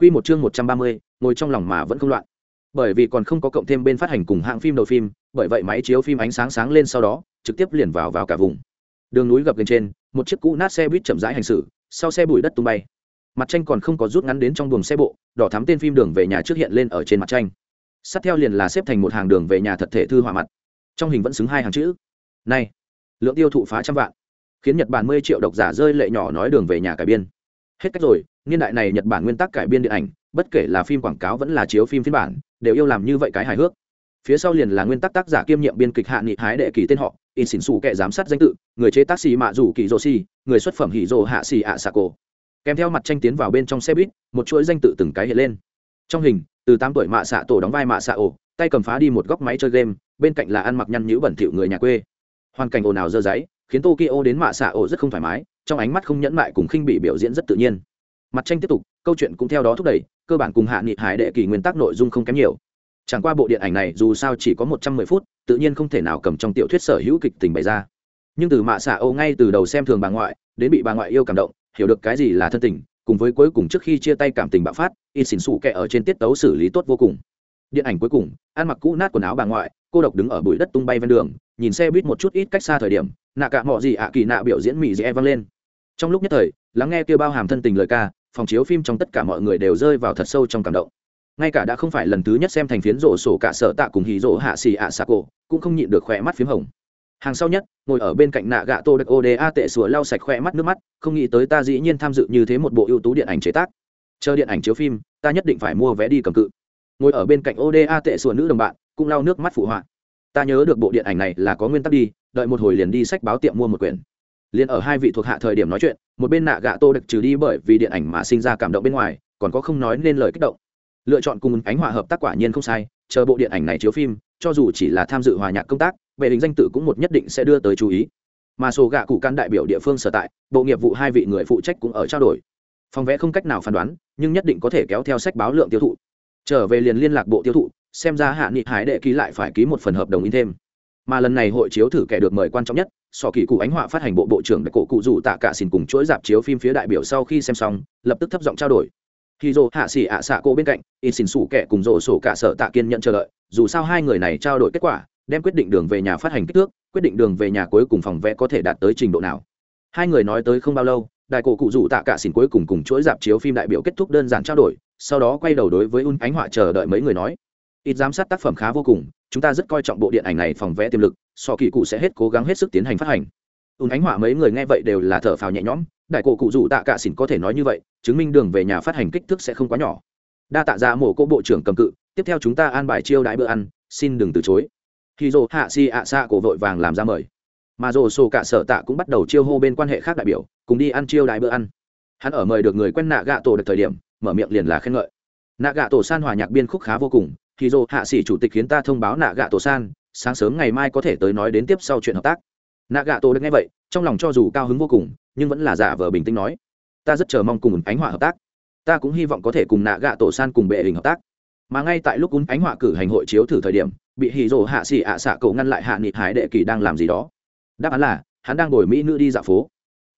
Quy một chương một trăm ba mươi, ngồi trong lòng mà vẫn không loạn. Bởi vì còn không có cộng thêm bên phát hành cùng hãng phim đầu phim, bởi vậy máy chiếu phim ánh sáng sáng lên sau đó, trực tiếp liền vào vào cả vùng. Đường núi gập ghềnh trên, một chiếc cũ nát xe buýt chậm rãi hành xử, sau xe bụi đất tung bay. Mặt tranh còn không có rút ngắn đến trong buồng xe bộ, đỏ thắm tên phim đường về nhà trước hiện lên ở trên mặt tranh. Sát theo liền là xếp thành một hàng đường về nhà thật thể thư họa mặt. Trong hình vẫn xứng hai hàng chữ. Này, lượng tiêu thụ phá trăm vạn khiến nhật bản mươi triệu độc giả rơi lệ nhỏ nói đường về nhà cải biên hết cách rồi, niên đại này nhật bản nguyên tắc cải biên điện ảnh, bất kể là phim quảng cáo vẫn là chiếu phim phiên bản, đều yêu làm như vậy cái hài hước. Phía sau liền là nguyên tắc tác giả kiêm nhiệm biên kịch hạ nghị hái đệ kỳ tên họ, in xỉn xù kệ giám sát danh tự, người chế tác xì mạ rủ kỳ rô xì người xuất phẩm hỉ rô hạ xì ạ xà cổ. Kèm theo mặt tranh tiến vào bên trong xe buýt, một chuỗi danh tự từng cái hiện lên. Trong hình, từ tám tuổi mạ xạ tổ đóng vai mạ xạ ổ, tay cầm phá đi một góc máy chơi game, bên cạnh là ăn mặc nhăn nhữ bẩn thỉu người nhà quê. Hoàn cảnh ồn ào dơ giấy khiến tokyo đến mạ xạ ổ rất không thoải mái trong ánh mắt không nhẫn mại cùng khinh bị biểu diễn rất tự nhiên. Mặt tranh tiếp tục, câu chuyện cũng theo đó thúc đẩy, cơ bản cùng hạ nghị hải đệ kỳ nguyên tắc nội dung không kém nhiều. Chẳng qua bộ điện ảnh này dù sao chỉ có một trăm mười phút, tự nhiên không thể nào cầm trong tiểu thuyết sở hữu kịch tình bày ra. Nhưng từ mạ xạ âu ngay từ đầu xem thường bà ngoại, đến bị bà ngoại yêu cảm động, hiểu được cái gì là thân tình, cùng với cuối cùng trước khi chia tay cảm tình bạo phát, y xỉn xù kẹ ở trên tiết tấu xử lý tốt vô cùng. Điện ảnh cuối cùng, ăn mặc cũ nát quần áo bà ngoại, cô độc đứng ở bụi đất tung bay ven đường, nhìn xe buýt một chút ít cách xa thời điểm, nạ cả mọi gì ạ kỳ nạ biểu diễn mỹ dễ vang lên trong lúc nhất thời, lắng nghe kêu bao hàm thân tình lời ca, phòng chiếu phim trong tất cả mọi người đều rơi vào thật sâu trong cảm động. Ngay cả đã không phải lần thứ nhất xem thành phiến rổ sổ cả sợ tạ cùng hì rổ hạ xì ạ xà cổ, cũng không nhịn được khỏe mắt p h í m hồng. Hàng sau nhất, ngồi ở bên cạnh nạ gạ tô đực oda tệ sủa lau sạch khỏe mắt nước mắt, không nghĩ tới ta dĩ nhiên tham dự như thế một bộ ưu tú điện ảnh chế tác. Chờ điện ảnh chiếu phim, ta nhất định phải mua vé đi cầm cự. Ngồi ở bên cạnh oda tệ sủa nữ đồng bạn, cũng lau nước mắt phụ họa. Ta nhớ được bộ điện ảnh này là có nguyên tắc đi, đợi một hồi liền đi sách báo tiệm mua một quyển liền ở hai vị thuộc hạ thời điểm nói chuyện, một bên nạ gạ tô được trừ đi bởi vì điện ảnh mà sinh ra cảm động bên ngoài, còn có không nói nên lời kích động. Lựa chọn cùng ánh hòa hợp tác quả nhiên không sai, chờ bộ điện ảnh này chiếu phim, cho dù chỉ là tham dự hòa nhạc công tác về hình danh tự cũng một nhất định sẽ đưa tới chú ý. Mà số gạ cụ can đại biểu địa phương sở tại, bộ nghiệp vụ hai vị người phụ trách cũng ở trao đổi. Phòng vẽ không cách nào phán đoán, nhưng nhất định có thể kéo theo sách báo lượng tiêu thụ. Trở về liền liên lạc bộ tiêu thụ, xem ra hạ nghị hải đệ ký lại phải ký một phần hợp đồng in thêm. Mà lần này hội chiếu thử kẻ được mời quan trọng nhất sọ kỳ cụ ánh họa phát hành bộ bộ trưởng đại cổ cụ rủ tạ cả xin cùng chuỗi dạp chiếu phim phía đại biểu sau khi xem xong, lập tức thấp giọng trao đổi. Khi dồ hạ xỉ ạ xạ cô bên cạnh in xin xủ kẻ cùng rổ sổ cả sở tạ kiên nhận chờ đợi, dù sao hai người này trao đổi kết quả, đem quyết định đường về nhà phát hành kích thước, quyết định đường về nhà cuối cùng phòng vẽ có thể đạt tới trình độ nào. Hai người nói tới không bao lâu, đại cổ cụ rủ tạ cả xin cuối cùng cùng chuỗi dạp chiếu phim đại biểu kết thúc đơn giản trao đổi, sau đó quay đầu đối với un ánh họa chờ đợi mấy người nói ít giám sát tác phẩm khá vô cùng, chúng ta rất coi trọng bộ điện ảnh này phòng vẽ tiềm lực, so kỳ cụ sẽ hết cố gắng hết sức tiến hành phát hành. Ùn ánh họa mấy người nghe vậy đều là thở phào nhẹ nhõm, đại cổ cụ dù tạ cả xỉn có thể nói như vậy, chứng minh đường về nhà phát hành kích thước sẽ không quá nhỏ. Đa tạ ra mổ cô bộ trưởng cầm cự, tiếp theo chúng ta an bài chiêu đãi bữa ăn, xin đừng từ chối. Khi dồ hạ si ạ xạ cổ vội vàng làm ra mời. Mà dồ sổ cả sở tạ cũng bắt đầu chiêu hô bên quan hệ khác đại biểu, cùng đi ăn chiêu đãi bữa ăn. Hắn ở mời được người quen nạ gạ tổ được thời điểm, mở miệng liền là khen ngợi. Nạ gạ tổ san hòa nhạc biên khúc khá vô cùng khi dồ hạ sĩ chủ tịch khiến ta thông báo nạ gạ tổ san, sáng sớm ngày mai có thể tới nói đến tiếp sau chuyện hợp tác. Nạ gạ tổ được nghe vậy, trong lòng cho dù cao hứng vô cùng, nhưng vẫn là giả vờ bình tĩnh nói, ta rất chờ mong cùng ánh họa hợp tác. Ta cũng hy vọng có thể cùng nạ gạ tổ san cùng bệ hình hợp tác. Mà ngay tại lúc cún ánh họa cử hành hội chiếu thử thời điểm, bị hì rồ hạ xỉ ạ à xạ cậu ngăn lại hạ nghị hải đệ kỳ đang làm gì đó. Đáp án là, hắn đang đổi mỹ nữ đi dạo phố.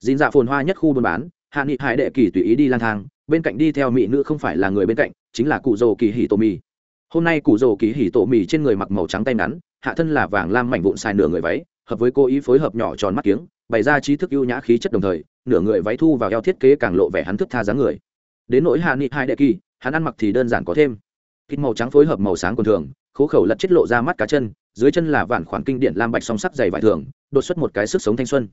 Dìn dạ phồn hoa nhất khu buôn bán, hạ nghị hải đệ kỳ tùy ý đi lang thang, bên cạnh đi theo mỹ nữ không phải là người bên cạnh, chính là cụ rồ kỳ hì tô Mi hôm nay cụ rồ kỳ hỉ tổ mì trên người mặc màu trắng tay ngắn, hạ thân là vàng lam mảnh vụn xài nửa người váy, hợp với cô ý phối hợp nhỏ tròn mắt kiếng, bày ra trí thức ưu nhã khí chất đồng thời, nửa người váy thu vào eo thiết kế càng lộ vẻ hắn thức tha dáng người. Đến nỗi hạ nghị hai đệ kỳ, hắn ăn mặc thì đơn giản có thêm. Kít màu trắng phối hợp màu sáng còn thường, khố khẩu lật chết lộ ra mắt cá chân, dưới chân là vạn khoản kinh điện lam bạch song sắc dày vải thường, đột xuất một cái sức sống thanh xuân.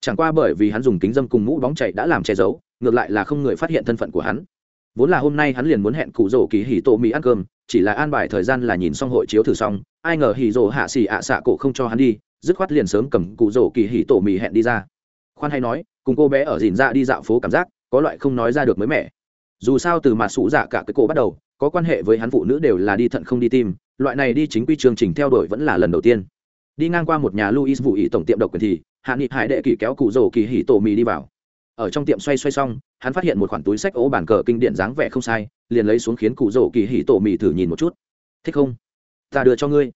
Chẳng qua bởi vì hắn dùng kính dâm cùng mũ bóng chạy đã làm che giấu, ngược lại là không người phát hiện thân phận của hắn. Vốn là hôm nay hắn liền muốn hẹn cụ rổ kỳ hỉ tổ mỹ ăn cơm chỉ là an bài thời gian là nhìn xong hội chiếu thử xong, ai ngờ hỉ rồ hạ xỉ ạ à xạ cổ không cho hắn đi, dứt khoát liền sớm cầm cụ rổ kỳ hỉ tổ mì hẹn đi ra. Khoan hay nói, cùng cô bé ở dìn ra dạ đi dạo phố cảm giác, có loại không nói ra được mới mẻ. Dù sao từ mặt sụ dạ cả cái cổ bắt đầu, có quan hệ với hắn phụ nữ đều là đi thận không đi tim, loại này đi chính quy chương trình theo đuổi vẫn là lần đầu tiên. Đi ngang qua một nhà luis vụ ý tổng tiệm độc quyền thì, hạ nghị hải đệ kỳ kéo cụ rổ kỳ hỉ tổ mì đi vào ở trong tiệm xoay xoay xong, hắn phát hiện một khoản túi sách ố bản cờ kinh điển dáng vẻ không sai, liền lấy xuống khiến cụ rổ kỳ hỉ tổ mì thử nhìn một chút. Thích không? Ta đưa cho ngươi.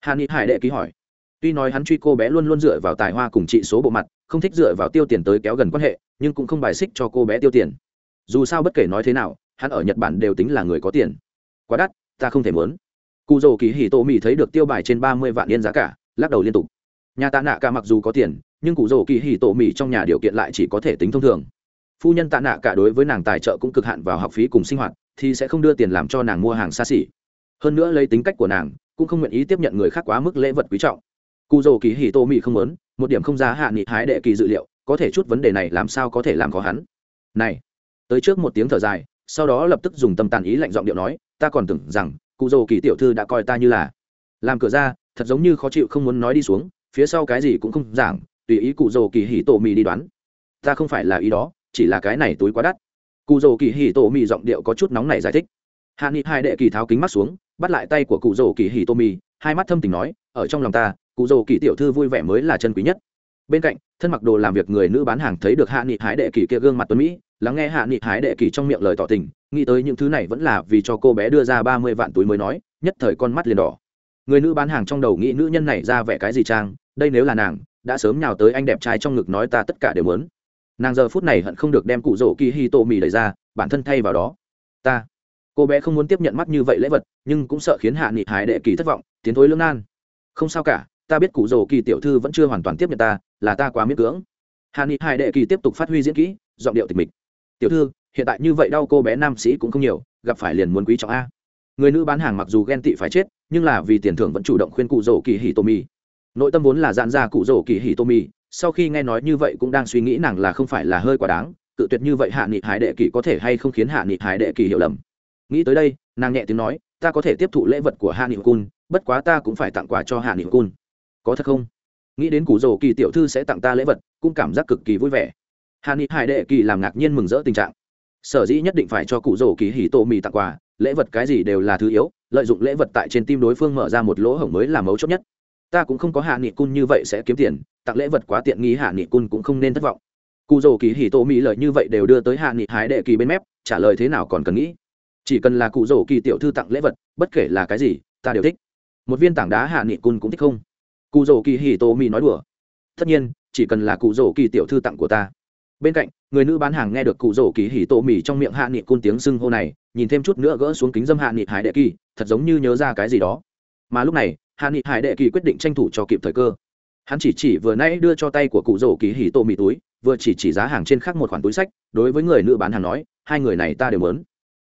Hà ni hải đệ ký hỏi. Tuy nói hắn truy cô bé luôn luôn dựa vào tài hoa cùng trị số bộ mặt, không thích dựa vào tiêu tiền tới kéo gần quan hệ, nhưng cũng không bài xích cho cô bé tiêu tiền. Dù sao bất kể nói thế nào, hắn ở nhật bản đều tính là người có tiền. Quá đắt, ta không thể muốn. Cụ rổ kỳ hỉ tổ mì thấy được tiêu bài trên ba mươi vạn yên giá cả, lắc đầu liên tục nhà tạ nạ cả mặc dù có tiền, nhưng cụ rổ kỳ hì tô mì trong nhà điều kiện lại chỉ có thể tính thông thường. Phu nhân tạ nạ cả đối với nàng tài trợ cũng cực hạn vào học phí cùng sinh hoạt, thì sẽ không đưa tiền làm cho nàng mua hàng xa xỉ. Hơn nữa lấy tính cách của nàng, cũng không nguyện ý tiếp nhận người khác quá mức lễ vật quý trọng. Cụ rổ kỳ hì tô mì không muốn, một điểm không giá hạ nghị hái đệ kỳ dự liệu, có thể chút vấn đề này làm sao có thể làm khó hắn. Này, tới trước một tiếng thở dài, sau đó lập tức dùng tâm tàn ý lạnh giọng điệu nói, ta còn tưởng rằng, cụ dồ kỳ tiểu thư đã coi ta như là làm cửa ra, thật giống như khó chịu không muốn nói đi xuống phía sau cái gì cũng không giảng, tùy ý cụ dầu kỳ hỉ tổ mì đi đoán. Ta không phải là ý đó, chỉ là cái này túi quá đắt. Cụ dầu kỳ hỉ tổ mì giọng điệu có chút nóng này giải thích. Hạ nghị hai đệ kỳ tháo kính mắt xuống, bắt lại tay của cụ dầu kỳ hỉ tổ mì, hai mắt thâm tình nói, ở trong lòng ta, cụ dầu kỳ tiểu thư vui vẻ mới là chân quý nhất. Bên cạnh, thân mặc đồ làm việc người nữ bán hàng thấy được hạ nghị hái đệ kỳ kia gương mặt tuấn mỹ, lắng nghe hạ nghị hái đệ kỳ trong miệng lời tỏ tình, nghĩ tới những thứ này vẫn là vì cho cô bé đưa ra ba mươi vạn túi mới nói, nhất thời con mắt liền đỏ người nữ bán hàng trong đầu nghĩ nữ nhân này ra vẻ cái gì trang, đây nếu là nàng, đã sớm nhào tới anh đẹp trai trong ngực nói ta tất cả đều muốn. Nàng giờ phút này hận không được đem cụ rỗ kỳ hi tô mì đẩy ra, bản thân thay vào đó. Ta, cô bé không muốn tiếp nhận mắt như vậy lễ vật, nhưng cũng sợ khiến hạ nghị hái đệ kỳ thất vọng, tiến thối lưỡng nan. Không sao cả, ta biết cụ rổ kỳ tiểu thư vẫn chưa hoàn toàn tiếp nhận ta, là ta quá miễn cưỡng. Hạ nghị hải đệ kỳ tiếp tục phát huy diễn kỹ, giọng điệu tịch mịch. Tiểu thư, hiện tại như vậy đau cô bé nam sĩ cũng không nhiều, gặp phải liền muốn quý trọng a. Người nữ bán hàng mặc dù ghen tị phải chết nhưng là vì tiền thưởng vẫn chủ động khuyên cụ rổ kỳ hì tô mi. Nội tâm vốn là dạn ra cụ rổ kỳ hì tô mi, sau khi nghe nói như vậy cũng đang suy nghĩ nàng là không phải là hơi quá đáng tự tuyệt như vậy hạ nghị hải đệ kỳ có thể hay không khiến hạ nghị hải đệ kỳ hiểu lầm. Nghĩ tới đây, nàng nhẹ tiếng nói, ta có thể tiếp thụ lễ vật của hạ nghị cun, bất quá ta cũng phải tặng quà cho hạ nghị cun. Có thật không? Nghĩ đến cụ rổ kỳ tiểu thư sẽ tặng ta lễ vật, cũng cảm giác cực kỳ vui vẻ. Hạ nghị hải đệ kỳ làm ngạc nhiên mừng rỡ tình trạng. Sở dĩ nhất định phải cho cụ rổ kỳ hì tô mì tặng quà lễ vật cái gì đều là thứ yếu, lợi dụng lễ vật tại trên tim đối phương mở ra một lỗ hổng mới là mấu chốt nhất. Ta cũng không có hạ nghị cun như vậy sẽ kiếm tiền, tặng lễ vật quá tiện nghi hạ nghị cun cũng không nên thất vọng. Cụ rổ kỳ hì tô mỹ lợi như vậy đều đưa tới hạ nghị hái đệ kỳ bên mép, trả lời thế nào còn cần nghĩ. Chỉ cần là cụ rổ kỳ tiểu thư tặng lễ vật, bất kể là cái gì, ta đều thích. Một viên tảng đá hạ nghị cun cũng thích không? Cụ rổ kỳ hì tô mỹ nói đùa. Tất nhiên, chỉ cần là cụ rổ kỳ tiểu thư tặng của ta. Bên cạnh, người nữ bán hàng nghe được cụ rổ kỳ hỉ tổ mì trong miệng hạ nghị cun tiếng sưng hô này nhìn thêm chút nữa gỡ xuống kính dâm hạ nghị hải đệ kỳ, thật giống như nhớ ra cái gì đó. Mà lúc này, hạ nghị hải đệ kỳ quyết định tranh thủ cho kịp thời cơ. Hắn chỉ chỉ vừa nãy đưa cho tay của cụ rổ kỳ hỉ tô mì túi, vừa chỉ chỉ giá hàng trên khác một khoản túi sách, đối với người nữ bán hàng nói, hai người này ta đều muốn.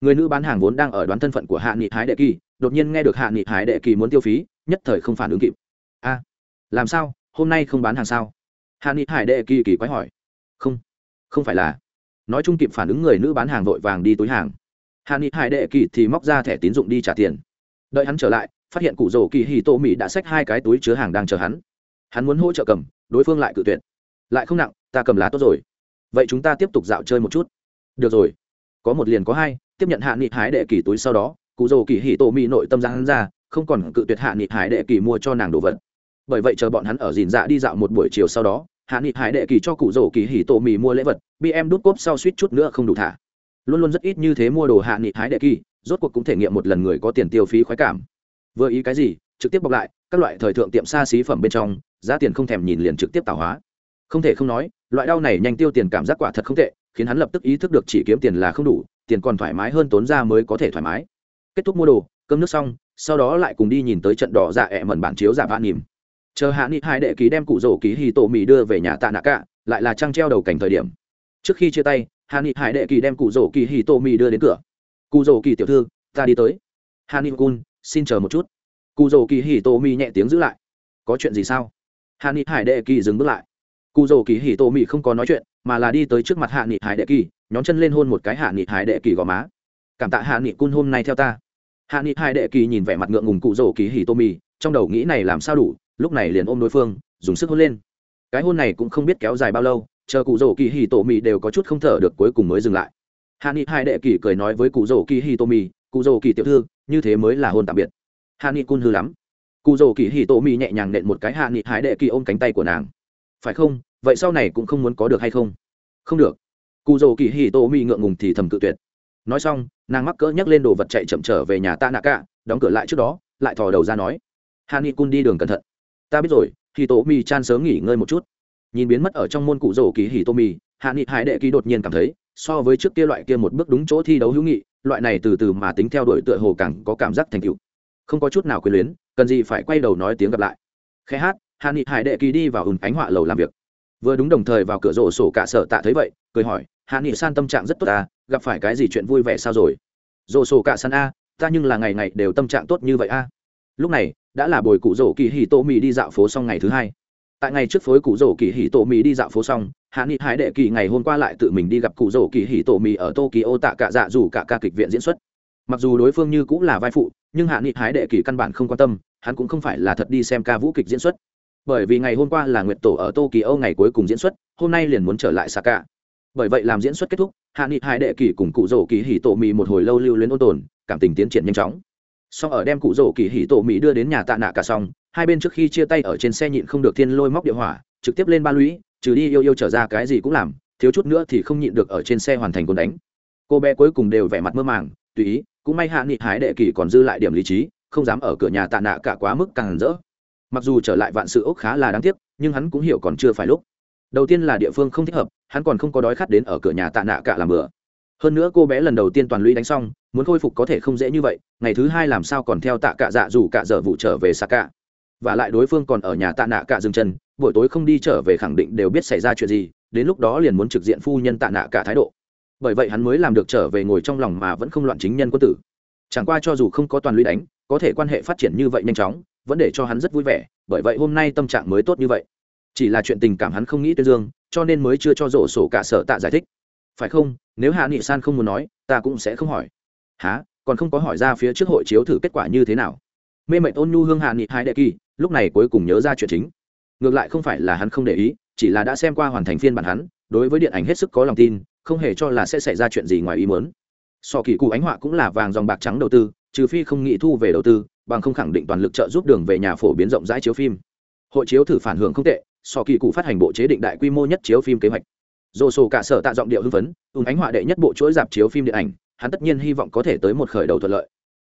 Người nữ bán hàng vốn đang ở đoán thân phận của hạ nghị hải đệ kỳ, đột nhiên nghe được hạ nghị hải đệ kỳ muốn tiêu phí, nhất thời không phản ứng kịp. A, làm sao? Hôm nay không bán hàng sao? Hạ nghị hải đệ kỳ kỳ quái hỏi. Không không phải là. Nói chung kịp phản ứng người nữ bán hàng vội vàng đi túi hàng hạ nghị hải đệ kỳ thì móc ra thẻ tín dụng đi trả tiền. Đợi hắn trở lại, phát hiện cụ rổ kỳ hì tô mỹ đã xách hai cái túi chứa hàng đang chờ hắn. Hắn muốn hỗ trợ cầm, đối phương lại cự tuyệt. Lại không nặng, ta cầm lá tốt rồi. Vậy chúng ta tiếp tục dạo chơi một chút. Được rồi. Có một liền có hai, tiếp nhận hạ nghị hải đệ kỳ túi sau đó, cụ rổ kỳ hì tô mỹ nội tâm ra hắn ra, không còn cự tuyệt hạ nghị hải đệ kỳ mua cho nàng đồ vật. Bởi vậy chờ bọn hắn ở dìn dạ đi dạo một buổi chiều sau đó hạ nghị hải đệ kỳ cho cụ rổ kỳ hỉ tổ mì mua lễ vật, bm đút cốp sau suýt chút nữa không đủ thả luôn luôn rất ít như thế mua đồ hạ nghị hái đệ kỳ, rốt cuộc cũng thể nghiệm một lần người có tiền tiêu phí khoái cảm. Vừa ý cái gì, trực tiếp bọc lại, các loại thời thượng tiệm xa xí phẩm bên trong, giá tiền không thèm nhìn liền trực tiếp tạo hóa. Không thể không nói, loại đau này nhanh tiêu tiền cảm giác quả thật không tệ, khiến hắn lập tức ý thức được chỉ kiếm tiền là không đủ, tiền còn thoải mái hơn tốn ra mới có thể thoải mái. Kết thúc mua đồ, cơm nước xong, sau đó lại cùng đi nhìn tới trận đỏ dạ ẹ mẩn bản chiếu dạ vạn nỉm. Chờ hạ nghị hai đệ ký đem cụ rổ ký hì tổ mì đưa về nhà tạ nạ cả lại là trăng treo đầu cảnh thời điểm. Trước khi chia tay hạ nghị hải đệ kỳ đem cụ rổ kỳ hì tô mì đưa đến cửa. Cụ rổ kỳ tiểu thư, ta đi tới. Hạ nghị cun, xin chờ một chút. Cụ rổ kỳ hì tô mì nhẹ tiếng giữ lại. Có chuyện gì sao? Hạ nghị hải đệ kỳ dừng bước lại. Cụ rổ kỳ hì tô mì không có nói chuyện, mà là đi tới trước mặt hạ nghị hải đệ kỳ nhóm chân lên hôn một cái hạ nghị hải đệ kỳ gò má. Cảm tạ hạ nghị cun hôm nay theo ta. Hạ nghị hải đệ kỳ nhìn vẻ mặt ngượng ngùng cụ rổ kỳ hì tô mì, trong đầu nghĩ này làm sao đủ, lúc này liền ôm đối phương, dùng sức hôn lên. Cái hôn này cũng không biết kéo dài bao lâu chờ cụ rổ kỳ hì tổ mì đều có chút không thở được cuối cùng mới dừng lại. Hạ nghị hai đệ kỳ cười nói với cụ rổ kỳ hì tổ mì, cụ rổ kỳ tiểu thư, như thế mới là hôn tạm biệt. Hạ nghị cun hư lắm. Cụ rổ kỳ hì tổ mì nhẹ nhàng nện một cái hạ nghị hai đệ kỳ ôm cánh tay của nàng. Phải không? Vậy sau này cũng không muốn có được hay không? Không được. Cụ rổ kỳ hì tổ mì ngượng ngùng thì thầm cự tuyệt. Nói xong, nàng mắc cỡ nhấc lên đồ vật chạy chậm trở về nhà ta nạ cả đóng cửa lại trước đó, lại thò đầu ra nói, hạ nghị cun đi đường cẩn thận. Ta biết rồi thì tổ mì chan sớm nghỉ ngơi một chút nhìn biến mất ở trong môn cụ rổ kỳ hì tô mì, hạ nghị hải đệ ký đột nhiên cảm thấy, so với trước kia loại kia một bước đúng chỗ thi đấu hữu nghị, loại này từ từ mà tính theo đuổi tựa hồ càng có cảm giác thành tựu. Không có chút nào quyền luyến, cần gì phải quay đầu nói tiếng gặp lại. Khẽ hát, hạ nghị hải đệ kỳ đi vào ùn ánh họa lầu làm việc. Vừa đúng đồng thời vào cửa rổ sổ cả sở tạ thấy vậy, cười hỏi, hạ nghị san tâm trạng rất tốt ta gặp phải cái gì chuyện vui vẻ sao rồi? Rổ sổ cả san a, ta nhưng là ngày ngày đều tâm trạng tốt như vậy a. Lúc này, đã là buổi cụ rổ kỳ hì tô mì đi dạo phố xong ngày thứ hai tại ngày trước phối cụ rổ kỳ hì tổ mì đi dạo phố xong, hạ nghị hải đệ kỳ ngày hôm qua lại tự mình đi gặp cụ rổ kỳ hì tổ mì ở tokyo tạ cả dạ dù cả ca kịch viện diễn xuất. Mặc dù đối phương như cũng là vai phụ, nhưng hạ nghị hải đệ kỳ căn bản không quan tâm, hắn cũng không phải là thật đi xem ca vũ kịch diễn xuất. Bởi vì ngày hôm qua là nguyệt tổ ở tokyo ngày cuối cùng diễn xuất, hôm nay liền muốn trở lại saka. Bởi vậy làm diễn xuất kết thúc, hạ nghị hải đệ kỳ cùng cụ rổ kỳ hì tổ mì một hồi lâu lưu luyến ôn tồn, cảm tình tiến triển nhanh chóng. Sau ở đem cụ rổ kỳ hì tổ mì đưa đến nhà tạ nạ cả xong hai bên trước khi chia tay ở trên xe nhịn không được thiên lôi móc địa hỏa, trực tiếp lên ba lũy, trừ đi yêu yêu trở ra cái gì cũng làm, thiếu chút nữa thì không nhịn được ở trên xe hoàn thành côn đánh. Cô bé cuối cùng đều vẻ mặt mơ màng, tùy ý, cũng may hạ nghị hái đệ kỳ còn dư lại điểm lý trí, không dám ở cửa nhà tạ nạ cả quá mức càng rỡ. Mặc dù trở lại vạn sự ốc khá là đáng tiếc, nhưng hắn cũng hiểu còn chưa phải lúc. Đầu tiên là địa phương không thích hợp, hắn còn không có đói khát đến ở cửa nhà tạ nạ cả làm bữa. Hơn nữa cô bé lần đầu tiên toàn lũy đánh xong, muốn khôi phục có thể không dễ như vậy, ngày thứ hai làm sao còn theo tạ cạ dạ dù cạ dở vụ trở về xa cạ và lại đối phương còn ở nhà tạ nạ cả dừng chân, buổi tối không đi trở về khẳng định đều biết xảy ra chuyện gì, đến lúc đó liền muốn trực diện phu nhân tạ nạ cả thái độ. Bởi vậy hắn mới làm được trở về ngồi trong lòng mà vẫn không loạn chính nhân quân tử. Chẳng qua cho dù không có toàn lũy đánh, có thể quan hệ phát triển như vậy nhanh chóng, vẫn để cho hắn rất vui vẻ, bởi vậy hôm nay tâm trạng mới tốt như vậy. Chỉ là chuyện tình cảm hắn không nghĩ tới dương, cho nên mới chưa cho rổ sổ cả sở tạ giải thích. Phải không? Nếu hạ nghị san không muốn nói, ta cũng sẽ không hỏi. Há còn không có hỏi ra phía trước hội chiếu thử kết quả như thế nào? Mê mệnh ôn nhu hương hạ nghị hai đệ kỳ, lúc này cuối cùng nhớ ra chuyện chính. Ngược lại không phải là hắn không để ý, chỉ là đã xem qua hoàn thành phiên bản hắn, đối với điện ảnh hết sức có lòng tin, không hề cho là sẽ xảy ra chuyện gì ngoài ý muốn. Sò kỳ cụ ánh họa cũng là vàng dòng bạc trắng đầu tư, trừ phi không nghĩ thu về đầu tư, bằng không khẳng định toàn lực trợ giúp đường về nhà phổ biến rộng rãi chiếu phim. Hội chiếu thử phản hưởng không tệ, sò kỳ cụ phát hành bộ chế định đại quy mô nhất chiếu phim kế hoạch. Dồ sổ cả sở tạ giọng điệu hưng phấn ung ánh họa đệ nhất bộ chuỗi dạp chiếu phim điện ảnh, hắn tất nhiên hy vọng có thể tới một khởi đầu thuận lợi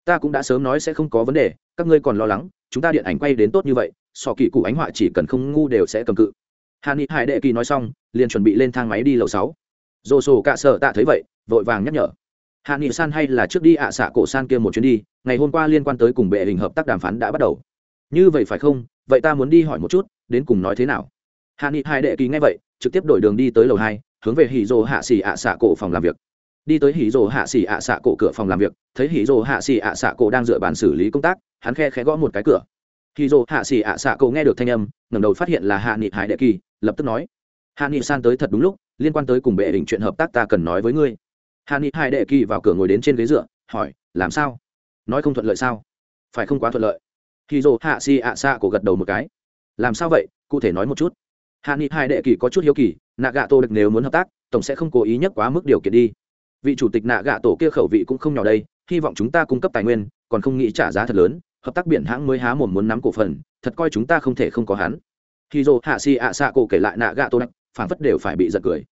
ta cũng đã sớm nói sẽ không có vấn đề, các ngươi còn lo lắng, chúng ta điện ảnh quay đến tốt như vậy sò kỳ cụ ánh họa chỉ cần không ngu đều sẽ cầm cự. Hà ni hải đệ kỳ nói xong, liền chuẩn bị lên thang máy đi lầu sáu. Dồ sổ cả sở tạ thấy vậy, vội vàng nhắc nhở. Hạ nghị san hay là trước đi ạ à xạ cổ san kia một chuyến đi, ngày hôm qua liên quan tới cùng bệ hình hợp tác đàm phán đã bắt đầu. Như vậy phải không? Vậy ta muốn đi hỏi một chút, đến cùng nói thế nào? Hạ nghị hai đệ kỳ ngay vậy, trực tiếp đổi đường đi tới lầu hai, hướng về hì dô hạ xỉ ạ xạ cổ phòng làm việc đi tới hỉ rồ hạ xỉ ạ à xạ cổ cửa phòng làm việc, thấy hỉ rồ hạ xỉ ạ xạ cổ đang dựa bàn xử lý công tác, hắn khe khẽ gõ một cái cửa. Hỉ rồ hạ xỉ ạ xạ cổ nghe được thanh âm, ngẩng đầu phát hiện là hạ nghị hải đệ kỳ, lập tức nói, hạ nghị san tới thật đúng lúc, liên quan tới cùng bệ đỉnh chuyện hợp tác ta cần nói với ngươi. Hạ nghị hai đệ kỳ vào cửa ngồi đến trên ghế dựa, hỏi, làm sao? Nói không thuận lợi sao? Phải không quá thuận lợi? Hỉ dồ hạ xỉ ạ xạ cổ gật đầu một cái, làm sao vậy? Cụ thể nói một chút. Hạ nghị hai đệ kỳ có chút hiếu kỳ, nạ gạ tô được nếu muốn hợp tác, tổng sẽ không cố ý nhất quá mức điều kiện đi vị chủ tịch nạ gạ tổ kia khẩu vị cũng không nhỏ đây, hy vọng chúng ta cung cấp tài nguyên, còn không nghĩ trả giá thật lớn, hợp tác biển hãng mới há mồm muốn nắm cổ phần, thật coi chúng ta không thể không có hắn. Khi dô hạ si ạ xạ cổ kể lại nạ gạ tổ đạch phản phất đều phải bị giật cười.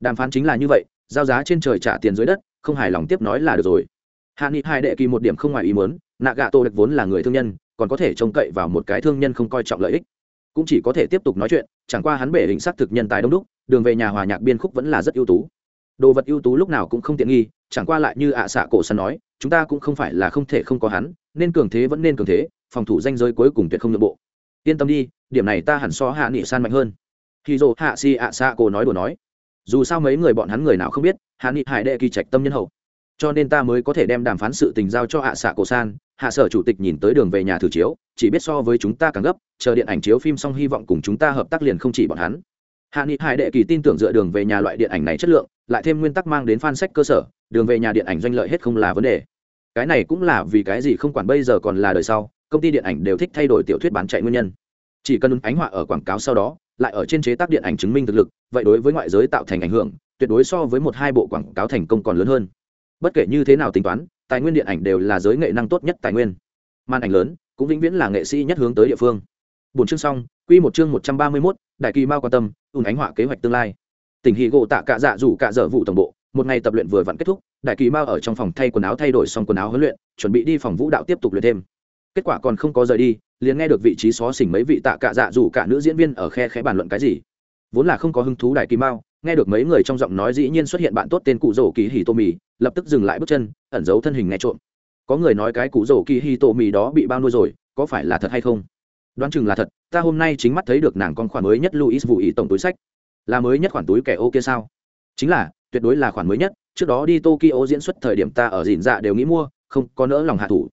Đàm phán chính là như vậy, giao giá trên trời trả tiền dưới đất, không hài lòng tiếp nói là được rồi. Hạ nghị hai đệ kỳ một điểm không ngoài ý muốn, nạ gạ tổ đạch vốn là người thương nhân, còn có thể trông cậy vào một cái thương nhân không coi trọng lợi ích. Cũng chỉ có thể tiếp tục nói chuyện, chẳng qua hắn bể hình xác thực nhân tài đông đúc, đường về nhà hòa nhạc biên khúc vẫn là rất ưu tú đồ vật ưu tú lúc nào cũng không tiện nghi, chẳng qua lại như ạ xạ cổ săn nói, chúng ta cũng không phải là không thể không có hắn, nên cường thế vẫn nên cường thế, phòng thủ danh giới cuối cùng tuyệt không nội bộ. Yên tâm đi, điểm này ta hẳn so hạ nghị san mạnh hơn. Khi dồ hạ si ạ xạ cổ nói đùa nói. Dù sao mấy người bọn hắn người nào không biết, hạ nghị hải đệ kỳ trạch tâm nhân hậu. Cho nên ta mới có thể đem đàm phán sự tình giao cho hạ xạ cổ san, hạ sở chủ tịch nhìn tới đường về nhà thử chiếu, chỉ biết so với chúng ta càng gấp, chờ điện ảnh chiếu phim xong hy vọng cùng chúng ta hợp tác liền không chỉ bọn hắn hạ nghị hải đệ kỳ tin tưởng dựa đường về nhà loại điện ảnh này chất lượng lại thêm nguyên tắc mang đến fan sách cơ sở đường về nhà điện ảnh doanh lợi hết không là vấn đề. Cái này cũng là vì cái gì không quản bây giờ còn là đời sau công ty điện ảnh đều thích thay đổi tiểu thuyết bán chạy nguyên nhân. Chỉ cần ánh họa ở quảng cáo sau đó lại ở trên chế tác điện ảnh chứng minh thực lực vậy đối với ngoại giới tạo thành ảnh hưởng tuyệt đối so với một hai bộ quảng cáo thành công còn lớn hơn. Bất kể như thế nào tính toán tài nguyên điện ảnh đều là giới nghệ năng tốt nhất tài nguyên. Màn ảnh lớn cũng vĩnh viễn là nghệ sĩ nhất hướng tới địa phương. Bốn chương xong quy một chương một trăm ba mươi 131, đại kỳ mao quan tâm ùn ánh họa kế hoạch tương lai. Tỉnh hì gỗ tạ cạ dạ rủ cạ dở vụ tổng bộ, một ngày tập luyện vừa vặn kết thúc, đại kỳ mao ở trong phòng thay quần áo thay đổi xong quần áo huấn luyện, chuẩn bị đi phòng vũ đạo tiếp tục luyện thêm. Kết quả còn không có rời đi, liền nghe được vị trí xó xỉnh mấy vị tạ cạ dạ rủ cả nữ diễn viên ở khe khẽ bàn luận cái gì. Vốn là không có hứng thú đại kỳ mao nghe được mấy người trong giọng nói dĩ nhiên xuất hiện bạn tốt tên cụ rổ kỳ hì tô mì, lập tức dừng lại bước chân, ẩn giấu thân hình nghe trộm. Có người nói cái cụ rổ kỳ hì tô mì đó bị bao nuôi rồi, có phải là thật hay không? Đoán chừng là thật, ta hôm nay chính mắt thấy được nàng con khoản mới nhất luis vụ ý tổng túi sách. Là mới nhất khoản túi kẻ ô kia sao? Chính là, tuyệt đối là khoản mới nhất, trước đó đi tokyo diễn xuất thời điểm ta ở dìn dạ đều nghĩ mua, không có nỡ lòng hạ thủ.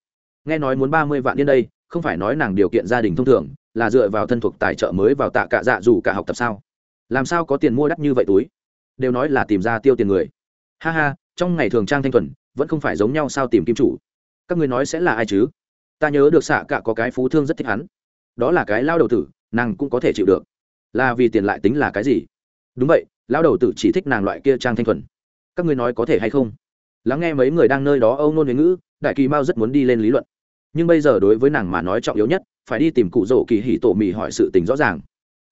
Nghe nói muốn ba mươi vạn yên đây, không phải nói nàng điều kiện gia đình thông thường, là dựa vào thân thuộc tài trợ mới vào tạ cả dạ dù cả học tập sao? Làm sao có tiền mua đắt như vậy túi? Đều nói là tìm ra tiêu tiền người. Ha ha, trong ngày thường trang thanh thuần, vẫn không phải giống nhau sao tìm kim chủ? Các người nói sẽ là ai chứ? Ta nhớ được xạ cả có cái phú thương rất thích hắn đó là cái lao đầu tử, nàng cũng có thể chịu được. Là vì tiền lại tính là cái gì? Đúng vậy, lao đầu tử chỉ thích nàng loại kia trang thanh thuần. Các ngươi nói có thể hay không? Lắng nghe mấy người đang nơi đó âu nôn huế ngữ, đại kỳ mao rất muốn đi lên lý luận. Nhưng bây giờ đối với nàng mà nói trọng yếu nhất, phải đi tìm cụ rổ kỳ hỉ tổ mì hỏi sự tình rõ ràng.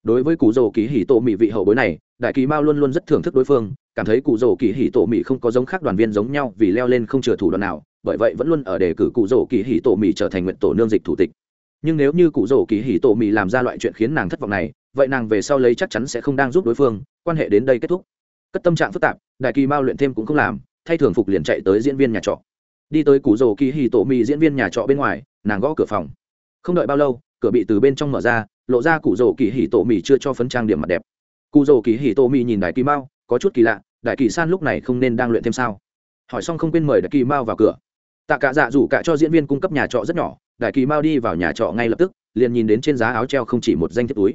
Đối với cụ rổ kỳ hỉ tổ mì vị hậu bối này, đại kỳ mao luôn luôn rất thưởng thức đối phương, cảm thấy cụ rổ kỳ hỉ tổ mì không có giống khác đoàn viên giống nhau vì leo lên không chừa thủ đoạn nào, bởi vậy vẫn luôn ở đề cử cụ rổ kỳ hỉ tổ mì trở thành nguyện tổ nương dịch thủ tịch nhưng nếu như cụ rổ kỳ hỉ tổ mì làm ra loại chuyện khiến nàng thất vọng này, vậy nàng về sau lấy chắc chắn sẽ không đang giúp đối phương, quan hệ đến đây kết thúc. Cất tâm trạng phức tạp, đại kỳ mao luyện thêm cũng không làm, thay thường phục liền chạy tới diễn viên nhà trọ. Đi tới cụ rổ kỳ hì tổ mì diễn viên nhà trọ bên ngoài, nàng gõ cửa phòng. Không đợi bao lâu, cửa bị từ bên trong mở ra, lộ ra cụ rổ kỳ hì tổ mì chưa cho phấn trang điểm mặt đẹp. Cụ rổ kỳ hì tổ mì nhìn đại kỳ mao có chút kỳ lạ, đại kỳ san lúc này không nên đang luyện thêm sao? Hỏi xong không quên mời đại kỳ mao vào cửa. Tạ cả dạ rủ cả cho diễn viên cung cấp nhà trọ rất nhỏ đại kỳ mao đi vào nhà trọ ngay lập tức, liền nhìn đến trên giá áo treo không chỉ một danh thiếp túi.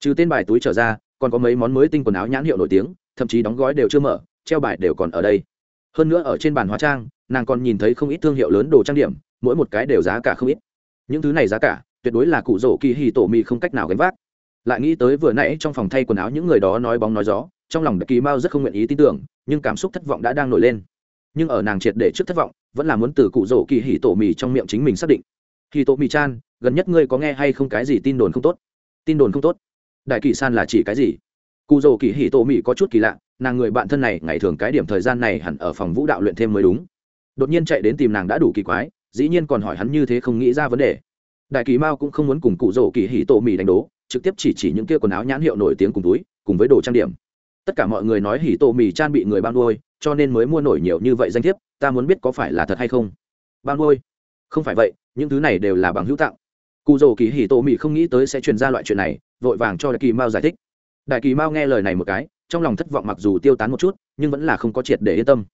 Trừ tên bài túi trở ra, còn có mấy món mới tinh quần áo nhãn hiệu nổi tiếng, thậm chí đóng gói đều chưa mở, treo bài đều còn ở đây. Hơn nữa ở trên bàn hóa trang, nàng còn nhìn thấy không ít thương hiệu lớn đồ trang điểm, mỗi một cái đều giá cả không ít. Những thứ này giá cả, tuyệt đối là cụ rổ kỳ hì tổ mì không cách nào gánh vác. Lại nghĩ tới vừa nãy trong phòng thay quần áo những người đó nói bóng nói gió, trong lòng đặc kỳ mao rất không nguyện ý tin tưởng, nhưng cảm xúc thất vọng đã đang nổi lên. Nhưng ở nàng triệt để trước thất vọng, vẫn là muốn từ cụ rổ kỳ hì tổ mì trong miệng chính mình xác định hì Tô Mị chan, gần nhất ngươi có nghe hay không cái gì tin đồn không tốt? Tin đồn không tốt? Đại kỳ san là chỉ cái gì? Cụ dầu kỳ hì Tô Mị có chút kỳ lạ, nàng người bạn thân này, ngày thường cái điểm thời gian này hẳn ở phòng vũ đạo luyện thêm mới đúng. Đột nhiên chạy đến tìm nàng đã đủ kỳ quái, dĩ nhiên còn hỏi hắn như thế không nghĩ ra vấn đề. Đại kỳ mao cũng không muốn cùng cụ rổ kỳ hỉ tổ mì đánh đố, trực tiếp chỉ chỉ những kia quần áo nhãn hiệu nổi tiếng cùng túi, cùng với đồ trang điểm. Tất cả mọi người nói hỉ tổ mì chan bị người bao nuôi, cho nên mới mua nổi nhiều như vậy danh thiếp, ta muốn biết có phải là thật hay không? Bao nuôi? Không phải vậy, những thứ này đều là bằng hữu tặng. Cụ dầu kỳ hỉ tô mì không nghĩ tới sẽ truyền ra loại chuyện này, vội vàng cho đại kỳ mao giải thích. Đại kỳ mao nghe lời này một cái, trong lòng thất vọng mặc dù tiêu tán một chút, nhưng vẫn là không có triệt để yên tâm.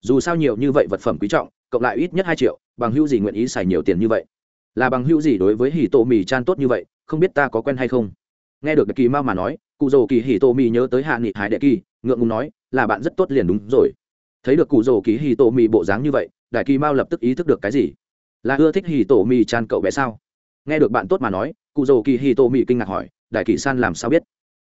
Dù sao nhiều như vậy vật phẩm quý trọng, cộng lại ít nhất hai triệu, bằng hữu gì nguyện ý xài nhiều tiền như vậy? Là bằng hữu gì đối với hì tô mì chan tốt như vậy, không biết ta có quen hay không? Nghe được đại kỳ mao mà nói cụ dầu kỳ hì tô mì nhớ tới hạ nghị hải đệ kỳ, ngượng ngùng nói, là bạn rất tốt liền đúng rồi. Thấy được cụ dầu kỳ hì tổ mì bộ dáng như vậy, đại kỳ mao lập tức ý thức được cái gì? Là ưa thích hì tổ mì chan cậu bé sao? Nghe được bạn tốt mà nói, cụ dầu kỳ hì tổ mì kinh ngạc hỏi, đại kỳ san làm sao biết?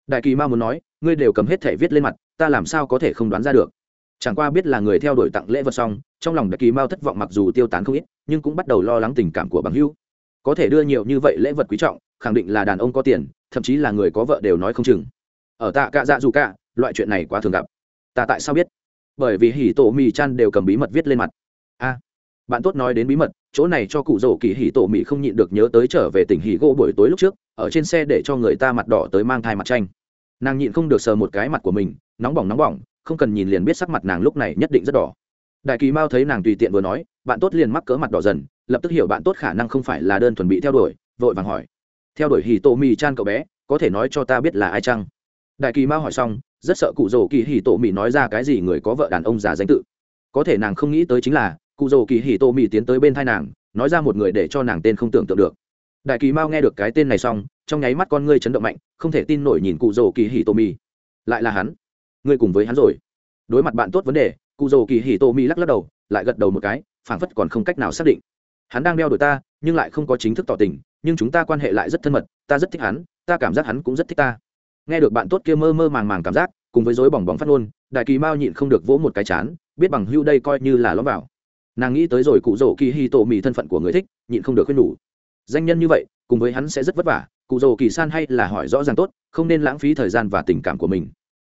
Đại kỳ ma muốn nói, ngươi đều cầm hết thẻ viết lên mặt, ta làm sao có thể không đoán ra được? Chẳng qua biết là người theo đuổi tặng lễ vật xong, trong lòng đại kỳ mao thất vọng mặc dù tiêu tán không ít, nhưng cũng bắt đầu lo lắng tình cảm của bằng hữu. Có thể đưa nhiều như vậy lễ vật quý trọng, khẳng định là đàn ông có tiền, thậm chí là người có vợ đều nói không chừng. Ở tạ cạ dạ dù cạ, loại chuyện này quá thường gặp. Ta tại sao biết? Bởi vì hỉ tổ mì chan đều cầm bí mật viết lên mặt. A, bạn tốt nói đến bí mật chỗ này cho cụ rổ kỳ hỉ tổ mỹ không nhịn được nhớ tới trở về tỉnh hỉ gỗ buổi tối lúc trước, ở trên xe để cho người ta mặt đỏ tới mang thai mặt tranh. Nàng nhịn không được sờ một cái mặt của mình, nóng bỏng nóng bỏng, không cần nhìn liền biết sắc mặt nàng lúc này nhất định rất đỏ. Đại kỳ mao thấy nàng tùy tiện vừa nói, bạn tốt liền mắc cỡ mặt đỏ dần, lập tức hiểu bạn tốt khả năng không phải là đơn thuần bị theo đuổi, vội vàng hỏi. Theo đuổi hì tổ mì chan cậu bé, có thể nói cho ta biết là ai chăng? Đại kỳ mao hỏi xong, rất sợ cụ rổ kỳ hì tổ mì nói ra cái gì người có vợ đàn ông già danh tự. Có thể nàng không nghĩ tới chính là cụ rồ kỳ hì tô mì tiến tới bên thai nàng, nói ra một người để cho nàng tên không tưởng tượng được. Đại kỳ mao nghe được cái tên này xong, trong nháy mắt con ngươi chấn động mạnh, không thể tin nổi nhìn cụ rồ kỳ hì tô mi lại là hắn. Ngươi cùng với hắn rồi. Đối mặt bạn tốt vấn đề, cụ rồ kỳ hì tô mi lắc lắc đầu, lại gật đầu một cái, phảng phất còn không cách nào xác định. Hắn đang đeo đuổi ta, nhưng lại không có chính thức tỏ tình, nhưng chúng ta quan hệ lại rất thân mật, ta rất thích hắn, ta cảm giác hắn cũng rất thích ta. Nghe được bạn tốt kia mơ mơ màng màng cảm giác, cùng với dối bỏng bóng phát ngôn, đại kỳ mao nhịn không được vỗ một cái chán, biết bằng hưu đây coi như là lõm vào nàng nghĩ tới rồi cụ rổ kỳ hi tổ mì thân phận của người thích, nhịn không được khuyên đủ danh nhân như vậy, cùng với hắn sẽ rất vất vả, cụ rổ kỳ san hay là hỏi rõ ràng tốt, không nên lãng phí thời gian và tình cảm của mình.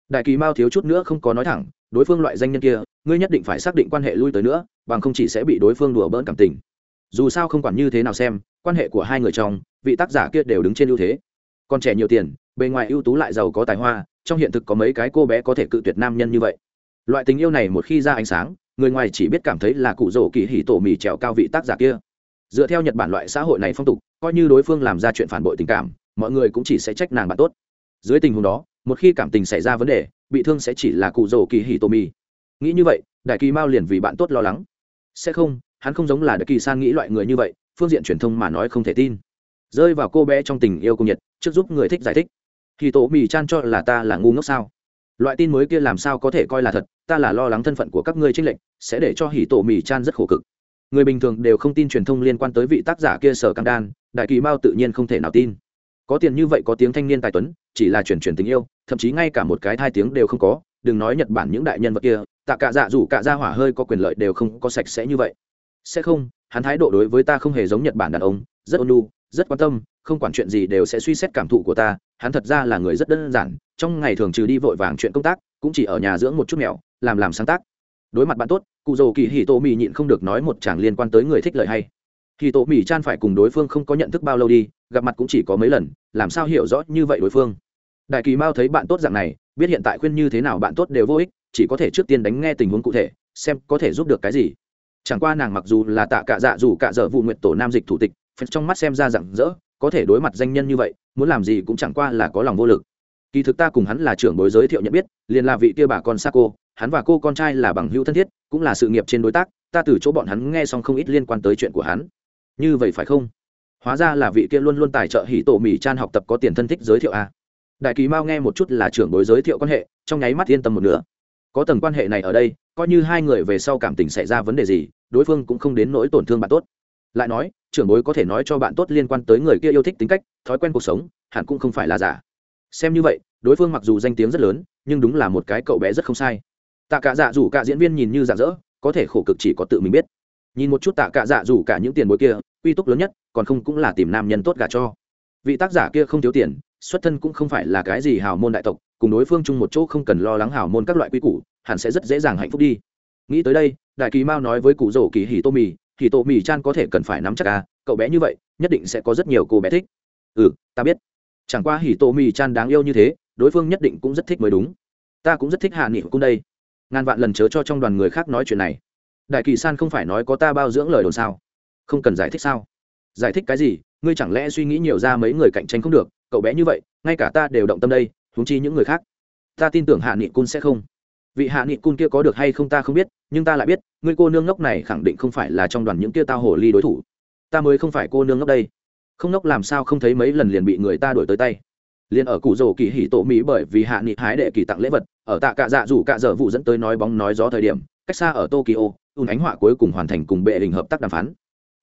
Đại kỳ mao thiếu chút nữa không có nói thẳng, đối phương loại danh nhân kia, ngươi nhất định phải xác định quan hệ lui tới nữa, bằng không chỉ sẽ bị đối phương đùa bỡn cảm tình. Dù sao không quản như thế nào xem, quan hệ của hai người trong, vị tác giả kia đều đứng trên ưu thế. Còn trẻ nhiều tiền, bề ngoài ưu tú lại giàu có tài hoa, trong hiện thực có mấy cái cô bé có thể cự tuyệt nam nhân như vậy. Loại tình yêu này một khi ra ánh sáng người ngoài chỉ biết cảm thấy là cụ rổ kỳ hỉ tổ mì trèo cao vị tác giả kia. Dựa theo nhật bản loại xã hội này phong tục, coi như đối phương làm ra chuyện phản bội tình cảm, mọi người cũng chỉ sẽ trách nàng bạn tốt. Dưới tình huống đó, một khi cảm tình xảy ra vấn đề, bị thương sẽ chỉ là cụ rổ kỳ hỉ tổ mì. Nghĩ như vậy, đại kỳ mao liền vì bạn tốt lo lắng. Sẽ không, hắn không giống là đại kỳ san nghĩ loại người như vậy, phương diện truyền thông mà nói không thể tin. Rơi vào cô bé trong tình yêu cung nhiệt trước giúp người thích giải thích. Thì tổ mì chan cho là ta là ngu ngốc sao? Loại tin mới kia làm sao có thể coi là thật? Ta là lo lắng thân phận của các ngươi trinh lệnh sẽ để cho hỉ tổ mì chan rất khổ cực. Người bình thường đều không tin truyền thông liên quan tới vị tác giả kia sở cam đan, đại kỳ mao tự nhiên không thể nào tin. Có tiền như vậy có tiếng thanh niên tài tuấn, chỉ là chuyển chuyển tình yêu, thậm chí ngay cả một cái thai tiếng đều không có, đừng nói nhật bản những đại nhân vật kia, tạ cả dạ dù cả gia hỏa hơi có quyền lợi đều không có sạch sẽ như vậy. Sẽ không, hắn thái độ đối với ta không hề giống nhật bản đàn ông, rất ôn nhu, rất quan tâm, không quản chuyện gì đều sẽ suy xét cảm thụ của ta, hắn thật ra là người rất đơn giản, trong ngày thường trừ đi vội vàng chuyện công tác cũng chỉ ở nhà dưỡng một chút mèo làm làm sáng tác. Đối mặt bạn tốt, cụ dầu kỳ hì tô mì nhịn không được nói một chàng liên quan tới người thích lợi hay. Hì tô mì chan phải cùng đối phương không có nhận thức bao lâu đi, gặp mặt cũng chỉ có mấy lần, làm sao hiểu rõ như vậy đối phương? Đại kỳ mao thấy bạn tốt dạng này, biết hiện tại khuyên như thế nào bạn tốt đều vô ích, chỉ có thể trước tiên đánh nghe tình huống cụ thể, xem có thể giúp được cái gì. Chẳng qua nàng mặc dù là tạ cả dạ dù cả dở vụ nguyện tổ nam dịch thủ tịch phật trong mắt xem ra rặng rỡ, có thể đối mặt danh nhân như vậy, muốn làm gì cũng chẳng qua là có lòng vô lực kỳ thực ta cùng hắn là trưởng bối giới thiệu nhận biết, liền là vị kia bà con sa cô, hắn và cô con trai là bằng hữu thân thiết, cũng là sự nghiệp trên đối tác, ta từ chỗ bọn hắn nghe xong không ít liên quan tới chuyện của hắn. Như vậy phải không? Hóa ra là vị kia luôn luôn tài trợ hỉ tổ mì chan học tập có tiền thân thích giới thiệu a đại kỳ mao nghe một chút là trưởng bối giới thiệu quan hệ, trong nháy mắt yên tâm một nửa. Có tầng quan hệ này ở đây, coi như hai người về sau cảm tình xảy ra vấn đề gì, đối phương cũng không đến nỗi tổn thương bạn tốt. Lại nói, trưởng bối có thể nói cho bạn tốt liên quan tới người kia yêu thích tính cách, thói quen cuộc sống, hẳn cũng không phải là giả xem như vậy, đối phương mặc dù danh tiếng rất lớn, nhưng đúng là một cái cậu bé rất không sai. Tạ cả dạ dù cả diễn viên nhìn như giả dỡ, có thể khổ cực chỉ có tự mình biết. Nhìn một chút tạ cả dạ dù cả những tiền bối kia, uy túc lớn nhất, còn không cũng là tìm nam nhân tốt gả cho. Vị tác giả kia không thiếu tiền, xuất thân cũng không phải là cái gì hào môn đại tộc, cùng đối phương chung một chỗ không cần lo lắng hào môn các loại quy củ, hẳn sẽ rất dễ dàng hạnh phúc đi. Nghĩ tới đây, đại kỳ mao nói với cụ rổ kỳ hì tô mì hì tô mì chan có thể cần phải nắm chắc à cậu bé như vậy, nhất định sẽ có rất nhiều cô bé thích. Ừ ta biết chẳng qua hỉ tô mì chan đáng yêu như thế, đối phương nhất định cũng rất thích mới đúng. Ta cũng rất thích hạ nghị cung đây. Ngàn vạn lần chớ cho trong đoàn người khác nói chuyện này. Đại kỳ san không phải nói có ta bao dưỡng lời đồn sao? Không cần giải thích sao? Giải thích cái gì? Ngươi chẳng lẽ suy nghĩ nhiều ra mấy người cạnh tranh không được? Cậu bé như vậy, ngay cả ta đều động tâm đây thúng chi những người khác. Ta tin tưởng hạ nghị cun sẽ không. Vị hạ nghị cun kia có được hay không ta không biết, nhưng ta lại biết, ngươi cô nương ngốc này khẳng định không phải là trong đoàn những kia tao hồ ly đối thủ. Ta mới không phải cô nương ngốc đây không nốc làm sao không thấy mấy lần liền bị người ta đuổi tới tay. Liền ở cụ rổ kỳ hỉ tổ mỹ bởi vì hạ nghị hái đệ kỳ tặng lễ vật, ở tạ cạ dạ rủ cạ dở vụ dẫn tới nói bóng nói gió thời điểm, cách xa ở tokyo, ùn ánh họa cuối cùng hoàn thành cùng bệ hình hợp tác đàm phán.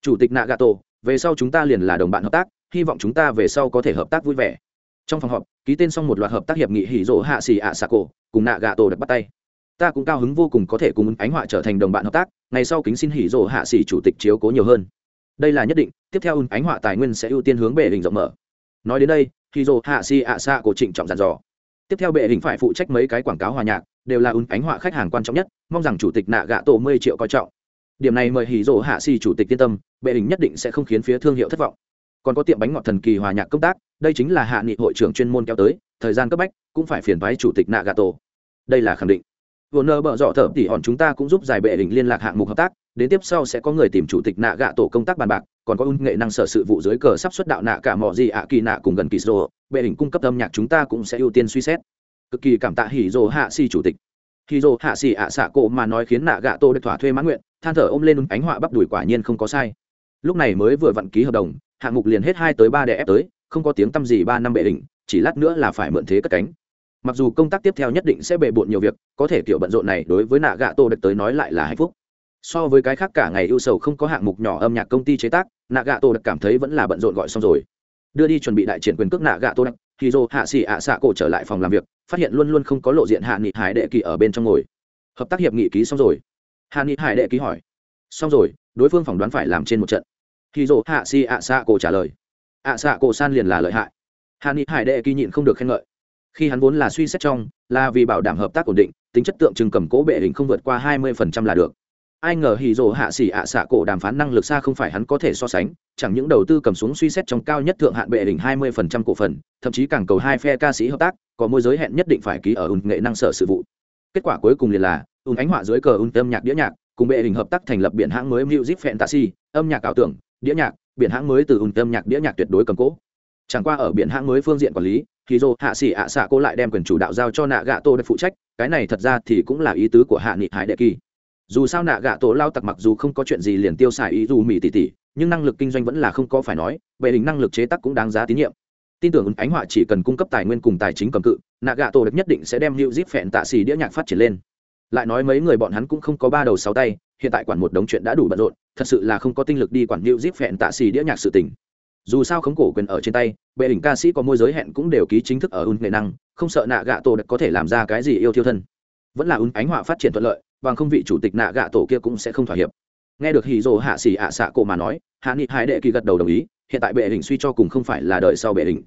Chủ tịch nagato, về sau chúng ta liền là đồng bạn hợp tác, hy vọng chúng ta về sau có thể hợp tác vui vẻ. Trong phòng họp, ký tên xong một loạt hợp tác hiệp nghị hỉ rỗ hạ xì ạ xà cổ, cùng nạ gà tổ đặt bắt tay. Ta cũng cao hứng vô cùng có thể cùng ánh họa trở thành đồng bạn hợp tác, ngày sau kính xin hỉ rỗ hạ xì chủ tịch chiếu cố nhiều hơn đây là nhất định, tiếp theo ánh họa tài nguyên sẽ ưu tiên hướng bệ hình rộng mở. Nói đến đây hỉ dồ hạ si ạ xạ cổ trịnh trọng dàn dò. Tiếp theo bệ hình phải phụ trách mấy cái quảng cáo hòa nhạc, đều là un ánh họa khách hàng quan trọng nhất, mong rằng chủ tịch nạ gạ tổ mười triệu coi trọng. Điểm này mời hì rỗ hạ si chủ tịch yên tâm, bệ hình nhất định sẽ không khiến phía thương hiệu thất vọng. Còn có tiệm bánh ngọt thần kỳ hòa nhạc công tác, đây chính là hạ nghị hội trưởng chuyên môn kéo tới, thời gian cấp bách cũng phải phiền phái chủ tịch nạ gà tổ đây là khẳng định. Vừa nơ bợ dọ thở tỉ hòn chúng ta cũng giúp giải bệ hình liên lạc hạng mục hợp tác đến tiếp sau sẽ có người tìm chủ tịch nạ gạ tổ công tác bàn bạc, còn có ung nghệ năng sở sự vụ dưới cờ sắp xuất đạo nạ cả mọi gì ạ kỳ nạ cùng gần kỳ rô bệ hình cung cấp âm nhạc chúng ta cũng sẽ ưu tiên suy xét. Cực kỳ cảm tạ hỉ rồ hạ si chủ tịch. Hỉ rồ hạ si ạ xạ cộ mà nói khiến nạ gạ tổ được thỏa thuê mãn nguyện, than thở ôm lên ánh họa bắp đùi quả nhiên không có sai. Lúc này mới vừa vặn ký hợp đồng, hạng mục liền hết hai tới ba đè ép tới, không có tiếng tăm gì ba năm bệ đỉnh, chỉ lát nữa là phải mượn thế cất cánh. Mặc dù công tác tiếp theo nhất định sẽ bề bộn nhiều việc, có thể kiểu bận rộn này đối với nạ gạ tô được tới nói lại là hạnh phúc so với cái khác cả ngày ưu sầu không có hạng mục nhỏ âm nhạc công ty chế tác nạ gạ tô đặc cảm thấy vẫn là bận rộn gọi xong rồi. Đưa đi chuẩn bị đại triển quyền cước nạ gạ tô đặc thì dô hạ xì ạ xạ cổ trở lại phòng làm việc, phát hiện luôn luôn không có lộ diện hạ nghị hải đệ kỳ ở bên trong ngồi. Hợp tác hiệp nghị ký xong rồi. Hạ nghị hải đệ ký hỏi. Xong rồi, đối phương phỏng đoán phải làm trên một trận. Thì dô hạ xỉ ạ xạ cổ trả lời. Ạ xạ cổ san liền là lợi hại. Hạ nghị hải đệ kỳ nhịn không được khen ngợi. Khi hắn vốn là suy xét trong, là vì bảo đảm hợp tác ổn định, tính chất tượng trưng cầm cố bệ hình không vượt qua hai mươi phần trăm là được ai ngờ hì rồ hạ xỉ ạ xạ cổ đàm phán năng lực xa không phải hắn có thể so sánh, chẳng những đầu tư cầm xuống suy xét trong cao nhất thượng hạn bệ đỉnh hai mươi phần trăm cổ phần, thậm chí càng cầu hai phe ca sĩ hợp tác, có môi giới hẹn nhất định phải ký ở ùn nghệ năng sở sự vụ. Kết quả cuối cùng liền là, ùn ánh họa dưới cờ ùn âm nhạc đĩa nhạc, cùng bệ đỉnh hợp tác thành lập biển hãng mới music fantasy, âm nhạc ảo tưởng, đĩa nhạc, biển hãng mới từ ùn âm nhạc đĩa nhạc tuyệt đối cầm cố. Chẳng qua ở biển hãng mới phương diện quản lý thì dô hạ xỉ ạ xạ cô lại đem quyền chủ đạo giao cho nạ gạ tô được phụ trách, cái này thật ra thì cũng là ý tứ của hạ nghị hải đệ kỳ dù sao nạ gạ tổ lao tặc mặc dù không có chuyện gì liền tiêu xài ý dù mỹ tỷ tỷ nhưng năng lực kinh doanh vẫn là không có phải nói, bệ hình năng lực chế tác cũng đáng giá tín nhiệm. Tin tưởng ánh họa chỉ cần cung cấp tài nguyên cùng tài chính cầm cự, nạ gạ tổ được nhất định sẽ đem lưu zip phẹn tạ xì đĩa nhạc phát triển lên. Lại nói mấy người bọn hắn cũng không có ba đầu sáu tay, hiện tại quản một đống chuyện đã đủ bận rộn, thật sự là không có tinh lực đi quản lưu zip phẹn tạ xì đĩa nhạc sự tình. Dù sao khống cổ quyền ở trên tay, bệ hình ca sĩ có môi giới hẹn cũng đều ký chính thức ở un nghệ năng không sợ nạ gạ tổ được có thể làm ra cái gì yêu thiêu thân. Vẫn là un ánh họa phát triển thuận lợi bằng không vị chủ tịch nạ gạ tổ kia cũng sẽ không thỏa hiệp. Nghe được hì dồ hạ xỉ ạ xạ cổ mà nói, hạ nghị hai đệ kỳ gật đầu đồng ý, hiện tại bệ hình suy cho cùng không phải là đời sau bệ hình.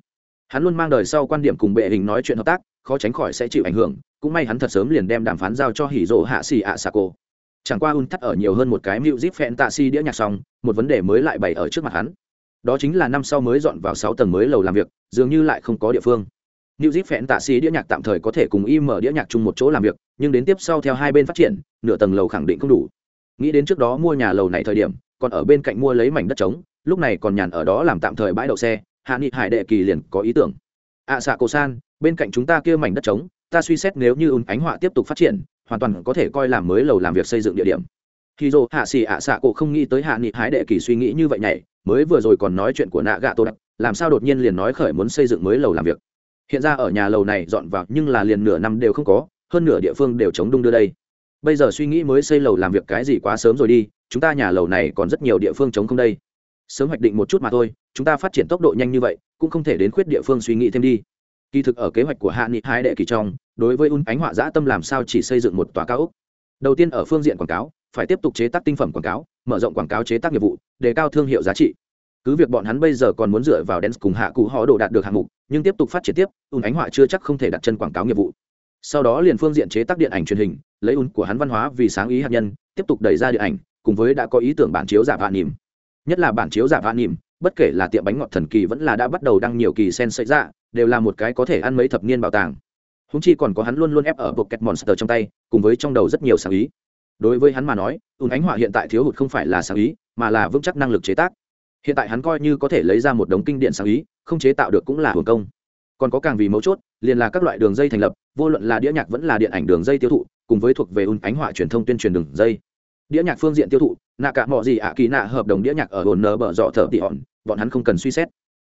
Hắn luôn mang đời sau quan điểm cùng bệ hình nói chuyện hợp tác, khó tránh khỏi sẽ chịu ảnh hưởng, cũng may hắn thật sớm liền đem đàm phán giao cho hì dồ hạ xỉ ạ xạ cổ. Chẳng qua un thắt ở nhiều hơn một cái mưu zip phen tạ si đĩa nhạc xong, một vấn đề mới lại bày ở trước mặt hắn. Đó chính là năm sau mới dọn vào sáu tầng mới lầu làm việc, dường như lại không có địa phương. New Zip phèn tạ sĩ đĩa nhạc tạm thời có thể cùng im mở đĩa nhạc chung một chỗ làm việc, nhưng đến tiếp sau theo hai bên phát triển, nửa tầng lầu khẳng định không đủ. Nghĩ đến trước đó mua nhà lầu này thời điểm, còn ở bên cạnh mua lấy mảnh đất trống, lúc này còn nhàn ở đó làm tạm thời bãi đậu xe, Hạ Nghị Hải Đệ Kỳ liền có ý tưởng. À xạ Cổ San, bên cạnh chúng ta kia mảnh đất trống, ta suy xét nếu như ứng ánh họa tiếp tục phát triển, hoàn toàn có thể coi làm mới lầu làm việc xây dựng địa điểm. Khi Dụ Hạ Sĩ ạ xạ cổ không nghĩ tới Hạ Nghị Hải Đệ Kỳ suy nghĩ như vậy nhảy, mới vừa rồi còn nói chuyện của nạ gạ tô đặc làm sao đột nhiên liền nói khởi muốn xây dựng mới lầu làm việc hiện ra ở nhà lầu này dọn vào nhưng là liền nửa năm đều không có, hơn nửa địa phương đều chống đung đưa đây. Bây giờ suy nghĩ mới xây lầu làm việc cái gì quá sớm rồi đi, chúng ta nhà lầu này còn rất nhiều địa phương chống không đây. Sớm hoạch định một chút mà thôi, chúng ta phát triển tốc độ nhanh như vậy, cũng không thể đến khuyết địa phương suy nghĩ thêm đi. Kỳ thực ở kế hoạch của hạ nghị hai đệ kỳ trong, đối với un ánh họa dã tâm làm sao chỉ xây dựng một tòa cao ốc. Đầu tiên ở phương diện quảng cáo, phải tiếp tục chế tác tinh phẩm quảng cáo, mở rộng quảng cáo chế tác nghiệp vụ, đề cao thương hiệu giá trị. Cứ việc bọn hắn bây giờ còn muốn dựa vào đen cùng hạ cụ họ đồ đạt được hạng mục nhưng tiếp tục phát triển tiếp, ùn ánh họa chưa chắc không thể đặt chân quảng cáo nghiệp vụ. Sau đó liền phương diện chế tác điện ảnh truyền hình, lấy ùn của hắn văn hóa vì sáng ý hạt nhân, tiếp tục đẩy ra điện ảnh, cùng với đã có ý tưởng bản chiếu giả vạn nỉm nhất là bản chiếu giả vạn nỉm bất kể là tiệm bánh ngọt thần kỳ vẫn là đã bắt đầu đăng nhiều kỳ sen sợi ra đều là một cái có thể ăn mấy thập niên bảo tàng. Húng chi còn có hắn luôn luôn ép ở bộ kẹt monster trong tay, cùng với trong đầu rất nhiều sáng ý. Đối với hắn mà nói, ùn ánh họa hiện tại thiếu hụt không phải là sáng ý, mà là vững chắc năng lực chế tác hiện tại hắn coi như có thể lấy ra một đống kinh điện sáng ý, không chế tạo được cũng là hưởng công. Còn có càng vì mấu chốt, liền là các loại đường dây thành lập, vô luận là đĩa nhạc vẫn là điện ảnh đường dây tiêu thụ, cùng với thuộc về Un ánh họa truyền thông tuyên truyền đường dây. Đĩa nhạc phương diện tiêu thụ, nạ cả mọi gì ạ, kỳ nạ hợp đồng đĩa nhạc ở hồn nở bở dọ thở tỉ hòn bọn hắn không cần suy xét.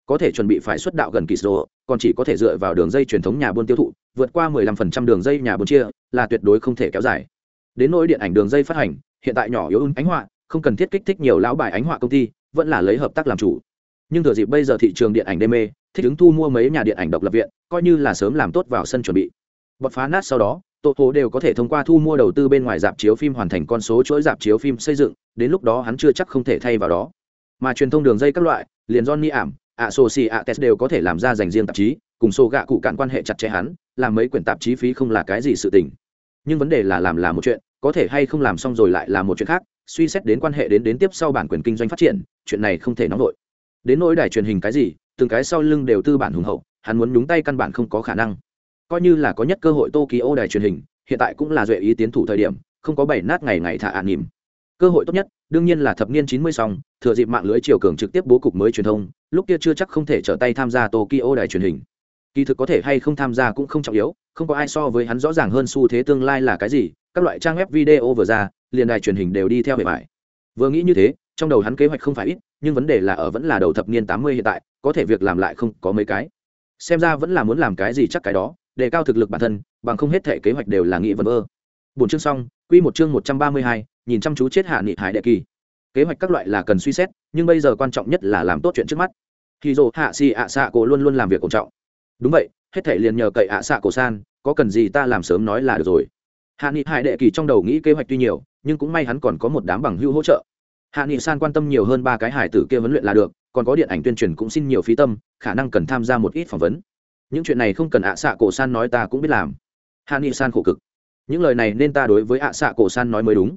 Có thể chuẩn bị phải xuất đạo gần kỳ sổ còn chỉ có thể dựa vào đường dây truyền thống nhà buôn tiêu thụ, vượt qua 15% đường dây nhà buôn chia, là tuyệt đối không thể kéo dài. Đến nỗi điện ảnh đường dây phát hành, hiện tại nhỏ yếu Un ánh họa không cần thiết kích thích nhiều lão bài ánh họa công ty, vẫn là lấy hợp tác làm chủ. Nhưng thừa dịp bây giờ thị trường điện ảnh đê mê, thích ứng thu mua mấy nhà điện ảnh độc lập viện, coi như là sớm làm tốt vào sân chuẩn bị. Bật phá nát sau đó tổ hồ đều có thể thông qua thu mua đầu tư bên ngoài dạp chiếu phim hoàn thành con số chuỗi dạp chiếu phim xây dựng, đến lúc đó hắn chưa chắc không thể thay vào đó. Mà truyền thông đường dây các loại, liền johnny ảm ạ sô si ạ test đều có thể làm ra dành riêng tạp chí, cùng sổ gạ cụ cạn quan hệ chặt chẽ hắn, làm mấy quyển tạp chí phí không là cái gì sự tình. Nhưng vấn đề là làm là một chuyện, có thể hay không làm xong rồi lại là một chuyện khác suy xét đến quan hệ đến đến tiếp sau bản quyền kinh doanh phát triển, chuyện này không thể nóng vội. Đến nỗi đài truyền hình cái gì, từng cái sau lưng đều tư bản hùng hậu, hắn muốn nhúng tay căn bản không có khả năng. Coi như là có nhất cơ hội Tokyo đài truyền hình, hiện tại cũng là duệ ý tiến thủ thời điểm, không có bảy nát ngày ngày thả ạn nỉm cơ hội tốt nhất, đương nhiên là thập niên chín mươi xong, thừa dịp mạng lưới chiều cường trực tiếp bố cục mới truyền thông, lúc kia chưa chắc không thể trở tay tham gia tokyo đài truyền hình. Kỳ thực có thể hay không tham gia cũng không trọng yếu, không có ai so với hắn rõ ràng hơn xu thế tương lai là cái gì các loại trang web video vừa ra, liền đài truyền hình đều đi theo bề bài. Vừa nghĩ như thế, trong đầu hắn kế hoạch không phải ít, nhưng vấn đề là ở vẫn là đầu thập niên tám mươi hiện tại, có thể việc làm lại không có mấy cái. Xem ra vẫn là muốn làm cái gì chắc cái đó, đề cao thực lực bản thân, bằng không hết thể kế hoạch đều là nghị vân vơ. Bốn chương xong, quy một chương một trăm ba mươi hai, nhìn chăm chú chết hạ nghị hải đệ kỳ. Kế hoạch các loại là cần suy xét, nhưng bây giờ quan trọng nhất là làm tốt chuyện trước mắt. Khi dồ hạ si ạ xạ cổ luôn luôn làm việc cổ trọng. Đúng vậy, hết thể liền nhờ cậy ạ xạ cổ san, có cần gì ta làm sớm nói là được rồi hạ nghị hải đệ kỳ trong đầu nghĩ kế hoạch tuy nhiều nhưng cũng may hắn còn có một đám bằng hưu hỗ trợ. Hạ nghị san quan tâm nhiều hơn ba cái hải tử kia vấn luyện là được còn có điện ảnh tuyên truyền cũng xin nhiều phí tâm khả năng cần tham gia một ít phỏng vấn. Những chuyện này không cần ạ xạ cổ san nói ta cũng biết làm. Hạ nghị san khổ cực. Những lời này nên ta đối với ạ xạ cổ san nói mới đúng.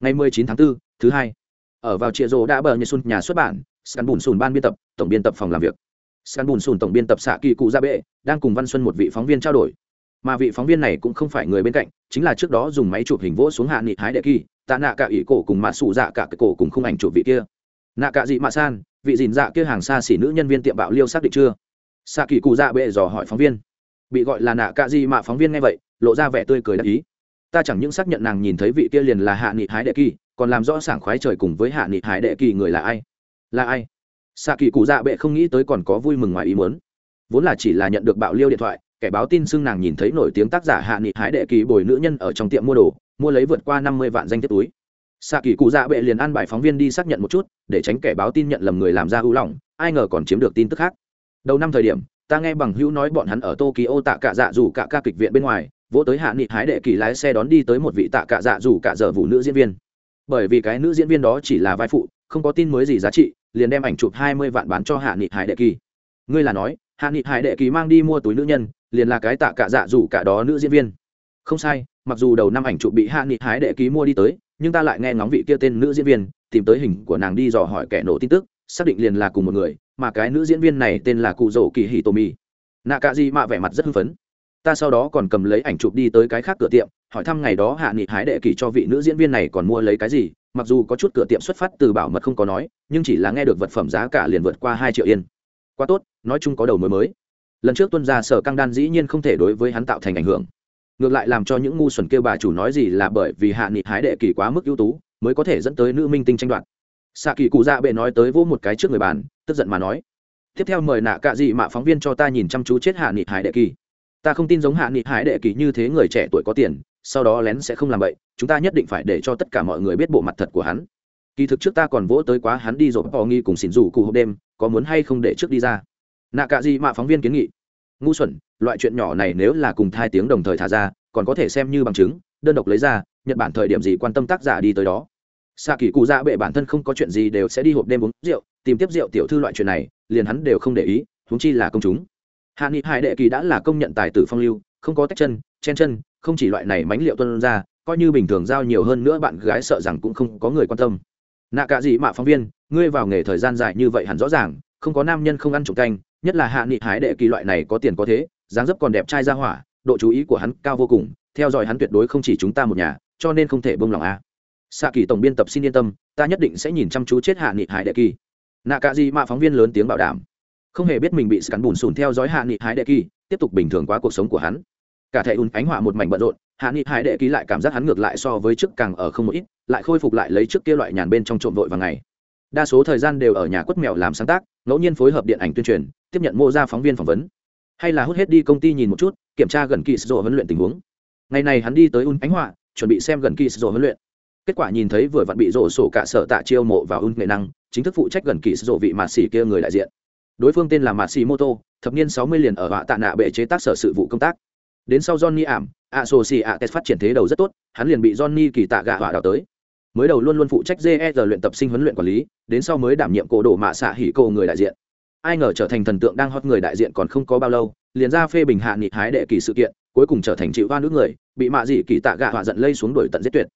Ngày 19 tháng 4, thứ hai. Ở vào trịa rỗ đã bờ như xuân nhà xuất bản scan bùn sùn ban biên tập tổng biên tập phòng làm việc. Scan bùn sùn tổng biên tập xạ kỳ cụ gia bệ đang cùng văn xuân một vị phóng viên trao đổi mà vị phóng viên này cũng không phải người bên cạnh, chính là trước đó dùng máy chụp hình vỗ xuống hạ nghị hái đệ kỳ, tạ nạ cả ỷ cổ cùng mạ sụ dạ cả cái cổ cùng khung ảnh chụp vị kia. Nạ cả dị mạ san, vị dìn dạ kia hàng xa xỉ nữ nhân viên tiệm bạo liêu xác định chưa? Xạ kỳ cụ dạ bệ dò hỏi phóng viên. Bị gọi là nạ cả dị mạ phóng viên nghe vậy, lộ ra vẻ tươi cười đắc ý. Ta chẳng những xác nhận nàng nhìn thấy vị kia liền là hạ nghị hái đệ kỳ, còn làm rõ sảng khoái trời cùng với hạ nghị hái đệ kỳ người là ai? Là ai? Xạ kỳ cụ dạ bệ không nghĩ tới còn có vui mừng ngoài ý muốn. Vốn là chỉ là nhận được bạo liêu điện thoại kẻ báo tin xưng nàng nhìn thấy nổi tiếng tác giả hạ nghị hái đệ kỳ bồi nữ nhân ở trong tiệm mua đồ, mua lấy vượt qua năm mươi vạn danh tiết túi. Xạ kỳ cụ dạ bệ liền ăn bài phóng viên đi xác nhận một chút, để tránh kẻ báo tin nhận lầm người làm ra hữu lòng ai ngờ còn chiếm được tin tức khác. Đầu năm thời điểm, ta nghe bằng hữu nói bọn hắn ở tokyo tạ cả dạ dù cả ca kịch viện bên ngoài, vỗ tới hạ nghị hái đệ kỳ lái xe đón đi tới một vị tạ cả dạ dù cả giờ vụ nữ diễn viên. Bởi vì cái nữ diễn viên đó chỉ là vai phụ, không có tin mới gì giá trị, liền đem ảnh chụp hai mươi vạn bán cho hạ nghị hải đệ kỳ. Ngươi là nói, hạ nghị hải đệ kỳ mang đi mua túi nữ nhân liền là cái tạ cả dạ dù cả đó nữ diễn viên. Không sai, mặc dù đầu năm ảnh chụp bị hạ nghị Hái đệ ký mua đi tới, nhưng ta lại nghe ngóng vị kia tên nữ diễn viên, tìm tới hình của nàng đi dò hỏi kẻ nổ tin tức, xác định liền là cùng một người, mà cái nữ diễn viên này tên là cụ rổ kỳ hì tô mi. Nạ cả gì mạ vẻ mặt rất hưng phấn. Ta sau đó còn cầm lấy ảnh chụp đi tới cái khác cửa tiệm, hỏi thăm ngày đó hạ nghị hái đệ kỳ cho vị nữ diễn viên này còn mua lấy cái gì, mặc dù có chút cửa tiệm xuất phát từ bảo mật không có nói, nhưng chỉ là nghe được vật phẩm giá cả liền vượt qua hai triệu yên. Quá tốt, nói chung có đầu mới mới lần trước tuân ra sở căng đan dĩ nhiên không thể đối với hắn tạo thành ảnh hưởng. Ngược lại làm cho những ngu xuẩn kêu bà chủ nói gì là bởi vì hạ nghị hái đệ kỳ quá mức ưu tú, mới có thể dẫn tới nữ minh tinh tranh đoạt. Xạ kỳ cụ dạ bệ nói tới vỗ một cái trước người bàn, tức giận mà nói, tiếp theo mời nạ cạ dị mạ phóng viên cho ta nhìn chăm chú chết hạ nghị hải đệ kỳ. Ta không tin giống hạ nghị hải đệ kỳ như thế người trẻ tuổi có tiền, sau đó lén sẽ không làm vậy, chúng ta nhất định phải để cho tất cả mọi người biết bộ mặt thật của hắn. Kỳ thực trước ta còn vỗ tới quá hắn đi rồi bỏ nghi cùng xỉn rủ cụ hộp đêm, có muốn hay không để trước đi ra? Nạ cạ gì mạ phóng viên kiến nghị. Ngu xuẩn, loại chuyện nhỏ này nếu là cùng thai tiếng đồng thời thả ra, còn có thể xem như bằng chứng, đơn độc lấy ra, nhật bản thời điểm gì quan tâm tác giả đi tới đó. Xạ kỳ cụ dạ bệ bản thân không có chuyện gì đều sẽ đi hộp đêm uống rượu, tìm tiếp rượu tiểu thư loại chuyện này, liền hắn đều không để ý thúng chi là công chúng. Hạ nghị hải đệ kỳ đã là công nhận tài tử phong lưu, không có tách chân, chen chân, không chỉ loại này mánh liệu tuân ra, coi như bình thường giao nhiều hơn nữa bạn gái sợ rằng cũng không có người quan tâm. Nạ cả gì mạ phóng viên, ngươi vào nghề thời gian dài như vậy hẳn rõ ràng, không có nam nhân không ăn trộm canh nhất là hạ nghị hái đệ kỳ loại này có tiền có thế, dáng dấp còn đẹp trai ra hỏa, độ chú ý của hắn cao vô cùng, theo dõi hắn tuyệt đối không chỉ chúng ta một nhà, cho nên không thể bông lòng a. Xạ kỳ tổng biên tập xin yên tâm, ta nhất định sẽ nhìn chăm chú chết hạ nghị hải đệ kỳ. Nạ cả gì mạ phóng viên lớn tiếng bảo đảm. Không hề biết mình bị cắn bùn sùn theo dõi hạ nghị hải đệ kỳ, tiếp tục bình thường quá cuộc sống của hắn. Cả thể ùn ánh họa một mảnh bận rộn, hạ nghị hải đệ kỳ lại cảm giác hắn ngược lại so với trước càng ở không một ít, lại khôi phục lại lấy trước kia loại nhàn bên trong trộm vội vào ngày. Đa số thời gian đều ở nhà quất mèo làm sáng tác, ngẫu nhiên phối hợp điện ảnh tuyên truyền tiếp nhận mô ra phóng viên phỏng vấn. Hay là hút hết đi công ty nhìn một chút, kiểm tra gần kỳ sổ huấn luyện tình huống. Ngày này hắn đi tới un ánh họa, chuẩn bị xem gần kỳ sổ huấn luyện. Kết quả nhìn thấy vừa vặn bị rổ sổ cả sở tạ chiêu mộ vào un nghệ năng, chính thức phụ trách gần kỳ sổ vị mạt xỉ kia người đại diện. Đối phương tên là mạt xỉ mô tô thập niên sáu mươi liền ở họa tạ nạ bệ chế tác sở sự vụ công tác. Đến sau johnny ảm a sô xì a phát triển thế đầu rất tốt, hắn liền bị johnny kỳ tạ gạ họa đào tới. Mới đầu luôn luôn phụ trách ger luyện tập sinh huấn luyện quản lý, đến sau mới đảm nhiệm cổ đồ mạ xạ hỉ cô người đại diện ai ngờ trở thành thần tượng đang hot người đại diện còn không có bao lâu, liền ra phê bình hạ nghị hái đệ kỳ sự kiện, cuối cùng trở thành chịu hoa nước người, bị mạ dị kỳ tạ gạ họa giận lây xuống đuổi tận giết tuyệt.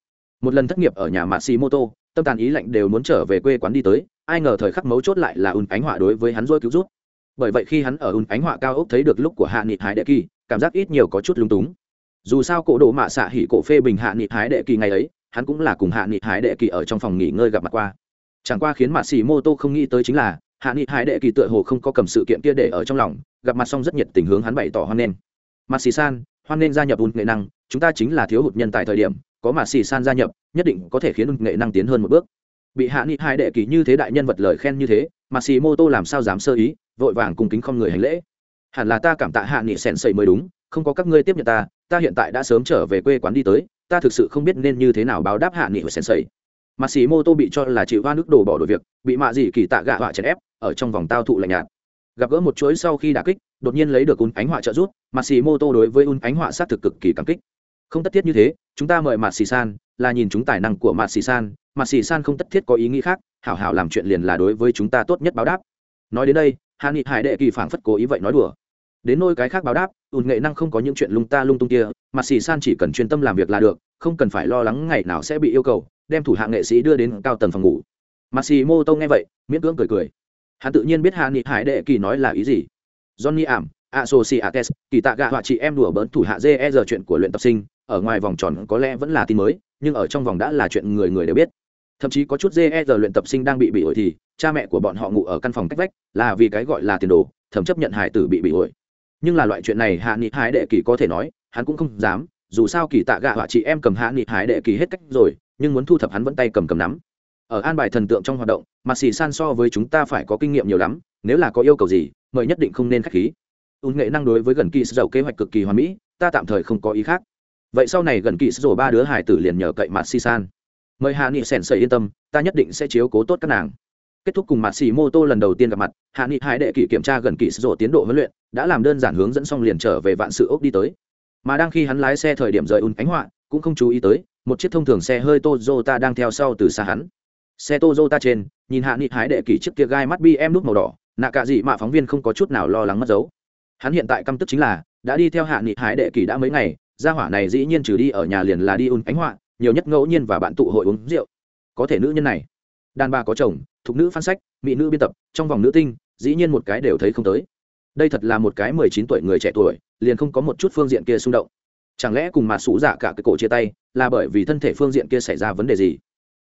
Một lần thất nghiệp ở nhà mạ xì mô tô tâm tàn ý lạnh đều muốn trở về quê quán đi tới, ai ngờ thời khắc mấu chốt lại là ùn ánh họa đối với hắn dôi cứu rút. Bởi vậy khi hắn ở ùn ánh họa cao ốc thấy được lúc của hạ nghị hái đệ kỳ cảm giác ít nhiều có chút lung túng. Dù sao cổ đồ mạ xạ hỉ cổ phê bình hạ nghị hái đệ kỳ ngày ấy, hắn cũng là cùng hạ nghị hái đệ kỳ ở trong phòng nghỉ ngơi gặp mặt qua. Chẳng qua khiến mạ xì mô tô không nghĩ tới chính là hạ nghị hải đệ kỳ tựa hồ không có cầm sự kiện kia để ở trong lòng, gặp mặt xong rất nhiệt tình hướng hắn bày tỏ hoan nghênh. Mặt xì san, hoan nghênh gia nhập ùn nghệ năng, chúng ta chính là thiếu hụt nhân tại thời điểm, có mặt xì san gia nhập, nhất định có thể khiến ùn nghệ năng tiến hơn một bước. Bị hạ nghị hai đệ kỳ như thế đại nhân vật lời khen như thế mặt xì mô tô làm sao dám sơ ý, vội vàng cùng kính không người hành lễ. Hẳn là ta cảm tạ hạ nghị sèn sầy mới đúng, không có các ngươi tiếp nhận ta ta hiện tại đã sớm trở về quê quán đi tới, ta thực sự không biết nên như thế nào báo đáp hạ nghị và sèn sầy mặt xì mô tô bị cho là chịu hoa nước đổ bỏ đổi việc, bị mạ dị kỳ tạ gạ họa chèn ép ở trong vòng tao thụ lạnh nhạt. Gặp gỡ một chuỗi sau khi đả kích, đột nhiên lấy được un ánh họa trợ giúp mặt xì mô tô đối với un ánh họa sát thực cực kỳ cảm kích. Không tất thiết như thế, chúng ta mời mặt xì san là nhìn chúng tài năng của mặt xì san mặt xì san không tất thiết có ý nghĩ khác, hảo hảo làm chuyện liền là đối với chúng ta tốt nhất báo đáp. Nói đến đây hạ nghị hải đệ kỳ phảng phất cố ý vậy nói đùa. Đến nôi cái khác báo đáp ùn nghệ năng không có những chuyện lung ta lung tung kia mặt xì san chỉ cần chuyên tâm làm việc là được, không cần phải lo lắng ngày nào sẽ bị yêu cầu, đem thủ hạ nghệ sĩ đưa đến cao tầng phòng ngủ. Matsumoto nghe vậy, miễn cưỡng cười cười hắn tự nhiên biết hạ nghị hải đệ kỳ nói là ý gì. Johnny ảm, associates, kỳ tạ gạ họa chị em đùa bỡn thủ hạ dê giờ chuyện của luyện tập sinh, ở ngoài vòng tròn có lẽ vẫn là tin mới, nhưng ở trong vòng đã là chuyện người người đều biết. Thậm chí có chút dê giờ luyện tập sinh đang bị bị ổi thì, cha mẹ của bọn họ ngủ ở căn phòng cách vách, là vì cái gọi là tiền đồ, Thậm chấp nhận hải tử bị bị ổi. Nhưng là loại chuyện này hạ nghị hải đệ kỳ có thể nói, hắn cũng không dám, dù sao kỳ tạ gạ họa chị em cầm hạ nghị hải đệ kỳ hết cách rồi, nhưng muốn thu thập hắn vẫn tay cầm cầm nắm ở an bài thần tượng trong hoạt động, mà xì san so với chúng ta phải có kinh nghiệm nhiều lắm, nếu là có yêu cầu gì, mời nhất định không nên k h á c h khí. Ùn nghệ năng đối với gần kỳ dầu kế hoạch cực kỳ hoàn mỹ, ta tạm thời không có ý khác. Vậy sau này gần kỳ dầu ba đứa hải tử liền nhờ cậy mặt xì san. Mời hạ nghị sèn sầy yên tâm, ta nhất định sẽ chiếu cố tốt các nàng. Kết thúc cùng mặt xì mô tô lần đầu tiên gặp mặt, hạ nghị hải đệ kỷ kiểm tra gần kỳ dầu tiến độ huấn luyện, đã làm đơn giản hướng dẫn xong liền trở về vạn sự ốc đi tới. Mà đang khi hắn lái xe thời điểm rời ùn ánh họa, cũng không chú ý tới, một chiếc thông thường xe hơi Toyota đang theo sau từ xa hắn xe Toyota trên, nhìn hạ nghị hái đệ kỷ chiếc kia gai mắt bi em nút màu đỏ, nạ cả gì mà phóng viên không có chút nào lo lắng mất dấu. Hắn hiện tại căm tức chính là, đã đi theo hạ nghị hái đệ kỷ đã mấy ngày, gia hỏa này dĩ nhiên trừ đi ở nhà liền là đi ùn ánh họa, nhiều nhất ngẫu nhiên và bạn tụ hội uống rượu. Có thể nữ nhân này. Đàn bà có chồng, thục nữ phan sách, mỹ nữ biên tập, trong vòng nữ tinh, dĩ nhiên một cái đều thấy không tới. Đây thật là một cái mười chín tuổi người trẻ tuổi, liền không có một chút phương diện kia xung động. Chẳng lẽ cùng mà sủ giả cả cái cổ chia tay, là bởi vì thân thể phương diện kia xảy ra vấn đề gì?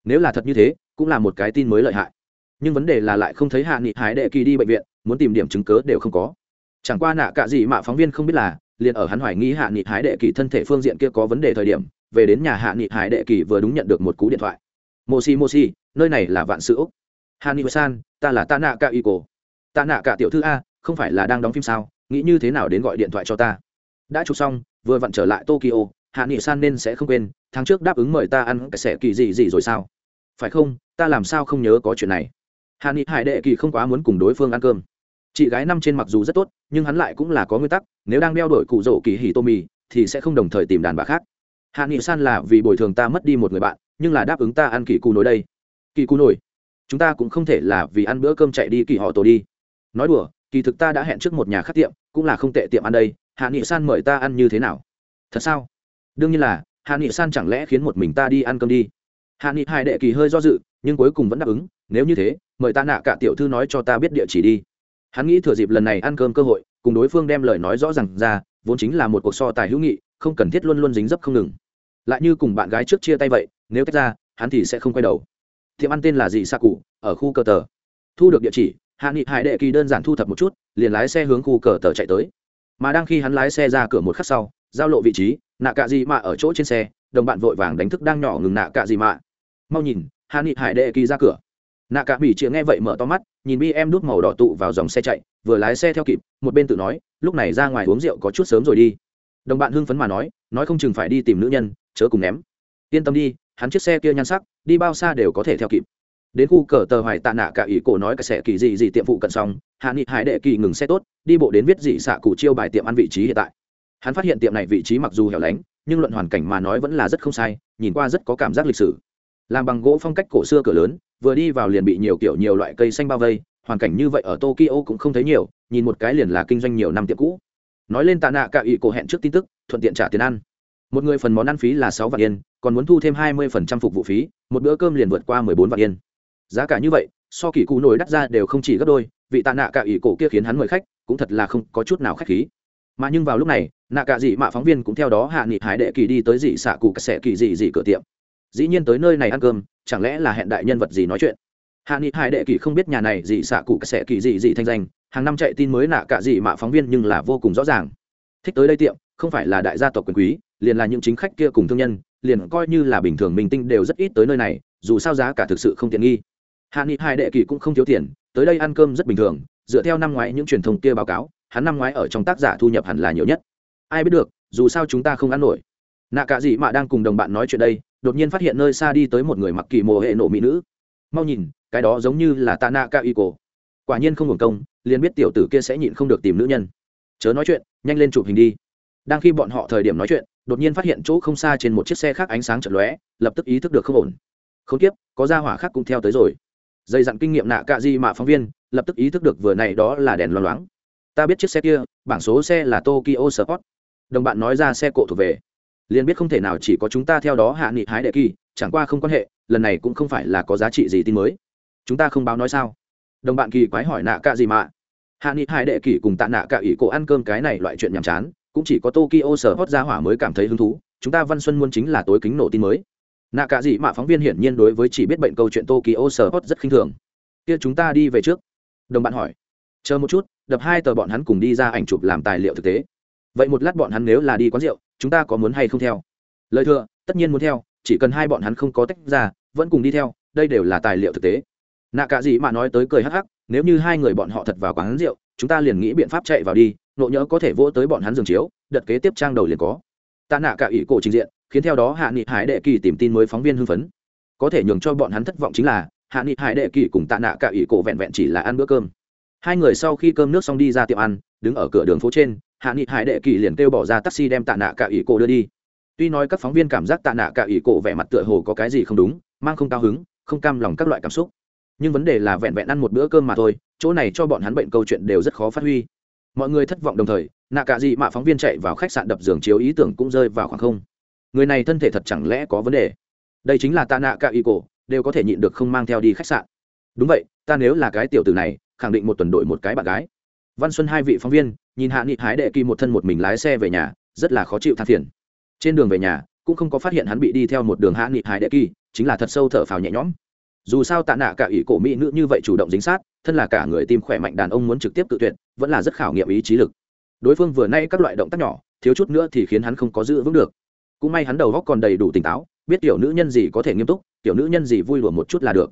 Nếu là thật như thế, cũng là một cái tin mới lợi hại. Nhưng vấn đề là lại không thấy hạ nghị hái đệ kỳ đi bệnh viện, muốn tìm điểm chứng cớ đều không có. Chẳng qua nạ cả gì mà phóng viên không biết là, liền ở hắn hoài nghi hạ nghị hái đệ kỳ thân thể phương diện kia có vấn đề thời điểm, về đến nhà hạ nghị hái đệ kỳ vừa đúng nhận được một cú điện thoại. Moshi moshi nơi này là vạn sữa úc. Hạ nghị san, ta là ta nạ cả y cổ. Ta nạ cả tiểu thư a, không phải là đang đóng phim sao? Nghĩ như thế nào đến gọi điện thoại cho ta? Đã chụp xong, vừa vặn trở lại tokyo hạ nghị san nên sẽ không quên, tháng trước đáp ứng mời ta ăn cái xẻ kỳ gì gì rồi sao? Phải không? Ta làm sao không nhớ có chuyện này? Hạ nghị hải đệ kỳ không quá muốn cùng đối phương ăn cơm. Chị gái năm trên mặc dù rất tốt, nhưng hắn lại cũng là có nguyên tắc, nếu đang đeo đổi cụ rỗ kỳ hì tô mì thì sẽ không đồng thời tìm đàn bà khác. Hạ nghị san là vì bồi thường ta mất đi một người bạn, nhưng là đáp ứng ta ăn kỳ cù nổi đây. Kỳ cù nổi? Chúng ta cũng không thể là vì ăn bữa cơm chạy đi kỳ họ tổ đi. Nói đùa, kỳ thực ta đã hẹn trước một nhà khác tiệm, cũng là không tệ tiệm ăn đây. Hạ nghị san mời ta ăn như thế nào? Thật sao? Đương nhiên là, hạ nghị san chẳng lẽ khiến một mình ta đi ăn cơm đi? Hạ nghị hai đệ kỳ hơi do dự, nhưng cuối cùng vẫn đáp ứng, nếu như thế, mời ta nạ cả tiểu thư nói cho ta biết địa chỉ đi. Hắn nghĩ thừa dịp lần này ăn cơm cơ hội, cùng đối phương đem lời nói rõ r à n g ra, vốn chính là một cuộc so tài hữu nghị, không cần thiết luôn luôn dính dấp không ngừng. Lại như cùng bạn gái trước chia tay vậy, nếu tách ra, hắn thì sẽ không quay đầu. Tiệm ăn tên là gì xa cụ ở khu cơ tờ. Thu được địa chỉ, hạ nghị hải đệ kỳ đơn giản thu thập một chút, liền lái xe hướng khu cờ tờ chạy tới. Mà đang khi hắn lái xe ra cửa một khắc sau, giao lộ vị trí nạ cạ gì mạ ở chỗ trên xe, đồng bạn vội vàng đánh thức đang nhỏ ngừng nạ cạ gì mạ mau nhìn hạ nghị hải đệ kỳ ra cửa. Nạ cạ mỹ chĩa nghe vậy mở to mắt, nhìn bi em đút màu đỏ tụ vào dòng xe chạy, vừa lái xe theo kịp, một bên tự nói, lúc này ra ngoài uống rượu có chút sớm rồi đi. Đồng bạn hưng phấn mà nói nói không chừng phải đi tìm nữ nhân, chớ cùng ném. Yên tâm đi, hắn chiếc xe kia nhan sắc, đi bao xa đều có thể theo kịp. Đến khu cờ tờ hoài tạ nạ cả ý cổ nói cả sẽ kỳ gì gì tiệm phụ cận xong hạ nghị hải đệ kỳ ngừng xe tốt, đi bộ đến viết dị xạ cụ chiêu bài tiệm ăn vị trí hiện tại hắn phát hiện tiệm này vị trí mặc dù hẻo lánh, nhưng luận hoàn cảnh mà nói vẫn là rất không sai, nhìn qua rất có cảm giác lịch sử. Làm bằng gỗ phong cách cổ xưa cửa lớn, vừa đi vào liền bị nhiều kiểu nhiều loại cây xanh bao vây, hoàn cảnh như vậy ở tokyo cũng không thấy nhiều, nhìn một cái liền là kinh doanh nhiều năm tiệm cũ. Nói lên tạ nạ cả ý cổ hẹn trước tin tức, thuận tiện trả tiền ăn. Một người phần món ăn phí là sáu vạn yên, còn muốn thu thêm hai mươi phần trăm phục vụ phí, một bữa cơm liền vượt qua mười bốn vạn yên. Giá cả như vậy, so kỳ cụ nổi đắt ra đều không chỉ gấp đôi, vị tạ nạ cả ỷ cổ kia khiến hắn mời khách, cũng thật là không có chút nào khách khí. Mà nhưng vào lúc này nạ cả dị mạ phóng viên cũng theo đó hạ nghị hải đệ kỳ đi tới dị xạ cụ sẽ kỳ dị dị cửa tiệm. Dĩ nhiên tới nơi này ăn cơm, chẳng lẽ là hẹn đại nhân vật gì nói chuyện? Hạ nghị hải đệ kỳ không biết nhà này dị xạ cụ sẽ kỳ dị dị thanh danh, hàng năm chạy tin mới nạ cả dị mạ phóng viên nhưng là vô cùng rõ ràng. Thích tới đây tiệm, không phải là đại gia tộc quyền quý, liền là những chính khách kia cùng thương nhân, liền coi như là bình thường minh tinh đều rất ít tới nơi này, dù sao giá cả thực sự không tiện nghi. Hạ nghị hai đệ kỳ cũng không thiếu tiền, tới đây ăn cơm rất bình thường, dựa theo năm ngoái những truyền thông kia báo cáo, hắn năm ngoái ở trong tác giả thu nhập hẳn là nhiều nhất ai biết được, dù sao chúng ta không ăn nổi. Nạ cả gì mà đang cùng đồng bạn nói chuyện đây, đột nhiên phát hiện nơi xa đi tới một người mặc kỳ mồ hệ nổ mỹ nữ. Mau nhìn, cái đó giống như là ta nạ ca y cổ. Quả nhiên không hưởng công, liền biết tiểu tử kia sẽ nhịn không được tìm nữ nhân. Chớ nói chuyện, nhanh lên chụp hình đi. Đang khi bọn họ thời điểm nói chuyện, đột nhiên phát hiện chỗ không xa trên một chiếc xe khác ánh sáng chật lóe, lập tức ý thức được không ổn. Không tiếp, có ra hỏa khác cũng theo tới rồi. Dày dặn kinh nghiệm nạ cạ di mạ phóng viên, lập tức ý thức được vừa này đó là đèn loáng loáng. Ta biết chiếc xe kia, bảng số xe là tokyo sport đồng bạn nói ra xe cộ thuộc về. Liền biết không thể nào chỉ có chúng ta theo đó hạ nghị hái đệ kỳ, chẳng qua không quan hệ, lần này cũng không phải là có giá trị gì tin mới. Chúng ta không báo nói sao? Đồng bạn kỳ quái hỏi nạ cả gì mà? Hạ nghị hai đệ kỳ cùng tạ nạ cả ỷ cổ ăn cơm cái này loại chuyện nhàm chán, cũng chỉ có tokyo sở hot ra hỏa mới cảm thấy hứng thú, chúng ta văn xuân muôn chính là tối kính nổ tin mới. Nạ cả gì mà phóng viên hiển nhiên đối với chỉ biết bệnh câu chuyện tokyo sở hot rất khinh thường. Kia chúng ta đi về trước. Đồng bạn hỏi. Chờ một chút, đập hai tờ bọn hắn cùng đi ra ảnh chụp làm tài liệu thực tế vậy một lát bọn hắn nếu là đi quán rượu, chúng ta có muốn hay không theo? Lời thừa, tất nhiên muốn theo, chỉ cần hai bọn hắn không có tách ra, vẫn cùng đi theo, đây đều là tài liệu thực tế. Nạ cả gì mà nói tới cười hắc hắc, nếu như hai người bọn họ thật vào quán rượu, chúng ta liền nghĩ biện pháp chạy vào đi, nộ nhỡ có thể vỗ tới bọn hắn giường chiếu, đợt kế tiếp trang đầu liền có. Tạ nạ cả ỷ cổ trình diện, khiến theo đó hạ nghị hải đệ kỳ tìm tin mới phóng viên hưng phấn. Có thể nhường cho bọn hắn thất vọng chính là, hạ nghị hải đệ kỳ cùng tạ nạ cả ỷ cổ vẹn vẹn chỉ là ăn bữa cơm. Hai người sau khi cơm nước xong đi ra tiệm ăn, đứng ở cửa đường phố trên hạ nghị hải đệ kỳ liền kêu bỏ ra taxi đem tạ nạ cả ỷ cổ đưa đi. Tuy nói các phóng viên cảm giác tạ nạ cả ỷ cổ vẻ mặt tựa hồ có cái gì không đúng, mang không cao hứng, không cam lòng các loại cảm xúc. Nhưng vấn đề là vẹn vẹn ăn một bữa cơm mà thôi, chỗ này cho bọn hắn bệnh câu chuyện đều rất khó phát huy. Mọi người thất vọng đồng thời, nạ cả gì mà phóng viên chạy vào khách sạn đập giường chiếu ý tưởng cũng rơi vào khoảng không. Người này thân thể thật chẳng lẽ có vấn đề? Đây chính là tạ nạ cả y cổ, đều có thể nhịn được không mang theo đi khách sạn. Đúng vậy, ta nếu là cái tiểu tử này, khẳng định một tuần đội một cái bạn gái văn xuân hai vị phóng viên, nhìn hạ nghị hái đệ kỳ một thân một mình lái xe về nhà, rất là khó chịu than phiền. Trên đường về nhà, cũng không có phát hiện hắn bị đi theo một đường hạ nghị hái đệ kỳ, chính là thật sâu thở phào nhẹ nhõm. Dù sao tạ nạ cả ý cổ mỹ nữ như vậy chủ động dính sát, thân là cả người tim khỏe mạnh đàn ông muốn trực tiếp tự tuyệt, vẫn là rất khảo nghiệm ý trí lực. Đối phương vừa nay các loại động tác nhỏ, thiếu chút nữa thì khiến hắn không có giữ vững được. Cũng may hắn đầu góc còn đầy đủ tỉnh táo, biết tiểu nữ nhân gì có thể nghiêm túc, tiểu nữ nhân gì vui lùa một chút là được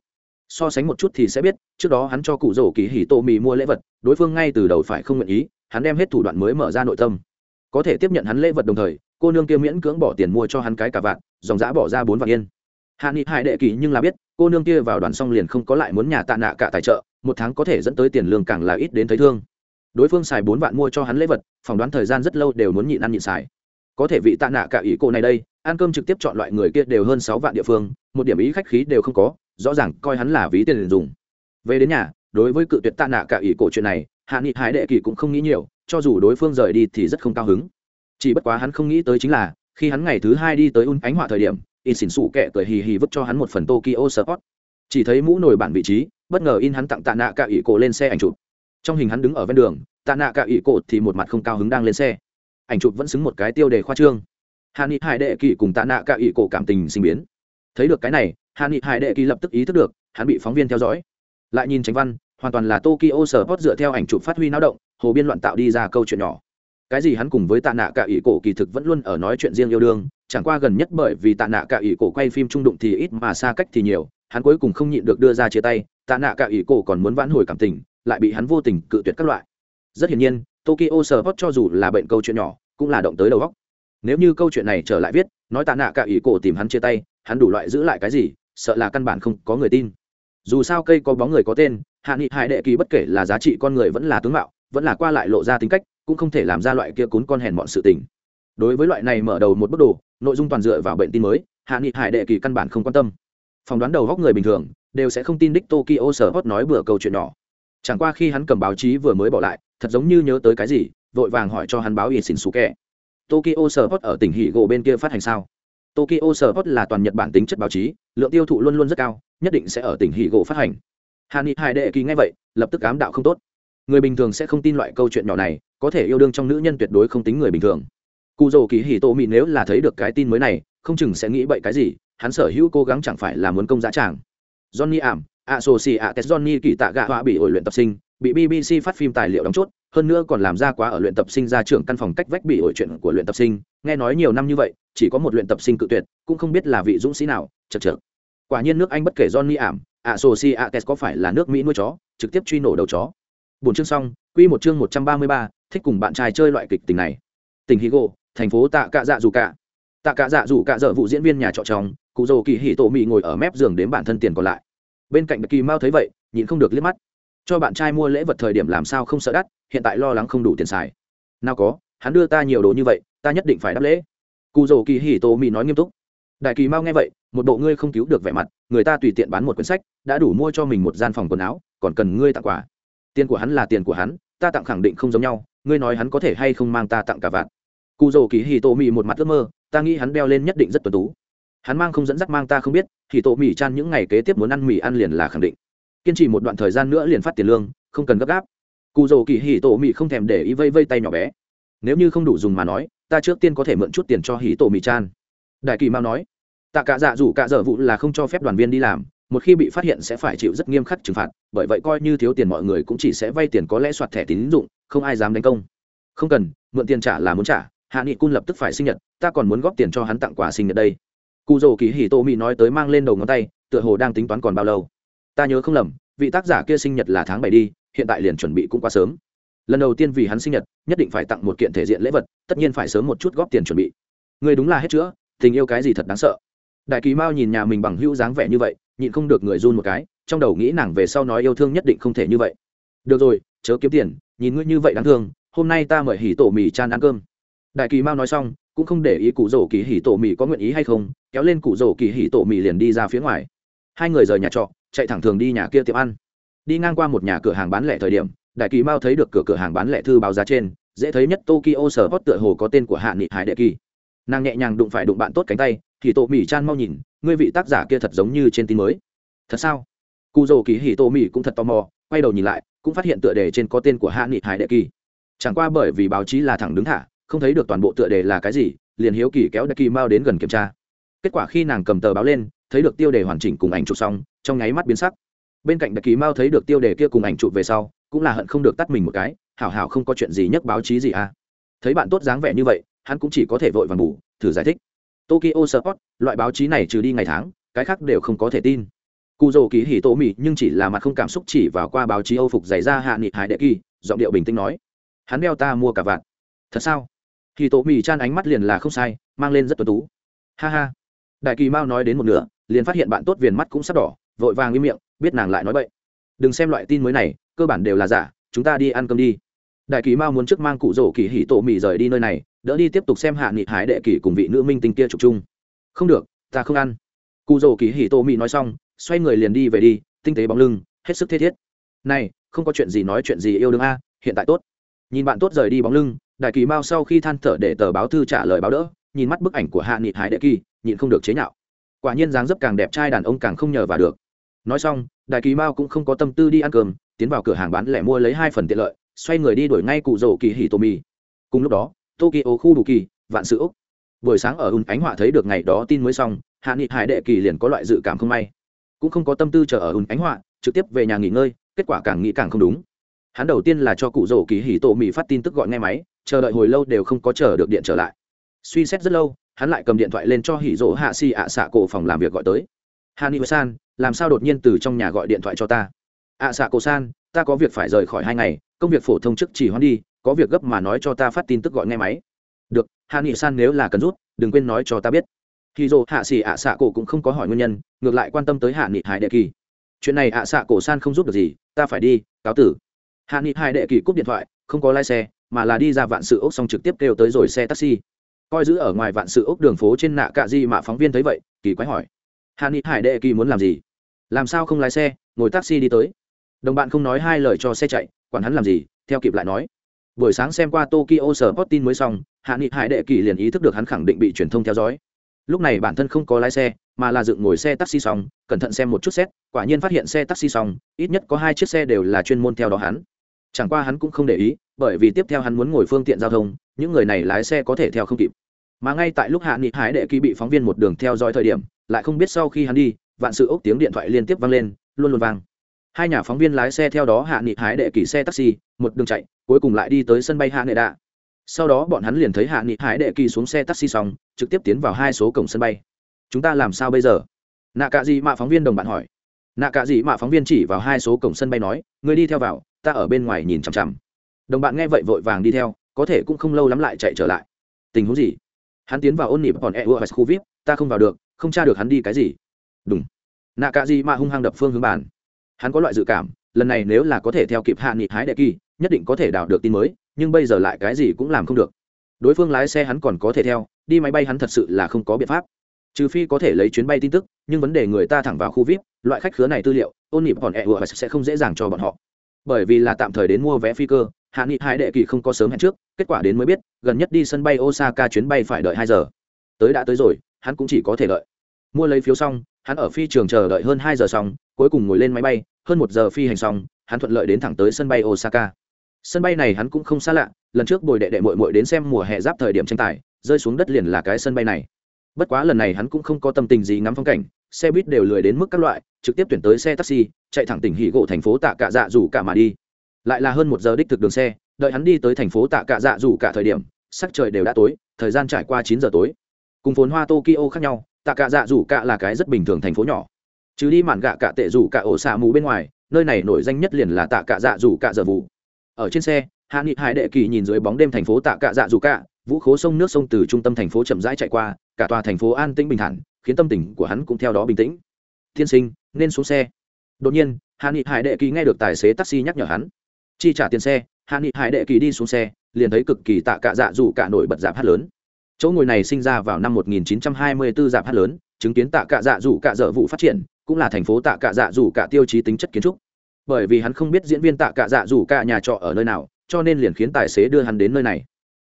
so sánh một chút thì sẽ biết, trước đó hắn cho cụ rổ kỳ hỉ tô mì mua lễ vật, đối phương ngay từ đầu phải không nguyện ý, hắn đem hết thủ đoạn mới mở ra nội tâm. Có thể tiếp nhận hắn lễ vật đồng thời, cô nương kia miễn cưỡng bỏ tiền mua cho hắn cái cả vạn dòng giã bỏ ra bốn vạn yên. Hạ nghị hải đệ kỳ nhưng là biết, cô nương kia vào đoàn xong liền không có lại muốn nhà tạ nạ cả tài trợ, một tháng có thể dẫn tới tiền lương càng là ít đến thấy thương. Đối phương xài bốn vạn mua cho hắn lễ vật, phỏng đoán thời gian rất lâu đều muốn nhịn ăn nhịn xài. Có thể vị tạ nạ cả ý cô này đây, ăn cơm trực tiếp chọn loại người kia đều hơn sáu vạn địa phương, một điểm ý khách khí đều không có rõ ràng coi hắn là ví tiền dùng. Về đến nhà, đối với cự tuyệt tạ nạ cả ý cổ chuyện này, hạ nghị hải đệ kỳ cũng không nghĩ nhiều, cho dù đối phương rời đi thì rất không cao hứng. Chỉ bất quá hắn không nghĩ tới chính là, khi hắn ngày thứ hai đi tới un ánh họa thời điểm, in xỉn xủ kệ cười hì hì vứt cho hắn một phần tokyo support chỉ thấy mũ nổi bản vị trí, bất ngờ in hắn tặng tạ nạ cả ỷ cổ lên xe ảnh chụp. Trong hình hắn đứng ở ven đường, tạ nạ cả ỷ cổ thì một mặt không cao hứng đang lên xe. Ảnh chụp vẫn xứng một cái tiêu đề khoa trương. Hạ nghị hải đệ kỳ cùng tạ nạ cả ỷ cổ cảm tình sinh biến. Thấy được cái này hà nghị hải đệ kỳ lập tức ý thức được, hắn bị phóng viên theo dõi. Lại nhìn tránh văn, hoàn toàn là tokyo sở hot dựa theo ảnh chụp phát huy náo động, hồ biên loạn tạo đi ra câu chuyện nhỏ. Cái gì hắn cùng với tạ nạ cả ỷ cổ kỳ thực vẫn luôn ở nói chuyện riêng yêu đương, chẳng qua gần nhất bởi vì tạ nạ cả ỷ cổ quay phim trung đụng thì ít mà xa cách thì nhiều, hắn cuối cùng không nhịn được đưa ra chia tay, tạ nạ cả ỷ cổ còn muốn vãn hồi cảm tình, lại bị hắn vô tình cự tuyệt các loại. Rất hiển nhiên, tokyo Sở hot cho dù là bệnh câu chuyện nhỏ, cũng là động tới đầu góc nếu như câu chuyện này trở lại viết, nói tạ nạ cả ỷ cổ tìm hắn chia tay, hắn đủ loại giữ lại cái gì sợ là căn bản không có người tin. Dù sao cây có bóng người có tên, hạ nghị hải đệ kỳ bất kể là giá trị con người vẫn là tướng mạo, vẫn là qua lại lộ ra tính cách, cũng không thể làm ra loại kia cún con hèn bọn sự tình. Đối với loại này mở đầu một bước đồ, nội dung toàn dựa vào bệnh tin mới, hạ nghị hải đệ kỳ căn bản không quan tâm. Phỏng đoán đầu góc người bình thường, đều sẽ không tin đích tokyo sở hot nói bừa câu chuyện nhỏ. Chẳng qua khi hắn cầm báo chí vừa mới bỏ lại, thật giống như nhớ tới cái gì, vội vàng hỏi cho hắn báo in xin xú kẹ. Tokyo sở hot ở tỉnh hỉ gỗ bên kia phát hành sao? Tokyo sở hot là toàn nhật bản tính chất báo chí, lượng tiêu thụ luôn luôn rất cao, nhất định sẽ ở tỉnh hỉ gỗ phát hành. Hạ nghị đệ kỳ nghe vậy, lập tức ám đạo không tốt. Người bình thường sẽ không tin loại câu chuyện nhỏ này, có thể yêu đương trong nữ nhân tuyệt đối không tính người bình thường. Cụ dầu kỳ hì tô mị nếu là thấy được cái tin mới này, không chừng sẽ nghĩ bậy cái gì, hắn sở hữu cố gắng chẳng phải là muốn công giá tràng. Johnny ảm a sô xì a tes johnny kỳ tạ gạ họa bị ổi luyện tập sinh, bị bbc phát phim tài liệu đóng chốt, hơn nữa còn làm ra quá ở luyện tập sinh ra trưởng căn phòng cách vách bị ổi chuyện của luyện tập sinh, nghe nói nhiều năm như vậy chỉ có một luyện tập sinh cự tuyệt, cũng không biết là vị dũng sĩ nào, chật chật quả nhiên nước anh bất kể johnny ảm a sô si a tes có phải là nước mỹ nuôi chó, trực tiếp truy nổ đầu chó. Bốn chương xong, quy một chương một trăm ba mươi ba, thích cùng bạn trai chơi loại kịch tình này. Tỉnh higo thành phố tạ cạ dạ dù cạ. Tạ cạ dạ dù cạ dở vụ diễn viên nhà trọ chồng, cụ dồ kỳ hỉ tổ mị ngồi ở mép giường đến bản thân tiền còn lại. Bên cạnh kỳ mao thấy vậy nhìn không được liếc mắt. Cho bạn trai mua lễ vật thời điểm làm sao không sợ đắt, hiện tại lo lắng không đủ tiền xài. Nào có, hắn đưa ta nhiều đồ như vậy, ta nhất định phải đáp lễ cụ Dầu kỳ hỉ tô mị nói nghiêm túc. Đại kỳ mao nghe vậy, một bộ ngươi không cứu được vẻ mặt, người ta tùy tiện bán một quyển sách, đã đủ mua cho mình một gian phòng quần áo, còn cần ngươi tặng quà. Tiền của hắn là tiền của hắn, ta tặng khẳng định không giống nhau, ngươi nói hắn có thể hay không mang ta tặng cả vạn. Cụ dầu kỳ hì tô mị một mặt ước mơ, ta nghĩ hắn đeo lên nhất định rất tuần tú. Hắn mang không dẫn dắt mang ta không biết thì tổ mỹ chan những ngày kế tiếp muốn ăn mì ăn liền là khẳng định. Kiên trì một đoạn thời gian nữa liền phát tiền lương, không cần gấp gáp. Cụ dầu kỳ hì tổ mỹ không thèm để ý vây vây tay nhỏ bé. Nếu như không đủ dùng mà nói ta trước tiên có thể mượn chút tiền cho hí tổ mì chan. Đại kỳ mao nói, tạ cả dạ dù cả dở vụ là không cho phép đoàn viên đi làm, một khi bị phát hiện sẽ phải chịu rất nghiêm khắc trừng phạt, bởi vậy coi như thiếu tiền mọi người cũng chỉ sẽ vay tiền có lẽ soạt thẻ tín dụng, không ai dám đánh công. Không cần, mượn tiền trả là muốn trả, hạ nghị cun lập tức phải sinh nhật, ta còn muốn góp tiền cho hắn tặng quà sinh nhật đây. Cụ dầu kỳ hì tô mỹ nói tới mang lên đầu ngón tay, tựa hồ đang tính toán còn bao lâu. Ta nhớ không lầm, vị tác giả kia sinh nhật là tháng bảy đi, hiện tại liền chuẩn bị cũng quá sớm lần đầu tiên vì hắn sinh nhật, nhất định phải tặng một kiện thể diện lễ vật, tất nhiên phải sớm một chút góp tiền chuẩn bị. Người đúng là hết chữa, tình yêu cái gì thật đáng sợ. Đại kỳ mao nhìn nhà mình bằng hữu dáng vẻ như vậy, nhịn không được người run một cái, trong đầu nghĩ nàng về sau nói yêu thương nhất định không thể như vậy. Được rồi, chớ kiếm tiền, nhìn ngươi như vậy đáng thương, hôm nay ta mời hỉ tổ mì chan ăn cơm. Đại kỳ mao nói xong, cũng không để ý cụ rổ kỳ hỉ tổ mì có nguyện ý hay không, kéo lên cụ rổ kỳ hỉ tổ mì liền đi ra phía ngoài. Hai người rời nhà trọ, chạy thẳng thường đi nhà kia tiệm ăn. Đi ngang qua một nhà cửa hàng bán lẻ thời điểm đại kỳ mao thấy được cửa cửa hàng bán lẻ thư báo giá trên, dễ thấy nhất tokyo sở hót tựa hồ có tên của hạ nghị hải đệ kỳ. Nàng nhẹ nhàng đụng phải đụng bạn tốt cánh tay thì tổ mỹ chan mau nhìn, ngươi vị tác giả kia thật giống như trên tin mới. Thật sao? Cụ rổ kỳ hỉ tô mỹ cũng thật tò mò, quay đầu nhìn lại, cũng phát hiện tựa đề trên có tên của hạ nghị hải đệ kỳ. Chẳng qua bởi vì báo chí là thẳng đứng thả, không thấy được toàn bộ tựa đề là cái gì, liền hiếu kỳ kéo đệ kỳ mao đến gần kiểm tra. Kết quả khi nàng cầm tờ báo lên, thấy được tiêu đề hoàn chỉnh cùng ảnh chụp xong, trong nháy mắt biến sắc. Bên cạnh đệ kỳ mao thấy được tiêu đề kia cùng ảnh chụp về sau cũng là hận không được tắt mình một cái, hảo hảo không có chuyện gì nhắc báo chí gì à. Thấy bạn tốt dáng vẻ như vậy, hắn cũng chỉ có thể vội vàng ngủ, thử giải thích. Tokyo sport loại báo chí này trừ đi ngày tháng, cái khác đều không có thể tin. Cụ dầu ký hỉ tổ mì nhưng chỉ là mặt không cảm xúc chỉ vào qua báo chí âu phục giày ra hạ nghị hải đệ kỳ, giọng điệu bình tĩnh nói. Hắn đeo ta mua cả vạn. Thật sao? Hỉ tổ mì chan ánh mắt liền là không sai, mang lên rất tuấn tú. Ha ha. Đại kỳ mao nói đến một nửa, liền phát hiện bạn tốt viền mắt cũng sắp đỏ, vội vàng im miệng, biết nàng lại nói vậy đừng xem loại tin mới này cơ bản đều là giả, chúng ta đi ăn cơm đi. Đại kỳ mao muốn trước mang cụ rổ kỳ hỉ tổ mì rời đi nơi này, đỡ đi tiếp tục xem hạ nghị hải đệ kỳ cùng vị nữ minh tinh kia chụp chung. Không được, ta không ăn. Cụ rổ kỳ hỉ tổ mì nói xong, xoay người liền đi về đi, tinh tế bóng lưng, hết sức thiết thiết. Này, không có chuyện gì nói chuyện gì yêu đương a, hiện tại tốt. Nhìn bạn tốt rời đi bóng lưng, đại kỳ mao sau khi than thở để tờ báo thư trả lời báo đỡ, nhìn mắt bức ảnh của hạ nghị hải đệ kỳ nhịn không được chế nhạo. Quả nhiên dáng dấp càng đẹp trai đàn ông càng không nhờ vào được nói xong đại kỳ mao cũng không có tâm tư đi ăn cơm, tiến vào cửa hàng bán lẻ mua lấy hai phần tiện lợi, xoay người đi đuổi ngay cụ rổ kỳ hì tô mì cùng lúc đó, tokyo khu đủ kỳ, vạn sự úc. Buổi sáng ở ùn ánh họa thấy được ngày đó tin mới xong, hạ nghị hải đệ kỳ liền có loại dự cảm không may. Cũng không có tâm tư chờ ở ùn ánh họa, trực tiếp về nhà nghỉ ngơi, kết quả càng nghĩ càng không đúng. Hắn đầu tiên là cho cụ rổ kỳ hì tô mì phát tin tức gọi nghe máy, chờ đợi hồi lâu đều không có chờ được điện trở lại. Suy xét rất lâu, hắn lại cầm điện thoại lên cho hỉ rỗ hạ si ạ xạ cổ phòng làm việc gọi tới. Hani san làm sao đột nhiên từ trong nhà gọi điện thoại cho ta? Ạ xạ cổ san, ta có việc phải rời khỏi hai ngày, công việc phổ thông chức chỉ hoãn đi, có việc gấp mà nói cho ta phát tin tức gọi nghe máy. Được hani san nếu là cần rút, đừng quên nói cho ta biết. Thì dù hạ xỉ ạ, xạ cổ cũng không có hỏi nguyên nhân, ngược lại quan tâm tới hạ nghị hải đệ kỳ. Chuyện này ạ, xạ cổ san không giúp được gì, ta phải đi, cáo tử. Hạ nghị hải đệ kỳ cúp điện thoại, không có lái xe, mà là đi ra vạn sự ốc xong trực tiếp kêu tới rồi xe taxi. Coi giữ ở ngoài vạn sự ốc đường phố trên nạ cạ di mà phóng viên thấy vậy, kỳ quái hỏi. Hà nghị hải đệ kỳ muốn làm gì? Làm sao không lái xe, ngồi taxi đi tới? Đồng bạn không nói hai lời cho xe chạy, quản hắn làm gì, theo kịp lại nói. Buổi sáng xem qua tokyo sở hot tin mới xong, hạ nghị hải đệ kỳ liền ý thức được hắn khẳng định bị truyền thông theo dõi. Lúc này bản thân không có lái xe, mà là dựng ngồi xe taxi xong, cẩn thận xem một chút xét, quả nhiên phát hiện xe taxi xong, ít nhất có hai chiếc xe đều là chuyên môn theo đó hắn. Chẳng qua hắn cũng không để ý, bởi vì tiếp theo hắn muốn ngồi phương tiện giao thông, những người này lái xe có thể theo không kịp. Mà ngay tại lúc hạ nghị hải đệ kỳ bị phóng viên một đường theo dõi thời điểm, lại không biết sau khi hắn đi vạn sự ốc tiếng điện thoại liên tiếp vang lên, luôn luôn vang. Hai nhà phóng viên lái xe theo đó hạ nghị hái đệ kỳ xe taxi, một đường chạy, cuối cùng lại đi tới sân bay hạ nghệ đạ. Sau đó bọn hắn liền thấy hạ nghị hái đệ kỳ xuống xe taxi xong, trực tiếp tiến vào hai số cổng sân bay. Chúng ta làm sao bây giờ? Nạ cạ gì mạ phóng viên đồng bạn hỏi. Nạ cạ gì mạ phóng viên chỉ vào hai số cổng sân bay nói người đi theo vào, ta ở bên ngoài nhìn chằm chằm. Đồng bạn nghe vậy vội vàng đi theo, có thể cũng không lâu lắm lại chạy trở lại. Tình huống gì? Hắn tiến vào ôn nịp còn e u khu vip ta không vào được, không tra được hắn đi cái gì đúng. Nạ cạ gì mà hung hăng đập phương hướng bàn. Hắn có loại dự cảm, lần này nếu là có thể theo kịp hạ nghị hái đệ kỳ, nhất định có thể đào được tin mới, nhưng bây giờ lại cái gì cũng làm không được. Đối phương lái xe hắn còn có thể theo, đi máy bay hắn thật sự là không có biện pháp. Trừ phi có thể lấy chuyến bay tin tức, nhưng vấn đề người ta thẳng vào khu vip, loại khách khứa này tư liệu, ôn nịp còn e u sẽ không dễ dàng cho bọn họ. Bởi vì là tạm thời đến mua vé phi cơ, hạ nghị hai đệ kỳ không có sớm hẹn trước, kết quả đến mới biết, gần nhất đi sân bay osaka chuyến bay phải đợi hai giờ. Tới đã tới rồi, hắn cũng chỉ có thể đợi. Mua lấy phiếu xong hắn ở phi trường chờ đợi hơn hai giờ xong, cuối cùng ngồi lên máy bay, hơn một giờ phi hành xong, hắn thuận lợi đến thẳng tới sân bay osaka. Sân bay này hắn cũng không xa lạ, lần trước bồi đệ đệ mội mội đến xem mùa hè giáp thời điểm tranh tài, rơi xuống đất liền là cái sân bay này. Bất quá lần này hắn cũng không có tâm tình gì ngắm phong cảnh, xe buýt đều lười đến mức các loại, trực tiếp tuyển tới xe taxi, chạy thẳng tỉnh hỉ gỗ thành phố tạ cạ dạ dù cả mà đi. Lại là hơn một giờ đích thực đường xe, đợi hắn đi tới thành phố tạ cạ dạ dù cả thời điểm, sắc trời đều đã tối, thời gian trải qua chín giờ tối. Cùng phồn hoa tokyo khác nhau tạ cạ dạ dù cả là cái rất bình thường thành phố nhỏ. Chứ đi mạn gạ cạ tệ dù cả ổ xạ mù bên ngoài, nơi này nổi danh nhất liền là tạ cạ dạ dù cả giờ vụ. Ở trên xe, hạ nghị hải đệ kỳ nhìn dưới bóng đêm thành phố tạ cạ dạ dù cả, vũ khố sông nước sông từ trung tâm thành phố chậm rãi chạy qua, cả tòa thành phố an tĩnh bình thản, khiến tâm tình của hắn cũng theo đó bình tĩnh. Tiên sinh, nên xuống xe. Đột nhiên, hạ nghị hải đệ kỳ nghe được tài xế taxi nhắc nhở hắn. Chi trả tiền xe, hạ nghị hải đệ kỳ đi xuống xe, liền thấy cực kỳ tạ cạ dạ dù cả nổi bật giảm hát lớn chỗ ngồi này sinh ra vào năm 1924 dạp hát lớn, chứng kiến tạ cạ dạ dù cạ dở vụ phát triển, cũng là thành phố tạ cạ dạ dù cạ tiêu chí tính chất kiến trúc. Bởi vì hắn không biết diễn viên tạ cạ dạ dù cạ nhà trọ ở nơi nào, cho nên liền khiến tài xế đưa hắn đến nơi này.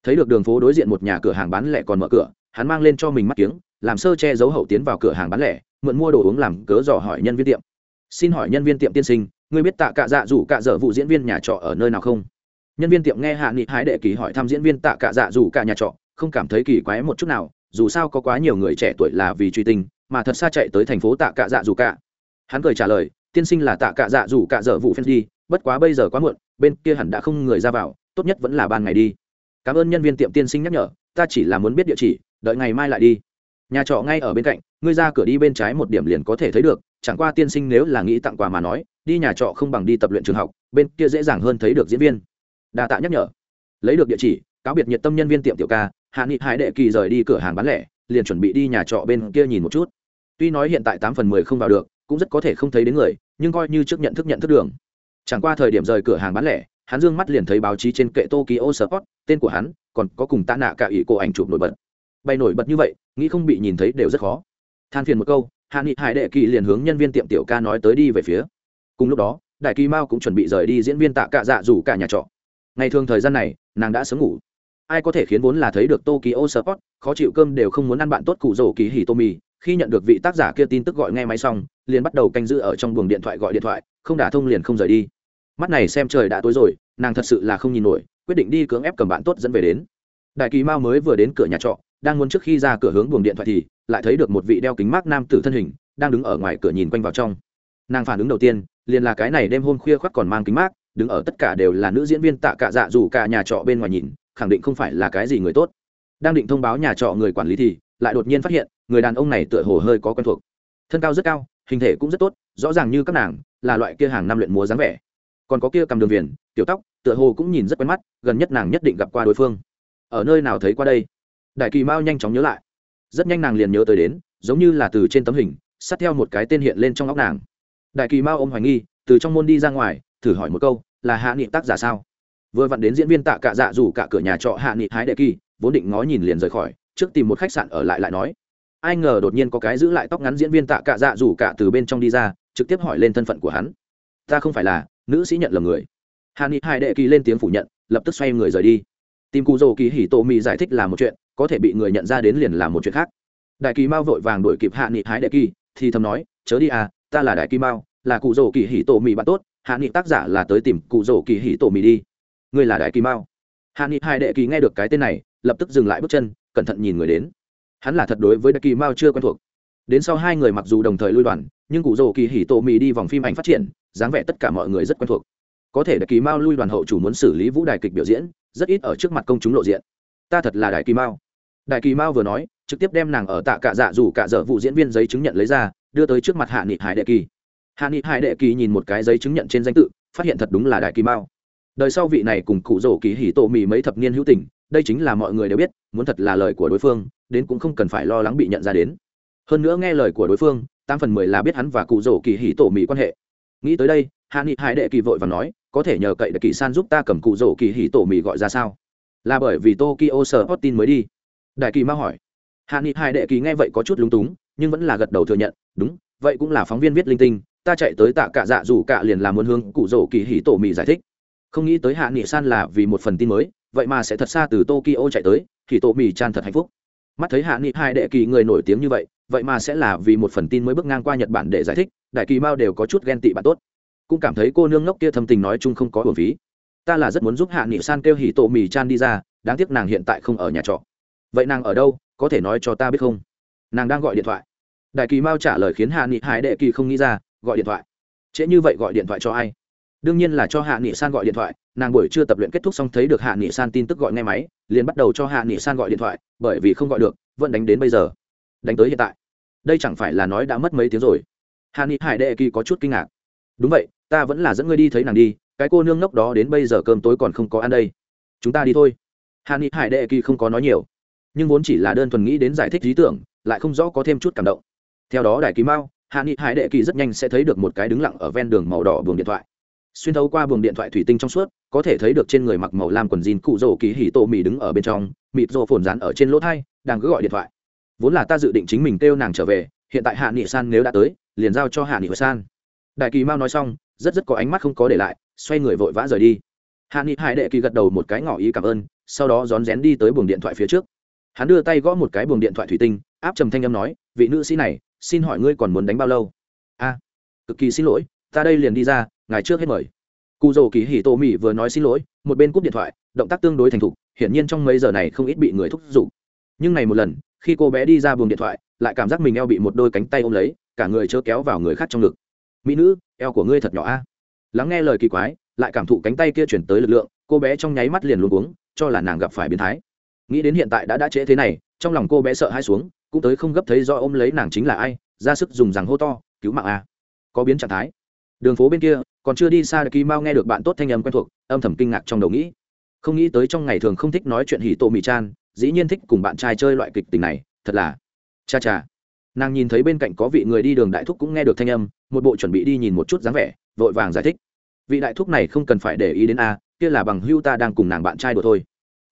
Thấy được đường phố đối diện một nhà cửa hàng bán lẻ còn mở cửa, hắn mang lên cho mình mắt kiếng, làm sơ che giấu hậu tiến vào cửa hàng bán lẻ, mượn mua đồ uống làm cớ dò hỏi nhân viên tiệm. Xin hỏi nhân viên tiệm tiên sinh, ngươi biết tạ cạ dạ dù cạ dở vụ diễn viên nhà trọ ở nơi nào không? Nhân viên tiệm nghe hạ nghị hái đệ kỳ hỏi thăm diễn viên tạ cạ dạ dù cả nhà trọ không cảm thấy kỳ quái một chút nào, dù sao có quá nhiều người trẻ tuổi là vì truy tình mà thật xa chạy tới thành phố tạ cạ dạ dù cả hắn cười trả lời, tiên sinh là tạ cạ dạ dù cả dở vụ phen đi, bất quá bây giờ quá muộn, bên kia hẳn đã không người ra vào, tốt nhất vẫn là ban ngày đi. Cảm ơn nhân viên tiệm tiên sinh nhắc nhở, ta chỉ là muốn biết địa chỉ, đợi ngày mai lại đi. Nhà trọ ngay ở bên cạnh, ngươi ra cửa đi bên trái một điểm liền có thể thấy được, chẳng qua tiên sinh nếu là nghĩ tặng quà mà nói, đi nhà trọ không bằng đi tập luyện trường học, bên kia dễ dàng hơn thấy được diễn viên. Đa tạ nhắc nhở. Lấy được địa chỉ, cáo biệt nhiệt tâm nhân viên tiệm tiểu ca hạ nghị hải đệ kỳ rời đi cửa hàng bán lẻ, liền chuẩn bị đi nhà trọ bên kia nhìn một chút. Tuy nói hiện tại tám phần mười không vào được, cũng rất có thể không thấy đến người, nhưng coi như trước nhận thức nhận thức đường. Chẳng qua thời điểm rời cửa hàng bán lẻ, hắn dương mắt liền thấy báo chí trên kệ tokyo sport, tên của hắn còn có cùng tạ nạ cả ý cổ ảnh chụp nổi bật. Bay nổi bật như vậy, nghĩ không bị nhìn thấy đều rất khó. Than phiền một câu, hạ nghị hải đệ kỳ liền hướng nhân viên tiệm tiểu ca nói tới đi về phía. Cùng lúc đó, đại kỳ mao cũng chuẩn bị rời đi diễn viên tạ cạ dạ rủ cả nhà trọ. Ngày thường thời gian này, nàng đã sớm ngủ ai có thể khiến vốn là thấy được tokyo sport, khó chịu cơm đều không muốn ăn bạn tốt cụ rổ kỳ hì tô mì khi nhận được vị tác giả kia tin tức gọi nghe máy xong, liền bắt đầu canh giữ ở trong buồng điện thoại gọi điện thoại, không đả thông liền không rời đi. Mắt này xem trời đã tối rồi, nàng thật sự là không nhìn nổi, quyết định đi cưỡng ép cầm bạn tốt dẫn về đến. Đại kỳ mao mới vừa đến cửa nhà trọ, đang muốn trước khi ra cửa hướng buồng điện thoại thì lại thấy được một vị đeo kính mát nam tử thân hình, đang đứng ở ngoài cửa nhìn quanh vào trong. Nàng phản ứng đầu tiên, liền là cái này đêm hôm khuya khoắt còn mang kính mát, đứng ở tất cả đều là nữ diễn viên tạ cả dạ dù cả nhà trọ bên ngoài nhìn khẳng định không phải là cái gì người tốt. Đang định thông báo nhà trọ người quản lý thì, lại đột nhiên phát hiện, người đàn ông này tựa hồ hơi có quen thuộc. Thân cao rất cao, hình thể cũng rất tốt, rõ ràng như các nàng, là loại kia hàng năm luyện múa dáng vẻ. Còn có kia cầm đường viền, tiểu tóc, tựa hồ cũng nhìn rất quen mắt, gần nhất nàng nhất định gặp qua đối phương. Ở nơi nào thấy qua đây? Đại kỳ mao nhanh chóng nhớ lại. Rất nhanh nàng liền nhớ tới đến, giống như là từ trên tấm hình, sát theo một cái tên hiện lên trong óc nàng. Đại kỳ mao ôm hoài nghi, từ trong môn đi ra ngoài, thử hỏi một câu, là hạ nghị tác giả sao? Vừa vặn đến diễn viên tạ cạ dạ rủ cả cửa nhà trọ hạ nghị hái đệ kỳ, vốn định ngó nhìn liền rời khỏi, trước tìm một khách sạn ở lại lại nói. Ai ngờ đột nhiên có cái giữ lại tóc ngắn diễn viên tạ cạ dạ rủ cả từ bên trong đi ra, trực tiếp hỏi lên thân phận của hắn. Ta không phải là nữ sĩ nhận lầm người. Hạ nghị hai đệ kỳ lên tiếng phủ nhận, lập tức xoay người rời đi. Tìm cụ dầu kỳ hỉ tổ mì giải thích là một chuyện, có thể bị người nhận ra đến liền là một chuyện khác. Đại kỳ mao vội vàng đuổi kịp hạ nghị hái đệ kỳ, thì thầm nói, chớ đi à ta là đại kỳ mao, là cụ dầu kỳ hỉ tổ mì bạn tốt, hạ nghị tác giả là tới tìm cụ dầu kỳ hỉ tổ mì đi ngươi là đại kỳ mao. Hạ nghị hai đệ kỳ nghe được cái tên này, lập tức dừng lại bước chân, cẩn thận nhìn người đến. Hắn là thật đối với đại kỳ mao chưa quen thuộc. Đến sau hai người mặc dù đồng thời lui đoàn, nhưng cụ dầu kỳ hỉ tổ mì đi vòng phim ảnh phát triển, dáng vẻ tất cả mọi người rất quen thuộc. Có thể đại kỳ mao lui đoàn hậu chủ muốn xử lý vũ đài kịch biểu diễn, rất ít ở trước mặt công chúng lộ diện. Ta thật là đại kỳ mao. Đại kỳ mao vừa nói, trực tiếp đem nàng ở tạ cạ dạ dù cả dở vụ diễn viên giấy chứng nhận lấy ra, đưa tới trước mặt hạ nghị hải đệ kỳ. Hạ nghị hải đệ kỳ nhìn một cái giấy chứng nhận trên danh tự, phát hiện thật đúng là đại kỳ mao đời sau vị này cùng cụ rổ kỳ hỉ tổ mì mấy thập niên hữu tình, đây chính là mọi người đều biết, muốn thật là lời của đối phương, đến cũng không cần phải lo lắng bị nhận ra đến. Hơn nữa nghe lời của đối phương tam phần mười là biết hắn và cụ rổ kỳ hỉ tổ mì quan hệ. Nghĩ tới đây, hạ nghị hải đệ kỳ vội và nói, có thể nhờ cậy đệ kỳ san giúp ta cầm cụ rổ kỳ hỉ tổ mì gọi ra sao? Là bởi vì tokyo sở hot tin mới đi. Đại kỳ ma hỏi. Hạ nghị hải đệ kỳ nghe vậy có chút lúng túng, nhưng vẫn là gật đầu thừa nhận, đúng, vậy cũng là phóng viên viết linh tinh, ta chạy tới tạ cạ dạ dù cạ liền làm muốn hướng cụ rổ kỳ hỉ tổ mì giải thích không nghĩ tới hạ nghị san là vì một phần tin mới, vậy mà sẽ thật xa từ tokyo chạy tới, thì tổ mì chan thật hạnh phúc. Mắt thấy hạ nghị hai đệ kỳ người nổi tiếng như vậy vậy mà sẽ là vì một phần tin mới bước ngang qua nhật bản để giải thích, đại kỳ mao đều có chút ghen tị bạn tốt. Cũng cảm thấy cô nương ngốc kia thâm tình nói chung không có hồn phí. Ta là rất muốn giúp hạ nghị san kêu hỉ tổ mì chan đi ra, đáng tiếc nàng hiện tại không ở nhà trọ. Vậy nàng ở đâu, có thể nói cho ta biết không? Nàng đang gọi điện thoại. Đại kỳ mao trả lời khiến hạ nghị hải đệ kỳ không nghĩ ra, gọi điện thoại. Trễ như vậy gọi điện thoại cho ai? Đương nhiên là cho hạ nghị san gọi điện thoại, nàng buổi chưa tập luyện kết thúc xong thấy được hạ nghị san tin tức gọi nghe máy, liền bắt đầu cho hạ nghị san gọi điện thoại, bởi vì không gọi được, vẫn đánh đến bây giờ. Đánh tới hiện tại. Đây chẳng phải là nói đã mất mấy tiếng rồi. Hạ nghị hải đệ kỳ có chút kinh ngạc. Đúng vậy, ta vẫn là dẫn ngươi đi thấy nàng đi, cái cô nương ngốc đó đến bây giờ cơm tối còn không có ăn đây. Chúng ta đi thôi. Hạ nghị hải đệ kỳ không có nói nhiều, nhưng vốn chỉ là đơn thuần nghĩ đến giải thích lý tưởng, lại không rõ có thêm chút cảm động. Theo đó đại ký mao, hạ nghị hải đệ kỳ rất nhanh sẽ thấy được một cái đứng lặng ở ven đường màu đỏ buồng điện thoại xuyên thấu qua buồng điện thoại thủy tinh trong suốt, có thể thấy được trên người mặc màu lam quần jean cụ rổ kỳ hỉ tổ mì đứng ở bên trong, mịt rổ phồn rán ở trên lỗ thai, đang cứ gọi điện thoại. Vốn là ta dự định chính mình kêu nàng trở về, hiện tại hạ nghị san nếu đã tới, liền giao cho hạ nghị san. Đại kỳ mao nói xong, rất rất có ánh mắt không có để lại, xoay người vội vã rời đi. Hạ nghị hải đệ kỳ gật đầu một cái ngỏ ý cảm ơn, sau đó rón rén đi tới buồng điện thoại phía trước. Hắn đưa tay gõ một cái buồng điện thoại thủy tinh, áp trầm thanh âm nói, vị nữ sĩ này, xin hỏi ngươi còn muốn đánh bao lâu? A, cực kỳ xin lỗi ta đây liền đi ra ngày trước hết mời. Cụ dầu kỳ hì tô mỹ vừa nói xin lỗi, một bên cúp điện thoại, động tác tương đối thành thục, hiển nhiên trong mấy giờ này không ít bị người thúc giục. Nhưng này một lần, khi cô bé đi ra buồng điện thoại, lại cảm giác mình eo bị một đôi cánh tay ôm lấy, cả người chớ kéo vào người khác trong ngực. Mỹ nữ, eo của ngươi thật nhỏ a. Lắng nghe lời kỳ quái, lại cảm thụ cánh tay kia chuyển tới lực lượng, cô bé trong nháy mắt liền luôn uống cho là nàng gặp phải biến thái. Nghĩ đến hiện tại đã đã trễ thế này, trong lòng cô bé sợ hai xuống, cũng tới không gấp thấy do ôm lấy nàng chính là ai, ra sức dùng rằng hô to, cứu mạng a. Có biến trạng thái đường phố bên kia, còn chưa đi xa kỳ mao nghe được bạn tốt thanh âm quen thuộc, âm thầm kinh ngạc trong đầu nghĩ. Không nghĩ tới trong ngày thường không thích nói chuyện hỉ tổ mì chan, dĩ nhiên thích cùng bạn trai chơi loại kịch tình này, thật là cha cha. Nàng nhìn thấy bên cạnh có vị người đi đường đại thúc cũng nghe được thanh âm, một bộ chuẩn bị đi nhìn một chút dáng vẻ, vội vàng giải thích. Vị đại thúc này không cần phải để ý đến a, kia là bằng hưu ta đang cùng nàng bạn trai đùa thôi.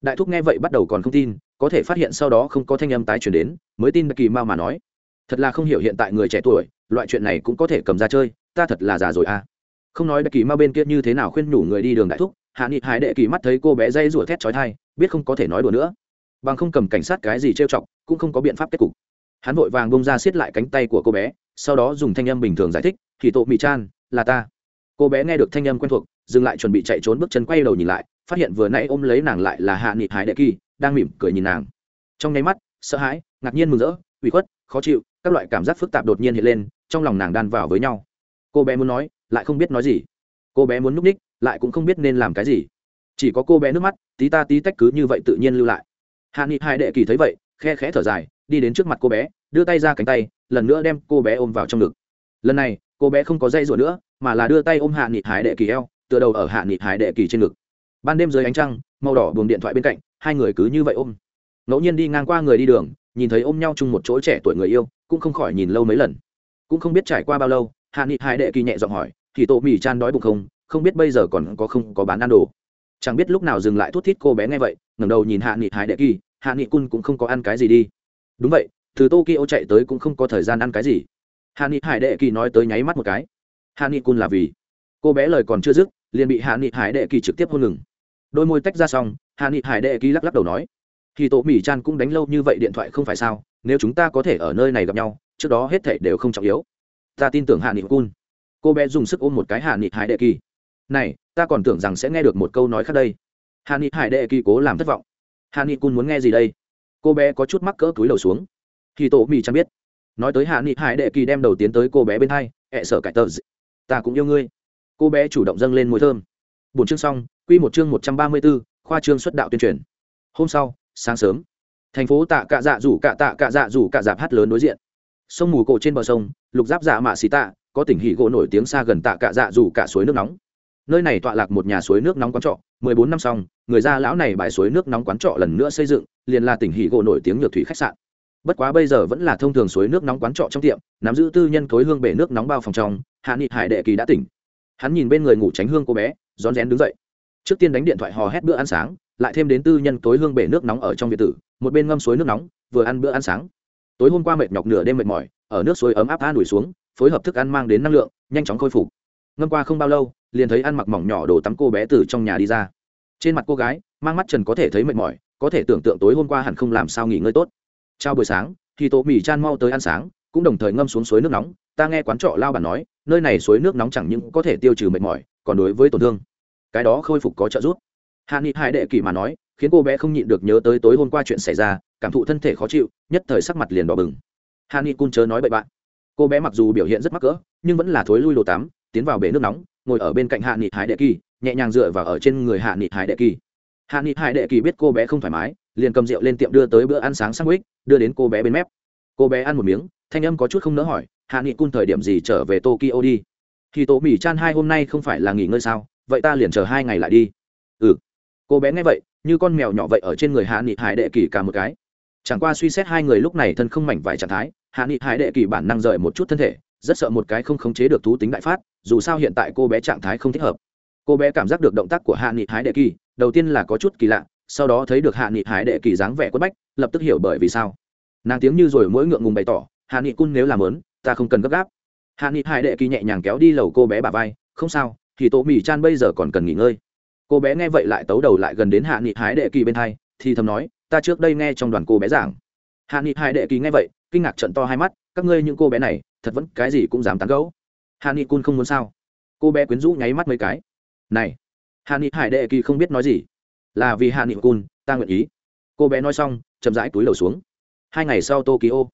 Đại thúc nghe vậy bắt đầu còn không tin, có thể phát hiện sau đó không có thanh âm tái chuyển đến, mới tin kỳ mao mà nói. Thật là không hiểu hiện tại người trẻ tuổi, loại chuyện này cũng có thể cầm ra chơi ta thật là già rồi à. Không nói đại kỳ ma bên kia như thế nào khuyên nhủ người đi đường đại thúc, hạ nghị hải đệ kỳ mắt thấy cô bé dây rủa thét trói thai biết không có thể nói đùa nữa. Bằng không cầm cảnh sát cái gì trêu chọc, cũng không có biện pháp kết cục. Hắn vội vàng bông ra siết lại cánh tay của cô bé, sau đó dùng thanh âm bình thường giải thích, thì tội mỹ chan, là ta. Cô bé nghe được thanh âm quen thuộc, dừng lại chuẩn bị chạy trốn bước chân quay đầu nhìn lại, phát hiện vừa nãy ôm lấy nàng lại là hạ nghị hải đệ kỳ, đang mỉm cười nhìn nàng. Trong nháy mắt, sợ hãi, ngạc nhiên mừng rỡ, ủy khuất, khó chịu, các loại cảm giác phức tạp đột nhiên hiện lên, trong lòng nàng đan vào với nhau cô bé muốn nói, lại không biết nói gì. Cô bé muốn núp ních, lại cũng không biết nên làm cái gì. Chỉ có cô bé nước mắt, tí ta tí tách cứ như vậy tự nhiên lưu lại. Hạ nghị hai đệ kỳ thấy vậy, khe khẽ thở dài, đi đến trước mặt cô bé, đưa tay ra cánh tay, lần nữa đem cô bé ôm vào trong ngực. Lần này, cô bé không có dây rủa nữa, mà là đưa tay ôm hạ nghị hải đệ kỳ eo, tựa đầu ở hạ nghị hải đệ kỳ trên ngực. Ban đêm dưới ánh trăng, màu đỏ buồng điện thoại bên cạnh, hai người cứ như vậy ôm. Ngẫu nhiên đi ngang qua người đi đường, nhìn thấy ôm nhau chung một chỗ trẻ tuổi người yêu, cũng không khỏi nhìn lâu mấy lần. Cũng không biết trải qua bao lâu hạ nghị hải đệ kỳ nhẹ giọng hỏi, thì tổ mì chan đói bụng không? Không biết bây giờ còn có không có bán ăn đồ. Chẳng biết lúc nào dừng lại thút thít cô bé nghe vậy, ngẩng đầu nhìn hạ nghị hải đệ kỳ, hạ nghị cun cũng không có ăn cái gì đi. Đúng vậy, từ tokyo chạy tới cũng không có thời gian ăn cái gì. Hạ nghị hải đệ kỳ nói tới nháy mắt một cái. Hạ nghị cun là vì? Cô bé lời còn chưa dứt, liền bị hạ nghị hải đệ kỳ trực tiếp hôn ngừng. Đôi môi tách ra xong, hạ nghị hải đệ kỳ lắc lắc đầu nói, thì tổ mỹ chan cũng đánh lâu như vậy điện thoại không phải sao? Nếu chúng ta có thể ở nơi này gặp nhau, trước đó hết thể đều không trọng yếu ta tin tưởng hạ nghị cun. Cô bé dùng sức ôm một cái hạ nghị hải đệ kỳ. Này ta còn tưởng rằng sẽ nghe được một câu nói khác đây. Hạ nghị hải đệ kỳ cố làm thất vọng. Hạ nghị cun muốn nghe gì đây? Cô bé có chút mắc cỡ túi đầu xuống. Thì tổ mỹ chẳng biết. Nói tới hạ nghị hải đệ kỳ đem đầu tiến tới cô bé bên hai ẹ sở cải tờ ta cũng yêu ngươi. Cô bé chủ động dâng lên mùi thơm. Bốn chương xong quy một chương một trăm ba mươi 134, khoa chương xuất đạo tuyên truyền. Hôm sau sáng sớm thành phố tạ cạ dạ rủ cạ tạ cạ dạ rủ cạ dạp hát lớn đối diện. Sông mù cổ trên bờ sông lục giáp dạ mạ xì tạ, có tỉnh hỉ gỗ nổi tiếng xa gần tạ cạ dạ Dù cả suối nước nóng. Nơi này tọa lạc một nhà suối nước nóng quán trọ, mười bốn năm xong, người gia lão này bài suối nước nóng quán trọ lần nữa xây dựng, liền là tỉnh hỉ gỗ nổi tiếng nhược thủy khách sạn. Bất quá bây giờ vẫn là thông thường suối nước nóng quán trọ trong tiệm, nắm giữ tư nhân cối hương bể nước nóng bao phòng trong, hạ nghị hải đệ kỳ đã tỉnh. Hắn nhìn bên người ngủ tránh hương cô bé, rón rén đứng dậy. Trước tiên đánh điện thoại hò hét bữa ăn sáng, lại thêm đến tư nhân tối hương bể nước nóng ở trong biệt tử một bên ngâm suối nước nóng, vừa ăn bữa ăn sáng tối hôm qua mệt nhọc nửa đêm mệt mỏi, ở nước suối ấm áp tha đuổi xuống, phối hợp thức ăn mang đến năng lượng, nhanh chóng khôi phục. Ngâm qua không bao lâu, liền thấy ăn mặc mỏng nhỏ đồ tắm cô bé từ trong nhà đi ra. Trên mặt cô gái, mang mắt trần có thể thấy mệt mỏi, có thể tưởng tượng tối hôm qua hẳn không làm sao nghỉ ngơi tốt. Trao buổi sáng, thì tổ mì chan mau tới ăn sáng, cũng đồng thời ngâm xuống suối nước nóng. Ta nghe quán trọ lao bản nói, nơi này suối nước nóng chẳng những có thể tiêu trừ mệt mỏi, còn đối với tổn thương. Cái đó khôi phục có trợ giúp. Hạ nghị hải đệ kỳ mà nói khiến cô bé không nhịn được nhớ tới tối hôm qua chuyện xảy ra, cảm thụ thân thể khó chịu, nhất thời sắc mặt liền đỏ bừng. Hà ni cun chớ nói bậy bạn. Cô bé mặc dù biểu hiện rất mắc cỡ, nhưng vẫn là thối lui đồ tắm, tiến vào bể nước nóng, ngồi ở bên cạnh hạ nghị hải đệ kỳ nhẹ nhàng dựa vào ở trên người hạ nghị hải đệ kỳ hạ nghị hải đệ kỳ biết cô bé không thoải mái, liền cầm rượu lên tiệm đưa tới bữa ăn sáng sang ích đưa đến cô bé bên mép. Cô bé ăn một miếng, thanh âm có chút không nỡ hỏi hạ nghị cun thời điểm gì trở về tokyo đi? Thì tổ mỹ chan hai hôm nay không phải là nghỉ ngơi sao? Vậy ta liền chờ hai ngày lại đi cô bé nghe vậy, như con mèo nhỏ vậy ở trên người hạ nghị hải đệ kỳ cả một cái. Chẳng qua suy xét hai người lúc này thân không mảnh vải trạng thái, hạ nghị hải đệ kỳ bản năng rời một chút thân thể, rất sợ một cái không khống chế được thú tính đại phát, dù sao hiện tại cô bé trạng thái không thích hợp. Cô bé cảm giác được động tác của hạ nghị hải đệ kỳ, đầu tiên là có chút kỳ lạ, sau đó thấy được hạ nghị hải đệ kỳ dáng vẻ quất bách, lập tức hiểu bởi vì sao. Nàng tiếng như rồi mỗi ngượng ngùng bày tỏ, hạ nghị cun nếu làm lớn, ta không cần gấp gáp. Hạ nghị hải đệ kỳ nhẹ nhàng kéo đi lầu cô bé bà vai, không sao, thì tổ mỹ chan bây giờ còn cần nghỉ ngơi cô bé nghe vậy lại tấu đầu lại gần đến hạ nghị hải đệ kỳ bên thay, thì thầm nói ta trước đây nghe trong đoàn cô bé giảng. Hạ nghị hải đệ kỳ nghe vậy kinh ngạc trận to hai mắt các ngươi những cô bé này thật vẫn cái gì cũng dám tán gẫu. Hạ nghị cun không muốn sao? Cô bé quyến rũ nháy mắt mấy cái. Này hạ nghị hải đệ kỳ không biết nói gì. Là vì hạ nghị cun ta nguyện ý. Cô bé nói xong chậm rãi túi đầu xuống. Hai ngày sau tokyo.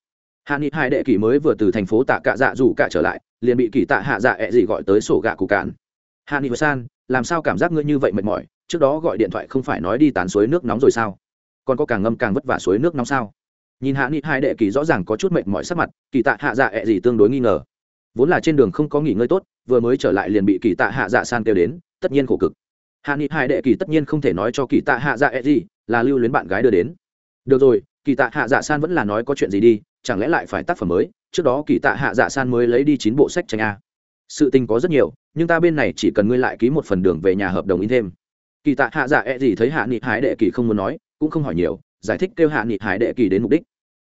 Hạ nghị hải đệ kỳ mới vừa từ thành phố tạ cạ dạ rủ cả trở lại liền bị kỳ tạ hạ dạ ẹ、e、gì gọi tới sổ gạ cụ cạn. Hạ nghị san làm sao cảm giác ngươi như vậy mệt mỏi? Trước đó gọi điện thoại không phải nói đi tán suối nước nóng rồi sao? Còn có càng ngâm càng vất vả suối nước nóng sao? Nhìn hạ nghị hai đệ kỳ rõ ràng có chút mệt mỏi sắc mặt, kỳ tạ hạ dạ ẹ、e、gì tương đối nghi ngờ. Vốn là trên đường không có nghỉ ngơi tốt, vừa mới trở lại liền bị kỳ tạ hạ dạ san kêu đến, tất nhiên khổ cực. Hạ nghị hai đệ kỳ tất nhiên không thể nói cho kỳ tạ hạ dạ ẹ、e、gì, là lưu luyến bạn gái đưa đến. Được rồi, kỳ tạ hạ dạ san vẫn là nói có chuyện gì đi, chẳng lẽ lại phải tác phẩm mới? Trước đó kỳ tạ hạ dạ san mới lấy đi chín bộ sách tranh a sự tình có rất nhiều, nhưng ta bên này chỉ cần ngươi lại ký một phần đường về nhà hợp đồng in thêm. Kỳ tạ hạ dạ e gì thấy hạ nghị hải đệ kỳ không muốn nói, cũng không hỏi nhiều, giải thích kêu hạ nghị hải đệ kỳ đến mục đích.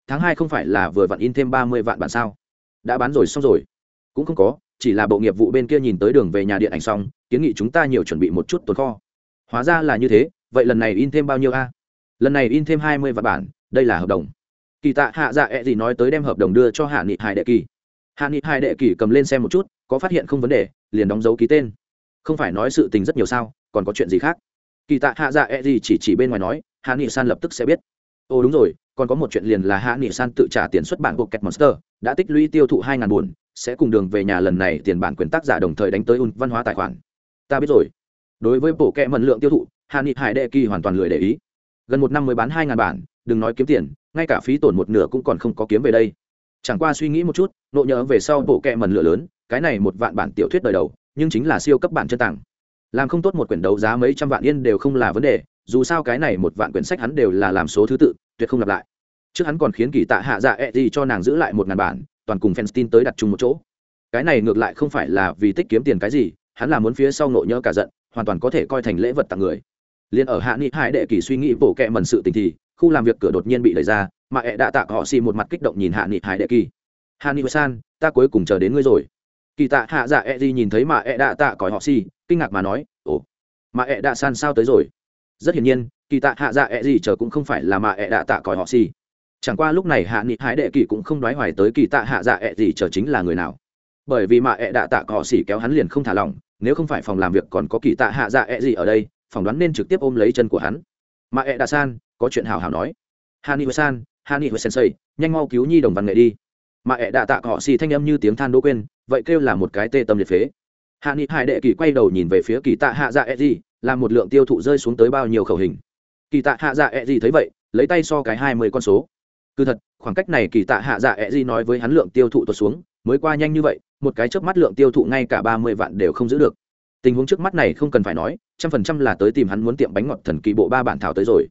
Tháng hai không phải là vừa vặn in thêm ba mươi vạn bản sao? Đã bán rồi xong rồi. Cũng không có, chỉ là bộ nghiệp vụ bên kia nhìn tới đường về nhà điện ảnh xong, kiến nghị chúng ta nhiều chuẩn bị một chút tồn kho. Hóa ra là như thế, vậy lần này in thêm bao nhiêu a? Lần này in thêm hai mươi vạn bản, đây là hợp đồng. Kỳ tạ hạ dạ e gì nói tới đem hợp đồng đưa cho hạ nghị hải đệ kỳ. Hạ nghị hải đệ kỳ cầm lên xem một chút có phát hiện không vấn đề, liền đóng dấu ký tên. Không phải nói sự tình rất nhiều sao, còn có chuyện gì khác? Kỳ tạ hạ dạ e gì chỉ chỉ bên ngoài nói, hạ nghị san lập tức sẽ biết. Ồ, đúng rồi, còn có một chuyện liền là hạ nghị san tự trả tiền xuất bản của kẹt monster, đã tích lũy tiêu thụ hai ngàn buồn, sẽ cùng đường về nhà lần này tiền bản quyền tác giả đồng thời đánh tới un văn hóa tài khoản. Ta biết rồi. Đối với bộ kẹ mần lượng tiêu thụ, hạ nghị hải đệ kỳ hoàn toàn lười để ý. Gần một năm mới bán hai ngàn bản, đừng nói kiếm tiền, ngay cả phí tổn một nửa cũng còn không có kiếm về đây. Chẳng qua suy nghĩ một chút, nộ nhớ về sau bộ kẹ mần lửa lớn cái này một vạn bản tiểu thuyết đời đầu, nhưng chính là siêu cấp bản chân tặng làm không tốt một quyển đấu giá mấy trăm vạn yên đều không là vấn đề, dù sao cái này một vạn quyển sách hắn đều là làm số thứ tự, tuyệt không lặp lại. Trước hắn còn khiến kỳ tạ hạ dạ e gì cho nàng giữ lại một ngàn bản, toàn cùng fans tin tới đặt chung một chỗ. Cái này ngược lại không phải là vì tích kiếm tiền cái gì, hắn là muốn phía sau nộ nhớ cả giận, hoàn toàn có thể coi thành lễ vật tặng người. Liền ở hạ nghị hải đệ kỳ suy nghĩ bổ kẹ mần sự tình thì, khu làm việc cửa đột nhiên bị đẩy ra, mà ẹ đã tạ họ xì một mặt kích động nhìn hạ nghị hải đệ kỳ. Hạ nghị san, ta cuối cùng chờ đến ngươi rồi kỳ tạ hạ dạ e d nhìn thấy mà e đạ tạ còi họ xì, kinh ngạc mà nói, ồ, mà e đạ san sao tới rồi? Rất hiển nhiên, kỳ tạ hạ dạ e d chờ cũng không phải là mà e đạ tạ còi họ xì. Chẳng qua lúc này hạ nghị hái đệ kỳ cũng không đoái hoài tới kỳ tạ hạ dạ e d chờ chính là người nào. Bởi vì mà e đạ tạ còi họ xì kéo hắn liền không thả lỏng, nếu không phải phòng làm việc còn có kỳ tạ hạ dạ e d ở đây, phỏng đoán nên trực tiếp ôm lấy chân của hắn. Mà e đạ san, có chuyện hào hào nói. Hà ni san hà ni sensei nhanh mau cứu nhi đồng văn nghệ đi. Mà ẹ đạ tạ họ xì thanh âm như tiếng than đỗ quên vậy kêu là một cái tê tâm liệt phế. Hạ nghị hải đệ kỳ quay đầu nhìn về phía kỳ tạ hạ dạ e gì là một lượng tiêu thụ rơi xuống tới bao nhiêu khẩu hình? Kỳ tạ hạ dạ e gì thấy vậy, lấy tay so cái hai mươi con số. Cứ thật, khoảng cách này kỳ tạ hạ dạ e gì nói với hắn lượng tiêu thụ tuột xuống, mới qua nhanh như vậy, một cái chớp mắt lượng tiêu thụ ngay cả ba mươi vạn đều không giữ được. Tình huống trước mắt này không cần phải nói, trăm phần trăm là tới tìm hắn muốn tiệm bánh ngọt thần kỳ bộ ba bản thảo tới rồi.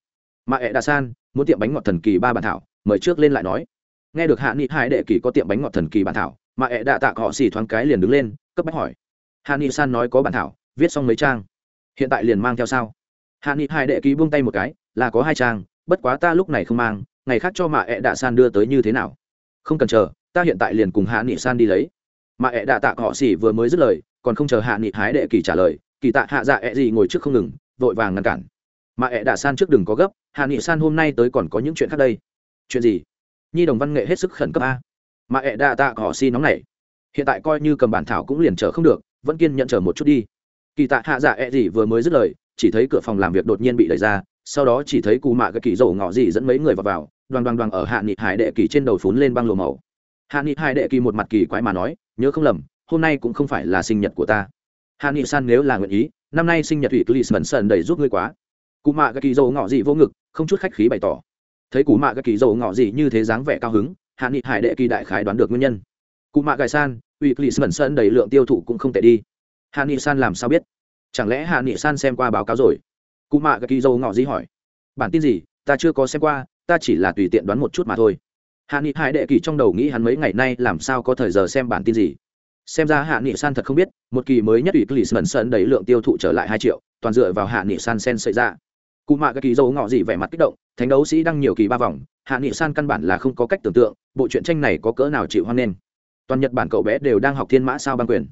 Mà e ẹ đà san, muốn tiệm bánh ngọt thần kỳ ba bản thảo, mời trước lên lại nói. Nghe được hạ nghị hải đệ kỳ có tiệm bánh ngọt thần kỳ bản thảo mà ẹ đạ tạ họ xỉ thoáng cái liền đứng lên, cấp bách hỏi. Hà ni san nói có bản thảo, viết xong mấy trang. Hiện tại liền mang theo sao? Hà ni hải đệ ký buông tay một cái, là có hai trang, bất quá ta lúc này không mang, ngày khác cho mạ ẹ đạ san đưa tới như thế nào? Không cần chờ, ta hiện tại liền cùng hạ nghị san đi lấy. Mạ ẹ đạ tạ họ xỉ vừa mới dứt lời, còn không chờ hạ nghị hái đệ kỳ trả lời, kỳ tạ hạ dạ ẹ gì ngồi trước không ngừng, vội vàng ngăn cản. Mạ ẹ đạ san trước đừng có gấp hạ nghị san hôm nay tới còn có những chuyện khác đây. Chuyện gì? Nhi đồng văn nghệ hết sức khẩn cấp a mà ẹ đa tạ họ si nóng này. Hiện tại coi như cầm bản thảo cũng liền chờ không được, vẫn kiên nhận chờ một chút đi. Kỳ tạ hạ dạ ẹ gì vừa mới dứt lời, chỉ thấy cửa phòng làm việc đột nhiên bị đẩy ra, sau đó chỉ thấy cù mạ cái kỳ dầu ngọ gì dẫn mấy người vào vào, đoàn đoàn đoàn ở hạ nghị hải đệ kỳ trên đầu phún lên băng lồ màu. Hạ nghị hải đệ kỳ một mặt kỳ quái mà nói, nhớ không lầm, hôm nay cũng không phải là sinh nhật của ta. Hạ nghị san nếu là nguyện ý, năm nay sinh nhật ủy clisman sơn đầy giúp ngươi quá. Cụ mạ cái kỳ dầu ngọ gì vô ngực, không chút khách khí bày tỏ. Thấy cụ mạ cái kỳ dầu ngọ gì như thế dáng vẻ cao hứng hạ nghị hải đệ kỳ đại khái đoán được nguyên nhân. Cụ mạ gài san ủy clisman sơn đầy lượng tiêu thụ cũng không tệ đi. Hạ nghị san làm sao biết? Chẳng lẽ hạ nghị san xem qua báo cáo rồi? Cụ mạ cái kỳ dầu ngọ gì hỏi. Bản tin gì? Ta chưa có xem qua, ta chỉ là tùy tiện đoán một chút mà thôi. Hạ nghị hải đệ kỳ trong đầu nghĩ hắn mấy ngày nay làm sao có thời giờ xem bản tin gì? Xem ra hạ nghị san thật không biết, một kỳ mới nhất ủy clisman sơn đầy lượng tiêu thụ trở lại hai triệu, toàn dựa vào hạ nghị san sen xảy ra. Cụ mạ cái kỳ dầu ngọ gì vẻ mặt kích động, thánh đấu sĩ đăng nhiều kỳ ba vòng, hạ nghị san căn bản là không có cách tưởng tượng bộ truyện tranh này có cỡ nào chịu hoan nghênh? Toàn nhật bản cậu bé đều đang học thiên mã sao băng quyền.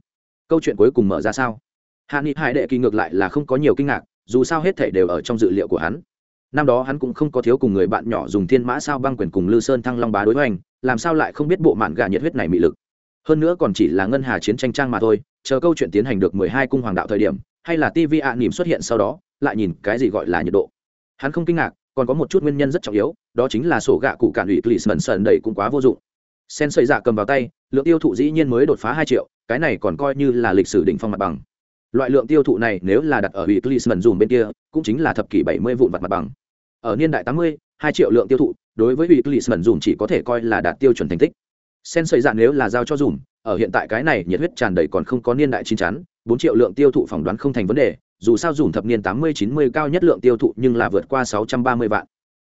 Câu chuyện cuối cùng mở ra sao? Hạ nghị hải đệ kỳ ngược lại là không có nhiều kinh ngạc, dù sao hết thể đều ở trong dự liệu của hắn. Năm đó hắn cũng không có thiếu cùng người bạn nhỏ dùng thiên mã sao băng quyền cùng lư sơn thăng long bá đối hoành, làm sao lại không biết bộ mạn gà nhiệt huyết này mị lực? Hơn nữa còn chỉ là ngân hà chiến tranh trang mà thôi, chờ câu chuyện tiến hành được mười hai cung hoàng đạo thời điểm, hay là tv ạ nỉm xuất hiện sau đó, lại nhìn cái gì gọi là nhiệt độ? Hắn không kinh ngạc còn có một chút nguyên nhân rất trọng yếu, đó chính là sổ gạ cụ cản ủy clisman sần đầy cũng quá vô dụng. Sen xây dạ cầm vào tay, lượng tiêu thụ dĩ nhiên mới đột phá hai triệu, cái này còn coi như là lịch sử đỉnh phong mặt bằng. Loại lượng tiêu thụ này nếu là đặt ở ủy clisman dùng bên kia, cũng chính là thập kỷ bảy mươi vụn vặt mặt bằng. Ở niên đại tám mươi, hai triệu lượng tiêu thụ, đối với ủy clisman dùng chỉ có thể coi là đạt tiêu chuẩn thành tích. Sen xây dạ nếu là giao cho dùng, ở hiện tại cái này nhiệt huyết tràn đầy còn không có niên đại chín chắn, bốn triệu lượng tiêu thụ phỏng đoán không thành vấn đề dù sao dùng thập niên tám mươi, chín mươi cao nhất lượng tiêu thụ nhưng là vượt qua sáu trăm ba mươi vạn.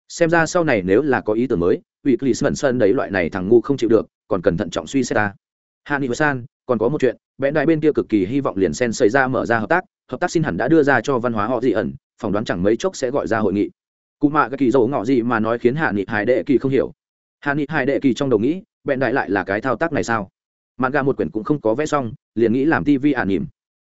Xem ra sau này nếu là có ý tưởng mới ủy clisman sơn sơn đấy loại này thằng ngu không chịu được, còn cần thận trọng suy xét ta. Hạ nghị san, còn có một chuyện vẽ đại bên kia cực kỳ hy vọng liền sen xảy ra mở ra hợp tác hợp tác xin hẳn đã đưa ra cho văn hóa họ dị ẩn, phỏng đoán chẳng mấy chốc sẽ gọi ra hội nghị. Cụ mạ cái kỳ dầu ngọ gì mà nói khiến hạ nghị hải đệ kỳ không hiểu. Hạ nghị hải đệ kỳ trong đầu nghĩ vẽ đại lại là cái thao tác này sao? Mạn gà một quyển cũng không có vẽ xong, liền nghĩ làm tv ả nỉm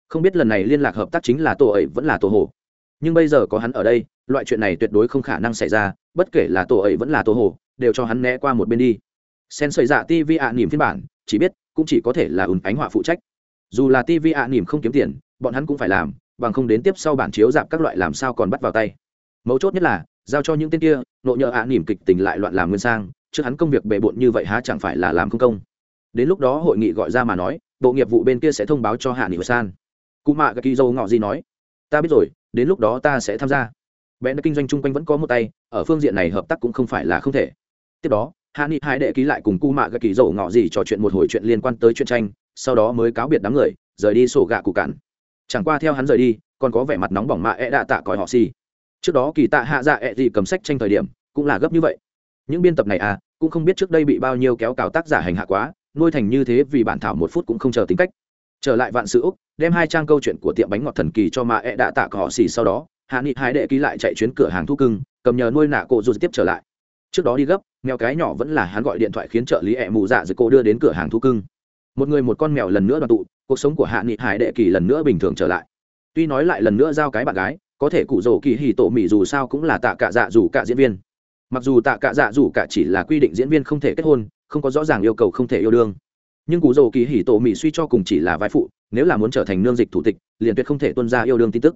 không biết lần này liên lạc hợp tác chính là tổ ấy vẫn là tổ hồ. Nhưng bây giờ có hắn ở đây, loại chuyện này tuyệt đối không khả năng xảy ra, bất kể là tổ ấy vẫn là tổ hồ, đều cho hắn né qua một bên đi. Sen sợi dạ tv ạ nỉm phiên bản, chỉ biết, cũng chỉ có thể là ùn ánh họa phụ trách. Dù là tv ạ nỉm không kiếm tiền, bọn hắn cũng phải làm, bằng không đến tiếp sau bản chiếu dạp các loại làm sao còn bắt vào tay. Mấu chốt nhất là, giao cho những tên kia, nộ nhờ ạ nỉm kịch tình lại loạn làm nguyên sang, trước hắn công việc bề bộn như vậy há chẳng phải là làm không công. Đến lúc đó hội nghị gọi ra mà nói, bộ nghiệp vụ bên kia sẽ thông báo cho hạ nỉm san cụ mạ gà kỳ dâu ngọ gì nói, ta biết rồi, đến lúc đó ta sẽ tham gia. Bé đã kinh doanh chung quanh vẫn có một tay, ở phương diện này hợp tác cũng không phải là không thể. Tiếp đó, hạ nghị hai đệ ký lại cùng cụ mạ gà kỳ dâu ngọ gì trò chuyện một hồi chuyện liên quan tới chuyện tranh, sau đó mới cáo biệt đám người, rời đi sổ gạ cụ cản chẳng qua theo hắn rời đi, còn có vẻ mặt nóng bỏng mạ e đạ tạ còi họ xì trước đó kỳ tạ hạ dạ e gì cầm sách tranh thời điểm, cũng là gấp như vậy. Những biên tập này à cũng không biết trước đây bị bao nhiêu kéo cào tác giả hành hạ quá, nuôi thành như thế vì bản thảo một phút cũng không chờ tính cách trở lại vạn sự úc, đem hai trang câu chuyện của tiệm bánh ngọt thần kỳ cho mạ ẹ、e、đạ tạ cỏ xì sau đó, hạ nghị hai đệ ký lại chạy chuyến cửa hàng thu cưng, cầm nhờ nuôi nạ cổ dù tiếp trở lại. Trước đó đi gấp, mèo cái nhỏ vẫn là hắn gọi điện thoại khiến trợ lý ẹ mù dạ dưới cô đưa đến cửa hàng thu cưng. Một người một con mèo lần nữa đoàn tụ, cuộc sống của hạ nghị hải đệ kỳ lần nữa bình thường trở lại. Tuy nói lại lần nữa giao cái bạn gái, có thể cụ rổ kỳ hì tổ mỹ dù sao cũng là tạ cả dạ dù cả diễn viên. Mặc dù tạ cả dạ dù cả chỉ là quy định diễn viên không thể kết hôn, không có rõ ràng yêu cầu không thể yêu đương nhưng cụ dầu kỳ hỉ tổ mỹ suy cho cùng chỉ là vai phụ, nếu là muốn trở thành nương dịch thủ tịch, liền tuyệt không thể tuân ra yêu đương tin tức.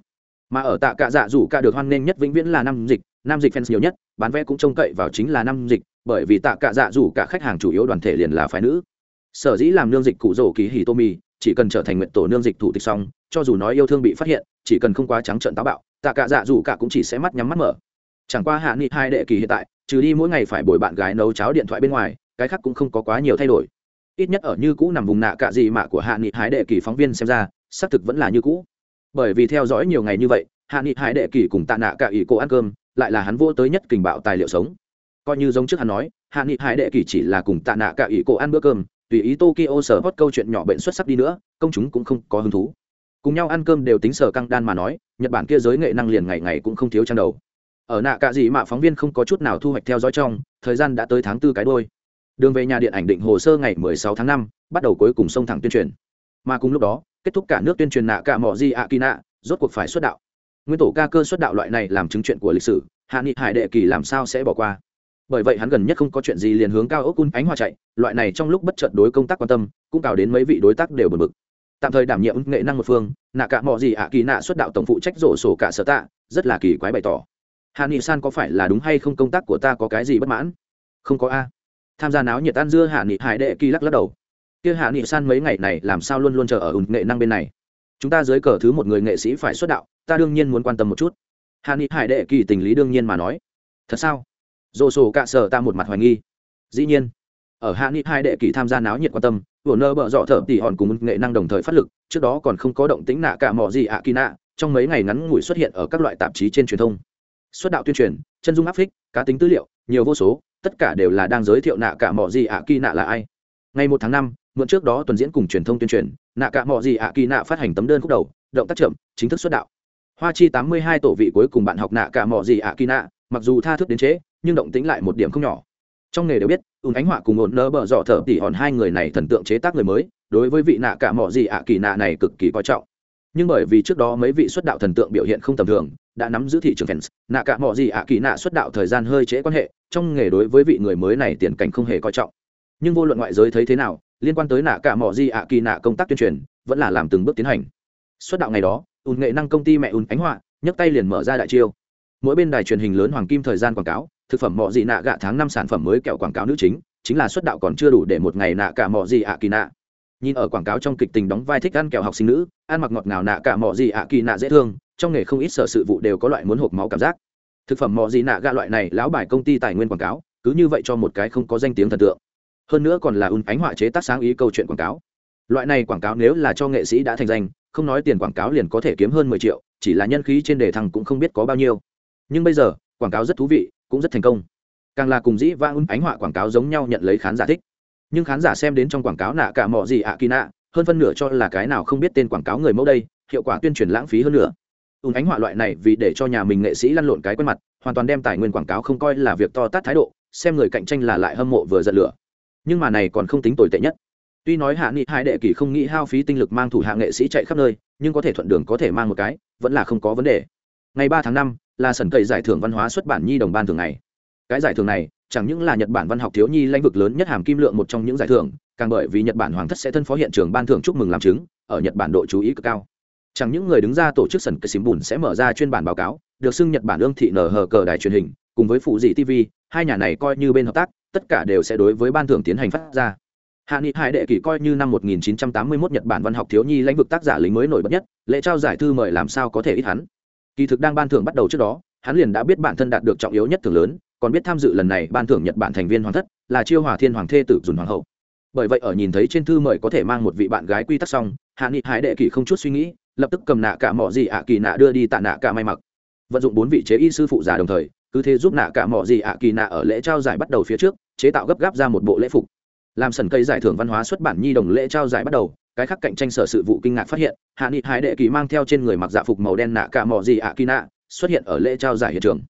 Mà ở tạ cạ dạ dù cả được hoan nghênh nhất vĩnh viễn là nam dịch nam dịch fans nhiều nhất, bán vé cũng trông cậy vào chính là nam dịch, bởi vì tạ cạ dạ dù cả khách hàng chủ yếu đoàn thể liền là phái nữ. Sở dĩ làm nương dịch cụ dầu kỳ hỉ tô mì, chỉ cần trở thành nguyện tổ nương dịch thủ tịch xong, cho dù nói yêu thương bị phát hiện, chỉ cần không quá trắng trợn táo bạo, tạ cạ dạ dù cả cũng chỉ sẽ mắt nhắm mắt mở. Chẳng qua hạ nghị hai đệ kỳ hiện tại, trừ đi mỗi ngày phải bồi bạn gái nấu cháo điện thoại bên ngoài, cái khác cũng không có quá nhiều thay đổi ít nhất ở như cũ nằm vùng nạ cạ gì mạ của hạ nghị hái đệ kỳ phóng viên xem ra, xác thực vẫn là như cũ. Bởi vì theo dõi nhiều ngày như vậy, hạ nghị hải đệ kỳ cùng tạ nạ cạ ý cô ăn cơm, lại là hắn vô tới nhất kình bạo tài liệu sống. Coi như giống trước hắn nói, hạ nghị hải đệ kỳ chỉ là cùng tạ nạ cạ ý cô ăn bữa cơm, tùy ý tokyo sở hót câu chuyện nhỏ bệnh xuất sắc đi nữa, công chúng cũng không có hứng thú. Cùng nhau ăn cơm đều tính sở căng đan mà nói, nhật bản kia giới nghệ năng liền ngày ngày cũng không thiếu trang đầu. Ở nạ cạ gì mà phóng viên không có chút nào thu hoạch theo dõi trong, thời gian đã tới tháng tư cái đôi đường về nhà điện ảnh định hồ sơ ngày 16 tháng 5, bắt đầu cuối cùng sông thẳng tuyên truyền. Mà cùng lúc đó kết thúc cả nước tuyên truyền nạ cả mỏ di ạ kỳ nạ rốt cuộc phải xuất đạo. Nguyên tổ ca cơ xuất đạo loại này làm chứng chuyện của lịch sử hạ nghị hải đệ kỳ làm sao sẽ bỏ qua? Bởi vậy hắn gần nhất không có chuyện gì liền hướng cao ốc cun ánh hoa chạy loại này trong lúc bất chợt đối công tác quan tâm cũng cào đến mấy vị đối tác đều bật bực. Tạm thời đảm nhiệm nghệ năng một phương nạ cả mọi gì ạ kỳ nạ xuất đạo tổng phụ trách rổ sổ cả sở tạ rất là kỳ quái bày tỏ. Hà nghị san có phải là đúng hay không công tác của ta có cái gì bất mãn? Không có a tham gia náo nhiệt tan dưa hạ nghị hải đệ kỳ lắc lắc đầu. Kia hạ nghị san mấy ngày này làm sao luôn luôn chờ ở ủng nghệ năng bên này? Chúng ta dưới cờ thứ một người nghệ sĩ phải xuất đạo, ta đương nhiên muốn quan tâm một chút. Hạ nghị hải đệ kỳ tình lý đương nhiên mà nói. Thật sao? Dồ sổ cạ sở ta một mặt hoài nghi. Dĩ nhiên, ở hạ nghị hai đệ kỳ tham gia náo nhiệt quan tâm, vừa nơ bợ dọ thở tỉ hòn cùng nghệ năng đồng thời phát lực, trước đó còn không có động tính nạ cả mò gì ạ kỳ nạ, trong mấy ngày ngắn ngủi xuất hiện ở các loại tạp chí trên truyền thông. Xuất đạo tuyên truyền, chân dung áp phích, cá tính tư liệu, nhiều vô số tất cả đều là đang giới thiệu nạ cả Mỏ gì ạ kỳ nạ là ai. Ngày một tháng năm, mượn trước đó tuần diễn cùng truyền thông tuyên truyền, nạ cả Mỏ gì ạ kỳ nạ phát hành tấm đơn khúc đầu, động tác chậm, chính thức xuất đạo. Hoa chi tám mươi hai tổ vị cuối cùng bạn học nạ cả Mỏ gì ạ kỳ nạ, mặc dù tha thức đến chế, nhưng động tính lại một điểm không nhỏ. Trong nghề đều biết, ùn ánh họa cùng ổn nơ bở dọ thở tỉ hòn hai người này thần tượng chế tác người mới, đối với vị nạ cả mỏ gì ạ kỳ nạ này cực kỳ coi trọng. Nhưng bởi vì trước đó mấy vị xuất đạo thần tượng biểu hiện không tầm thường đã nắm giữ thị trường fans. Nạ cả mọi gì ạ, kỳ nạ xuất đạo thời gian hơi trễ quan hệ, trong nghề đối với vị người mới này tiền cảnh không hề coi trọng. Nhưng vô luận ngoại giới thấy thế nào, liên quan tới nạ cả mọi gì ạ, kỳ nạ công tác tuyên truyền, vẫn là làm từng bước tiến hành. Xuất đạo ngày đó, ùn nghệ năng công ty mẹ ùn ánh họa, nhấc tay liền mở ra đại chiêu. Mỗi bên đài truyền hình lớn hoàng kim thời gian quảng cáo, thực phẩm mọ gì nạ gạ tháng năm sản phẩm mới kẹo quảng cáo nữ chính chính là xuất đạo còn chưa đủ để một ngày nạ cả mọ gì ạ, kỳ nạ. Nhìn ở quảng cáo trong kịch tình đóng vai thích ăn kẹo học sinh nữ, ăn mặc ngọt ngào nạ cả mọ gì ạ, kỳ nạ dễ thương trong nghề không ít sở sự vụ đều có loại muốn hộp máu cảm giác. Thực phẩm mò gì nạ gạ loại này, lão bài công ty tài nguyên quảng cáo, cứ như vậy cho một cái không có danh tiếng thần tượng. Hơn nữa còn là un ánh họa chế tác sáng ý câu chuyện quảng cáo. Loại này quảng cáo nếu là cho nghệ sĩ đã thành danh, không nói tiền quảng cáo liền có thể kiếm hơn mười triệu, chỉ là nhân khí trên đề thăng cũng không biết có bao nhiêu. Nhưng bây giờ, quảng cáo rất thú vị, cũng rất thành công. Càng là cùng dĩ vãng ánh họa quảng cáo giống nhau nhận lấy khán giả thích. Nhưng khán giả xem đến trong quảng cáo nạ cả mọ gì ạ kỳ nạ, hơn phân nửa cho là cái nào không biết tên quảng cáo người mẫu đây, hiệu quả tuyên truyền lãng phí hơn nữa ùn ánh họa loại này vì để cho nhà mình nghệ sĩ lăn lộn cái quen mặt, hoàn toàn đem tài nguyên quảng cáo không coi là việc to tát thái độ, xem người cạnh tranh là lại hâm mộ vừa giận lửa. Nhưng mà này còn không tính tồi tệ nhất. Tuy nói hạ nghị hai đệ kỳ không nghĩ hao phí tinh lực mang thủ hạ nghệ sĩ chạy khắp nơi, nhưng có thể thuận đường có thể mang một cái, vẫn là không có vấn đề. Ngày ba tháng năm, là sẩn cậy giải thưởng văn hóa xuất bản nhi đồng ban thường này cái giải thưởng này, chẳng những là nhật bản văn học thiếu nhi lãnh vực lớn nhất hàm kim lượng một trong những giải thưởng, càng bởi vì nhật bản hoàng thất sẽ thân phó hiện trường ban thưởng chúc mừng làm chứng, ở nhật bản độ chú ý cực cao chẳng những người đứng ra tổ chức sần cái xím bùn sẽ mở ra chuyên bản báo cáo, được xưng nhật bản ương thị nở hờ cờ đài truyền hình, cùng với phụ dị tv hai nhà này coi như bên hợp tác, tất cả đều sẽ đối với ban thưởng tiến hành phát ra. Hạ nghị hải đệ kỷ coi như năm 1981 nhật bản văn học thiếu nhi lãnh vực tác giả lính mới nổi bật nhất, lễ trao giải thư mời làm sao có thể ít hắn. Kỳ thực đang ban thưởng bắt đầu trước đó, hắn liền đã biết bản thân đạt được trọng yếu nhất thưởng lớn, còn biết tham dự lần này ban thưởng nhật bản thành viên hoàng thất, là chiêu hòa thiên hoàng thê tử dùn hoàng hậu. Bởi vậy ở nhìn thấy trên thư mời có thể mang một vị bạn gái quy tắc xong, hạ nghị hải đệ kỳ không chút suy nghĩ lập tức cầm nạ cả mỏ gì ạ kỳ nạ đưa đi tạ nạ cả may mặc. Vận dụng bốn vị chế y sư phụ giả đồng thời, cứ thế giúp nạ cả mỏ gì ạ kỳ nạ ở lễ trao giải bắt đầu phía trước, chế tạo gấp gáp ra một bộ lễ phục. Làm sần cây giải thưởng văn hóa xuất bản nhi đồng lễ trao giải bắt đầu, cái khác cạnh tranh sở sự vụ kinh ngạc phát hiện, hạ nghị hải đệ kỳ mang theo trên người mặc dạ phục màu đen nạ cả mỏ gì ạ kỳ nạ xuất hiện ở lễ trao giải hiện trường.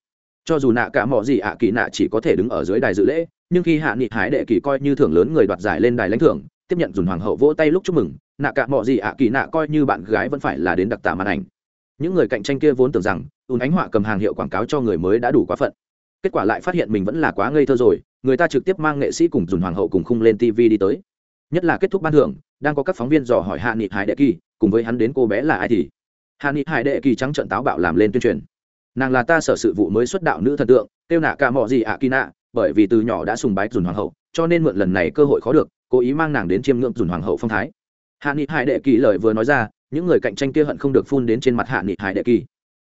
Cho dù nạ cả mỏ gì ạ kỳ nạ chỉ có thể đứng ở dưới đài dự lễ, nhưng khi hạ nghị hải đệ kỳ coi như thưởng lớn người đoạt giải lên đài lãnh thưởng, tiếp nhận dùng hoàng hậu vỗ tay lúc chúc mừng nạ cả mọi gì ạ, kỳ nạ coi như bạn gái vẫn phải là đến đặc tả màn ảnh. Những người cạnh tranh kia vốn tưởng rằng, ùn ánh họa cầm hàng hiệu quảng cáo cho người mới đã đủ quá phận. Kết quả lại phát hiện mình vẫn là quá ngây thơ rồi, người ta trực tiếp mang nghệ sĩ cùng dùn hoàng hậu cùng khung lên tv đi tới. Nhất là kết thúc ban thưởng, đang có các phóng viên dò hỏi hạ nghị hải đệ kỳ, cùng với hắn đến cô bé là ai thì. Hạ nghị hải đệ kỳ trắng trận táo bạo làm lên tuyên truyền. Nàng là ta sở sự vụ mới xuất đạo nữ thần tượng tiêu nạ cả mọ gì ạ, kỳ nạ, bởi vì từ nhỏ đã sùng bái dùn hoàng hậu, cho nên mượn lần này cơ hội khó được, cố ý mang nàng đến chiêm ngưỡng dùn hoàng hậu phong thái hạ nghị hải đệ kỳ lời vừa nói ra, những người cạnh tranh kia hận không được phun đến trên mặt hạ nghị hải đệ kỳ.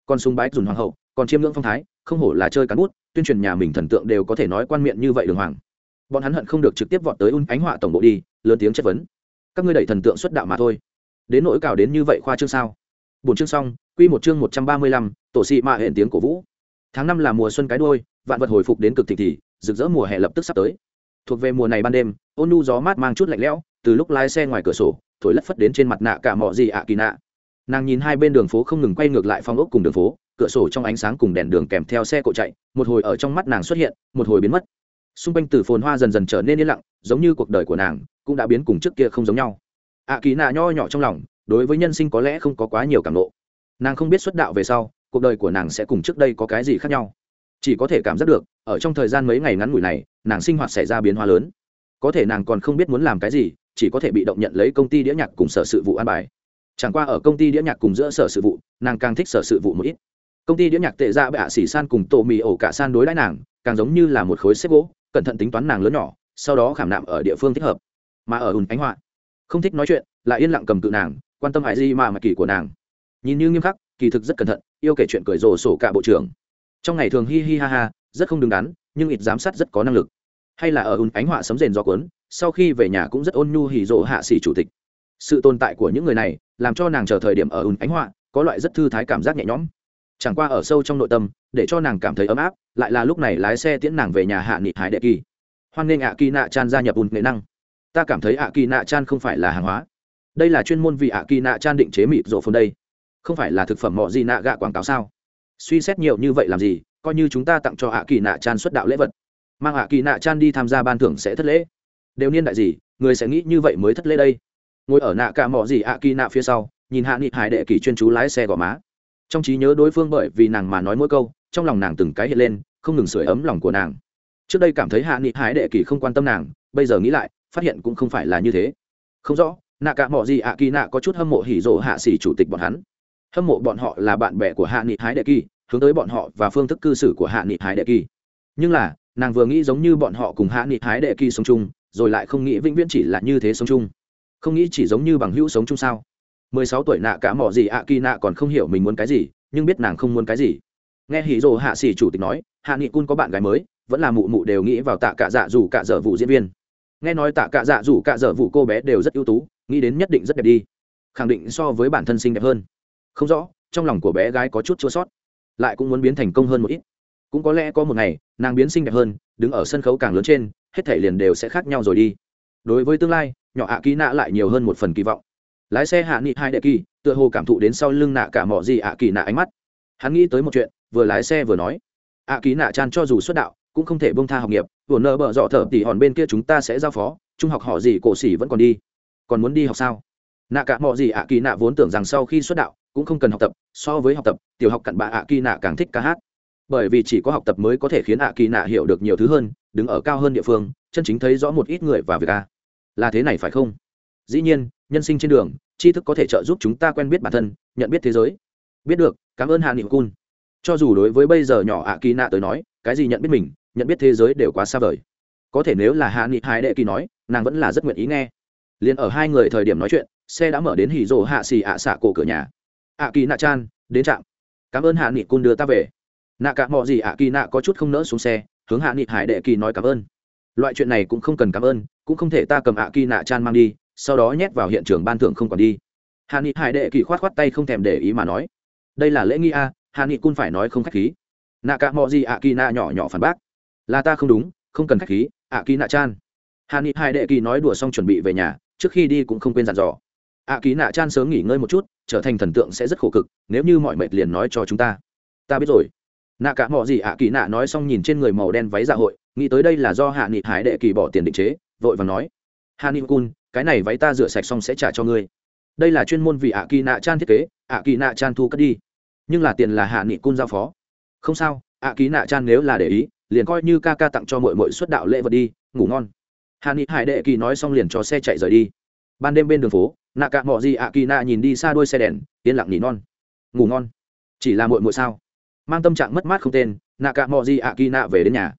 Còn súng bái dùn hoàng hậu, còn chiêm ngưỡng phong thái, không hổ là chơi cán bút, tuyên truyền nhà mình thần tượng đều có thể nói quan miệng như vậy đường hoàng. Bọn hắn hận không được trực tiếp vọt tới un ánh họa tổng bộ đi, lớn tiếng chất vấn. Các ngươi đẩy thần tượng xuất đạo mà thôi. Đến nỗi cào đến như vậy khoa chương sao? Bốn chương xong, quy một chương một trăm ba mươi lăm, tổ sĩ mạ hẹn tiếng cổ vũ. Tháng năm là mùa xuân cái đôi vạn vật hồi phục đến cực thịnh thì, rực rỡ mùa hè lập tức sắp tới thuộc về mùa này ban đêm, ôn nu gió mát mang chút lạnh lẽo, từ lúc lái xe ngoài cửa sổ, thổi lất phất đến trên mặt nạ cả mọi gì ạ kỳ nạ. Nàng nhìn hai bên đường phố không ngừng quay ngược lại phong ốc cùng đường phố, cửa sổ trong ánh sáng cùng đèn đường kèm theo xe cộ chạy, một hồi ở trong mắt nàng xuất hiện, một hồi biến mất. Xung quanh từ phồn hoa dần dần trở nên yên lặng, giống như cuộc đời của nàng cũng đã biến cùng trước kia không giống nhau. Ạ kỳ nạ nho nhỏ trong lòng, đối với nhân sinh có lẽ không có quá nhiều cảm lộ nàng không biết xuất đạo về sau, cuộc đời của nàng sẽ cùng trước đây có cái gì khác nhau. Chỉ có thể cảm giác được, ở trong thời gian mấy ngày ngắn ngủi này nàng sinh hoạt xảy ra biến hóa lớn. Có thể nàng còn không biết muốn làm cái gì, chỉ có thể bị động nhận lấy công ty đĩa nhạc cùng sở sự vụ an bài. Chẳng qua ở công ty đĩa nhạc cùng giữa sở sự vụ, nàng càng thích sở sự vụ một ít. Công ty đĩa nhạc tệ dạ ra bệ ạ xỉ san cùng tổ mì ổ cả san đối đãi nàng, càng giống như là một khối xếp gỗ, cẩn thận tính toán nàng lớn nhỏ, sau đó khảm nạm ở địa phương thích hợp. Mà ở ùn ánh họa, không thích nói chuyện, lại yên lặng cầm cự nàng, quan tâm hại gì mà mà kỳ của nàng. Nhìn như nghiêm khắc, kỳ thực rất cẩn thận, yêu kể chuyện cười rồ sổ cả bộ trưởng. Trong ngày thường hi hi ha ha, rất không đứng đắn nhưng ít giám sát rất có năng lực. Hay là ở ùn ánh họa sấm rền do cuốn, sau khi về nhà cũng rất ôn nhu hỉ rộ hạ xỉ chủ tịch. Sự tồn tại của những người này làm cho nàng chờ thời điểm ở ùn ánh họa có loại rất thư thái cảm giác nhẹ nhõm. Chẳng qua ở sâu trong nội tâm, để cho nàng cảm thấy ấm áp, lại là lúc này lái xe tiễn nàng về nhà hạ nghị hải đệ kỳ. Hoan nghênh ạ kỳ nạ chan gia nhập ùn nghệ năng. Ta cảm thấy ạ kỳ nạ chan không phải là hàng hóa. Đây là chuyên môn vì ạ kỳ nạ chan định chế mịt rộ phun đây. Không phải là thực phẩm mọ gì nạ gạ quảng cáo sao? Suy xét nhiều như vậy làm gì? Coi như chúng ta tặng cho ạ kỳ nạ chan xuất đạo lễ vật. Mang ạ kỳ nạ chan đi tham gia ban thưởng sẽ thất lễ. Đều niên đại gì, người sẽ nghĩ như vậy mới thất lễ đây. Ngồi ở nạ cả mỏ gì ạ kỳ nạ phía sau, nhìn hạ nghị hải đệ kỳ chuyên chú lái xe gò má. Trong trí nhớ đối phương bởi vì nàng mà nói mỗi câu, trong lòng nàng từng cái hiện lên, không ngừng sưởi ấm lòng của nàng. Trước đây cảm thấy hạ nghị hải đệ kỳ không quan tâm nàng, bây giờ nghĩ lại, phát hiện cũng không phải là như thế. Không rõ, nạ cả mỏ gì ạ kỳ nạ có chút hâm mộ hỉ rộ hạ xỉ chủ tịch bọn hắn. Hâm mộ bọn họ là bạn bè của hạ nghị hải đệ kỳ hướng tới bọn họ và phương thức cư xử của hạ nghị hái đệ kỳ. Nhưng là, nàng vừa nghĩ giống như bọn họ cùng hạ nghị hái đệ kỳ sống chung, rồi lại không nghĩ vĩnh viễn chỉ là như thế sống chung. Không nghĩ chỉ giống như bằng hữu sống chung sao? Mười sáu tuổi nạ cả mỏ gì ạ kỳ nạ còn không hiểu mình muốn cái gì, nhưng biết nàng không muốn cái gì. Nghe hỉ rồ hạ xỉ chủ tịch nói, hạ nghị cun có bạn gái mới, vẫn là mụ mụ đều nghĩ vào tạ cả dạ dù cả dở vụ diễn viên. Nghe nói tạ cả dạ dù cả dở vụ cô bé đều rất ưu tú, nghĩ đến nhất định rất đẹp đi. Khẳng định so với bản thân xinh đẹp hơn. Không rõ, trong lòng của bé gái có chút chua sót lại cũng muốn biến thành công hơn một ít. Cũng có lẽ có một ngày, nàng biến xinh đẹp hơn, đứng ở sân khấu càng lớn trên, hết thể liền đều sẽ khác nhau rồi đi. Đối với tương lai, nhỏ ạ kỳ nạ lại nhiều hơn một phần kỳ vọng. Lái xe hạ nghị hai đệ kỳ, tựa hồ cảm thụ đến sau lưng nạ cả mỏ gì ạ kỳ nạ ánh mắt. Hắn nghĩ tới một chuyện, vừa lái xe vừa nói. Ạ kỳ nạ chan cho dù xuất đạo, cũng không thể bông tha học nghiệp, vừa nợ bợ dọ thở tỉ hòn bên kia chúng ta sẽ giao phó, trung học họ gì cổ xỉ vẫn còn đi. Còn muốn đi học sao? Nạ cả mỏ gì ạ kỳ nạ vốn tưởng rằng sau khi xuất đạo cũng không cần học tập, so với học tập, tiểu học cặn bạ ạ kỳ nạ càng thích ca hát. Bởi vì chỉ có học tập mới có thể khiến ạ kỳ nạ hiểu được nhiều thứ hơn, đứng ở cao hơn địa phương, chân chính thấy rõ một ít người và việc a. Là thế này phải không? Dĩ nhiên, nhân sinh trên đường, tri thức có thể trợ giúp chúng ta quen biết bản thân, nhận biết thế giới. Biết được, cảm ơn hạ nghị cun. Cho dù đối với bây giờ nhỏ ạ kỳ nạ tới nói, cái gì nhận biết mình, nhận biết thế giới đều quá xa vời. Có thể nếu là hạ nghị hai đệ kỳ nói, nàng vẫn là rất nguyện ý nghe. Liền ở hai người thời điểm nói chuyện, xe đã mở đến hỉ rồ hạ xì ạ xạ cổ cửa nhà ạ kỳ nạ chan, đến trạm. Cảm ơn hạ nghị cun đưa ta về. Nạ cả mọi gì ạ kỳ nạ có chút không nỡ xuống xe, hướng hạ nghị hải đệ kỳ nói cảm ơn. Loại chuyện này cũng không cần cảm ơn, cũng không thể ta cầm ạ kỳ nạ chan mang đi, sau đó nhét vào hiện trường ban thượng không còn đi. Hạ nghị hải đệ kỳ khoát khoát tay không thèm để ý mà nói. Đây là lễ nghi a, hạ nghị cun phải nói không khách khí. Nạ cả mọi gì ạ kỳ nạ nhỏ nhỏ phản bác. Là ta không đúng, không cần khách khí, ạ kỳ nạ chan. Hạ nghị hải đệ kỳ nói đùa xong chuẩn bị về nhà, trước khi đi cũng không quên dặn dò ạ kỳ nạ chan sớm nghỉ ngơi một chút, trở thành thần tượng sẽ rất khổ cực, nếu như mọi mệt liền nói cho chúng ta. Ta biết rồi. Nạ cả mọi gì ạ kỳ nạ nói xong nhìn trên người màu đen váy dạ hội, nghĩ tới đây là do hạ nghị hải đệ kỳ bỏ tiền định chế, vội và nói. Hạ nghị cun, cái này váy ta rửa sạch xong sẽ trả cho ngươi. Đây là chuyên môn vì ạ kỳ nạ chan thiết kế ạ kỳ nạ chan thu cất đi. Nhưng là tiền là hạ nghị cun giao phó. Không sao ạ kỳ nạ chan nếu là để ý, liền coi như ca ca tặng cho mọi mọi suất đạo lễ vật đi, ngủ ngon. Hạ nghị hải đệ kỳ nói xong liền cho xe chạy rời đi. Ban đêm bên đường phố nạ cả mọi gì ạ kỳ nạ nhìn đi xa đôi xe đèn, yên lặng nỉ non. Ngủ ngon. Chỉ là muội muội sao? Mang tâm trạng mất mát không tên, nạ cả mọi gì ạ kỳ nạ về đến nhà.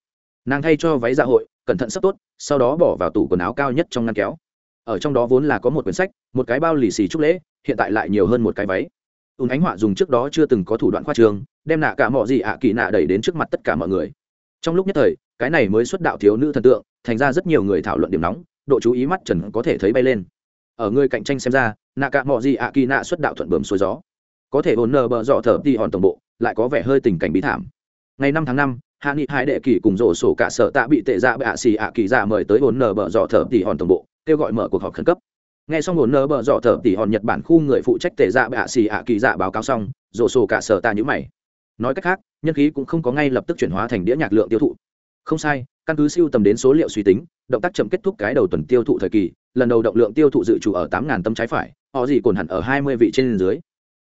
Nàng thay cho váy dạ hội, cẩn thận sắp tốt, sau đó bỏ vào tủ quần áo cao nhất trong ngăn kéo. Ở trong đó vốn là có một quyển sách, một cái bao lì xì trúc lễ, hiện tại lại nhiều hơn một cái váy. Ùn ánh họa dùng trước đó chưa từng có thủ đoạn khoa trường, đem nạ cả mọi gì ạ kỳ nạ đẩy đến trước mặt tất cả mọi người. Trong lúc nhất thời, cái này mới xuất đạo thiếu nữ thần tượng, thành ra rất nhiều người thảo luận điểm nóng, độ chú ý mắt trần có thể thấy bay lên ở người cạnh tranh xem ra nạ cả mọi gì ạ kỳ nạ xuất đạo thuận bờm xuôi gió. Có thể ổn nờ bờ dọ thở đi hòn tổng bộ, lại có vẻ hơi tình cảnh bí thảm. Ngày năm tháng năm, hạ nghị hai đệ kỳ cùng rổ sổ cả sở tạ bị tệ dạ bạ xì ạ kỳ dạ mời tới ổn nờ bờ dọ thở đi hòn tổng bộ, kêu gọi mở cuộc họp khẩn cấp. Nghe xong ổn nờ bờ dọ thở tỉ hòn nhật bản khu người phụ trách tệ dạ bạ xì ạ kỳ dạ báo cáo xong, rổ sổ cả sở tạ nhữ mày. Nói cách khác, nhân khí cũng không có ngay lập tức chuyển hóa thành đĩa nhạc lượng tiêu thụ không sai, căn cứ siêu tầm đến số liệu suy tính, động tác chậm kết thúc cái đầu tuần tiêu thụ thời kỳ, lần đầu động lượng tiêu thụ dự trù ở tám ngàn tâm trái phải, họ gì còn hẳn ở hai mươi vị trên dưới.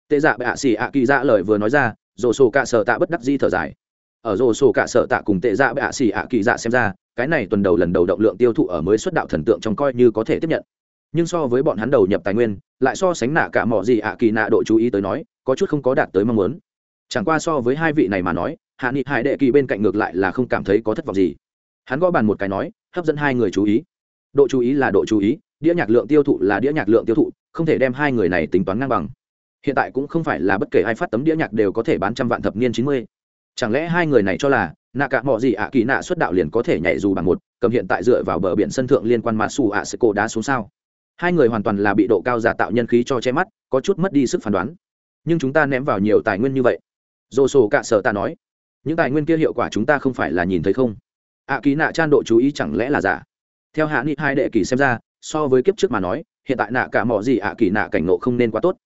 Tệ dạ bệ hạ xì ạ kỳ dạ lời vừa nói ra rổ sổ cả sở tạ bất đắc di thở dài. Ở rổ sổ cả sợ tạ cùng tệ dạ bạ xì ạ kỳ dạ xem ra, cái này tuần đầu lần đầu động lượng tiêu thụ ở mới xuất đạo thần tượng trong coi như có thể tiếp nhận. Nhưng so với bọn hắn đầu nhập tài nguyên, lại so sánh nạ cả mỏ gì ạ kỳ nạ độ chú ý tới nói, có chút không có đạt tới mong muốn. Chẳng qua so với hai vị này mà nói hạ nghị hải đệ kỳ bên cạnh ngược lại là không cảm thấy có thất vọng gì. Hắn gõ bàn một cái nói, hấp dẫn hai người chú ý. Độ chú ý là độ chú ý, đĩa nhạc lượng tiêu thụ là đĩa nhạc lượng tiêu thụ, không thể đem hai người này tính toán ngang bằng. Hiện tại cũng không phải là bất kể ai phát tấm đĩa nhạc đều có thể bán trăm vạn thập niên chín mươi. Chẳng lẽ hai người này cho là, nạ cả mọi gì ạ kỳ nạ xuất đạo liền có thể nhảy dù bằng một, cầm hiện tại dựa vào bờ biển sân thượng liên quan mà xù ạ sẽ cổ đá xuống sao? Hai người hoàn toàn là bị độ cao giả tạo nhân khí cho che mắt, có chút mất đi sức phán đoán. Nhưng chúng ta ném vào nhiều tài nguyên như vậy. Dồ sổ cạ sở ta nói những tài nguyên kia hiệu quả chúng ta không phải là nhìn thấy không? Ạ kỳ nạ chan độ chú ý chẳng lẽ là giả? Theo hạ nghị hai đệ kỳ xem ra, so với kiếp trước mà nói, hiện tại nạ cả mỏ gì ạ kỳ nạ cảnh ngộ không nên quá tốt.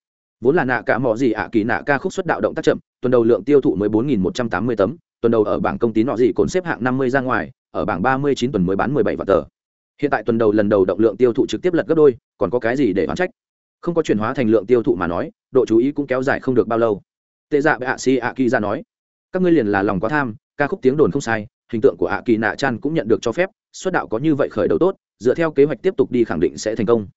Vốn là nạ cả mỏ gì ạ kỳ nạ ca khúc xuất đạo động tác chậm, tuần đầu lượng tiêu thụ mới bốn nghìn một trăm tám mươi tấm, tuần đầu ở bảng công tín nọ gì cồn xếp hạng năm mươi ra ngoài, ở bảng ba mươi chín tuần mới bán mười bảy vạn tờ. Hiện tại tuần đầu lần đầu động lượng tiêu thụ trực tiếp lật gấp đôi, còn có cái gì để oán trách? Không có chuyển hóa thành lượng tiêu thụ mà nói, độ chú ý cũng kéo dài không được bao lâu. Tệ dạ bệ ạ si ạ kỳ ra nói các ngươi liền là lòng quá tham, ca khúc tiếng đồn không sai, hình tượng của ạ kỳ nạ chan cũng nhận được cho phép, xuất đạo có như vậy khởi đầu tốt, dựa theo kế hoạch tiếp tục đi khẳng định sẽ thành công.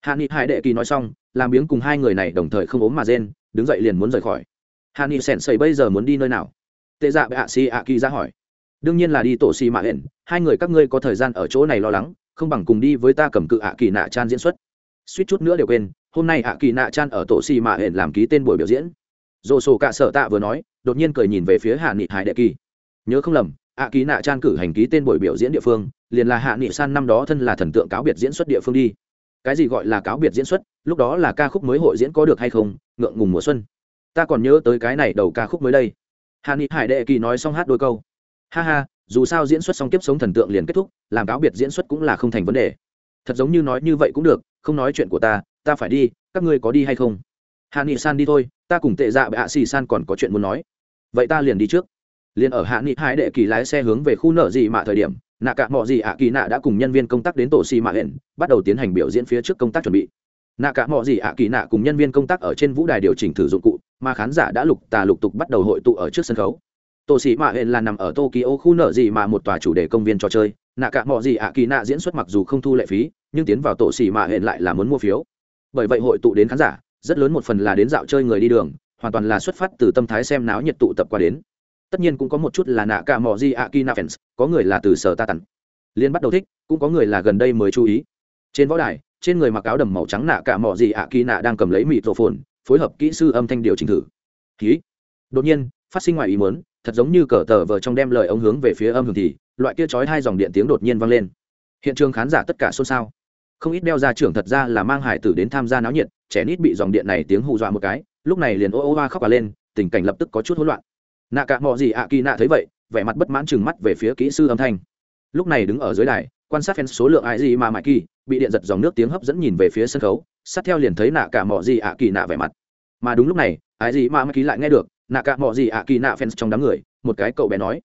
Hạ nghị hải đệ kỳ nói xong, làm biếng cùng hai người này đồng thời không ốm mà rên, đứng dậy liền muốn rời khỏi. Hạ nghị sẻn sầy bây giờ muốn đi nơi nào? Tệ dạ bệ ạ si ạ kỳ ra hỏi. Đương nhiên là đi tổ xì mạ hển hai người các ngươi có thời gian ở chỗ này lo lắng, không bằng cùng đi với ta cầm cự ạ kỳ nạ chan diễn xuất. Suýt chút nữa đều quên, hôm nay ạ kỳ nạ chan ở tổ xì mạ hển làm ký tên buổi biểu diễn dồ sổ cả sở tạ vừa nói, đột nhiên cười nhìn về phía hạ nghị hải đệ kỳ. Nhớ không lầm ạ ký nạ chan cử hành ký tên buổi biểu diễn địa phương, liền là hạ nghị san năm đó thân là thần tượng cáo biệt diễn xuất địa phương đi. Cái gì gọi là cáo biệt diễn xuất? Lúc đó là ca khúc mới hội diễn có được hay không? Ngượng ngùng mùa xuân. Ta còn nhớ tới cái này đầu ca khúc mới đây. Hạ nghị hải đệ kỳ nói xong hát đôi câu. Ha ha, dù sao diễn xuất xong tiếp sống thần tượng liền kết thúc, làm cáo biệt diễn xuất cũng là không thành vấn đề. Thật giống như nói như vậy cũng được, không nói chuyện của ta ta phải đi, các ngươi có đi hay không? Hạ nghị san đi thôi ta cùng tệ dạ bệ hạ xì san còn có chuyện muốn nói. Vậy ta liền đi trước. Liền ở hạ nghị hai đệ kỳ lái xe hướng về khu nợ gì mà thời điểm, nạ cả mọi gì ạ kỳ nạ đã cùng nhân viên công tác đến tổ xì mạ hẹn, bắt đầu tiến hành biểu diễn phía trước công tác chuẩn bị. Nạ cả mọi gì ạ kỳ nạ cùng nhân viên công tác ở trên vũ đài điều chỉnh thử dụng cụ, mà khán giả đã lục tà lục tục bắt đầu hội tụ ở trước sân khấu. Tổ xì mạ hẹn là nằm ở tokyo khu nợ gì mà một tòa chủ đề công viên trò chơi. Nạ cả mọi gì ạ kỳ nạ diễn xuất mặc dù không thu lệ phí, nhưng tiến vào tổ xì mạ hẹn lại là muốn mua phiếu. Bởi vậy hội tụ đến khán giả rất lớn một phần là đến dạo chơi người đi đường, hoàn toàn là xuất phát từ tâm thái xem náo nhiệt tụ tập qua đến. Tất nhiên cũng có một chút là nạ cả mò di a kina fans, có người là từ sở ta tặng. Liên bắt đầu thích, cũng có người là gần đây mới chú ý. Trên võ đài, trên người mặc áo đầm màu trắng nạ cả mò di a kina đang cầm lấy mịt rổ phồn phối hợp kỹ sư âm thanh điều chỉnh thử. Ký đột nhiên, phát sinh ngoài ý muốn, thật giống như cờ tờ vờ trong đem lời ống hướng về phía âm hưởng thì, loại kia chói hai dòng điện tiếng đột nhiên vang lên. Hiện trường khán giả tất cả xôn xao không ít đeo ra trưởng thật ra là mang hải tử đến tham gia náo nhiệt, trẻ nít bị dòng điện này tiếng hù dọa một cái, lúc này liền ô ô hoa khóc cả lên, tình cảnh lập tức có chút hỗn loạn. Nạ cả mọi gì ạ kỳ nạ thấy vậy, vẻ mặt bất mãn chừng mắt về phía kỹ sư âm thanh. Lúc này đứng ở dưới đài, quan sát fan số lượng ai gì mà mãi kỳ, bị điện giật dòng nước tiếng hấp dẫn nhìn về phía sân khấu, sát theo liền thấy nạ cả mọi gì ạ kỳ nạ vẻ mặt. Mà đúng lúc này, ai gì mà mãi kỳ lại nghe được, nạ cả mọi gì ạ kỳ nạ fans trong đám người, một cái cậu bé nói,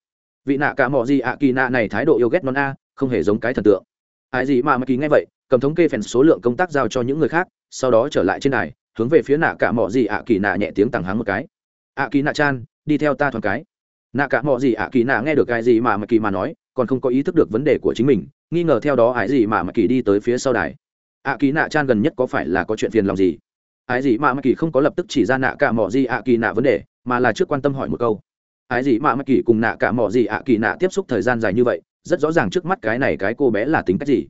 vị nạ cả mọi gì ạ kỳ nạ này thái độ yêu ghét non a, không hề giống cái thần tượng. Ai gì mà mãi kỳ nghe vậy cầm thống kê phèn số lượng công tác giao cho những người khác, sau đó trở lại trên đài, hướng về phía nạ cả mọi gì ạ kỳ nạ nhẹ tiếng tằng hắng một cái. Ạ kỳ nạ chan, đi theo ta thoáng cái. Nạ cả mọi gì ạ kỳ nạ nghe được cái gì mà mà kỳ mà nói, còn không có ý thức được vấn đề của chính mình, nghi ngờ theo đó ái gì mà mà kỳ đi tới phía sau đài. Ạ kỳ nạ chan gần nhất có phải là có chuyện phiền lòng gì? Ái gì mà mà kỳ không có lập tức chỉ ra nạ cả mọi gì ạ kỳ nạ vấn đề, mà là trước quan tâm hỏi một câu. Ái gì mà mà kỳ cùng nạ cả mọi gì ạ kỳ nạ tiếp xúc thời gian dài như vậy, rất rõ ràng trước mắt cái này cái cô bé là tính cách gì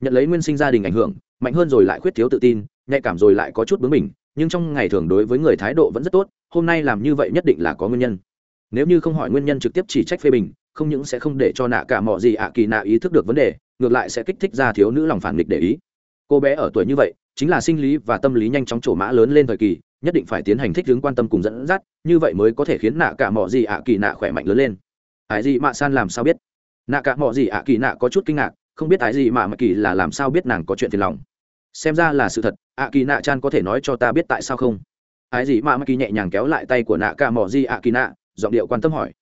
nhận lấy nguyên sinh gia đình ảnh hưởng, mạnh hơn rồi lại khuyết thiếu tự tin, nhạy cảm rồi lại có chút bướng mình nhưng trong ngày thường đối với người thái độ vẫn rất tốt, hôm nay làm như vậy nhất định là có nguyên nhân. Nếu như không hỏi nguyên nhân trực tiếp chỉ trách phê bình, không những sẽ không để cho nạ cả mọi gì ạ kỳ nạ ý thức được vấn đề, ngược lại sẽ kích thích ra thiếu nữ lòng phản nghịch để ý. Cô bé ở tuổi như vậy, chính là sinh lý và tâm lý nhanh chóng trổ mã lớn lên thời kỳ, nhất định phải tiến hành thích ứng quan tâm cùng dẫn dắt, như vậy mới có thể khiến nạ cả mọi gì ạ kỳ nạ khỏe mạnh lớn lên. Ai gì mạ san làm sao biết? Nạ cả mọi gì ạ kỳ nạ có chút kinh ngạc không biết ái gì mà mà kỳ là làm sao biết nàng có chuyện phiền lòng. Xem ra là sự thật ạ kỳ nạ chan có thể nói cho ta biết tại sao không? Ái gì mà mà kỳ nhẹ nhàng kéo lại tay của nạ cả mò di ạ kỳ nạ giọng điệu quan tâm hỏi.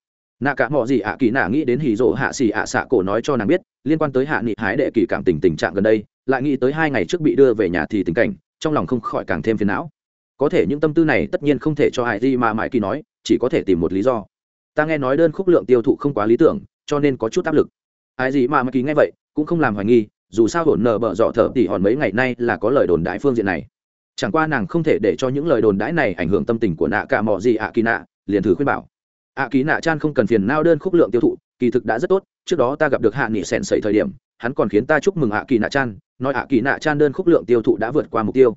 Nạ cả mò gì ạ kỳ nạ nghĩ đến hỉ rộ hạ xì ạ xạ cổ nói cho nàng biết, liên quan tới hạ nghị hái đệ kỳ cảm tình tình trạng gần đây, lại nghĩ tới hai ngày trước bị đưa về nhà thì tình cảnh, trong lòng không khỏi càng thêm phiền não. Có thể những tâm tư này tất nhiên không thể cho hải di mà mãi kỳ nói, chỉ có thể tìm một lý do. Ta nghe nói đơn khúc lượng tiêu thụ không quá lý tưởng, cho nên có chút áp lực. Ai gì mà mãi kỳ nghe vậy cũng không làm hoài nghi, dù sao hổn nở bợ dọ thở tỉ hòn mấy ngày nay là có lời đồn đại phương diện này. Chẳng qua nàng không thể để cho những lời đồn đãi này ảnh hưởng tâm tình của nạ cả mò gì ạ kỳ nạ, liền thử khuyên bảo. Ạ kỳ nạ chan không cần phiền nao đơn khúc lượng tiêu thụ, kỳ thực đã rất tốt, trước đó ta gặp được hạ nghị sèn sẩy thời điểm, hắn còn khiến ta chúc mừng ạ kỳ nạ chan, nói ạ kỳ nạ chan đơn khúc lượng tiêu thụ đã vượt qua mục tiêu.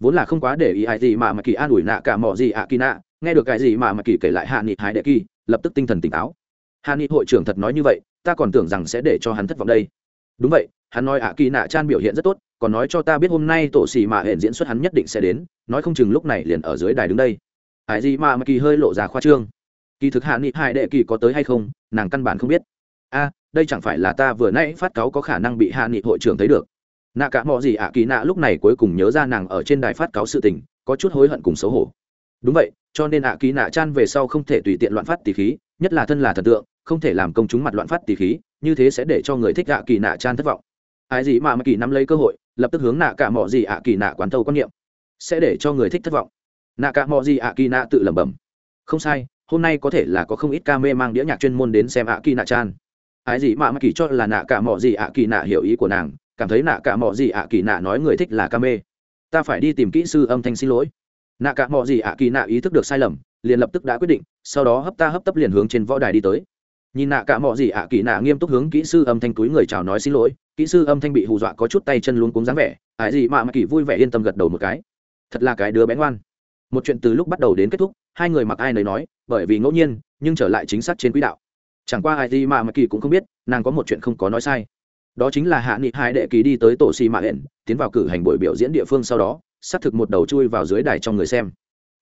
Vốn là không quá để ý ai gì mà mà kỳ an ủi nạ cả mò gì ạ kỳ nạ, nghe được cái gì mà mà kỳ kể lại hạ nghị hải đệ kỳ, lập tức tinh thần tỉnh táo. Hạ nghị hội trưởng thật nói như vậy, ta còn tưởng rằng sẽ để cho hắn thất vọng đây đúng vậy, hắn nói ạ, kỳ nạ chan biểu hiện rất tốt, còn nói cho ta biết hôm nay tổ xì mà hển diễn xuất hắn nhất định sẽ đến, nói không chừng lúc này liền ở dưới đài đứng đây. Ai gì mà mà kỳ hơi lộ ra khoa trương. Kỳ thực hạ nghị hải đệ kỳ có tới hay không, nàng căn bản không biết. A, đây chẳng phải là ta vừa nãy phát cáo có khả năng bị hạ nghị hội trưởng thấy được. Nạ cả mọi gì ạ, kỳ nạ lúc này cuối cùng nhớ ra nàng ở trên đài phát cáo sự tình, có chút hối hận cùng xấu hổ. Đúng vậy, cho nên ạ, kỳ nạ chan về sau không thể tùy tiện loạn phát tỷ khí, nhất là thân là thần tượng, không thể làm công chúng mặt loạn phát tỷ khí như thế sẽ để cho người thích ạ kỳ nạ chan thất vọng. Ai gì mà mà kỳ nắm lấy cơ hội, lập tức hướng nạ cả mọi gì ạ kỳ nạ quán thâu quan niệm. Sẽ để cho người thích thất vọng. Nạ cả mọi gì ạ kỳ nạ tự lẩm bẩm. Không sai, hôm nay có thể là có không ít ca mê mang đĩa nhạc chuyên môn đến xem ạ kỳ nạ chan. Ai gì mà mà kỳ cho là nạ cả mọi gì ạ kỳ nạ hiểu ý của nàng, cảm thấy nạ cả mọi gì ạ kỳ nạ nói người thích là ca mê. Ta phải đi tìm kỹ sư âm thanh xin lỗi. Nạ cả mọi gì ạ kỳ nạ ý thức được sai lầm, liền lập tức đã quyết định, sau đó hấp ta hấp tấp liền hướng trên võ đài đi tới nhìn nạ cả mọi gì ạ, kỳ nạ nghiêm túc hướng kỹ sư âm thanh túi người chào nói xin lỗi. Kỹ sư âm thanh bị hù dọa có chút tay chân luôn cuống dáng vẻ. Ải gì mà mà kỳ vui vẻ yên tâm gật đầu một cái. Thật là cái đứa bé ngoan. Một chuyện từ lúc bắt đầu đến kết thúc, hai người mặc ai nấy nói, bởi vì ngẫu nhiên, nhưng trở lại chính xác trên quỹ đạo. Chẳng qua ai gì mà mà kỳ cũng không biết, nàng có một chuyện không có nói sai. Đó chính là hạ nghị hai đệ ký đi tới tổ xì mạ hển tiến vào cử hành buổi biểu diễn địa phương sau đó, xác thực một đầu chui vào dưới đài trong người xem.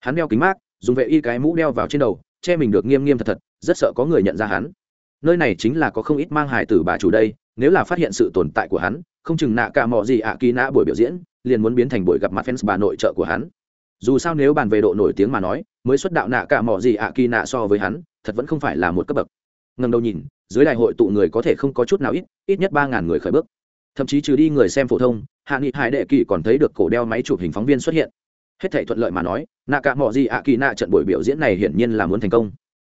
Hắn đeo kính mát, dùng vệ y cái mũ đeo vào trên đầu che mình được nghiêm nghiêm thật thật, rất sợ có người nhận ra hắn. Nơi này chính là có không ít mang hài tử bà chủ đây, nếu là phát hiện sự tồn tại của hắn, không chừng nạ cả mò gì ạ kỳ nã buổi biểu diễn, liền muốn biến thành buổi gặp mặt fans bà nội trợ của hắn. Dù sao nếu bàn về độ nổi tiếng mà nói, mới xuất đạo nạ cả mò gì ạ kỳ nạ so với hắn, thật vẫn không phải là một cấp bậc. Ngần đầu nhìn, dưới đại hội tụ người có thể không có chút nào ít ít nhất ba ngàn người khởi bước. Thậm chí trừ đi người xem phổ thông, hạ nghị hải đệ kỳ còn thấy được cổ đeo máy chụp hình phóng viên xuất hiện hết thể thuận lợi mà nói nạ cả mò gì ạ kỳ nạ trận buổi biểu diễn này hiển nhiên là muốn thành công.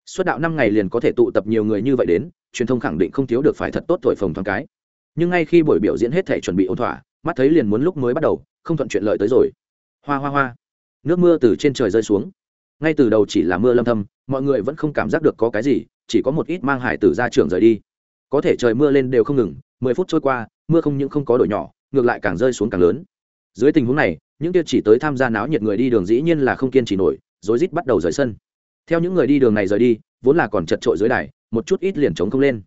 Xuất đạo năm ngày liền có thể tụ tập nhiều người như vậy đến, truyền thông khẳng định không thiếu được phải thật tốt thổi phồng thoáng cái. Nhưng ngay khi buổi biểu diễn hết thể chuẩn bị ổn thỏa, mắt thấy liền muốn lúc mới bắt đầu, không thuận chuyện lợi tới rồi. Hoa hoa hoa. Nước mưa từ trên trời rơi xuống. Ngay từ đầu chỉ là mưa lâm thâm, mọi người vẫn không cảm giác được có cái gì, chỉ có một ít mang hải tử ra trường rời đi. Có thể trời mưa lên đều không ngừng, mười phút trôi qua, mưa không những không có đổi nhỏ, ngược lại càng rơi xuống càng lớn. Dưới tình huống này những kia chỉ tới tham gia náo nhiệt người đi đường dĩ nhiên là không kiên trì nổi, rối rít bắt đầu rời sân. Theo những người đi đường này rời đi, vốn là còn chật trội dưới đài, một chút ít liền chống không lên.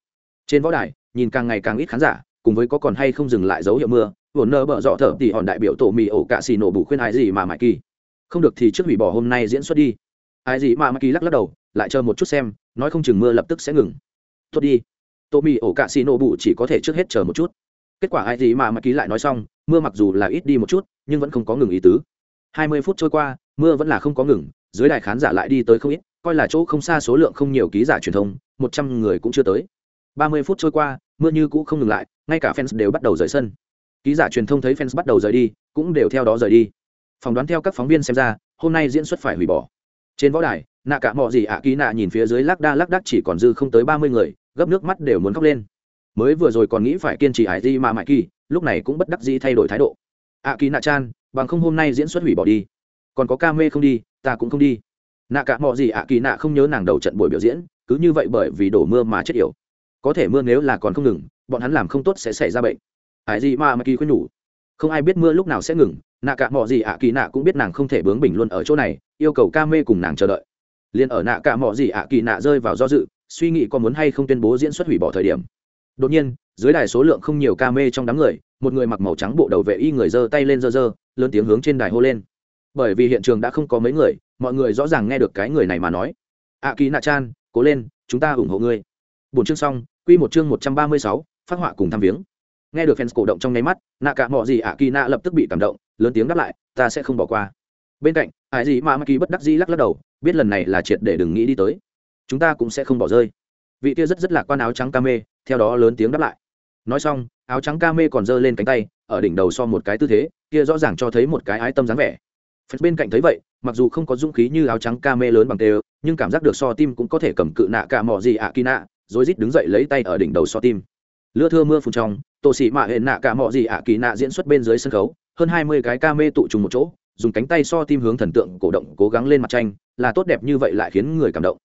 Trên võ đài, nhìn càng ngày càng ít khán giả, cùng với có còn hay không dừng lại dấu hiệu mưa vồn nơ bợ dọ thở thì hòn đại biểu tổ mì ổ cạ xì nổ bù khuyên ai gì mà mãi kỳ. Không được thì trước hủy bỏ hôm nay diễn xuất đi. Ai gì mà mãi kỳ lắc lắc đầu, lại chờ một chút xem, nói không chừng mưa lập tức sẽ ngừng. Tốt đi. Tổ mì ổ cạ xì nổ bù chỉ có thể trước hết chờ một chút kết quả ai gì mà mặc ký lại nói xong, mưa mặc dù là ít đi một chút, nhưng vẫn không có ngừng ý tứ. Hai mươi phút trôi qua, mưa vẫn là không có ngừng, dưới đài khán giả lại đi tới không ít, coi là chỗ không xa số lượng không nhiều ký giả truyền thông, một trăm người cũng chưa tới. Ba mươi phút trôi qua, mưa như cũ không ngừng lại, ngay cả fans đều bắt đầu rời sân. Ký giả truyền thông thấy fans bắt đầu rời đi, cũng đều theo đó rời đi. Phỏng đoán theo các phóng viên xem ra, hôm nay diễn xuất phải hủy bỏ. Trên võ đài, nạ cả mọi gì ạ ký nạ nhìn phía dưới lác đa lác đắc chỉ còn dư không tới ba mươi người, gấp nước mắt đều muốn khóc lên mới vừa rồi còn nghĩ phải kiên trì hải di mà mãi kỳ, lúc này cũng bất đắc dĩ thay đổi thái độ. Ạ kỳ nạ chan bằng không hôm nay diễn xuất hủy bỏ đi. Còn có ca mê không đi, ta cũng không đi. Nạ cả mọi gì ạ kỳ nạ không nhớ nàng đầu trận buổi biểu diễn, cứ như vậy bởi vì đổ mưa mà chết yểu. Có thể mưa nếu là còn không ngừng, bọn hắn làm không tốt sẽ xảy ra bệnh. Ải gì mà mãi kỳ khuyên nhủ. Không ai biết mưa lúc nào sẽ ngừng, nạ cả mọi gì ạ kỳ nạ cũng biết nàng không thể bướng bình luôn ở chỗ này, yêu cầu ca mê cùng nàng chờ đợi. Liền ở nạ cả mọi gì ạ kỳ nạ rơi vào do dự, suy nghĩ có muốn hay không tuyên bố diễn xuất hủy bỏ thời điểm đột nhiên, dưới đài số lượng không nhiều ca mê trong đám người, một người mặc màu trắng bộ đầu vệ y người giơ tay lên giơ giơ, lớn tiếng hướng trên đài hô lên. Bởi vì hiện trường đã không có mấy người, mọi người rõ ràng nghe được cái người này mà nói. Ạ kỳ nạ chan cố lên, chúng ta ủng hộ ngươi. Bốn chương xong, quy một chương một trăm ba mươi sáu, phát họa cùng thăm viếng. Nghe được fans cổ động trong nháy mắt nạ cả mọi gì ạ kỳ nạ lập tức bị cảm động, lớn tiếng đáp lại, ta sẽ không bỏ qua. Bên cạnh, ai gì mà kỳ bất đắc dĩ lắc lắc đầu, biết lần này là triệt để đừng nghĩ đi tới. Chúng ta cũng sẽ không bỏ rơi. Vị kia rất rất lạc quan áo trắng ca mê theo đó lớn tiếng đáp lại. Nói xong, áo trắng ca mê còn giơ lên cánh tay, ở đỉnh đầu so một cái tư thế, kia rõ ràng cho thấy một cái ái tâm dáng vẻ. Phật bên cạnh thấy vậy, mặc dù không có dũng khí như áo trắng ca mê lớn bằng tê nhưng cảm giác được so tim cũng có thể cầm cự nạ cả mọ gì ạ kỳ nạ, rồi rít đứng dậy lấy tay ở đỉnh đầu so tim. Lưa thưa mưa phun trong, tổ sĩ mạ hệ nạ cả mọ gì ạ kỳ nạ diễn xuất bên dưới sân khấu, hơn hai mươi cái ca mê tụ trùng một chỗ, dùng cánh tay so tim hướng thần tượng cổ động cố gắng lên mặt tranh, là tốt đẹp như vậy lại khiến người cảm động.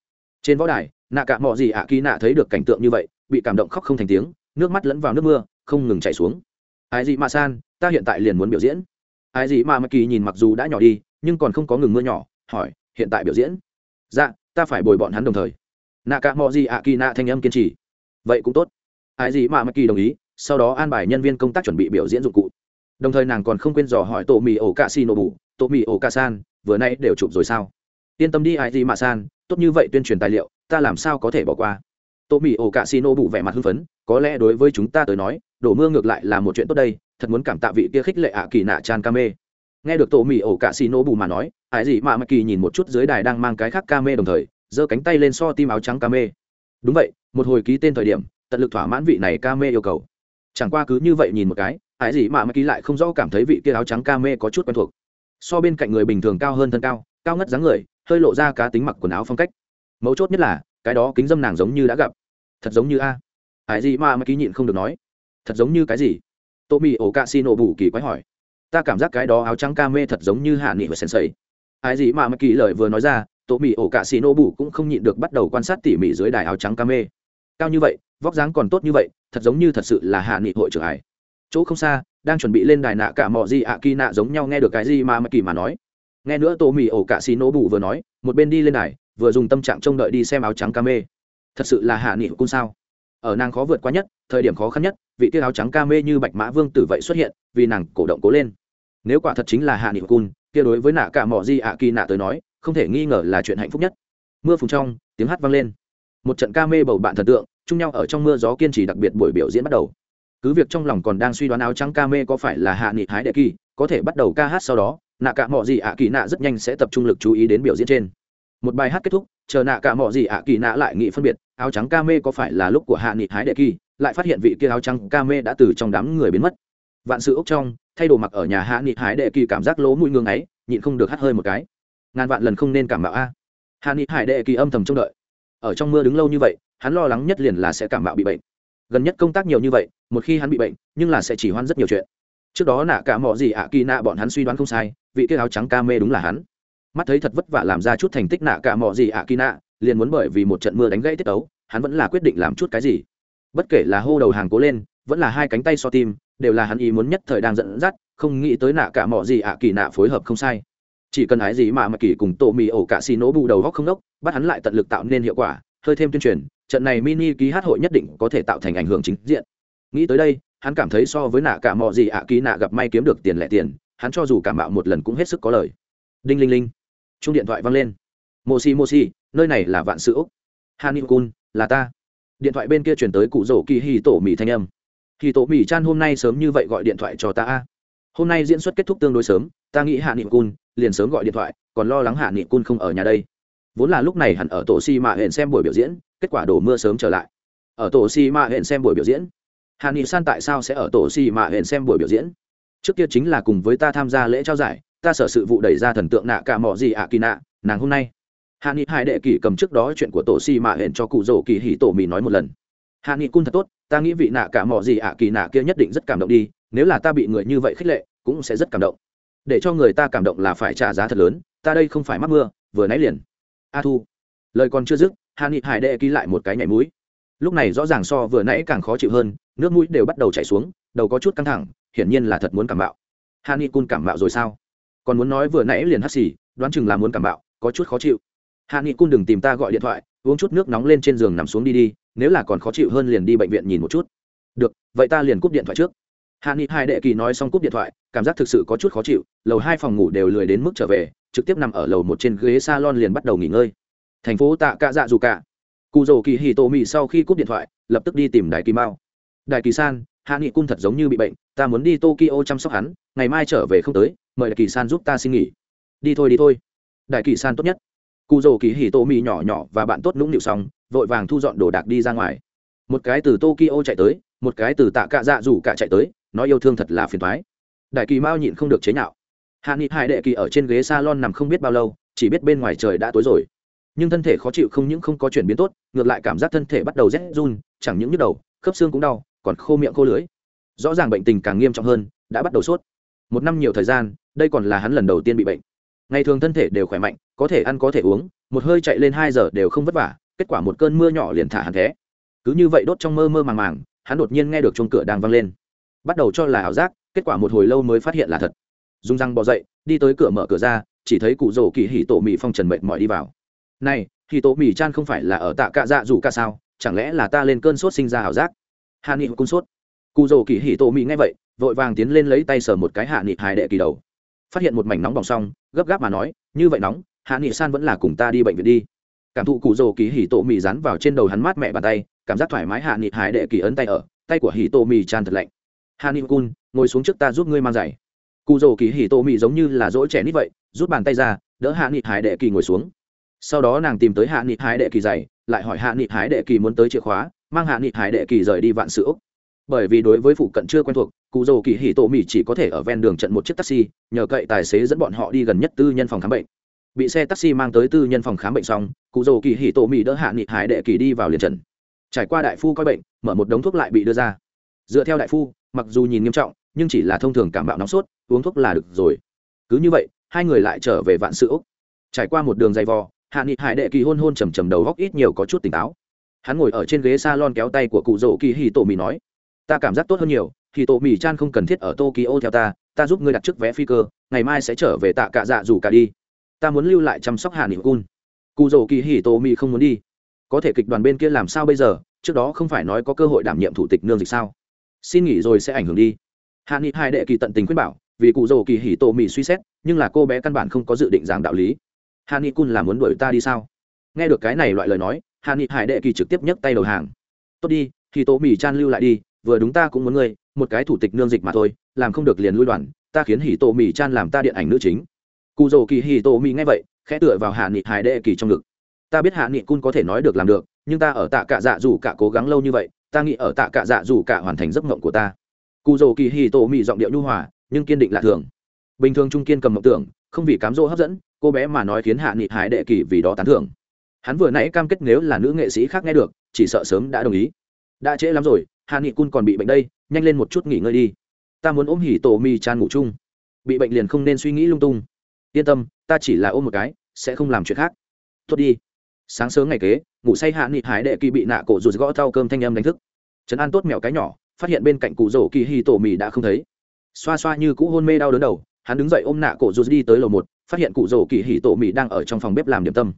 Trên võ đài, nạ cả mọ gì ạ kỳ nạ thấy được cảnh tượng như vậy bị cảm động khóc không thành tiếng, nước mắt lẫn vào nước mưa, không ngừng chảy xuống. Ai gì mà san, ta hiện tại liền muốn biểu diễn. Ai gì mà mặc kỳ nhìn mặc dù đã nhỏ đi, nhưng còn không có ngừng mưa nhỏ, hỏi, hiện tại biểu diễn? Dạ ta phải bồi bọn hắn đồng thời. Nạ cả mò gì ạ kỳ nạ thanh âm kiên trì. Vậy cũng tốt. Ai gì mà mặc kỳ đồng ý, sau đó an bài nhân viên công tác chuẩn bị biểu diễn dụng cụ. Đồng thời nàng còn không quên dò hỏi tổ mì ổ cà xì nổ bù tổ mì ổ cà san vừa nay đều chụp rồi sao? Yên tâm đi, ai gì mà san, tốt như vậy tuyên truyền tài liệu, ta làm sao có thể bỏ qua? Tô mì ổ cạ xì nô bụ vẻ mặt hưng phấn, có lẽ đối với chúng ta tới nói, đổ mưa ngược lại là một chuyện tốt đây, thật muốn cảm tạ vị kia khích lệ ạ kỳ nạ tràn ca mê. Nghe được tổ mì ổ cạ xì nô bù mà nói ai gì mà mặc kỳ nhìn một chút dưới đài đang mang cái khác ca mê đồng thời, giơ cánh tay lên so tim áo trắng ca mê. Đúng vậy, một hồi ký tên thời điểm, tận lực thỏa mãn vị này ca mê yêu cầu. Chẳng qua cứ như vậy nhìn một cái Ải gì mà mặc kỳ lại không rõ cảm thấy vị kia áo trắng ca mê có chút quen thuộc. So bên cạnh người bình thường cao hơn thân cao cao ngất dáng người, hơi lộ ra cá tính mặc quần áo phong cách. Mấu chốt nhất là cái đó kính dâm nàng giống như đã gặp. Thật giống như a. Ái gì mà mặc ký nhịn không được nói. Thật giống như cái gì? Tô mì ổ cạ xi nổ bù kỳ quái hỏi. Ta cảm giác cái đó áo trắng ca mê thật giống như hạ nghị và sensei. Ái gì mà mặc kỳ lời vừa nói ra tô mì ổ cạ xi nổ bù cũng không nhịn được bắt đầu quan sát tỉ mỉ dưới đài áo trắng ca mê. Cao như vậy, vóc dáng còn tốt như vậy, thật giống như thật sự là hạ nghị hội trưởng ải chỗ không xa, đang chuẩn bị lên đài nạ cả mọi gì ạ kỳ nạ giống nhau nghe được cái gì mà mà kỳ mà nói. Nghe nữa tô mì ổ cả xì nổ bù vừa nói, một bên đi lên đài vừa dùng tâm trạng trông đợi đi xem áo trắng ca mê. Thật sự là hạ nghị cung sao? Ở nàng khó vượt qua nhất, thời điểm khó khăn nhất, vị tiêu áo trắng ca mê như bạch mã vương tử vậy xuất hiện, vì nàng cổ động cố lên. Nếu quả thật chính là hạ nghị cung, kia đối với nạ cả mỏ di ạ kỳ nạ tới nói, không thể nghi ngờ là chuyện hạnh phúc nhất. Mưa phùng trong, tiếng hát vang lên. Một trận ca mê bầu bạn thần tượng, chung nhau ở trong mưa gió kiên trì đặc biệt buổi biểu diễn bắt đầu. Cứ việc trong lòng còn đang suy đoán áo trắng ca mê có phải là hạ nghị hái đệ kỳ, có thể bắt đầu ca hát sau đó, nạ cả mỏ gì ạ kỳ nạ rất nhanh sẽ tập trung lực chú ý đến biểu diễn trên một bài hát kết thúc, chờ nạ cả mọi gì ạ kỳ nạ lại nghị phân biệt, áo trắng ca mê có phải là lúc của hạ nghị hái đệ kỳ, lại phát hiện vị kia áo trắng ca mê đã từ trong đám người biến mất. Vạn sự ốc trong, thay đồ mặc ở nhà hạ nghị hái đệ kỳ cảm giác lố mũi ngương ấy, nhịn không được hắt hơi một cái. Ngàn vạn lần không nên cảm mạo a. Hạ nghị hải đệ kỳ âm thầm trông đợi. Ở trong mưa đứng lâu như vậy, hắn lo lắng nhất liền là sẽ cảm mạo bị bệnh. Gần nhất công tác nhiều như vậy, một khi hắn bị bệnh, nhưng là sẽ chỉ hoan rất nhiều chuyện. Trước đó nạ cả mọi gì ạ kỳ nạ bọn hắn suy đoán không sai, vị kia áo trắng ca mê đúng là hắn mắt thấy thật vất vả làm ra chút thành tích nạ cả mọi gì ạ kỳ nạ, liền muốn bởi vì một trận mưa đánh gãy tiết ấu hắn vẫn là quyết định làm chút cái gì. Bất kể là hô đầu hàng cố lên, vẫn là hai cánh tay so tim, đều là hắn ý muốn nhất thời đang dẫn dắt, không nghĩ tới nạ cả mọi gì ạ kỳ nạ phối hợp không sai. Chỉ cần ái gì mà mà kỳ cùng tổ mì ổ cả xì nỗ bù đầu góc không đốc, bắt hắn lại tận lực tạo nên hiệu quả, hơi thêm tuyên truyền, trận này mini ký hát hội nhất định có thể tạo thành ảnh hưởng chính diện. Nghĩ tới đây, hắn cảm thấy so với nạ cả mọi gì ạ kỳ nạ gặp may kiếm được tiền lẻ tiền, hắn cho dù cảm mạo một lần cũng hết sức có lời. Đinh linh linh chung điện thoại vang lên. Mô si mô si nơi này là vạn sự úc. Hani kun là ta. Điện thoại bên kia chuyển tới cụ rổ kỳ hì tổ mỹ thanh âm. Hì tổ mỹ chan hôm nay sớm như vậy gọi điện thoại cho ta hôm nay diễn xuất kết thúc tương đối sớm, ta nghĩ hạ nghị cun liền sớm gọi điện thoại, còn lo lắng hạ nghị cun không ở nhà đây. Vốn là lúc này hẳn ở tổ si mạ hẹn xem buổi biểu diễn, kết quả đổ mưa sớm trở lại. Ở tổ si mạ hẹn xem buổi biểu diễn. Hà nghị san tại sao sẽ ở tổ si mạ hẹn xem buổi biểu diễn? Trước kia chính là cùng với ta tham gia lễ trao giải ta sở sự vụ đẩy ra thần tượng nạ cả mỏ gì ạ kỳ nạ, nàng hôm nay. Hạ nghị hai đệ kỳ cầm trước đó chuyện của tổ si mạ hẹn cho cụ rổ kỳ hỉ tổ mì nói một lần. Hạ nghị cun thật tốt, ta nghĩ vị nạ cả mỏ gì ạ kỳ nạ kia nhất định rất cảm động đi, nếu là ta bị người như vậy khích lệ, cũng sẽ rất cảm động. Để cho người ta cảm động là phải trả giá thật lớn, ta đây không phải mắc mưa, vừa nãy liền. A thu. Lời còn chưa dứt, hạ nghị hải đệ ký lại một cái nhảy mũi. Lúc này rõ ràng so vừa nãy càng khó chịu hơn, nước mũi đều bắt đầu chảy xuống, đầu có chút căng thẳng, hiển nhiên là thật muốn cảm bạo. Hạ nghị cun cảm bạo rồi sao? Còn muốn nói vừa nãy liền hắt xì, đoán chừng là muốn cảm bạo, có chút khó chịu. Hạ nghị cung đừng tìm ta gọi điện thoại, uống chút nước nóng lên trên giường nằm xuống đi đi, nếu là còn khó chịu hơn liền đi bệnh viện nhìn một chút. Được, vậy ta liền cúp điện thoại trước. Hạ nghị hai đệ kỳ nói xong cúp điện thoại, cảm giác thực sự có chút khó chịu, lầu hai phòng ngủ đều lười đến mức trở về, trực tiếp nằm ở lầu một trên ghế s a lon liền bắt đầu nghỉ ngơi. Thành phố tạ cạ dạ dù cả cụ rồ kỳ hì tô mị sau khi cúp điện thoại, lập tức đi tìm đại kỳ mao. Đại kỳ san, hạ nghị cung thật giống như bị bệnh, ta muốn đi tokyo chăm sóc hắn, ngày mai trở về không tới mời đại kỳ san giúp ta xin nghỉ. Đi thôi đi thôi. Đại kỳ san tốt nhất. Cụ rồ kỳ hì tô mì nhỏ nhỏ và bạn tốt nũng nịu xong, vội vàng thu dọn đồ đạc đi ra ngoài. Một cái từ tokyo chạy tới, một cái từ tạ cạ dạ rủ cả chạy tới, nói yêu thương thật là phiền thoái đại kỳ mao nhịn không được chế nhạo. Hạ nghị hải đệ kỳ ở trên ghế s a lon nằm không biết bao lâu, chỉ biết bên ngoài trời đã tối rồi. Nhưng thân thể khó chịu không những không có chuyển biến tốt, ngược lại cảm giác thân thể bắt đầu rét run, chẳng những nhức đầu, khớp xương cũng đau, còn khô miệng khô lưới rõ ràng bệnh tình càng nghiêm trọng hơn, đã bắt đầu sốt một năm nhiều thời gian, đây còn là hắn lần đầu tiên bị bệnh. Ngày thường thân thể đều khỏe mạnh, có thể ăn có thể uống, một hơi chạy lên hai giờ đều không vất vả, kết quả một cơn mưa nhỏ liền thả hắn thế cứ như vậy đốt trong mơ mơ màng màng, hắn đột nhiên nghe được chuông cửa đang vang lên. Bắt đầu cho là ảo giác, kết quả một hồi lâu mới phát hiện là thật. Dung răng bỏ dậy, đi tới cửa mở cửa ra, chỉ thấy cụ rổ kỳ hỉ tổ mì phong trần mệt mỏi đi vào. Này, hỉ tổ mì chan không phải là ở tạ cạ dạ dù ca sao? Chẳng lẽ là ta lên cơn sốt sinh ra ảo giác? Hà nghị cung sốt. Cụ rổ kỳ hỉ tổ mì nghe vậy vội vàng tiến lên lấy tay sờ một cái hạ nghị hài đệ kỳ đầu. Phát hiện một mảnh nóng bỏng xong, gấp gáp mà nói, như vậy nóng, hạ nghị san vẫn là cùng ta đi bệnh viện đi. Cảm thụ cụ rồ kỳ hỉ tổ mì dán vào trên đầu hắn mát mẹ bàn tay, cảm giác thoải mái hạ nghị hải đệ kỳ ấn tay ở, tay của hỉ tổ mì tràn thật lạnh. Hạ nghị cun, ngồi xuống trước ta giúp ngươi mang giày. Cụ rồ kỳ hỉ tổ mì giống như là dỗi trẻ nít vậy, rút bàn tay ra, đỡ hạ nghị hải đệ kỳ ngồi xuống. Sau đó nàng tìm tới hạ nghị hải đệ kỳ giày, lại hỏi hạ nghị hải đệ kỳ muốn tới chìa khóa, mang hạ nghị hải đệ kỳ rời đi vạn sự úc bởi vì đối với phụ cận chưa quen thuộc, cụ dầu kỳ hỉ tổ mì chỉ có thể ở ven đường trận một chiếc taxi, nhờ cậy tài xế dẫn bọn họ đi gần nhất tư nhân phòng khám bệnh. Bị xe taxi mang tới tư nhân phòng khám bệnh xong, cụ dầu kỳ hỉ tổ mì đỡ hạ nghị hải đệ kỳ đi vào liền trần trải qua đại phu coi bệnh, mở một đống thuốc lại bị đưa ra. Dựa theo đại phu, mặc dù nhìn nghiêm trọng, nhưng chỉ là thông thường cảm bạo nóng sốt, uống thuốc là được rồi. Cứ như vậy, hai người lại trở về vạn sự úc. Trải qua một đường dày vò, hạ nghị hải đệ kỳ hôn hôn trầm trầm đầu góc ít nhiều có chút tỉnh táo. Hắn ngồi ở trên ghế s a lon kéo tay của cụ rỗ kỳ hì tổ mì nói ta cảm giác tốt hơn nhiều thì tổ mỹ chan không cần thiết ở tokyo theo ta ta giúp ngươi đặt trước vé phi cơ, ngày mai sẽ trở về tạ cạ dạ dù cả đi. Ta muốn lưu lại chăm sóc hạ nghị cun. Cụ Dầu kỳ hì tổ mỹ không muốn đi. Có thể kịch đoàn bên kia làm sao bây giờ? Trước đó không phải nói có cơ hội đảm nhiệm thủ tịch nương dịch sao? Xin nghỉ rồi sẽ ảnh hưởng đi. Hạ nghị hai đệ kỳ tận tình khuyên bảo, vì cụ Dầu kỳ hỉ tổ mỹ suy xét, nhưng là cô bé căn bản không có dự định giảng đạo lý. Hạ nghị cun là muốn đuổi ta đi sao? Nghe được cái này loại lời nói, hạ nghị hải đệ kỳ trực tiếp nhấc tay đầu hàng. Tốt đi thì tổ mỹ chan lưu lại đi vừa đúng ta cũng muốn ngươi, một cái thủ tịch nương dịch mà thôi, làm không được liền lui đoàn, ta khiến hỉ tổ mì chan làm ta điện ảnh nữ chính. Cụ dầu kỳ hỉ tổ mì nghe vậy, khẽ tựa vào hạ nghị hải đệ kỳ trong ngực. Ta biết hạ nghị cun có thể nói được làm được, nhưng ta ở tạ cạ dạ dù cả cố gắng lâu như vậy, ta nghĩ ở tạ cạ dạ dù cả hoàn thành giấc mộng của ta. Cụ dầu kỳ hì tổ mì giọng điệu nhu hòa, nhưng kiên định lạ thường. Bình thường trung kiên cầm mộng tưởng, không vì cám dỗ hấp dẫn, cô bé mà nói khiến hạ nghị hải đệ kỳ vì đó tán thưởng. Hắn vừa nãy cam kết nếu là nữ nghệ sĩ khác nghe được, chỉ sợ sớm đã đồng ý. Đã trễ lắm rồi hạ nghị cun còn bị bệnh đây, nhanh lên một chút nghỉ ngơi đi. Ta muốn ôm hỉ tổ mì chan ngủ chung. Bị bệnh liền không nên suy nghĩ lung tung. Yên tâm, ta chỉ là ôm một cái, sẽ không làm chuyện khác. Tốt đi. Sáng sớm ngày kế, ngủ say hạ nghị hải đệ kỳ bị nạ cổ rụt gõ thau cơm thanh âm đánh thức. Trấn an tốt mèo cái nhỏ, phát hiện bên cạnh cụ rổ kỳ hi tổ mì đã không thấy. Xoa xoa như cũ hôn mê đau đớn đầu, hắn đứng dậy ôm nạ cổ rụt đi tới lầu một, phát hiện cụ rổ kỳ hỉ tổ mì đang ở trong phòng bếp làm điểm tâm.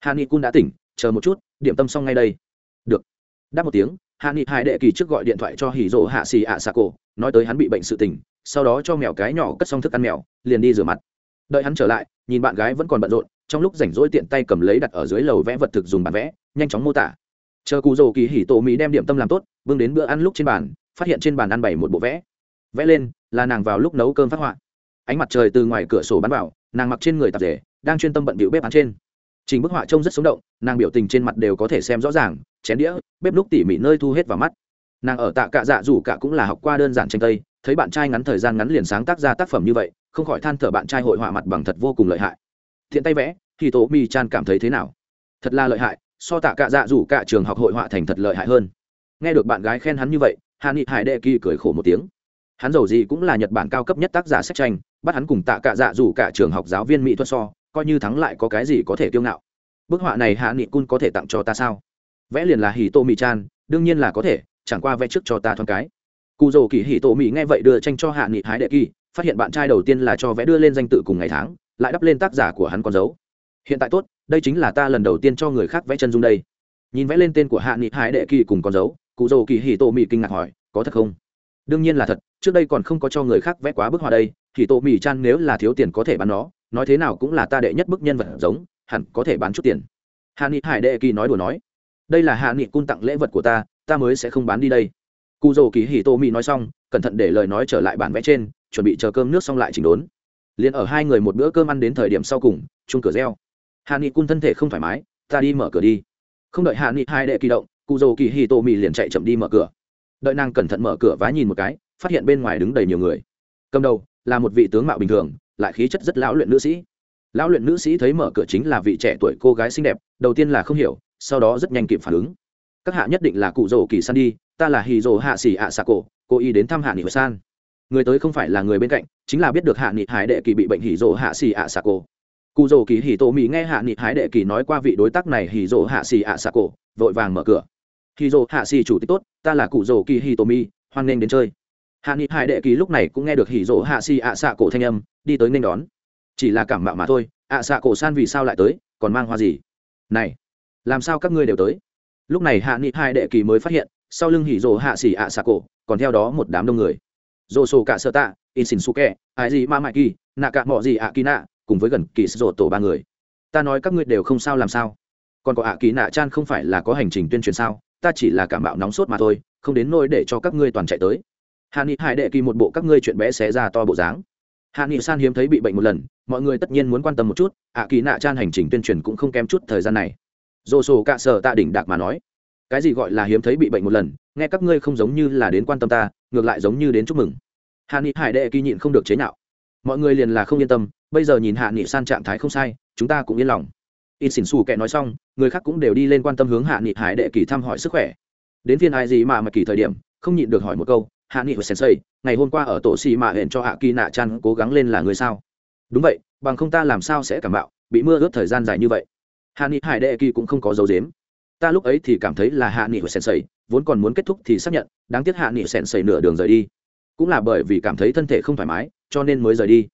Hạ nghị cun đã tỉnh, chờ một chút, điểm tâm xong ngay đây. Được. Đáp một tiếng hạ nghị hải đệ kỳ trước gọi điện thoại cho hỉ rỗ hạ xì ạ xà cổ, nói tới hắn bị bệnh sự tỉnh sau đó cho mèo cái nhỏ cất xong thức ăn mèo, liền đi rửa mặt. Đợi hắn trở lại, nhìn bạn gái vẫn còn bận rộn, trong lúc rảnh rỗi tiện tay cầm lấy đặt ở dưới lầu vẽ vật thực dùng bản vẽ, nhanh chóng mô tả. Chờ cụ rồ kỳ hỉ tổ mỹ đem điểm tâm làm tốt vương đến bữa ăn lúc trên bàn, phát hiện trên bàn ăn bày một bộ vẽ. Vẽ lên, là nàng vào lúc nấu cơm phát họa. Ánh mặt trời từ ngoài cửa sổ bắn vào, nàng mặc trên người tạp rể đang chuyên tâm bận bịu bếp ăn trên. Trình bức họa trông rất sống động, nàng biểu tình trên mặt đều có thể xem rõ ràng chén đĩa, bếp lúc tỉ mỉ nơi thu hết vào mắt. Nàng ở tạ cạ dạ dù cả cũng là học qua đơn giản tranh tây, thấy bạn trai ngắn thời gian ngắn liền sáng tác ra tác phẩm như vậy, không khỏi than thở bạn trai hội họa mặt bằng thật vô cùng lợi hại. Thiện tay vẽ, thì tổ mi chan cảm thấy thế nào? Thật là lợi hại, so tạ cạ dạ dù cả trường học hội họa thành thật lợi hại hơn. Nghe được bạn gái khen hắn như vậy hạ nghị hải đệ kỳ cười khổ một tiếng. Hắn giàu gì cũng là nhật bản cao cấp nhất tác giả sách tranh, bắt hắn cùng tạ cạ dạ dù cả trường học giáo viên mỹ thuật so, coi như thắng lại có cái gì có thể kiêu ngạo. Bức họa này hạ nghị cun có thể tặng cho ta sao? Vẽ liền là hì tô mì chan, đương nhiên là có thể, chẳng qua vẽ trước cho ta thoáng cái. Cụ dầu kỳ hì tô mì nghe vậy đưa tranh cho hạ nghị hái đệ kỳ, phát hiện bạn trai đầu tiên là cho vẽ đưa lên danh tự cùng ngày tháng, lại đắp lên tác giả của hắn con dấu. Hiện tại tốt, đây chính là ta lần đầu tiên cho người khác vẽ chân dung đây. Nhìn vẽ lên tên của hạ nghị hải đệ kỳ cùng con dấu cụ dầu kỳ hì tô mì kinh ngạc hỏi, có thật không? Đương nhiên là thật, trước đây còn không có cho người khác vẽ quá bức họa đây thì tô mì chan nếu là thiếu tiền có thể bán nó, nói thế nào cũng là ta đệ nhất bức nhân vật giống, hẳn có thể bán chút tiền. Hạ ni hải đệ kỳ nói đùa nói đây là hạ nghị cung tặng lễ vật của ta ta mới sẽ không bán đi đây. Cụ dầu kỳ hì tô mỹ nói xong, cẩn thận để lời nói trở lại bản vẽ trên, chuẩn bị chờ cơm nước xong lại chỉnh đốn. Liền ở hai người một bữa cơm ăn đến thời điểm sau cùng, chung cửa reo. Hạ nghị cung thân thể không thoải mái, ta đi mở cửa đi. Không đợi hạ nghị hai đệ kỳ động cụ dầu kỳ hì tô mỹ liền chạy chậm đi mở cửa. Đợi nàng cẩn thận mở cửa vá nhìn một cái, phát hiện bên ngoài đứng đầy nhiều người. Cầm đầu, là một vị tướng mạo bình thường, lại khí chất rất lão luyện nữ sĩ. Lão luyện nữ sĩ thấy mở cửa chính là vị trẻ tuổi cô gái xinh đẹp, đầu tiên là không hiểu sau đó rất nhanh kịp phản ứng. Các hạ nhất định là cụ rổ kỳ san đi, ta là hì rổ hạ xỉ ạ xạ cổ, cô y đến thăm hạ nghị san. Người tới không phải là người bên cạnh, chính là biết được hạ nghị hải đệ kỳ bị bệnh hì rổ hạ xỉ ạ xạ cổ. Cụ rổ kỳ hì tổ mỹ nghe hạ nghị hải đệ kỳ nói qua vị đối tác này hì rổ hạ xỉ ạ xạ cổ, vội vàng mở cửa. Hì rổ hạ xỉ chủ tịch tốt, ta là cụ rổ kỳ hì tổ mỹ hoan nghênh đến chơi. Hạ nghị hải đệ kỳ lúc này cũng nghe được hì rổ hạ xỉ ạ xạ cổ thanh âm, đi tới nên đón. Chỉ là cảm mạo mà thôi, ạ xạ cổ san vì sao lại tới, còn mang hoa gì? Này làm sao các ngươi đều tới? Lúc này hạ nghị hai đệ kỳ mới phát hiện, sau lưng hỉ rồ hạ xỉ ạ xà cổ, còn theo đó một đám đông người. Rồ sổ cả sơ tạ in xin su kẹ ai gì ma mãi kỳ nạ cả mọi gì ạ kỳ nạ cùng với gần kỳ rồ tổ ba người. Ta nói các ngươi đều không sao làm sao? Còn có ạ kỳ nạ chan không phải là có hành trình tuyên truyền sao? Ta chỉ là cảm bạo nóng sốt mà thôi, không đến nôi để cho các ngươi toàn chạy tới. Hạ nghị hải đệ kỳ một bộ các ngươi chuyện bé xé ra to bộ dáng. Hạ nghị san hiếm thấy bị bệnh một lần, mọi người tất nhiên muốn quan tâm một chút ạ kỳ nạ chan hành trình tuyên truyền cũng không kém chút thời gian này dồ sổ cạ sở tạ đỉnh đạc mà nói, cái gì gọi là hiếm thấy bị bệnh một lần, nghe các ngươi không giống như là đến quan tâm ta, ngược lại giống như đến chúc mừng. Hạ nghị hải đệ kỳ nhịn không được chế nhạo. Mọi người liền là không yên tâm, bây giờ nhìn hạ nghị san trạng thái không sai, chúng ta cũng yên lòng. In xỉn xù kệ nói xong, người khác cũng đều đi lên quan tâm hướng hạ nghị hải đệ kỳ thăm hỏi sức khỏe. Đến phiên ai gì mà mà kỳ thời điểm, không nhịn được hỏi một câu, hạ nghị và sensei, ngày hôm qua ở tổ xì mà hẹn cho hạ kỳ nạ chăn cố gắng lên là người sao? Đúng vậy, bằng không ta làm sao sẽ cảm bạo, bị mưa ướt thời gian dài như vậy hạ nghị hải đệ kỳ cũng không có dấu dếm ta lúc ấy thì cảm thấy là hạ nghị và sầy vốn còn muốn kết thúc thì xác nhận, đáng tiếc hạ nghị sensei nửa đường rời đi. Cũng là bởi vì cảm thấy thân thể không thoải mái, cho nên mới rời đi.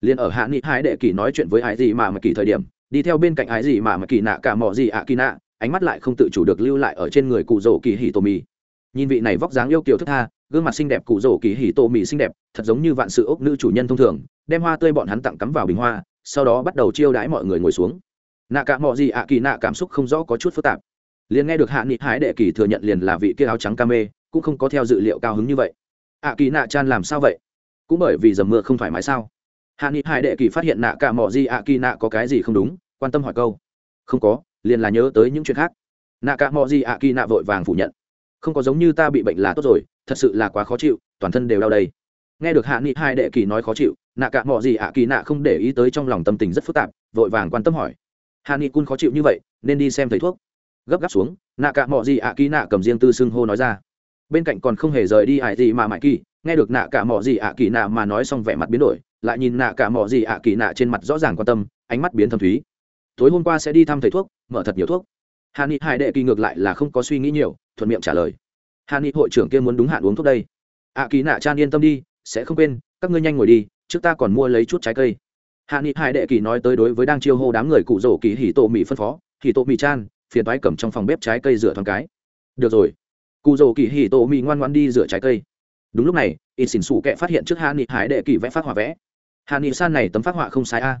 Liền ở hạ nghị hải đệ kỳ nói chuyện với Ái gì mà mà kỳ thời điểm, đi theo bên cạnh Ái gì mà mà kỳ nạ cả mỏ gì ạ kỳ nạ, ánh mắt lại không tự chủ được lưu lại ở trên người cụ rổ kỳ hì tô mì. Nhìn vị này vóc dáng yêu kiều thức tha, gương mặt xinh đẹp cụ rổ kỳ hì tô mì xinh đẹp, thật giống như vạn sự ốc nữ chủ nhân thông thường, đem hoa tươi bọn hắn tặng cắm vào bình hoa, sau đó bắt đầu chiêu đãi mọi người ngồi xuống nạ cả mọi gì ạ, kỳ nạ cảm xúc không rõ có chút phức tạp. Liền nghe được hạ nghị hái đệ kỳ thừa nhận liền là vị kia áo trắng ca mê, cũng không có theo dự liệu cao hứng như vậy. Ạ, kỳ nạ chan làm sao vậy? Cũng bởi vì dầm mưa không thoải mái sao? Hạ nghị hải đệ kỳ phát hiện nạ cả mọi gì ạ, kỳ nạ có cái gì không đúng, quan tâm hỏi câu. Không có, liền là nhớ tới những chuyện khác. Nạ cả mọi gì ạ, kỳ nạ vội vàng phủ nhận. Không có giống như ta bị bệnh là tốt rồi, thật sự là quá khó chịu, toàn thân đều đau đầy nghe được hạ nghị hai đệ kỳ nói khó chịu, nạ cả mọi gì ạ, kỳ nạ không để ý tới trong lòng tâm tình rất phức tạp, vội vàng quan tâm hỏi hà nghị cun khó chịu như vậy, nên đi xem thầy thuốc. Gấp gáp xuống, nạ cả mọi gì ạ kỳ nạ cầm riêng tư xưng hô nói ra. Bên cạnh còn không hề rời đi ải gì mà mãi kỳ, nghe được nạ cả mọi gì ạ kỳ nạ mà nói xong vẻ mặt biến đổi, lại nhìn nạ cả mọi gì ạ kỳ nạ trên mặt rõ ràng quan tâm, ánh mắt biến thâm thúy. Tối hôm qua sẽ đi thăm thầy thuốc, mở thật nhiều thuốc. Hà nghị hai đệ kỳ ngược lại là không có suy nghĩ nhiều, thuận miệng trả lời. Hà nghị hội trưởng kia muốn đúng hạn uống thuốc đây. Ạ kỳ nạ chan yên tâm đi, sẽ không quên, các ngươi nhanh ngồi đi, trước ta còn mua lấy chút trái cây hạ nghị Hải đệ kỳ nói tới đối với đang chiêu hô đám người cụ rổ kỳ hỉ tổ mì phân phó, hỉ tổ mì chan, phiền thoái cầm trong phòng bếp trái cây rửa thoáng cái. Được rồi. Cụ rổ kỳ hỉ tổ mì ngoan ngoan đi rửa trái cây. Đúng lúc này ít xỉn xù kệ phát hiện trước hạ nghị hải đệ kỳ vẽ phát họa vẽ. Hạ nghị san này tấm phát họa không sai a.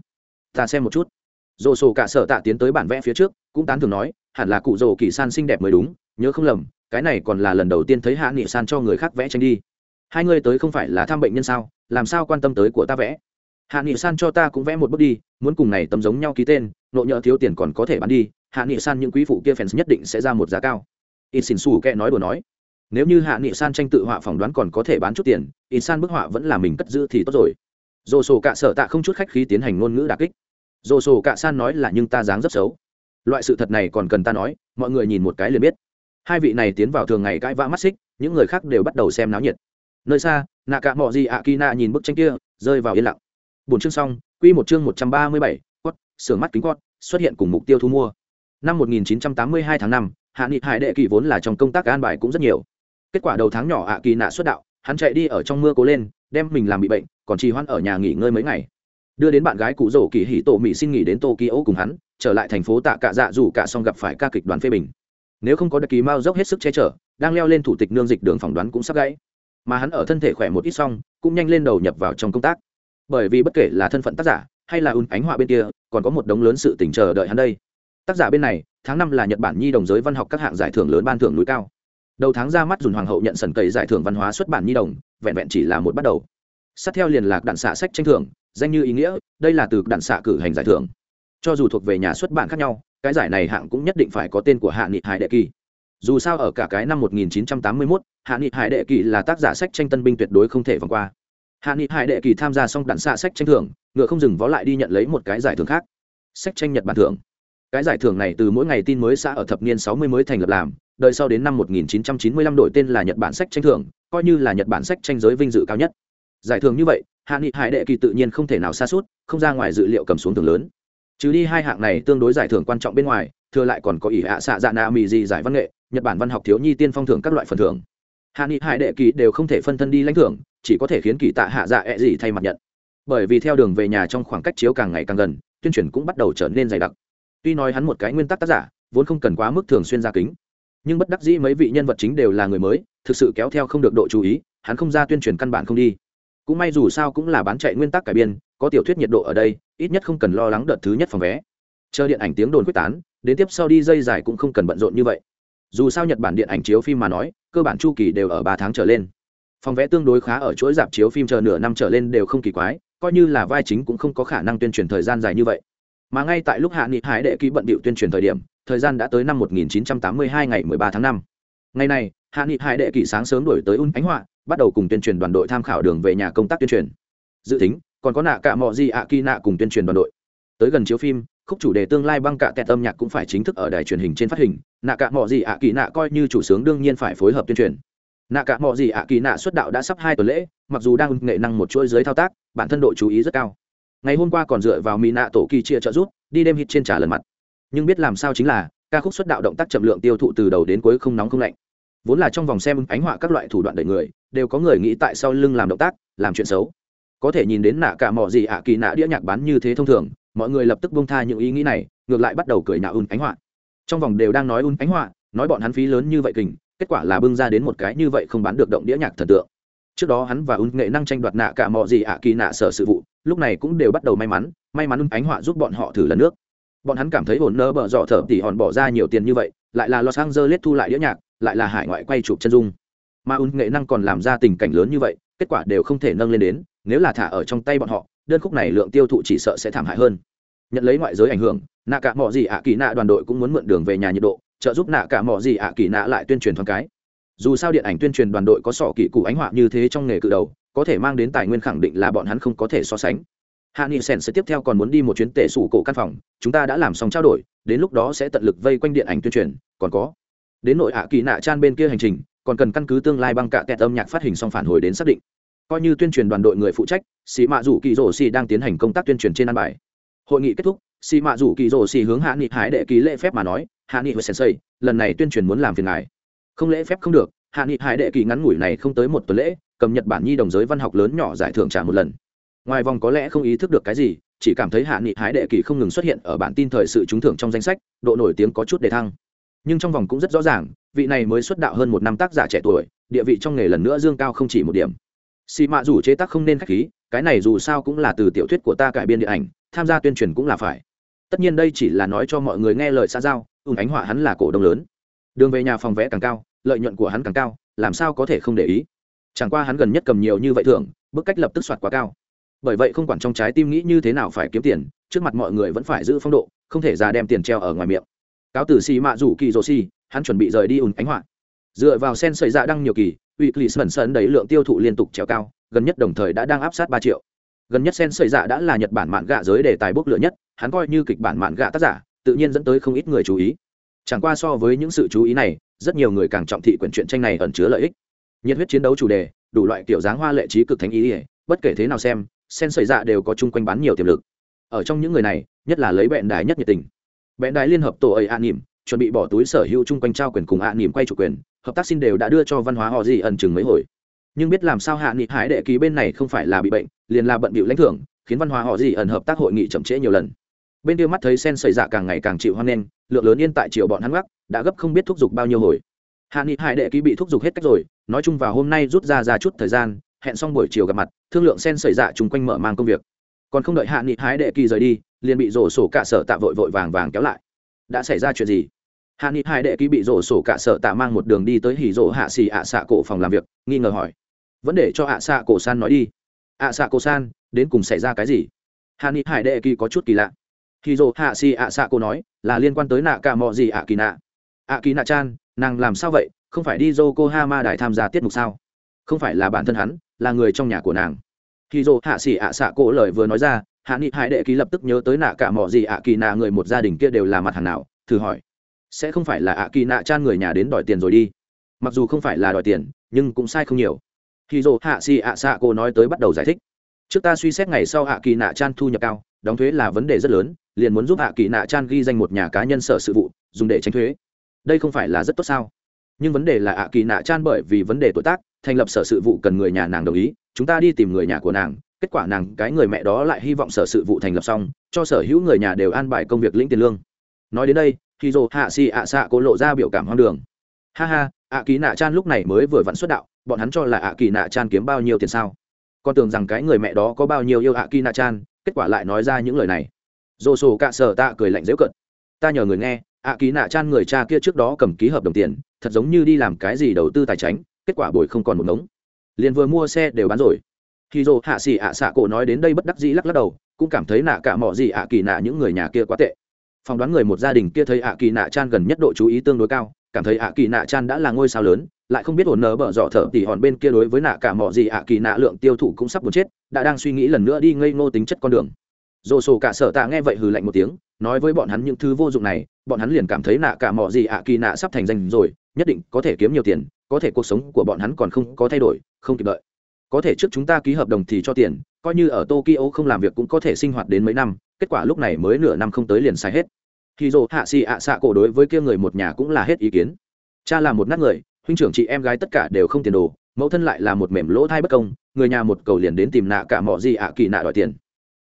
Ta xem một chút. Dồ sổ cả sở tạ tiến tới bản vẽ phía trước, cũng tán thường nói, hẳn là cụ rổ kỳ san xinh đẹp mới đúng, nhớ không lầm, cái này còn là lần đầu tiên thấy hạ nghị san cho người khác vẽ tranh đi. Hai người tới không phải là thăm bệnh nhân sao, làm sao quan tâm tới của ta vẽ? Hạ nghị san cho ta cũng vẽ một bước đi, muốn cùng này tấm giống nhau ký tên, nộ nhỡ thiếu tiền còn có thể bán đi, hạ nghị san những quý phụ kia fans nhất định sẽ ra một giá cao. In xin xù kệ nói đùa nói, nếu như hạ nghị san tranh tự họa phỏng đoán còn có thể bán chút tiền in san bức họa vẫn là mình cất giữ thì tốt rồi. Dồ sổ cạ sở tạ không chút khách khí tiến hành ngôn ngữ đà kích. Dồ sổ cạ san nói là nhưng ta dáng rất xấu. Loại sự thật này còn cần ta nói, mọi người nhìn một cái liền biết. Hai vị này tiến vào thường ngày cãi vã mắt xích, những người khác đều bắt đầu xem náo nhiệt. Nơi xa, nạ cả mọi gì ạ kỳ nạ nhìn bức tranh kia, rơi vào yên lặng bốn chương xong, quy một chương một trăm ba mươi bảy, quất sửa mắt kính quất, xuất hiện cùng mục tiêu thu mua. Năm một nghìn chín trăm tám mươi hai tháng năm, hạ nghị hải đệ kỳ vốn là trong công tác an bài cũng rất nhiều. Kết quả đầu tháng nhỏ ạ kỳ nạ xuất đạo, hắn chạy đi ở trong mưa cố lên, đem mình làm bị bệnh, còn trì hoãn ở nhà nghỉ ngơi mấy ngày. Đưa đến bạn gái cụ rổ kỳ hỉ tổ mỹ xin nghỉ đến tokyo cùng hắn, trở lại thành phố tạ cạ dạ dù cả xong gặp phải ca kịch đoàn phê bình. Nếu không có đặc kỳ mao dốc hết sức che chở, đang leo lên thủ tịch nương dịch đường phỏng đoán cũng sắp gãy. Mà hắn ở thân thể khỏe một ít xong, cũng nhanh lên đầu nhập vào trong công tác bởi vì bất kể là thân phận tác giả hay là ùn ánh họa bên kia còn có một đống lớn sự tình chờ đợi hắn đây. Tác giả bên này tháng năm là nhật bản nhi đồng giới văn học các hạng giải thưởng lớn ban thưởng núi cao. Đầu tháng ra mắt dùn hoàng hậu nhận sần cầy giải thưởng văn hóa xuất bản nhi đồng vẹn vẹn chỉ là một bắt đầu. Sát theo liền lạc đạn xạ sách tranh thưởng danh như ý nghĩa đây là từ đạn xạ cử hành giải thưởng. Cho dù thuộc về nhà xuất bản khác nhau cái giải này hạng cũng nhất định phải có tên của hạ nghị hải đệ kỳ. Dù sao ở cả cái năm 1981, hạ nghị hải đệ kỳ là tác giả sách tranh tân binh tuyệt đối không thể vòng qua hạ nghị hải đệ kỳ tham gia xong đạn xạ sách tranh thưởng, ngựa không dừng vó lại đi nhận lấy một cái giải thưởng khác. Sách tranh nhật bản thưởng. Cái giải thưởng này từ mỗi ngày tin mới xã ở thập niên 60 mới thành lập làm, đời sau đến năm 1995 đổi tên là nhật bản sách tranh thưởng, coi như là nhật bản sách tranh giới vinh dự cao nhất. Giải thưởng như vậy, hạ nghị hải đệ kỳ tự nhiên không thể nào xa suốt, không ra ngoài dự liệu cầm xuống thưởng lớn. Trừ đi hai hạng này tương đối giải thưởng quan trọng bên ngoài, thừa lại còn có ỷ hạ xạ dạ na mì gì giải văn nghệ, nhật bản văn học thiếu nhi tiên phong thưởng các loại phần thưởng hạ nghị hải đệ kỳ đều không thể phân thân đi lãnh thưởng, chỉ có thể khiến kỳ tạ hạ dạ ẹ、e、gì gì thay mặt nhận. Bởi vì theo đường về nhà trong khoảng cách chiếu càng ngày càng gần, tuyên truyền cũng bắt đầu trở nên dày đặc. Tuy nói hắn một cái nguyên tắc tác giả, vốn không cần quá mức thường xuyên ra kính, nhưng bất đắc dĩ mấy vị nhân vật chính đều là người mới, thực sự kéo theo không được độ chú ý, hắn không ra tuyên truyền căn bản không đi. Cũng may dù sao cũng là bán chạy nguyên tắc cải biên, có tiểu thuyết nhiệt độ ở đây, ít nhất không cần lo lắng đợt thứ nhất phòng vé. Chờ điện ảnh tiếng đồn quyết tán, đến tiếp sau đi dây dài cũng không cần bận rộn như vậy. Dù sao nhật bản điện ảnh chiếu phim mà nói cơ bản chu kỳ đều ở ba tháng trở lên. Phòng vẽ tương đối khá ở chuỗi dạp chiếu phim chờ nửa năm trở lên đều không kỳ quái, coi như là vai chính cũng không có khả năng tuyên truyền thời gian dài như vậy. Mà ngay tại lúc hạ nghị hải đệ ký bận bịu tuyên truyền thời điểm, thời gian đã tới năm 1982 ngày 13 tháng 5. ngày này, hạ nghị hải đệ kỷ sáng sớm đổi tới un ánh họa, bắt đầu cùng tuyên truyền đoàn đội tham khảo đường về nhà công tác tuyên truyền. Dự tính, còn có nạ cả mọ gì ạ kỳ nạ cùng tuyên truyền đoàn đội. Tới gần chiếu phim khúc chủ đề tương lai băng cạ tẹt âm nhạc cũng phải chính thức ở đài truyền hình trên phát hình, nạ cạ mọ gì ạ kỳ nạ coi như chủ sướng đương nhiên phải phối hợp tuyên truyền. Nạ cạ mọ gì ạ kỳ nạ xuất đạo đã sắp hai tuần lễ, mặc dù đang nghệ năng một chuỗi dưới thao tác, bản thân độ chú ý rất cao. Ngày hôm qua còn dựa vào mỹ nạ tổ kỳ chia trợ rút đi đêm hit trên trả lần mặt. Nhưng biết làm sao chính là, ca khúc xuất đạo động tác chậm lượng tiêu thụ từ đầu đến cuối không nóng không lạnh. Vốn là trong vòng xem ánh họa các loại thủ đoạn đẩy người, đều có người nghĩ tại sau lưng làm động tác, làm chuyện xấu. Có thể nhìn đến nạ cả mỏ gì ạ kỳ nạ đĩa nhạc bán như thế thông thường mọi người lập tức bông tha những ý nghĩ này, ngược lại bắt đầu cười nhạo un ánh họa. Trong vòng đều đang nói un ánh họa, nói bọn hắn phí lớn như vậy kình, kết quả là bưng ra đến một cái như vậy không bán được động đĩa nhạc thần tượng. Trước đó hắn và un nghệ năng tranh đoạt nạ cả mọ gì ạ kỳ nạ sở sự vụ, lúc này cũng đều bắt đầu may mắn may mắn un ánh họa giúp bọn họ thử lần nước. Bọn hắn cảm thấy hồn nơ bở dọ thở tỉ hòn bỏ ra nhiều tiền như vậy, lại là los angeles thu lại đĩa nhạc, lại là hải ngoại quay chụp chân dung. Mà un nghệ năng còn làm ra tình cảnh lớn như vậy, kết quả đều không thể nâng lên đến, nếu là thả ở trong tay bọn họ đơn khúc này lượng tiêu thụ chỉ sợ sẽ thảm hại hơn. Nhận lấy ngoại giới ảnh hưởng, nạ cả mỏ gì ạ kỳ nạ đoàn đội cũng muốn mượn đường về nhà nhiệt độ, trợ giúp nạ cả mỏ gì ạ kỳ nạ lại tuyên truyền thoáng cái. Dù sao điện ảnh tuyên truyền đoàn đội có sọ kỳ cụ ánh họa như thế trong nghề cự đầu, có thể mang đến tài nguyên khẳng định là bọn hắn không có thể so sánh. Hạ nghị sen sẽ tiếp theo còn muốn đi một chuyến tệ sủ cổ căn phòng, chúng ta đã làm xong trao đổi, đến lúc đó sẽ tận lực vây quanh điện ảnh tuyên truyền, còn có. Đến nội hạ kỳ nạ chan bên kia hành trình, còn cần căn cứ tương lai băng cạ kẹt âm nhạc phát hình xong phản hồi đến xác định coi như tuyên truyền đoàn đội người phụ trách sĩ mạ rủ kỳ rổ xì đang tiến hành công tác tuyên truyền trên an bài. Hội nghị kết thúc sĩ mạ rủ kỳ rổ xì hướng hạ nghị hái đệ ký lễ phép mà nói, hạ nghị với sensei, lần này tuyên truyền muốn làm phiền ngài. Không lễ phép không được, hạ nghị hải đệ kỳ ngắn ngủi này không tới một tuần lễ, cầm nhật bản nhi đồng giới văn học lớn nhỏ giải thưởng trả một lần. Ngoài vòng có lẽ không ý thức được cái gì, chỉ cảm thấy hạ nghị hái đệ kỳ không ngừng xuất hiện ở bản tin thời sự trúng thưởng trong danh sách, độ nổi tiếng có chút đề thăng. Nhưng trong vòng cũng rất rõ ràng, vị này mới xuất đạo hơn một năm tác giả trẻ tuổi, địa vị trong nghề lần nữa dương cao không chỉ một điểm xì mạ dù chế tác không nên k h á c h khí, cái này dù sao cũng là từ tiểu thuyết của ta cải biên điện ảnh, tham gia tuyên truyền cũng là phải. Tất nhiên đây chỉ là nói cho mọi người nghe lời xa giao ưng ánh họa hắn là cổ đông lớn. Đường về nhà phòng vẽ càng cao, lợi nhuận của hắn càng cao, làm sao có thể không để ý? Chẳng qua hắn gần nhất cầm nhiều như vậy thường bức cách lập tức soạt quá cao. Bởi vậy không quản trong trái tim nghĩ như thế nào phải kiếm tiền, trước mặt mọi người vẫn phải giữ phong độ, không thể ra đem tiền treo ở ngoài miệng. Cáo tử xì mạ rủ kỳ rồ xì hắn chuẩn bị rời đi ùn ánh họa. Dựa vào sen sợi dạ đăng nhiều kỳ uy clis mẩn sơn đấy lượng tiêu thụ liên tục trèo cao, gần nhất đồng thời đã đang áp sát ba triệu. Gần nhất sen sợi dạ đã là nhật bản mạn gạ giới đề tài bốc lửa nhất, hắn coi như kịch bản mạn gạ tác giả, tự nhiên dẫn tới không ít người chú ý. Chẳng qua so với những sự chú ý này, rất nhiều người càng trọng thị quyển truyện tranh này ẩn chứa lợi ích. Nhiệt huyết chiến đấu chủ đề, đủ loại kiểu dáng hoa lệ trí cực thánh ý ỉa bất kể thế nào xem, sen sợi dạ đều có chung quanh bán nhiều tiềm lực. Ở trong những người này, nhất là lấy bẹn đài nhất nhiệt tình. Bẹn đài liên hợp tổ ấy an nỉm chuẩn bị bỏ túi sở hữu chung quanh trao quyền cùng ạ nỉm quay chủ quyền hợp tác xin đều đã đưa cho văn hóa họ gì ẩn chừng mấy hồi. Nhưng biết làm sao hạ nghị hải đệ ký bên này không phải là bị bệnh, liền là bận bịu lãnh thưởng, khiến văn hóa họ gì ẩn hợp tác hội nghị chậm trễ nhiều lần. Bên kia mắt thấy sen xảy dạ càng ngày càng chịu hoan nghênh, lượng lớn yên tại triều bọn hắn gác, đã gấp không biết thúc giục bao nhiêu hồi. Hạ nghị hải đệ ký bị thúc giục hết cách rồi, nói chung vào hôm nay rút ra ra chút thời gian, hẹn xong buổi chiều gặp mặt, thương lượng sen xảy dạ chung quanh mở mang công việc. Còn không đợi hạ nghị Hải đệ kỳ rời đi, liền bị rổ sổ cả sở tạ vội vội vàng vàng kéo lại. Đã xảy ra chuyện gì? Hạ nghị hai đệ ký bị rổ sổ cả sợ tạ mang một đường đi tới hỉ rổ hạ xì ạ xạ cổ phòng làm việc, nghi ngờ hỏi. Vẫn để cho ạ xạ cổ san nói đi. Ạ xạ cổ san, đến cùng xảy ra cái gì? Hạ nghị hải đệ kỳ có chút kỳ lạ. Hỉ rổ hạ xì ạ xạ cổ nói, là liên quan tới nạ cả mọi gì ạ kỳ nạ. Ạ kỳ nạ chan, nàng làm sao vậy? Không phải đi yokohama đại tham gia tiết mục sao? Không phải là bản thân hắn, là người trong nhà của nàng. Khi rổ hạ xì ạ xạ cổ lời vừa nói ra, hạ nghị hải đệ ký lập tức nhớ tới nạ cả mọi gì ạ kỳ nạ người một gia đình kia đều là mặt hàng nào, thử hỏi sẽ không phải là ạ kỳ nạ chan người nhà đến đòi tiền rồi đi. Mặc dù không phải là đòi tiền, nhưng cũng sai không nhiều. Khi dồ hạ xì ạ xạ cô nói tới bắt đầu giải thích. Trước ta suy xét ngày sau ạ kỳ nạ chan thu nhập cao, đóng thuế là vấn đề rất lớn, liền muốn giúp ạ kỳ nạ chan ghi danh một nhà cá nhân sở sự vụ, dùng để tránh thuế. Đây không phải là rất tốt sao? Nhưng vấn đề là ạ kỳ nạ chan bởi vì vấn đề tuổi tác, thành lập sở sự vụ cần người nhà nàng đồng ý, chúng ta đi tìm người nhà của nàng, kết quả nàng, cái người mẹ đó lại hy vọng sở sự vụ thành lập xong, cho sở hữu người nhà đều an bài công việc lĩnh tiền lương. Nói đến đây khi dồ hạ xì ạ xạ cố lộ ra biểu cảm hoang đường. Ha ha ạ kỳ nạ chan lúc này mới vừa vặn xuất đạo, bọn hắn cho là ạ kỳ nạ chan kiếm bao nhiêu tiền sao? Con tưởng rằng cái người mẹ đó có bao nhiêu yêu ạ kỳ nạ chan kết quả lại nói ra những lời này. Dồ sổ cạ sở tạ cười lạnh dễu cận. Ta nhờ người nghe ạ kỳ nạ chan người cha kia trước đó cầm ký hợp đồng tiền, thật giống như đi làm cái gì đầu tư tài chính, kết quả bồi không còn một ngống. Liền vừa mua xe đều bán rồi. Khi dồ hạ xì ạ xạ cổ nói đến đây bất đắc dĩ lắc lắc đầu, cũng cảm thấy nạ cả mỏ gì ạ kỳ nạ những người nhà kia quá tệ phỏng đoán người một gia đình kia thấy ạ kỳ nạ chan gần nhất độ chú ý tương đối cao, cảm thấy ạ kỳ nạ chan đã là ngôi sao lớn, lại không biết ổn nở bở dọ thở tỉ hòn bên kia đối với nạ cả mọ gì ạ kỳ nạ lượng tiêu thụ cũng sắp muốn chết, đã đang suy nghĩ lần nữa đi ngây ngô tính chất con đường. Dồ sổ cả sở tạ nghe vậy hừ lạnh một tiếng, nói với bọn hắn những thứ vô dụng này, bọn hắn liền cảm thấy nạ cả mọ gì ạ kỳ nạ sắp thành danh rồi, nhất định có thể kiếm nhiều tiền, có thể cuộc sống của bọn hắn còn không có thay đổi, không kịp đợi. Có thể trước chúng ta ký hợp đồng thì cho tiền coi như ở tokyo không làm việc cũng có thể sinh hoạt đến mấy năm, kết quả lúc này mới nửa năm không tới liền sai hết. Khi dồ hạ xì ạ xạ cổ đối với kia người một nhà cũng là hết ý kiến. Cha là một nát người, huynh trưởng chị em gái tất cả đều không tiền đồ, mẫu thân lại là một mềm lỗ thai bất công, người nhà một cầu liền đến tìm nạ cả mọ gì ạ kỳ nạ đòi tiền.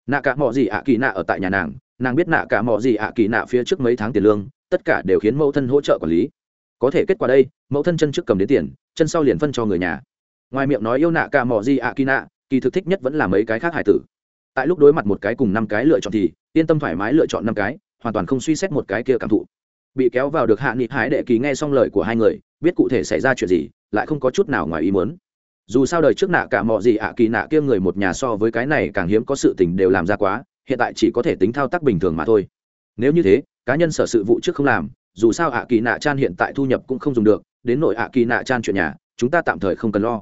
Nạ cả mọ gì ạ kỳ nạ ở tại nhà nàng nàng biết nạ cả mọ gì ạ kỳ nạ phía trước mấy tháng tiền lương, tất cả đều khiến mẫu thân hỗ trợ quản lý. Có thể kết quả đây, mẫu thân chân trước cầm đến tiền, chân sau liền phân cho người nhà. Ngoài miệng nói yêu nạ cả mò gì ạ kỳ nạ kỳ thực thích nhất vẫn là mấy cái khác hải tử. Tại lúc đối mặt một cái cùng năm cái lựa chọn thì, yên tâm thoải mái lựa chọn năm cái, hoàn toàn không suy xét một cái kia cảm thụ. Bị kéo vào được hạ nghị hái đệ kỳ nghe xong lời của hai người, biết cụ thể xảy ra chuyện gì, lại không có chút nào ngoài ý muốn. Dù sao đời trước nạ cả mò gì ạ kỳ nạ kia người một nhà so với cái này càng hiếm có sự tình đều làm ra quá, hiện tại chỉ có thể tính thao tác bình thường mà thôi. Nếu như thế, cá nhân sở sự vụ trước không làm, dù sao ạ kỳ nạ chan hiện tại thu nhập cũng không dùng được, đến nội ạ kỳ nạ chan chuyện nhà, chúng ta tạm thời không cần lo.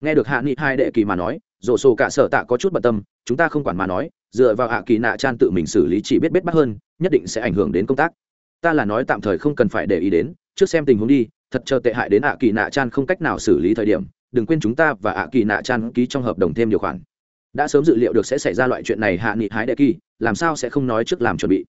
Nghe được hạ nghị hai đệ kỳ mà nói rổ sổ cả sở tạ có chút bận tâm, chúng ta không quản mà nói, dựa vào hạ kỳ nạ chan tự mình xử lý chỉ biết biết bắt hơn, nhất định sẽ ảnh hưởng đến công tác. Ta là nói tạm thời không cần phải để ý đến, trước xem tình huống đi, thật chờ tệ hại đến hạ kỳ nạ chan không cách nào xử lý thời điểm, đừng quên chúng ta và hạ kỳ nạ chan ký trong hợp đồng thêm điều khoản. Đã sớm dự liệu được sẽ xảy ra loại chuyện này hạ nghị hái đệ kỳ, làm sao sẽ không nói trước làm chuẩn bị?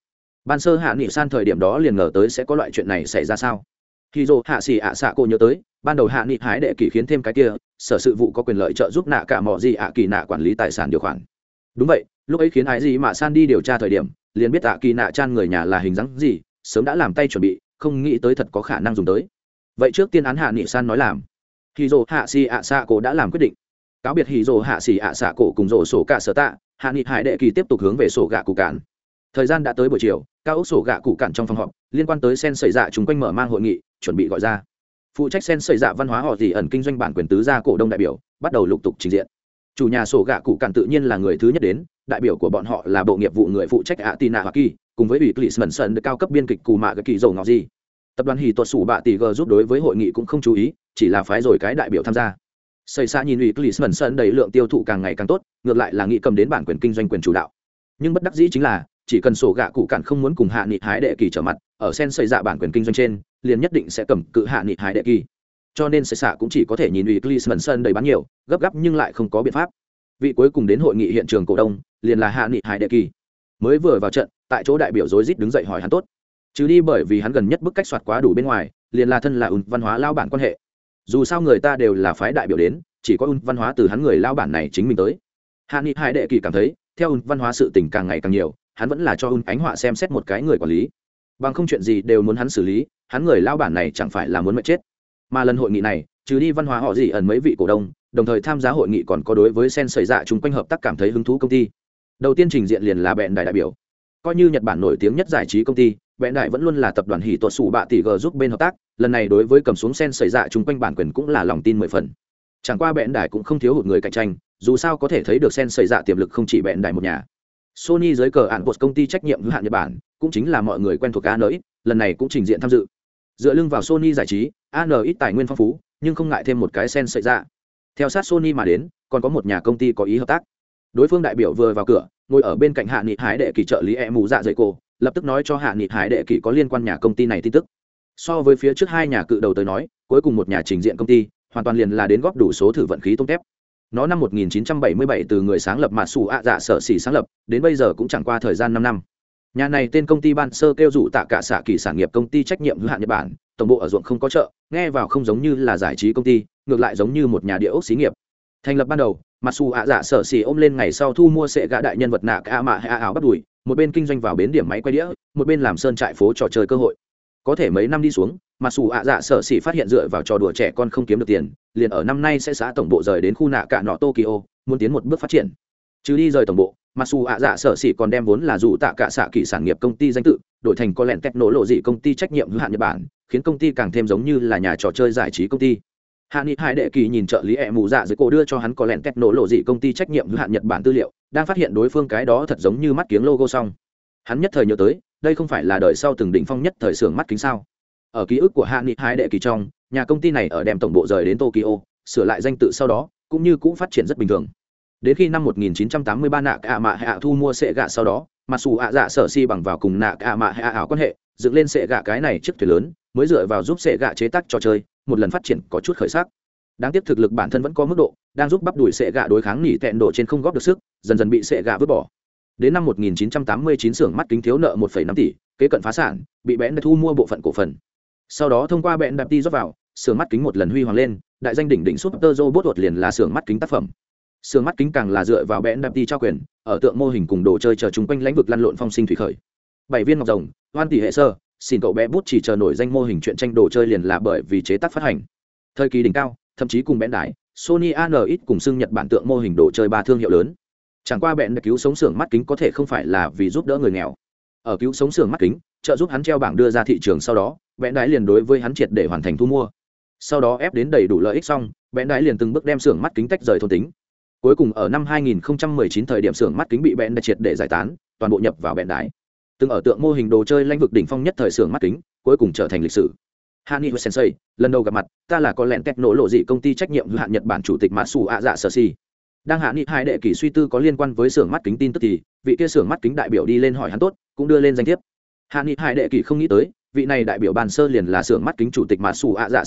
Ban sơ hạ nghị san thời điểm đó liền ngờ tới sẽ có loại chuyện này xảy ra sao? Khi dô hạ xì ạ xạ cô nhớ tới ban đầu hạ nghị hái đệ kỳ khiến thêm cái kia, sở sự vụ có quyền lợi trợ giúp nạ cả mỏ gì ạ kỳ nạ quản lý tài sản điều khoản. Đúng vậy, lúc ấy khiến ái gì mà san đi điều tra thời điểm, liền biết ạ kỳ nạ chan người nhà là hình dáng gì, sớm đã làm tay chuẩn bị, không nghĩ tới thật có khả năng dùng tới. Vậy trước tiên án hạ nghị san nói làm. Hì dồ hạ xì ạ xạ cổ đã làm quyết định. Cáo biệt hì dồ hạ xì ạ xạ cổ cùng rổ sổ cả sở tạ, hạ nghị hải đệ kỳ tiếp tục hướng về sổ gạ cụ cản thời gian đã tới buổi chiều, cao ốc sổ gạ cụ cản trong phòng họp, liên quan tới sen xảy dạ chúng quanh mở mang hội nghị, chuẩn bị gọi ra phụ trách sen xây dạ văn hóa họ thì ẩn kinh doanh bản quyền tứ gia cổ đông đại biểu, bắt đầu lục tục trình diện. Chủ nhà sổ gạ cụ cản tự nhiên là người thứ nhất đến, đại biểu của bọn họ là bộ nghiệp vụ người phụ trách ạ tì nạ hoa kỳ, cùng với ủy clismanson cao cấp biên kịch cù mạ cái kỳ dầu ngọc gì tập đoàn hì tuột sủ bạ tỷ g giúp đối với hội nghị cũng không chú ý, chỉ là phái rồi cái đại biểu tham gia. Xây xa nhìn ủy clismanson đầy lượng tiêu thụ càng ngày càng tốt, ngược lại là nghĩ cầm đến bản quyền kinh doanh quyền chủ đạo. Nhưng bất đắc dĩ chính là, chỉ cần sổ gạ cụ cản không muốn cùng hạ nghị hái đệ kỳ trở mặt, ở sen xây dạ bản quyền kinh doanh trên liền nhất định sẽ cầm cự hạ nghị hải đệ kỳ. Cho nên sẽ xạ cũng chỉ có thể nhìn ủy clismanson đầy bán nhiều, gấp gáp nhưng lại không có biện pháp. Vị cuối cùng đến hội nghị hiện trường cổ đông, liền là hạ nghị hải đệ kỳ. Mới vừa vào trận, tại chỗ đại biểu rối rít đứng dậy hỏi hắn tốt. Chứ đi bởi vì hắn gần nhất bức cách soạt quá đủ bên ngoài, liền là thân là ùn văn hóa lao bản quan hệ. Dù sao người ta đều là phái đại biểu đến, chỉ có ùn văn hóa từ hắn người lao bản này chính mình tới. Hạ nghị hải đệ kỳ cảm thấy, theo ùn văn hóa sự tình càng ngày càng nhiều, hắn vẫn là cho ùn ánh họa xem xét một cái người quản lý. Bằng không chuyện gì đều muốn hắn xử lý hắn người lao bản này chẳng phải là muốn mệt chết. Mà lần hội nghị này, trừ đi văn hóa họ gì ẩn mấy vị cổ đông, đồng thời tham gia hội nghị còn có đối với sen xảy dạ chung quanh hợp tác cảm thấy hứng thú công ty. Đầu tiên trình diện liền là bẹn đại đại biểu. Coi như nhật bản nổi tiếng nhất giải trí công ty, bẹn đại vẫn luôn là tập đoàn hỉ tuột sủ bạ tỷ g giúp bên hợp tác, lần này đối với cầm xuống sen xảy dạ chung quanh bản quyền cũng là lòng tin mười phần. Chẳng qua bẹn đại cũng không thiếu hụt người cạnh tranh, dù sao có thể thấy được sen xảy dạ tiềm lực không chỉ bẹn đại một nhà. Sony dưới cờ ạn bột công ty trách nhiệm hữu hạn nhật bản, cũng chính là mọi người quen thuộc an nới lần này cũng trình diện tham dự dựa lưng vào sony giải trí an ít tài nguyên phong phú, nhưng không ngại thêm một cái sen xảy ra. Theo sát sony mà đến, còn có một nhà công ty có ý hợp tác. Đối phương đại biểu vừa vào cửa, ngồi ở bên cạnh hạ nghị hải đệ kỳ trợ lý e mù dạ dày cổ, lập tức nói cho hạ nghị hải đệ kỳ có liên quan nhà công ty này tin tức. So với phía trước hai nhà cự đầu tới nói, cuối cùng một nhà trình diện công ty, hoàn toàn liền là đến góp đủ số thử vận khí tôm tép. Nó năm 1977 từ người sáng lập mà sủ ạ dạ sở xỉ sáng lập, đến bây giờ cũng chẳng qua thời gian 5 năm nhà này tên công ty ban sơ kêu dụ tạ cả xạ kỳ sản nghiệp công ty trách nhiệm hữu hạn nhật bản, tổng bộ ở ruộng không có chợ, nghe vào không giống như là giải trí công ty, ngược lại giống như một nhà địa ốc xí nghiệp. Thành lập ban đầu mặc dù ạ dạ sở xỉ ôm lên ngày sau thu mua sệ gã đại nhân vật nạ cả mạ hạ áo bắt đuổi một bên kinh doanh vào bến điểm máy quay đĩa, một bên làm sơn trại phố trò chơi cơ hội. Có thể mấy năm đi xuống mặc dù ạ dạ sở xỉ phát hiện dựa vào trò đùa trẻ con không kiếm được tiền, liền ở năm nay sẽ xã tổng bộ rời đến khu nạ cả nọ tokyo, muốn tiến một bước phát triển chứ đi rời tổng bộ mặc dù ạ dạ sở xỉ còn đem vốn là dù tạ cả xạ kỳ sản nghiệp công ty danh tự, đổi thành có lẹn tép nổ lộ dị công ty trách nhiệm hữu hạn nhật bản, khiến công ty càng thêm giống như là nhà trò chơi giải trí công ty. Hạ nghị hai đệ kỳ nhìn trợ lý ẹ mù dạ dưới cổ đưa cho hắn có lẹn tép nổ lộ dị công ty trách nhiệm hữu hạn nhật bản tư liệu, đang phát hiện đối phương cái đó thật giống như mắt kiếng logo xong. Hắn nhất thời nhớ tới, đây không phải là đời sau từng đỉnh phong nhất thời xưởng mắt kính sao. Ở ký ức của hạ nghị hai đệ kỳ trong, nhà công ty này ở đem tổng bộ rời đến tokyo, sửa lại danh tự sau đó, cũng như cũng phát triển rất bình thường đến khi năm 1983 nạ cả mạ hạ thu mua sệ gạ sau đó mặc dù ạ dạ sở si bằng vào cùng nạ cả mạ hạ ảo quan hệ dựng lên sệ gạ cái này chiếc thuyền lớn mới dựa vào giúp sệ gạ chế tác trò chơi một lần phát triển có chút khởi sắc. Đáng tiếc thực lực bản thân vẫn có mức độ đang giúp bắp đuổi sệ gạ đối kháng nỉ tẹn đổ trên không góp được sức dần dần bị sệ gạ vứt bỏ. Đến năm 1989 xưởng mắt kính thiếu nợ 1,5 tỷ kế cận phá sản bị bẽn thu mua bộ phận cổ phần. Sau đó thông qua bẽn đạp đi rót vào xưởng mắt kính một lần huy hoàng lên đại danh đỉnh đỉnh súp tơ dô liền là xưởng mắt kính tác phẩm xưởng mắt kính càng là dựa vào bẽn đạp đi trao quyền, ở tượng mô hình cùng đồ chơi chờ chung quanh lãnh vực lăn lộn phong sinh thủy khởi. Bảy viên ngọc rồng, hoan tỷ hệ sơ, xin cậu bé bút chỉ chờ nổi danh mô hình chuyện tranh đồ chơi liền là bởi vì chế tác phát hành. Thời kỳ đỉnh cao, thậm chí cùng bẽn đái sony anx cùng xưng nhật bản tượng mô hình đồ chơi ba thương hiệu lớn. Chẳng qua bẽn đã cứu sống xưởng mắt kính có thể không phải là vì giúp đỡ người nghèo. Ở cứu sống xưởng mắt kính, trợ giúp hắn treo bảng đưa ra thị trường sau đó bẽn đái liền đối với hắn triệt để hoàn thành thu mua. Sau đó ép đến đầy đủ lợi ích xong bẽn đái liền từng bước đem xưởng mắt kính tách rời thôn tính cuối cùng ở năm 2019 thời điểm xưởng mắt kính bị bẽn đã triệt để giải tán toàn bộ nhập vào bẽn đái từng ở tượng mô hình đồ chơi lãnh vực đỉnh phong nhất thời xưởng mắt kính cuối cùng trở thành lịch sử Hani Sensei, lần đầu gặp mặt, ta là có lẹn tech nổ lộ dị công ty trách nhiệm hữu hạn Nhật Bản chủ tịch Masu A Dạ Si. Đang hạ nghị hai đệ kỳ suy tư có liên quan với xưởng mắt kính tin tức thì, vị kia xưởng mắt kính đại biểu đi lên hỏi hắn tốt, cũng đưa lên danh thiếp. Hạ nghị hai đệ kỳ không nghĩ tới, vị này đại biểu bàn sơ liền là xưởng mắt kính chủ tịch Masu A Dạ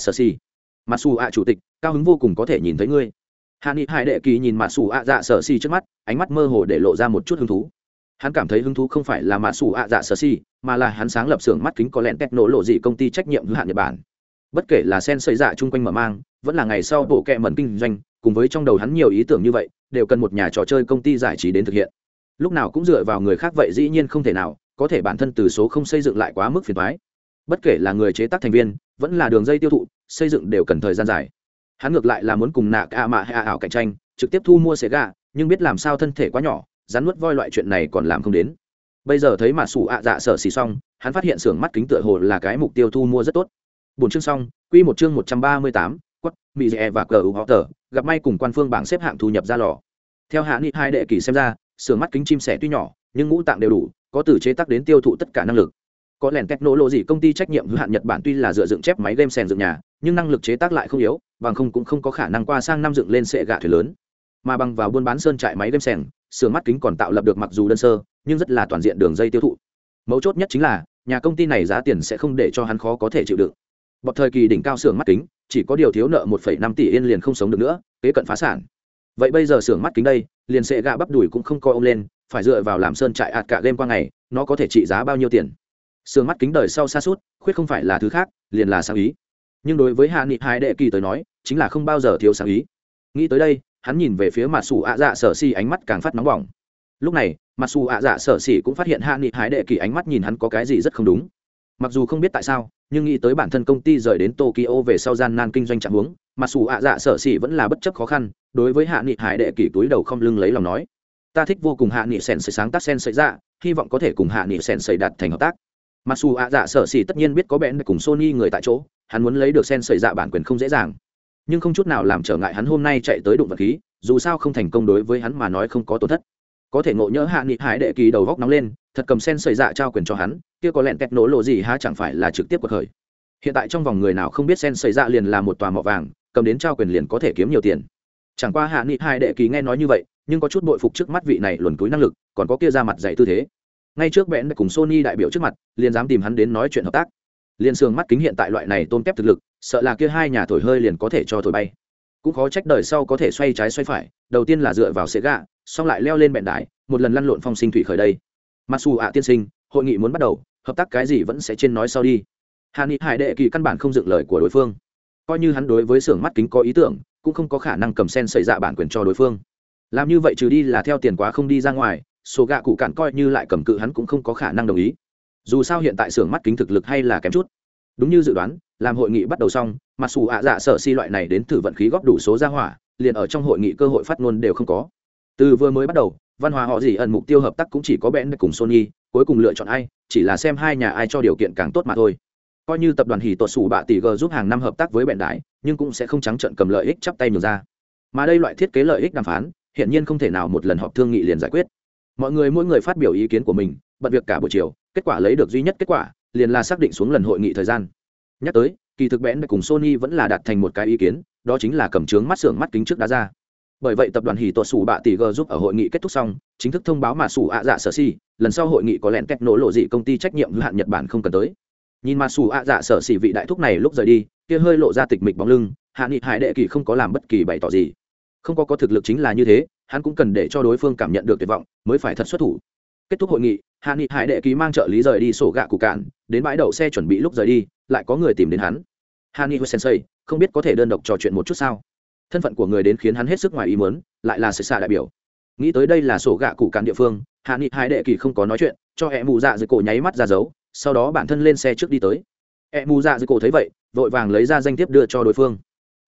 Masu Si. A chủ tịch, cao hứng vô cùng có thể nhìn thấy ngươi. Hạ nghị hai đệ kỳ nhìn Matsu A Dạ Sở Si trước mắt, ánh mắt mơ hồ để lộ ra một chút hứng thú. Hắn cảm thấy hứng thú không phải là mạ sủ ạ dạ sở si mà là hắn sáng lập xưởng mắt kính có lẹn tech nổ lộ dị công ty trách nhiệm hữu hạn nhật bản. Bất kể là sen xây dạ chung quanh mở mang vẫn là ngày sau bộ kệ mẩn kinh doanh cùng với trong đầu hắn nhiều ý tưởng như vậy đều cần một nhà trò chơi công ty giải trí đến thực hiện. Lúc nào cũng dựa vào người khác vậy dĩ nhiên không thể nào có thể bản thân từ số không xây dựng lại quá mức phiền thoái bất kể là người chế tác thành viên vẫn là đường dây tiêu thụ xây dựng đều cần thời gian dài hắn ngược lại là muốn cùng nạ ca mạ hạ ảo cạnh tranh, trực tiếp thu mua xe gà, nhưng biết làm sao thân thể quá nhỏ, rắn nuốt voi loại chuyện này còn làm không đến. Bây giờ thấy mà sủ ạ dạ sở xì xong, hắn phát hiện xưởng mắt kính tựa hồ là cái mục tiêu thu mua rất tốt. Bốn chương xong, quy một chương một trăm ba mươi tám, quất, mỹ dè và cờ họ tờ, gặp may cùng quan phương bảng xếp hạng thu nhập ra lò. Theo hạ nghị hai đệ kỳ xem ra, xưởng mắt kính chim sẻ tuy nhỏ, nhưng ngũ tạng đều đủ, có từ chế tác đến tiêu thụ tất cả năng lực. Có lẻn cách nỗ lộ gì công ty trách nhiệm hữu hạn nhật bản tuy là dựa dựng chép máy game sèn dựng nhà nhưng năng lực chế tác lại không yếu bằng không cũng không có khả năng qua sang năm dựng lên sệ gạ thuyền lớn. Mà bằng vào buôn bán sơn trại máy game sèn sửa mắt kính còn tạo lập được mặc dù đơn sơ nhưng rất là toàn diện đường dây tiêu thụ. Mấu chốt nhất chính là nhà công ty này giá tiền sẽ không để cho hắn khó có thể chịu đựng. Bọt thời kỳ đỉnh cao xưởng mắt kính chỉ có điều thiếu nợ 1,5 tỷ yên liền không sống được nữa kế cận phá sản. Vậy bây giờ xưởng mắt kính đây liền sệ gạ bắp đùi cũng không coi ông lên phải dựa vào làm sơn trại ạt cả game qua ngày nó có thể trị giá bao nhiêu tiền? Xương mắt kính đời sau xa suốt khuyết không phải là thứ khác liền là sáng ý nhưng đối với hạ nghị hai đệ kỳ tới nói, chính là không bao giờ thiếu sáng ý. Nghĩ tới đây, hắn nhìn về phía mặt xù ạ dạ sở xì ánh mắt càng phát nóng bỏng. Lúc này, mặt xù ạ dạ sở xì cũng phát hiện hạ nghị hái đệ kỳ ánh mắt nhìn hắn có cái gì rất không đúng. Mặc dù không biết tại sao, nhưng nghĩ tới bản thân công ty rời đến tokyo về sau gian nan kinh doanh trạng huống, mặt xù ạ dạ sở xì vẫn là bất chấp khó khăn, đối với hạ nghị hải đệ kỳ túi đầu không lưng lấy lòng nói, ta thích vô cùng hạ nghị sèn sợi sáng tác sen sợi dạ hy vọng có thể cùng hạ nghị sèn sợi đạt thành hợp tác mặc dù ạ dạ sở xỉ tất nhiên biết có bẽn cùng sony người tại chỗ, hắn muốn lấy được sen sợi dạ bản quyền không dễ dàng. Nhưng không chút nào làm trở ngại hắn hôm nay chạy tới đụng vật khí, dù sao không thành công đối với hắn mà nói không có tổn thất. Có thể ngộ nhỡ hạ nghị hải đệ kỳ đầu góc nóng lên, thật cầm sen sợi dạ trao quyền cho hắn, kia có lẹn tẹt nổ lộ gì há chẳng phải là trực tiếp cuộc khởi. Hiện tại trong vòng người nào không biết sen sợi dạ liền là một tòa mỏ vàng, cầm đến trao quyền liền có thể kiếm nhiều tiền. Chẳng qua hạ nghị hải đệ kỳ nghe nói như vậy, nhưng có chút bội phục trước mắt vị này luồn túi năng lực, còn có kia ra mặt dạy tư thế ngay trước bẽn cùng sony đại biểu trước mặt, liền dám tìm hắn đến nói chuyện hợp tác. Liền sương mắt kính hiện tại loại này tôm kép thực lực, sợ là kia hai nhà thổi hơi liền có thể cho thổi bay. Cũng khó trách đời sau có thể xoay trái xoay phải, đầu tiên là dựa vào xế gà xong lại leo lên bẹn đại một lần lăn lộn phong sinh thủy khởi đây. Mặc dù ạ tiên sinh, hội nghị muốn bắt đầu, hợp tác cái gì vẫn sẽ trên nói sau đi. Hà nghị hải đệ kỳ căn bản không dựng lời của đối phương. Coi như hắn đối với xưởng mắt kính có ý tưởng, cũng không có khả năng cầm sen xảy dạ bản quyền cho đối phương. Làm như vậy trừ đi là theo tiền quá không đi ra ngoài số gạ cụ cạn coi như lại cầm cự hắn cũng không có khả năng đồng ý. Dù sao hiện tại xưởng mắt kính thực lực hay là kém chút. Đúng như dự đoán làm hội nghị bắt đầu xong mặc dù ạ dạ sở si loại này đến thử vận khí góp đủ số ra hỏa liền ở trong hội nghị cơ hội phát ngôn đều không có. Từ vừa mới bắt đầu văn hóa họ gì ẩn mục tiêu hợp tác cũng chỉ có bẽn cùng sony cuối cùng lựa chọn ai chỉ là xem hai nhà ai cho điều kiện càng tốt mà thôi. Coi như tập đoàn hỉ tuột sủ bạ tỷ g giúp hàng năm hợp tác với bẹn đái, nhưng cũng sẽ không trắng trận cầm lợi ích chắp tay nhường ra. Mà đây loại thiết kế lợi ích đàm phán hiện nhiên không thể nào một lần họp thương nghị liền giải quyết mọi người mỗi người phát biểu ý kiến của mình, bận việc cả buổi chiều, kết quả lấy được duy nhất kết quả, liền là xác định xuống lần hội nghị thời gian. Nhắc tới, kỳ thực bẽn cùng sony vẫn là đạt thành một cái ý kiến, đó chính là cầm trướng mắt xưởng mắt kính trước đá ra. Bởi vậy tập đoàn hỉ tuột sủ bạ tỷ g giúp ở hội nghị kết thúc xong, chính thức thông báo mà sủ ạ dạ sở si lần sau hội nghị có lẽn cách nổ lộ dị công ty trách nhiệm hữu hạn nhật bản không cần tới. Nhìn mà sủ ạ dạ sở si vị đại thúc này lúc rời đi, kia hơi lộ ra tịch mịch bóng lưng, hạ nghị hải đệ kỳ không có làm bất kỳ bày tỏ gì. Không có có thực lực chính là như thế hắn cũng cần để cho đối phương cảm nhận được tuyệt vọng, mới phải thật xuất thủ. Kết thúc hội nghị, hạ nghị hải đệ ký mang trợ lý rời đi sổ gạ cụ cạn, đến bãi đậu xe chuẩn bị lúc rời đi, lại có người tìm đến hắn. Hạ nghị sensei, không biết có thể đơn độc trò chuyện một chút sao? Thân phận của người đến khiến hắn hết sức ngoài ý muốn, lại là sự xạ đại biểu. Nghĩ tới đây là sổ gạ cụ cạn địa phương, hạ nghị hải đệ kỳ không có nói chuyện, cho hẹ mù dạ dưới cổ nháy mắt ra dấu, sau đó bản thân lên xe trước đi tới. Hẹ mù dạ dưới cổ thấy vậy, vội vàng lấy ra danh thiếp đưa cho đối phương.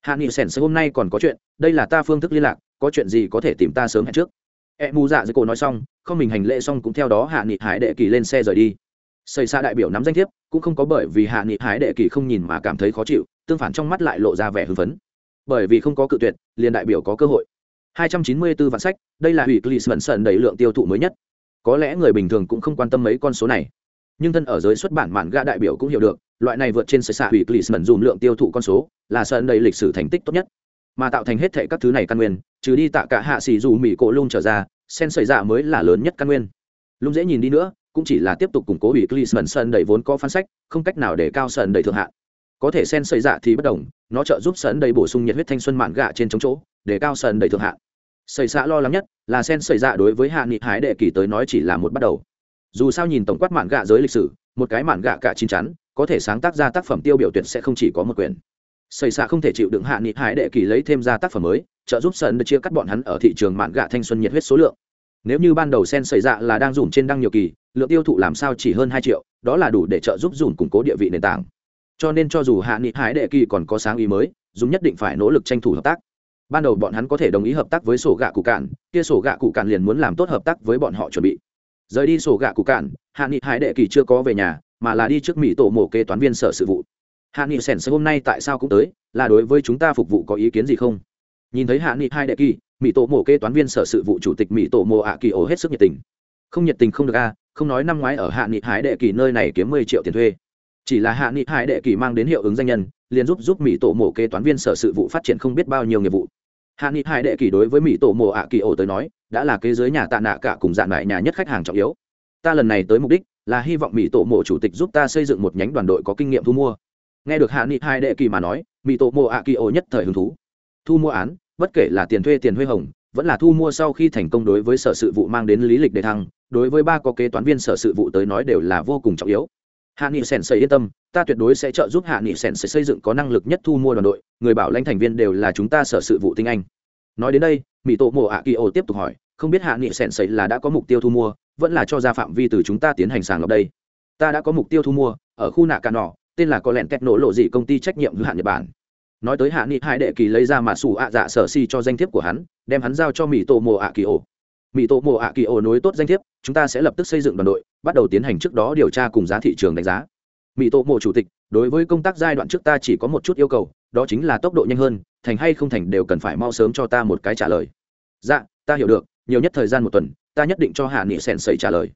Hạ nghị sensei, hôm nay còn có chuyện, đây là ta phương thức liên lạc có chuyện gì có thể tìm ta sớm hẹn trước? E mù dạ dưới cổ nói xong, không mình hành lễ xong cũng theo đó hạ nghị hải đệ kỳ lên xe rời đi. Xây xa đại biểu nắm danh thiếp, cũng không có bởi vì hạ nghị hải đệ kỳ không nhìn mà cảm thấy khó chịu, tương phản trong mắt lại lộ ra vẻ hưng phấn. Bởi vì không có cự tuyệt, liền đại biểu có cơ hội. 294 vạn sách, đây là hủy Clisman sần đầy lượng tiêu thụ mới nhất. Có lẽ người bình thường cũng không quan tâm mấy con số này. Nhưng thân ở giới xuất bản mạn gạ đại biểu cũng hiểu được, loại này vượt trên sợi xạ hủy Clisman dùm lượng tiêu thụ con số, là sơn đầy lịch sử thành tích tốt nhất. Mà tạo thành hết thệ các thứ này căn nguyên trừ đi tạ cả hạ xì dù mỹ cổ lung trở ra, sen sợi dạ mới là lớn nhất căn nguyên. Lung dễ nhìn đi nữa, cũng chỉ là tiếp tục củng cố ủy Clisman sơn đầy vốn có phán sách, không cách nào để cao sơn đầy thượng hạn có thể sen sợi dạ thì bất đồng, nó trợ giúp sơn đầy bổ sung nhiệt huyết thanh xuân mạn gạ trên chống chỗ, để cao sơn đầy thượng hạn sợi xạ lo lắng nhất là sen sợi dạ đối với hạ nghị hái đệ kỳ tới nói chỉ là một bắt đầu. Dù sao nhìn tổng quát mạn gạ giới lịch sử, một cái mạn gạ cả chín chắn, có thể sáng tác ra tác phẩm tiêu biểu tuyệt sẽ không chỉ có một quyển xây xạ không thể chịu đựng hạ nghị hải đệ kỳ lấy thêm ra tác phẩm mới, trợ giúp sân được chia cắt bọn hắn ở thị trường mạn gạ thanh xuân nhiệt huyết số lượng. Nếu như ban đầu sen xảy ra dạ là đang dùng trên đăng nhiều kỳ, lượng tiêu thụ làm sao chỉ hơn hai triệu, đó là đủ để trợ giúp dùng củng cố địa vị nền tảng. Cho nên cho dù hạ nghị hải đệ kỳ còn có sáng ý mới, dùng nhất định phải nỗ lực tranh thủ hợp tác. Ban đầu bọn hắn có thể đồng ý hợp tác với sổ gạ cụ cạn, kia sổ gạ cụ cạn liền muốn làm tốt hợp tác với bọn họ chuẩn bị. Rời đi sổ gạ cụ cạn, hạ nghị hải đệ kỳ chưa có về nhà, mà là đi trước mỹ tổ mộ kế toán viên sở sự vụ hạ nghị sèn sơ hôm nay tại sao cũng tới, là đối với chúng ta phục vụ có ý kiến gì không? Nhìn thấy hạ nghị hai đệ kỳ, mỹ tổ mộ kế toán viên sở sự vụ chủ tịch mỹ tổ mộ ạ kỳ ổ hết sức nhiệt tình. Không nhiệt tình không được a, không nói năm ngoái ở hạ nghị hải đệ kỳ nơi này kiếm mười triệu tiền thuê. Chỉ là hạ nghị hải đệ kỳ mang đến hiệu ứng danh nhân, liền giúp giúp mỹ tổ mộ kế toán viên sở sự vụ phát triển không biết bao nhiêu nghiệp vụ. Hạ nghị hải đệ kỳ đối với mỹ tổ mộ ạ kỳ ổ tới nói, đã là kế giới nhà tạ nạ cả cùng dạng lại nhà nhất khách hàng trọng yếu. Ta lần này tới mục đích là hy vọng mỹ tổ mộ chủ tịch giúp ta xây dựng một nhánh đoàn đội có kinh nghiệm thu mua nghe được hạ nghị hai đệ kỳ mà nói mỹ tổ mộ ạ kỳ ô nhất thời hứng thú. Thu mua án, bất kể là tiền thuê tiền huê hồng, vẫn là thu mua sau khi thành công đối với sở sự vụ mang đến lý lịch đề thăng, đối với ba có kế toán viên sở sự vụ tới nói đều là vô cùng trọng yếu. Hạ nghị sèn xây yên tâm, ta tuyệt đối sẽ trợ giúp hạ nghị sèn xây dựng có năng lực nhất thu mua đoàn đội, người bảo lãnh thành viên đều là chúng ta sở sự vụ tinh anh. Nói đến đây mỹ tổ mộ ạ kỳ ô tiếp tục hỏi, không biết hạ nghị sèn xây là đã có mục tiêu thu mua, vẫn là cho ra phạm vi từ chúng ta tiến hành sàng lọc đây? Ta đã có mục tiêu thu mua, ở khu nạ cà nỏ tên là có lẹn kẹt nổ lộ gì công ty trách nhiệm hữu hạn nhật bản. Nói tới hạ nghị hai đệ kỳ lấy ra mà sủ ạ dạ sở si cho danh thiếp của hắn, đem hắn giao cho mỹ tổ Mùa ạ kỳ ổ. Mỹ tổ Mùa ạ kỳ ổ nối tốt danh thiếp, chúng ta sẽ lập tức xây dựng đoàn đội, bắt đầu tiến hành trước đó điều tra cùng giá thị trường đánh giá. Mỹ tổ Mùa chủ tịch, đối với công tác giai đoạn trước ta chỉ có một chút yêu cầu, đó chính là tốc độ nhanh hơn, thành hay không thành đều cần phải mau sớm cho ta một cái trả lời. Dạ ta hiểu được, nhiều nhất thời gian một tuần, ta nhất định cho hạ nghị sèn sẩy trả lời.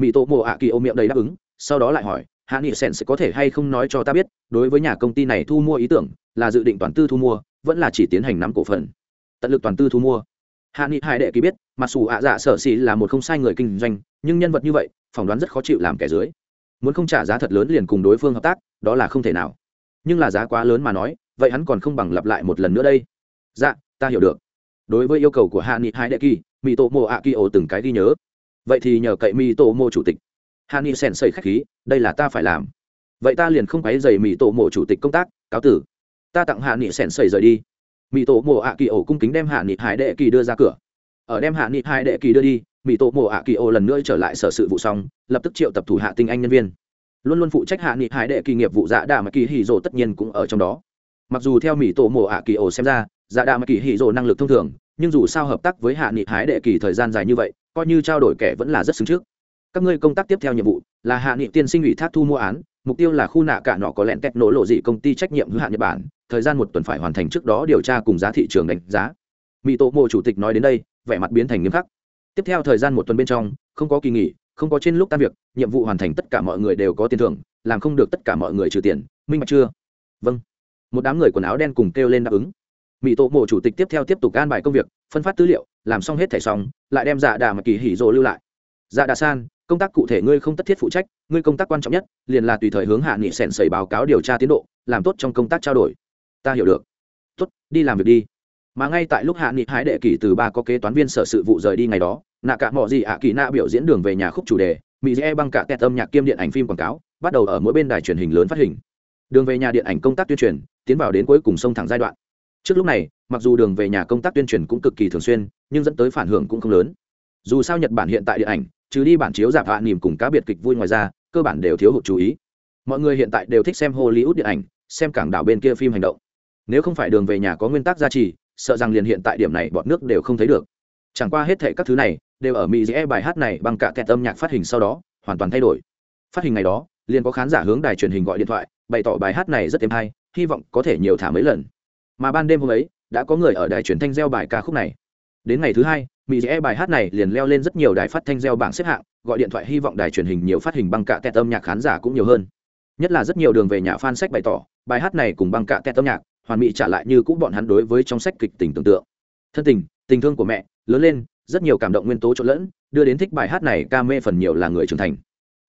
Mỹ tổ Mùa ạ kỳ ổ miệng đầy đáp ứng, sau đó lại hỏi hạ nghị sen sẽ có thể hay không nói cho ta biết, đối với nhà công ty này thu mua ý tưởng, là dự định toàn tư thu mua, vẫn là chỉ tiến hành nắm cổ phần. Tận lực toàn tư thu mua. Hạ nghị hai đệ kỳ biết, mặc dù ạ dạ sở xì là một không sai người kinh doanh, nhưng nhân vật như vậy, phỏng đoán rất khó chịu làm kẻ dưới. Muốn không trả giá thật lớn liền cùng đối phương hợp tác, đó là không thể nào. Nhưng là giá quá lớn mà nói, vậy hắn còn không bằng lặp lại một lần nữa đây. Dạ ta hiểu được. Đối với yêu cầu của hạ nghị hai đệ kỳ mỹ tổ mộ ạ kỳ ổ từng cái ghi nhớ. Vậy thì nhờ cậy mỹ tổ mộ chủ tịch. Hạ nghị sèn xây khách khí đây là ta phải làm. Vậy ta liền không quấy dày mỹ tổ mộ chủ tịch công tác, cáo tử. Ta tặng hạ nghị sẻn xây rời đi. Mỹ tổ mộ ạ kỳ ổ cung kính đem hạ nghị hải đệ kỳ đưa ra cửa. Ở đem hạ nghị hải đệ kỳ đưa đi mỹ tổ mộ ạ kỳ ổ lần nữa trở lại sở sự vụ xong, lập tức triệu tập thủ hạ tinh anh nhân viên. Luôn luôn phụ trách hạ nghị hải đệ kỳ nghiệp vụ dạ đà mà kỳ hì rồ tất nhiên cũng ở trong đó. Mặc dù theo mỹ tổ mộ ạ kỳ ổ xem ra dạ đà mà kỳ hì rồ năng lực thông thường, nhưng dù sao hợp tác với hạ nghị hải đệ kỳ thời gian dài như vậy, coi như trao đổi kẻ vẫn là rất xứng trước các ngươi công tác tiếp theo nhiệm vụ là hạ nghị tiên sinh ủy thác thu mua án, mục tiêu là khu nạ cả nọ có lẹn tẹt nổ lộ dị công ty trách nhiệm hữu hạn nhật bản, thời gian một tuần phải hoàn thành trước đó điều tra cùng giá thị trường đánh giá. Mỹ tổ mộ chủ tịch nói đến đây, vẻ mặt biến thành nghiêm khắc. Tiếp theo thời gian một tuần bên trong, không có kỳ nghỉ, không có trên lúc tan việc, nhiệm vụ hoàn thành tất cả mọi người đều có tiền thưởng, làm không được tất cả mọi người trừ tiền, minh bạch chưa? Vâng. Một đám người quần áo đen cùng kêu lên đáp ứng. Mỹ tổ mộ chủ tịch tiếp theo tiếp tục an bài công việc, phân phát tư liệu, làm xong hết thẻ xong, lại đem dạ đà mà kỳ hỉ rộ lưu lại. Dạ đà san công tác cụ thể ngươi không tất thiết phụ trách, ngươi công tác quan trọng nhất, liền là tùy thời hướng hạ nghị sèn xảy báo cáo điều tra tiến độ, làm tốt trong công tác trao đổi. Ta hiểu được. Tốt, đi làm việc đi. Mà ngay tại lúc hạ nghị hái đệ kỳ từ ba có kế toán viên sở sự vụ rời đi ngày đó, nạ cả mọi gì ạ kỳ nạ biểu diễn đường về nhà khúc chủ đề mỹ dễ băng cả kẹt âm nhạc kiêm điện ảnh phim quảng cáo, bắt đầu ở mỗi bên đài truyền hình lớn phát hình. Đường về nhà điện ảnh công tác tuyên truyền, tiến vào đến cuối cùng sông thẳng giai đoạn. Trước lúc này, mặc dù đường về nhà công tác tuyên truyền cũng cực kỳ thường xuyên, nhưng dẫn tới phản hưởng cũng không lớn. Dù sao nhật bản hiện tại điện ảnh trừ đi bản chiếu giảm hạ niềm cùng cá biệt kịch vui ngoài ra, cơ bản đều thiếu hụt chú ý. Mọi người hiện tại đều thích xem hollywood điện ảnh, xem cảng đảo bên kia phim hành động. Nếu không phải đường về nhà có nguyên tắc gia trì, sợ rằng liền hiện tại điểm này bọn nước đều không thấy được. Chẳng qua hết thệ các thứ này đều ở mỹ dễ bài hát này bằng cả kẹt âm nhạc phát hình sau đó, hoàn toàn thay đổi. Phát hình ngày đó, liền có khán giả hướng đài truyền hình gọi điện thoại, bày tỏ bài hát này rất êm hay, hy vọng có thể nhiều thả mấy lần. Mà ban đêm hôm ấy, đã có người ở đài truyền thanh gieo bài ca khúc này. Đến ngày thứ hai mỹ dễ bài hát này liền leo lên rất nhiều đài phát thanh gieo bảng xếp hạng, gọi điện thoại hy vọng đài truyền hình nhiều phát hình băng cạ tẹt âm nhạc khán giả cũng nhiều hơn. Nhất là rất nhiều đường về nhà fan sách bày tỏ, bài hát này cùng băng cạ tẹt âm nhạc, hoàn mỹ trả lại như cũ bọn hắn đối với trong sách kịch tình tưởng tượng. Thân tình tình thương của mẹ, lớn lên, rất nhiều cảm động nguyên tố trộn lẫn, đưa đến thích bài hát này ca mê phần nhiều là người trưởng thành.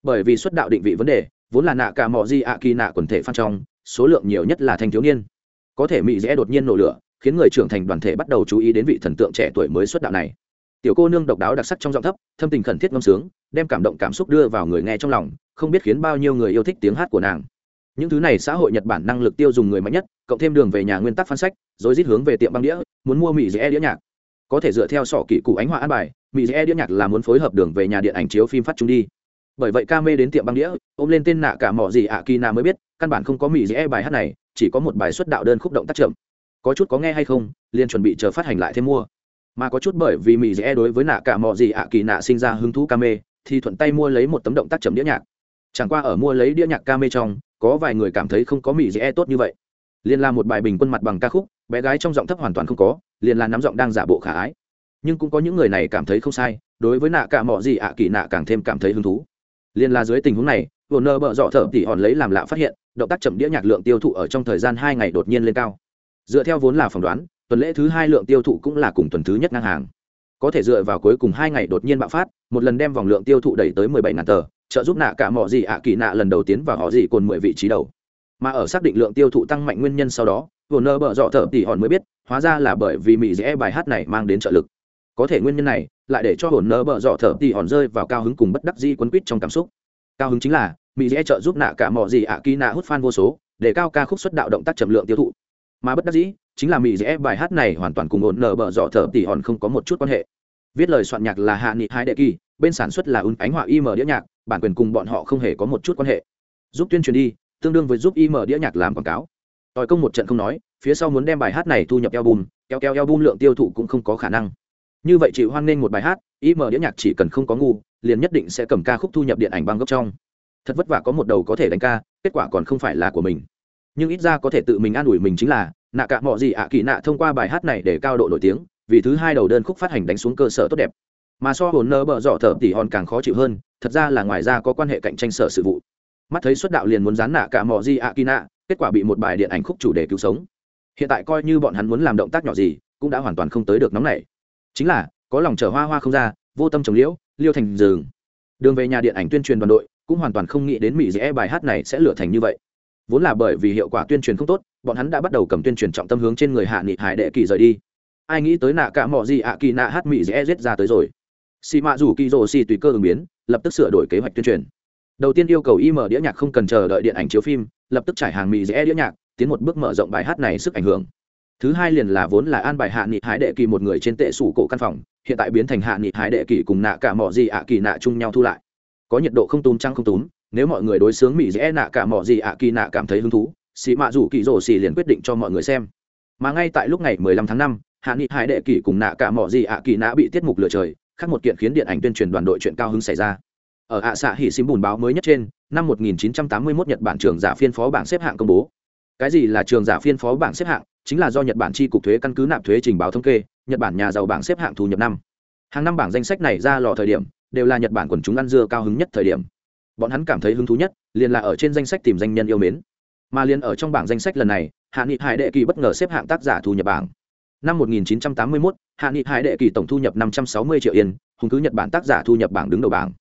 Bởi vì xuất đạo định vị vấn đề, vốn là nạ cả mò di ạ kỳ nạ quần thể phan trong, số lượng nhiều nhất là thanh thiếu niên. Có thể mỹ dễ đột nhiên nổ lửa, khiến người trưởng thành đoàn thể bắt đầu chú ý đến vị thần tượng trẻ tuổi mới xuất đạo này tiểu cô nương độc đáo đặc sắc trong giọng thấp, thâm tình khẩn thiết ngâm sướng, đem cảm động cảm xúc đưa vào người nghe trong lòng, không biết khiến bao nhiêu người yêu thích tiếng hát của nàng. Những thứ này xã hội nhật bản năng lực tiêu dùng người mạnh nhất, cộng thêm đường về nhà nguyên tắc phán sách, rồi rít hướng về tiệm băng đĩa, muốn mua mỹ dễ đĩa nhạc. Có thể dựa theo sọ kỹ cụ ánh họa an bài mỹ dễ đĩa nhạc là muốn phối hợp đường về nhà điện ảnh chiếu phim phát chúng đi. Bởi vậy ca mê đến tiệm băng đĩa, ôm lên tên nạ cả mỏ gì ạ kỳ nạ mới biết, căn bản không có mỹ dễ bài hát này, chỉ có một bài xuất đạo đơn khúc động tác chậm. Có chút có nghe hay không, liền chuẩn bị chờ phát hành lại thêm mua mà có chút bởi vì mỹ dễ đối với nạ cả mọi gì ạ kỳ nạ sinh ra hứng thú ca mê, thì thuận tay mua lấy một tấm động tác chậm đĩa nhạc. Chẳng qua ở mua lấy đĩa nhạc ca mê trong, có vài người cảm thấy không có mỹ dễ tốt như vậy. Liền là một bài bình quân mặt bằng ca khúc, bé gái trong giọng thấp hoàn toàn không có liền là nắm giọng đang giả bộ khả ái. Nhưng cũng có những người này cảm thấy không sai, đối với nạ cả mọi gì ạ kỳ nạ càng thêm cảm thấy hứng thú. Liền là dưới tình huống này vừa nơ bợ dọ thở tỉ hòn lấy làm lạ phát hiện, động tác chậm đĩa nhạc lượng tiêu thụ ở trong thời gian hai ngày đột nhiên lên cao. Dựa theo vốn là phỏng đoán tuần lễ thứ hai lượng tiêu thụ cũng là cùng tuần thứ nhất ngang hàng. Có thể dựa vào cuối cùng hai ngày đột nhiên bạo phát, một lần đem vòng lượng tiêu thụ đẩy tới mười bảy ngàn tờ, trợ giúp nạ cả mọi gì ạ kỳ nạ lần đầu tiến vào họ gì còn mười vị trí đầu. Mà ở xác định lượng tiêu thụ tăng mạnh nguyên nhân sau đó, vừa nơ bợ dọ thở tỉ hòn mới biết, hóa ra là bởi vì mỹ dễ bài hát này mang đến trợ lực. Có thể nguyên nhân này, lại để cho hồn nơ bợ dọ thở tỉ hòn rơi vào cao hứng cùng bất đắc di quấn quýt trong cảm xúc. Cao hứng chính là mỹ dễ trợ giúp nạ cả mọi gì ạ kỳ nạ hút fan vô số, để cao ca khúc xuất đạo động tác trầm lượng tiêu thụ mà bất đắc dĩ, chính là mỹ dễ bài hát này hoàn toàn cùng ổn nở bờ dọ thở tỉ hòn không có một chút quan hệ. Viết lời soạn nhạc là hạ nghị hai đệ kỳ, bên sản xuất là un ánh họa im đĩa nhạc, bản quyền cùng bọn họ không hề có một chút quan hệ. Giúp tuyên truyền đi, tương đương với giúp im đĩa nhạc làm quảng cáo. Tòi công một trận không nói, phía sau muốn đem bài hát này thu nhập eo bùn kéo kéo bùn lượng tiêu thụ cũng không có khả năng. Như vậy chịu hoan nghênh một bài hát im đĩa nhạc chỉ cần không có ngu, liền nhất định sẽ cầm ca khúc thu nhập điện ảnh băng gốc trong. Thật vất vả có một đầu có thể đánh ca, kết quả còn không phải là của mình nhưng ít ra có thể tự mình an ủi mình chính là, nạ cả mọi gì ạ kỳ nạ thông qua bài hát này để cao độ nổi tiếng, vì thứ hai đầu đơn khúc phát hành đánh xuống cơ sở tốt đẹp. Mà so hồn nơ bợ dọ thở tỉ hòn càng khó chịu hơn, thật ra là ngoài ra có quan hệ cạnh tranh sở sự vụ. Mắt thấy xuất đạo liền muốn dán nạ cả mọi gì ạ kỳ nạ, kết quả bị một bài điện ảnh khúc chủ đề cứu sống. Hiện tại coi như bọn hắn muốn làm động tác nhỏ gì, cũng đã hoàn toàn không tới được nóng này chính là, có lòng chở hoa hoa không ra, vô tâm trồng liễu, liêu thành rừng. Đường về nhà điện ảnh tuyên truyền đoàn đội, cũng hoàn toàn không nghĩ đến mỹ dễ bài hát này sẽ lửa thành như vậy vốn là bởi vì hiệu quả tuyên truyền không tốt, bọn hắn đã bắt đầu cầm tuyên truyền trọng tâm hướng trên người hạ nghị hải đệ kỳ rời đi. Ai nghĩ tới nạ cả mọi gì ạ kỳ nạ hát mỹ dễ giết ra tới rồi. Xì mạ rủ kỳ rồ xì tùy cơ ứng biến, lập tức sửa đổi kế hoạch tuyên truyền. Đầu tiên yêu cầu im đĩa nhạc không cần chờ đợi điện ảnh chiếu phim, lập tức trải hàng mỹ dễ đĩa nhạc, tiến một bước mở rộng bài hát này sức ảnh hưởng. Thứ hai liền là vốn là an bài hạ nghị hái đệ kỳ một người trên tệ sủ cổ căn phòng, hiện tại biến thành hạ nghị hái đệ kỳ cùng nạ cả mọi gì ạ kỳ nạ chung nhau thu lại. Có nhiệt độ không túm trăng không túm nếu mọi người đối xướng mỹ dễ nạ cả mỏ gì ạ kỳ nạ cảm thấy hứng thú xì mạ rủ kỳ rổ xì liền quyết định cho mọi người xem. Mà ngay tại lúc ngày 15 tháng 5, hạ nghị hải đệ kỳ cùng nạ cả mỏ gì ạ kỳ nạ bị tiết mục lừa trời khác một kiện khiến điện ảnh tuyên truyền đoàn đội chuyện cao hứng xảy ra. Ở ạ xạ hỉ xím bùn báo mới nhất trên năm 1981 nhật bản trường giả phiên phó bảng xếp hạng công bố. Cái gì là trường giả phiên phó bảng xếp hạng? Chính là do nhật bản chi cục thuế căn cứ nạp thuế trình báo thống kê nhật bản nhà giàu bảng xếp hạng thu nhập năm. Hàng năm bảng danh sách này ra lò thời điểm đều là nhật bản quần chúng ăn dưa cao hứng nhất thời điểm bọn hắn cảm thấy hứng thú nhất liền là ở trên danh sách tìm danh nhân yêu mến. Mà liền ở trong bảng danh sách lần này hạ nghị hải đệ kỳ bất ngờ xếp hạng tác giả thu nhập bảng. Năm 1981, hạ nghị hải đệ kỳ tổng thu nhập 560 triệu yên hùng cứ nhật bản tác giả thu nhập bảng đứng đầu bảng.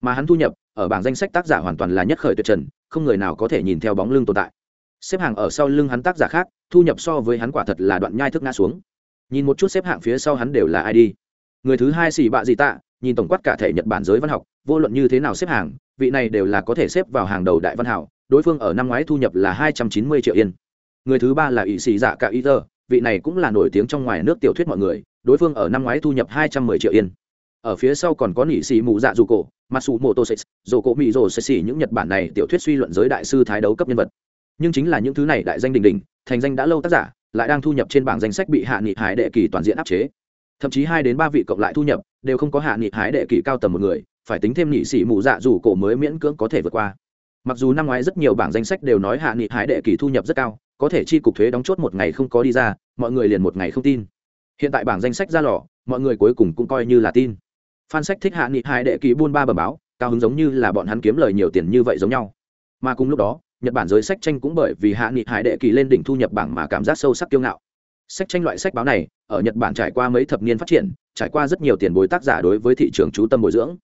Mà hắn thu nhập ở bảng danh sách tác giả hoàn toàn là nhất khởi tuyệt trần không người nào có thể nhìn theo bóng lưng tồn tại. Xếp hàng ở sau lưng hắn tác giả khác thu nhập so với hắn quả thật là đoạn nhai thức ngã xuống. Nhìn một chút xếp hạng phía sau hắn đều là ai đi. Người thứ hai xì bạ gì tạ nhìn tổng quát cả thể nhật bản giới văn học vô luận như thế nào xếp hàng vị này đều là có thể xếp vào hàng đầu đại văn hảo, đối phương ở năm ngoái thu nhập là hai trăm chín mươi triệu yên. Người thứ ba là ỵ sĩ dạ cả y tơ vị này cũng là nổi tiếng trong ngoài nước tiểu thuyết mọi người, đối phương ở năm ngoái thu nhập hai trăm mười triệu yên. Ở phía sau còn có nỉ sĩ mù dạ dù cổ, matsu moto sex dù cổ mỹ dồ sexy những nhật bản này tiểu thuyết suy luận giới đại sư thái đấu cấp nhân vật. Nhưng chính là những thứ này đại danh đình đình thành danh đã lâu tác giả, lại đang thu nhập trên bảng danh sách bị hạ nghị hải đệ kỳ toàn diện áp chế thậm chí hai đến ba vị cộng lại thu nhập đều không có hạ nghị hái đệ kỳ cao tầm một người, phải tính thêm nghị sĩ mù dạ dù cổ mới miễn cưỡng có thể vượt qua. Mặc dù năm ngoái rất nhiều bảng danh sách đều nói hạ nghị hái đệ kỳ thu nhập rất cao, có thể chi cục thuế đóng chốt một ngày không có đi ra, mọi người liền một ngày không tin. Hiện tại bảng danh sách ra lò, mọi người cuối cùng cũng coi như là tin. Phan sách thích hạ nghị hải đệ kỳ buôn ba bờ báo, cao hứng giống như là bọn hắn kiếm lời nhiều tiền như vậy giống nhau. Mà cùng lúc đó, nhật bản giới sách tranh cũng bởi vì hạ nghị hải đệ kỳ lên đỉnh thu nhập bảng mà cảm giác sâu sắc kiêu ngạo. Sách tranh loại sách báo này ở nhật bản trải qua mấy thập niên phát triển, trải qua rất nhiều tiền bối tác giả đối với thị trường chú tâm bồi dưỡng.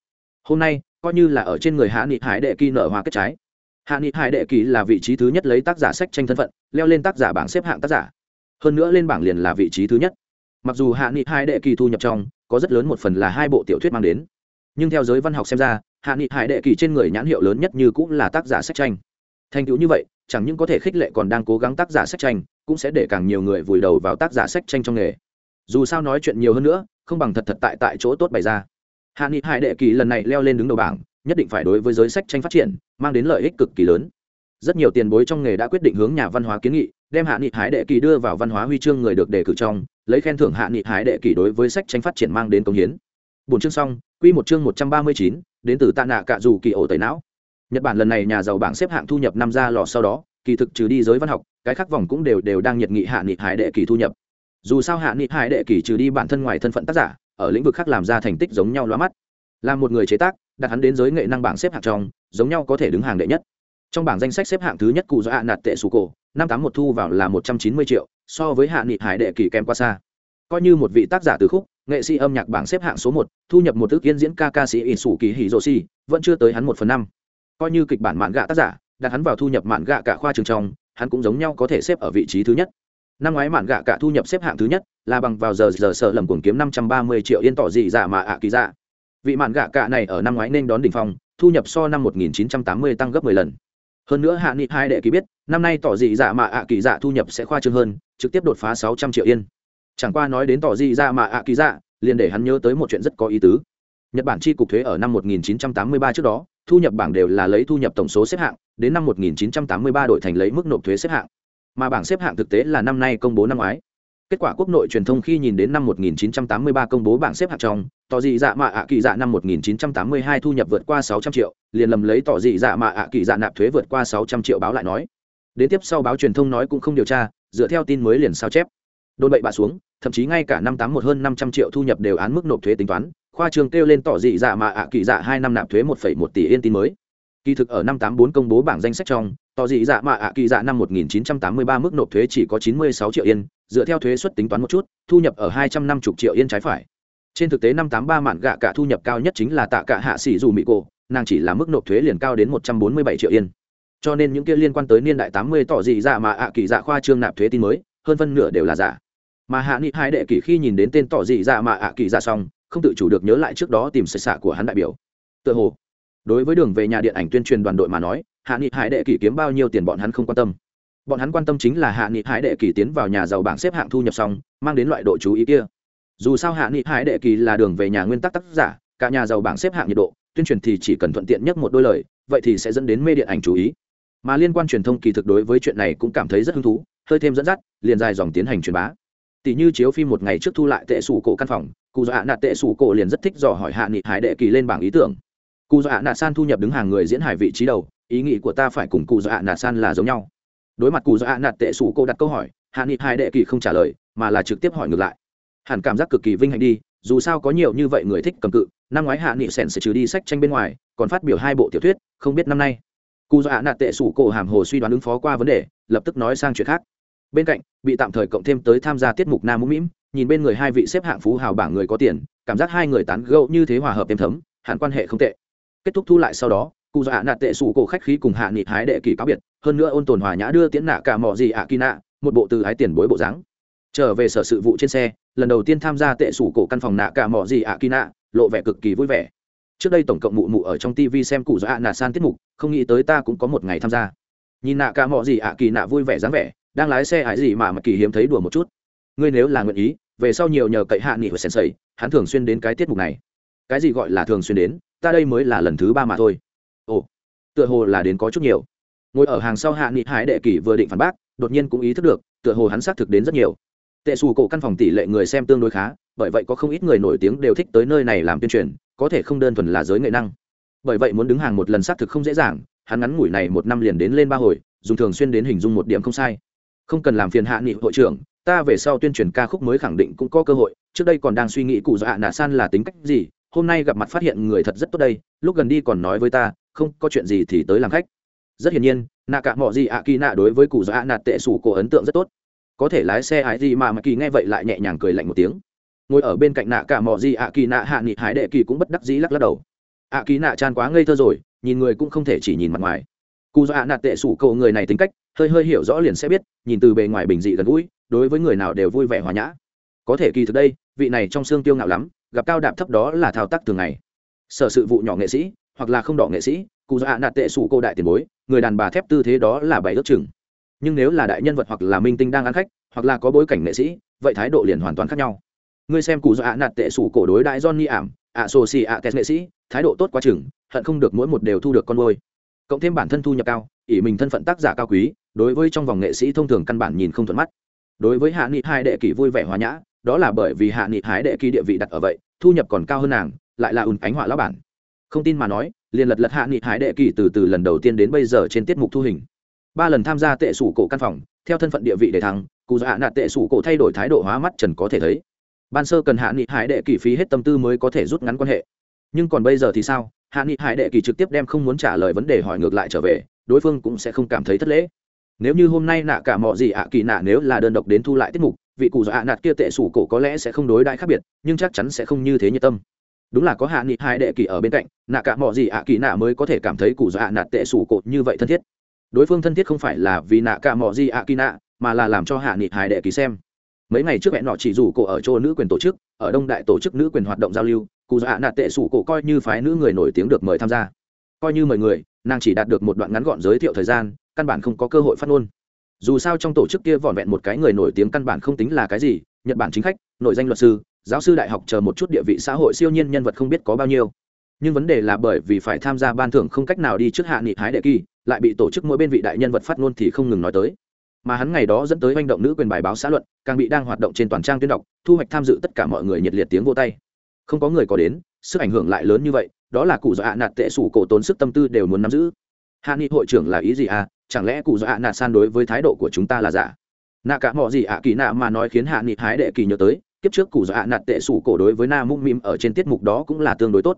Hôm nay, coi như là ở trên người hạ nghị hải đệ kỳ nở hoa kết trái. Hạ nghị hải đệ kỳ là vị trí thứ nhất lấy tác giả sách tranh thân phận, leo lên tác giả bảng xếp hạng tác giả. Hơn nữa lên bảng liền là vị trí thứ nhất. Mặc dù hạ nghị hải đệ kỳ thu nhập trong, có rất lớn một phần là hai bộ tiểu thuyết mang đến. Nhưng theo giới văn học xem ra, hạ nghị hải đệ kỳ trên người nhãn hiệu lớn nhất như cũng là tác giả sách tranh. Thành tựu như vậy, chẳng những có thể khích lệ còn đang cố gắng tác giả sách tranh, cũng sẽ để càng nhiều người vùi đầu vào tác giả sách tranh trong nghề dù sao nói chuyện nhiều hơn nữa, không bằng thật thật tại tại chỗ tốt bày ra. Hạ nghị hải đệ kỳ lần này leo lên đứng đầu bảng, nhất định phải đối với giới sách tranh phát triển, mang đến lợi ích cực kỳ lớn. Rất nhiều tiền bối trong nghề đã quyết định hướng nhà văn hóa kiến nghị, đem hạ nghị hải đệ kỳ đưa vào văn hóa huy chương người được đề cử trong, lấy khen thưởng hạ nghị hải đệ kỳ đối với sách tranh phát triển mang đến công hiến. Bốn chương xong, quy một chương một trăm ba mươi chín, đến từ tạ nạ cạ dù kỳ ổ tẩy não. Nhật bản lần này nhà giàu bảng xếp hạng thu nhập năm ra lò sau đó, kỳ thực trừ đi giới văn học, cái khác vòng cũng đều đều đang nhiệt nghị hạ nghị hải đệ kỳ thu nhập dù sao hạ nghị hải đệ kỳ trừ đi bản thân ngoài thân phận tác giả, ở lĩnh vực khác làm ra thành tích giống nhau loa mắt. Là một người chế tác, đặt hắn đến giới nghệ năng bảng xếp hạng trong, giống nhau có thể đứng hàng đệ nhất. Trong bảng danh sách xếp hạng thứ nhất cụ do hạ nạt tệ sù cổ, năm tám một thu vào là một trăm chín mươi triệu, so với hạ nghị hải đệ kỳ kém qua xa. Coi như một vị tác giả từ khúc, nghệ sĩ âm nhạc bảng xếp hạng số một, thu nhập một ước yên diễn ca ca sĩ ỷ sủ kỳ hỉ rô si vẫn chưa tới hắn một phần năm. Coi như kịch bản mạn gạ tác giả, đặt hắn vào thu nhập mạn gạ cả khoa trường trong, hắn cũng giống nhau có thể xếp ở vị trí thứ nhất năm ngoái mạn gạ cả thu nhập xếp hạng thứ nhất là bằng vào giờ giờ sợ lầm cuồng kiếm năm trăm ba mươi triệu yên tỏ dị dạ mà ạ kỳ dạ. Vị mạn gạ cả này ở năm ngoái nên đón đỉnh phong, thu nhập so năm một nghìn chín trăm tám mươi tăng gấp mười lần. Hơn nữa hạ nghị hai đệ ký biết, năm nay tỏ dị dạ mà ạ kỳ dạ thu nhập sẽ khoa trương hơn, trực tiếp đột phá sáu trăm triệu yên. Chẳng qua nói đến tỏ dị dạ mà ạ kỳ dạ liền để hắn nhớ tới một chuyện rất có ý tứ. Nhật bản chi cục thuế ở năm 1983 trước đó, thu nhập bảng đều là lấy thu nhập tổng số xếp hạng, đến năm 1983 đổi thành lấy mức nộp thuế xếp hạng mà bảng xếp hạng thực tế là năm nay công bố năm ngoái. Kết quả quốc nội truyền thông khi nhìn đến năm 1983 công bố bảng xếp hạng trong, tỏ dị dạ mạ ạ kỳ dạ năm 1982 thu nhập vượt qua 600 triệu, liền lầm lấy tỏ dị dạ mạ ạ kỳ dạ nạp thuế vượt qua 600 triệu báo lại nói. Đến tiếp sau báo truyền thông nói cũng không điều tra, dựa theo tin mới liền sao chép. Đôn bậy bạ xuống, thậm chí ngay cả năm tám một hơn năm trăm triệu thu nhập đều án mức nộp thuế tính toán, khoa trường kêu lên tỏ dị dạ mà ạ kỳ dạ hai năm nạp thuế một phẩy một tỷ yên tin mới kỳ thực ở năm tám bốn công bố bảng danh sách trong tỏ dị dạ mà ạ kỳ dạ năm một nghìn chín trăm tám mươi ba mức nộp thuế chỉ có chín mươi sáu triệu yên, dựa theo thuế suất tính toán một chút, thu nhập ở hai trăm năm mươi triệu yên trái phải. Trên thực tế năm tám ba mạn gạ cả thu nhập cao nhất chính là tạ cả hạ sĩ dù mỹ cổ, nàng chỉ là mức nộp thuế liền cao đến một trăm bốn mươi bảy triệu yên. Cho nên những kia liên quan tới niên đại tám mươi tỏ dị dạ mà ạ kỳ dạ khoa trương nạp thuế tin mới, hơn phân nửa đều là giả. Mà hạ nghị hai đệ kỳ khi nhìn đến tên tỏ dị dạ mà ạ kỳ dạ xong, không tự chủ được nhớ lại trước đó tìm sạch xạ của hắn đại biểu. Tựa hồ đối với đường về nhà điện ảnh tuyên truyền đoàn đội mà nói, hạ nghị hải đệ kỳ kiếm bao nhiêu tiền bọn hắn không quan tâm. Bọn hắn quan tâm chính là hạ nghị hải đệ kỳ tiến vào nhà giàu bảng xếp hạng thu nhập xong, mang đến loại độ chú ý kia. Dù sao hạ nghị hải đệ kỳ là đường về nhà nguyên tắc tác giả, cả nhà giàu bảng xếp hạng nhiệt độ, tuyên truyền thì chỉ cần thuận tiện nhất một đôi lời, vậy thì sẽ dẫn đến mê điện ảnh chú ý. Mà liên quan truyền thông kỳ thực đối với chuyện này cũng cảm thấy rất hứng thú, hơi thêm dẫn dắt, liền dài dòng tiến hành truyền bá. Tỷ như chiếu phim một ngày trước thu lại tệ sủ cổ căn phòng, cụ do hạ nạt tệ sủ cổ liền rất thích dò hỏi hạ nghị hải đệ kỳ lên bảng ý tưởng cụ dọa nạ san thu nhập đứng hàng người diễn hài vị trí đầu, ý nghĩ của ta phải cùng cụ dọa nạ san là giống nhau. Đối mặt cụ dọa hạ nạt tệ sủ cô đặt câu hỏi, hạ nghị hai đệ kỳ không trả lời, mà là trực tiếp hỏi ngược lại. Hẳn cảm giác cực kỳ vinh hạnh đi, dù sao có nhiều như vậy người thích cầm cự, năm ngoái hạ nghị sèn sẽ trừ đi sách tranh bên ngoài, còn phát biểu hai bộ tiểu thuyết, không biết năm nay. Cụ dọa hạ nạt tệ sủ cổ hàm hồ suy đoán ứng phó qua vấn đề, lập tức nói sang chuyện khác. Bên cạnh, bị tạm thời cộng thêm tới tham gia tiết mục nam mũm mĩm, nhìn bên người hai vị xếp hạng phú hào bảng người có tiền, cảm giác hai người tán gẫu như thế hòa hợp êm thấm, hẳn quan hệ không tệ kết thúc thu lại sau đó, cụ do hạ nạt tệ sủ cổ khách khí cùng hạ nghị hái đệ kỳ cáo biệt, hơn nữa ôn tồn hòa nhã đưa tiễn nạ cả mỏ gì ạ kỳ nạ, một bộ từ ái tiền bối bộ dáng. Trở về sở sự vụ trên xe, lần đầu tiên tham gia tệ sủ cổ căn phòng nạ cả mỏ gì ạ kỳ nạ, lộ vẻ cực kỳ vui vẻ. Trước đây tổng cộng mụ mụ ở trong tv xem cụ do ạ san tiết mục, không nghĩ tới ta cũng có một ngày tham gia. Nhìn nạ cả mỏ gì ạ kỳ nạ vui vẻ dáng vẻ, đang lái xe ái gì mà mà kỳ hiếm thấy đùa một chút. Ngươi nếu là nguyện ý, về sau nhiều nhờ cậy hạ nghị và sensei, hắn thường xuyên đến cái tiết mục này. Cái gì gọi là thường xuyên đến? Ta đây mới là lần thứ ba mà thôi. Ồ, tựa hồ là đến có chút nhiều. Ngồi ở hàng sau hạ nghị hải đệ kỷ vừa định phản bác, đột nhiên cũng ý thức được, tựa hồ hắn xác thực đến rất nhiều. Tệ xù cổ căn phòng tỷ lệ người xem tương đối khá, bởi vậy có không ít người nổi tiếng đều thích tới nơi này làm tuyên truyền, có thể không đơn thuần là giới nghệ năng. Bởi vậy muốn đứng hàng một lần xác thực không dễ dàng, hắn ngắn ngủi này một năm liền đến lên ba hồi, dùng thường xuyên đến hình dung một điểm không sai. Không cần làm phiền hạ nghị hội trưởng, ta về sau tuyên truyền ca khúc mới khẳng định cũng có cơ hội, trước đây còn đang suy nghĩ cụ dọa nạ san là tính cách gì hôm nay gặp mặt phát hiện người thật rất tốt đây, lúc gần đi còn nói với ta, không, có chuyện gì thì tới làm khách. Rất hiển nhiên, nạ cả mọi gì ạ kỳ nạ đối với cụ Do Ạ Nạt tệ sủ cổ ấn tượng rất tốt. Có thể lái xe ái gì mà mà kỳ nghe vậy lại nhẹ nhàng cười lạnh một tiếng. Ngồi ở bên cạnh nạ cả mọi gì ạ kỳ nạ hạ nghị hải đệ kỳ cũng bất đắc dĩ lắc lắc đầu. Ạ kỳ nạ chan quá ngây thơ rồi, nhìn người cũng không thể chỉ nhìn mặt ngoài. Cụ Do Ạ Nạt tệ sủ cổ người này tính cách, hơi hơi hiểu rõ liền sẽ biết, nhìn từ bề ngoài bình dị gần gũi, đối với người nào đều vui vẻ hòa nhã. Có thể kỳ thực đây, vị này trong xương tiêu ngạo lắm gặp cao đạp thấp đó là thao tác thường ngày. Sở sự vụ nhỏ nghệ sĩ, hoặc là không đỏ nghệ sĩ, cụ dạ nạt tệ sủ cô đại tiền bối, người đàn bà thép tư thế đó là bảy ước chừng. Nhưng nếu là đại nhân vật hoặc là minh tinh đang ăn khách, hoặc là có bối cảnh nghệ sĩ, vậy thái độ liền hoàn toàn khác nhau. Ngươi xem cụ dạ nạt tệ sủ cổ đối đại johnny ảm, ạ sô xì ạ test nghệ sĩ, thái độ tốt quá chừng, hận không được mỗi một đều thu được con môi cộng thêm bản thân thu nhập cao, ỷ mình thân phận tác giả cao quý, đối với trong vòng nghệ sĩ thông thường căn bản nhìn không thuận mắt. Đối với hạ nghị hai đệ kỳ vui vẻ hòa nhã đó là bởi vì hạ nghị hái đệ kỳ địa vị đặt ở vậy, thu nhập còn cao hơn nàng, lại là ùn ánh họa lão bản. Không tin mà nói, liền lật lật hạ nghị hái đệ kỳ từ từ lần đầu tiên đến bây giờ trên tiết mục thu hình. Ba lần tham gia tệ sủ cổ căn phòng, theo thân phận địa vị để thắng cụ dạ nạt tệ sủ cổ thay đổi thái độ hóa mắt trần có thể thấy. Ban sơ cần hạ nghị hải đệ kỳ phí hết tâm tư mới có thể rút ngắn quan hệ. Nhưng còn bây giờ thì sao? Hạ nghị hải đệ kỳ trực tiếp đem không muốn trả lời vấn đề hỏi ngược lại trở về, đối phương cũng sẽ không cảm thấy thất lễ. Nếu như hôm nay nạ cả mọi gì ạ kỳ nạ nếu là đơn độc đến thu lại tiết mục vị cụ dạ nạt kia tệ sủ cổ có lẽ sẽ không đối đãi khác biệt, nhưng chắc chắn sẽ không như thế nhiệt tâm. Đúng là có hạ nghị hai đệ kỳ ở bên cạnh, nạ cả mọi gì ạ kỳ nạ mới có thể cảm thấy cụ dạ nạt tệ sủ cổ như vậy thân thiết. Đối phương thân thiết không phải là vì nạ cả mọi gì ạ kỳ nạ, mà là làm cho hạ nghị hai đệ kỳ xem. Mấy ngày trước hẹn nọ chỉ rủ cổ ở chỗ nữ quyền tổ chức, ở đông đại tổ chức nữ quyền hoạt động giao lưu, cụ dạ nạt tệ sủ cổ coi như phái nữ người nổi tiếng được mời tham gia. Coi như mời người, nàng chỉ đạt được một đoạn ngắn gọn giới thiệu thời gian, căn bản không có cơ hội phát ngôn dù sao trong tổ chức kia vỏn vẹn một cái người nổi tiếng căn bản không tính là cái gì, nhật bản chính khách, nội danh luật sư, giáo sư đại học chờ một chút địa vị xã hội siêu nhiên nhân vật không biết có bao nhiêu. Nhưng vấn đề là bởi vì phải tham gia ban thưởng không cách nào đi trước hạ nghị hái đệ kỳ, lại bị tổ chức mỗi bên vị đại nhân vật phát ngôn thì không ngừng nói tới. Mà hắn ngày đó dẫn tới manh động nữ quyền bài báo xã luận, càng bị đang hoạt động trên toàn trang tuyên đọc, thu hoạch tham dự tất cả mọi người nhiệt liệt tiếng vô tay. Không có người có đến, sức ảnh hưởng lại lớn như vậy, đó là cụ do hạ nạt tệ sủ cổ tốn sức tâm tư đều muốn nắm giữ. Hạ nghị hội trưởng là ý gì à? Chẳng lẽ cụ do ạ nạt san đối với thái độ của chúng ta là giả? Nạ cả mọi gì ạ, kỳ nạ mà nói khiến hạ nghị hái đệ kỳ nhớ tới, kiếp trước cụ do ạ nạt tệ sủ cổ đối với na mung mim ở trên tiết mục đó cũng là tương đối tốt.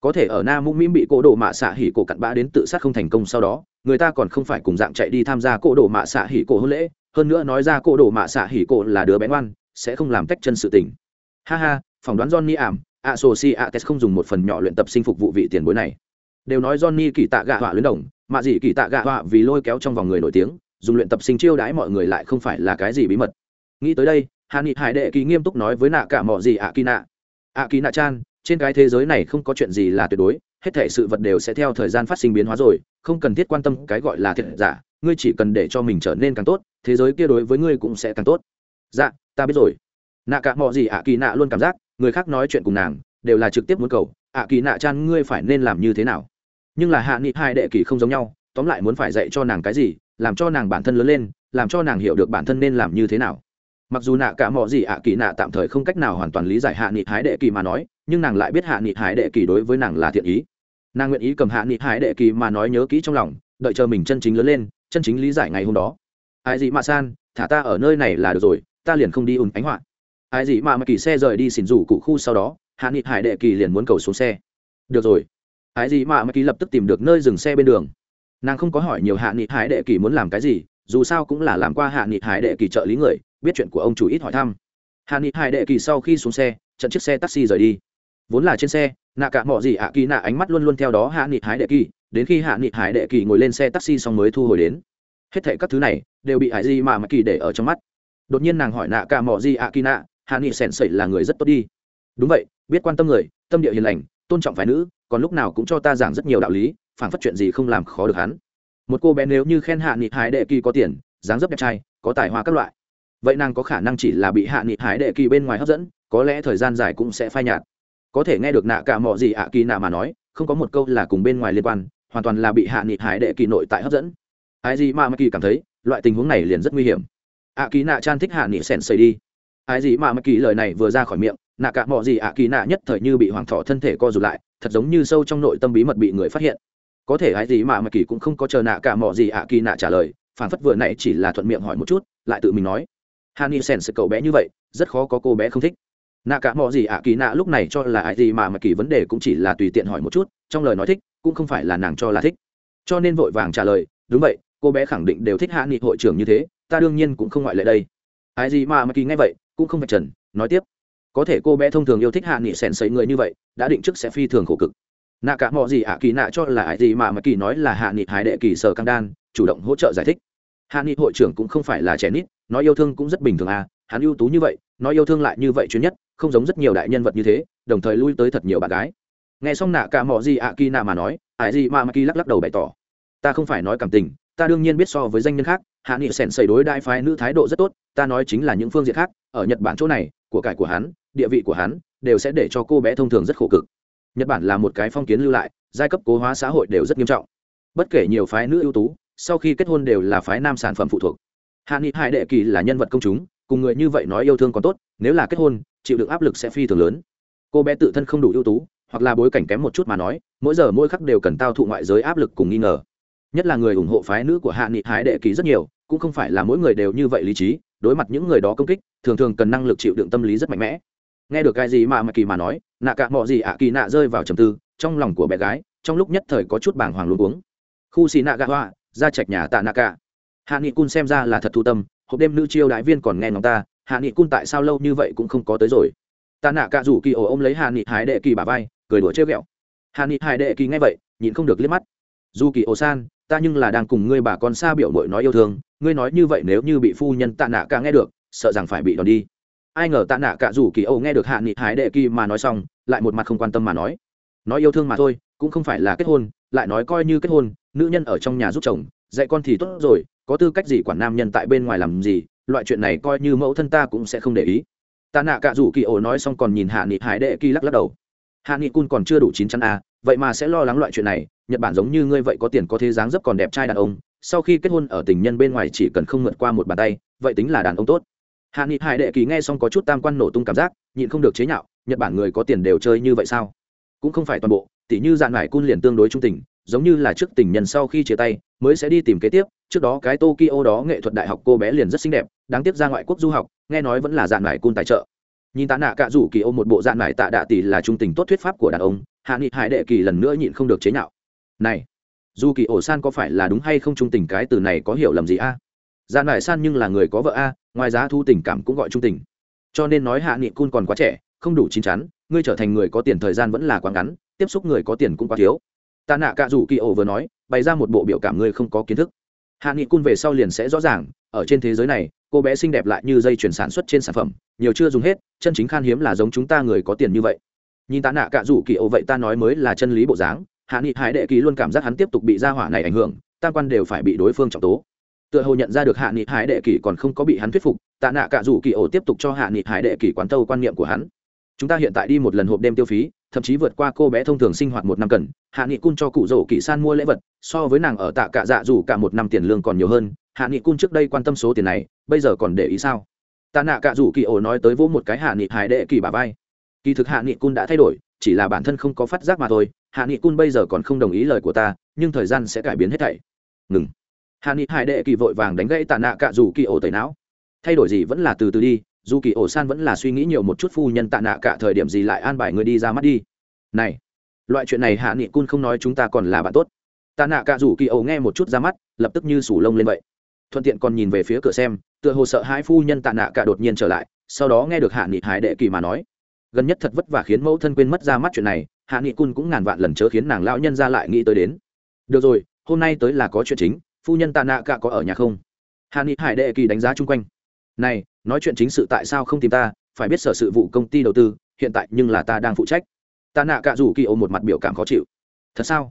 Có thể ở na mung mim bị cỗ đồ mạ xạ hỉ cổ cặn bã đến tự sát không thành công sau đó, người ta còn không phải cùng dạng chạy đi tham gia cỗ đồ mạ xạ hỉ cổ hôn lễ, hơn nữa nói ra cỗ đồ mạ xạ hỉ cổ là đứa bé ngoan, sẽ không làm tách chân sự tình. Ha ha, phỏng đoán johnny ảm a soci a test không dùng một phần nhỏ luyện tập sinh phục vụ vị tiền bối này đều nói johnny kỳ tạ gạ họa luyến đồng, mà gì kỳ tạ gạ họa vì lôi kéo trong vòng người nổi tiếng, dùng luyện tập sinh chiêu đãi mọi người lại không phải là cái gì bí mật. Nghĩ tới đây hạ nghị hải đệ kỳ nghiêm túc nói với nạ cả mọi gì ạ kỳ nạ ạ kỳ nạ chan trên cái thế giới này không có chuyện gì là tuyệt đối, hết thể sự vật đều sẽ theo thời gian phát sinh biến hóa rồi, không cần thiết quan tâm cái gọi là thiệt giả, ngươi chỉ cần để cho mình trở nên càng tốt, thế giới kia đối với ngươi cũng sẽ càng tốt. Dạ ta biết rồi. Nạ cả mọi gì ạ kỳ nạ luôn cảm giác, người khác nói chuyện cùng nàng, đều là trực tiếp muốn cầu ạ kỳ nạ chan ngươi phải nên làm như thế nào? Nhưng là hạ nghị hai đệ kỳ không giống nhau, tóm lại muốn phải dạy cho nàng cái gì, làm cho nàng bản thân lớn lên, làm cho nàng hiểu được bản thân nên làm như thế nào. Mặc dù nạ cả mọi gì ạ kỳ nạ tạm thời không cách nào hoàn toàn lý giải hạ nghị hái đệ kỳ mà nói, nhưng nàng lại biết hạ nghị hái đệ kỳ đối với nàng là thiện ý. Nàng nguyện ý cầm hạ nghị hái đệ kỳ mà nói nhớ kỹ trong lòng, đợi chờ mình chân chính lớn lên, chân chính lý giải ngày hôm đó. Ai gì mà san, thả ta ở nơi này là được rồi, ta liền không đi ùn ánh họa. Ai gì mà mà kỳ xe rời đi xỉn rủ cụ khu sau đó, hạ nghị hải đệ kỳ liền muốn cầu xuống xe. Được rồi ái gì mà mà kỳ lập tức tìm được nơi dừng xe bên đường. Nàng không có hỏi nhiều hạ nghị hải đệ kỳ muốn làm cái gì, dù sao cũng là làm qua hạ nghị hải đệ kỳ trợ lý người, biết chuyện của ông chủ ít hỏi thăm. Hạ nghị hải đệ kỳ sau khi xuống xe, trận chiếc xe taxi rời đi. Vốn là trên xe, nạ cả mọi gì ạ kỳ nạ ánh mắt luôn luôn theo đó hạ nghị hải đệ kỳ, đến khi hạ nghị hải đệ kỳ ngồi lên xe taxi xong mới thu hồi đến. Hết thệ các thứ này, đều bị hải di mà mà kỳ để ở trong mắt. Đột nhiên nàng hỏi nạ cả mọi gì ạ kỳ nạ, hạ nghị sèn sẩy là người rất tốt đi. Đúng vậy, biết quan tâm người, tâm địa hiền lành, tôn trọng phái nữ còn lúc nào cũng cho ta giảng rất nhiều đạo lý phản phát chuyện gì không làm khó được hắn. Một cô bé nếu như khen hạ nghị hải đệ kỳ có tiền, dáng dấp đẹp trai, có tài hoa các loại, vậy nàng có khả năng chỉ là bị hạ nghị hải đệ kỳ bên ngoài hấp dẫn, có lẽ thời gian dài cũng sẽ phai nhạt. Có thể nghe được nạ cả mọi gì ạ kỳ nạ mà nói, không có một câu là cùng bên ngoài liên quan, hoàn toàn là bị hạ nghị hải đệ kỳ nội tại hấp dẫn. Ai gì mà mắc kỳ cảm thấy, loại tình huống này liền rất nguy hiểm. Ạ kỳ nạ chan thích hạ nghị sèn xây đi. Ai gì mà mắc kỳ lời này vừa ra khỏi miệng, nạ cả mọi gì ạ kỳ nạ nhất thời như bị hoàng thọ thân thể co rụt lại thật giống như sâu trong nội tâm bí mật bị người phát hiện. Có thể ai gì mà mà kỳ cũng không có chờ nạ cả mỏ gì ạ kỳ nạ trả lời phản phất vừa nãy chỉ là thuận miệng hỏi một chút, lại tự mình nói. Hà sen sự cậu bé như vậy, rất khó có cô bé không thích. Nạ cả mỏ gì ạ kỳ nạ lúc này cho là ai gì mà mà kỳ vấn đề cũng chỉ là tùy tiện hỏi một chút, trong lời nói thích, cũng không phải là nàng cho là thích. Cho nên vội vàng trả lời, đúng vậy, cô bé khẳng định đều thích hạ nghị hội trưởng như thế, ta đương nhiên cũng không ngoại lệ đây. Ai gì mà mà kỳ nghe vậy, cũng không phải trần, nói tiếp có thể cô bé thông thường yêu thích hạ nghị sèn xấy người như vậy, đã định trước sẽ phi thường khổ cực. Nạ cả mọi gì ạ, kỳ nạ cho là ai gì mà mà kỳ nói là hạ nghị hải đệ kỳ sở căng đan, chủ động hỗ trợ giải thích. Hạ nghị hội trưởng cũng không phải là trẻ nít, nói yêu thương cũng rất bình thường à hắn ưu tú như vậy, nói yêu thương lại như vậy chuyên nhất, không giống rất nhiều đại nhân vật như thế, đồng thời lui tới thật nhiều bạn gái. Nghe xong nạ cả mọi gì ạ, kỳ nạ mà nói ải gì mà mà kỳ lắc lắc đầu bày tỏ. Ta không phải nói cảm tình, ta đương nhiên biết so với danh nhân khác, hạ nghị sèn xây đối đại phái nữ thái độ rất tốt, ta nói chính là những phương diện khác, ở nhật bản chỗ này của cải của hắn, địa vị của hắn, đều sẽ để cho cô bé thông thường rất khổ cực. Nhật bản là một cái phong kiến lưu lại, giai cấp cố hóa xã hội đều rất nghiêm trọng. Bất kể nhiều phái nữ ưu tú, sau khi kết hôn đều là phái nam sản phẩm phụ thuộc. Hạ nghị hải đệ kỳ là nhân vật công chúng, cùng người như vậy nói yêu thương còn tốt, nếu là kết hôn, chịu được áp lực sẽ phi thường lớn. Cô bé tự thân không đủ ưu tú, hoặc là bối cảnh kém một chút mà nói, mỗi giờ mỗi khắc đều cần tao thụ ngoại giới áp lực cùng nghi ngờ. Nhất là người ủng hộ phái nữ của hạ nghị hải đệ kỳ rất nhiều, cũng không phải là mỗi người đều như vậy lý trí đối mặt những người đó công kích, thường thường cần năng lực chịu đựng tâm lý rất mạnh mẽ. Nghe được cái gì mà mà kỳ mà nói, nạ cả mọi gì ạ, kỳ nạ rơi vào trầm tư, trong lòng của bé gái, trong lúc nhất thời có chút bàng hoàng luôn uống khu xì nạ gạ hoa, ra trạch nhà tạ nạ cả. Hạ nghị cun xem ra là thật thu tâm, hộp đêm nữ chiêu đại viên còn nghe ngóng ta, hạ nghị cun tại sao lâu như vậy cũng không có tới rồi. Tạ nạ cả rủ kỳ ổ ôm lấy hạ nghị hải đệ kỳ bà vai, cười đùa chơi ghẹo. Hạ nghị hải đệ kỳ nghe vậy nhìn không được liếc mắt. Dù kỳ ổ san ta nhưng là đang cùng ngươi bà con xa biểu mội nói yêu thương, ngươi nói như vậy nếu như bị phu nhân tạ nạ cả nghe được, sợ rằng phải bị đòn đi. Ai ngờ tạ nạ cả rủ kỳ âu nghe được hạ nghị hái đệ kỳ mà nói xong, lại một mặt không quan tâm mà nói. Nói yêu thương mà thôi, cũng không phải là kết hôn, lại nói coi như kết hôn, nữ nhân ở trong nhà giúp chồng, dạy con thì tốt rồi, có tư cách gì quản nam nhân tại bên ngoài làm gì, loại chuyện này coi như mẫu thân ta cũng sẽ không để ý. Tạ nạ cả rủ kỳ ổ nói xong còn nhìn hạ nghị hải đệ kỳ lắc lắc đầu. Hạ nghị cun còn chưa đủ chín chắn à? Vậy mà sẽ lo lắng loại chuyện này, nhật bản giống như ngươi vậy có tiền có thế dáng dấp còn đẹp trai đàn ông, sau khi kết hôn ở tình nhân bên ngoài chỉ cần không mượt qua một bàn tay, vậy tính là đàn ông tốt. Hạ nghị hải đệ kỳ nghe xong có chút tam quan nổ tung cảm giác, nhịn không được chế nhạo, nhật bản người có tiền đều chơi như vậy sao? Cũng không phải toàn bộ, tỉ như dạn mải cun liền tương đối trung tình, giống như là trước tình nhân sau khi chia tay, mới sẽ đi tìm kế tiếp, trước đó cái tokyo đó nghệ thuật đại học cô bé liền rất xinh đẹp, đáng tiếc ra ngoại quốc du học, nghe nói vẫn là dạn mải cun tài trợ nhìn tạ nạ cạ rủ kỳ ôm một bộ dạn mải tạ đạ tỷ là trung tình tốt thuyết pháp của đàn ông, hạ nghị hải đệ kỳ lần nữa nhịn không được chế nhạo. Này, dù kỳ ổ san có phải là đúng hay không trung tình cái từ này có hiểu lầm gì a? À? dạn mải san nhưng là người có vợ a, ngoài giá thu tình cảm cũng gọi trung tình. Cho nên nói hạ nghị cun còn quá trẻ, không đủ chín chắn, ngươi trở thành người có tiền thời gian vẫn là quá ngắn, tiếp xúc người có tiền cũng quá thiếu. Tạ nạ cạ rủ kỳ ổ vừa nói, bày ra một bộ biểu cảm ngươi không có kiến thức. Hạ nghị cun về sau liền sẽ rõ ràng, ở trên thế giới này cô bé xinh đẹp lại như dây chuyển sản xuất trên sản phẩm, nhiều chưa dùng hết, chân chính khan hiếm là giống chúng ta người có tiền như vậy. Nhìn tạ nạ cạ rủ kỳ ô vậy ta nói mới là chân lý bộ dáng, hạ nghị hải đệ kỳ luôn cảm giác hắn tiếp tục bị gia hỏa này ảnh hưởng, tam quan đều phải bị đối phương trọng tố. Tựa hồ nhận ra được hạ nghị hải đệ kỳ còn không có bị hắn thuyết phục, tạ nạ cạ rủ kỳ ổ tiếp tục cho hạ nghị hải đệ kỳ quán tâu quan niệm của hắn. Chúng ta hiện tại đi một lần hộp đêm tiêu phí, thậm chí vượt qua cô bé thông thường sinh hoạt một năm cần, hạ nghị cun cho cụ rổ kỳ san mua lễ vật, so với nàng ở tạ cạ dạ dù cả một năm tiền lương còn nhiều hơn hạ nghị cung trước đây quan tâm số tiền này, bây giờ còn để ý sao? Tạ nạ cạ rủ kỳ ổ nói tới vỗ một cái hạ nghị hải đệ kỳ bà vai. Kỳ thực hạ nghị cung đã thay đổi, chỉ là bản thân không có phát giác mà thôi. Hạ nghị cung bây giờ còn không đồng ý lời của ta, nhưng thời gian sẽ cải biến hết thảy. Ngừng. Hạ nghị hải đệ kỳ vội vàng đánh gãy tạ nạ cạ rủ kỳ ổ tẩy não. Thay đổi gì vẫn là từ từ đi, dù kỳ ổ san vẫn là suy nghĩ nhiều một chút phu nhân tạ nạ cả thời điểm gì lại an bài người đi ra mắt đi. Này, loại chuyện này hạ nghị cun không nói chúng ta còn là bạn tốt. Tạ nạ cả rủ kỳ ổ nghe một chút ra mắt, lập tức như sủ lông lên vậy thuận tiện còn nhìn về phía cửa xem, tựa hồ sợ hai phu nhân tạ nạ cả đột nhiên trở lại, sau đó nghe được hạ nghị hải đệ kỳ mà nói. Gần nhất thật vất vả khiến mẫu thân quên mất ra mắt chuyện này, hạ nghị cun cũng ngàn vạn lần chớ khiến nàng lão nhân ra lại nghĩ tới đến. Được rồi, hôm nay tới là có chuyện chính, phu nhân tạ nạ cả có ở nhà không? Hạ nghị hải đệ kỳ đánh giá chung quanh. Này, nói chuyện chính sự tại sao không tìm ta, phải biết sở sự vụ công ty đầu tư, hiện tại nhưng là ta đang phụ trách. Tạ nạ cả dù kỳ ô một mặt biểu cảm khó chịu. Thật sao?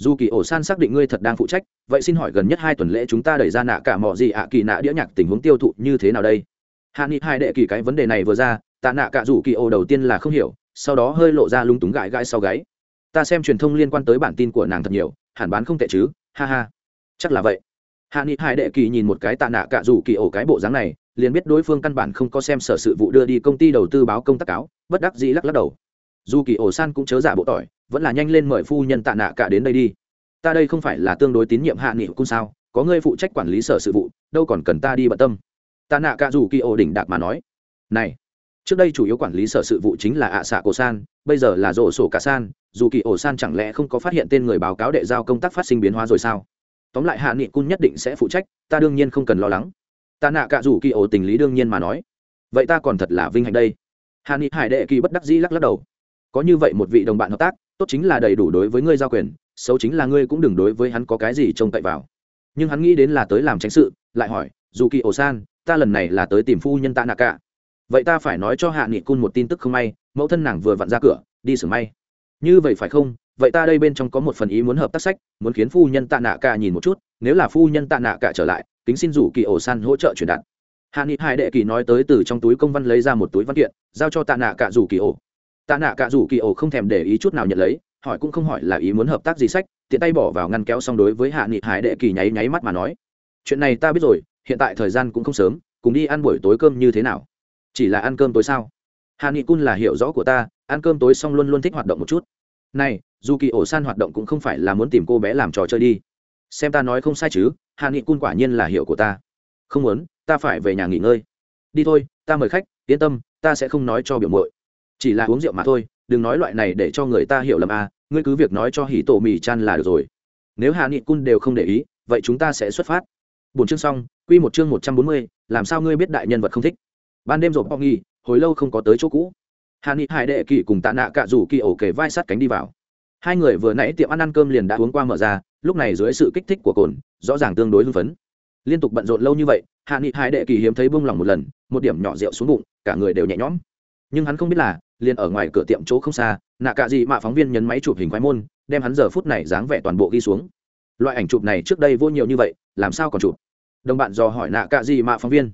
Dù kỳ ổ san xác định ngươi thật đang phụ trách, vậy xin hỏi gần nhất hai tuần lễ chúng ta đẩy ra nạ cả mọi gì ạ kỳ nạ đĩa nhạc tình huống tiêu thụ như thế nào đây? Hạ nghị hai đệ kỳ cái vấn đề này vừa ra, tạ nạ cả dù kỳ ổ đầu tiên là không hiểu, sau đó hơi lộ ra lung túng gãi gãi sau gáy. Ta xem truyền thông liên quan tới bản tin của nàng thật nhiều, hẳn bán không tệ chứ, ha ha. Chắc là vậy. Hạ nghị hai đệ kỳ nhìn một cái tạ nạ cả dù kỳ ổ cái bộ dáng này, liền biết đối phương căn bản không có xem sở sự vụ đưa đi công ty đầu tư báo công tác cáo, bất đắc dĩ lắc lắc đầu. Dù kỳ ổ san cũng chớ giả bộ tỏi vẫn là nhanh lên mời phu nhân tạ nạ cả đến đây đi. Ta đây không phải là tương đối tín nhiệm hạ nghị cung sao, có ngươi phụ trách quản lý sở sự vụ, đâu còn cần ta đi bận tâm. Tạ nạ cả dù kỳ ổ đỉnh đạc mà nói, này, trước đây chủ yếu quản lý sở sự vụ chính là ạ xạ cổ san, bây giờ là rổ sổ cả san, dù kỳ ổ san chẳng lẽ không có phát hiện tên người báo cáo đệ giao công tác phát sinh biến hóa rồi sao? Tóm lại hạ nghị cung nhất định sẽ phụ trách, ta đương nhiên không cần lo lắng. Ta nạ cả dù kỳ ổ tình lý đương nhiên mà nói, vậy ta còn thật là vinh hạnh đây. Hạ nghị hải đệ kỳ bất đắc dĩ lắc lắc đầu, có như vậy một vị đồng bạn hợp tác tốt chính là đầy đủ đối với ngươi giao quyền, xấu chính là ngươi cũng đừng đối với hắn có cái gì trông cậy vào. Nhưng hắn nghĩ đến là tới làm tránh sự, lại hỏi, dù kỳ ổ san, ta lần này là tới tìm phu nhân tạ nạ cả vậy ta phải nói cho hạ nghị cun một tin tức không may, mẫu thân nàng vừa vặn ra cửa, đi sửa may. Như vậy phải không? Vậy ta đây bên trong có một phần ý muốn hợp tác sách, muốn khiến phu nhân tạ nạ cả nhìn một chút, nếu là phu nhân tạ nạ cả trở lại, kính xin rủ kỳ ổ san hỗ trợ truyền đạt. Hạ nghị hải đệ kỳ nói tới từ trong túi công văn lấy ra một túi văn kiện, giao cho tạ nạ cả rủ kỳ ổ tạ nạ cả rủ kỳ ổ không thèm để ý chút nào nhận lấy, hỏi cũng không hỏi là ý muốn hợp tác gì sách, tiện tay bỏ vào ngăn kéo xong đối với hạ nghị hải đệ kỳ nháy nháy mắt mà nói. Chuyện này ta biết rồi, hiện tại thời gian cũng không sớm, cùng đi ăn buổi tối cơm như thế nào? Chỉ là ăn cơm tối sao? Hạ nghị cun là hiểu rõ của ta, ăn cơm tối xong luôn luôn thích hoạt động một chút. Này, dù kỳ ổ san hoạt động cũng không phải là muốn tìm cô bé làm trò chơi đi. Xem ta nói không sai chứ, hạ nghị cun quả nhiên là hiệu của ta. Không muốn, ta phải về nhà nghỉ ngơi. Đi thôi, ta mời khách, yên tâm, ta sẽ không nói cho biểu mội chỉ là uống rượu mà thôi, đừng nói loại này để cho người ta hiểu lầm à ngươi cứ việc nói cho hỉ tổ mì chan là được rồi. Nếu hạ nghị cun đều không để ý, vậy chúng ta sẽ xuất phát. Bốn chương xong, quy một chương một trăm bốn mươi, làm sao ngươi biết đại nhân vật không thích? Ban đêm rộp bọc nghi hồi lâu không có tới chỗ cũ. Hạ nghị hải đệ kỳ cùng tạ nạ cạ rủ kỳ ổ kề vai sát cánh đi vào. Hai người vừa nãy tiệm ăn ăn cơm liền đã uống qua mở ra, lúc này dưới sự kích thích của cồn, rõ ràng tương đối hưng phấn. Liên tục bận rộn lâu như vậy, hạ nghị Hải đệ kỳ hiếm thấy bông lòng một lần, một điểm nhỏ rượu xuống bụng, cả người đều nhẹ nhõm. Nhưng hắn không biết là liền ở ngoài cửa tiệm chỗ không xa, nạ cả gì mà phóng viên nhấn máy chụp hình khoái môn, đem hắn giờ phút này dáng vẻ toàn bộ ghi xuống. Loại ảnh chụp này trước đây vô nhiều như vậy, làm sao còn chụp? Đồng bạn dò hỏi nạ cả gì mà phóng viên.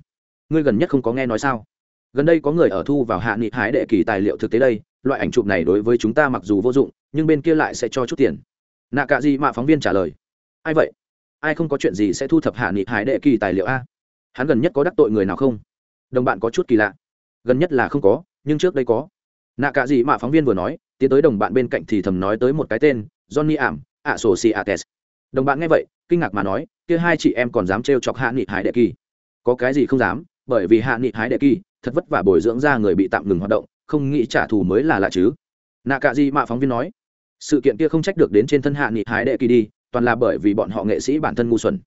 Ngươi gần nhất không có nghe nói sao? Gần đây có người ở thu vào hạ nghị hái đệ kỳ tài liệu thực tế đây, loại ảnh chụp này đối với chúng ta mặc dù vô dụng, nhưng bên kia lại sẽ cho chút tiền. Nạ cả gì mà phóng viên trả lời. Ai vậy? Ai không có chuyện gì sẽ thu thập hạ nghị hải đệ kỳ tài liệu a? Hắn gần nhất có đắc tội người nào không? Đồng bạn có chút kỳ lạ. Gần nhất là không có, nhưng trước đây có nạ cả gì mà phóng viên vừa nói, tiến tới đồng bạn bên cạnh thì thầm nói tới một cái tên, johnny ảm, ạ sổ xì ates đồng bạn nghe vậy, kinh ngạc mà nói, kia hai chị em còn dám trêu chọc hạ nghị hải đệ kỳ. Có cái gì không dám, bởi vì hạ nghị hải đệ kỳ, thật vất vả bồi dưỡng ra người bị tạm ngừng hoạt động, không nghĩ trả thù mới là lạ chứ. Nạ cả gì mà phóng viên nói, sự kiện kia không trách được đến trên thân hạ nghị hái đệ kỳ đi, toàn là bởi vì bọn họ nghệ sĩ bản thân ngu xuẩn.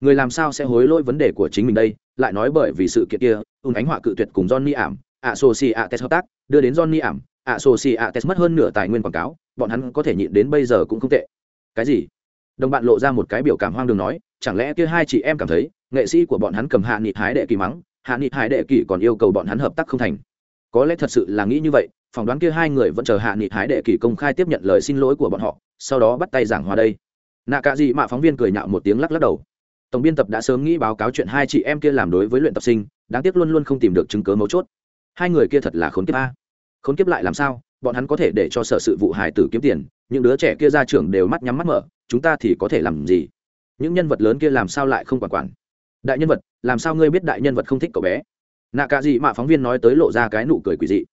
Người làm sao sẽ hối lỗi vấn đề của chính mình đây? Lại nói bởi vì sự kiện kia, ùn ánh họa cự tuyệt cùng johnny ảm ạ xì, ạ tes hợp tác đưa đến johnny ảm. Ạ sổ xì ạ tes mất hơn nửa tài nguyên quảng cáo bọn hắn có thể nhịn đến bây giờ cũng không tệ. Cái gì? Đồng bạn lộ ra một cái biểu cảm hoang đường nói chẳng lẽ kia hai chị em cảm thấy nghệ sĩ của bọn hắn cầm hạ nghị hái đệ kỳ mắng hạ nghị hái đệ kỳ còn yêu cầu bọn hắn hợp tác không thành. Có lẽ thật sự là nghĩ như vậy phỏng đoán kia hai người vẫn chờ hạ nghị hái đệ kỳ công khai tiếp nhận lời xin lỗi của bọn họ sau đó bắt tay giảng hòa đây. Nạ cả gì mà phóng viên cười nhạo một tiếng lắc lắc đầu. Tổng biên tập đã sớm nghĩ báo cáo chuyện hai chị em kia làm đối với luyện tập sinh đáng tiếc luôn luôn không tìm được chứng cớ mấu chốt hai người kia thật là khốn kiếp a. Khốn kiếp lại làm sao? Bọn hắn có thể để cho sở sự vụ hải tử kiếm tiền, những đứa trẻ kia ra trường đều mắt nhắm mắt mở, chúng ta thì có thể làm gì? Những nhân vật lớn kia làm sao lại không quản quản? Đại nhân vật, làm sao ngươi biết đại nhân vật không thích cậu bé? Nạ cả gì mà phóng viên nói tới lộ ra cái nụ cười quỷ dị.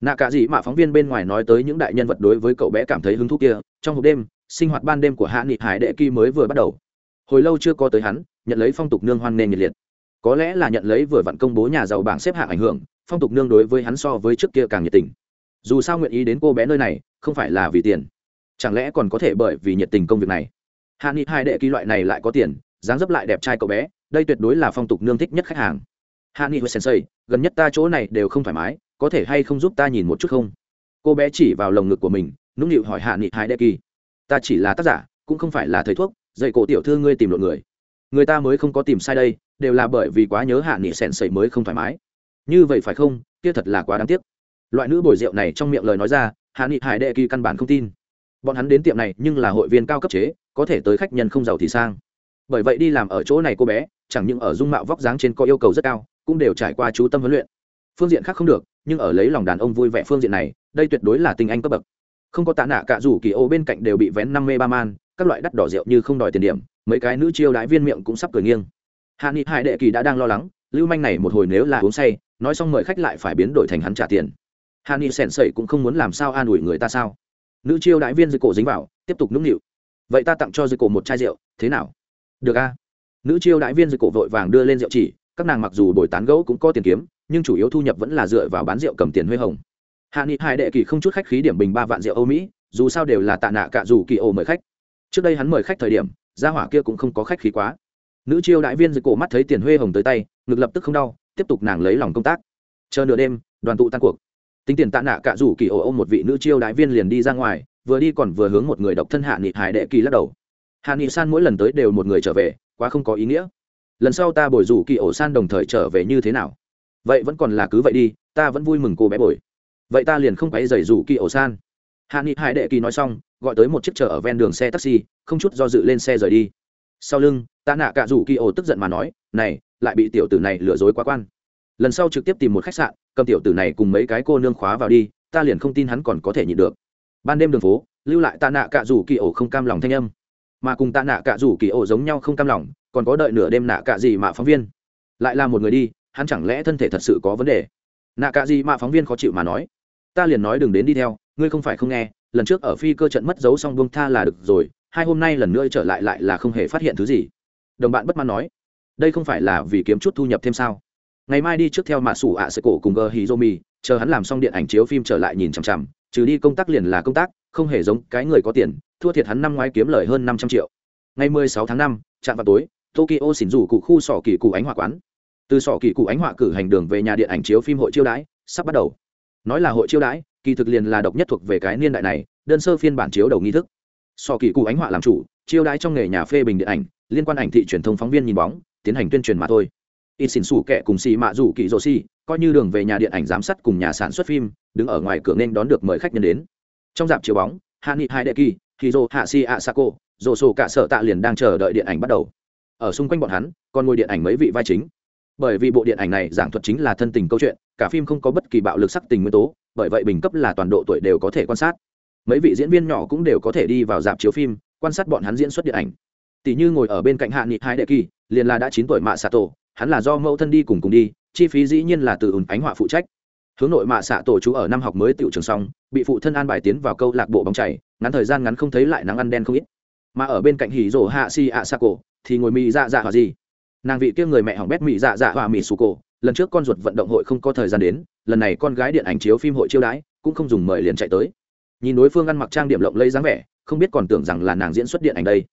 Nạ cả gì mà phóng viên bên ngoài nói tới những đại nhân vật đối với cậu bé cảm thấy hứng thú kia, trong hộp đêm, sinh hoạt ban đêm của hạ nghị hải đệ kỳ mới vừa bắt đầu. Hồi lâu chưa có tới hắn, nhận lấy phong tục nương hoan nghênh nhiệt liệt. Có lẽ là nhận lấy vừa vặn công bố nhà giàu bảng xếp hạng ảnh hưởng phong tục nương đối với hắn so với trước kia càng nhiệt tình. Dù sao nguyện ý đến cô bé nơi này, không phải là vì tiền. Chẳng lẽ còn có thể bởi vì nhiệt tình công việc này? Hạ nghị hai đệ kỳ loại này lại có tiền, dáng dấp lại đẹp trai cậu bé, đây tuyệt đối là phong tục nương thích nhất khách hàng. Hạ nghị sensei, gần nhất ta chỗ này đều không thoải mái, có thể hay không giúp ta nhìn một chút không? Cô bé chỉ vào lồng ngực của mình, nũng nịu hỏi hạ nghị hai đệ kỳ ta chỉ là tác giả, cũng không phải là thầy thuốc, dạy cổ tiểu thư ngươi tìm lộn người. Người ta mới không có tìm sai đây, đều là bởi vì quá nhớ hạ nghị sèn sẩy mới không thoải mái như vậy phải không? Kia thật là quá đáng tiếc. Loại nữ bồi rượu này trong miệng lời nói ra, hạ nghị hải đệ kỳ căn bản không tin. Bọn hắn đến tiệm này nhưng là hội viên cao cấp chế, có thể tới khách nhân không giàu thì sang. Bởi vậy đi làm ở chỗ này cô bé, chẳng những ở dung mạo vóc dáng trên có yêu cầu rất cao, cũng đều trải qua chú tâm huấn luyện. Phương diện khác không được, nhưng ở lấy lòng đàn ông vui vẻ phương diện này, đây tuyệt đối là tình anh cấp bậc. Không có tạ nạ cả rủ kỳ ô bên cạnh đều bị vén năm mê ba man, các loại đắt đỏ rượu như không đòi tiền điểm, mấy cái nữ chiêu đãi viên miệng cũng sắp cười nghiêng. Hạ nghị hải đệ kỳ đã đang lo lắng, lưu manh này một hồi nếu là uống say nói xong mời khách lại phải biến đổi thành hắn trả tiền. Hà ni sèn sẩy cũng không muốn làm sao an ủi người ta sao? Nữ chiêu đại viên dưới cổ dính vào, tiếp tục nũng nịu. Vậy ta tặng cho dưới cổ một chai rượu, thế nào? Được a. Nữ chiêu đại viên dưới cổ vội vàng đưa lên rượu chỉ, các nàng mặc dù bồi tán gẫu cũng có tiền kiếm, nhưng chủ yếu thu nhập vẫn là dựa vào bán rượu cầm tiền huê hồng. Hạ nghị hai đệ kỳ không chút khách khí điểm bình ba vạn rượu âu mỹ, dù sao đều là tạ nạ cả dù kỳ ô mời khách. Trước đây hắn mời khách thời điểm, gia hỏa kia cũng không có khách khí quá. Nữ chiêu đại viên dưới cổ mắt thấy tiền huê hồng tới tay, ngực lập tức không đau tiếp tục nàng lấy lòng công tác. Chờ nửa đêm, đoàn tụ tan cuộc. Tính tiền tạ nạ cả rủ kỳ ổ ôm một vị nữ chiêu đại viên liền đi ra ngoài, vừa đi còn vừa hướng một người độc thân hạ nghị hải đệ kỳ lắc đầu. Hạ nghị san mỗi lần tới đều một người trở về, quá không có ý nghĩa. Lần sau ta bồi rủ kỳ ổ san đồng thời trở về như thế nào? Vậy vẫn còn là cứ vậy đi, ta vẫn vui mừng cô bé bồi. Vậy ta liền không phải giày rủ kỳ ổ san. Hạ nghị hải đệ kỳ nói xong, gọi tới một chiếc chợ ở ven đường xe taxi, không chút do dự lên xe rời đi. Sau lưng, tạ nạ cả rủ kỳ ổ tức giận mà nói, này lại bị tiểu tử này lừa dối quá quan. Lần sau trực tiếp tìm một khách sạn, cầm tiểu tử này cùng mấy cái cô nương khóa vào đi, ta liền không tin hắn còn có thể nhịn được. Ban đêm đường phố, lưu lại tạ nạ cạ rủ kỳ ổ không cam lòng thanh âm. Mà cùng tạ nạ cạ rủ kỳ ổ giống nhau không cam lòng, còn có đợi nửa đêm nạ cạ gì mà phóng viên. Lại là một người đi, hắn chẳng lẽ thân thể thật sự có vấn đề? Nạ cạ gì mà phóng viên khó chịu mà nói, ta liền nói đừng đến đi theo, ngươi không phải không nghe, lần trước ở phi cơ trận mất dấu xong buông tha là được rồi, hai hôm nay lần nữa trở lại lại là không hề phát hiện thứ gì. Đồng bạn bất mãn nói đây không phải là vì kiếm chút thu nhập thêm sao? Ngày mai đi trước theo mạ sủ ạ sẽ cổ cùng gờ hì mi, chờ hắn làm xong điện ảnh chiếu phim trở lại nhìn chằm chằm, trừ đi công tác liền là công tác, không hề giống cái người có tiền, thua thiệt hắn năm ngoái kiếm lời hơn năm trăm triệu. Ngày mười sáu tháng năm, trạm vào tối, tokyo xỉn rủ cụ khu sỏ kỳ cụ ánh họa quán. Từ sỏ kỳ cụ ánh họa cử hành đường về nhà điện ảnh chiếu phim hội chiêu đãi, sắp bắt đầu. Nói là hội chiêu đãi, kỳ thực liền là độc nhất thuộc về cái niên đại này, đơn sơ phiên bản chiếu đầu nghi thức. Sỏ kỳ cụ ánh họa làm chủ, chiêu đãi trong nghề nhà phê bình điện ảnh, liên quan ảnh thị truyền thông phóng viên nhìn bóng tiến hành tuyên truyền mà thôi. Ít xin xù kệ cùng xì mạ rủ kỳ rồ xì, coi như đường về nhà điện ảnh giám sát cùng nhà sản xuất phim, đứng ở ngoài cửa nên đón được mời khách nhân đến. Trong dạp chiếu bóng, hạ nghị hai đệ kỳ hizo hạ si a rồ sổ cả sợ tạ liền đang chờ đợi điện ảnh bắt đầu. Ở xung quanh bọn hắn, còn ngồi điện ảnh mấy vị vai chính. Bởi vì bộ điện ảnh này giảng thuật chính là thân tình câu chuyện, cả phim không có bất kỳ bạo lực sắc tình nguyên tố, bởi vậy bình cấp là toàn độ tuổi đều có thể quan sát. Mấy vị diễn viên nhỏ cũng đều có thể đi vào dạp chiếu phim, quan sát bọn hắn diễn xuất điện ảnh tỷ như ngồi ở bên cạnh hạ nghị hai đệ kỳ, liền là đã chín tuổi mạ xạ tổ, hắn là do mẫu thân đi cùng cùng đi, chi phí dĩ nhiên là từ ùn ánh họa phụ trách. Hướng nội mạ xạ tổ chú ở năm học mới tiểu trường xong, bị phụ thân an bài tiến vào câu lạc bộ bóng chảy, ngắn thời gian ngắn không thấy lại nắng ăn đen không ít. Mà ở bên cạnh hỉ rổ hạ si ạ sa cổ, thì ngồi mì dạ dạ hòa gì nàng vị kia người mẹ hỏng bét mì dạ dạ hòa mì sù cổ, lần trước con ruột vận động hội không có thời gian đến, lần này con gái điện ảnh chiếu phim hội chiêu đãi, cũng không dùng mời liền chạy tới. Nhìn đối phương ăn mặc trang điểm lộng lấy dáng vẻ, không biết còn tưởng rằng là nàng diễn xuất điện ảnh đây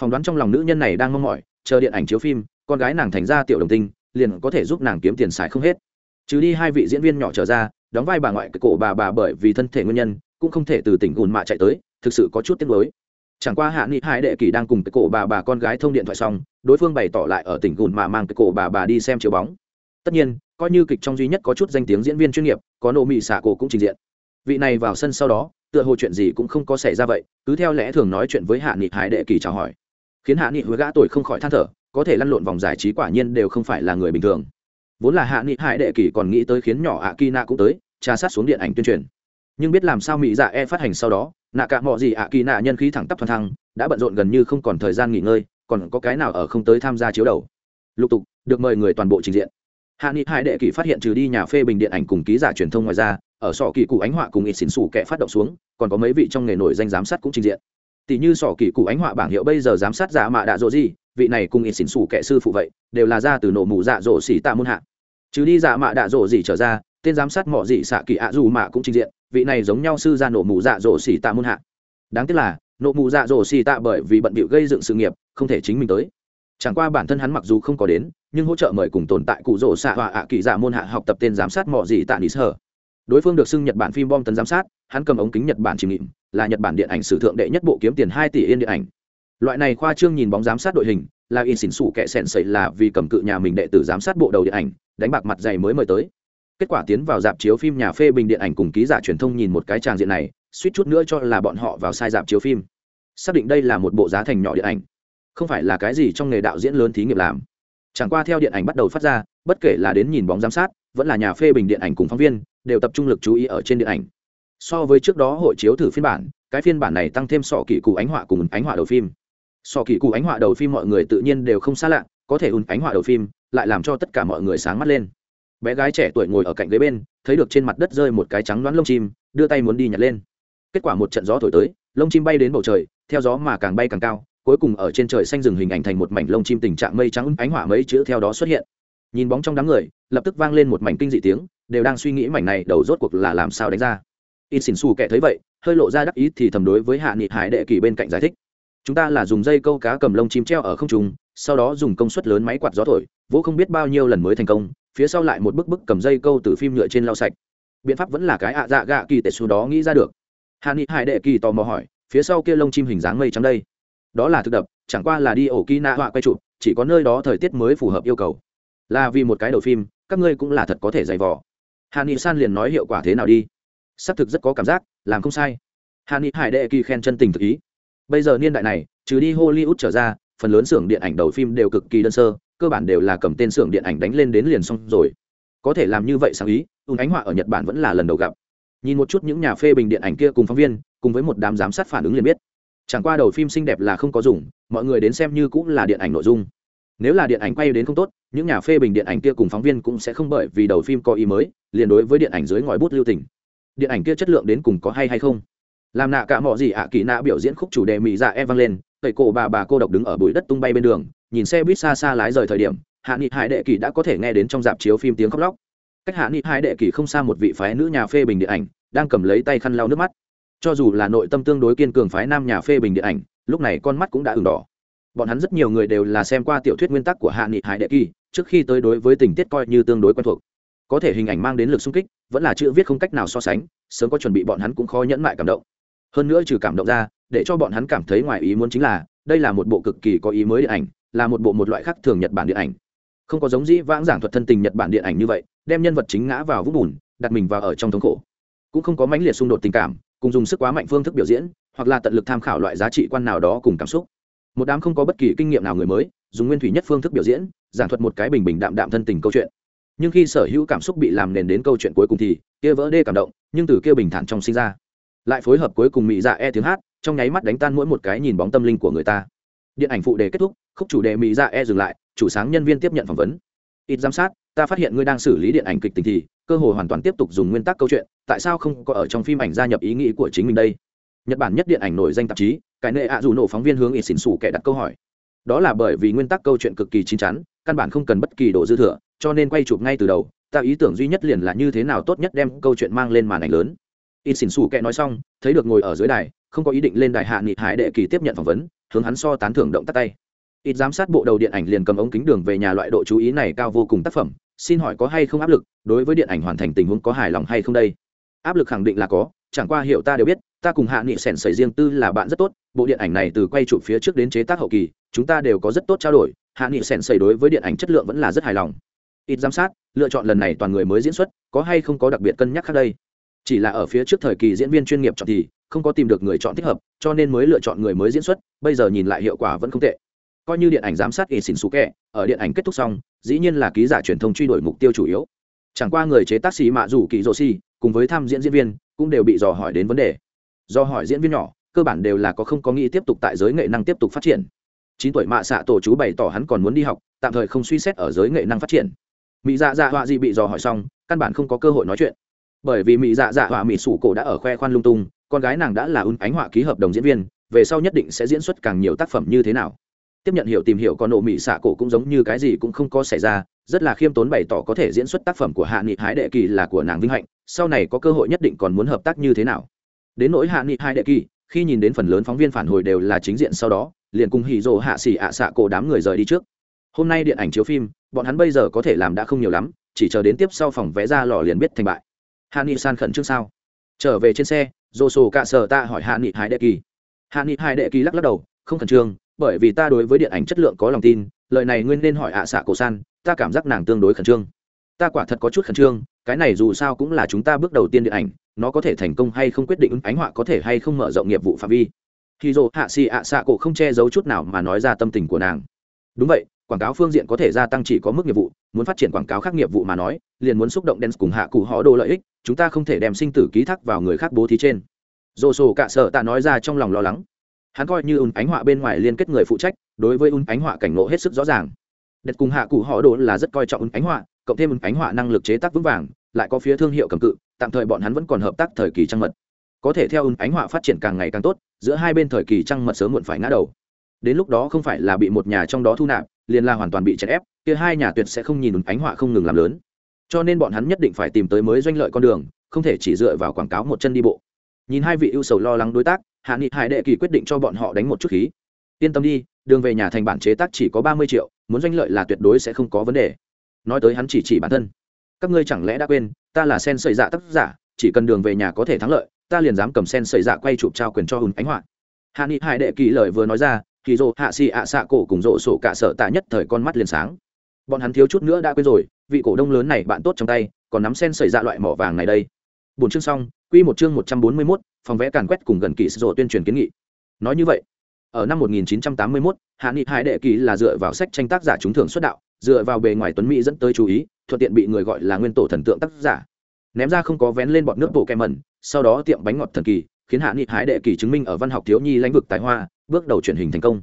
phỏng đoán trong lòng nữ nhân này đang mong mỏi, chờ điện ảnh chiếu phim, con gái nàng thành ra tiểu đồng tinh, liền có thể giúp nàng kiếm tiền xài không hết. Trừ đi hai vị diễn viên nhỏ trở ra, đóng vai bà ngoại cổ bà bà bởi vì thân thể nguyên nhân, cũng không thể từ tỉnh gùn mạ chạy tới, thực sự có chút tiếc lối. chẳng qua hạ nghị hai đệ kỳ đang cùng cái cổ bà bà con gái thông điện thoại xong, đối phương bày tỏ lại ở tỉnh gùn mạ mang cái cổ bà bà đi xem chiếu bóng. Tất nhiên, coi như kịch trong duy nhất có chút danh tiếng diễn viên chuyên nghiệp, có nộ mị xạ cổ cũng trình diện. Vị này vào sân sau đó, tựa hồ chuyện gì cũng không có xảy ra vậy, cứ theo lẽ thường nói chuyện với hạ nghị hải đệ kỳ chào hỏi khiến hạ nghị hứa gã tuổi không khỏi than thở, có thể lăn lộn vòng giải trí quả nhiên đều không phải là người bình thường. Vốn là hạ nghị hải đệ kỳ còn nghĩ tới khiến nhỏ ạ kỳ nạ cũng tới, tra sát xuống điện ảnh tuyên truyền. Nhưng biết làm sao mỹ dạ e phát hành sau đó, nạ cả mọi gì ạ kỳ nạ nhân khí thẳng tắp thoăn thăng, đã bận rộn gần như không còn thời gian nghỉ ngơi, còn có cái nào ở không tới tham gia chiếu đầu. Lục tục, được mời người toàn bộ trình diện. Hạ nghị hải đệ kỳ phát hiện trừ đi nhà phê bình điện ảnh cùng ký giả truyền thông ngoài ra, ở sọ kỳ cụ ánh họa cùng ít xỉn xủ kẻ phát động xuống, còn có mấy vị trong nghề nổi danh giám sát cũng trình diện tỷ như sỏ kỳ cụ ánh họa bảng hiệu bây giờ giám sát giả mạ đạ dỗ gì, vị này cùng ít xỉn xù kẻ sư phụ vậy, đều là ra từ nổ mù dạ dỗ xỉ tạ môn hạ. Chứ đi giả mạ đạ dỗ gì trở ra, tên giám sát mỏ dị xạ kỳ ạ dù mạ cũng trình diện, vị này giống nhau sư ra nổ mù dạ dỗ xỉ tạ môn hạ. Đáng tiếc là, nổ mù dạ dỗ xỉ tạ bởi vì bận bịu gây dựng sự nghiệp, không thể chính mình tới. Chẳng qua bản thân hắn mặc dù không có đến, nhưng hỗ trợ mời cùng tồn tại cụ rỗ xạ họa ạ kỳ dạ môn hạ học tập tên giám sát mỏ dị tạ nỉ sơ đối phương được xưng nhật bản phim bom tấn giám sát, hắn cầm ống kính nhật bản chìm nghịm là nhật bản điện ảnh sử thượng đệ nhất bộ kiếm tiền hai tỷ yên điện ảnh. Loại này khoa trương nhìn bóng giám sát đội hình, là in xỉn xủ kệ sẹn sẩy là vì cầm cự nhà mình đệ tử giám sát bộ đầu điện ảnh, đánh bạc mặt dày mới mời tới. Kết quả tiến vào dạp chiếu phim nhà phê bình điện ảnh cùng ký giả truyền thông nhìn một cái tràng diện này, suýt chút nữa cho là bọn họ vào sai dạp chiếu phim. Xác định đây là một bộ giá thành nhỏ điện ảnh, không phải là cái gì trong nghề đạo diễn lớn thí nghiệm làm. Chẳng qua theo điện ảnh bắt đầu phát ra, bất kể là đến nhìn bóng giám sát, vẫn là nhà phê bình điện ảnh cùng phóng viên, đều tập trung lực chú ý ở trên điện ảnh so với trước đó hội chiếu thử phiên bản, cái phiên bản này tăng thêm sọ kỳ cụ ánh họa cùng ánh họa đầu phim. Sọ kỳ cụ ánh họa đầu phim mọi người tự nhiên đều không xa lạ, có thể ùn ánh họa đầu phim lại làm cho tất cả mọi người sáng mắt lên. Bé gái trẻ tuổi ngồi ở cạnh ghế bên, thấy được trên mặt đất rơi một cái trắng đoán lông chim, đưa tay muốn đi nhặt lên. Kết quả một trận gió thổi tới, lông chim bay đến bầu trời, theo gió mà càng bay càng cao, cuối cùng ở trên trời xanh rừng hình ảnh thành một mảnh lông chim tình trạng mây trắng ánh hỏa mấy chữ theo đó xuất hiện. Nhìn bóng trong đám người, lập tức vang lên một mảnh kinh dị tiếng, đều đang suy nghĩ mảnh này đầu rốt cuộc là làm sao đánh ra ít xỉn xù kẻ thấy vậy, hơi lộ ra đắc ý thì thầm đối với hạ nghị hải đệ kỳ bên cạnh giải thích. Chúng ta là dùng dây câu cá cầm lông chim treo ở không trung, sau đó dùng công suất lớn máy quạt gió thổi, vỗ không biết bao nhiêu lần mới thành công, phía sau lại một bức bức cầm dây câu từ phim nhựa trên lau sạch. Biện pháp vẫn là cái ạ dạ gạ kỳ tệ xu đó nghĩ ra được. Hạ nghị hải đệ kỳ tò mò hỏi, phía sau kia lông chim hình dáng mây trắng đây? Đó là thực đập, chẳng qua là đi ổ kina họa quay chụp, chỉ có nơi đó thời tiết mới phù hợp yêu cầu. Là vì một cái đầu phim, các ngươi cũng là thật có thể dày vò. Hà ni san liền nói hiệu quả thế nào đi? Xác thực rất có cảm giác, làm không sai. Hà ni hải đệ kỳ khen chân tình thực ý. Bây giờ niên đại này, trừ đi hollywood trở ra, phần lớn xưởng điện ảnh đầu phim đều cực kỳ đơn sơ, cơ bản đều là cầm tên xưởng điện ảnh đánh lên đến liền xong rồi. Có thể làm như vậy sáng ý, ùn ánh họa ở nhật bản vẫn là lần đầu gặp. Nhìn một chút những nhà phê bình điện ảnh kia cùng phóng viên, cùng với một đám giám sát phản ứng liền biết. Chẳng qua đầu phim xinh đẹp là không có dùng, mọi người đến xem như cũng là điện ảnh nội dung. Nếu là điện ảnh quay đến không tốt, những nhà phê bình điện ảnh kia cùng phóng viên cũng sẽ không bởi vì đầu phim có ý mới, liền đối với điện ảnh dưới ngòi bút lưu tình điện ảnh kia chất lượng đến cùng có hay hay không? Làm nạ cả mọi gì ạ, kỳ nạ biểu diễn khúc chủ đề mỹ dạ e vang lên, tẩy cổ bà bà cô độc đứng ở bụi đất tung bay bên đường, nhìn xe buýt xa xa lái rời thời điểm, hạ nghị hải đệ kỳ đã có thể nghe đến trong dạp chiếu phim tiếng khóc lóc. Cách hạ nghị hải đệ kỳ không xa một vị phái nữ nhà phê bình điện ảnh, đang cầm lấy tay khăn lau nước mắt. Cho dù là nội tâm tương đối kiên cường phái nam nhà phê bình điện ảnh, lúc này con mắt cũng đã ửng đỏ. Bọn hắn rất nhiều người đều là xem qua tiểu thuyết nguyên tắc của hạ nghị hải đệ kỳ trước khi tới đối với tình tiết coi như tương đối quen thuộc có thể hình ảnh mang đến lực xung kích, vẫn là chữ viết không cách nào so sánh, sớm có chuẩn bị bọn hắn cũng khó nhẫn mại cảm động. Hơn nữa trừ cảm động ra, để cho bọn hắn cảm thấy ngoài ý muốn chính là, đây là một bộ cực kỳ có ý mới điện ảnh, là một bộ một loại khác thường nhật bản điện ảnh. Không có giống dĩ vãng giảng thuật thân tình nhật bản điện ảnh như vậy, đem nhân vật chính ngã vào vũng bùn, đặt mình vào ở trong thống khổ. Cũng không có mãnh liệt xung đột tình cảm, cùng dùng sức quá mạnh phương thức biểu diễn, hoặc là tận lực tham khảo loại giá trị quan nào đó cùng cảm xúc. Một đám không có bất kỳ kinh nghiệm nào người mới, dùng nguyên thủy nhất phương thức biểu diễn, giảng thuật một cái bình bình đạm đạm thân tình câu chuyện nhưng khi sở hữu cảm xúc bị làm nền đến câu chuyện cuối cùng thì kia vỡ đê cảm động, nhưng từ kia bình thản trong sinh ra. Lại phối hợp cuối cùng mị dạ e tiếng hát, trong nháy mắt đánh tan mỗi một cái nhìn bóng tâm linh của người ta. Điện ảnh phụ đề kết thúc, khúc chủ đề mị dạ e dừng lại, chủ sáng nhân viên tiếp nhận phỏng vấn. Ít giám sát, ta phát hiện ngươi đang xử lý điện ảnh kịch tình thì, cơ hội hoàn toàn tiếp tục dùng nguyên tắc câu chuyện, tại sao không có ở trong phim ảnh gia nhập ý nghĩ của chính mình đây? Nhật bản nhất điện ảnh nổi danh tạp chí, cái nệ ạ dù nổ phóng viên hướng ít xỉn xù kẻ đặt câu hỏi. Đó là bởi vì nguyên tắc câu chuyện cực kỳ chín chắn, căn bản không cần bất kỳ độ dư thừa cho nên quay chụp ngay từ đầu, ta ý tưởng duy nhất liền là như thế nào tốt nhất đem câu chuyện mang lên màn ảnh lớn. In xỉn xù kệ nói xong, thấy được ngồi ở dưới đài, không có ý định lên đài hạ nghị hải đệ kỳ tiếp nhận phỏng vấn, hướng hắn so tán thưởng động tắt tay. Ít giám sát bộ đầu điện ảnh liền cầm ống kính đường về nhà loại độ chú ý này cao vô cùng tác phẩm, xin hỏi có hay không áp lực, đối với điện ảnh hoàn thành tình huống có hài lòng hay không đây? Áp lực khẳng định là có, chẳng qua hiểu ta đều biết, ta cùng hạ nghị sẻn sẩy riêng tư là bạn rất tốt, bộ điện ảnh này từ quay chụp phía trước đến chế tác hậu kỳ, chúng ta đều có rất tốt trao đổi, hạ nghị sẻn sẩy đối với điện ảnh chất lượng vẫn là rất hài lòng ít giám sát, lựa chọn lần này toàn người mới diễn xuất, có hay không có đặc biệt cân nhắc khác đây? Chỉ là ở phía trước thời kỳ diễn viên chuyên nghiệp chọn thì, không có tìm được người chọn thích hợp, cho nên mới lựa chọn người mới diễn xuất, bây giờ nhìn lại hiệu quả vẫn không tệ. Coi như điện ảnh giám sát ỷ xỉn xú kẹ, ở điện ảnh kết thúc xong, dĩ nhiên là ký giả truyền thông truy đuổi mục tiêu chủ yếu. Chẳng qua người chế tác sĩ mạ rủ kỳ rô si, cùng với tham diễn diễn viên, cũng đều bị dò hỏi đến vấn đề. Do hỏi diễn viên nhỏ, cơ bản đều là có không có nghĩ tiếp tục tại giới nghệ năng tiếp tục phát triển. Chín tuổi mạ xạ tổ chú bày tỏ hắn còn muốn đi học, tạm thời không suy xét ở giới nghệ năng phát triển mỹ dạ dạ họa gì bị dò hỏi xong, căn bản không có cơ hội nói chuyện. Bởi vì mỹ dạ dạ họa mỹ sủ cổ đã ở khoe khoan lung tung, con gái nàng đã là ứng ánh họa ký hợp đồng diễn viên, về sau nhất định sẽ diễn xuất càng nhiều tác phẩm như thế nào. Tiếp nhận hiểu tìm hiểu con nộ mỹ xạ cổ cũng giống như cái gì cũng không có xảy ra, rất là khiêm tốn bày tỏ có thể diễn xuất tác phẩm của hạ nghị hái đệ kỳ là của nàng vinh hạnh, sau này có cơ hội nhất định còn muốn hợp tác như thế nào. Đến nỗi hạ nghị hai đệ kỳ, khi nhìn đến phần lớn phóng viên phản hồi đều là chính diện sau đó, liền cùng hỉ rồ hạ xỉ ạ xạ cổ đám người rời đi trước hôm nay điện ảnh chiếu phim, bọn hắn bây giờ có thể làm đã không nhiều lắm, chỉ chờ đến tiếp sau phòng vẽ ra lò liền biết thành bại. Hạ nghị san khẩn trương sao? Trở về trên xe dồ sổ cạ sở ta hỏi hạ nghị hai đệ kỳ. Hạ nghị hai đệ kỳ lắc lắc đầu, không khẩn trương, bởi vì ta đối với điện ảnh chất lượng có lòng tin, lời này nguyên nên hỏi ạ xạ cổ san, ta cảm giác nàng tương đối khẩn trương. Ta quả thật có chút khẩn trương, cái này dù sao cũng là chúng ta bước đầu tiên điện ảnh, nó có thể thành công hay không quyết định ánh họa có thể hay không mở rộng nghiệp vụ phạm vi. Khi dồ hạ xì ạ xạ cổ không che giấu chút nào mà nói ra tâm tình của nàng. Đúng vậy quảng cáo phương diện có thể gia tăng chỉ có mức nghiệp vụ, muốn phát triển quảng cáo khác nghiệp vụ mà nói, liền muốn xúc động đen cùng hạ cụ họ đồ lợi ích, chúng ta không thể đem sinh tử ký thác vào người khác bố thí trên. Dồ sổ cạ sợ tạ nói ra trong lòng lo lắng. Hắn coi như ùn ánh họa bên ngoài liên kết người phụ trách, đối với ùn ánh họa cảnh ngộ hết sức rõ ràng. Đệt cùng hạ cụ họ đồ là rất coi trọng ùn ánh họa, cộng thêm ùn ánh họa năng lực chế tác vững vàng, lại có phía thương hiệu cầm cự, tạm thời bọn hắn vẫn còn hợp tác thời kỳ trăng mật. Có thể theo ùn ánh họa phát triển càng ngày càng tốt, giữa hai bên thời kỳ trăng mật sớm muộn phải ngã đầu. Đến lúc đó không phải là bị một nhà trong đó thu nạp liền là hoàn toàn bị chèn ép, kia hai nhà tuyệt sẽ không nhìn ánh họa không ngừng làm lớn. Cho nên bọn hắn nhất định phải tìm tới mới doanh lợi con đường, không thể chỉ dựa vào quảng cáo một chân đi bộ. Nhìn hai vị ưu sầu lo lắng đối tác, hạ nghị hải đệ kỳ quyết định cho bọn họ đánh một chút khí. Yên tâm đi, đường về nhà thành bản chế tác chỉ có ba mươi triệu, muốn doanh lợi là tuyệt đối sẽ không có vấn đề. Nói tới hắn chỉ chỉ bản thân. Các ngươi chẳng lẽ đã quên, ta là sen sợi dạ tác giả, chỉ cần đường về nhà có thể thắng lợi, ta liền dám cầm sen sợi dạ quay chụp trao quyền cho hùn ánh họa. Hạ nghị hải đệ kỳ lời vừa nói ra thì dồ hạ xì ạ xạ cổ cùng rộ sổ cả sợ tạ nhất thời con mắt liền sáng. Bọn hắn thiếu chút nữa đã quên rồi vị cổ đông lớn này bạn tốt trong tay còn nắm sen sợi ra loại mỏ vàng này đây. Bốn chương xong quy một chương một trăm bốn mươi 141, phòng vẽ càn quét cùng gần kỳ sổ tuyên truyền kiến nghị. Nói như vậy ở năm 1981, hạ nghị hải đệ kỳ là dựa vào sách tranh tác giả trúng thưởng xuất đạo dựa vào bề ngoài tuấn mỹ dẫn tới chú ý thuận tiện bị người gọi là nguyên tổ thần tượng tác giả. Ném ra không có vén lên bọn nước bộ kem mẩn sau đó tiệm bánh ngọt thần kỳ khiến hạ nghị hải đệ kỳ chứng minh ở văn học thiếu nhi lãnh vực tài hoa bước đầu truyền hình thành công.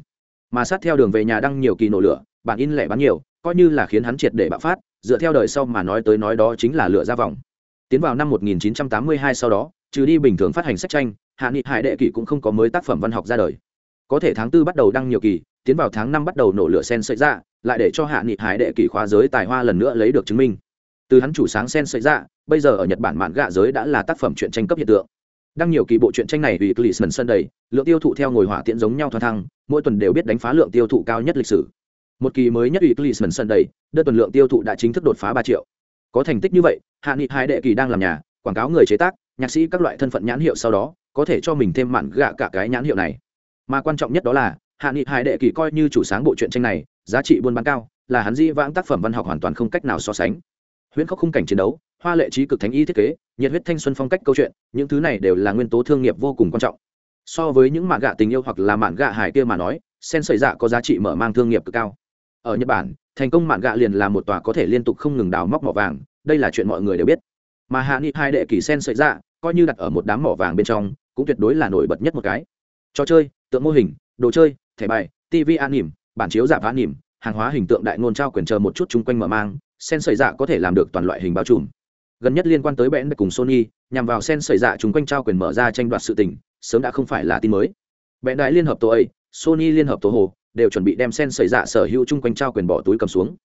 Mà sát theo đường về nhà đăng nhiều kỳ nổ lửa, bản in lẻ bán nhiều, coi như là khiến hắn triệt để bạo phát, dựa theo đời sau mà nói tới nói đó chính là lửa ra vòng. Tiến vào năm 1982 sau đó, trừ đi bình thường phát hành sách tranh, hạ nghị hải đệ kỳ cũng không có mới tác phẩm văn học ra đời. Có thể tháng tư bắt đầu đăng nhiều kỳ, tiến vào tháng năm bắt đầu nổ lửa sen sợi ra lại để cho hạ nghị hải đệ kỳ khóa giới tài hoa lần nữa lấy được chứng minh. Từ hắn chủ sáng sen sợi ra bây giờ ở nhật bản mạn gạ giới đã là tác phẩm truyện tranh cấp hiện tượng đăng nhiều kỳ bộ truyện tranh này, vì Clisman sân đầy, lượng tiêu thụ theo ngồi hỏa tiễn giống nhau thoa thăng mỗi tuần đều biết đánh phá lượng tiêu thụ cao nhất lịch sử. Một kỳ mới nhất ủy Clisman sân đầy, đơn tuần lượng tiêu thụ đã chính thức đột phá ba triệu. Có thành tích như vậy, hạ nghị hai đệ kỳ đang làm nhà, quảng cáo người chế tác, nhạc sĩ các loại thân phận nhãn hiệu sau đó, có thể cho mình thêm mạn gạ cả cái nhãn hiệu này. Mà quan trọng nhất đó là, hạ nghị hai đệ kỳ coi như chủ sáng bộ truyện tranh này, giá trị buôn bán cao, là hắn di vãng tác phẩm văn học hoàn toàn không cách nào so sánh. Huyễn khóc khung cảnh chiến đấu hoa lệ trí cực thánh y thiết kế, nhiệt huyết thanh xuân phong cách câu chuyện, những thứ này đều là nguyên tố thương nghiệp vô cùng quan trọng. So với những mạn gạ tình yêu hoặc là mạn gạ hải kia mà nói, sen sợi dạ có giá trị mở mang thương nghiệp cực cao. Ở nhật bản, thành công mạn gạ liền là một tòa có thể liên tục không ngừng đào móc mỏ vàng, đây là chuyện mọi người đều biết. Mà hạ nghị hai đệ kỳ sen sợi dạ coi như đặt ở một đám mỏ vàng bên trong, cũng tuyệt đối là nổi bật nhất một cái. Trò chơi, tượng mô hình, đồ chơi, thẻ bài tv an nỉm, bản chiếu giả an nỉm, hàng hóa hình tượng đại ngôn trao quyền chờ một chút chung quanh mở mang, sen sợi dạ có thể làm được toàn loại hình bao trùm gần nhất liên quan tới bẽn cùng sony, nhằm vào sen xảy ra chung quanh trao quyền mở ra tranh đoạt sự tình, sớm đã không phải là tin mới. Bẽn đại liên hợp tổ ấy, sony liên hợp tổ hồ, đều chuẩn bị đem sen xảy ra sở hữu chung quanh trao quyền bỏ túi cầm xuống.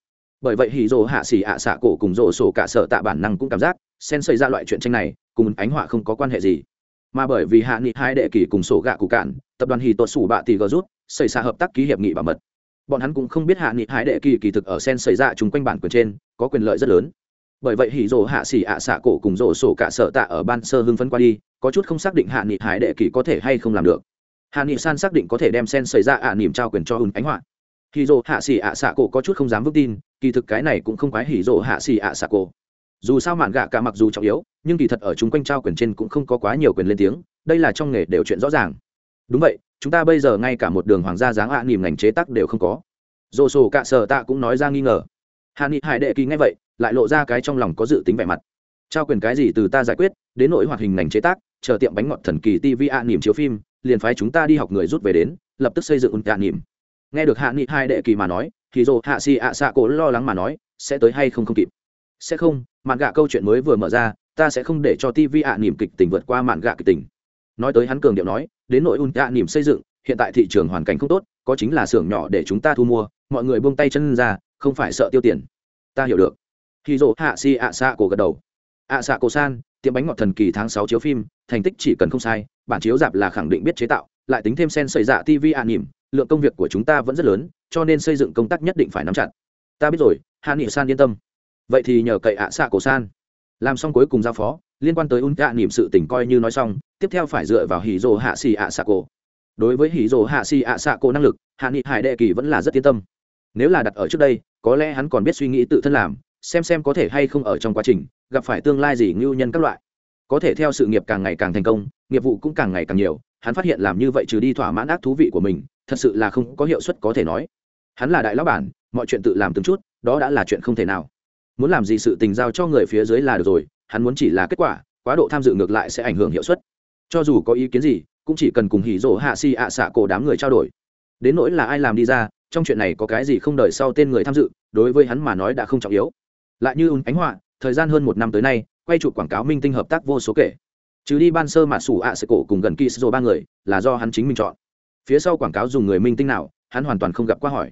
Bởi vậy hì rồ hạ xỉ ạ xạ cổ cùng rồ sổ cả sợ tạ bản năng cũng cảm giác, sen xảy ra loại chuyện tranh này, cùng ánh họa không có quan hệ gì. Mà bởi vì hạ nghị hai đệ kỳ cùng sổ gạ cụ cạn, tập đoàn hì tuột sủ bạ tỷ gờ rút, xảy ra hợp tác ký hiệp nghị bảo mật. Bọn hắn cũng không biết hạ nghị hai đệ kỳ kỳ thực ở sen xảy ra chung quanh bản quyền trên, có quyền lợi rất lớn bởi vậy hỉ rồ hạ xỉ ạ xạ cổ cùng rồ sổ cả sợ tạ ở ban sơ hưng phấn qua đi, có chút không xác định hạ nghị hải đệ kỳ có thể hay không làm được. Hạ nghị san xác định có thể đem sen xảy ra ạ à trao quyền cho hùn ánh họa. Hỉ rồ hạ xỉ ạ xạ cổ có chút không dám vững tin, kỳ thực cái này cũng không quái hỉ rồ hạ xỉ ạ xạ cổ. Dù sao mạn gạ cả mặc dù trọng yếu, nhưng kỳ thật ở chung quanh trao quyền trên cũng không có quá nhiều quyền lên tiếng, đây là trong nghề đều chuyện rõ ràng. Đúng vậy, chúng ta bây giờ ngay cả một đường hoàng gia dáng ạ à nỉm ngành chế tác đều không có. Dồ sổ cả sở tạ cũng nói ra nghi ngờ. Hạ nghị hải đệ kỳ ngay vậy lại lộ ra cái trong lòng có dự tính vẻ mặt. Trao quyền cái gì từ ta giải quyết, đến nỗi hoạt hình ngành chế tác, chờ tiệm bánh ngọt thần kỳ tv a nỉm chiếu phim, liền phái chúng ta đi học người rút về đến, lập tức xây dựng un tạ nỉm nghe được hạ nghị hai đệ kỳ mà nói thì dồ hạ xì ạ xạ cổ lo lắng mà nói, sẽ tới hay không không kịp? Sẽ không, mạn gạ câu chuyện mới vừa mở ra, ta sẽ không để cho tv ạ nỉm kịch tình vượt qua mạn gạ kịch tình. Nói tới hắn cường điệu nói, đến nội un tạ nỉm xây dựng, hiện tại thị trường hoàn cảnh không tốt, có chính là xưởng nhỏ để chúng ta thu mua, mọi người buông tay chân ra, không phải sợ tiêu tiền. Ta hiểu được khi dỗ hạ si ạ xạ cổ gật đầu. Ạ xạ cổ san, tiệm bánh ngọt thần kỳ tháng sáu chiếu phim, thành tích chỉ cần không sai, bản chiếu dạp là khẳng định biết chế tạo, lại tính thêm sen xảy dạ tv ạ nỉm, lượng công việc của chúng ta vẫn rất lớn, cho nên xây dựng công tác nhất định phải nắm chặt. Ta biết rồi, hạ nghị san yên tâm. Vậy thì nhờ cậy ạ xạ cổ san. Làm xong cuối cùng giao phó, liên quan tới un ạ nỉm sự tỉnh coi như nói xong, tiếp theo phải dựa vào hỉ rồ hạ xì ạ xạ cổ. Đối với hỉ rồ hạ xì ạ xạ cổ năng lực, hạ nghị hải đệ kỳ vẫn là rất yên tâm. Nếu là đặt ở trước đây, có lẽ hắn còn biết suy nghĩ tự thân làm xem xem có thể hay không ở trong quá trình, gặp phải tương lai gì ngưu nhân các loại. Có thể theo sự nghiệp càng ngày càng thành công, nghiệp vụ cũng càng ngày càng nhiều, hắn phát hiện làm như vậy trừ đi thỏa mãn ác thú vị của mình, thật sự là không có hiệu suất có thể nói. Hắn là đại lão bản, mọi chuyện tự làm từng chút, đó đã là chuyện không thể nào. Muốn làm gì sự tình giao cho người phía dưới là được rồi, hắn muốn chỉ là kết quả, quá độ tham dự ngược lại sẽ ảnh hưởng hiệu suất. Cho dù có ý kiến gì, cũng chỉ cần cùng hỉ rỗ hạ si ạ xạ cổ đám người trao đổi. Đến nỗi là ai làm đi ra, trong chuyện này có cái gì không đợi sau tên người tham dự, đối với hắn mà nói đã không trọng yếu lại như ùn ánh họa, thời gian hơn một năm tới nay, quay chụp quảng cáo minh tinh hợp tác vô số kể. Chứ đi ban sơ mà sủ ạ sẽ cổ cùng gần kỳ sô ba người, là do hắn chính mình chọn. Phía sau quảng cáo dùng người minh tinh nào, hắn hoàn toàn không gặp qua hỏi.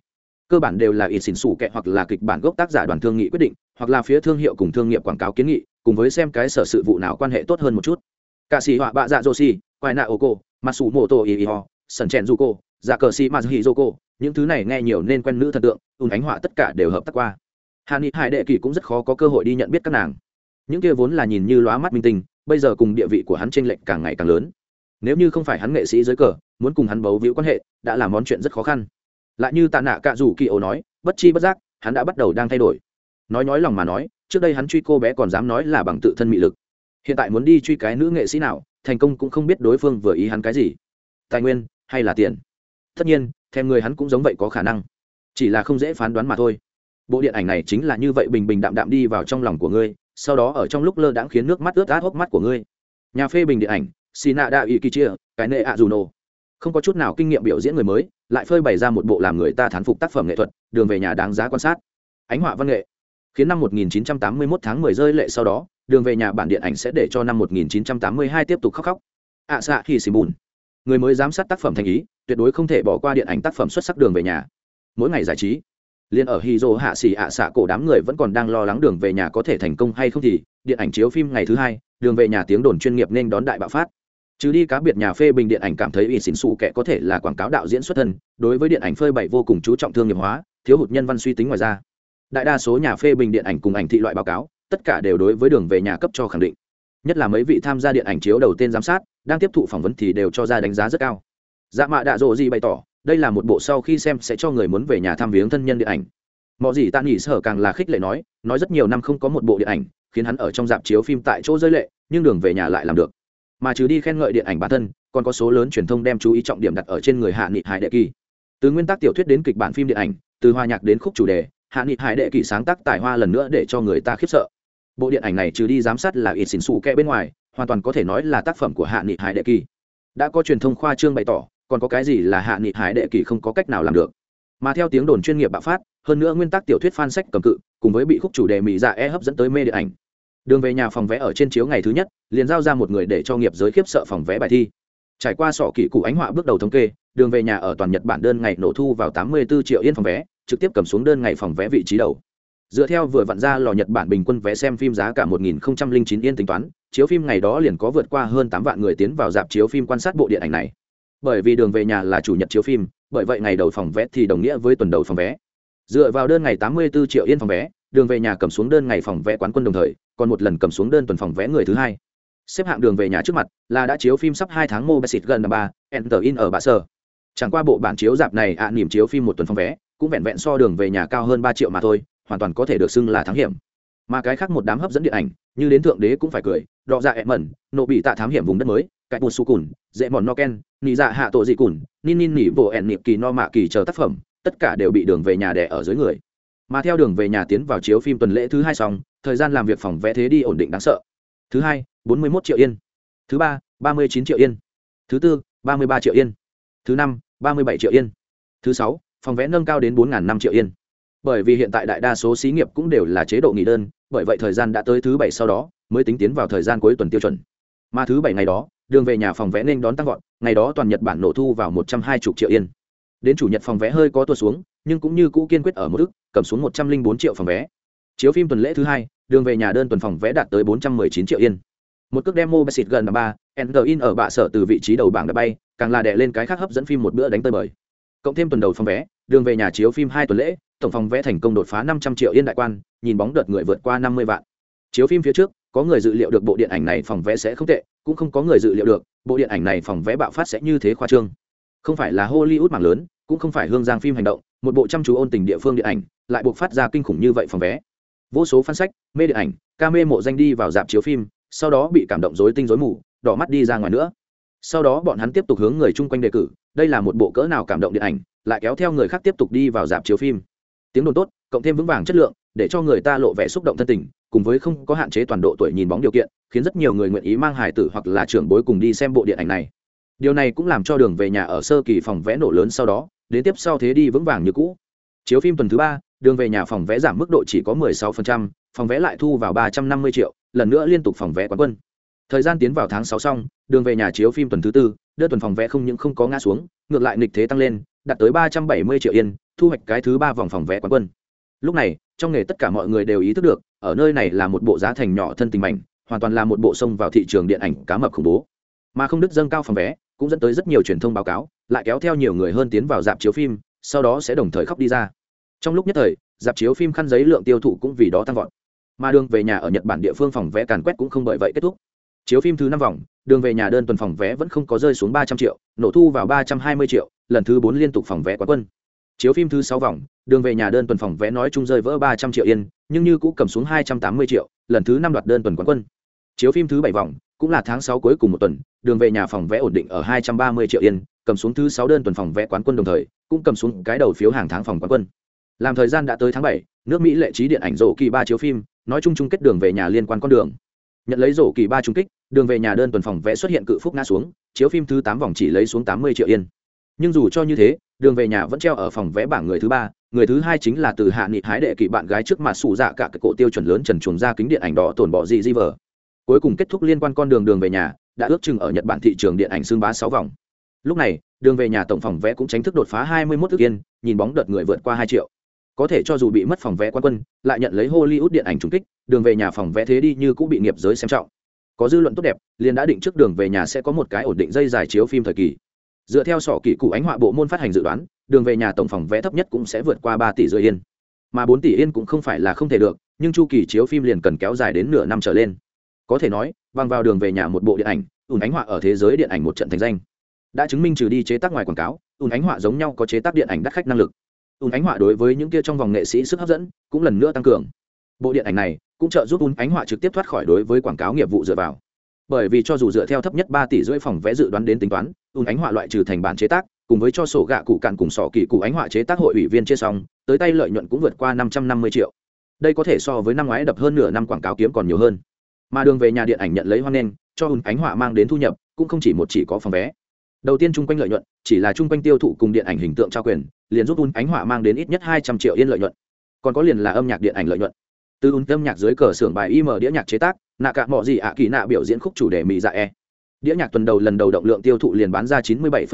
Cơ bản đều là ít xỉn sủ kệ hoặc là kịch bản gốc tác giả đoàn thương nghị quyết định, hoặc là phía thương hiệu cùng thương nghiệp quảng cáo kiến nghị, cùng với xem cái sở sự vụ nào quan hệ tốt hơn một chút. Cả sĩ họa bạ dạ dô si quai nạ ô cô mặt sủ mô tô y y ho sần chèn du cô dạ cờ si ma hi dô cô những thứ này nghe nhiều nên quen nữ thần tượng, ùn ánh họa tất cả đều hợp tác qua hà ni hải đệ kỳ cũng rất khó có cơ hội đi nhận biết các nàng. Những kia vốn là nhìn như lóa mắt minh tinh, bây giờ cùng địa vị của hắn tranh lệch càng ngày càng lớn. Nếu như không phải hắn nghệ sĩ dưới cờ, muốn cùng hắn bấu víu quan hệ, đã là món chuyện rất khó khăn. Lại như tạ nạ cạ rủ kỳ ổ nói, bất chi bất giác, hắn đã bắt đầu đang thay đổi. Nói nói lòng mà nói, trước đây hắn truy cô bé còn dám nói là bằng tự thân mị lực. Hiện tại muốn đi truy cái nữ nghệ sĩ nào, thành công cũng không biết đối phương vừa ý hắn cái gì. Tài nguyên hay là tiền? Tất nhiên, thèm người hắn cũng giống vậy có khả năng. Chỉ là không dễ phán đoán mà thôi bộ điện ảnh này chính là như vậy bình bình đạm đạm đi vào trong lòng của ngươi, sau đó ở trong lúc lơ đãng khiến nước mắt ướt át hốc mắt của ngươi. Nhà phê bình điện ảnh, sina da y chia cái nệ a juno không có chút nào kinh nghiệm biểu diễn người mới, lại phơi bày ra một bộ làm người ta thán phục tác phẩm nghệ thuật, đường về nhà đáng giá quan sát. Ánh họa văn nghệ. Khiến năm 1981 tháng 10 rơi lệ sau đó, đường về nhà bản điện ảnh sẽ để cho năm 1982 tiếp tục khóc khóc. Ạ xạ khi xì bùn. Người mới giám sát tác phẩm thành ý, tuyệt đối không thể bỏ qua điện ảnh tác phẩm xuất sắc đường về nhà. Mỗi ngày giải trí liền ở hì dô hạ xỉ ạ xạ cổ đám người vẫn còn đang lo lắng đường về nhà có thể thành công hay không thì, điện ảnh chiếu phim ngày thứ hai, đường về nhà tiếng đồn chuyên nghiệp nên đón đại bạo phát. Chứ đi cá biệt nhà phê bình điện ảnh cảm thấy ỷ xỉn xù kẻ có thể là quảng cáo đạo diễn xuất thân, đối với điện ảnh phơi bày vô cùng chú trọng thương nghiệp hóa, thiếu hụt nhân văn suy tính ngoài ra. Đại đa số nhà phê bình điện ảnh cùng ảnh thị loại báo cáo, tất cả đều đối với đường về nhà cấp cho khẳng định. Nhất là mấy vị tham gia điện ảnh chiếu đầu tiên giám sát, đang tiếp thụ phỏng vấn thì đều cho ra đánh giá rất cao. Dạ mạ đạ dỗ gì bày tỏ đây là một bộ sau khi xem sẽ cho người muốn về nhà thăm viếng thân nhân điện ảnh. Mọi gì tạ nghỉ sở càng là khích lệ nói nói rất nhiều năm không có một bộ điện ảnh, khiến hắn ở trong dạp chiếu phim tại chỗ rơi lệ, nhưng đường về nhà lại làm được. Mà trừ đi khen ngợi điện ảnh bản thân, còn có số lớn truyền thông đem chú ý trọng điểm đặt ở trên người hạ nghị hải đệ kỳ. Từ nguyên tắc tiểu thuyết đến kịch bản phim điện ảnh, từ hoa nhạc đến khúc chủ đề, hạ nghị hải đệ kỳ sáng tác tài hoa lần nữa để cho người ta khiếp sợ. Bộ điện ảnh này trừ đi giám sát là ít xỉn xù kẽ bên ngoài, hoàn toàn có thể nói là tác phẩm của hạ nghị hải đệ kỳ. Đã có truyền thông khoa trương bày tỏ còn có cái gì là hạ nghị hải đệ kỳ không có cách nào làm được. Mà theo tiếng đồn chuyên nghiệp bạo phát, hơn nữa nguyên tắc tiểu thuyết fan sách cầm cự, cùng với bị khúc chủ đề mỹ dạ e hấp dẫn tới mê điện ảnh. Đường về nhà phòng vé ở trên chiếu ngày thứ nhất, liền giao ra một người để cho nghiệp giới khiếp sợ phòng vé bài thi. Trải qua sọ kỹ cụ ánh họa bước đầu thống kê, đường về nhà ở toàn nhật bản đơn ngày nổ thu vào 84 triệu yên phòng vé, trực tiếp cầm xuống đơn ngày phòng vé vị trí đầu. Dựa theo vừa vặn ra lò nhật bản bình quân vé xem phim giá cả 1009 yên tính toán, chiếu phim ngày đó liền có vượt qua hơn tám vạn người tiến vào dạp chiếu phim quan sát bộ điện ảnh này bởi vì đường về nhà là chủ nhật chiếu phim, bởi vậy ngày đầu phòng vé thì đồng nghĩa với tuần đầu phòng vé. Dựa vào đơn ngày 84 triệu yên phòng vé, đường về nhà cầm xuống đơn ngày phòng vé quán quân đồng thời, còn một lần cầm xuống đơn tuần phòng vé người thứ hai. Xếp hạng đường về nhà trước mặt là đã chiếu phim sắp hai tháng mô bexit gần ba enter in ở bà sở. Chẳng qua bộ bản chiếu dạp này ạ, niềm chiếu phim một tuần phòng vé, cũng vẹn vẹn so đường về nhà cao hơn ba triệu mà thôi, hoàn toàn có thể được xưng là thắng hiểm. Mà cái khác một đám hấp dẫn điện ảnh, như đến thượng đế cũng phải cười đọ dạ ẹ mẩn, nộ bị tạ thám hiểm vùng đất mới cạnh bùn su cùn, dễ mòn no ken nị dạ hạ tổ dị cùn nin nin nỉ vỗ ẻn niệm kỳ no mạ kỳ chờ tác phẩm, tất cả đều bị đường về nhà đẻ ở dưới người. Mà theo đường về nhà tiến vào chiếu phim tuần lễ thứ hai xong, thời gian làm việc phòng vẽ thế đi ổn định đáng sợ. Thứ hai, bốn mươi một triệu yên. Thứ ba ba mươi chín triệu yên. Thứ tư, ba mươi ba triệu yên. Thứ năm, ba mươi bảy triệu yên. Thứ sáu, phòng vẽ nâng cao đến bốn năm triệu yên. Bởi vì hiện tại đại đa số xí nghiệp cũng đều là chế độ nghỉ đơn, bởi vậy thời gian đã tới thứ bảy sau đó mới tính tiến vào thời gian cuối tuần tiêu chuẩn. Mà thứ bảy ngày đó, đường về nhà phòng vẽ nên đón tăng vọt, ngày đó toàn nhật bản nổ thu vào một trăm hai mươi triệu yên. Đến chủ nhật phòng vé hơi có tuột xuống, nhưng cũng như cũ kiên quyết ở mức ức, cầm xuống một trăm linh bốn triệu phòng vé. Chiếu phim tuần lễ thứ hai, đường về nhà đơn tuần phòng vé đạt tới bốn trăm mười chín triệu yên. Một cước demo bexit gần ba, enter in ở bạ sở từ vị trí đầu bảng đã bay, càng là đè lên cái khác hấp dẫn phim một bữa đánh tơi bời. Cộng thêm tuần đầu phòng vé, đường về nhà chiếu phim hai tuần lễ, tổng phòng vé thành công đột phá năm trăm triệu yên đại quan, nhìn bóng đợt người vượt qua năm mươi vạn. Chiếu phim phía trước có người dự liệu được bộ điện ảnh này phòng vé sẽ không tệ, cũng không có người dự liệu được bộ điện ảnh này phòng vé bạo phát sẽ như thế khoa trương. Không phải là hollywood mạng lớn, cũng không phải hương giang phim hành động, một bộ chăm chú ôn tình địa phương điện ảnh, lại buộc phát ra kinh khủng như vậy phòng vé. Vô số fan sách, mê điện ảnh, ca mê mộ danh đi vào dạp chiếu phim, sau đó bị cảm động dối tinh dối mù, đỏ mắt đi ra ngoài nữa. Sau đó bọn hắn tiếp tục hướng người chung quanh đề cử, đây là một bộ cỡ nào cảm động điện ảnh, lại kéo theo người khác tiếp tục đi vào dạp chiếu phim. Tiếng đồn tốt, cộng thêm vững vàng chất lượng, để cho người ta lộ vẻ xúc động thân tình cùng với không có hạn chế toàn độ tuổi nhìn bóng điều kiện khiến rất nhiều người nguyện ý mang hài tử hoặc là trưởng bối cùng đi xem bộ điện ảnh này. Điều này cũng làm cho đường về nhà ở sơ kỳ phòng vẽ nổ lớn sau đó đến tiếp sau thế đi vững vàng như cũ. Chiếu phim tuần thứ ba đường về nhà phòng vẽ giảm mức độ chỉ có 16%, phòng vẽ lại thu vào 350 triệu lần nữa liên tục phòng vé quán quân. Thời gian tiến vào tháng sáu xong đường về nhà chiếu phim tuần thứ tư đưa tuần phòng vé không những không có ngã xuống ngược lại nghịch thế tăng lên đạt tới ba trăm bảy mươi triệu yên thu hoạch cái thứ ba vòng phòng vé quán quân lúc này, trong nghề tất cả mọi người đều ý thức được, ở nơi này là một bộ giá thành nhỏ thân tình mảnh, hoàn toàn là một bộ sông vào thị trường điện ảnh cá mập khủng bố. Mà không đứt dâng cao phòng vé, cũng dẫn tới rất nhiều truyền thông báo cáo, lại kéo theo nhiều người hơn tiến vào dạp chiếu phim, sau đó sẽ đồng thời khóc đi ra. Trong lúc nhất thời, dạp chiếu phim khăn giấy lượng tiêu thụ cũng vì đó tăng vọt. Mà đường về nhà ở nhật bản địa phương phòng vé càn quét cũng không bởi vậy kết thúc. Chiếu phim thứ năm vòng, đường về nhà đơn tuần phòng vé vẫn không có rơi xuống ba trăm triệu, nổ thu vào ba trăm hai mươi triệu, lần thứ bốn liên tục phòng vé quá quân. Chiếu phim thứ sáu vòng đường về nhà đơn tuần phòng vé nói chung rơi vỡ ba trăm triệu yên, nhưng như cũ cầm xuống hai trăm tám mươi triệu, lần thứ năm đoạt đơn tuần quán quân. Chiếu phim thứ bảy vòng, cũng là tháng sáu cuối cùng một tuần, đường về nhà phòng vé ổn định ở hai trăm ba mươi triệu yên, cầm xuống thứ sáu đơn tuần phòng vé quán quân đồng thời, cũng cầm xuống cái đầu phiếu hàng tháng phòng quán quân. Làm thời gian đã tới tháng bảy, nước mỹ lệ trí điện ảnh rổ kỳ ba chiếu phim, nói chung chung kết đường về nhà liên quan con đường. Nhận lấy rổ kỳ ba trung kích, đường về nhà đơn tuần phòng vẽ xuất hiện cự phúc ngã xuống, chiếu phim thứ tám vòng chỉ lấy xuống tám mươi triệu yên. Nhưng dù cho như thế, đường về nhà vẫn treo ở phòng vẽ bảng người thứ ba người thứ hai chính là từ hạ nghị hái đệ kỵ bạn gái trước mặt sủ dạ cả cái cổ tiêu chuẩn lớn trần chuồng ra kính điện ảnh đỏ tổn bỏ gì di vờ. Cuối cùng kết thúc liên quan con đường đường về nhà, đã ước chừng ở nhật bản thị trường điện ảnh xương bá sáu vòng. Lúc này, đường về nhà tổng phòng vẽ cũng tránh thức đột phá hai mươi 21 ước yên, nhìn bóng đợt người vượt qua hai triệu. Có thể cho dù bị mất phòng vé quan quân, lại nhận lấy hollywood điện ảnh trùng kích, đường về nhà phòng vé thế đi như cũng bị nghiệp giới xem trọng. Có dư luận tốt đẹp, liền đã định trước đường về nhà sẽ có một cái ổn định dây dài chiếu phim thời kỳ dựa theo sọ kỷ cụ ánh họa bộ môn phát hành dự đoán, đường về nhà tổng phòng vẽ thấp nhất cũng sẽ vượt qua ba tỷ rưỡi yên. Mà bốn tỷ yên cũng không phải là không thể được, nhưng chu kỳ chiếu phim liền cần kéo dài đến nửa năm trở lên. Có thể nói, bằng vào đường về nhà một bộ điện ảnh, ùn ánh họa ở thế giới điện ảnh một trận thành danh. Đã chứng minh trừ đi chế tác ngoài quảng cáo, ùn ánh họa giống nhau có chế tác điện ảnh đắt khách năng lực. Ùn ánh họa đối với những kia trong vòng nghệ sĩ sức hấp dẫn, cũng lần nữa tăng cường. Bộ điện ảnh này cũng trợ giúp ùn ánh họa trực tiếp thoát khỏi đối với quảng cáo nghiệp vụ dựa vào bởi vì cho dù dựa theo thấp nhất ba tỷ rưỡi phòng vẽ dự đoán đến tính toán, ùn ánh họa loại trừ thành bản chế tác, cùng với cho sổ gạ cụ cạn cùng sổ kỳ cụ ánh họa chế tác hội ủy viên chia xong, tới tay lợi nhuận cũng vượt qua năm trăm năm mươi triệu. Đây có thể so với năm ngoái đập hơn nửa năm quảng cáo kiếm còn nhiều hơn. Mà đường về nhà điện ảnh nhận lấy hoan nghênh, cho ùn ánh họa mang đến thu nhập, cũng không chỉ một chỉ có phòng vé. Đầu tiên chung quanh lợi nhuận, chỉ là chung quanh tiêu thụ cùng điện ảnh hình tượng trao quyền, liền giúp un ánh họa mang đến ít nhất hai trăm triệu yên lợi nhuận. Còn có liền là âm nhạc điện ảnh lợi nhuận từ un tâm nhạc dưới cờ xưởng bài im đĩa nhạc chế tác, nạ cả mọi gì ạ kỳ nạ biểu diễn khúc chủ đề mỹ dạ e. Đĩa nhạc tuần đầu lần đầu động lượng tiêu thụ liền bán ra chín mươi bảy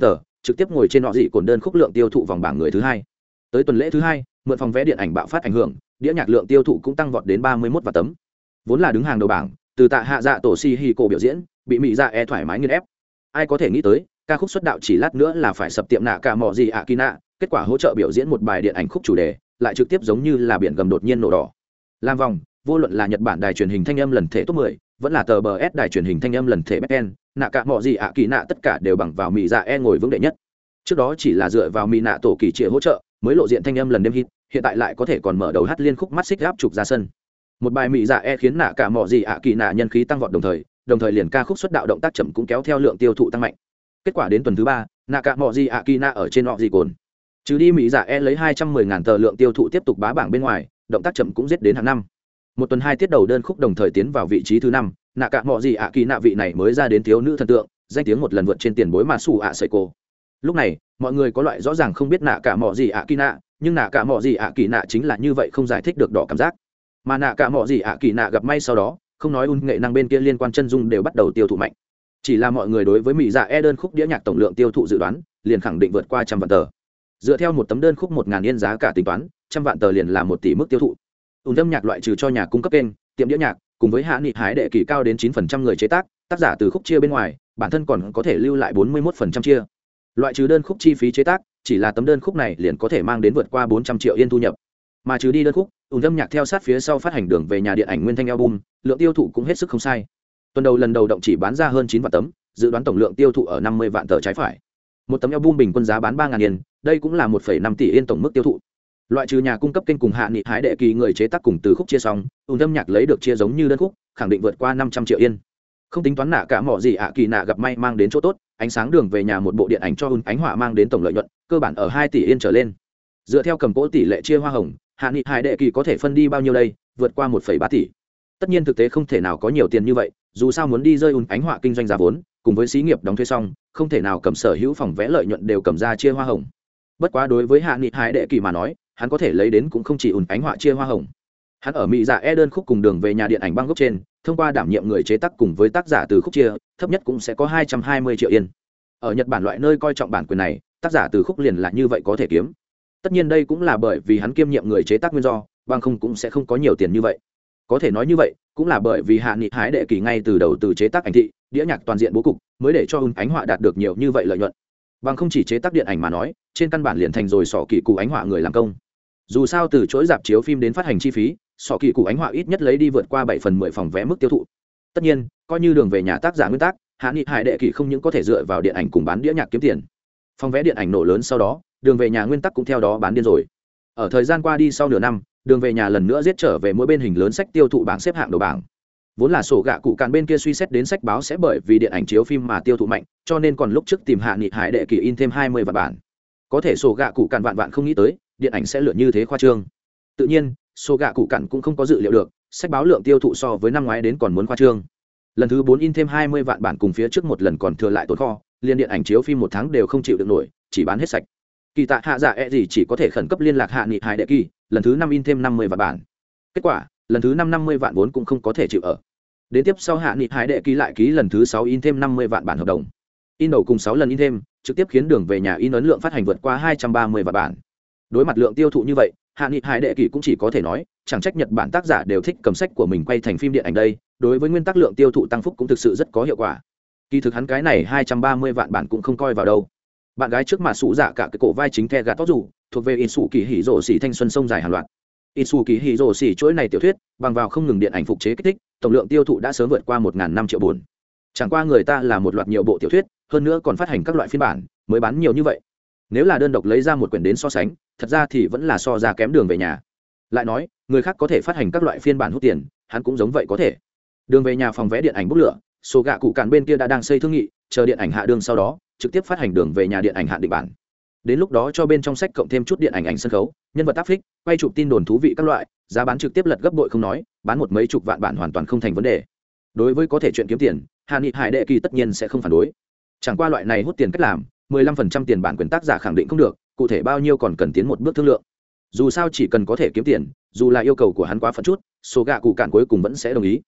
tờ, trực tiếp ngồi trên nọ dị cồn đơn khúc lượng tiêu thụ vòng bảng người thứ hai. Tới tuần lễ thứ hai, mượn phòng vé điện ảnh bạo phát ảnh hưởng, đĩa nhạc lượng tiêu thụ cũng tăng vọt đến ba mươi một và tấm. Vốn là đứng hàng đầu bảng, từ tạ hạ dạ tổ si hi cổ biểu diễn, bị mỹ dạ e thoải mái nghiên ép. Ai có thể nghĩ tới, ca khúc xuất đạo chỉ lát nữa là phải sập tiệm nạ cả mò gì ạ kỳ nạ, kết quả hỗ trợ biểu diễn một bài điện ảnh khúc chủ đề, lại trực tiếp giống như là biển gầm đột nhiên nổ đỏ làm vòng vô luận là nhật bản đài truyền hình thanh âm lần thể top 10, vẫn là tờ bờ s đài truyền hình thanh âm lần thể becken nạ cả mọi gì ạ kỳ nạ tất cả đều bằng vào mỹ dạ e ngồi vững đệ nhất. Trước đó chỉ là dựa vào mỹ nạ tổ kỳ trịa hỗ trợ mới lộ diện thanh âm lần đêm hit hiện tại lại có thể còn mở đầu hát liên khúc mắt xích gáp trục ra sân. Một bài mỹ dạ e khiến nạ cả mọi gì ạ kỳ nạ nhân khí tăng vọt đồng thời đồng thời liền ca khúc xuất đạo động tác chậm cũng kéo theo lượng tiêu thụ tăng mạnh. Kết quả đến tuần thứ ba nạ cả mọi gì ạ kỳ nạ ở trên họ gì cồn. Trừ đi mỹ dạ e lấy hai trăm mười ngàn tờ lượng tiêu thụ tiếp tục bá bảng bên ngoài động tác chậm cũng giết đến hàng năm. Một tuần hai tiết đầu đơn khúc đồng thời tiến vào vị trí thứ năm, nạ cả mọi gì ạ kỳ nạ vị này mới ra đến thiếu nữ thần tượng, danh tiếng một lần vượt trên tiền bối mà xù ạ sợi cô lúc này, mọi người có loại rõ ràng không biết nạ cả mọi gì ạ kỳ nạ, nhưng nạ cả mọi gì ạ kỳ nạ chính là như vậy không giải thích được đỏ cảm giác. Mà nạ cả mọi gì ạ kỳ nạ gặp may sau đó, không nói un nghệ năng bên kia liên quan chân dung đều bắt đầu tiêu thụ mạnh. Chỉ là mọi người đối với mỹ dạ e đơn khúc đĩa nhạc tổng lượng tiêu thụ dự đoán, liền khẳng định vượt qua trăm vạn tờ dựa theo một tấm đơn khúc một ngàn yên giá cả tính toán, trăm vạn tờ liền là một tỷ mức tiêu thụ. Ủng âm nhạc loại trừ cho nhà cung cấp kênh, tiệm đĩa nhạc, cùng với hạ nghị hái đệ kỳ cao đến chín phần trăm người chế tác tác giả từ khúc chia bên ngoài, bản thân còn có thể lưu lại bốn mươi một phần trăm chia. Loại trừ đơn khúc chi phí chế tác, chỉ là tấm đơn khúc này liền có thể mang đến vượt qua bốn trăm triệu yên thu nhập. Mà trừ đi đơn khúc ủng âm nhạc theo sát phía sau phát hành đường về nhà điện ảnh nguyên thanh album, lượng tiêu thụ cũng hết sức không sai. Tuần đầu lần đầu động chỉ bán ra hơn chín vạn tấm, dự đoán tổng lượng tiêu thụ ở năm mươi vạn tờ trái phải một tấm album bình quân giá bán ba yên, đây cũng là một năm tỷ yên tổng mức tiêu thụ. Loại trừ nhà cung cấp kênh cùng hạ nghị hái đệ kỳ người chế tác cùng từ khúc chia xong, ùn âm nhạc lấy được chia giống như đơn khúc, khẳng định vượt qua năm trăm triệu yên. Không tính toán nạ cả mỏ gì ạ, kỳ nạ gặp may mang đến chỗ tốt, ánh sáng đường về nhà một bộ điện ảnh cho ùn ánh họa mang đến tổng lợi nhuận, cơ bản ở hai tỷ yên trở lên. Dựa theo cầm cỗ tỷ lệ chia hoa hồng, hạ nghị hải đệ kỳ có thể phân đi bao nhiêu đây, vượt qua một ba tỷ. Tất nhiên thực tế không thể nào có nhiều tiền như vậy, dù sao muốn đi rơi ùn ánh họa kinh doanh giá vốn cùng với xí nghiệp đóng thuê xong, không thể nào cầm sở hữu phòng vẽ lợi nhuận đều cầm ra chia hoa hồng. Bất quá đối với hạ nghị hải đệ kỳ mà nói, hắn có thể lấy đến cũng không chỉ ủn ánh họa chia hoa hồng. Hắn ở mỹ dạ e đơn khúc cùng đường về nhà điện ảnh băng gốc trên, thông qua đảm nhiệm người chế tác cùng với tác giả từ khúc chia, thấp nhất cũng sẽ có hai trăm hai mươi triệu yên. Ở nhật bản loại nơi coi trọng bản quyền này, tác giả từ khúc liền là như vậy có thể kiếm. Tất nhiên đây cũng là bởi vì hắn kiêm nhiệm người chế tác nguyên do băng không cũng sẽ không có nhiều tiền như vậy. Có thể nói như vậy cũng là bởi vì hạ nghị hái đệ kỳ ngay từ đầu từ chế tác ảnh thị, đĩa nhạc toàn diện bố cục, mới để cho ứng ánh họa đạt được nhiều như vậy lợi nhuận. Bằng không chỉ chế tác điện ảnh mà nói, trên căn bản liền thành rồi sỏ kỳ cụ ánh họa người làm công. Dù sao từ chuỗi dạp chiếu phim đến phát hành chi phí sọ kỳ cụ ánh họa ít nhất lấy đi vượt qua bảy phần mười phòng vé mức tiêu thụ. Tất nhiên, coi như đường về nhà tác giả nguyên tác, hạ nghị hải đệ kỳ không những có thể dựa vào điện ảnh cùng bán đĩa nhạc kiếm tiền. Phòng vé điện ảnh nổ lớn sau đó, đường về nhà nguyên tắc cũng theo đó bán điên rồi. Ở thời gian qua đi sau nửa năm đường về nhà lần nữa giết trở về mỗi bên hình lớn sách tiêu thụ bảng xếp hạng đầu bảng. Vốn là sổ gạ cụ càn bên kia suy xét đến sách báo sẽ bởi vì điện ảnh chiếu phim mà tiêu thụ mạnh, cho nên còn lúc trước tìm hạ nghị hải đệ kỳ in thêm hai mươi vạn bản. Có thể sổ gạ cụ càn vạn vạn không nghĩ tới, điện ảnh sẽ lượn như thế khoa trương. Tự nhiên, sổ gạ cụ càn cũng không có dự liệu được, sách báo lượng tiêu thụ so với năm ngoái đến còn muốn khoa trương. Lần thứ bốn in thêm hai mươi vạn bản cùng phía trước một lần còn thừa lại tồn kho, liên điện ảnh chiếu phim một tháng đều không chịu được nổi, chỉ bán hết sạch kỳ tạ hạ dạ e gì chỉ có thể khẩn cấp liên lạc hạ nghị hải đệ kỳ, lần thứ năm in thêm năm mươi vạn bản. Kết quả, lần thứ năm năm mươi vạn vốn cũng không có thể chịu ở. Đến tiếp sau hạ nghị hải đệ ký lại ký lần thứ sáu in thêm năm mươi vạn bản hợp đồng. In đầu cùng sáu lần in thêm, trực tiếp khiến đường về nhà in ấn lượng phát hành vượt qua hai trăm ba mươi vạn bản. Đối mặt lượng tiêu thụ như vậy, hạ nghị hải đệ kỳ cũng chỉ có thể nói, chẳng trách nhật bản tác giả đều thích cầm sách của mình quay thành phim điện ảnh đây, đối với nguyên tắc lượng tiêu thụ tăng phúc cũng thực sự rất có hiệu quả. Kỳ thực hắn cái này hai trăm ba mươi vạn bản cũng không coi vào đâu bạn gái trước mặt sụ dạ cả cái cổ vai chính the gạt tóc dù thuộc về in sụ kỳ hỉ rổ xỉ thanh xuân sông dài hàn loạt. In sụ kỳ hỉ rổ xỉ chuỗi này tiểu thuyết, bằng vào không ngừng điện ảnh phục chế kích thích, tổng lượng tiêu thụ đã sớm vượt qua một năm triệu buồn. Chẳng qua người ta là một loạt nhiều bộ tiểu thuyết, hơn nữa còn phát hành các loại phiên bản, mới bán nhiều như vậy. Nếu là đơn độc lấy ra một quyển đến so sánh, thật ra thì vẫn là so ra kém đường về nhà. Lại nói, người khác có thể phát hành các loại phiên bản hút tiền, hắn cũng giống vậy có thể. Đường về nhà phòng vẽ điện ảnh bút lửa số gạ cụ cản bên kia đã đang xây thương nghị, chờ điện ảnh hạ đường sau đó trực tiếp phát hành đường về nhà điện ảnh hạn định bản. Đến lúc đó cho bên trong sách cộng thêm chút điện ảnh ảnh sân khấu, nhân vật tác phích, quay chụp tin đồn thú vị các loại, giá bán trực tiếp lật gấp bội không nói, bán một mấy chục vạn bản hoàn toàn không thành vấn đề. Đối với có thể chuyện kiếm tiền hạ nghị hải đệ kỳ tất nhiên sẽ không phản đối. Chẳng qua loại này hút tiền cách làm, mười lăm phần trăm tiền bản quyền tác giả khẳng định không được, cụ thể bao nhiêu còn cần tiến một bước thương lượng. Dù sao chỉ cần có thể kiếm tiền, dù là yêu cầu của hắn quá phận chút, số gạ cụ cạn cuối cùng vẫn sẽ đồng ý.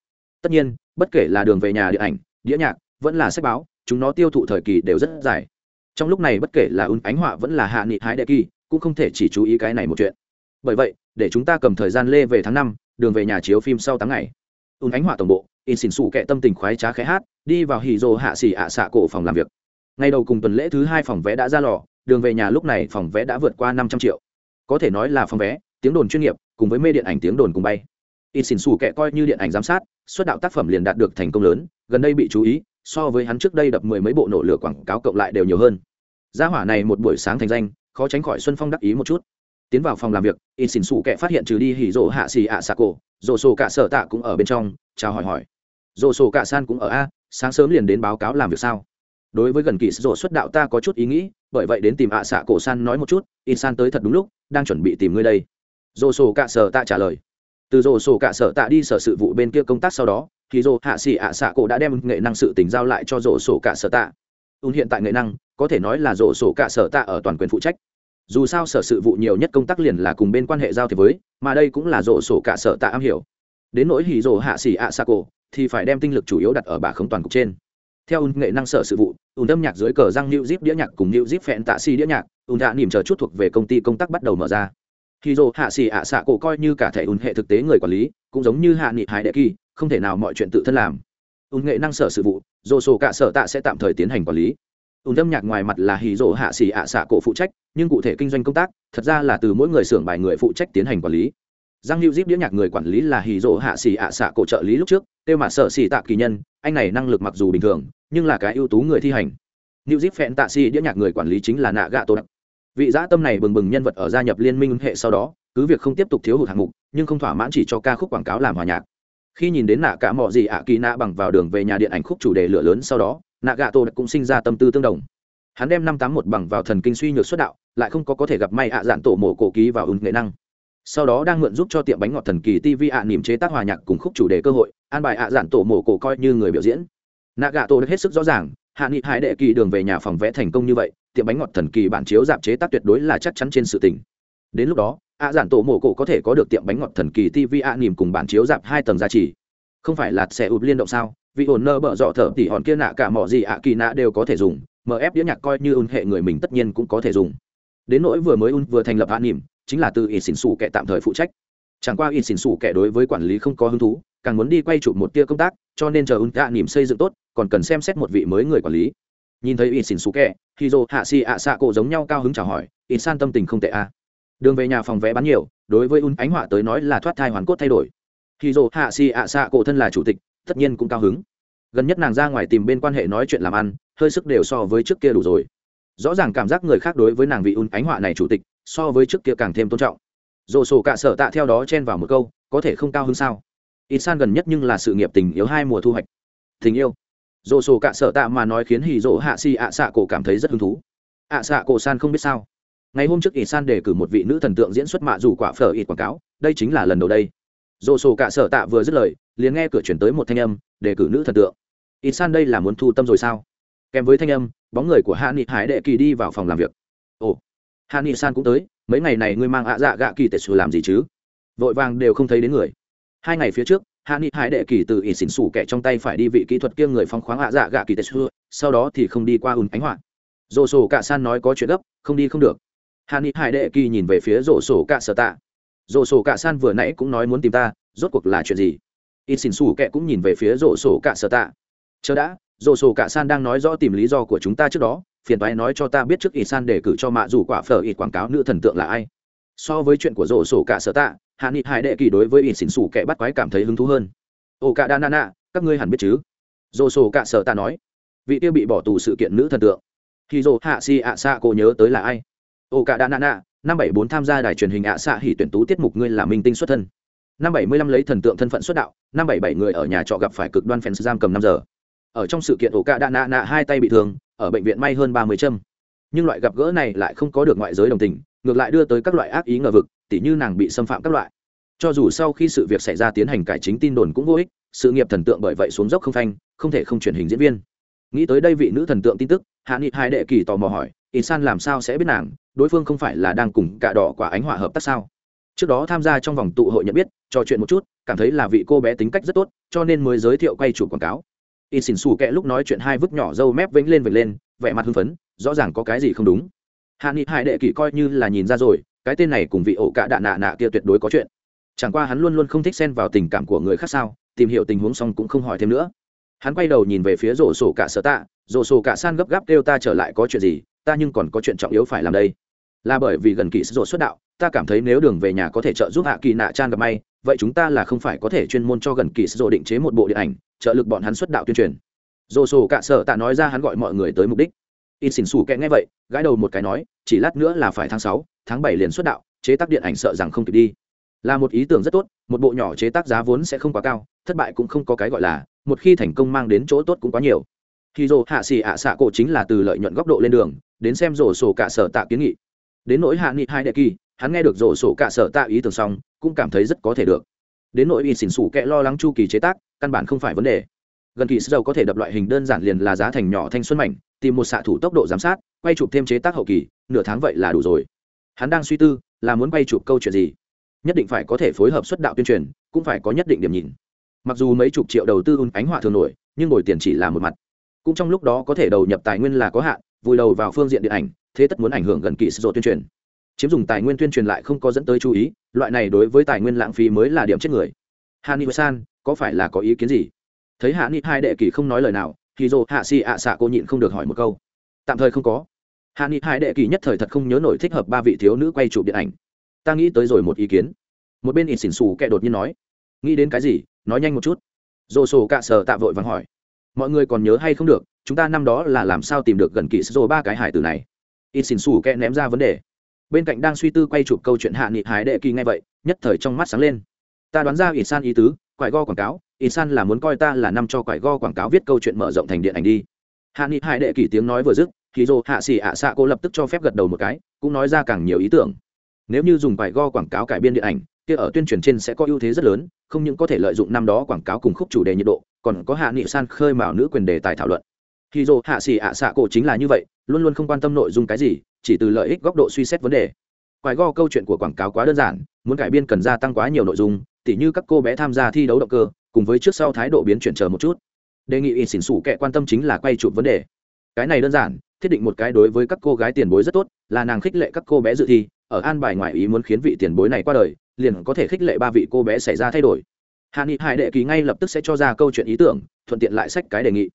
Tất nhiên, bất kể là đường về nhà điện ảnh, đĩa nhạc, vẫn là sách báo chúng nó tiêu thụ thời kỳ đều rất dài. Trong lúc này bất kể là un ánh họa vẫn là hạ nghị hái đệ kỳ, cũng không thể chỉ chú ý cái này một chuyện. Bởi vậy, để chúng ta cầm thời gian lê về tháng năm, đường về nhà chiếu phim sau tháng ngày. Un ánh họa tổng bộ, in xỉn xù kệ tâm tình khoái trá khẽ hát, đi vào hì rồ hạ xỉ ạ xạ cổ phòng làm việc. Ngày đầu cùng tuần lễ thứ hai phòng vé đã ra lò, đường về nhà lúc này phòng vé đã vượt qua năm trăm triệu. Có thể nói là phòng vé, tiếng đồn chuyên nghiệp, cùng với mê điện ảnh tiếng đồn cùng bay. In xỉn xù kệ coi như điện ảnh giám sát xuất đạo tác phẩm liền đạt được thành công lớn, gần đây bị chú ý so với hắn trước đây đập mười mấy bộ nổ lửa quảng cáo cộng lại đều nhiều hơn. Gia hỏa này một buổi sáng thành danh, khó tránh khỏi xuân phong đắc ý một chút. Tiến vào phòng làm việc in xỉn xù kệ phát hiện trừ đi hỉ rộ hạ xì ạ xà cổ, rộ sổ cả sở tạ cũng ở bên trong, chào hỏi hỏi. Rộ sổ cả san cũng ở a, sáng sớm liền đến báo cáo làm việc sao? Đối với gần kỳ rộ xuất đạo ta có chút ý nghĩ, bởi vậy đến tìm ạ xạ cổ san nói một chút in san tới thật đúng lúc, đang chuẩn bị tìm ngươi đây. Rộ sổ cả sở tạ trả lời. Từ rộ sổ cả sở tạ đi sở sự vụ bên kia công tác sau đó thì dồ hạ xỉ ạ xạ cổ đã đem nghệ năng sự tình giao lại cho rộ sổ cả sở tạ. Ùn hiện tại nghệ năng, có thể nói là rộ sổ cả sở tạ ở toàn quyền phụ trách. Dù sao sở sự vụ nhiều nhất công tác liền là cùng bên quan hệ giao thế với, mà đây cũng là rộ sổ cả sở tạ am hiểu. Đến nỗi hì rộ hạ xỉ ạ xạ cổ, thì phải đem tinh lực chủ yếu đặt ở bà không toàn cục trên. Theo ùn nghệ năng sở sự vụ ùn âm nhạc dưới cờ răng new zip đĩa nhạc cùng new zip phẹn tạ si đĩa nhạc ùn đã nỉm chờ chút thuộc về công ty công tác bắt đầu mở ra. Khi dồ hạ xỉ ạ xạ cổ coi như cả thể ùn hệ thực tế người quản lý, cũng giống như hạ nghị hải đệ kỳ không thể nào mọi chuyện tự thân làm. Ùn nghệ năng sở sự vụ dồ sổ cả sở tạ sẽ tạm thời tiến hành quản lý. Ùn âm nhạc ngoài mặt là hì dồ hạ xỉ ạ xạ cổ phụ trách, nhưng cụ thể kinh doanh công tác, thật ra là từ mỗi người xưởng bài người phụ trách tiến hành quản lý. Giang hữu díp đĩa nhạc người quản lý là hì dồ hạ xỉ ạ xạ cổ trợ lý lúc trước tiêu mà sợ xỉ tạ kỳ nhân, anh này năng lực mặc dù bình thường, nhưng là cái ưu tú người thi hành. Hữu díp phẹn tạ xỉ đĩa nhạc người quản lý chính là nạ gạ tô đặc. Vị dã tâm này bừng bừng nhân vật ở gia nhập liên minh hệ sau đó, cứ việc không tiếp tục thiếu hụt hạng mục, nhưng không thỏa mãn chỉ cho ca khúc quảng cáo làm hòa nhạc khi nhìn đến nạ cả mọi gì ạ kỳ nạ bằng vào đường về nhà điện ảnh khúc chủ đề lửa lớn sau đó, nạ gà tô cũng sinh ra tâm tư tương đồng. Hắn đem năm tám một bằng vào thần kinh suy nhược xuất đạo, lại không có có thể gặp may ạ dạn tổ mổ cổ ký vào ứng nghệ năng. Sau đó đang mượn giúp cho tiệm bánh ngọt thần kỳ tv ạ niềm chế tác hòa nhạc cùng khúc chủ đề cơ hội, an bài ạ dạn tổ mổ cổ coi như người biểu diễn. Nạ gà tô hết sức rõ ràng, hạ nghị hải đệ kỳ đường về nhà phòng vẽ thành công như vậy, tiệm bánh ngọt thần kỳ bản chiếu giảm chế tác tuyệt đối là chắc chắn trên sự tình. Đến lúc đó ạ giản tổ mổ cổ có thể có được tiệm bánh ngọt thần kỳ tv ạ nỉm cùng bản chiếu dạp hai tầng giá trị. Không phải là xe ụp liên động sao? Vì ổn nơ bợ dọ thở tỉ hòn kia nạ cả mỏ gì ạ kỳ nạ đều có thể dùng mf đĩa nhạc coi như ôn hệ người mình tất nhiên cũng có thể dùng. Đến nỗi vừa mới ôn vừa thành lập ạ nỉm, chính là từ in xỉn xù kẻ tạm thời phụ trách. Chẳng qua in xỉn xù kẻ đối với quản lý không có hứng thú, càng muốn đi quay chụp một tia công tác, cho nên chờ ôn ạ nỉm xây dựng tốt, còn cần xem xét một vị mới người quản lý. Nhìn thấy in xỉn xù kẻ khi dô hạ xì ạ xạ cổ giống nhau cao hứng chào hỏi in san tâm tình không tệ a đường về nhà phòng vé bán nhiều, đối với un ánh họa tới nói là thoát thai hoàn cốt thay đổi. Khi dồ hạ xì ạ xạ cổ thân là chủ tịch, tất nhiên cũng cao hứng. Gần nhất nàng ra ngoài tìm bên quan hệ nói chuyện làm ăn, hơi sức đều so với trước kia đủ rồi. Rõ ràng cảm giác người khác đối với nàng vị un ánh họa này chủ tịch, so với trước kia càng thêm tôn trọng. Dồ sổ cả sở tạ theo đó chen vào một câu, có thể không cao hơn sao? Ít san gần nhất nhưng là sự nghiệp tình yếu hai mùa thu hoạch. Tình yêu. Dồ sổ cả sở tạ mà nói khiến hì dỗ hạ si ạ xạ cổ cảm thấy rất hứng thú. Ạ xạ cổ san không biết sao ngày hôm trước ỷ san đề cử một vị nữ thần tượng diễn xuất mạ dù quả phở ít quảng cáo, đây chính là lần đầu đây. Dồ sổ cả sở tạ vừa dứt lời, liền nghe cửa chuyển tới một thanh âm, đề cử nữ thần tượng. Ỷ san đây là muốn thu tâm rồi sao? Kèm với thanh âm, bóng người của hạ nghị hải đệ kỳ đi vào phòng làm việc. Ồ hạ nghị san cũng tới, mấy ngày này ngươi mang ạ dạ gạ kỳ tệ xù làm gì chứ? Vội vàng đều không thấy đến người. Hai ngày phía trước hạ nghị hải đệ kỳ từ ỷ xỉn xủ kẻ trong tay phải đi vị kỹ thuật kia người phong khoáng ạ dạ gạ kỳ tệ xù, sau đó thì không đi qua ùn ánh họa. Dồ sổ cả san nói có chuyện gấp, không đi không được hà ni hải đệ kỳ nhìn về phía rổ sổ cả sở tạ. Rổ sổ cả san vừa nãy cũng nói muốn tìm ta, rốt cuộc là chuyện gì? Ít xỉn xù kệ cũng nhìn về phía rổ sổ cả sở tạ. Chờ đã, rổ sổ cả san đang nói rõ tìm lý do của chúng ta trước đó, phiền toái nói cho ta biết trước ít san để cử cho mạ dù quả phở ít quảng cáo nữ thần tượng là ai. So với chuyện của rổ sổ cả sở tạ hạ nghị hải đệ kỳ đối với ít xỉn xủ kẻ bắt quái cảm thấy hứng thú hơn. Ô cả đa nana các ngươi hẳn biết chứ? Rổ sổ cả sở tạ nói. Vị tiêu bị bỏ tù sự kiện nữ thần tượng. Khi rổ hạ si ạ xạ cô nhớ tới là ai? Ô cả đa nana năm bảy bốn tham gia đài truyền hình ạ xạ hỉ tuyển tú tiết mục ngươi là minh tinh xuất thân. Năm bảy mươi lăm lấy thần tượng thân phận xuất đạo, năm bảy bảy người ở nhà trọ gặp phải cực đoan fans giam cầm năm giờ. Ở trong sự kiện ổ cả đa nạ nạ hai tay bị thương, ở bệnh viện may hơn ba mươi châm. Nhưng loại gặp gỡ này lại không có được ngoại giới đồng tình, ngược lại đưa tới các loại ác ý ngờ vực, tỉ như nàng bị xâm phạm các loại. Cho dù sau khi sự việc xảy ra tiến hành cải chính tin đồn cũng vô ích, sự nghiệp thần tượng bởi vậy xuống dốc không phanh, không thể không truyền hình diễn viên. Nghĩ tới đây vị nữ thần tượng tin tức, hạ nghị hai đệ kỳ tò mò hỏi Insan làm sao sẽ biết nàng? Đối phương không phải là đang cùng cả đỏ quả ánh hỏa hợp tác sao? Trước đó tham gia trong vòng tụ hội nhận biết, trò chuyện một chút, cảm thấy là vị cô bé tính cách rất tốt, cho nên mới giới thiệu quay chủ quảng cáo. Y xỉn xù kẹ lúc nói chuyện hai vứt nhỏ dâu mép vĩnh lên vĩnh lên, vẻ mặt hưng phấn, rõ ràng có cái gì không đúng. Hạ nghị hải đệ kỷ coi như là nhìn ra rồi, cái tên này cùng vị ổ cạ đạ nạ nạ kia tuyệt đối có chuyện. Chẳng qua hắn luôn luôn không thích xen vào tình cảm của người khác sao, tìm hiểu tình huống xong cũng không hỏi thêm nữa. Hắn quay đầu nhìn về phía rổ sổ cả sở tạ, rổ sổ cả san gấp gáp kêu ta trở lại có chuyện gì, ta nhưng còn có chuyện trọng yếu phải làm đây là bởi vì gần kỳ rột xuất đạo, ta cảm thấy nếu đường về nhà có thể trợ giúp hạ kỳ nạ chan gặp may, vậy chúng ta là không phải có thể chuyên môn cho gần kỳ rột định chế một bộ điện ảnh, trợ lực bọn hắn xuất đạo tuyên truyền. Dồ sổ cạ sợ tạ nói ra hắn gọi mọi người tới mục đích. In xỉn xù kẹ nghe vậy, gãi đầu một cái nói, chỉ lát nữa là phải tháng sáu, tháng bảy liền xuất đạo, chế tác điện ảnh sợ rằng không kịp đi. Là một ý tưởng rất tốt, một bộ nhỏ chế tác giá vốn sẽ không quá cao, thất bại cũng không có cái gọi là, một khi thành công mang đến chỗ tốt cũng quá nhiều. Khi dồ hạ xì ạ xạ cổ chính là từ lợi nhuận góc độ lên đường, đến xem rổ sổ cả sở tạ kiến nghị đến nỗi hạ nghị hai đệ kỳ, hắn nghe được rổ sổ cả sở tạ ý tưởng xong, cũng cảm thấy rất có thể được. Đến nỗi in xỉn xủ kệ lo lắng chu kỳ chế tác, căn bản không phải vấn đề. Gần kỳ sâu có thể đập loại hình đơn giản liền là giá thành nhỏ thanh xuân mảnh, tìm một xạ thủ tốc độ giám sát, quay chụp thêm chế tác hậu kỳ, nửa tháng vậy là đủ rồi. Hắn đang suy tư, là muốn quay chụp câu chuyện gì? Nhất định phải có thể phối hợp xuất đạo tuyên truyền, cũng phải có nhất định điểm nhìn. Mặc dù mấy chục triệu đầu tư un ánh họa thường nổi, nhưng ngồi tiền chỉ là một mặt. Cũng trong lúc đó có thể đầu nhập tài nguyên là có hạn, vùi đầu vào phương diện điện ảnh thế tất muốn ảnh hưởng gần kỳ sổ tuyên truyền. Chiếm dùng tài nguyên tuyên truyền lại không có dẫn tới chú ý, loại này đối với tài nguyên lãng phí mới là điểm chết người. Hani san, có phải là có ý kiến gì? Thấy hạ nghị hai đệ kỳ không nói lời nào, thì dồ hạ si ạ xạ cô nhịn không được hỏi một câu. Tạm thời không có. Hạ nghị hai đệ kỳ nhất thời thật không nhớ nổi thích hợp ba vị thiếu nữ quay chụp điện ảnh. Ta nghĩ tới rồi một ý kiến. Một bên ít xỉn xù kẹ đột nhiên nói. Nghĩ đến cái gì? Nói nhanh một chút. Dồ sổ cạ sờ tạ vội vàng hỏi. Mọi người còn nhớ hay không được, chúng ta năm đó là làm sao tìm được gần kỳ sô ba cái hải từ này? Ít xỉn xù kẹ ném ra vấn đề. Bên cạnh đang suy tư quay chụp câu chuyện hạ nghị hái đệ kỳ ngay vậy, nhất thời trong mắt sáng lên. Ta đoán ra ít san ý tứ, quải go quảng cáo, ít san là muốn coi ta là năm cho quải go quảng cáo viết câu chuyện mở rộng thành điện ảnh đi. Hạ nghị hải đệ kỳ tiếng nói vừa dứt, thì dồ hạ xỉ ạ xạ cô lập tức cho phép gật đầu một cái, cũng nói ra càng nhiều ý tưởng. Nếu như dùng quải go quảng cáo cải biên điện ảnh, kia ở tuyên truyền trên sẽ có ưu thế rất lớn, không những có thể lợi dụng năm đó quảng cáo cùng khúc chủ đề nhiệt độ, còn có hạ nghị san khơi mào nữ quyền đề tài thảo luận. Khi dồ hạ xỉ ạ xạ cổ chính là như vậy luôn luôn không quan tâm nội dung cái gì, chỉ từ lợi ích góc độ suy xét vấn đề. Quái go câu chuyện của quảng cáo quá đơn giản, muốn cải biên cần gia tăng quá nhiều nội dung, tỉ như các cô bé tham gia thi đấu động cơ, cùng với trước sau thái độ biến chuyển chờ một chút. Đề nghị in xỉn xủ kệ quan tâm chính là quay chụp vấn đề. Cái này đơn giản, thiết định một cái đối với các cô gái tiền bối rất tốt, là nàng khích lệ các cô bé dự thi, ở an bài ngoại ý muốn khiến vị tiền bối này qua đời, liền có thể khích lệ ba vị cô bé xảy ra thay đổi. Hạ nghị hải đệ kỳ ngay lập tức sẽ cho ra câu chuyện ý tưởng, thuận tiện lại sách cái đề nghị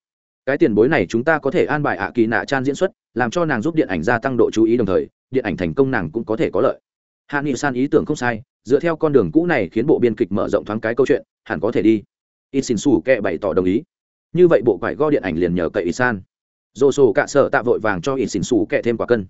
cái tiền bối này chúng ta có thể an bài ạ kỳ nạ chan diễn xuất, làm cho nàng giúp điện ảnh gia tăng độ chú ý đồng thời, điện ảnh thành công nàng cũng có thể có lợi. Hạ nghị san ý tưởng không sai, dựa theo con đường cũ này khiến bộ biên kịch mở rộng thoáng cái câu chuyện, hẳn có thể đi. Ít xin xù kệ bày tỏ đồng ý. Như vậy bộ quải go điện ảnh liền nhờ cậy ít san. Dồ sổ cạ sợ tạ vội vàng cho ít xin xù kệ thêm quả cân.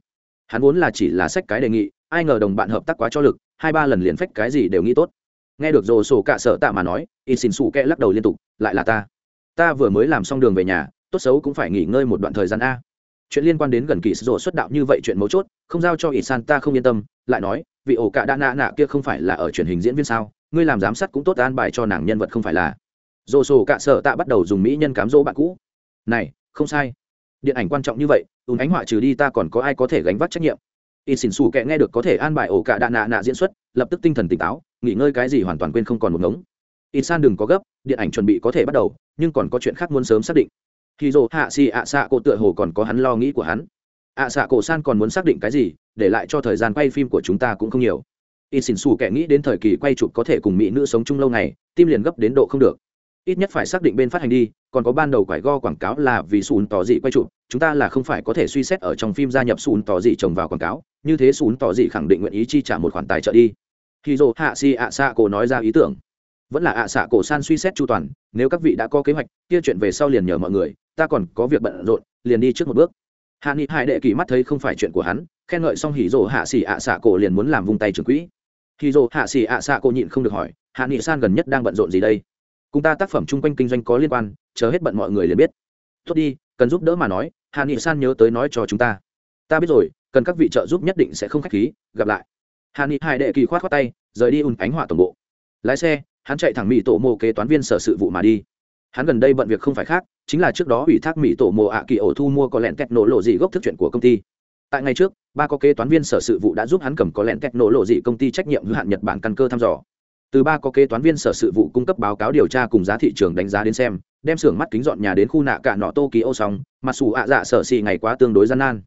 Hắn vốn là chỉ là sách cái đề nghị, ai ngờ đồng bạn hợp tác quá cho lực, hai ba lần liền phách cái gì đều nghĩ tốt. Nghe được dồ sổ cạ sợ tạ mà nói, ít xin xù kệ lắc đầu liên tục, lại là ta. Ta vừa mới làm xong đường về nhà tốt xấu cũng phải nghỉ ngơi một đoạn thời gian a. Chuyện liên quan đến gần kỳ sổ xuất đạo như vậy chuyện mấu chốt, không giao cho ỷ san ta không yên tâm, lại nói, vị ổ cạ đã nạ nạ kia không phải là ở truyền hình diễn viên sao? Ngươi làm giám sát cũng tốt, an bài cho nàng nhân vật không phải là. Dồ sổ cạ sợ tạ bắt đầu dùng mỹ nhân cám dỗ bạn cũ. Này, không sai. Điện ảnh quan trọng như vậy, ùn ánh họa trừ đi ta còn có ai có thể gánh vác trách nhiệm? Y xỉn xù kệ nghe được có thể an bài ổ cạ đạ nạ nạ diễn xuất, lập tức tinh thần tỉnh táo, nghỉ ngơi cái gì hoàn toàn quên không còn một ngống. Y san đừng có gấp, điện ảnh chuẩn bị có thể bắt đầu, nhưng còn có chuyện khác muốn sớm xác định khi dồ hạ xì ạ xạ cổ tựa hồ còn có hắn lo nghĩ của hắn. Ạ xạ cổ san còn muốn xác định cái gì, để lại cho thời gian quay phim của chúng ta cũng không nhiều. Ít xỉn xù kẻ nghĩ đến thời kỳ quay chụp có thể cùng mỹ nữ sống chung lâu ngày, tim liền gấp đến độ không được. Ít nhất phải xác định bên phát hành đi, còn có ban đầu quải go quảng cáo là vì sùn tỏ dị quay chụp, chúng ta là không phải có thể suy xét ở trong phim gia nhập sùn tỏ dị trồng vào quảng cáo, như thế sùn tỏ dị khẳng định nguyện ý chi trả một khoản tài trợ đi. Khi dồ hạ si ạ xạ cổ nói ra ý tưởng, vẫn là ạ xạ cổ san suy xét chu toàn, nếu các vị đã có kế hoạch, kia chuyện về sau liền nhờ mọi người ta còn có việc bận rộn, liền đi trước một bước. Hạ nghị hải đệ kỳ mắt thấy không phải chuyện của hắn, khen ngợi xong hỉ rồ hạ xỉ ạ xạ cổ liền muốn làm vung tay trừng quỹ. Hỉ rồ hạ xỉ ạ xạ cổ nhịn không được hỏi, hạ nghị san gần nhất đang bận rộn gì đây? Cùng ta tác phẩm chung quanh kinh doanh có liên quan, chờ hết bận mọi người liền biết. Tốt đi, cần giúp đỡ mà nói, hạ nghị san nhớ tới nói cho chúng ta. Ta biết rồi, cần các vị trợ giúp nhất định sẽ không khách khí, gặp lại. Hạ nghị hải đệ kỳ khoát khoát tay, rời đi ùn ánh hỏa tổng bộ. Lái xe, hắn chạy thẳng mỹ tổ mô kế toán viên sở sự vụ mà đi. Hắn gần đây bận việc không phải khác chính là trước đó ủy thác mỹ tổ mộ ạ kỳ ổ thu mua có lẹn kẹt nổ lộ dị gốc thức chuyện của công ty. Tại ngày trước, ba có kế toán viên sở sự vụ đã giúp hắn cầm có lẹn kẹt nổ lộ dị công ty trách nhiệm hữu hạn nhật bản căn cơ thăm dò. Từ ba có kế toán viên sở sự vụ cung cấp báo cáo điều tra cùng giá thị trường đánh giá đến xem, đem xưởng mắt kính dọn nhà đến khu nạ cả nọ tô ký ô xong, mặc dù ạ dạ sở xì ngày quá tương đối gian nan.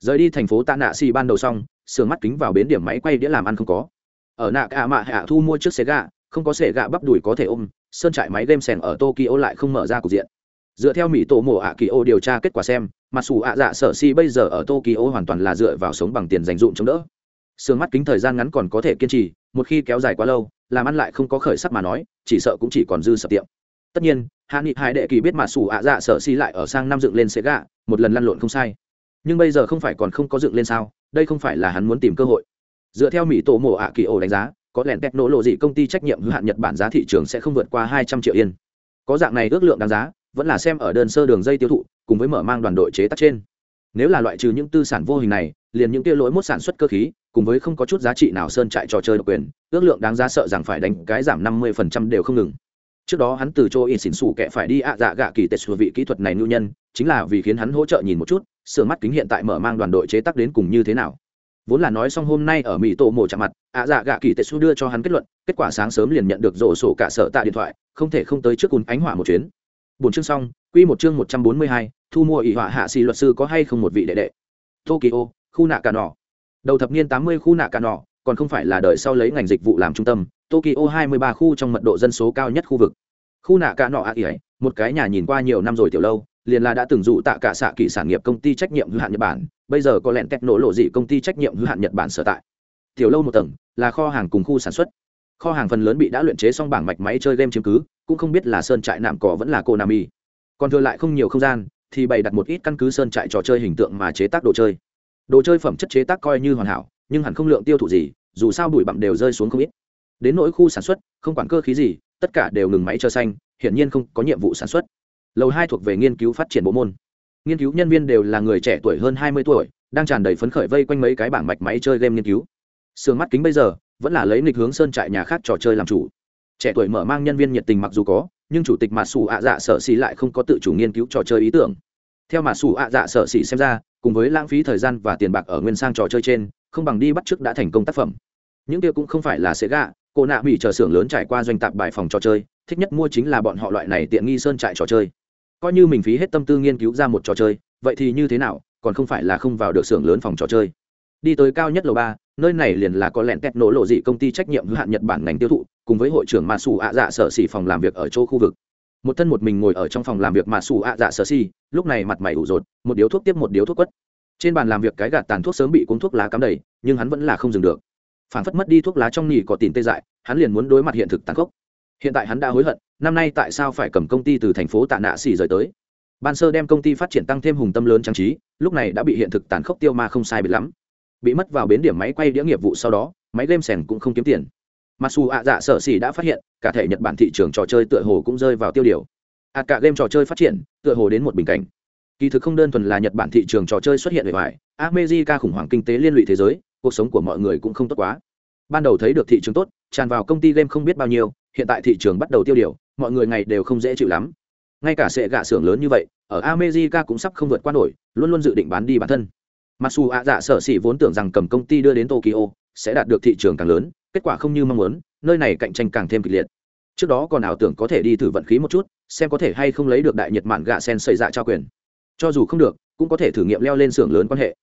Rời đi thành phố tạ nạ xì ban đầu xong, xưởng mắt kính vào bến điểm máy quay đĩa làm ăn không có. Ở nạ cả mạ hạ thu mua chiếc xe gà, không có xe gạ bắp đùi có thể ôm, sơn trại máy game sèn ở tokyo lại không mở ra cục diện dựa theo mỹ tổ mộ ạ kỳ ô điều tra kết quả xem mặc dù ạ dạ sở si bây giờ ở tokyo hoàn toàn là dựa vào sống bằng tiền dành dụm chống đỡ. Sương mắt kính thời gian ngắn còn có thể kiên trì, một khi kéo dài quá lâu, làm ăn lại không có khởi sắc mà nói, chỉ sợ cũng chỉ còn dư sập tiệm. Tất nhiên, hạ nghị hải đệ kỳ biết mà dù ạ dạ sở si lại ở sang năm dựng lên sẽ gạ, một lần lăn lộn không sai. Nhưng bây giờ không phải còn không có dựng lên sao, đây không phải là hắn muốn tìm cơ hội. Dựa theo mỹ tổ mộ ạ kỳ ô đánh giá, có lẽ tech nỗ lộ gì công ty trách nhiệm hữu hạn nhật bản giá thị trường sẽ không vượt qua hai trăm triệu yên. Có dạng này ước lượng đáng giá vẫn là xem ở đơn sơ đường dây tiêu thụ, cùng với mở mang đoàn đội chế tác trên. Nếu là loại trừ những tư sản vô hình này, liền những kia lỗi mốt sản xuất cơ khí, cùng với không có chút giá trị nào sơn trại trò chơi độc quyền, ước lượng đáng giá sợ rằng phải đánh cái giảm năm mươi phần trăm đều không ngừng. Trước đó hắn từ chỗ in xỉn xù kệ phải đi ạ dạ gạ kỳ tệ xù vị kỹ thuật này ngưu nhân, chính là vì khiến hắn hỗ trợ nhìn một chút, sửa mắt kính hiện tại mở mang đoàn đội chế tác đến cùng như thế nào. Vốn là nói xong hôm nay ở mỹ tổ mổ chạm mặt, ạ dạ gạ kỳ tệ xu đưa cho hắn kết luận, kết quả sáng sớm liền nhận được rổ sổ cả sở tạ điện thoại, không thể không tới trước cùn ánh hỏa một chuyến bốn chương xong, quy một chương một trăm bốn mươi hai, thu mua ỷ họa hạ xì luật sư có hay không một vị đệ đệ? Tokyo, khu nạ cả nọ đầu thập niên tám mươi khu nạ cả nọ còn không phải là đợi sau lấy ngành dịch vụ làm trung tâm, tokyo hai mươi ba khu trong mật độ dân số cao nhất khu vực. Khu nạ cả nọ ạ ỉ một cái nhà nhìn qua nhiều năm rồi tiểu lâu, liền là đã từng dụ tạ cả xạ kỳ sản nghiệp công ty trách nhiệm hữu hạn nhật bản, bây giờ có lẹn tech nổ lộ dị công ty trách nhiệm hữu hạn nhật bản sở tại. Tiểu lâu một tầng, là kho hàng cùng khu sản xuất. Kho hàng phần lớn bị đã luyện chế xong bảng mạch máy chơi game chiếm cứ cũng không biết là sơn trại nạm cỏ vẫn là cô nam y. Còn thừa lại không nhiều không gian, thì bày đặt một ít căn cứ sơn trại trò chơi hình tượng mà chế tác đồ chơi. Đồ chơi phẩm chất chế tác coi như hoàn hảo, nhưng hẳn không lượng tiêu thụ gì, dù sao bụi bặm đều rơi xuống không ít. Đến nỗi khu sản xuất, không quản cơ khí gì, tất cả đều ngừng máy chờ xanh, hiển nhiên không có nhiệm vụ sản xuất. Lầu hai thuộc về nghiên cứu phát triển bộ môn. Nghiên cứu nhân viên đều là người trẻ tuổi hơn hai mươi tuổi, đang tràn đầy phấn khởi vây quanh mấy cái bảng mạch máy chơi game nghiên cứu. Sườn mắt kính bây giờ, vẫn là lấy nghịch hướng sơn trại nhà khác trò chơi làm chủ trẻ tuổi mở mang nhân viên nhiệt tình mặc dù có, nhưng chủ tịch mà xù ạ dạ sở xì lại không có tự chủ nghiên cứu trò chơi ý tưởng. Theo mà xù ạ dạ sở xì xem ra, cùng với lãng phí thời gian và tiền bạc ở nguyên sang trò chơi trên, không bằng đi bắt chước đã thành công tác phẩm. Những kia cũng không phải là sẽ gạ cô nạ bị chờ xưởng lớn trải qua doanh tạp bài phòng trò chơi, thích nhất mua chính là bọn họ loại này tiện nghi sơn trại trò chơi. Coi như mình phí hết tâm tư nghiên cứu ra một trò chơi, vậy thì như thế nào, còn không phải là không vào được xưởng lớn phòng trò chơi. Đi tới cao nhất lầu ba, nơi này liền là có lẹn tẹt nổ lộ dị công ty trách nhiệm hữu hạn nhật bản ngành tiêu thụ cùng với hội trưởng mà xù ạ dạ sở xỉ phòng làm việc ở chỗ khu vực. Một thân một mình ngồi ở trong phòng làm việc mà xù ạ dạ sở xỉ, lúc này mặt mày ủ rột, một điếu thuốc tiếp một điếu thuốc quất. Trên bàn làm việc cái gạt tàn thuốc sớm bị cuốn thuốc lá cắm đầy, nhưng hắn vẫn là không dừng được. Phản phất mất đi thuốc lá trong nhì có tìm tê dại, hắn liền muốn đối mặt hiện thực tàn khốc. Hiện tại hắn đã hối hận, năm nay tại sao phải cầm công ty từ thành phố tạ nạ xỉ rời tới? Ban sơ đem công ty phát triển tăng thêm hùng tâm lớn trang trí, lúc này đã bị hiện thực tàn khốc tiêu ma không sai biệt lắm. Bị mất vào bến điểm máy quay đĩa nghiệp vụ sau đó, máy game sèn cũng không kiếm tiền mặc dù ạ dạ sở xỉ đã phát hiện, cả thể nhật bản thị trường trò chơi tựa hồ cũng rơi vào tiêu điều. Ạ cả game trò chơi phát triển, tựa hồ đến một bình cảnh. Kỳ thực không đơn thuần là nhật bản thị trường trò chơi xuất hiện bề ngoài armezika khủng hoảng kinh tế liên lụy thế giới, cuộc sống của mọi người cũng không tốt quá. Ban đầu thấy được thị trường tốt, tràn vào công ty game không biết bao nhiêu, hiện tại thị trường bắt đầu tiêu điều, mọi người ngày đều không dễ chịu lắm. Ngay cả sệ gạ xưởng lớn như vậy, ở america cũng sắp không vượt qua nổi, luôn luôn dự định bán đi bản thân. Mặc dù ạ dạ sở xỉ vốn tưởng rằng cầm công ty đưa đến tokyo sẽ đạt được thị trường càng lớn, kết quả không như mong muốn, nơi này cạnh tranh càng thêm kịch liệt. Trước đó còn ảo tưởng có thể đi thử vận khí một chút, xem có thể hay không lấy được đại nhật mạn gạ sen xảy dạ trao quyền. Cho dù không được, cũng có thể thử nghiệm leo lên xưởng lớn quan hệ.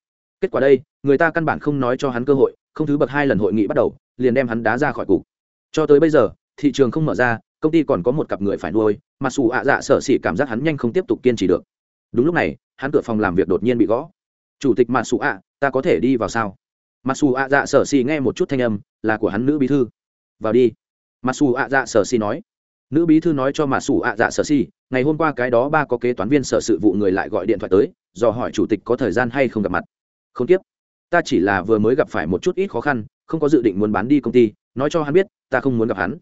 Kết quả đây, người ta căn bản không nói cho hắn cơ hội, không thứ bậc hai lần hội nghị bắt đầu, liền đem hắn đá ra khỏi cục. Cho tới bây giờ, thị trường không mở ra, công ty còn có một cặp người phải nuôi, mà xù ạ dạ sở xỉ cảm giác hắn nhanh không tiếp tục kiên trì được. Đúng lúc này, hắn cửa phòng làm việc đột nhiên bị gõ. Chủ tịch mà xù ạ, ta có thể đi vào sao? Mặc dù ạ dạ sở xì nghe một chút thanh âm, là của hắn nữ bí thư. Vào đi. Mặc dù ạ dạ sở xì nói. Nữ bí thư nói cho mặc dù ạ dạ sở xì, ngày hôm qua cái đó ba có kế toán viên sở sự vụ người lại gọi điện thoại tới do hỏi chủ tịch có thời gian hay không gặp mặt. Không tiếp. Ta chỉ là vừa mới gặp phải một chút ít khó khăn, không có dự định muốn bán đi công ty, nói cho hắn biết, ta không muốn gặp hắn.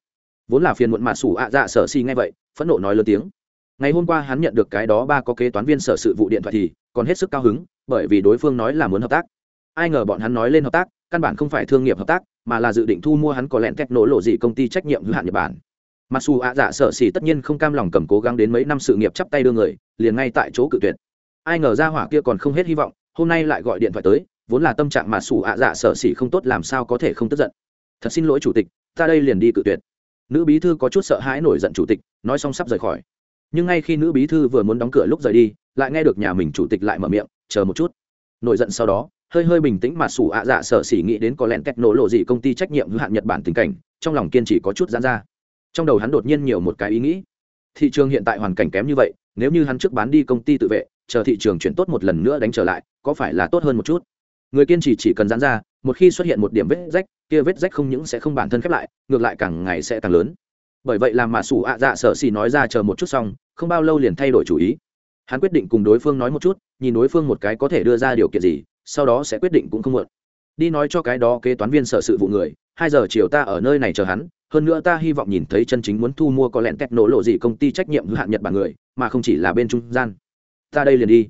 Vốn là phiền muộn mà sủ ạ dạ sở si ngay vậy, phẫn nộ nói lớn tiếng. Ngày hôm qua hắn nhận được cái đó ba có kế toán viên sở sự vụ điện thoại thì, còn hết sức cao hứng, bởi vì đối phương nói là muốn hợp tác ai ngờ bọn hắn nói lên hợp tác, căn bản không phải thương nghiệp hợp tác, mà là dự định thu mua hắn có lẹn cách nổ lộ gì công ty trách nhiệm hữu hạn nhật bản. Mặc dù ạ dạ sở xỉ tất nhiên không cam lòng cầm cố gắng đến mấy năm sự nghiệp chắp tay đưa người, liền ngay tại chỗ cự tuyệt. Ai ngờ ra hỏa kia còn không hết hy vọng, hôm nay lại gọi điện thoại tới, vốn là tâm trạng mà sủ ạ dạ sở xỉ không tốt làm sao có thể không tức giận. Thật xin lỗi chủ tịch, ta đây liền đi cự tuyệt. Nữ bí thư có chút sợ hãi nổi giận chủ tịch, nói xong sắp rời khỏi. Nhưng ngay khi nữ bí thư vừa muốn đóng cửa lúc rời đi, lại nghe được nhà mình chủ tịch lại mở miệng, chờ một chút. Nổi giận sau đó hơi hơi bình tĩnh mà sủ ạ dạ sở xỉ nghĩ đến có lẹn tẹt nổ lộ gì công ty trách nhiệm hữu hạn nhật bản tình cảnh, trong lòng kiên trì có chút giãn ra. Trong đầu hắn đột nhiên nhiều một cái ý nghĩ. Thị trường hiện tại hoàn cảnh kém như vậy, nếu như hắn trước bán đi công ty tự vệ, chờ thị trường chuyển tốt một lần nữa đánh trở lại, có phải là tốt hơn một chút? Người kiên trì chỉ cần giãn ra, một khi xuất hiện một điểm vết rách, kia vết rách không những sẽ không bản thân khép lại, ngược lại càng ngày sẽ càng lớn. Bởi vậy làm mà sủ ạ dạ sở xỉ nói ra chờ một chút xong, không bao lâu liền thay đổi chủ ý. Hắn quyết định cùng đối phương nói một chút, nhìn đối phương một cái có thể đưa ra điều kiện gì sau đó sẽ quyết định cũng không muộn. Đi nói cho cái đó kế toán viên sở sự vụ người, hai giờ chiều ta ở nơi này chờ hắn, hơn nữa ta hy vọng nhìn thấy chân chính muốn thu mua có lẹn tẹt nổ lộ gì công ty trách nhiệm hữu hạn nhật bản người, mà không chỉ là bên trung gian. Ta đây liền đi.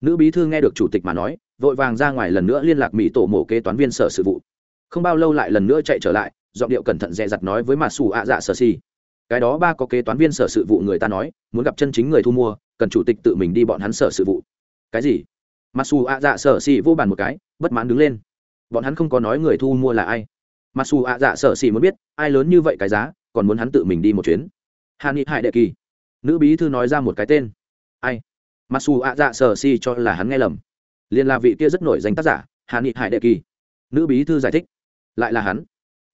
Nữ bí thư nghe được chủ tịch mà nói, vội vàng ra ngoài lần nữa liên lạc mỹ tổ mổ kế toán viên sở sự vụ. Không bao lâu lại lần nữa chạy trở lại, giọng điệu cẩn thận dè dặt nói với mà xù ạ dạ sở si. Cái đó ba có kế toán viên sở sự vụ người ta nói, muốn gặp chân chính người thu mua, cần chủ tịch tự mình đi bọn hắn sở sự vụ. Cái gì? Mặc dù ạ dạ sở xì vô bàn một cái, bất mãn đứng lên. Bọn hắn không có nói người thu mua là ai. Mặc dù ạ dạ sở xì muốn biết, ai lớn như vậy cái giá, còn muốn hắn tự mình đi một chuyến. Hà nghị hải đệ kỳ. Nữ bí thư nói ra một cái tên. Ai? Mặc dù ạ dạ sở xì cho là hắn nghe lầm. Liên là vị kia rất nổi danh tác giả hà nghị hải đệ kỳ. Nữ bí thư giải thích. Lại là hắn.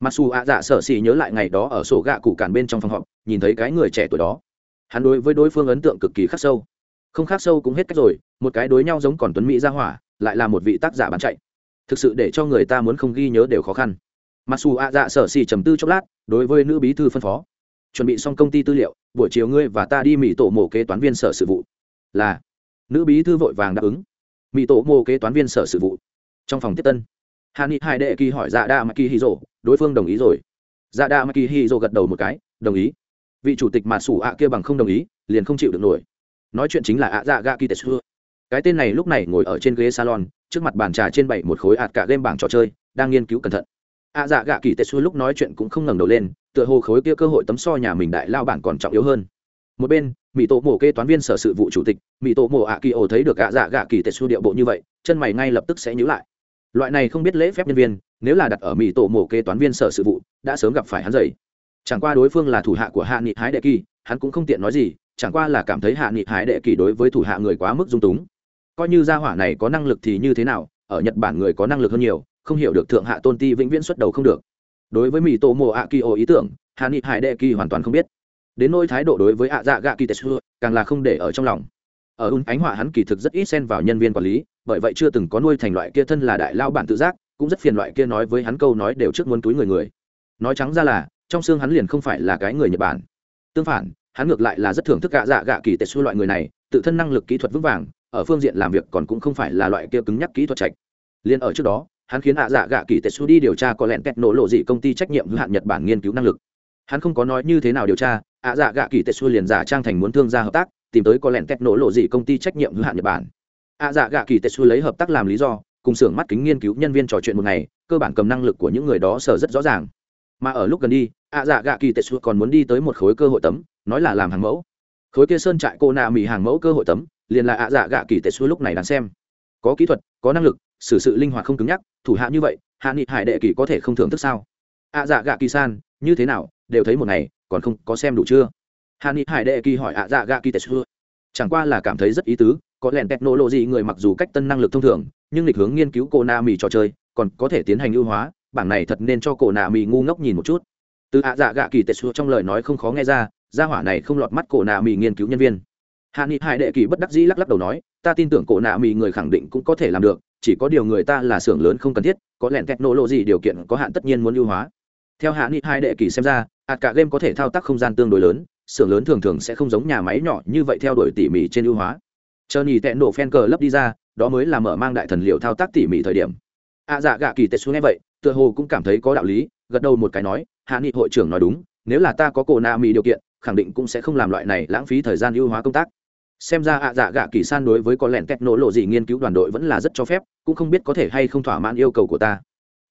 Mặc dù ạ dạ sở xì nhớ lại ngày đó ở sổ gạ cụ cản bên trong phòng họp, nhìn thấy cái người trẻ tuổi đó. Hắn đối với đối phương ấn tượng cực kỳ khắc sâu không khác sâu cũng hết cách rồi, một cái đối nhau giống còn tuấn mỹ ra hỏa, lại là một vị tác giả bán chạy. Thực sự để cho người ta muốn không ghi nhớ đều khó khăn. Mặc dù ạ dạ sở xì trầm tư chốc lát, đối với nữ bí thư phân phó. Chuẩn bị xong công ty tư liệu, buổi chiều ngươi và ta đi mỹ tổ mổ kế toán viên sở sự vụ. Là. Nữ bí thư vội vàng đáp ứng. Mỹ tổ mổ kế toán viên sở sự vụ. Trong phòng tiếp tân. Hà ni hai đệ kỳ hỏi dạ đa mắc kỳ hy rồ, đối phương đồng ý rồi. Dạ đa mắc kỳ hy rồ gật đầu một cái, đồng ý. Vị chủ tịch mà sủ ạ kia bằng không đồng ý, liền không chịu được nổi nói chuyện chính là ạ dạ gạ kỳ tetsu cái tên này lúc này ngồi ở trên ghế salon, trước mặt bàn trà trên bảy một khối ạt cả game bảng trò chơi, đang nghiên cứu cẩn thận. Ạ dạ gạ kỳ tetsu lúc nói chuyện cũng không ngẩng đầu lên, tựa hồ khối kia cơ hội tấm so nhà mình đại lao bản còn trọng yếu hơn. Một bên mỹ tổ mổ kê toán viên sở sự vụ chủ tịch mỹ tổ mổ ạ kỳ ổ thấy được ạ dạ gạ kỳ tetsu điệu bộ như vậy, chân mày ngay lập tức sẽ nhíu lại. Loại này không biết lễ phép nhân viên, nếu là đặt ở mỹ tổ mổ kê toán viên sở sự vụ, đã sớm gặp phải hắn dày chẳng qua đối phương là thủ hạ của hạ nghị hái đệ kỳ, hắn cũng không tiện nói gì chẳng qua là cảm thấy hạ nghị hải đệ kỳ đối với thủ hạ người quá mức dung túng. Coi như gia hỏa này có năng lực thì như thế nào, ở nhật bản người có năng lực hơn nhiều, không hiểu được thượng hạ tôn ti vĩnh viễn xuất đầu không được. Đối với mỹ tổ mộ ạ kỳ ô ý tưởng, hạ nghị hải đệ kỳ hoàn toàn không biết. Đến nỗi thái độ đối với ạ dạ gạ kỳ tetsu càng là không để ở trong lòng. Ở un ánh họa hắn kỳ thực rất ít xen vào nhân viên quản lý, bởi vậy chưa từng có nuôi thành loại kia thân là đại lao bản tự giác, cũng rất phiền loại kia nói với hắn câu nói đều trước muốn túi người người. Nói trắng ra là, trong xương hắn liền không phải là cái người nhật bản. Tương phản hắn ngược lại là rất thưởng thức gạ dạ gạ kỳ tệ xu loại người này, tự thân năng lực kỹ thuật vững vàng, ở phương diện làm việc còn cũng không phải là loại kia cứng nhắc kỹ thuật trạch. Liên ở trước đó, hắn khiến ạ dạ gạ kỳ tệ xu đi điều tra có lẹn tẹt nổ lộ dị công ty trách nhiệm hữu hạn nhật bản nghiên cứu năng lực. Hắn không có nói như thế nào điều tra ạ dạ gạ kỳ tệ xu liền giả trang thành muốn thương gia hợp tác, tìm tới có lẹn tẹt nổ lộ dị công ty trách nhiệm hữu hạn nhật bản. Ạ dạ gạ kỳ tệ xu lấy hợp tác làm lý do, cùng xưởng mắt kính nghiên cứu nhân viên trò chuyện một ngày, cơ bản cầm năng lực của những người đó sở rất rõ ràng. Mà ở lúc gần đi ạ dạ gạ kỳ tệ xu còn muốn đi tới một khối cơ hội tấm nói là làm hàng mẫu. Khối kia sơn trại cô nạ mỹ hàng mẫu cơ hội tấm, liền là ạ dạ gạ kỳ tệ xu lúc này đáng xem. Có kỹ thuật, có năng lực, xử sự linh hoạt không cứng nhắc, thủ hạ như vậy, hạ nghị hải đệ kỳ có thể không thưởng thức sao? Ạ dạ gạ kỳ san, như thế nào, đều thấy một ngày, còn không có xem đủ chưa? Hạ nghị hải đệ kỳ hỏi ạ dạ gạ kỳ tệ xu. Chẳng qua là cảm thấy rất ý tứ, có lẽ technology người mặc dù cách tân năng lực thông thường, nhưng lịch hướng nghiên cứu cô na mì trò chơi, còn có thể tiến hành ưu hóa, bảng này thật nên cho cổ nạ mì ngu ngốc nhìn một chút. Từ ạ dạ gạ kỳ tệ xua trong lời nói không khó nghe ra gia hỏa này không lọt mắt cổ nạ mì nghiên cứu nhân viên. Hạ nghị hải đệ kỳ bất đắc dĩ lắc lắc đầu nói, ta tin tưởng cổ nạ mì người khẳng định cũng có thể làm được, chỉ có điều người ta là xưởng lớn không cần thiết, có lẽ gì điều kiện có hạn tất nhiên muốn ưu hóa. Theo hạ nghị hai đệ kỳ xem ra ạt cả game có thể thao tác không gian tương đối lớn, xưởng lớn thường thường sẽ không giống nhà máy nhỏ như vậy theo đuổi tỉ mỉ trên ưu hóa. Chờ nhì tẹn nổ phen cờ lấp đi ra, đó mới là mở mang đại thần liệu thao tác tỉ mỉ thời điểm. Ạ dạ gạ kỳ tệ xuống nghe vậy, tựa hồ cũng cảm thấy có đạo lý, gật đầu một cái nói, hạ nghị hội trưởng nói đúng, nếu là ta có cổ nạ mỹ điều kiện khẳng định cũng sẽ không làm loại này lãng phí thời gian ưu hóa công tác. Xem ra ạ dạ gạ kỳ san đối với có lẹn kẹt nổ lộ gì nghiên cứu đoàn đội vẫn là rất cho phép, cũng không biết có thể hay không thỏa mãn yêu cầu của ta.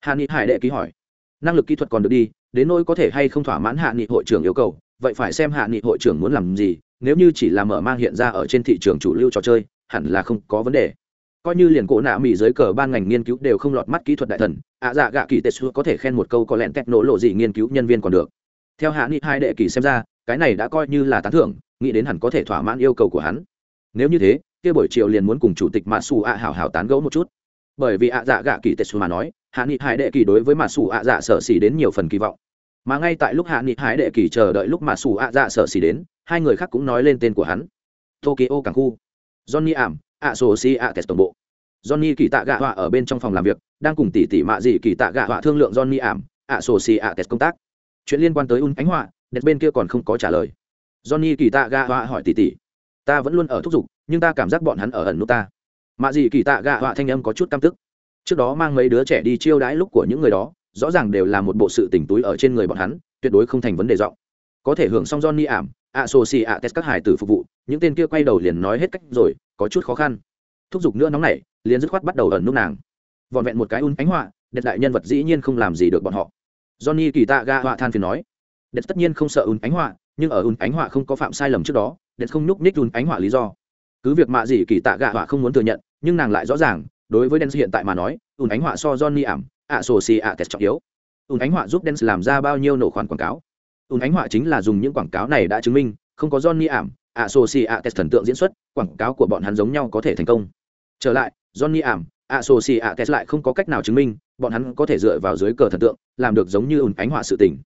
Hạ nghị hải đệ ký hỏi. Năng lực kỹ thuật còn được đi, đến nỗi có thể hay không thỏa mãn hạ nghị hội trưởng yêu cầu, vậy phải xem hạ nghị hội trưởng muốn làm gì, nếu như chỉ là mở mang hiện ra ở trên thị trường chủ lưu trò chơi, hẳn là không có vấn đề. Coi như liền cổ nạ mỹ dưới cờ ban ngành nghiên cứu đều không lọt mắt kỹ thuật đại thần, ạ dạ gạ kỳ tetsu có thể khen một câu có lẹn kẹt nổ lộ gì nghiên cứu nhân viên còn được. Theo hạ nghị hai đệ kỳ xem ra cái này đã coi như là tán thưởng, nghĩ đến hẳn có thể thỏa mãn yêu cầu của hắn. Nếu như thế, kia buổi chiều liền muốn cùng chủ tịch mạ xù ạ hảo hảo tán gẫu một chút. Bởi vì ạ dạ gạ kỳ tetsu mà nói, hạ nghị hải đệ kỳ đối với mạ xù ạ dạ sở xỉ đến nhiều phần kỳ vọng. Mà ngay tại lúc hạ nghị hải đệ kỳ chờ đợi lúc mạ xù ạ dạ sở xỉ đến, hai người khác cũng nói lên tên của hắn. Tokyo cảng khu. Johnny ảm, ạ sổ si ạ test tổng bộ. Johnny kỳ tạ gạ họa ở bên trong phòng làm việc, đang cùng tỷ tỷ mạ dị kỳ tạ gạ họa thương lượng johnny ảm, ạ sổ xì ạ test công tác. Chuyện liên quan tới un ánh họa đẹp bên kia còn không có trả lời. Johnny kỳ tạ gạ họa hỏi tỉ tỉ. ta vẫn luôn ở thúc giục, nhưng ta cảm giác bọn hắn ở ẩn nút ta. Mạ gì kỳ tạ gạ họa thanh âm có chút căm tức. Trước đó mang mấy đứa trẻ đi chiêu đãi lúc của những người đó, rõ ràng đều là một bộ sự tỉnh túi ở trên người bọn hắn, tuyệt đối không thành vấn đề rộng. Có thể hưởng xong johnny ảm ạ sổ xì ạ test các hải tử phục vụ, những tên kia quay đầu liền nói hết cách rồi, có chút khó khăn. Thúc giục nữa nóng này liền dứt khoát bắt đầu ẩn nút nàng. Vọn vẹn một cái un ánh họa, đẹp đại nhân vật dĩ nhiên không làm gì được bọn họ. Johnny kỳ tạ ga họa than phiền nói đẹp tất nhiên không sợ ùn ánh họa nhưng ở ùn ánh họa không có phạm sai lầm trước đó đẹp không nhúc nhích ùn ánh họa lý do. Cứ việc mạ gì kỳ tạ gạ họa không muốn thừa nhận nhưng nàng lại rõ ràng đối với đen hiện tại mà nói ùn ánh họa so johnny ảm ạ sổ xì ạ test trọng yếu. Ùn ánh họa giúp đen làm ra bao nhiêu nổ khoản quảng cáo? Ùn ánh họa chính là dùng những quảng cáo này đã chứng minh không có johnny ảm ạ sổ xì ạ test thần tượng diễn xuất quảng cáo của bọn hắn giống nhau có thể thành công. Trở lại johnny ảm Test lại không có cách nào chứng minh, bọn hắn có thể dựa vào dưới cờ thần tượng, làm được giống như ùn ánh họa sự tình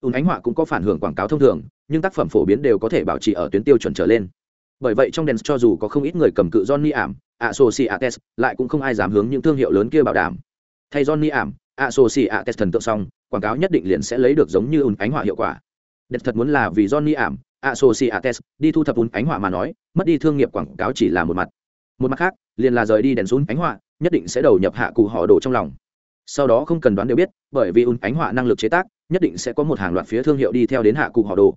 ùn ánh họa cũng có phản hưởng quảng cáo thông thường, nhưng tác phẩm phổ biến đều có thể bảo trì ở tuyến tiêu chuẩn trở lên. Bởi vậy trong đèn cho dù có không ít người cầm cự Johnny ảm, Associates, lại cũng không ai dám hướng những thương hiệu lớn kia bảo đảm. Thay Johnny ảm, Associates thần tượng xong, quảng cáo nhất định liền sẽ lấy được giống như ùn ánh họa hiệu quả. Đẹp thật muốn là vì Johnny ảm, Associates đi thu thập ùn ánh họa mà nói, mất đi thương nghiệp quảng cáo chỉ là một mặt. Một mặt khác, liền là rời đi đèn xuống ánh họa, nhất định sẽ đầu nhập hạ cụ họ đồ trong lòng sau đó không cần đoán đều biết bởi vì ùn ánh họa năng lực chế tác nhất định sẽ có một hàng loạt phía thương hiệu đi theo đến hạ cụ họ đồ.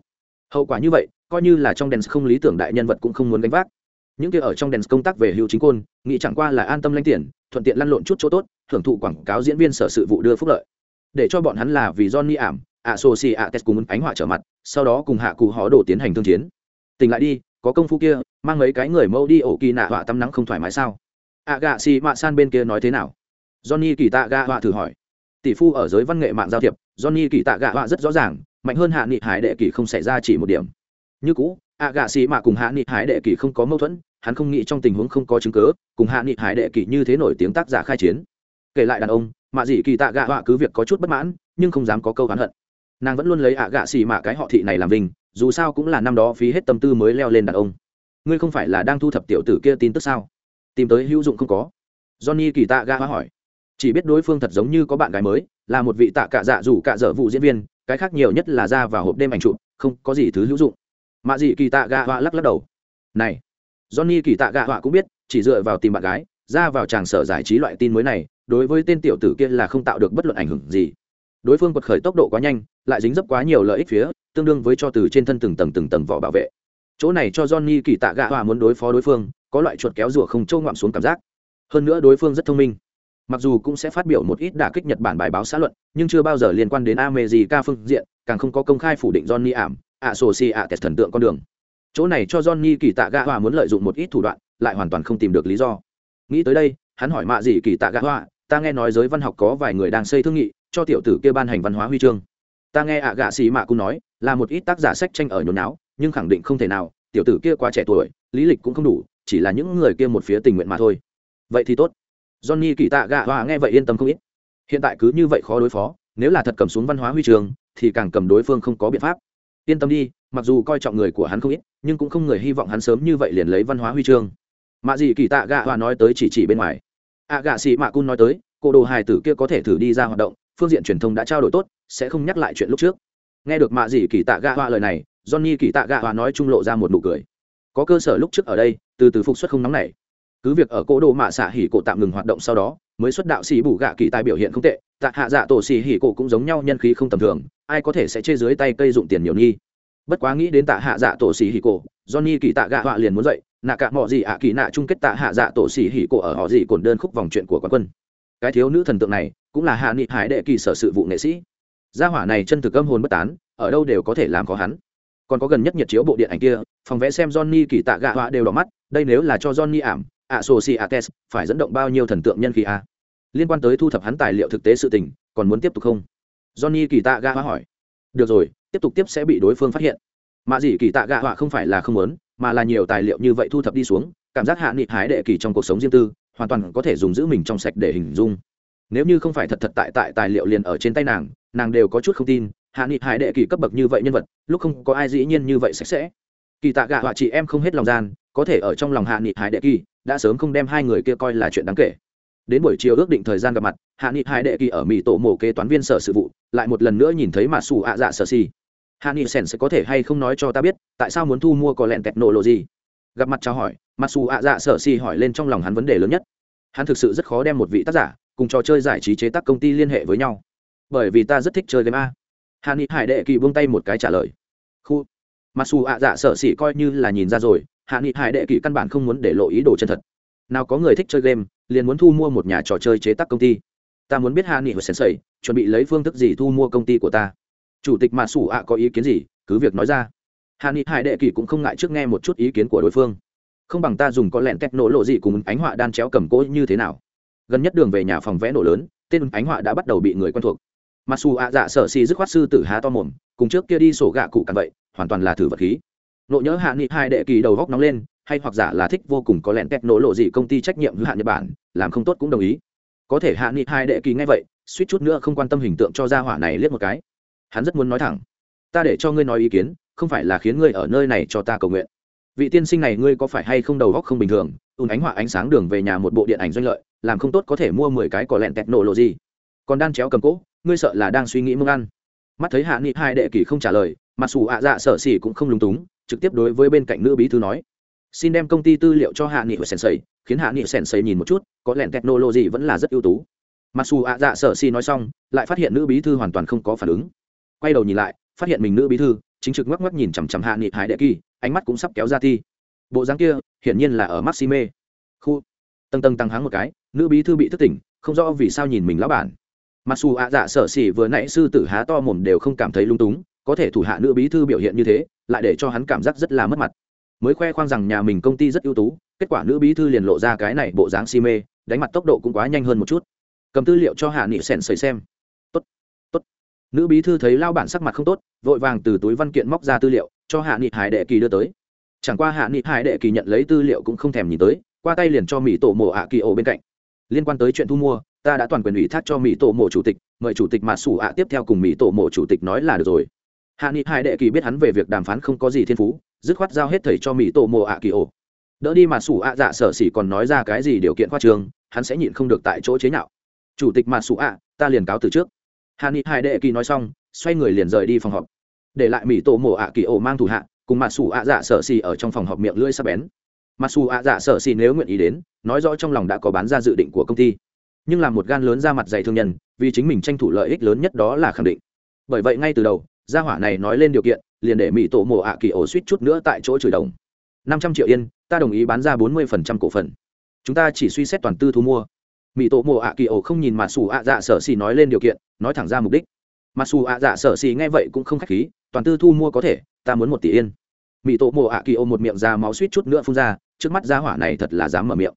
Hậu quả như vậy, coi như là trong đèn không lý tưởng đại nhân vật cũng không muốn gánh vác. Những kia ở trong đèn công tác về hưu chính côn, nghĩ chẳng qua là an tâm lanh tiền, thuận tiện lăn lộn chút chỗ tốt, thưởng thụ quảng cáo diễn viên sở sự vụ đưa phúc lợi. Để cho bọn hắn là vì johnny ảm ạ sô si ạ tes cùng ánh họa trở mặt, sau đó cùng hạ cụ họ đồ tiến hành thương chiến. Tỉnh lại đi, có công phu kia, mang mấy cái người mâu đi ổ kỳ nạ họa tắm nắng không thoải mái sao? Ạ gạ xì mạ san bên kia nói thế nào? Johnny kỳ tạ gạ họa thử hỏi tỷ phu ở giới văn nghệ mạng giao thiệp, johnny kỳ tạ gạ họa rất rõ ràng, mạnh hơn hạ nghị hải đệ kỳ không xảy ra chỉ một điểm. Như cũ ạ gạ xì mạ cùng hạ nghị hải đệ kỳ không có mâu thuẫn, hắn không nghĩ trong tình huống không có chứng cớ cùng hạ nghị hải đệ kỳ như thế nổi tiếng tác giả khai chiến. Kể lại đàn ông, mạ dị kỳ tạ gạ họa cứ việc có chút bất mãn, nhưng không dám có câu hắn hận. Nàng vẫn luôn lấy ạ gạ xì mạ cái họ thị này làm vinh, dù sao cũng là năm đó phí hết tâm tư mới leo lên đàn ông. Ngươi không phải là đang thu thập tiểu tử kia tin tức sao? Tìm tới hữu dụng không có? Johnny kỳ tạ gạ hóa hỏi chỉ biết đối phương thật giống như có bạn gái mới là một vị tạ cạ dạ dù cạ dở vụ diễn viên cái khác nhiều nhất là ra vào hộp đêm ảnh trụ, không có gì thứ hữu dụng. Mạ dị kỳ tạ gạ họa lắc lắc đầu. Này johnny kỳ tạ gạ họa cũng biết chỉ dựa vào tìm bạn gái ra vào tràng sở giải trí loại tin mới này đối với tên tiểu tử kia là không tạo được bất luận ảnh hưởng gì. Đối phương quật khởi tốc độ quá nhanh lại dính dấp quá nhiều lợi ích phía tương đương với cho từ trên thân từng tầng từng tầng vỏ bảo vệ. Chỗ này cho johnny kỳ tạ gạ họa muốn đối phó đối phương có loại chuột kéo rùa không trâu ngoạm xuống cảm giác. Hơn nữa đối phương rất thông minh mặc dù cũng sẽ phát biểu một ít đả kích nhật bản bài báo xã luận, nhưng chưa bao giờ liên quan đến america phương diện, càng không có công khai phủ định johnny ảm ạ sổ xì ạ test thần tượng con đường. Chỗ này cho johnny kỳ tạ gạ hoa muốn lợi dụng một ít thủ đoạn, lại hoàn toàn không tìm được lý do. Nghĩ tới đây, hắn hỏi mạ gì kỳ tạ gạ hoa, ta nghe nói giới văn học có vài người đang xây thương nghị, cho tiểu tử kia ban hành văn hóa huy chương. Ta nghe ạ, gạ xì mạ cũng nói, là một ít tác giả sách tranh ở nhốn não nhưng khẳng định không thể nào, tiểu tử kia quá trẻ tuổi, lý lịch cũng không đủ, chỉ là những người kia một phía tình nguyện mà thôi. Vậy thì tốt johnny kỳ tạ gạ hòa nghe vậy yên tâm không ít. Hiện tại cứ như vậy khó đối phó nếu là thật cầm xuống văn hóa huy trường thì càng cầm đối phương không có biện pháp. Yên tâm đi mặc dù coi trọng người của hắn không ít nhưng cũng không người hy vọng hắn sớm như vậy liền lấy văn hóa huy chương. Mạ gì kỳ tạ gạ hòa nói tới chỉ chỉ bên ngoài. À, gạ xì mạ cun nói tới cô đồ hài tử kia có thể thử đi ra hoạt động phương diện truyền thông đã trao đổi tốt sẽ không nhắc lại chuyện lúc trước. Nghe được mạ gì kỳ tạ gạ hòa lời này johnny kỳ tạ gạ hòa nói trung lộ ra một nụ cười. Có cơ sở lúc trước ở đây từ từ phục xuất không nóng này cứ việc ở cỗ đồ mạ xạ hỉ cổ tạm ngừng hoạt động sau đó, mới xuất đạo xì bù gạ kỳ tài biểu hiện không tệ, tạ hạ dạ tổ xì hỉ cổ cũng giống nhau nhân khí không tầm thường, ai có thể sẽ chê dưới tay cây dụng tiền nhiều nhi. Bất quá nghĩ đến tạ hạ dạ tổ xì hỉ cổ, johnny kỳ tạ gạ họa liền muốn dậy, nạ cả mọi gì ạ kỳ nạ chung kết tạ hạ dạ tổ xì hỉ cổ ở họ gì cồn đơn khúc vòng chuyện của quán quân. Cái thiếu nữ thần tượng này, cũng là hạ nghị hải đệ kỳ sở sự vụ nghệ sĩ. Gia hỏa này chân thực âm hồn bất tán, ở đâu đều có thể làm khó hắn. Còn có gần nhất nhiệt chiếu bộ điện ảnh kia, phòng vẽ xem johnny kỳ tạ gạ họa đều đỏ mắt, đây nếu là cho johnny ảm ạ sổ xì ates phải dẫn động bao nhiêu thần tượng nhân khí a liên quan tới thu thập hắn tài liệu thực tế sự tình, còn muốn tiếp tục không? Johnny kỳ tạ gạ hỏi. Được rồi, tiếp tục tiếp sẽ bị đối phương phát hiện. Mạ gì kỳ tạ gạ họa không phải là không muốn, mà là nhiều tài liệu như vậy thu thập đi xuống, cảm giác hạ nghị hái đệ kỳ trong cuộc sống riêng tư, hoàn toàn có thể dùng giữ mình trong sạch để hình dung. Nếu như không phải thật thật tại tại tài liệu liền ở trên tay nàng nàng đều có chút không tin, hạ nghị hải đệ kỳ cấp bậc như vậy nhân vật, lúc không có ai dĩ nhiên như vậy sạch sẽ. Kỳ tạ gạ họa chị em không hết lòng gian có thể ở trong lòng hạ nghị hải đệ kỳ, đã sớm không đem hai người kia coi là chuyện đáng kể. Đến buổi chiều ước định thời gian gặp mặt, hạ nghị Hải đệ kỳ ở mỹ tổ mổ kế toán viên sở sự vụ, lại một lần nữa nhìn thấy mà xù ạ dạ sở si. Hạ nghị sèn sẽ có thể hay không nói cho ta biết, tại sao muốn thu mua có lẹn lẹn nổ lộ gì? gặp mặt chào hỏi mặc dù ạ dạ sở si hỏi lên trong lòng hắn vấn đề lớn nhất. Hắn thực sự rất khó đem một vị tác giả, cùng trò chơi giải trí chế tác công ty liên hệ với nhau. Bởi vì ta rất thích chơi game a. Hạ nghị hải đệ kỳ buông tay một cái trả lời. Khu. Mặc dù ạ dạ sở xỉ coi như là nhìn ra rồi hạ nghị hải đệ kỳ căn bản không muốn để lộ ý đồ chân thật. Nào có người thích chơi game, liền muốn thu mua một nhà trò chơi chế tác công ty. Ta muốn biết hạ nghị và sensei, chuẩn bị lấy phương thức gì thu mua công ty của ta? Chủ tịch mà sủ ạ có ý kiến gì? Cứ việc nói ra. Hạ nghị hải đệ kỳ cũng không ngại trước nghe một chút ý kiến của đối phương. Không bằng ta dùng có lẹn cách nổ lộ gì cùng ánh họa đan chéo cầm cỗ như thế nào. Gần nhất đường về nhà phòng vẽ nổ lớn, tên ánh họa đã bắt đầu bị người quen thuộc. Mặc dù ạ dạ sở xì dứt khoát sư tử há to mồm, cùng trước kia đi sổ gạ cụ càng vậy, hoàn toàn là thử vật khí nộ nhớ hạ nghị hai đệ kỳ đầu góc nóng lên, hay hoặc giả là thích vô cùng có lẹn kẹt nổ lộ gì công ty trách nhiệm hữu hạn nhật bản, làm không tốt cũng đồng ý. Có thể hạ nghị hai đệ kỳ ngay vậy, suýt chút nữa không quan tâm hình tượng cho gia hỏa này liếc một cái. Hắn rất muốn nói thẳng, ta để cho ngươi nói ý kiến, không phải là khiến ngươi ở nơi này cho ta cầu nguyện. Vị tiên sinh này ngươi có phải hay không đầu góc không bình thường, ùn ánh họa ánh sáng đường về nhà một bộ điện ảnh doanh lợi, làm không tốt có thể mua mười cái cỏ lẹn tẹt nổ lộ gì. Còn đan chéo cầm cỗ ngươi sợ là đang suy nghĩ mông ăn. Mắt thấy hạ nghị hai đệ kỳ không trả lời, mặc dù ạ dạ sợ xỉ cũng không lúng túng trực tiếp đối với bên cạnh nữ bí thư nói. Xin đem công ty tư liệu cho hạ nghị sèn sensei, khiến hạ nghị sensei nhìn một chút, có lẹn technology vẫn là rất ưu tú. Mặc dù ạ dạ sợ si nói xong, lại phát hiện nữ bí thư hoàn toàn không có phản ứng. Quay đầu nhìn lại, phát hiện mình nữ bí thư, chính trực ngoắc ngoắc nhìn chằm chằm hạ nghị hải đệ kỳ, ánh mắt cũng sắp kéo ra thi. Bộ dáng kia, hiển nhiên là ở maxime. Khu. Tầng tầng tăng háng một cái, nữ bí thư bị thức tỉnh, không rõ vì sao nhìn mình lão bản. Mặc dù ạ dạ sở xỉ vừa nãy sư tử há to mồm đều không cảm thấy lung túng có thể thủ hạ nữ bí thư biểu hiện như thế, lại để cho hắn cảm giác rất là mất mặt. Mới khoe khoang rằng nhà mình công ty rất ưu tú, kết quả nữ bí thư liền lộ ra cái này bộ dáng si mê, đánh mặt tốc độ cũng quá nhanh hơn một chút. Cầm tư liệu cho hạ nghị sèn sầy xem. Tốt tốt. Nữ bí thư thấy lao bản sắc mặt không tốt, vội vàng từ túi văn kiện móc ra tư liệu, cho hạ nghị hải đệ kỳ đưa tới. Chẳng qua hạ nghị hải đệ kỳ nhận lấy tư liệu cũng không thèm nhìn tới, qua tay liền cho mỹ tổ mộ ạ kỳ ổ bên cạnh. Liên quan tới chuyện thu mua, ta đã toàn quyền ủy thác cho mỹ tổ mộ chủ tịch, mời chủ tịch mà sủ ạ tiếp theo cùng mỹ tổ mộ chủ tịch nói là được rồi hạ nghị hải đệ kỳ biết hắn về việc đàm phán không có gì thiên phú, dứt khoát giao hết thầy cho mỹ tổ mộ ạ kỳ ổ. Đỡ đi mà sủ ạ dạ sở xỉ còn nói ra cái gì điều kiện khoa trường, hắn sẽ nhịn không được tại chỗ chế nhạo. Chủ tịch mà sủ ạ, ta liền cáo từ trước. Hạ nghị hải đệ kỳ nói xong, xoay người liền rời đi phòng họp. Để lại mỹ tổ mộ ạ kỳ ổ mang thủ hạ, cùng mà sủ ạ dạ sở xỉ ở trong phòng họp miệng lưỡi sắp bén. Mà sủ ạ dạ sở xỉ nếu nguyện ý đến, nói rõ trong lòng đã có bán ra dự định của công ty. Nhưng làm một gan lớn ra mặt dày thương nhân, vì chính mình tranh thủ lợi ích lớn nhất đó là khẳng định. Bởi vậy ngay từ đầu gia hỏa này nói lên điều kiện, liền để mỹ tổ mộ ạ kỳ ổ suýt chút nữa tại chỗ chửi đồng. Năm trăm triệu yên, ta đồng ý bán ra bốn mươi phần trăm cổ phần. Chúng ta chỉ suy xét toàn tư thu mua. Mỹ tổ mộ ạ kỳ ổ không nhìn mà xù ạ dạ sở xì nói lên điều kiện, nói thẳng ra mục đích. Mà xù ạ dạ sở xì nghe vậy cũng không k h á c h khí, toàn tư thu mua có thể, ta muốn một tỷ yên. Mỹ tổ mộ ạ kỳ ổ một miệng ra máu suýt chút nữa phun ra, trước mắt gia hỏa này thật là dám mở miệng.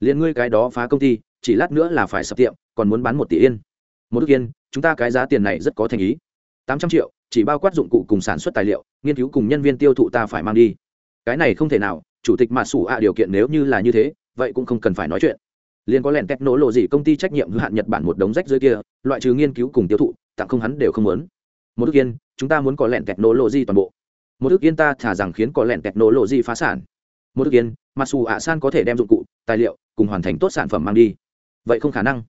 Liền ngươi cái đó phá công ty, chỉ lát nữa là phải sập tiệm, còn muốn bán một tỷ yên. Một ước yên, chúng ta cái giá tiền này rất có thành ý. Tám trăm triệu chỉ bao quát dụng cụ cùng sản xuất tài liệu, nghiên cứu cùng nhân viên tiêu thụ ta phải mang đi. Cái này không thể nào, chủ tịch mà sủ ạ điều kiện nếu như là như thế, vậy cũng không cần phải nói chuyện. Liên có lẹn tép nổ lộ gì công ty trách nhiệm hữu hạn nhật bản một đống rách dưới kia, loại trừ nghiên cứu cùng tiêu thụ, tặng không hắn đều không muốn. Một ước yên, chúng ta muốn có lẹn tép nổ lộ gì toàn bộ. Một ước yên ta thả rằng khiến có lẹn tép nổ lộ gì phá sản. Một ước yên mặc dù ạ san có thể đem dụng cụ, tài liệu cùng hoàn thành tốt sản phẩm mang đi. Vậy không khả năng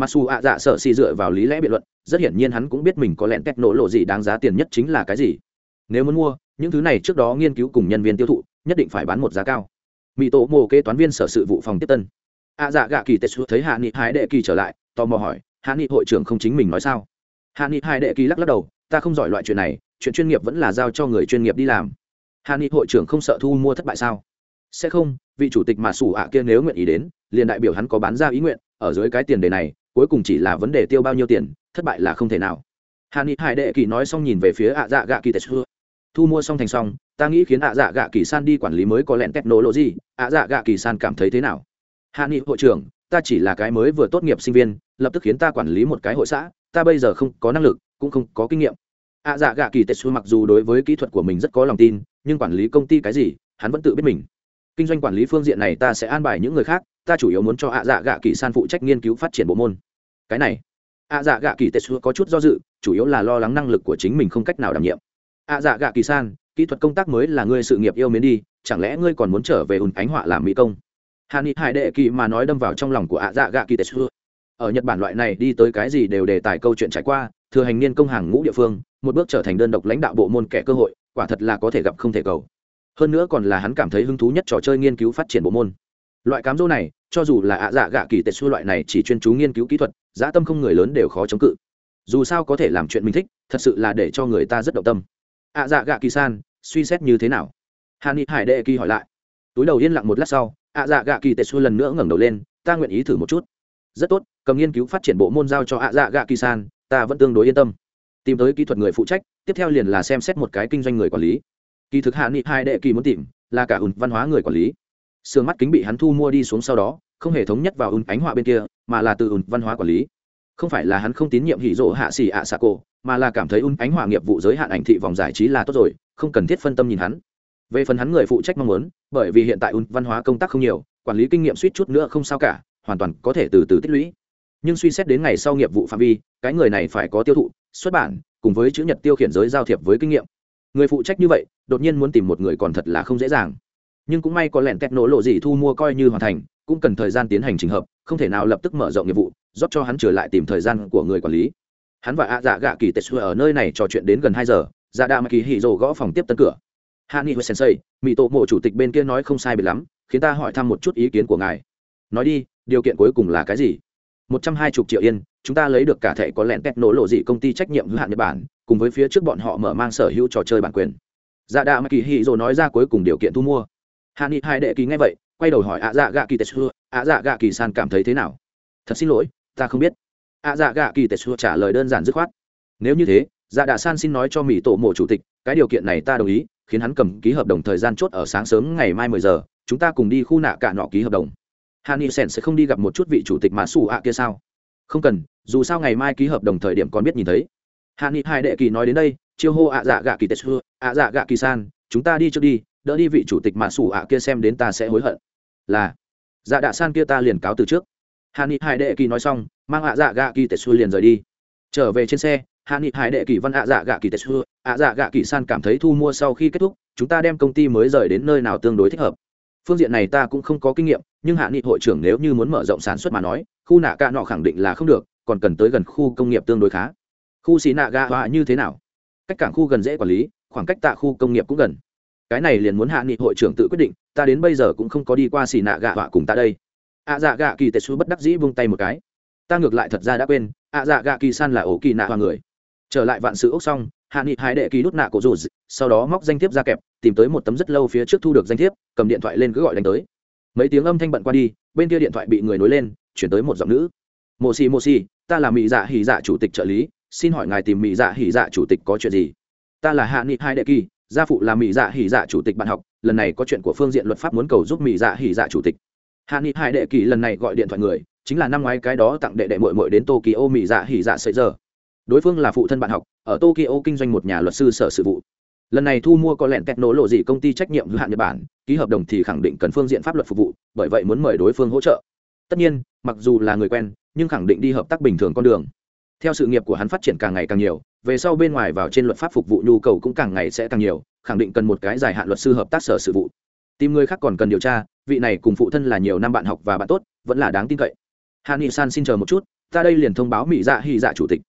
mặc dù ạ dạ sợ xì dựa vào lý lẽ biện luận, rất hiển nhiên hắn cũng biết mình có lẹn tét nổ lộ gì đáng giá tiền nhất chính là cái gì. Nếu muốn mua, những thứ này trước đó nghiên cứu cùng nhân viên tiêu thụ, nhất định phải bán một giá cao. Mỹ tổ mồ kế toán viên sở sự vụ phòng tiếp tân. Ạ dạ gạ kỳ tết thấy hạ nghị hai đệ kỳ trở lại, tò mò hỏi, hạ nghị, hội trưởng không chính mình nói sao? Hạ nghị hai đệ kỳ lắc lắc đầu, ta không giỏi loại chuyện này, chuyện chuyên nghiệp vẫn là giao cho người chuyên nghiệp đi làm. Hạ nghị, hội trưởng không sợ thu mua thất bại sao? Sẽ không, vị chủ tịch mà sủ ạ kia nếu nguyện ý đến, liền đại biểu hắn có bán ra ý nguyện, ở dưới cái tiền đề này cuối cùng chỉ là vấn đề tiêu bao nhiêu tiền, thất bại là không thể nào. Hà ni hải đệ kỳ nói xong nhìn về phía ạ dạ gạ kỳ tetsu thu mua xong thành xong, ta nghĩ khiến ạ dạ gạ kỳ san đi quản lý mới có lẹn technology, ạ dạ gạ kỳ san cảm thấy thế nào? Hà ni hội trưởng, ta chỉ là cái mới vừa tốt nghiệp sinh viên, lập tức khiến ta quản lý một cái hội xã, ta bây giờ không có năng lực, cũng không có kinh nghiệm. Ạ dạ gạ kỳ tetsu mặc dù đối với kỹ thuật của mình rất có lòng tin, nhưng quản lý công ty cái gì, hắn vẫn tự biết mình. Kinh doanh quản lý phương diện này ta sẽ an bài những người khác ta chủ yếu muốn cho ạ dạ gạ kỳ san phụ trách nghiên cứu phát triển bộ môn. Cái này, ạ dạ gạ kỳ tetsu có chút do dự, chủ yếu là lo lắng năng lực của chính mình không cách nào đảm nhiệm. Ạ dạ gạ kỳ san, kỹ thuật công tác mới là ngươi sự nghiệp yêu mến đi, chẳng lẽ ngươi còn muốn trở về ùn ánh họa làm mỹ công? Hạ ni hải đệ kỳ mà nói đâm vào trong lòng của ạ dạ gạ kỳ tetsu. Ở nhật bản loại này đi tới cái gì đều đề tài câu chuyện trải qua, thừa hành niên công hàng ngũ địa phương, một bước trở thành đơn độc lãnh đạo bộ môn kẻ cơ hội, quả thật là có thể gặp không thể cầu. Hơn nữa còn là hắn cảm thấy hứng thú nhất trò chơi nghiên cứu phát triển bộ môn. Loại cám dỗ này cho dù là ạ dạ gạ kỳ tệ xua loại này chỉ chuyên chú nghiên cứu kỹ thuật dã tâm không người lớn đều khó chống cự. Dù sao có thể làm chuyện mình thích, thật sự là để cho người ta rất động tâm. Ạ dạ gạ kỳ san, suy xét như thế nào? Hà ni hải đệ kỳ hỏi lại. Túi đầu yên lặng một lát sau, ạ dạ gạ kỳ tệ xua lần nữa ngẩng đầu lên, ta nguyện ý thử một chút. Rất tốt, cầm nghiên cứu phát triển bộ môn giao cho ạ dạ gạ kỳ san, ta vẫn tương đối yên tâm. Tìm tới kỹ thuật người phụ trách, tiếp theo liền là xem xét một cái kinh doanh người quản lý. Kỳ thực hạ nghị hai đệ kỳ muốn tìm, là cả ùn văn hóa người quản lý sườn mắt kính bị hắn thu mua đi xuống sau đó, không hề thống nhất vào ùn ánh họa bên kia, mà là từ ùn văn hóa quản lý. Không phải là hắn không tín nhiệm hỉ rộ hạ xỉ ạ xạ cổ, mà là cảm thấy ùn ánh họa nghiệp vụ giới hạn ảnh thị vòng giải trí là tốt rồi, không cần thiết phân tâm nhìn hắn. Về phần hắn người phụ trách mong muốn, bởi vì hiện tại ùn văn hóa công tác không nhiều, quản lý kinh nghiệm suýt chút nữa không sao cả, hoàn toàn có thể từ từ tích lũy. Nhưng suy xét đến ngày sau nghiệp vụ phạm vi, cái người này phải có tiêu thụ, xuất bản, cùng với chữ nhật tiêu khiển giới giao thiệp với kinh nghiệm. Người phụ trách như vậy, đột nhiên muốn tìm một người còn thật là không dễ dàng nhưng cũng may có lẹn kẹt nổ lộ gì thu mua coi như hoàn thành, cũng cần thời gian tiến hành trình hợp, không thể nào lập tức mở rộng nghiệp vụ, rót cho hắn trở lại tìm thời gian của người quản lý. Hắn và ạ dạ gạ kỳ tetsu ở nơi này trò chuyện đến gần hai giờ dạ đạ mà kỳ hì rồ gõ phòng tiếp tân cửa. Hạ nghị hồi sensei mỹ tổ mộ chủ tịch bên kia nói không sai biệt lắm, khiến ta hỏi thăm một chút ý kiến của ngài. Nói đi, điều kiện cuối cùng là cái gì? Một trăm hai mươi triệu yên, chúng ta lấy được cả thẻ có lẹn kẹt nổ lộ dị công ty trách nhiệm hữu hạn nhật bản, cùng với phía trước bọn họ mở mang sở hữu trò chơi bản quyền. Dạ đạ mà kỳ hì rồi nói ra cuối cùng điều kiện thu mua hạ nghị hai đệ kỳ nghe vậy, quay đầu hỏi ạ dạ gạ kỳ tetsu ạ dạ gạ kỳ san cảm thấy thế nào? Thật xin lỗi, ta không biết. Ạ dạ gạ kỳ tetsu trả lời đơn giản dứt khoát. Nếu như thế dạ đạ san xin nói cho mỹ tổ mộ chủ tịch, cái điều kiện này ta đồng ý, khiến hắn cầm ký hợp đồng thời gian chốt ở sáng sớm ngày mai mười giờ, chúng ta cùng đi khu nạ cả nọ ký hợp đồng. Hà ni sen sẽ không đi gặp một chút vị chủ tịch mã xù ạ kia sao? Không cần, dù sao ngày mai ký hợp đồng thời điểm còn biết nhìn thấy. Hà ni hai đệ kỳ nói đến đây, chiêu hô ạ dạ gạ kỳ tetsu ạ dạ gạ kỳ san, chúng ta đi trước đi đỡ đi vị chủ tịch mã xù ạ kia xem đến ta sẽ hối hận. Là dạ đạ san kia ta liền cáo từ trước. Hạ nghị hai đệ kỳ nói xong, mang ạ dạ gạ kỳ tetsu liền rời đi. Trở về trên xe, hạ nghị hải đệ kỳ văn ạ dạ gạ kỳ tetsu ạ dạ gạ kỳ san cảm thấy thu mua sau khi kết thúc, chúng ta đem công ty mới rời đến nơi nào tương đối thích hợp. Phương diện này ta cũng không có kinh nghiệm, nhưng hạ nghị hội trưởng nếu như muốn mở rộng sản xuất mà nói, khu nạ ca nọ khẳng định là không được, còn cần tới gần khu công nghiệp tương đối khá. Khu xì nạ ga họa như thế nào? Cách cảng khu gần dễ quản lý, khoảng cách tạ khu công nghiệp cũng gần cái này liền muốn hạ nghị hội trưởng tự quyết định ta đến bây giờ cũng không có đi qua xì nạ gạ họa cùng ta đây. Ạ dạ gạ kỳ tệ xu bất đắc dĩ vung tay một cái. Ta ngược lại thật ra đã quên ạ dạ gạ kỳ san là ổ kỳ nạ hoa người. Trở lại vạn sự ốc xong hạ nghị hai đệ kỳ đút nạ cổ rủ sau đó móc danh thiếp ra kẹp tìm tới một tấm rất lâu phía trước thu được danh thiếp cầm điện thoại lên cứ gọi đánh tới. Mấy tiếng âm thanh bận qua đi bên kia điện thoại bị người nối lên chuyển tới một giọng nữ. Mô xì mô xì, ta là mỹ dạ hỉ dạ chủ tịch trợ lý xin hỏi ngài tìm mỹ dạ hỉ dạ chủ tịch có chuyện gì? Ta là hạ nghị hai đệ kỳ gia phụ là mỹ dạ hỉ dạ chủ tịch bạn học, lần này có chuyện của phương diện luật pháp muốn cầu giúp mỹ dạ hỉ dạ chủ tịch. Hạ nghị hải đệ kỳ lần này gọi điện thoại người, chính là năm ngoái cái đó tặng đệ đệ mội mội đến tokyo mỹ dạ hỉ dạ sợi giờ. Đối phương là phụ thân bạn học, ở tokyo kinh doanh một nhà luật sư sở sự vụ. Lần này thu mua có lẹn kẹt nổ lộ gì công ty trách nhiệm hữu hạn nhật bản, ký hợp đồng thì khẳng định cần phương diện pháp luật phục vụ, bởi vậy muốn mời đối phương hỗ trợ. Tất nhiên, mặc dù là người quen, nhưng khẳng định đi hợp tác bình thường con đường. Theo sự nghiệp của hắn phát triển càng ngày càng nhiều về sau bên ngoài vào trên luật pháp phục vụ nhu cầu cũng càng ngày sẽ càng nhiều, khẳng định cần một cái dài hạn luật sư hợp tác sở sự vụ. Tìm người khác còn cần điều tra, vị này cùng phụ thân là nhiều năm bạn học và bạn tốt, vẫn là đáng tin cậy. Hà ni san xin chờ một chút, ta đây liền thông báo mỹ dạ hy dạ chủ tịch.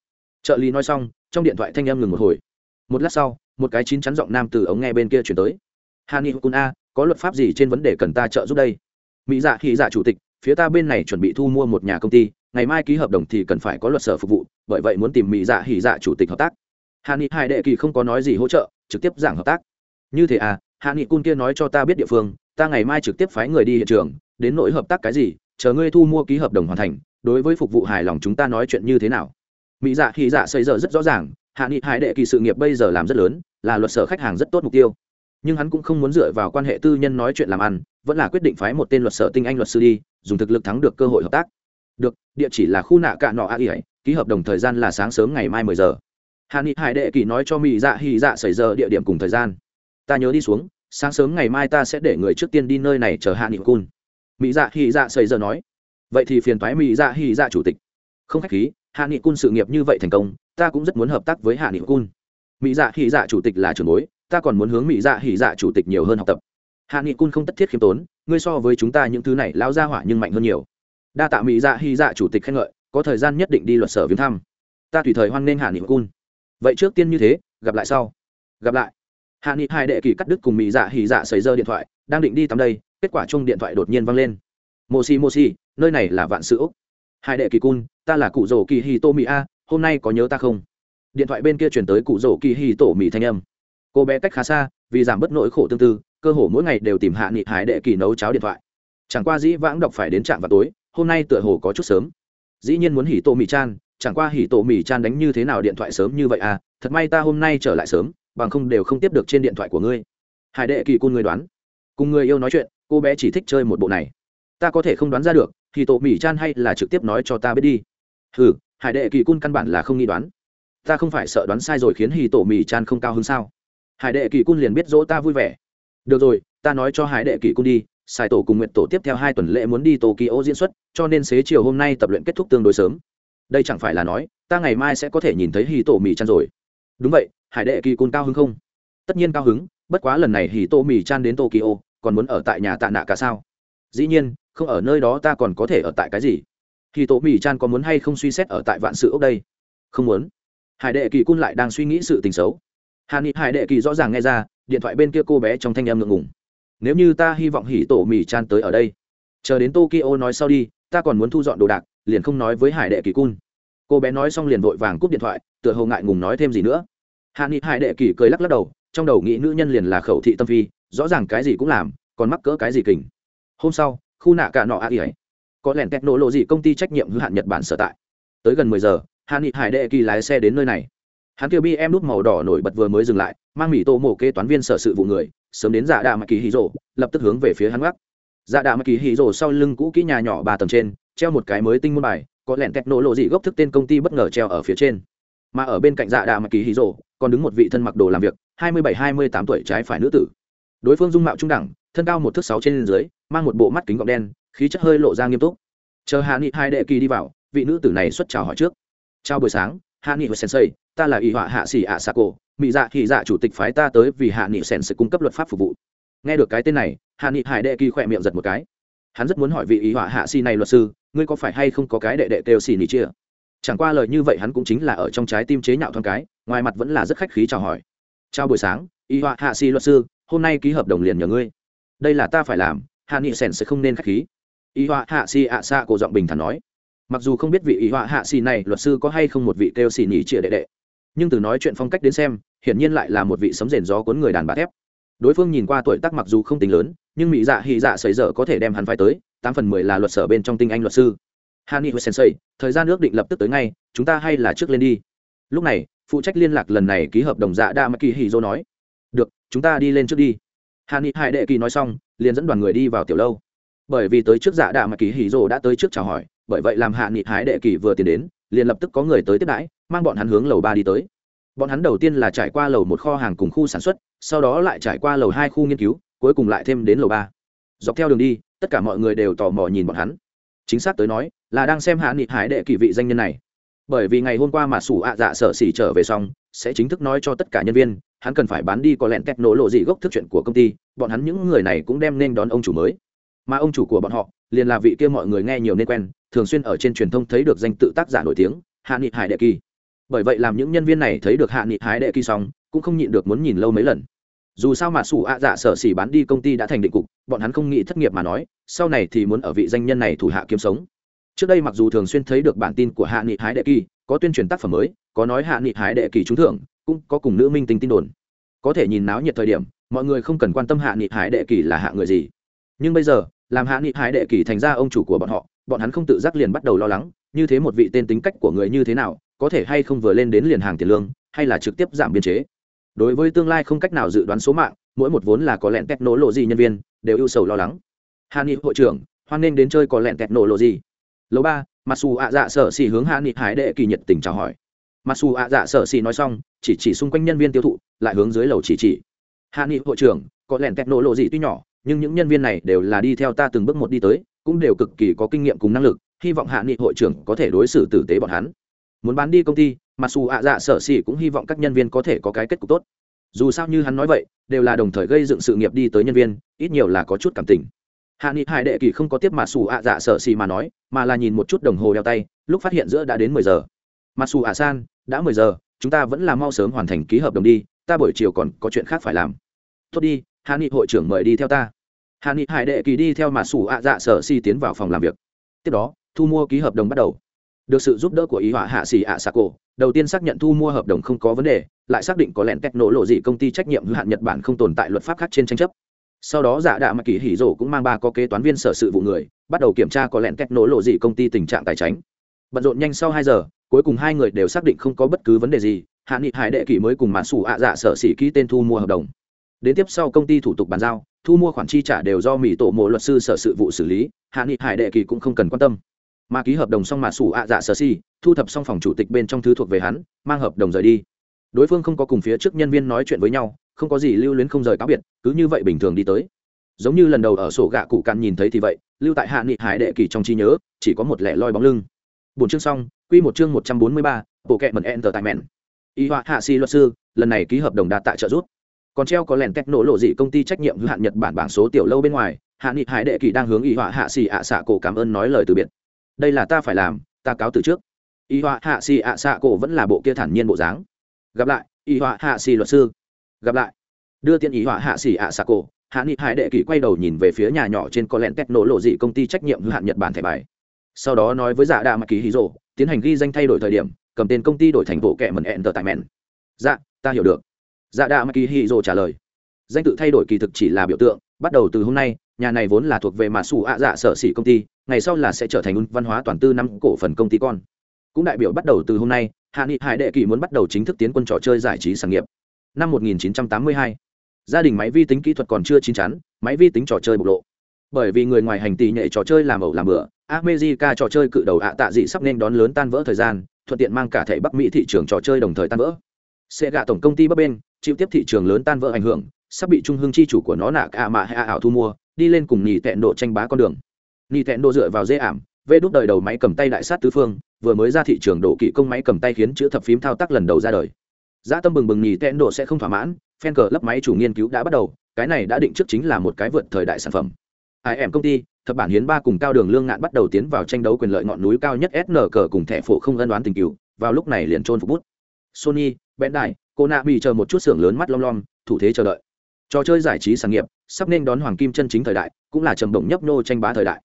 Trợ lý nói xong, trong điện thoại thanh em ngừng một hồi. Một lát sau, một cái chín chắn giọng nam từ ống nghe bên kia chuyển tới. Hani hukun a, có luật pháp gì trên vấn đề cần ta trợ giúp đây? Mỹ dạ hy dạ chủ tịch, phía ta bên này chuẩn bị thu mua một nhà công ty, ngày mai ký hợp đồng thì cần phải có luật sở phục vụ bởi vậy muốn tìm mỹ dạ hỉ dạ chủ tịch hợp tác. Hạ nghị hai đệ kỳ không có nói gì hỗ trợ, trực tiếp giảng hợp tác. Như thế à hạ nghị cun kia nói cho ta biết địa phương, ta ngày mai trực tiếp phái người đi hiện trường, đến nỗi hợp tác cái gì, chờ ngươi thu mua ký hợp đồng hoàn thành, đối với phục vụ hài lòng chúng ta nói chuyện như thế nào. Mỹ dạ hỉ dạ xây giờ rất rõ ràng, hạ nghị hai đệ kỳ sự nghiệp bây giờ làm rất lớn, là luật sở khách hàng rất tốt mục tiêu. Nhưng hắn cũng không muốn dựa vào quan hệ tư nhân nói chuyện làm ăn, vẫn là quyết định phái một tên luật sở tinh anh luật sư đi, dùng thực lực thắng được cơ hội hợp tác. Được, địa chỉ là khu nạ cạ nọ a ỉ ký hợp đồng thời gian là sáng sớm ngày mai mười giờ. Hạ nghị hải đệ kỳ nói cho mỹ dạ hy dạ xảy giờ địa điểm cùng thời gian. Ta nhớ đi xuống, sáng sớm ngày mai ta sẽ để người trước tiên đi nơi này chờ hạ nghị cun. Mỹ dạ hy dạ xảy giờ nói. Vậy thì phiền thoái mỹ dạ hy dạ chủ tịch. Không khách khí hạ nghị cun sự nghiệp như vậy thành công, ta cũng rất muốn hợp tác với hạ nghị cun. Mỹ dạ hy dạ chủ tịch là trưởng bối, ta còn muốn hướng mỹ dạ hy dạ chủ tịch nhiều hơn học tập. Hạ nghị cun không tất thiết khiêm tốn, ngươi so với chúng ta những thứ này lao ra hỏa nhưng mạnh hơn nhiều. Đa tạ mỹ dạ hy dạ chủ tịch khen ngợi có thời gian nhất định đi luật sở viếng thăm. Ta tùy thời hoan nghênh hạ nghị cun vậy trước tiên như thế, gặp lại sau. Gặp lại. Hạ nghị hai đệ kỳ cắt đứt cùng mỹ dạ hỉ dạ xảy ra điện thoại, đang định đi tắm đây, kết quả chung điện thoại đột nhiên văng lên. Mô si mô si nơi này là vạn sữa úc. Hai đệ kỳ cun, ta là cụ rổ kỳ hì tô mỹ a, hôm nay có nhớ ta không? Điện thoại bên kia chuyển tới cụ rổ kỳ hì tổ mỹ thanh âm. Cô bé cách khá xa, vì giảm bớt nỗi khổ tương tư, cơ hồ mỗi ngày đều tìm hạ nghị hải đệ kỳ nấu cháo điện thoại. Chẳng qua dĩ vãng đọc phải đến trạm vào tối, hôm nay tựa hồ có chút sớm dĩ nhiên muốn hỉ tổ mì chan, chẳng qua hỉ tổ mì chan đánh như thế nào điện thoại sớm như vậy à thật may ta hôm nay trở lại sớm, bằng không đều không tiếp được trên điện thoại của ngươi. Hải đệ kỳ cun người đoán. Cùng người yêu nói chuyện, cô bé chỉ thích chơi một bộ này. Ta có thể không đoán ra được thì tổ mỉ chan hay là trực tiếp nói cho ta biết đi. Ừ hải đệ kỳ cun căn bản là không nghi đoán. Ta không phải sợ đoán sai rồi khiến hì tổ mỉ chan không cao hơn sao? Hải đệ kỳ cun liền biết dỗ ta vui vẻ. Được rồi, ta nói cho hải đệ kỳ cun đi sai tổ cùng nguyện tổ tiếp theo hai tuần lễ muốn đi tokyo diễn xuất, cho nên xế chiều hôm nay tập luyện kết thúc tương đối sớm. Đây chẳng phải là nói, ta ngày mai sẽ có thể nhìn thấy hì tổ mỹ chan rồi. Đúng vậy, hải đệ kỳ côn cao hứng không? Tất nhiên cao hứng, bất quá lần này hì tổ mỹ chan đến tokyo, còn muốn ở tại nhà tạ nạ cả sao? Dĩ nhiên, không ở nơi đó ta còn có thể ở tại cái gì? Hì tổ mỹ chan có muốn hay không suy xét ở tại vạn sự ốc đây? Không muốn. Hải đệ kỳ cun lại đang suy nghĩ sự tình xấu. Hà nghị hải đệ kỳ rõ ràng nghe ra, điện thoại bên kia cô bé trong thanh em ngượng ngùng nếu như ta hy vọng hỉ tổ mì chan tới ở đây. Chờ đến tokyo nói sau đi, ta còn muốn thu dọn đồ đạc, liền không nói với hải đệ kỳ cun cô bé nói xong liền vội vàng cúp điện thoại, tựa hồ ngại ngùng nói thêm gì nữa. Hạ nghị hải đệ kỳ cười lắc lắc đầu, trong đầu nghĩ nữ nhân liền là khẩu thị tâm phi, rõ ràng cái gì cũng làm, còn mắc cỡ cái gì kình. Hôm sau, khu nạ cả nọ a ỉa có lẻn kẹt nổ lộ gì công ty trách nhiệm hữu hạn nhật bản sở tại. Tới gần mười giờ, hạ nghị hải đệ kỳ lái xe đến nơi này. Hắn kêu bi em nút màu đỏ nổi bật vừa mới dừng lại, mang mỹ tô mổ kê toán viên sở sự vụ người sớm đến dạ đạ mạc kỳ hì rồ, lập tức hướng về phía hắn gác. Dạ đạ mạc kỳ hì rồ sau lưng cũ kỹ nhà nhỏ ba tầng trên, treo một cái mới tinh môn bài, có lẻn kẹt nổ lộ gì gốc thức tên công ty bất ngờ treo ở phía trên. Mà ở bên cạnh dạ đạ mạc kỳ hì rồ, còn đứng một vị thân mặc đồ làm việc, hai mươi bảy, hai mươi tám tuổi trái phải nữ tử. Đối phương dung mạo trung đẳng, thân cao một thước sáu trên dưới, mang một bộ mắt kính gọng đen, khí chất hơi lộ ra nghiêm túc. Chờ hạ nghị hai đệ kỳ đi vào, vị nữ tử này xuất chào hỏi trước. Chào buổi sáng hạ nghị và sensei, ta là y họa hạ sĩ ạ sa cổ mỹ dạ thị dạ chủ tịch phái ta tới vì hạ nghị sensei cung cấp luật pháp phục vụ. Nghe được cái tên này, hạ nghị hải đệ kỳ khỏe miệng giật một cái. Hắn rất muốn hỏi vị y họa hạ sĩ này luật sư, ngươi có phải hay không có cái đệ đệ kêu xỉ nỉ chia? Chẳng qua lời như vậy hắn cũng chính là ở trong trái tim chế nhạo thoáng cái, ngoài mặt vẫn là rất khách khí chào hỏi. Chào buổi sáng, y họa hạ sĩ luật sư, hôm nay ký hợp đồng liền nhờ ngươi. Đây là ta phải làm, hạ nghị sèn không nên khách khí. Y họa hạ sĩ ạ xạ cổ giọng bình thản nói mặc dù không biết vị ý họa hạ xì này luật sư có hay không một vị kêu xì nhỉ chĩa đệ đệ, nhưng từ nói chuyện phong cách đến xem, hiển nhiên lại là một vị sấm rền gió cuốn người đàn bà thép. Đối phương nhìn qua tuổi tác mặc dù không tính lớn, nhưng mỹ dạ hy dạ xảy dở có thể đem hắn phái tới, tám phần mười là luật sở bên trong tinh anh luật sư. Hani sensei thời gian ước định lập tức tới ngay, chúng ta hay là trước lên đi. Lúc này, phụ trách liên lạc lần này ký hợp đồng dạ đa mắc kỳ hì dô nói. Được, chúng ta đi lên trước đi. Hani hải đệ kỳ nói xong, liền dẫn đoàn người đi vào tiểu lâu. Bởi vì tới trước dạ đa mắc kỳ hì dô đã tới trước chào hỏi bởi vậy làm hạ nghị hải đệ kỳ vừa tiến đến, liền lập tức có người tới tiếp đãi, mang bọn hắn hướng lầu ba đi tới. Bọn hắn đầu tiên là trải qua lầu một kho hàng cùng khu sản xuất, sau đó lại trải qua lầu hai khu nghiên cứu, cuối cùng lại thêm đến lầu ba. Dọc theo đường đi, tất cả mọi người đều tò mò nhìn bọn hắn. Chính xác tới nói, là đang xem hạ nghị hải đệ kỳ vị danh nhân này. Bởi vì ngày hôm qua mà sủ ạ dạ sở xỉ trở về xong, sẽ chính thức nói cho tất cả nhân viên, hắn cần phải bán đi có lẹn tép nổ lộ gì gốc thức chuyện của công ty, bọn hắn những người này cũng đem nên đón ông chủ mới. Mà ông chủ của bọn họ, liền là vị kia mọi người nghe nhiều nên quen thường xuyên ở trên truyền thông thấy được danh tự tác giả nổi tiếng, hạ nghị hải đệ kỳ. Bởi vậy làm những nhân viên này thấy được hạ nghị hải đệ kỳ xong, cũng không nhịn được muốn nhìn lâu mấy lần. Dù sao mà sủ ạ dạ sở xỉ bán đi công ty đã thành định cục, bọn hắn không nghĩ thất nghiệp mà nói, sau này thì muốn ở vị danh nhân này thủ hạ kiếm sống. Trước đây mặc dù thường xuyên thấy được bản tin của hạ nghị hái đệ kỳ, có tuyên truyền tác phẩm mới, có nói hạ nghị hái đệ kỳ trúng thưởng, cũng có cùng nữ minh tinh tin đồn. Có thể nhìn náo nhiệt thời điểm, mọi người không cần quan tâm hạ nghị hái đệ kỳ là hạ người gì. Nhưng bây giờ, làm hạ nghị hái đệ kỳ thành ra ông chủ của bọn họ bọn hắn không tự giác liền bắt đầu lo lắng, như thế một vị tên tính cách của người như thế nào, có thể hay không vừa lên đến liền hàng tiền lương, hay là trực tiếp giảm biên chế. Đối với tương lai không cách nào dự đoán số mạng, mỗi một vốn là có lẹn tech nổ lộ gì nhân viên, đều ưu sầu lo lắng. Hạ nghị hội trưởng, hoan nghênh đến chơi có lẹn tech nổ lộ gì? Lầu ba mặc dù ạ dạ sở xì hướng hạ nghị hải đệ kỳ nhiệt tình chào hỏi. Mặc dù ạ dạ sở xì nói xong, chỉ chỉ xung quanh nhân viên tiêu thụ, lại hướng dưới lầu chỉ chỉ. Hạ nghị hội trưởng, có lẹn tech nổ lộ gì tuy nhỏ, nhưng những nhân viên này đều là đi theo ta từng bước một đi tới cũng đều cực kỳ có kinh nghiệm cùng năng lực, hy vọng hạ nghị hội trưởng có thể đối xử tử tế bọn hắn. Muốn bán đi công ty mặc dù ạ dạ sở xỉ cũng hy vọng các nhân viên có thể có cái kết cục tốt. Dù sao như hắn nói vậy, đều là đồng thời gây dựng sự nghiệp đi tới nhân viên, ít nhiều là có chút cảm tình. Hạ nghị hải đệ kỳ không có tiếp mặc xù ạ dạ sở xỉ mà nói, mà là nhìn một chút đồng hồ đeo tay, lúc phát hiện giữa đã đến mười giờ. Mặc dù ạ san, đã mười giờ, chúng ta vẫn là mau sớm hoàn thành ký hợp đồng đi, ta buổi chiều còn có chuyện khác phải làm. Tốt đi, hạ nghị hội trưởng mời đi theo ta hạ nghị hải đệ kỳ đi theo mặt xù ạ dạ sợ xì tiến vào phòng làm việc. Tiếp đó, thu mua ký hợp đồng bắt đầu. Được sự giúp đỡ của ý họa hạ xì ạ xà cổ đầu tiên xác nhận thu mua hợp đồng không có vấn đề, lại xác định có lẹn cách nổ lộ gì công ty trách nhiệm hữu hạn nhật bản không tồn tại luật pháp khác trên tranh chấp. Sau đó giả đạ mà kỳ hỉ rổ cũng mang ba có kế toán viên sở sự vụ người, bắt đầu kiểm tra có lẹn cách nổ lộ gì công ty tình trạng tài chính. Bận rộn nhanh sau hai giờ, cuối cùng hai người đều xác định không có bất cứ vấn đề gì, hạ nghị hải đệ kỷ mới cùng mã sủ ạ dạ sở sĩ ký tên thu mua hợp đồng đến tiếp sau công ty thủ tục bàn giao, thu mua khoản chi trả đều do mỹ tổ mộ luật sư sở sự vụ xử lý, hạ nghị hải đệ kỳ cũng không cần quan tâm. Mà ký hợp đồng xong mà sủ ạ dạ sở si, thu thập xong phòng chủ tịch bên trong thứ thuộc về hắn, mang hợp đồng rời đi. Đối phương không có cùng phía trước nhân viên nói chuyện với nhau, không có gì lưu luyến không rời cáo biệt, cứ như vậy bình thường đi tới. Giống như lần đầu ở sổ gạ cụ cạn nhìn thấy thì vậy, lưu tại hạ nghị hải đệ kỳ trong trí nhớ, chỉ có một lẻ loi bóng lưng. Bốn chương xong, quy một chương một trăm bốn mươi ba, bộ kệ mần enter tại mẹn y họa hạ si luật sư, lần này ký hợp đồng đạt tại trợ rút còn treo có lèn cách nổ lộ dị công ty trách nhiệm hữu hạn nhật bản bảng số tiểu lâu bên ngoài, hạ nghị hải đệ kỳ đang hướng y họa hạ xì ạ xạ cổ cảm ơn nói lời từ biệt. Đây là ta phải làm, ta cáo từ trước. Y họa hạ xì ạ xạ cổ vẫn là bộ kia thản nhiên bộ dáng. Gặp lại, y họa hạ xì luật sư. Gặp lại. Đưa tiền y họa hạ xì ạ xạ cổ, hạ nghị hải đệ kỳ quay đầu nhìn về phía nhà nhỏ trên có lẹn cách nổ lộ dị công ty trách nhiệm hữu hạn nhật bản thẻ bài. Sau đó nói với dạ đạ mặc ký hí rộ tiến hành ghi danh thay đổi thời điểm, cầm tên công ty đổi thành bộ kệ mần ẹn tờ tại mẹn dạ ta hiểu được dạ đạ mạc kỳ hí rộ trả lời. Danh tự thay đổi kỳ thực chỉ là biểu tượng, bắt đầu từ hôm nay, nhà này vốn là thuộc về mà sủ ạ dạ sở xỉ công ty, ngày sau là sẽ trở thành văn hóa toàn tư năm cổ phần công ty con. Cũng đại biểu bắt đầu từ hôm nay, hạ nghị hải đệ kỳ muốn bắt đầu chính thức tiến quân trò chơi giải trí sản nghiệp. Năm 1982 gia đình máy vi tính kỹ thuật còn chưa chín chắn, máy vi tính trò chơi bộc lộ. Bởi vì người ngoài hành tì nhệ trò chơi làm ẩu làm bữa America trò chơi cự đầu ạ tạ dị sắp nên đón lớn tan vỡ thời gian, thuận tiện mang cả thể bắc mỹ thị trường trò chơi đồng thời tan vỡ. Sẽ gạ tổng công ty bắc bên chịu tiếp thị trường lớn tan vỡ ảnh hưởng, sắp bị trung hương chi chủ của nó nạ cả mạ hạ ảo thu mua, đi lên cùng nhì tẹn độ tranh bá con đường. Nhì tẹn độ dựa vào dễ ảm, vê đúc đời đầu máy cầm tay đại sát tứ phương, vừa mới ra thị trường độ kỵ công máy cầm tay khiến chữ thập phím thao tác lần đầu ra đời. Giá tâm bừng bừng nhì tẹn độ sẽ không thỏa mãn, fan cờ lắp máy chủ nghiên cứu đã bắt đầu, cái này đã định trước chính là một cái vượt thời đại sản phẩm. Ai em công ty, thập bản hiến ba cùng cao đường lương ngạn bắt đầu tiến vào tranh đấu quyền lợi ngọn núi cao nhất sn cờ cùng thẻ phổ không ân đoán tình cựu vào lúc này liền trôn phục bút. Sony bẽn đại cô nạ bị chờ một chút xưởng lớn mắt long long thủ thế chờ đợi. Trò chơi giải trí sản nghiệp, sắp nên đón hoàng kim chân chính thời đại, cũng là trầm động nhấp nô tranh bá thời đại.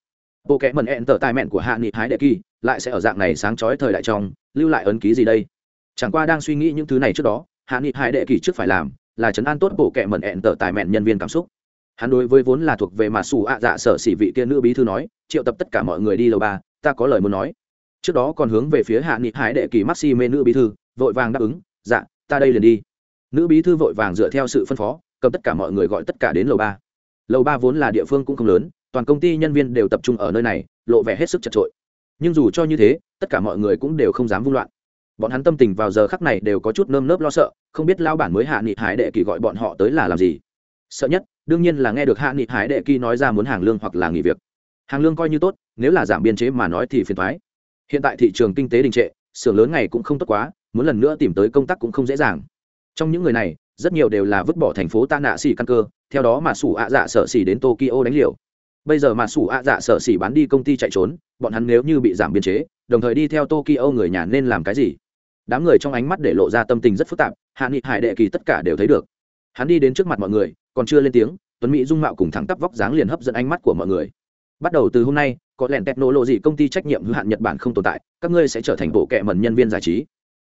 Bộ kẽ mần ẹn tờ tài mẹn của hạ nghị hái đệ kỳ, lại sẽ ở dạng này sáng chói thời đại trong, lưu lại ấn ký gì đây? Chẳng qua đang suy nghĩ những thứ này trước đó, hạ nghị hải đệ kỳ trước phải làm, là chấn an tốt bộ kệ mẩn ẹn tờ tài mẹn nhân viên cảm xúc. Hắn đối với vốn là thuộc về mà xù ạ dạ sở xỉ vị kia nữ bí thư nói, triệu tập tất cả mọi người đi lầu ba, ta có lời muốn nói. Trước đó còn hướng về phía hạ nghị hải đệ kỳ maxi mê nữ bí thư, vội vàng đáp ứng dạ ta đây liền đi. Nữ bí thư vội vàng dựa theo sự phân phó, cầm tất cả mọi người gọi tất cả đến lầu ba. Lầu ba vốn là địa phương cũng không lớn, toàn công ty nhân viên đều tập trung ở nơi này, lộ vẻ hết sức chật trội nhưng dù cho như thế, tất cả mọi người cũng đều không dám vung loạn. Bọn hắn tâm tình vào giờ khắc này đều có chút nơm nớp lo sợ, không biết lao bản mới hạ nghị hải đệ kỳ gọi bọn họ tới là làm gì. Sợ nhất, đương nhiên là nghe được hạ nghị hải đệ kỳ nói ra muốn hàng lương hoặc là nghỉ việc. Hàng lương coi như tốt, nếu là giảm biên chế mà nói thì phiền thoái hiện tại thị trường kinh tế đình trệ xưởng lớn này cũng không tốt quá, muốn lần nữa tìm tới công tác cũng không dễ dàng. Trong những người này, rất nhiều đều là vứt bỏ thành phố ta nạ xỉ căn cơ, theo đó mà sủ ạ dạ sợ xỉ đến tokyo đánh liều. Bây giờ mà sủ ạ dạ sợ xỉ bán đi công ty chạy trốn, bọn hắn nếu như bị giảm biên chế, đồng thời đi theo tokyo người nhà nên làm cái gì? Đám người trong ánh mắt để lộ ra tâm tình rất phức tạp, hạ nghị hải đệ kỳ tất cả đều thấy được. Hắn đi đến trước mặt mọi người, còn chưa lên tiếng, tuấn mỹ dung mạo cùng thẳng tắp vóc dáng liền hấp dẫn ánh mắt của mọi người. Bắt đầu từ hôm nay có lẽ tẹt nổ lộ gì công ty trách nhiệm hữu hạn nhật bản không tồn tại, các ngươi sẽ trở thành bộ kệ mần nhân viên giải trí.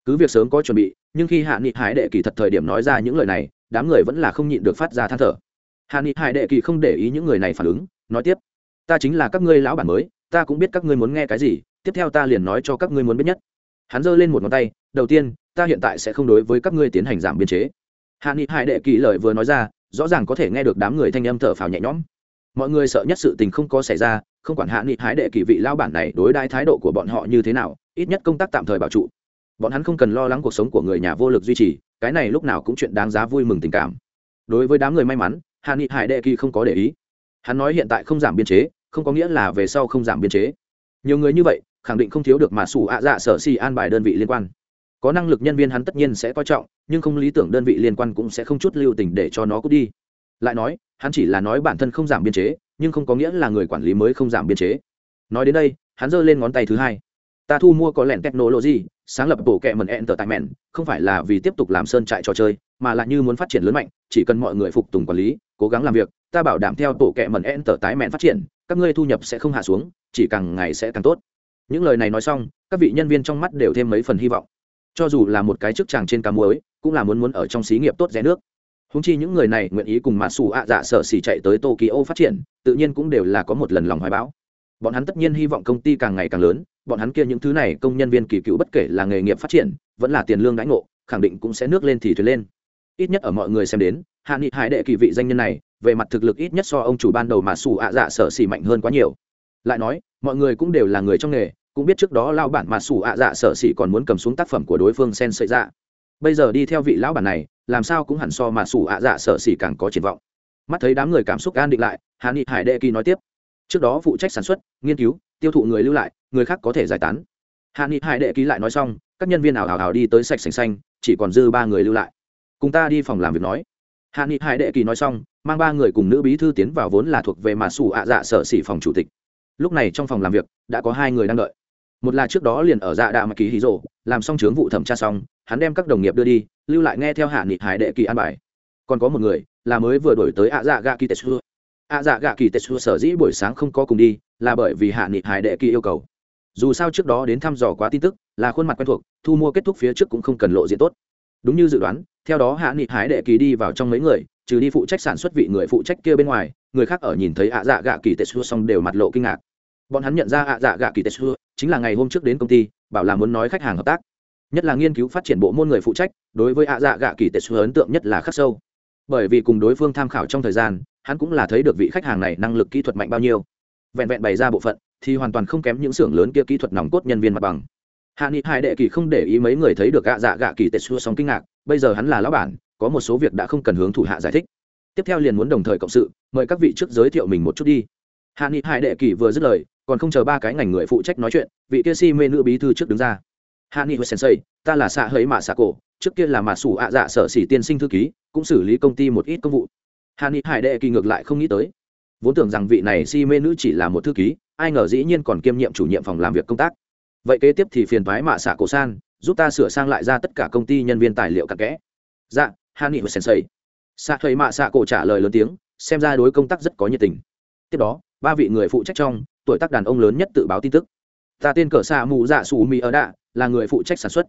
Cứ việc sớm có chuẩn bị, nhưng khi hạ nghị hải đệ kỳ thật thời điểm nói ra những lời này, đám người vẫn là không nhịn được phát ra than thở. Hạ nghị hải đệ kỳ không để ý những người này phản ứng, nói tiếp, ta chính là các ngươi lão bản mới, ta cũng biết các ngươi muốn nghe cái gì, tiếp theo ta liền nói cho các ngươi muốn biết nhất. Hắn giơ lên một ngón tay, đầu tiên, ta hiện tại sẽ không đối với các ngươi tiến hành giảm biên chế. Hạ nghị hải đệ kỳ lời vừa nói ra, rõ ràng có thể nghe được đám người thanh âm thở phào nhẹ nhõm. Mọi người sợ nhất sự tình không có xảy ra không quản hạ nghị hái đệ kỳ vị lao bản này đối đãi thái độ của bọn họ như thế nào, ít nhất công tác tạm thời bảo trụ. Bọn hắn không cần lo lắng cuộc sống của người nhà vô lực duy trì, cái này lúc nào cũng chuyện đáng giá vui mừng tình cảm. Đối với đám người may mắn, hạ nghị hải đệ kỳ không có để ý. Hắn nói hiện tại không giảm biên chế, không có nghĩa là về sau không giảm biên chế. Nhiều người như vậy, khẳng định không thiếu được mà sủ ạ dạ sở si an bài đơn vị liên quan. Có năng lực nhân viên hắn tất nhiên sẽ coi trọng, nhưng không lý tưởng đơn vị liên quan cũng sẽ không chút lưu tình để cho nó cút đi. Lại nói, hắn chỉ là nói bản thân không giảm biên chế nhưng không có nghĩa là người quản lý mới không giảm biên chế. Nói đến đây, hắn giơ lên ngón tay thứ hai. Ta thu mua có lẻn technology, sáng lập bộ kệ mần entertainment, không phải là vì tiếp tục làm sơn trại trò chơi, mà là như muốn phát triển lớn mạnh, chỉ cần mọi người phục tùng quản lý, cố gắng làm việc, ta bảo đảm theo bộ kệ mần entertainment phát triển, các ngươi thu nhập sẽ không hạ xuống, chỉ càng ngày sẽ càng tốt. Những lời này nói xong, các vị nhân viên trong mắt đều thêm mấy phần hy vọng. Cho dù là một cái chức chàng trên cá muối, cũng là muốn muốn ở trong xí nghiệp tốt rẻ nước húng chi những người này nguyện ý cùng mà xù ạ dạ sợ xỉ chạy tới tokyo phát triển, tự nhiên cũng đều là có một lần lòng hoài bão. Bọn hắn tất nhiên hy vọng công ty càng ngày càng lớn, bọn hắn kia những thứ này công nhân viên kỳ cựu bất kể là nghề nghiệp phát triển, vẫn là tiền lương đãi ngộ, khẳng định cũng sẽ nước lên thì thuyền lên. Ít nhất ở mọi người xem đến, hạ nghị hải đệ kỳ vị danh nhân này, về mặt thực lực ít nhất so ông chủ ban đầu mà xù ạ dạ sở xỉ mạnh hơn quá nhiều. Lại nói, mọi người cũng đều là người trong nghề, cũng biết trước đó lao bản mà xù ạ dạ sở xỉ còn muốn cầm xuống tác phẩm của đối phương sen sợi dạ bây giờ đi theo vị lão bản này làm sao cũng hẳn so mà sủ ạ dạ sở xỉ càng có triển vọng. Mắt thấy đám người cảm xúc an định lại hạ nghị hải đệ kỳ nói tiếp. Trước đó phụ trách sản xuất, nghiên cứu, tiêu thụ người lưu lại, người khác có thể giải tán. Hạ nghị hải đệ ký lại nói xong, các nhân viên ảo ảo ảo đi tới sạch sành xanh, chỉ còn dư ba người lưu lại. Cùng ta đi phòng làm việc nói. Hạ nghị hải đệ kỳ nói xong, mang ba người cùng nữ bí thư tiến vào vốn là thuộc về mà sủ ạ dạ sở xỉ phòng chủ tịch. Lúc này trong phòng làm việc, đã có hai người đang đợi. Một là trước đó liền ở dạ đạ mà ký hí rộ làm xong chướng vụ thẩm tra xong, hắn đem các đồng nghiệp đưa đi lưu lại nghe theo hạ nghị hải đệ kỳ an bài. Còn có một người, là mới vừa đổi tới ạ dạ gạ kỳ tetsu ạ dạ gạ kỳ tetsu sở dĩ buổi sáng không có cùng đi, là bởi vì hạ nghị hải đệ kỳ yêu cầu. Dù sao trước đó đến thăm dò quá tin tức, là khuôn mặt quen thuộc, thu mua kết thúc phía trước cũng không cần lộ diện tốt. Đúng như dự đoán, theo đó hạ nghị hải đệ kỳ đi vào trong mấy người, trừ đi phụ trách sản xuất vị người phụ trách kia bên ngoài, người khác ở nhìn thấy ạ dạ gạ kỳ tetsu xong đều mặt lộ kinh ngạc. Bọn hắn nhận ra ạ dạ gạ kỳ tetsu chính là ngày hôm trước đến công ty, bảo là muốn nói khách hàng hợp tác nhất là nghiên cứu phát triển bộ môn người phụ trách, đối với ạ dạ gạ kỳ tetsu ấn tượng nhất là khắc sâu. Bởi vì cùng đối phương tham khảo trong thời gian, hắn cũng là thấy được vị khách hàng này năng lực kỹ thuật mạnh bao nhiêu. Vẹn vẹn bày ra bộ phận, thì hoàn toàn không kém những xưởng lớn kia kỹ thuật nòng cốt nhân viên mặt bằng. Hạ nghị hai đệ kỳ không để ý mấy người thấy được gạ dạ gạ kỳ tệ xua sóng kinh ngạc, bây giờ hắn là lão bản, có một số việc đã không cần hướng thủ hạ giải thích. Tiếp theo liền muốn đồng thời cộng sự, mời các vị trước giới thiệu mình một chút đi. Hạ nghị hai đệ kỳ vừa dứt lời, còn không chờ ba cái ngành người phụ trách nói chuyện, vị kia si mê nữ bí thư trước đứng ra hạ nghị hồi sensei ta là xạ hấy mạ xạ cổ, trước kia là mạ sủ ạ dạ sở xỉ tiên sinh thư ký, cũng xử lý công ty một ít công vụ. Hạ nghị hải đệ kỳ ngược lại không nghĩ tới. Vốn tưởng rằng vị này si mê nữ chỉ là một thư ký, ai ngờ dĩ nhiên còn kiêm nhiệm chủ nhiệm phòng làm việc công tác. Vậy kế tiếp thì phiền thoái mạ xạ cổ san, giúp ta sửa sang lại ra tất cả công ty nhân viên tài liệu cặn kẽ. Dạ hạ nghị hồi sensei xạ thuầy mạ xạ cổ trả lời lớn tiếng, xem ra đối công tác rất có nhiệt tình. Tiếp đó, ba vị người phụ trách trong, tuổi tác đàn ông lớn nhất tự báo tin tức. Ta tên cờ xạ mù dạ xù mì ở đạ là người phụ trách sản xuất.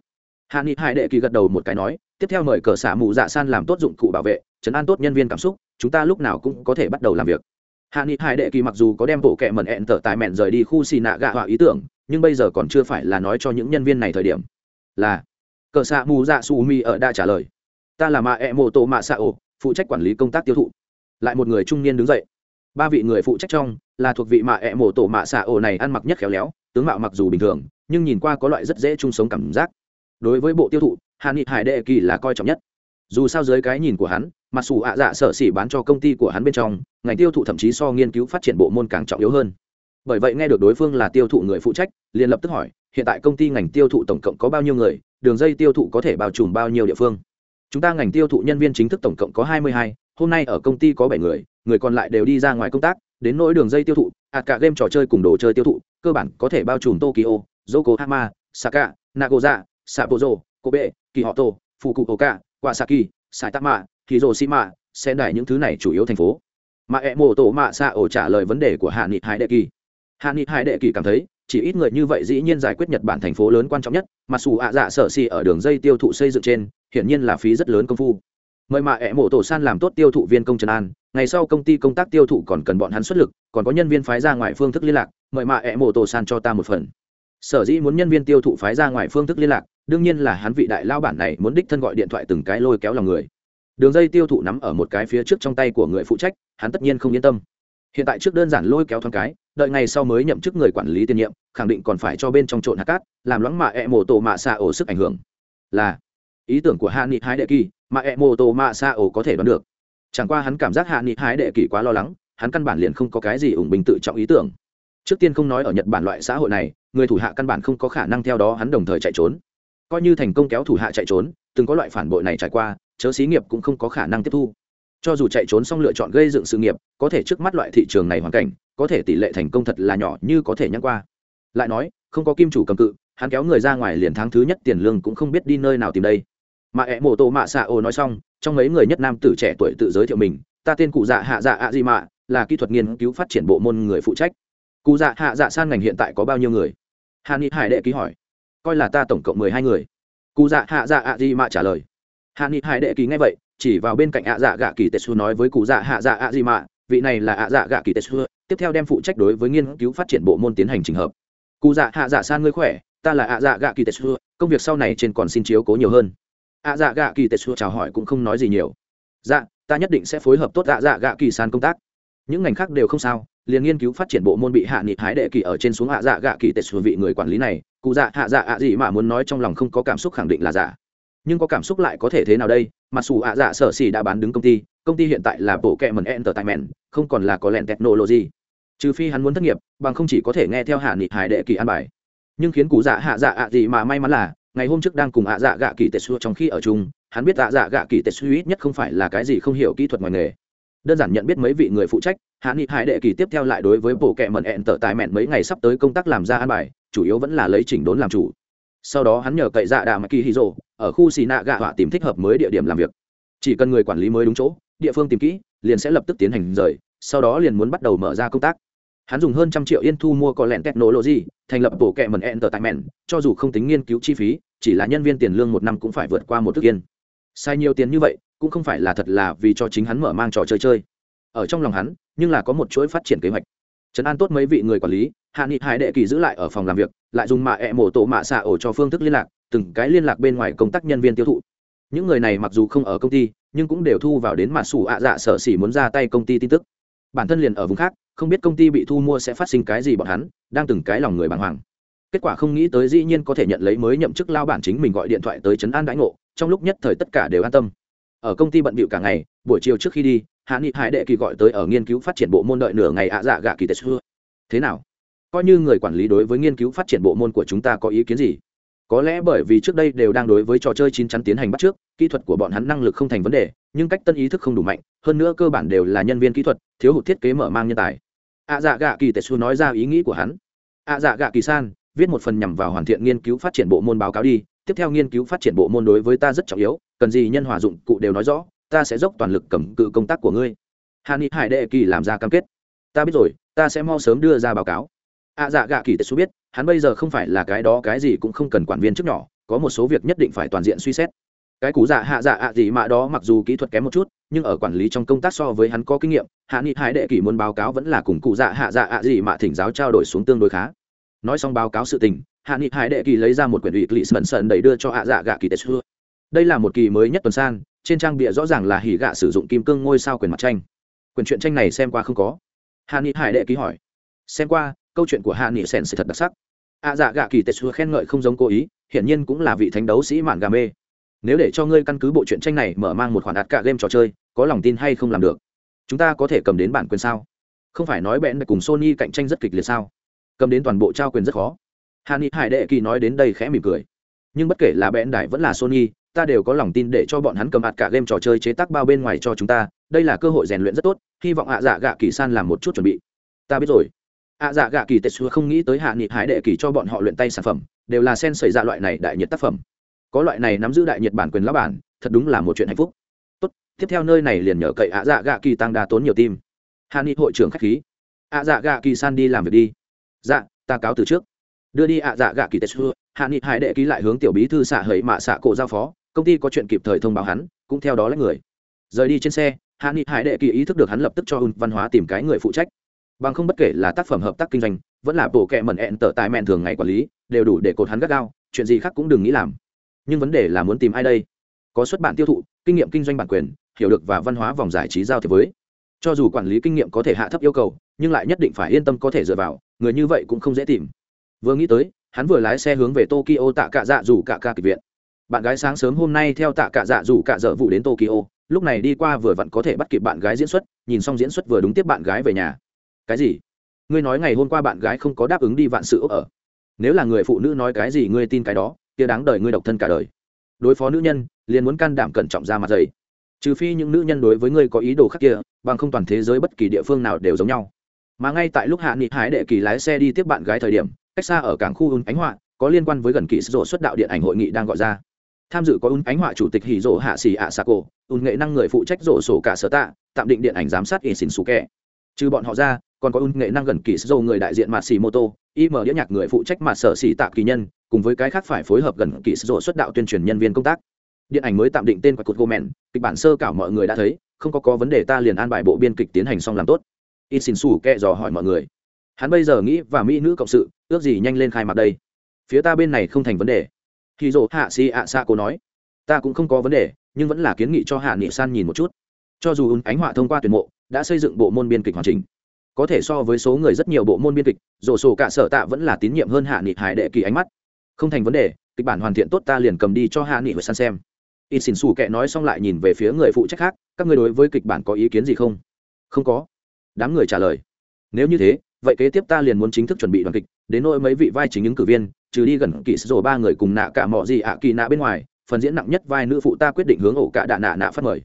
Hạ nghị hải đệ kỳ gật đầu một cái nói, tiếp theo mời cờ xạ mù dạ san làm tốt dụng cụ bảo vệ, chấn an tốt nhân viên cảm xúc, chúng ta lúc nào cũng có thể bắt đầu làm việc. Hạ nghị hải đệ kỳ mặc dù có đem bộ kệ mẩn ẹn tở tại mẹn rời đi khu xì nạ gạ họa ý tưởng, nhưng bây giờ còn chưa phải là nói cho những nhân viên này thời điểm. Là, cờ xạ mù dạ su mi ở đã trả lời. Ta là mạ e mô tô mạ xạ ổ, phụ trách quản lý công tác tiêu thụ. Lại một người trung niên đứng dậy. Ba vị người phụ trách trong, là thuộc vị mạ e mô tô mạ xạ ổ này ăn mặc nhất khéo léo, tướng mạo mặc dù bình thường nhưng nhìn qua có loại rất dễ chung sống cảm giác. Đối với bộ tiêu thụ hạ nghị hải đệ kỳ là coi trọng nhất. Dù sao dưới cái nhìn của hắn mặc dù ạ dạ sở xỉ bán cho công ty của hắn bên trong, ngành tiêu thụ thậm chí so nghiên cứu phát triển bộ môn càng trọng yếu hơn. Bởi vậy nghe được đối phương là tiêu thụ người phụ trách, liền lập tức hỏi, hiện tại công ty ngành tiêu thụ tổng cộng có bao nhiêu người, đường dây tiêu thụ có thể bao trùm bao nhiêu địa phương? Chúng ta ngành tiêu thụ nhân viên chính thức tổng cộng có hai mươi hai, hôm nay ở công ty có bảy người người còn lại đều đi ra ngoài công tác đến nỗi đường dây tiêu thụ ạt cả game trò chơi cùng đồ chơi tiêu thụ, cơ bản có thể bao trùm tokyo, yokohama, saka, nagoya, sapporo, kobe kihoto fukuoka, wasaki, saitama, hiroshima sẽ đài những thứ này chủ yếu thành phố. Mà e mô tổ mạ xạ ổ trả lời vấn đề của hạ nghị hải đệ kỳ. Hạ nghị hải đệ kỳ cảm thấy, chỉ ít người như vậy dĩ nhiên giải quyết nhật bản thành phố lớn quan trọng nhất, mà xù ạ dạ sở xì ở đường dây tiêu thụ xây dựng trên, hiển nhiên là phí rất lớn công phu mời mạ ẹ mộ tổ san làm tốt tiêu thụ viên công trần an, ngày sau công ty công tác tiêu thụ còn cần bọn hắn xuất lực, còn có nhân viên phái ra ngoài phương thức liên lạc, mời mạ ẹ mộ tổ san cho ta một phần. Sở dĩ muốn nhân viên tiêu thụ phái ra ngoài phương thức liên lạc, đương nhiên là hắn vị đại lao bản này muốn đích thân gọi điện thoại từng cái lôi kéo lòng người. Đường dây tiêu thụ nắm ở một cái phía trước trong tay của người phụ trách, hắn tất nhiên không yên tâm. Hiện tại trước đơn giản lôi kéo thoáng cái, đợi ngày sau mới nhậm chức người quản lý tiền nhiệm, khẳng định còn phải cho bên trong trộn hạt cát, làm loãng mạ ẹ mồ tổ mạ xạ ổ sức ảnh hưởng. Là, ý tưởng của hạ nghị hái đệ kỳ mà e mô tô mạ xa ổ có thể đoán được. Chẳng qua hắn cảm giác hạ nghị hái đệ kỳ quá lo lắng, hắn căn bản liền không có cái gì ủng bình tự trọng ý tưởng. Trước tiên không nói ở nhật bản loại xã hội này, người thủ hạ căn bản không có khả năng theo đó hắn đồng thời chạy trốn. Coi như thành công kéo thủ hạ chạy trốn, từng có loại phản bội này trải qua, chớ xí nghiệp cũng không có khả năng tiếp thu. Cho dù chạy trốn xong lựa chọn gây dựng sự nghiệp, có thể trước mắt loại thị trường này hoàn cảnh, có thể tỷ lệ thành công thật là nhỏ như có thể nhắc qua. Lại nói, không có kim chủ cầm cự, hắn kéo người ra ngoài liền tháng thứ nhất tiền lương cũng không biết đi nơi nào tìm đây mà ẹ mô tổ mạ xạ ô nói xong, trong mấy người nhất nam tử trẻ tuổi tự giới thiệu mình, ta tên cụ dạ hạ dạ ạ di mạ là kỹ thuật nghiên cứu phát triển bộ môn người phụ trách. Cụ dạ hạ dạ san ngành hiện tại có bao nhiêu người? Hà ni hải đệ ký hỏi. Coi là ta tổng cộng mười hai người. Cụ dạ hạ dạ ạ di mạ trả lời. Hà ni hải đệ ký nghe vậy, chỉ vào bên cạnh ạ dạ gạ kỳ tetsu nói với cụ dạ hạ dạ ạ di mạ vị này là ạ dạ gạ kỳ tetsu tiếp theo đem phụ trách đối với nghiên cứu phát triển bộ môn tiến hành trình hợp. Cụ dạ hạ dạ san ngươi khỏe, ta là ạ dạ gạ kỳ tetsu công việc sau này trên còn xin chiếu cố nhiều hơn ạ dạ gạ kỳ tetsu chào hỏi cũng không nói gì nhiều. Dạ ta nhất định sẽ phối hợp tốt ạ dạ gạ kỳ san công tác. Những ngành khác đều không sao, liền nghiên cứu phát triển bộ môn bị hạ nghị hái đệ kỳ ở trên xuống hạ dạ gạ kỳ tetsu vị người quản lý này, cụ dạ hạ dạ ạ gì mà muốn nói trong lòng không có cảm xúc khẳng định là giả nhưng có cảm xúc lại có thể thế nào đây? Mặc dù ạ dạ sở xỉ đã bán đứng công ty công ty hiện tại là bộ kệ mần entertainment, không còn là có lẹn technology. Trừ phi hắn muốn thất nghiệp, bằng không chỉ có thể nghe theo hạ nghị hải đệ kỳ an bài. Nhưng khiến cụ dạ hạ dạ ạ gì mà may mắn là ngày hôm trước đang cùng ạ dạ gạ kỳ Xua trong khi ở chung, hắn biết ạ dạ gạ kỳ Xua ít nhất không phải là cái gì không hiểu kỹ thuật ngoài nghề. Đơn giản nhận biết mấy vị người phụ trách, hạ nghị hải đệ kỳ tiếp theo lại đối với bộ kệ mẩn ẹn tở tài mẹn mấy ngày sắp tới công tác làm ra an bài, chủ yếu vẫn là lấy chỉnh đốn làm chủ. Sau đó hắn nhờ cậy dạ đà mắc kỳ hì rồ, ở khu xì nạ gạ họa tìm thích hợp mới địa điểm làm việc. Chỉ cần người quản lý mới đúng chỗ, địa phương tìm kỹ, liền sẽ lập tức tiến hành rời, sau đó liền muốn bắt đầu mở ra công tác hắn dùng hơn trăm triệu yên thu mua có lẹn technology, thành lập bộ kệ mần entertainment, cho dù không tính nghiên cứu chi phí, chỉ là nhân viên tiền lương một năm cũng phải vượt qua một thức yên. Sai nhiều tiền như vậy, cũng không phải là thật là vì cho chính hắn mở mang trò chơi chơi. Ở trong lòng hắn, nhưng là có một chuỗi phát triển kế hoạch. Trấn an tốt mấy vị người quản lý, hạ nghị hải đệ kỳ giữ lại ở phòng làm việc, lại dùng mạ ẹ mổ tổ mạ xạ ổ cho phương thức liên lạc, từng cái liên lạc bên ngoài công tác nhân viên tiêu thụ. Những người này mặc dù không ở công ty, nhưng cũng đều thu vào đến mặt sủ ạ dạ sở xỉ muốn ra tay công ty tin tức. Bản thân liền ở vùng khác không biết công ty bị thu mua sẽ phát sinh cái gì bọn hắn, đang từng cái lòng người bàng hoàng. Kết quả không nghĩ tới dĩ nhiên có thể nhận lấy mới nhậm chức lao bản chính mình gọi điện thoại tới trấn an đãi ngộ, trong lúc nhất thời tất cả đều an tâm. Ở công ty bận bịu cả ngày, buổi chiều trước khi đi, hạ nghị hải đệ kỳ gọi tới ở nghiên cứu phát triển bộ môn đợi nửa ngày ạ dạ gạ kỳ tết xưa. Thế nào? Coi như người quản lý đối với nghiên cứu phát triển bộ môn của chúng ta có ý kiến gì? Có lẽ bởi vì trước đây đều đang đối với trò chơi chín chắn tiến hành bắt trước, kỹ thuật của bọn hắn năng lực không thành vấn đề, nhưng cách tân ý thức không đủ mạnh, hơn nữa cơ bản đều là nhân viên kỹ thuật, thiếu hụt thiết kế mở mang nhân tài ạ dạ gạ kỳ tết nói ra ý nghĩ của hắn. ạ dạ gạ kỳ san, viết một phần nhằm vào hoàn thiện nghiên cứu phát triển bộ môn báo cáo đi. Tiếp theo nghiên cứu phát triển bộ môn đối với ta rất trọng yếu, cần gì nhân hòa dụng cụ đều nói rõ, ta sẽ dốc toàn lực cầm cự công tác của ngươi. Hà ni hải đệ kỳ làm ra cam kết. Ta biết rồi, ta sẽ mau sớm đưa ra báo cáo. ạ dạ gạ kỳ tetsu biết, hắn bây giờ không phải là cái đó cái gì cũng không cần quản viên trước nhỏ, có một số việc nhất định phải toàn diện suy xét cái cú dạ hạ dạ ạ gì mà đó mặc dù kỹ thuật kém một chút, nhưng ở quản lý trong công tác so với hắn có kinh nghiệm, hạ nghị hải đệ kỳ muốn báo cáo vẫn là cùng cụ dạ hạ dạ ạ gì mà thỉnh giáo trao đổi xuống tương đối khá. Nói xong báo cáo sự tình, hạ nghị hải đệ kỳ lấy ra một quyển ủy lì sần sần đẩy đưa cho hạ dạ gạ kỳ tetsu đây là một kỳ mới nhất tuần san, trên trang bìa rõ ràng là hỉ gạ sử dụng kim cương ngôi sao quyền mặt tranh. Quyển truyện tranh này xem qua không có? Hạ nghị hải đệ ký hỏi. Xem qua, câu chuyện của hạ nghị sèn sẽ thật đặc sắc. Ạ dạ gạ kỳ tetsu khen ngợi không giống cố ý, hiển nhiên cũng là vị thánh đấu sĩ mạn gà mê nếu để cho ngươi căn cứ bộ truyện tranh này mở mang một khoản đặt cả game trò chơi, có lòng tin hay không làm được? Chúng ta có thể cầm đến bản quyền sao? Không phải nói bẽn cùng sony cạnh tranh rất kịch liệt sao? Cầm đến toàn bộ trao quyền rất khó. Hàn ni hải đệ kỳ nói đến đây khẽ mỉm cười. Nhưng bất kể là bẽn đại vẫn là sony, ta đều có lòng tin để cho bọn hắn cầm ạt cả game trò chơi chế tác bao bên ngoài cho chúng ta. Đây là cơ hội rèn luyện rất tốt, hy vọng ạ dạ gạ kỳ san làm một chút chuẩn bị. Ta biết rồi. Ạ dạ gạ kỳ tetsu không nghĩ tới hạ nghị hải đệ kỳ cho bọn họ luyện tay sản phẩm, đều là sen xảy ra dạ loại này đại nhiệt tác phẩm có loại này nắm giữ đại nhiệt bản quyền lá bản, thật đúng là một chuyện hạnh phúc. Tốt, tiếp theo nơi này liền nhờ cậy ạ dạ gạ kỳ tăng đa tốn nhiều tim. Hàn ni hội trưởng khách khí. Ạ dạ gạ kỳ san đi làm việc đi. Dạ ta cáo từ trước. Đưa đi ạ dạ gạ kỳ tetsu hạ nghị hải đệ ký lại hướng tiểu bí thư xạ hầy mạ xạ cổ giao phó. Công ty có chuyện kịp thời thông báo hắn, cũng theo đó lấy người. Rời đi trên xe hạ nghị hải đệ ký ý thức được hắn lập tức cho ùn văn hóa tìm cái người phụ trách. Bằng không bất kể là tác phẩm hợp tác kinh doanh, vẫn là bộ kệ mẩn ẹn tở tài mẹn thường ngày quản lý, đều đủ để cột hắn gắt gao, chuyện gì khác cũng đừng nghĩ làm nhưng vấn đề là muốn tìm ai đây? Có xuất bản tiêu thụ, kinh nghiệm kinh doanh bản quyền, hiểu được và văn hóa vòng giải trí giao thế với. Cho dù quản lý kinh nghiệm có thể hạ thấp yêu cầu, nhưng lại nhất định phải yên tâm có thể dựa vào, người như vậy cũng không dễ tìm. Vừa nghĩ tới, hắn vừa lái xe hướng về tokyo tạ cạ dạ Dù cả ca kịch viện. Bạn gái sáng sớm hôm nay theo tạ cạ dạ Dù cả dở vụ đến tokyo, lúc này đi qua vừa vặn có thể bắt kịp bạn gái diễn xuất, nhìn xong diễn xuất vừa đúng tiếp bạn gái về nhà. Cái gì? Ngươi nói ngày hôm qua bạn gái không có đáp ứng đi vạn sự ở. Nếu là người phụ nữ nói cái gì ngươi tin cái đó kia đáng đời ngươi độc thân cả đời. Đối phó nữ nhân, liền muốn can đảm cẩn trọng ra mặt dày. Trừ phi những nữ nhân đối với ngươi có ý đồ khác kia, bằng không toàn thế giới bất kỳ địa phương nào đều giống nhau. Mà ngay tại lúc hạ nghị hái đệ kỳ lái xe đi tiếp bạn gái thời điểm, cách xa ở cảng khu ứng ánh họa, có liên quan với gần kỳ rộ xuất đạo điện ảnh hội nghị đang gọi ra. Tham dự có ứng ánh họa chủ tịch hỉ rộ hạ xì ạ xà cổ ứng nghệ năng người phụ trách rộ sổ cả sở tạ, tạm định điện ảnh giám sát ỉ xỉn xù kẹ. Trừ bọn họ ra, còn có ứng nghệ năng gần kỳ rộ người đại diện mặt xì mô tô im đĩa nhạc người phụ trách mặt sở xì tạ kỳ nhân cùng với cái khác phải phối hợp gần kỳ rộ xuất đạo tuyên truyền nhân viên công tác. Điện ảnh mới tạm định tên của cột gomen kịch bản sơ cảo mọi người đã thấy, không có có vấn đề ta liền an bài bộ biên kịch tiến hành xong làm tốt. In xin xù kệ dò hỏi mọi người. Hắn bây giờ nghĩ và mỹ nữ cộng sự, ước gì nhanh lên khai mạc đây. Phía ta bên này không thành vấn đề. Khi dỗ hạ si ạ xa cô nói. Ta cũng không có vấn đề, nhưng vẫn là kiến nghị cho hạ nghị san nhìn một chút. Cho dù ứng ánh họa thông qua tuyển mộ, đã xây dựng bộ môn biên kịch hoàn chỉnh. Có thể so với số người rất nhiều bộ môn biên kịch, rổ sổ cả sở tạ vẫn là tín nhiệm hơn hạ nghị hải đệ kỳ ánh mắt không thành vấn đề, kịch bản hoàn thiện tốt ta liền cầm đi cho hạ nghị và san xem. In xin xù kệ nói xong lại nhìn về phía người phụ trách khác, các người đối với kịch bản có ý kiến gì không? Không có. Đám người trả lời. Nếu như thế, vậy kế tiếp ta liền muốn chính thức chuẩn bị đoàn kịch, đến nỗi mấy vị vai chính ứng cử viên, trừ đi gần kỳ sổ ba người cùng nạ cả mọi gì ạ kỳ nạ bên ngoài, phần diễn nặng nhất vai nữ phụ ta quyết định hướng ổ cả đạ nạ nạ phát mời.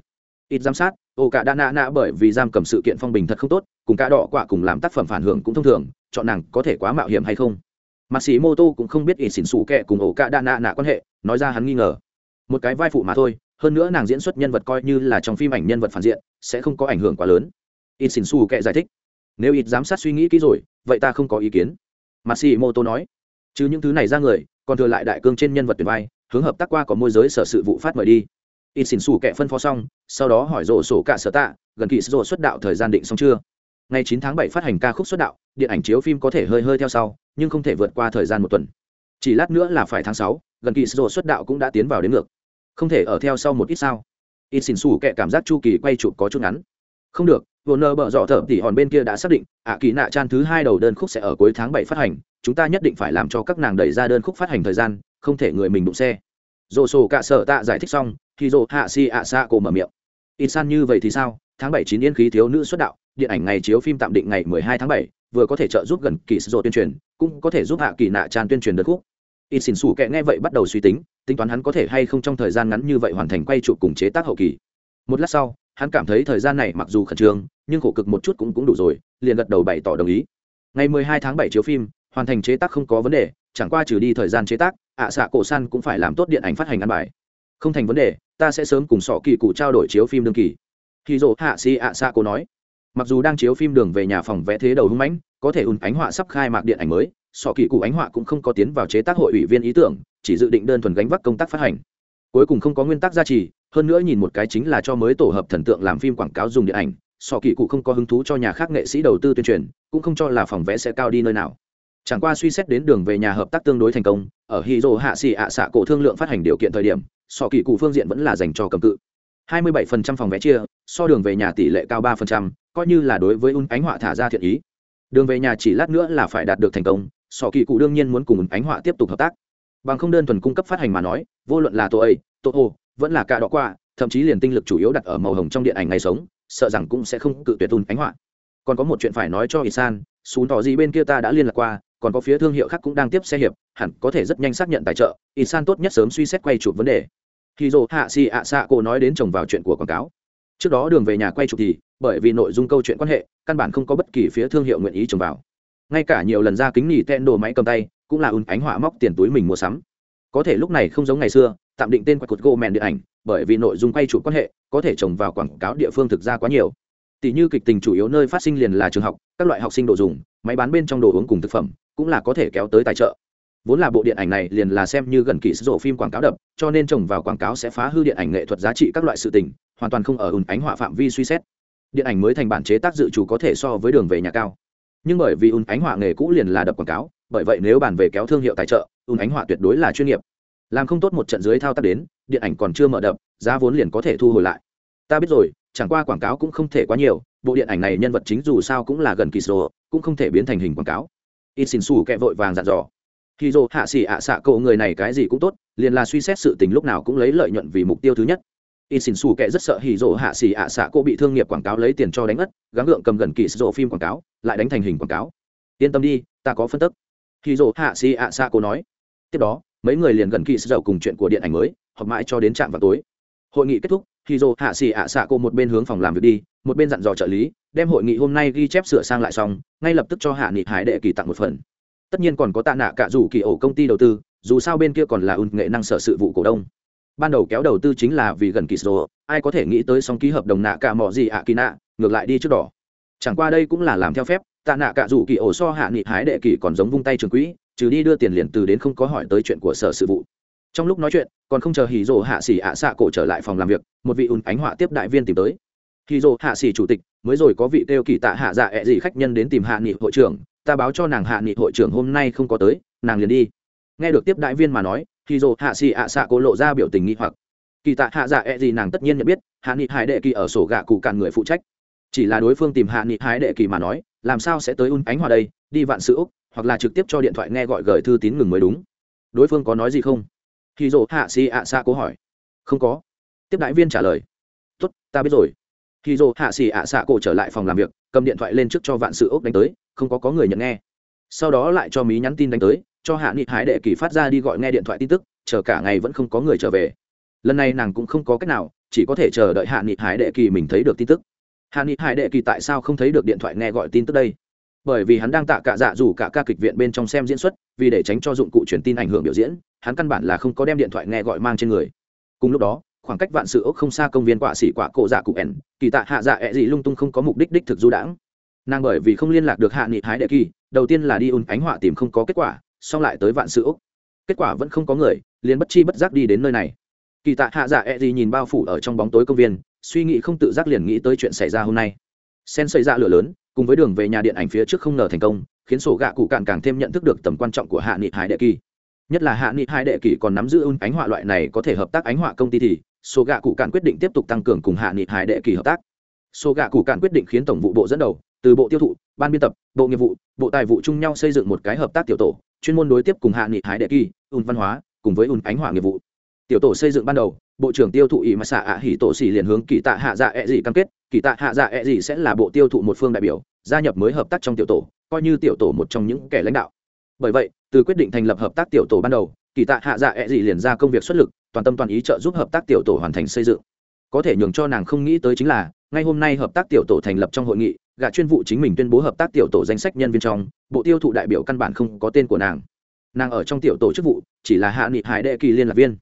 Ít giám sát, ổ cả đạ nạ nạ bởi vì giam cầm sự kiện phong bình thật không tốt, cùng cả đỏ quạ cùng làm tác phẩm phản hưởng cũng thông thường, chọn nàng có thể quá mạo hiểm hay không? Mặt sĩ mô tô cũng không biết ỷ xỉn xù kẹ cùng ổ cạ đa nạ nạ quan hệ, nói ra hắn nghi ngờ. Một cái vai phụ mà thôi, hơn nữa nàng diễn xuất nhân vật coi như là trong phim ảnh nhân vật phản diện, sẽ không có ảnh hưởng quá lớn. Ít xỉn xù kệ giải thích, nếu ít giám sát suy nghĩ kỹ rồi, vậy ta không có ý kiến. Mặt xì mô tô nói, chứ những thứ này ra người, còn thừa lại đại cương trên nhân vật tuyển vai, hướng hợp tác qua có môi giới sở sự vụ phát mời đi. Ít xỉn xù kệ phân phó xong, sau đó hỏi rổ sổ cả sở tạ, gần kỳ sổ xuất đạo thời gian định xong chưa? Ngày chín tháng bảy phát hành ca khúc xuất đạo, điện ảnh chiếu phim có thể hơi hơi theo sau, nhưng không thể vượt qua thời gian một tuần. Chỉ lát nữa là phải tháng sáu, gần kỳ rổ xuất đạo cũng đã tiến vào đến ngược. Không thể ở theo sau một ít sao. Ít xỉn xù kệ cảm giác chu kỳ quay chụp có chút ngắn. Không được vô nơ bở dọ thở tỉ hòn bên kia đã xác định, ạ kỳ nạ chan thứ hai đầu đơn khúc sẽ ở cuối tháng bảy phát hành, chúng ta nhất định phải làm cho các nàng đẩy ra đơn khúc phát hành thời gian, không thể người mình đụng xe. Dồ sổ cả sở tạ giải thích xong thì dồ hạ si ạ xạ cổ mở miệng. Ít san như vậy thì sao? Tháng bảy chín yên khí thiếu nữ xuất đạo điện ảnh ngày chiếu phim tạm định ngày mười hai tháng 7 vừa có thể trợ giúp gần kỳ sô tuyên truyền, cũng có thể giúp hạ kỳ nạ tràn tuyên truyền được khúc. Ít xỉn sủ kệ nghe vậy bắt đầu suy tính tính toán hắn có thể hay không trong thời gian ngắn như vậy hoàn thành quay chụp cùng chế tác hậu kỳ. Một lát sau, hắn cảm thấy thời gian này mặc dù khẩn trương, nhưng khổ cực một chút cũng cũng đủ rồi, liền gật đầu bày tỏ đồng ý. Ngày 12 tháng 7 chiếu phim, hoàn thành chế tác không có vấn đề, chẳng qua trừ đi thời gian chế tác, ạ xạ cổ san cũng phải làm tốt điện ảnh phát hành ăn bài. Không thành vấn đề, ta sẽ sớm cùng sọ kỳ cụ trao đổi chiếu phim đương kỳ. Khi hạ si ạ xạ cổ nói mặc dù đang chiếu phim đường về nhà phòng vẽ thế đầu hung mãnh có thể ùn ánh họa sắp khai mạc điện ảnh mới sọ kỳ cụ ánh họa cũng không có tiến vào chế tác hội ủy viên ý tưởng chỉ dự định đơn thuần gánh vác công tác phát hành. Cuối cùng không có nguyên tắc gia trì hơn nữa nhìn một cái chính là cho mới tổ hợp thần tượng làm phim quảng cáo dùng điện ảnh sọ kỳ cụ không có hứng thú cho nhà khác nghệ sĩ đầu tư tuyên truyền cũng không cho là phòng vẽ sẽ cao đi nơi nào. Chẳng qua suy xét đến đường về nhà hợp tác tương đối thành công ở hy dô hạ xì ạ xạ cổ thương lượng phát hành điều kiện thời điểm sọ kỳ cụ phương diện vẫn là dành cho cầm cự. 27% phòng vé chia so đường về nhà tỷ lệ cao 3%, coi như là đối với un ánh họa thả ra thiện ý. Đường về nhà chỉ lát nữa là phải đạt được thành công, sọ kỳ cụ đương nhiên muốn cùng Un ánh họa tiếp tục hợp tác. Bằng không đơn thuần cung cấp phát hành mà nói, vô luận là tô ấy tô ô vẫn là cả đó qua thậm chí liền tinh lực chủ yếu đặt ở màu hồng trong điện ảnh ngày sống, sợ rằng cũng sẽ không cự tuyệt Un ánh họa. Còn có một chuyện phải nói cho isan xuống tỏ gì bên kia ta đã liên lạc qua, còn có phía thương hiệu khác cũng đang tiếp xe hiệp, hẳn có thể rất nhanh xác nhận tài trợ, isan tốt nhất sớm suy xét quay chụp vấn đề. Khi dồ hạ si ạ xạ cô nói đến chồng vào chuyện của quảng cáo. Trước đó đường về nhà quay chụp thì bởi vì nội dung câu chuyện quan hệ, căn bản không có bất kỳ phía thương hiệu nguyện ý trồng vào. Ngay cả nhiều lần ra kính nhì tên đồ máy cầm tay, cũng là ùn ánh họa móc tiền túi mình mua sắm. Có thể lúc này không giống ngày xưa, tạm định tên quạt cột gỗ mèn điện ảnh, bởi vì nội dung quay trụ quan hệ, có thể trồng vào quảng cáo địa phương thực ra quá nhiều. Tỷ như kịch tình chủ yếu nơi phát sinh liền là trường học, các loại học sinh đồ dùng, máy bán bên trong đồ uống cùng thực phẩm, cũng là có thể kéo tới tài trợ. Vốn là bộ điện ảnh này liền là xem như gần kỳ sổ phim quảng cáo đập, cho nên trồng vào quảng cáo sẽ phá hư điện ảnh nghệ thuật giá trị các loại sự tình, hoàn toàn không ở ùn ánh họa phạm vi suy xét điện ảnh mới thành bản chế tác dự trù có thể so với đường về nhà cao. Nhưng bởi vì ùn ánh họa nghề cũ liền là đập quảng cáo, bởi vậy nếu bàn về kéo thương hiệu tài trợ, ùn ánh họa tuyệt đối là chuyên nghiệp. Làm không tốt một trận dưới thao tác đến, điện ảnh còn chưa mở đập, giá vốn liền có thể thu hồi lại. Ta biết rồi, chẳng qua quảng cáo cũng không thể quá nhiều, bộ điện ảnh này nhân vật chính dù sao cũng là gần kỳ sổ cũng không thể biến thành hình quảng cáo. Ít xin xù kẹ vội vàng dặn dò. Khi dô hạ xỉ ạ xạ cậu người này cái gì cũng tốt, liền là suy xét sự tình lúc nào cũng lấy lợi nhuận vì mục tiêu thứ nhất y xin xù kệ rất sợ hỉ rộ hạ xỉ ạ xạ cô bị thương nghiệp quảng cáo lấy tiền cho đánh ất, gắng gượng cầm gần kỳ rộ phim quảng cáo, lại đánh thành hình quảng cáo. Yên tâm đi, ta có phân tức hỉ rộ hạ xỉ ạ xạ cô nói. Tiếp đó, mấy người liền gần kỳ rộ cùng chuyện của điện ảnh mới, họp mãi cho đến trạm vào tối. Hội nghị kết thúc, hỉ rộ hạ xỉ ạ xạ cô một bên hướng phòng làm việc đi, một bên dặn dò trợ lý, đem hội nghị hôm nay ghi chép sửa sang lại xong, ngay lập tức cho hạ nghị hải đệ kỳ tặng một phần. Tất nhiên còn có tạ nạ cả dù kỳ ổ công ty đầu tư, dù sao bên kia còn là ùn nghệ năng sở sự vụ cổ đông ban đầu kéo đầu tư chính là vì gần kỳ sô ai có thể nghĩ tới song ký hợp đồng nạ cả mỏ gì ạ kỳ nạ, ngược lại đi trước đỏ. Chẳng qua đây cũng là làm theo phép, tạ nạ cả dù kỳ ổ so hạ nghị hái đệ kỳ còn giống vung tay trường quỹ, trừ đi đưa tiền liền từ đến không có hỏi tới chuyện của sở sự vụ. Trong lúc nói chuyện, còn không chờ hì rồ hạ xỉ ạ xạ cổ trở lại phòng làm việc, một vị ùn ánh họa tiếp đại viên tìm tới. Hì rồ hạ xỉ chủ tịch, mới rồi có vị kêu kỳ tạ hạ dạ ẹ gì khách nhân đến tìm hạ nghị hội trưởng, ta báo cho nàng hạ nghị hội trưởng hôm nay không có tới, nàng liền đi. Nghe được tiếp đại viên mà nói thì dồ hạ xì ạ xạ cô lộ ra biểu tình nghi hoặc. Kỳ tạ hạ dạ e gì nàng tất nhiên nhận biết, hạ nghị hải đệ kỳ ở sổ gạ cụ cạn người phụ trách. Chỉ là đối phương tìm hạ nghị hải đệ kỳ mà nói, làm sao sẽ tới un ánh hòa đây, đi vạn sự úc, hoặc là trực tiếp cho điện thoại nghe gọi gửi thư tín ngừng mới đúng. Đối phương có nói gì không? Khi dồ hạ xì ạ xạ cố hỏi. Không có. Tiếp đại viên trả lời. Tốt, ta biết rồi. Khi dỗ hạ xì ạ xạ cổ trở lại phòng làm việc, cầm điện thoại lên trước cho vạn sự ốc đánh tới, không có có người nhận nghe. Sau đó lại cho mí nhắn tin đánh tới cho hạ nghị hái đệ kỳ phát ra đi gọi nghe điện thoại tin tức, chờ cả ngày vẫn không có người trở về. Lần này nàng cũng không có cách nào, chỉ có thể chờ đợi hạ nghị hái đệ kỳ mình thấy được tin tức. Hạ nghị hải đệ kỳ tại sao không thấy được điện thoại nghe gọi tin tức đây? Bởi vì hắn đang tạ cả dạ dù cả ca kịch viện bên trong xem diễn xuất, vì để tránh cho dụng cụ truyền tin ảnh hưởng biểu diễn, hắn căn bản là không có đem điện thoại nghe gọi mang trên người. Cùng lúc đó, khoảng cách vạn sự ốc không xa công viên quả xỉ quả cổ dạ cụ ẻn, kỳ tạ hạ dạ ẹ gì lung tung không có mục đích đích thực du đãng. Nàng bởi vì không liên lạc được hạ nghị hái đệ kỳ, đầu tiên là đi ùn ánh họa tìm không có kết quả xong lại tới vạn sự úc. Kết quả vẫn không có người, liền bất chi bất giác đi đến nơi này. Kỳ tạ hạ dạ e gì nhìn bao phủ ở trong bóng tối công viên, suy nghĩ không tự giác liền nghĩ tới chuyện xảy ra hôm nay. Sen xảy ra lửa lớn, cùng với đường về nhà điện ảnh phía trước không ngờ thành công, khiến sổ gạ cụ cạn càng thêm nhận thức được tầm quan trọng của hạ nghị hải đệ kỳ. Nhất là hạ nghị hải đệ kỳ còn nắm giữ ưng ánh họa loại này có thể hợp tác ánh họa công ty thì, sổ gạ cụ cạn quyết định tiếp tục tăng cường cùng hạ nghị hải đệ kỳ hợp tác. Sổ gạ cụ cạn quyết định khiến tổng vụ bộ dẫn đầu, từ bộ tiêu thụ, ban biên tập, bộ nghiệp vụ, bộ tài vụ chung nhau xây dựng một cái hợp tác tiểu tổ chuyên môn đối tiếp cùng hạ nghị hái đệ kỳ, ùn văn hóa, cùng với ùn ánh hỏa nghiệp vụ. Tiểu tổ xây dựng ban đầu, bộ trưởng tiêu thụ ý mà xạ ạ hỉ tổ xỉ liền hướng kỳ tạ hạ dạ ẹ、e、gì cam kết, kỳ tạ hạ dạ ẹ、e、gì sẽ là bộ tiêu thụ một phương đại biểu, gia nhập mới hợp tác trong tiểu tổ, coi như tiểu tổ một trong những kẻ lãnh đạo. Bởi vậy, từ quyết định thành lập hợp tác tiểu tổ ban đầu, kỳ tạ hạ dạ ẹ、e、gì liền ra công việc xuất lực, toàn tâm toàn ý trợ giúp hợp tác tiểu tổ hoàn thành xây dựng. Có thể nhường cho nàng không nghĩ tới chính là ngay hôm nay hợp tác tiểu tổ thành lập trong hội nghị gạ chuyên vụ chính mình tuyên bố hợp tác tiểu tổ danh sách nhân viên trong, bộ tiêu thụ đại biểu căn bản không có tên của nàng. Nàng ở trong tiểu tổ chức vụ, chỉ là hạ nghị hải đệ kỳ liên lạc viên.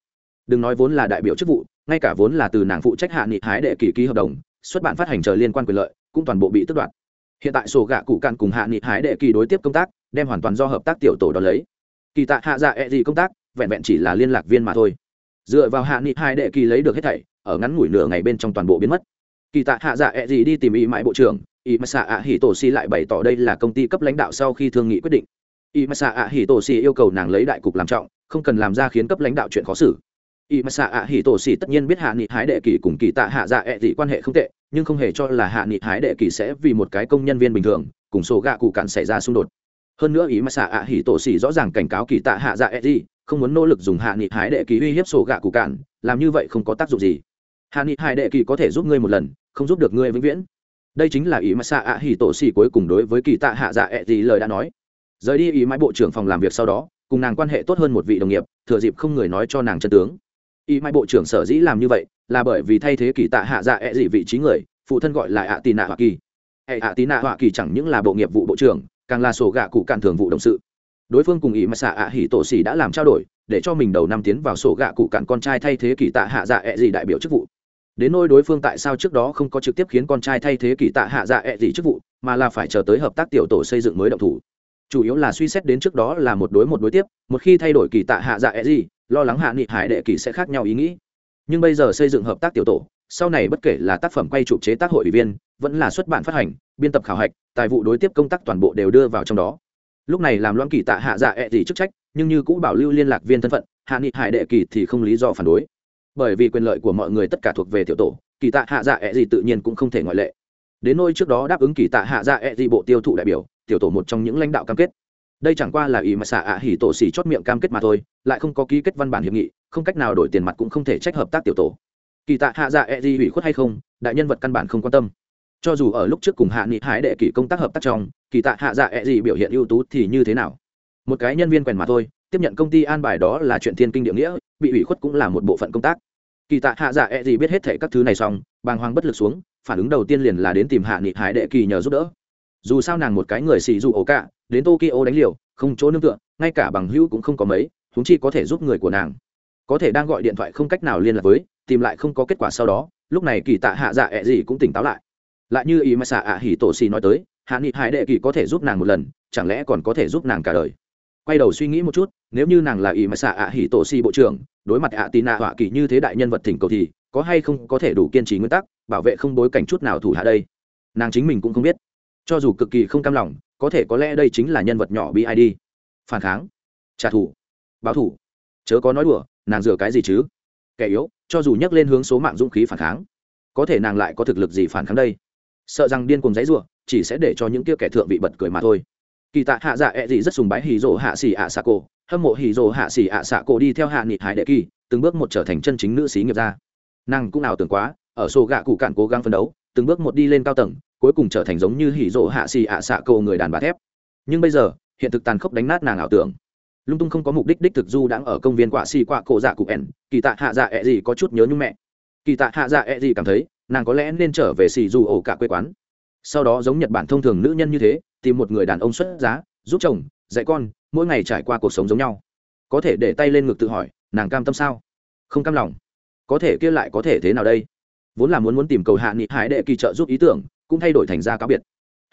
Đừng nói vốn là đại biểu chức vụ, ngay cả vốn là từ nàng phụ trách hạ nghị hải đệ kỳ ký hợp đồng, xuất bản phát hành chờ liên quan quyền lợi, cũng toàn bộ bị tước đoạt. Hiện tại sổ gạ cụ cạn cùng hạ nghị hải đệ kỳ đối tiếp công tác, đem hoàn toàn do hợp tác tiểu tổ đ ó lấy. Kỳ tạ hạ dạ e gì công tác, vẹn vẹn chỉ là liên lạc viên mà thôi. Dựa vào hạ nghị hải đệ kỳ lấy được hết thảy, ở ngắn ngủi nửa ngày bên trong toàn bộ biến mất kỳ tạ hạ dạ e gì đi tìm ý mãi bộ trưởng, ý mà xạ ạ hỉ tổ si lại bày tỏ đây là công ty cấp lãnh đạo sau khi thương nghị quyết định. Ý mà xạ ạ hỉ tổ si yêu cầu nàng lấy đại cục làm trọng, không cần làm ra khiến cấp lãnh đạo chuyện khó xử. Y mà xạ ạ hỉ tổ xỉ tất nhiên biết hạ nghị hái đệ kỳ cùng kỳ tạ hạ dạ ẹ、e、gì quan hệ không tệ, nhưng không hề cho là hạ nghị hái đệ kỳ sẽ vì một cái công nhân viên bình thường, cùng số gạ cụ cạn xảy ra xung đột. Hơn nữa ý mà xạ ạ hỉ tổ xỉ rõ ràng cảnh cáo kỳ tạ hạ dạ ẹ、e、gì, không muốn nỗ lực dùng hạ nghị hái đệ kỳ uy hiếp sổ gạ cụ cạn, làm như vậy không có tác dụng gì. Hạ nghị Hải đệ kỳ có thể giúp ngươi một lần không giúp được ngươi vĩnh viễn. Đây chính là ý mà xạ ạ hỉ tổ xỉ cuối cùng đối với kỳ tạ hạ dạ ẹ、e、gì lời đã nói. Rời đi ý mãi bộ trưởng phòng làm việc sau đó, cùng nàng quan hệ tốt hơn một vị đồng nghiệp, thừa dịp không người nói cho nàng chân tướng. Ý mai bộ trưởng sở dĩ làm như vậy là bởi vì thay thế kỳ tạ hạ dạ ẹ、e、dị vị trí người, phụ thân gọi là ạ tì nạ hoa kỳ. Hệ ạ tì nạ hoa kỳ chẳng những là bộ nghiệp vụ bộ trưởng, càng là sổ gạ cụ cản thường vụ động sự. Đối phương cùng ý mà xạ ạ hỉ tổ xỉ đã làm trao đổi, để cho mình đầu năm tiến vào sổ gạ cụ cản con trai thay thế kỳ tạ hạ dạ ẹ、e、dị đại biểu chức vụ đến nôi đối phương tại sao trước đó không có trực tiếp khiến con trai thay thế kỳ tạ hạ dạ ẹ、e、gì chức vụ, mà là phải chờ tới hợp tác tiểu tổ xây dựng mới động thủ. Chủ yếu là suy xét đến trước đó là một đối một đối tiếp, một khi thay đổi kỳ tạ hạ dạ ẹ、e、gì, lo lắng hạ nghị hải đệ kỳ sẽ khác nhau ý nghĩ. Nhưng bây giờ xây dựng hợp tác tiểu tổ, sau này bất kể là tác phẩm quay chụp chế tác hội ủy viên, vẫn là xuất bản phát hành, biên tập khảo hạch, tài vụ đối tiếp công tác toàn bộ đều đưa vào trong đó. Lúc này làm loan kỳ tạ hạ dạ ẹ、e、gì chức trách, nhưng như cũ bảo lưu liên lạc viên thân phận, hạ nghị hải đệ kỳ thì không lý do phản đối bởi vì quyền lợi của mọi người tất cả thuộc về tiểu tổ, kỳ tạ hạ dạ ẹ、e、gì tự nhiên cũng không thể ngoại lệ. Đến nôi trước đó đáp ứng kỳ tạ hạ dạ ẹ、e、gì bộ tiêu thụ đại biểu, tiểu tổ một trong những lãnh đạo cam kết. Đây chẳng qua là ý mà xạ ạ hỉ tổ xỉ chót miệng cam kết mà thôi, lại không có ký kết văn bản hiệp nghị, không cách nào đổi tiền mặt cũng không thể trách hợp tác tiểu tổ. Kỳ tạ hạ dạ e di hủy khuất hay không, đại nhân vật căn bản không quan tâm. Cho dù ở lúc trước cùng hạ nghị hái đệ kỷ công tác hợp tác trong, kỳ tạ hạ dạ e di biểu hiện ưu tú thì như thế nào? Một cái nhân viên quèn mà thôi, tiếp nhận công ty an bài đó là chuyện thiên kinh địa nghĩa, bị ủy khuất cũng là một bộ phận công tác kỳ tạ hạ dạ e gì biết hết thệ các thứ này xong, bàng hoàng bất lực xuống, phản ứng đầu tiên liền là đến tìm hạ nghị hải đệ kỳ nhờ giúp đỡ. Dù sao nàng một cái người xì dù ổ cả, đến tokyo đánh liều, không chỗ nương tựa, ngay cả bằng hữu cũng không có mấy chúng chi có thể giúp người của nàng. Có thể đang gọi điện thoại không cách nào liên lạc với, tìm lại không có kết quả sau đó, lúc này kỳ tạ hạ dạ ẹ gì cũng tỉnh táo lại. Lại như ý mà xạ ạ hỉ tổ xì nói tới, hạ nghị hải đệ kỳ có thể giúp nàng một lần, chẳng lẽ còn có thể giúp nàng cả đời? Quay đầu suy nghĩ một chút, nếu như nàng là ỷ mà xạ ạ hỉ tổ si bộ trưởng, đối mặt ạ tì nạ họa kỳ như thế đại nhân vật thỉnh cầu thì có hay không có thể đủ kiên trì nguyên tắc, bảo vệ không bối cảnh chút nào thủ hạ đây? Nàng chính mình cũng không biết. Cho dù cực kỳ không cam lòng, có thể có lẽ đây chính là nhân vật nhỏ bid phản kháng. Trả thù. Báo thủ chớ có nói đùa, nàng dựa cái gì chứ? Kẻ yếu, cho dù nhắc lên hướng số mạng dũng khí phản kháng, có thể nàng lại có thực lực gì phản kháng đây? Sợ rằng điên cùng dãy ruộng chỉ sẽ để cho những kia kẻ thượng vị bật cười mà thôi kỳ tạ hạ dạ ẹ、e、gì rất sùng bái hì rỗ hạ xỉ ạ xạ cổ. Hâm mộ hì rỗ hạ xỉ ạ xạ cổ đi theo hạ nghị hải đệ kỳ, từng bước một trở thành chân chính nữ sĩ nghiệp gia. Nàng cũng nào tưởng quá, ở sổ gạ cụ cạn cố gắng phấn đấu, từng bước một đi lên cao tầng, cuối cùng trở thành giống như hỉ rỗ hạ xì ạ xạ cổ người đàn bà thép. Nhưng bây giờ, hiện thực tàn khốc đánh nát nàng ảo tưởng. Lung tung không có mục đích đích thực du đang ở công viên quạ xì quạ cổ dạ cụ ẻn, kỳ tạ hạ dạ ẹ gì có chút nhớ nhung mẹ. Kỳ tạ hạ dạ ẹ gì cảm thấy, nàng có lẽ nên trở về xì du ổ cả quê quán sau đó giống nhật bản thông thường nữ nhân như thế, tìm một người đàn ông xuất giá, giúp chồng, dạy con, mỗi ngày trải qua cuộc sống giống nhau. Có thể để tay lên ngực tự hỏi, nàng cam tâm sao? Không cam lòng. Có thể kia lại có thể thế nào đây? Vốn là muốn muốn tìm cầu hạ nghị hải đệ kỳ trợ giúp ý tưởng, cũng thay đổi thành ra cáo biệt.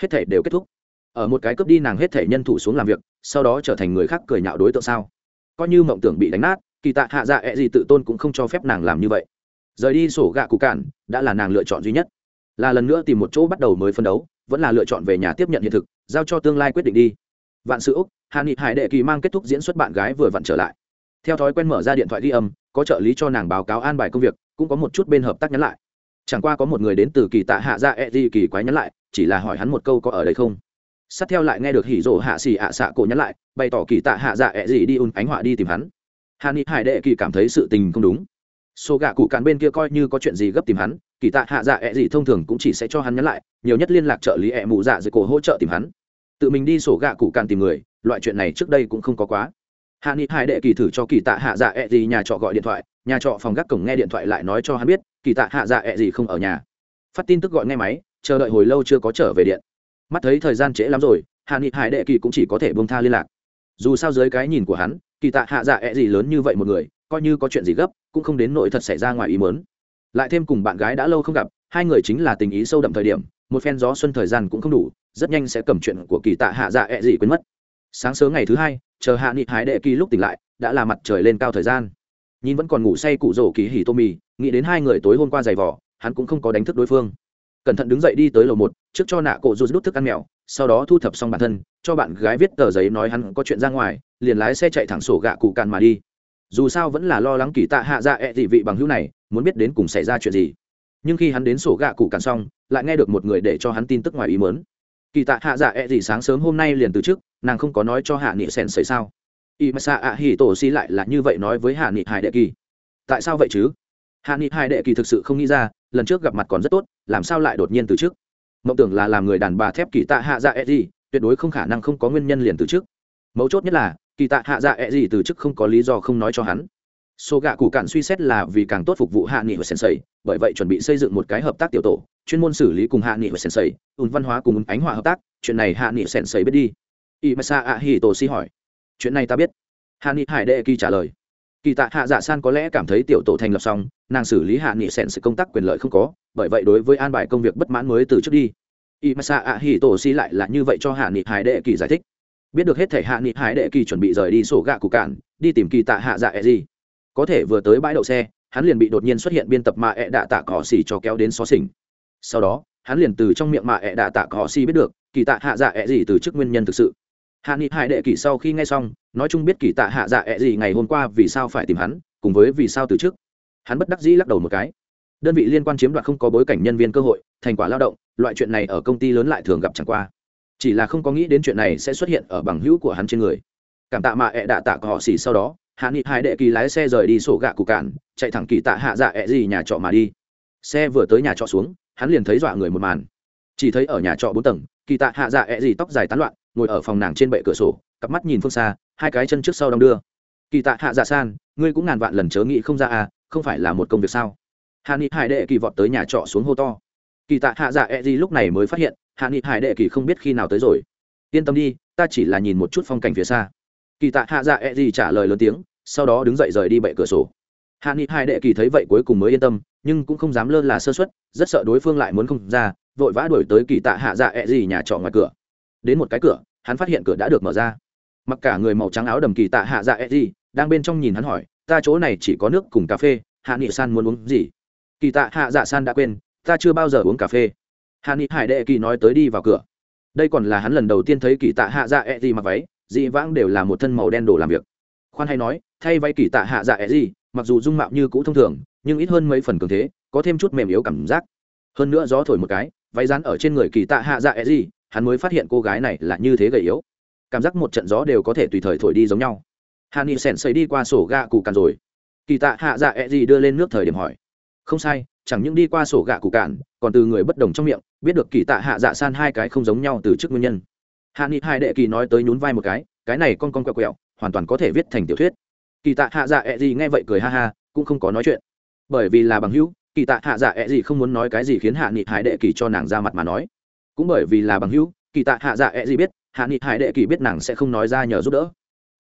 Hết thể đều kết thúc. Ở một cái cướp đi nàng hết thể nhân thủ xuống làm việc, sau đó trở thành người khác cười nhạo đối tượng sao? Coi như mộng tưởng bị đánh nát, kỳ tạ hạ dạ ẹ、e、gì tự tôn cũng không cho phép nàng làm như vậy. Rời đi sổ gạ cụ cản đã là nàng lựa chọn duy nhất là lần nữa tìm một chỗ bắt đầu mới phân đấu, vẫn là lựa chọn về nhà tiếp nhận hiện thực, giao cho tương lai quyết định đi. Vạn sự úc hạ nghị hải đệ kỳ mang kết thúc diễn xuất bạn gái vừa vặn trở lại. Theo thói quen mở ra điện thoại ghi âm, có trợ lý cho nàng báo cáo an bài công việc, cũng có một chút bên hợp tác nhắn lại. Chẳng qua có một người đến từ kỳ tạ hạ dạ e kỳ quái nhắn lại, chỉ là hỏi hắn một câu có ở đây không. Sát theo lại nghe được hỉ rộ hạ xì ạ xạ cổ nhắn lại, bày tỏ kỳ tạ hạ dạ e ẹ gì đi un ánh họa đi tìm hắn. Hà ni hải đệ kỳ cảm thấy sự tình không đúng số gạ cụ cạn bên kia coi như có chuyện gì gấp tìm hắn, kỳ tạ hạ dạ ẹ、e、gì gì thông thường cũng chỉ sẽ cho hắn nhắn lại, nhiều nhất liên lạc trợ lý ẹ、e、mụ dạ dưới cổ hỗ trợ tìm hắn. Tự mình đi sổ gạ cụ cạn tìm người, loại chuyện này trước đây cũng không có quá. Hạ nghị hải đệ kỳ thử cho kỳ tạ hạ dạ ẹ、e、gì gì nhà trọ gọi điện thoại, nhà trọ phòng gác cổng nghe điện thoại lại nói cho hắn biết, kỳ tạ hạ dạ ẹ、e、gì gì không ở nhà. Phát tin tức gọi nghe máy, chờ đợi hồi lâu chưa có trở về điện. Mắt thấy thời gian trễ lắm rồi, hạ nghị hải đệ kỳ cũng chỉ có thể bông tha liên lạc. Dù sao dưới cái nhìn của hắn, kỳ tạ hạ dạ ẹ、e、gì gì lớn như vậy một người coi như có chuyện gì gấp, cũng không đến nỗi thật xảy ra ngoài ý mớn lại thêm cùng bạn gái đã lâu không gặp, hai người chính là tình ý sâu đậm thời điểm, một phen gió xuân thời gian cũng không đủ, rất nhanh sẽ cầm chuyện của kỳ tạ hạ dạ ẹ dị quên mất. Sáng sớm ngày thứ hai, chờ hạ nghị hái đệ kỳ lúc tỉnh lại, đã là mặt trời lên cao thời gian. Nhìn vẫn còn ngủ say cụ rổ kỳ hỉ tô mì nghĩ đến hai người tối hôm qua giày vỏ hắn cũng không có đánh thức đối phương. Cẩn thận đứng dậy đi tới lầu một, trước cho nạ cổ rút đút thức ăn mèo, sau đó thu thập xong bản thân, cho bạn gái viết tờ giấy nói hắn có chuyện ra ngoài, liền lái xe chạy thẳng sổ gạ cụ càn mà đi dù sao vẫn là lo lắng kỳ tạ hạ dạ ẹ、e、thị vị bằng hữu này, muốn biết đến cùng xảy ra chuyện gì. Nhưng khi hắn đến sổ gạ cụ càn xong, lại nghe được một người để cho hắn tin tức ngoài ý mớn kỳ tạ hạ dạ ẹ、e、thị sáng sớm hôm nay liền từ trước nàng không có nói cho hạ nghị sen xảy sao? Y mà xạ ạ hỉ tổ xi lại là như vậy nói với hạ nghị hải đệ kỳ. Tại sao vậy chứ? Hạ nghị hải đệ kỳ thực sự không nghĩ ra, lần trước gặp mặt còn rất tốt, làm sao lại đột nhiên từ trước mộng tưởng là làm người đàn bà thép kỳ tạ hạ dạ e gì tuyệt đối không khả năng không có nguyên nhân liền từ trước mấu chốt nhất là kỳ tạ hạ dạ e gì từ chức không có lý do không nói cho hắn. Số gạ cụ cạn suy xét là vì càng tốt phục vụ hạ nghị và sensei, bởi vậy chuẩn bị xây dựng một cái hợp tác tiểu tổ, chuyên môn xử lý cùng hạ nghị và sensei, ùn văn hóa cùng ánh hòa hợp tác, chuyện này hạ nghị sensei biết đi. Y masa a hi tổ si hỏi. Chuyện này ta biết. Hạ nghị hải đệ kỳ trả lời. Kỳ tạ hạ dạ san có lẽ cảm thấy tiểu tổ thành lập xong, nàng xử lý hạ nghị sẻn sự công tác quyền lợi không có, bởi vậy đối với an bài công việc bất mãn mới từ trước đi. Y masa a hi tổ si lại là như vậy cho hạ nghị hải đệ kỳ giải thích biết được hết thể hạ nghị hải đệ kỳ chuẩn bị rời đi sổ gạ cụ cản đi tìm kỳ tạ hạ dạ e gì có thể vừa tới bãi đậu xe, hắn liền bị đột nhiên xuất hiện biên tập mạ ẹ đạ tạ cỏ xỉ cho kéo đến xó xỉnh. Sau đó, hắn liền từ trong miệng mạ ẹ đạ tạ cỏ xỉ biết được, kỳ tạ hạ dạ e gì từ chức nguyên nhân thực sự. Hạ nghị hải đệ kỳ sau khi nghe xong, nói chung biết kỳ tạ hạ dạ e gì ngày hôm qua vì sao phải tìm hắn, cùng với vì sao từ chức. Hắn bất đắc dĩ lắc đầu một cái. Đơn vị liên quan chiếm đoạt không có bối cảnh nhân viên cơ hội, thành quả lao động, loại chuyện này ở công ty lớn lại thường gặp chẳng qua chỉ là không có nghĩ đến chuyện này sẽ xuất hiện ở bằng hữu của hắn trên người. Cảm tạ mạ ẹ đạ tạ của họ xỉ sau đó, hạ nghị hai đệ kỳ lái xe rời đi sổ gạ cụ cản chạy thẳng kỳ tạ hạ dạ ẹ gì nhà trọ mà đi. Xe vừa tới nhà trọ xuống, hắn liền thấy dọa người một màn. Chỉ thấy ở nhà trọ bốn tầng, kỳ tạ hạ dạ ẹ gì tóc dài tán loạn, ngồi ở phòng nàng trên bệ cửa sổ, cặp mắt nhìn phương xa, hai cái chân trước sau đong đưa. Kỳ tạ hạ dạ san, ngươi cũng ngàn vạn lần chớ nghĩ không ra à không phải là một công việc sao? Hạ nghị hải đệ kỳ vọt tới nhà trọ xuống hô to. Kỳ tạ hạ dạ e gì lúc này mới phát hiện hạ nghị hải đệ kỳ không biết khi nào tới rồi. Yên tâm đi, ta chỉ là nhìn một chút phong cảnh phía xa. Kỳ tạ hạ dạ e gì trả lời lớn tiếng, sau đó đứng dậy rời đi bệ cửa sổ. Hạ nghị hải đệ kỳ thấy vậy cuối cùng mới yên tâm, nhưng cũng không dám lơ là sơ xuất rất sợ đối phương lại muốn không ra, vội vã đuổi tới kỳ tạ hạ dạ e gì nhà trọ ngoài cửa. Đến một cái cửa, hắn phát hiện cửa đã được mở ra. Mặc cả người màu trắng áo đầm kỳ tạ hạ dạ e gì đang bên trong nhìn hắn hỏi, ta chỗ này chỉ có nước cùng cà phê, hạ nghị san muốn uống gì? Kỳ tạ hạ dạ san đã quên, ta chưa bao giờ uống cà phê hà ni hải đệ kỳ nói tới đi vào cửa. Đây còn là hắn lần đầu tiên thấy kỳ tạ hạ dạ e gì mặc váy, dị vãng đều là một thân màu đen đồ làm việc. Khoan hay nói, thay váy kỳ tạ hạ dạ e gì, mặc dù dung mạo như cũ thông thường, nhưng ít hơn mấy phần cường thế, có thêm chút mềm yếu cảm giác. Hơn nữa gió thổi một cái, váy rán ở trên người kỳ tạ hạ dạ e gì, hắn mới phát hiện cô gái này là như thế gầy yếu. Cảm giác một trận gió đều có thể tùy thời thổi đi giống nhau. Hà ni sèn xây đi qua sổ gạ cụ càn rồi. Kỳ tạ hạ dạ e gì đưa lên nước thời điểm hỏi. Không sai, chẳng những đi qua sổ gạ cụ cản còn từ người bất đồng trong miệng biết được kỳ tạ hạ dạ san hai cái không giống nhau từ trước nguyên nhân. Hạ nghị hai đệ kỳ nói tới nhún vai một cái cái này con con quẹo quẹo, hoàn toàn có thể viết thành tiểu thuyết. Kỳ tạ hạ dạ ẹ、e、gì nghe vậy cười ha ha, cũng không có nói chuyện. Bởi vì là bằng hữu, kỳ tạ hạ dạ ẹ、e、gì không muốn nói cái gì khiến hạ nghị hải đệ kỳ cho nàng ra mặt mà nói. Cũng bởi vì là bằng hữu, kỳ tạ hạ dạ ẹ、e、gì biết, hạ nghị hải đệ kỳ biết nàng sẽ không nói ra nhờ giúp đỡ.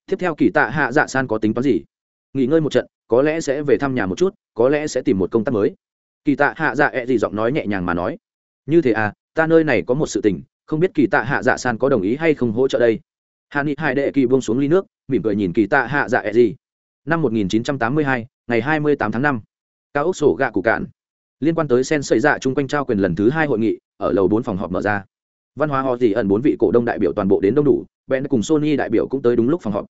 Tiếp theo kỳ tạ hạ dạ san có tính toán gì? Nghỉ ngơi một trận, có lẽ sẽ về thăm nhà một chút, có lẽ sẽ tìm một công tác mới. Kỳ tạ hạ dạ ẹ、e、gì giọng nói nhẹ nhàng mà nói như thế à ta nơi này có một sự tình không biết kỳ tạ hạ dạ san có đồng ý hay không hỗ trợ đây hạ nghị hải đệ kỳ buông xuống ly nước mỉm cười nhìn kỳ tạ hạ dạ e gì. năm 1982, ngày 28 tháng 5. cao ốc sổ gạ cụ cạn liên quan tới sen xảy ra dạ chung quanh trao quyền lần thứ hai hội nghị ở lầu bốn phòng họp mở ra văn hóa họ gì ẩn bốn vị cổ đông đại biểu toàn bộ đến đông đủ ben cùng sony đại biểu cũng tới đúng lúc phòng họp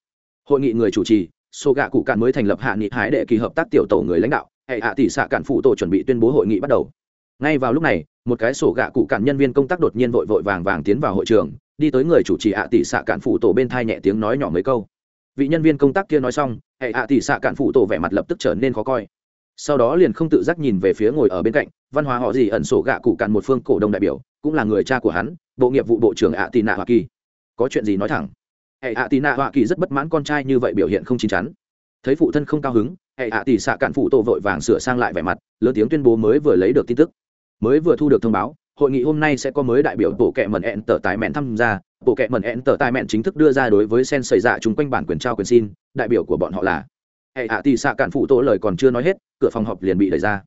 hội nghị người chủ trì sổ gạ cụ cạn mới thành lập hạ nghị Hải đệ kỳ hợp tác tiểu tổ người lãnh đạo hệ hạ tỷ xạ cạn phụ tổ chuẩn bị tuyên bố hội nghị bắt đầu ngay vào lúc này một cái sổ gạ cụ cạn nhân viên công tác đột nhiên vội vội vàng vàng tiến vào hội trường, đi tới người chủ trì ạ tỷ xạ cạn phụ tổ bên thai nhẹ tiếng nói nhỏ mấy câu. Vị nhân viên công tác kia nói xong, hệ ạ tỷ xạ cạn phụ tổ vẻ mặt lập tức trở nên khó coi. Sau đó liền không tự giác nhìn về phía ngồi ở bên cạnh, văn hóa họ gì ẩn sổ gạ cụ cạn một phương cổ đông đại biểu, cũng là người cha của hắn, bộ nghiệp vụ bộ trưởng ạ tị nạ hoa kỳ. Có chuyện gì nói thẳng? Hệ ạ tị nạ hoa kỳ rất bất mãn con trai như vậy biểu hiện không chín chắn. Thấy phụ thân không cao hứng, hệ ạ tị xạ cạn phụ tổ vội vàng sửa sang lại vẻ mặt, lớn tiếng tuyên bố mới vừa lấy được tin tức mới vừa thu được thông báo, hội nghị hôm nay sẽ có mới đại biểu bộ kệ mẩn ẹn tờ tài mẹn tham gia. Bộ kệ mẩn ẹn tờ tài mẹn chính thức đưa ra đối với sen xảy ra dạ chung quanh bản quyền trao quyền xin, đại biểu của bọn họ là hệ hạ tỷ xạ cản phụ tổ lời còn chưa nói hết, cửa phòng họp liền bị đẩy ra.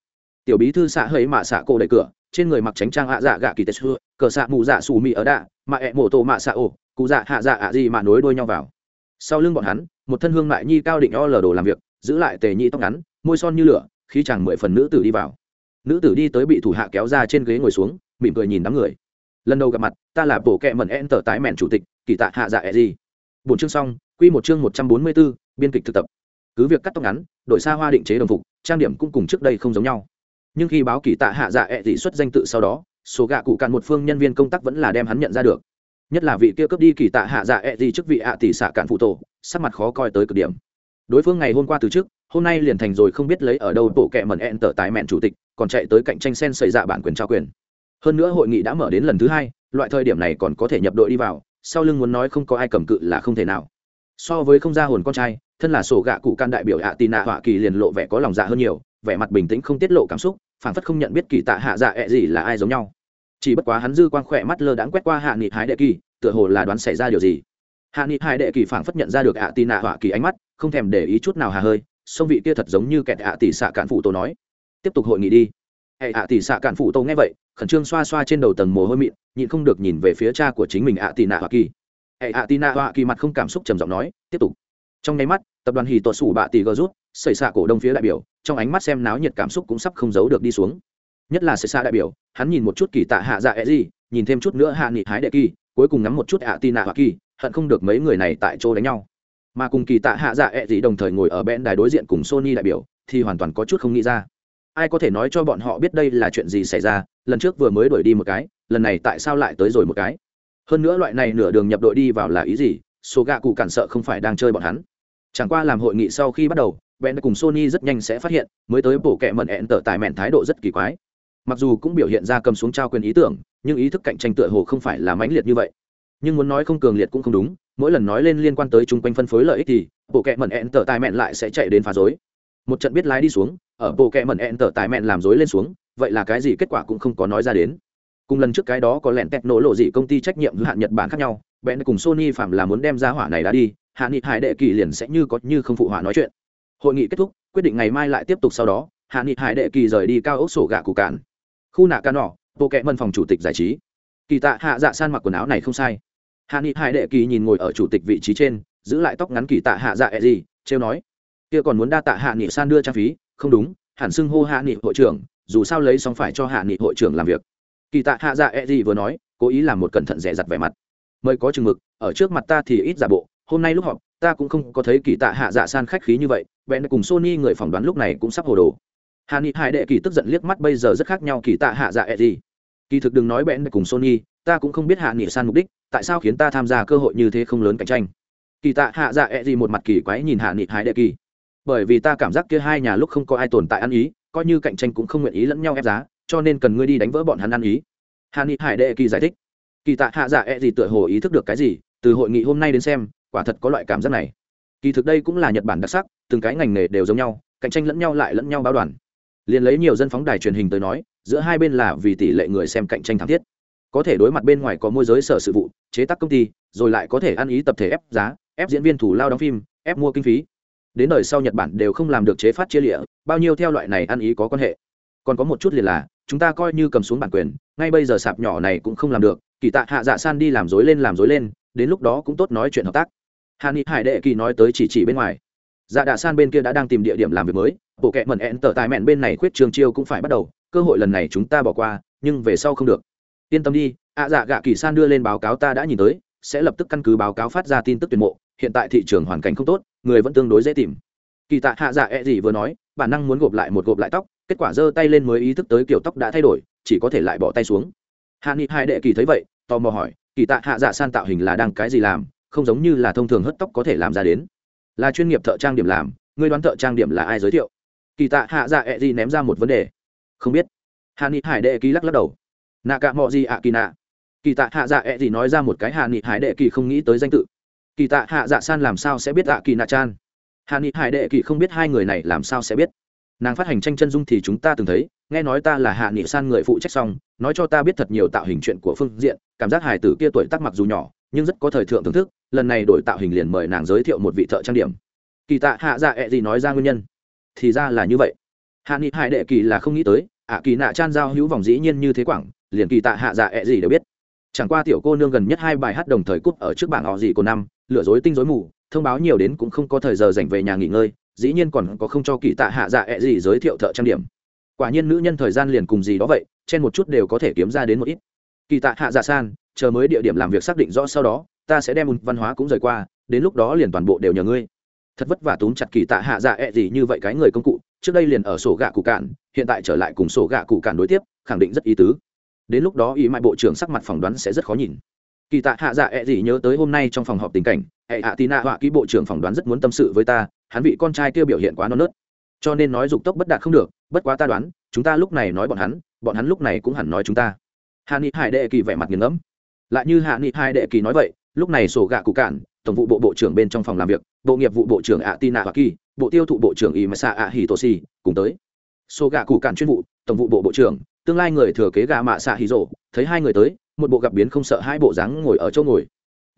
Tiểu bí thư xạ hơi mạ xạ cô đẩy cửa, trên người mặc tránh trang hạ dạ gạ kỳ tết xưa cờ xạ mù dạ xù mị ở đạ, mà ẹ mổ tổ mạ xạ ổ, cụ dạ hạ dạ ạ gì mà nối đuôi nhau vào. Sau lưng bọn hắn, một thân hương mại nhi cao định o lờ đồ làm việc, giữ lại tề nhi tóc ngắn, môi son như lửa khi chàng mười phần nữ tử đi vào nữ tử đi tới bị thủ hạ kéo ra trên ghế ngồi xuống mỉm cười nhìn đám người. Lần đầu gặp mặt ta là bộ kệ mẩn en tờ tái mẹn chủ tịch kỳ tạ hạ dạ e gì. Bốn chương xong quy một chương một trăm bốn mươi 144, biên kịch thực tập. Cứ việc cắt tóc ngắn đổi xa hoa định chế đồng phục trang điểm cũng cùng trước đây không giống nhau. Nhưng khi báo kỳ tạ hạ dạ e gì xuất danh tự sau đó số gạ cụ cạn một phương nhân viên công tác vẫn là đem hắn nhận ra được. Nhất là vị kia cướp đi kỳ tạ hạ dạ e gì trước vị hạ tỷ xạ cạn phụ tổ sắc mặt khó coi tới cực điểm. Đối phương ngày hôm qua từ trước hôm nay liền thành rồi không biết lấy ở đâu, bộ kệ mẩn ẹn tờ tái mẹn chủ tịch, còn chạy tới cạnh tranh sen xảy ra bản quyền trao quyền. Hơn nữa hội nghị đã mở đến lần thứ hai, loại thời điểm này còn có thể nhập đội đi vào, sau lưng muốn nói không có ai cầm cự là không thể nào. So với không ra hồn con trai, thân là sổ gạ cụ can đại biểu hạ tì nạ họa kỳ liền lộ vẻ có lòng dạ hơn nhiều, vẻ mặt bình tĩnh không tiết lộ cảm xúc, phảng phất không nhận biết kỳ tạ hạ dạ ẹ gì là ai giống nhau. Chỉ bất quá hắn dư quang khỏe mắt lơ đãng quét qua hạ nghị hái đệ kỳ, tựa hồ là đoán xảy ra điều gì. Hạ nghị hai đệ kỳ phảng phất nhận ra được hạ tì nạ họa kỳ ánh mắt, không thèm để ý chút nào hà hơi song vị kia thật giống như kẹt hạ tỷ xạ cạn phụ tổ nói. Tiếp tục hội nghị đi. Hệ hạ tỷ xạ cạn phụ tô nghe vậy, khẩn trương xoa xoa trên đầu tầng mồ hôi mịn, nhịn không được nhìn về phía cha của chính mình ạ tị nạ hoa kỳ. Hệ hạ tị nạ hoa kỳ mặt không cảm xúc trầm giọng nói, tiếp tục. Trong nháy mắt, tập đoàn hì tuột sủ bạ tỷ gờ rút xảy xạ cổ đông phía đại biểu, trong ánh mắt xem náo nhiệt cảm xúc cũng sắp không giấu được đi xuống. Nhất là xảy xạ đại biểu, hắn nhìn một chút kỳ tạ hạ dạ e gì, nhìn thêm chút nữa hạ nghị hái đệ kỳ, cuối cùng ngắm một chút ạ tị nạ hoa kỳ, hận không được mấy người này tại chỗ đánh nhau mà cùng kỳ tạ hạ dạ e gì đồng thời ngồi ở bên đài đối diện cùng sony đại biểu, thì hoàn toàn có chút không nghĩ ra. Ai có thể nói cho bọn họ biết đây là chuyện gì xảy ra, lần trước vừa mới đuổi đi một cái, lần này tại sao lại tới rồi một cái? Hơn nữa loại này nửa đường nhập đội đi vào là ý gì? Số gạ cụ cản sợ không phải đang chơi bọn hắn. Chẳng qua làm hội nghị sau khi bắt đầu ben cùng sony rất nhanh sẽ phát hiện, mới tới bổ kẹ mận ẹn tở tài mẹn thái độ rất kỳ quái. Mặc dù cũng biểu hiện ra cầm xuống trao quyền ý tưởng, nhưng ý thức cạnh tranh tựa hồ không phải là mãnh liệt như vậy. Nhưng muốn nói không cường liệt cũng không đúng mỗi lần nói lên liên quan tới chung quanh phân phối lợi ích thì, bộ kệ mẩn ẹn tờ tài mẹn lại sẽ chạy đến phá rối. Một trận biết lái đi xuống, ở bộ kệ mẩn ẹn tờ tài mẹn làm rối lên xuống, vậy là cái gì kết quả cũng không có nói ra đến. Cùng lần trước cái đó có lẹn tẹt nổ lộ gì công ty trách nhiệm hữu hạn nhật bản khác nhau, bèn cùng sony phạm là muốn đem ra hỏa này đã đi, hạ nghị hải đệ kỳ liền sẽ như có như không phụ hỏa nói chuyện. Hội nghị kết thúc, quyết định ngày mai lại tiếp tục sau đó, hạ nghị hải đệ kỳ rời đi cao ốc sổ gạ cụ cạn. Khu nạ ca nọ, bộ kệ mân phòng chủ tịch giải trí. Kỳ tạ hạ dạ san mặc quần áo này không sai hạ nghị hải đệ kỳ nhìn ngồi ở chủ tịch vị trí trên, giữ lại tóc ngắn kỳ tạ hạ dạ e gì trêu nói, kia còn muốn đa tạ hạ nghị san đưa trang phí? Không đúng, hẳn xưng hô hạ nghị hội trưởng, dù sao lấy xong phải cho hạ nghị hội trưởng làm việc. Kỳ tạ hạ dạ e gì vừa nói, cố ý làm một cẩn thận rẻ rặt vẻ mặt. Mời có chừng mực, ở trước mặt ta thì ít giả bộ, hôm nay lúc họp, ta cũng không có thấy kỳ tạ hạ dạ san khách khí như vậy, bèn cùng sony người phỏng đoán lúc này cũng sắp hồ đồ. Hạ nghị hai đệ kỳ tức giận liếc mắt bây giờ rất khác nhau kỳ tạ hạ dạ e gì kỳ thực đừng nói bèn cùng sony, ta cũng không biết hạ nghị san mục đích tại sao khiến ta tham gia cơ hội như thế không lớn cạnh tranh? Kỳ tạ hạ dạ e một mặt kỳ quái nhìn hạ nghị hai đệ kỳ. Bởi vì ta cảm giác kia hai nhà lúc không có ai tồn tại ăn ý, coi như cạnh tranh cũng không nguyện ý lẫn nhau ép giá, cho nên cần ngươi đi đánh vỡ bọn hắn ăn ý. Hạ nghị hải đệ kỳ giải thích. Kỳ tạ hạ dạ e tựa hồ ý thức được cái gì, từ hội nghị hôm nay đến xem, quả thật có loại cảm giác này. Kỳ thực đây cũng là nhật bản đặc sắc, từng cái ngành nghề đều giống nhau, cạnh tranh lẫn nhau lại lẫn nhau báo đoàn. Liền lấy nhiều dân phóng đài truyền hình tới nói, giữa hai bên là vì tỷ lệ người xem cạnh tranh thảm thiết có thể đối mặt bên ngoài có môi giới sở sự vụ, chế tác công ty, rồi lại có thể ăn ý tập thể ép giá, ép diễn viên thủ lao đóng phim, ép mua kinh phí. Đến đời sau nhật bản đều không làm được chế phát chia lịa, bao nhiêu theo loại này ăn ý có quan hệ. Còn có một chút liền là, chúng ta coi như cầm xuống bản quyền, ngay bây giờ sạp nhỏ này cũng không làm được, kỳ tạ hạ dạ san đi làm dối lên làm dối lên, đến lúc đó cũng tốt nói chuyện hợp tác. Hà ni hải đệ kỳ nói tới chỉ chỉ bên ngoài. Dạ đạ san bên kia đã đang tìm địa điểm làm việc mới, bộ kệ mẩn ẹn tờ tài mẹn bên này khuyết trường chiêu cũng phải bắt đầu, cơ hội lần này chúng ta bỏ qua, nhưng về sau không được yên tâm đi, ạ dạ gạ kỳ san đưa lên báo cáo ta đã nhìn tới, sẽ lập tức căn cứ báo cáo phát ra tin tức tuyển mộ, hiện tại thị trường hoàn cảnh không tốt, người vẫn tương đối dễ tìm. Kỳ tạ hạ dạ e gì vừa nói, bản năng muốn gộp lại một gộp lại tóc, kết quả giơ tay lên mới ý thức tới kiểu tóc đã thay đổi, chỉ có thể lại bỏ tay xuống. Hạ nghị hai đệ kỳ thấy vậy, tò mò hỏi, kỳ tạ hạ dạ san tạo hình là đang cái gì làm, không giống như là thông thường hất tóc có thể làm ra đến. Là chuyên nghiệp thợ trang điểm làm, người đoán thợ trang điểm là ai giới thiệu? Kỳ tạ hạ dạ e gì ném ra một vấn đề. Không biết. Hạ nghị hải đệ kỳ lắc lắc đầu nạ cả mọi gì ạ, kỳ nạ? Kỳ tạ hạ dạ ẹ gì nói ra một cái hạ nghị hải đệ kỳ không nghĩ tới danh tự. Kỳ tạ hạ dạ san làm sao sẽ biết ạ, kỳ nạ chan? Hạ nghị hải đệ kỳ không biết hai người này làm sao sẽ biết? Nàng phát hành tranh chân dung thì chúng ta từng thấy, nghe nói ta là hạ nghị san người phụ trách xong, nói cho ta biết thật nhiều tạo hình chuyện của phương diện, cảm giác hài tử kia tuổi tác mặc dù nhỏ, nhưng rất có thời thượng thưởng thức, lần này đổi tạo hình liền mời nàng giới thiệu một vị thợ trang điểm. Kỳ tạ hạ dạ ẹ gì nói ra nguyên nhân? Thì ra là như vậy. Hạ nghị hải đệ kỳ là không nghĩ tới, ạ, kỳ nạ chan giao hữu vòng dĩ nhiên như thế quảng liền kỳ tạ hạ dạ ẹ gì đều biết. Chẳng qua tiểu cô nương gần nhất hai bài hát đồng thời cúp ở trước bảng họ gì của năm lừa dối tinh dối mù, thông báo nhiều đến cũng không có thời giờ dành về nhà nghỉ ngơi, dĩ nhiên còn có không cho kỳ tạ hạ dạ ẹ gì giới thiệu thợ trang điểm. Quả nhiên nữ nhân thời gian liền cùng gì đó vậy, trên một chút đều có thể kiếm ra đến một ít. Kỳ tạ hạ dạ san, chờ mới địa điểm làm việc xác định rõ sau đó, ta sẽ đem un văn hóa cũng rời qua, đến lúc đó liền toàn bộ đều nhờ ngươi. Thật vất vả túm chặt kỳ tạ hạ dạ ẹ、e、gì như vậy cái người công cụ, trước đây liền ở sổ gạ cụ cạn, hiện tại trở lại cùng sổ gạ cụ cạn đối tiếp, khẳng định rất ý tứ đến lúc đó ý mại bộ trưởng sắc mặt phỏng đoán sẽ rất khó nhìn. Kỳ tạ hạ dạ ẹ、e、gì nhớ tới hôm nay trong phòng họp tình cảnh hệ hạ tì nạ họa ký bộ trưởng phỏng đoán rất muốn tâm sự với ta, hắn vị con trai kia biểu hiện quá non nớt. Cho nên nói dục tốc bất đạt không được, bất quá ta đoán, chúng ta lúc này nói bọn hắn bọn hắn lúc này cũng hẳn nói chúng ta. Hạ nghị hải đệ kỳ vẻ mặt nghiền ngẫm. Lại như hạ nghị hải đệ kỳ nói vậy, lúc này sổ gạ cụ cản tổng vụ bộ bộ trưởng bên trong phòng làm việc, bộ nghiệp vụ bộ trưởng ạ tina hoa kỳ, bộ tiêu thụ bộ trưởng imasa a hitoshi cùng tới. Sổ gạ cụ cản chuyên vụ, tổng vụ bộ bộ trưởng tương lai người thừa kế gà mạ xạ hì rộ, thấy hai người tới, một bộ gặp biến không sợ hai bộ dáng ngồi ở chỗ ngồi.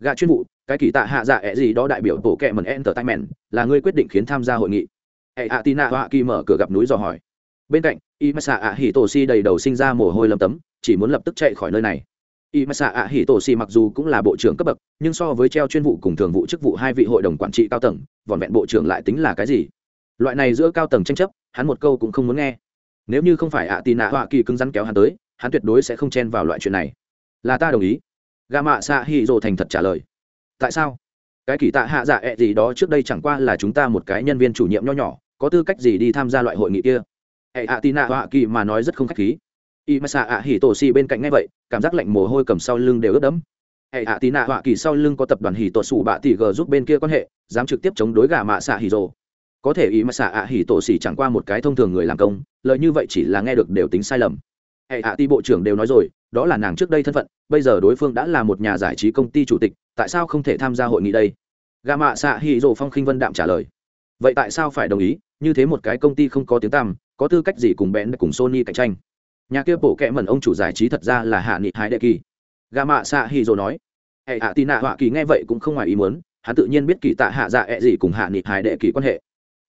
Gà chuyên vụ, cái kỳ tạ hạ dạ ẹ gì đó đại biểu bộ kệ mần entertainment, là người quyết định khiến tham gia hội nghị. Hệ ạ tina họa kỳ mở cửa gặp núi dò hỏi. Bên cạnh imasa a si đầy đầu sinh ra mồ hôi lầm tấm, chỉ muốn lập tức chạy khỏi nơi này. Y masa a hỉ tổ si mặc dù cũng là bộ trưởng cấp bậc, nhưng so với treo chuyên vụ cùng thường vụ chức vụ hai vị hội đồng quản trị cao tầng, vỏn vẹn bộ trưởng lại tính là cái gì? Loại này giữa cao tầng tranh chấp, hắn một câu cũng không muốn nghe nếu như không phải ạ tì nạ họa kỳ cứng rắn kéo hắn tới, hắn tuyệt đối sẽ không chen vào loại chuyện này. Là ta đồng ý. Gà mạ xạ hỉ rồ thành thật trả lời. Tại sao? Cái kỳ tạ hạ dạ ẹ、e、gì gì đó trước đây chẳng qua là chúng ta một cái nhân viên chủ nhiệm nho nhỏ, có tư cách gì đi tham gia loại hội nghị kia? Hệ ạ tì nạ họa kỳ mà nói rất không khách khí. Y mà xạ ạ hỉ tổ xì bên cạnh ngay vậy, cảm giác lạnh mồ hôi cầm sau lưng đều ướt đẫm. Hệ ạ tì nạ họa kỳ sau lưng có tập đoàn hỉ tổ xù bạ tỉ g giúp bên kia quan hệ, dám trực tiếp chống đối gà mạ xạ hỉ rồ có thể ý mà xạ ạ hỉ tổ xỉ chẳng qua một cái thông thường người làm công lợi như vậy chỉ là nghe được đều tính sai lầm. Hệ hạ ti bộ trưởng đều nói rồi, đó là nàng trước đây thân phận, bây giờ đối phương đã là một nhà giải trí công ty chủ tịch, tại sao không thể tham gia hội nghị đây? Gà mạ xạ hỉ rồ phong khinh vân đạm trả lời. Vậy tại sao phải đồng ý, như thế một cái công ty không có tiếng tăm, có tư cách gì cùng bẽn cùng sony cạnh tranh? Nhà kia bộ kẽ mẩn ông chủ giải trí thật ra là hạ nghị hai đệ kỳ. Gà mạ xạ hỉ rồ nói. Hệ hạ tì nạ họa kỳ nghe vậy cũng không ngoài ý muốn, hắn tự nhiên biết kỳ tạ hạ dạ ẹ gì cùng hạ nghị hai đệ kỳ quan hệ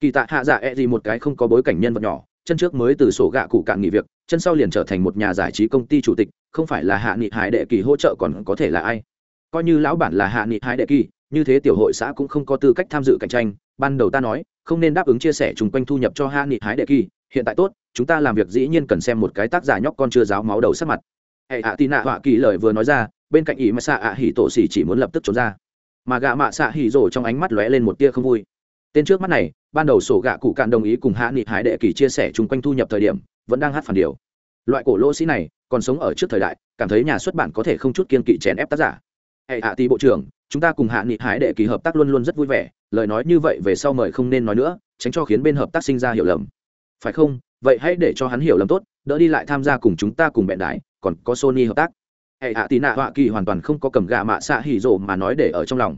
kỳ tạ hạ dạ e gì một cái không có bối cảnh nhân vật nhỏ, chân trước mới từ sổ gạ cụ cạn nghỉ việc, chân sau liền trở thành một nhà giải trí công ty chủ tịch, không phải là hạ nghị hải đệ kỳ hỗ trợ còn có thể là ai? Coi như lão bản là hạ nghị hải đệ kỳ, như thế tiểu hội xã cũng không có tư cách tham dự cạnh tranh, ban đầu ta nói, không nên đáp ứng chia sẻ chung quanh thu nhập cho hạ nghị hải đệ kỳ, hiện tại tốt, chúng ta làm việc dĩ nhiên cần xem một cái tác giả nhóc con chưa giáo máu đầu sắc mặt. Hệ hạ tì nạ họa kỳ lời vừa nói ra, bên cạnh ý mà xạ ạ hỉ tổ xỉ chỉ muốn lập tức trốn ra. Mà gạ mạ xạ hỉ rổ trong ánh mắt lóe lên một tia không vui tên trước mắt này, ban đầu sổ gạ cụ cạn đồng ý cùng hạ nghị hải đệ kỳ chia sẻ chung quanh thu nhập thời điểm, vẫn đang hát phản điều. Loại cổ lỗ sĩ này, còn sống ở trước thời đại, cảm thấy nhà xuất bản có thể không chút kiên kỵ chèn ép tác giả. Hệ hạ tỷ bộ trưởng, chúng ta cùng hạ nghị hải đệ kỳ hợp tác luôn luôn rất vui vẻ, lời nói như vậy về sau mời không nên nói nữa, tránh cho khiến bên hợp tác sinh ra hiểu lầm. Phải không? Vậy hãy để cho hắn hiểu lầm tốt, đỡ đi lại tham gia cùng chúng ta cùng bẹn đái còn có sony hợp tác. Hệ hạ tỷ nạ họa kỳ hoàn toàn không có cầm gạ mạ xạ hỉ rộ mà nói để ở trong lòng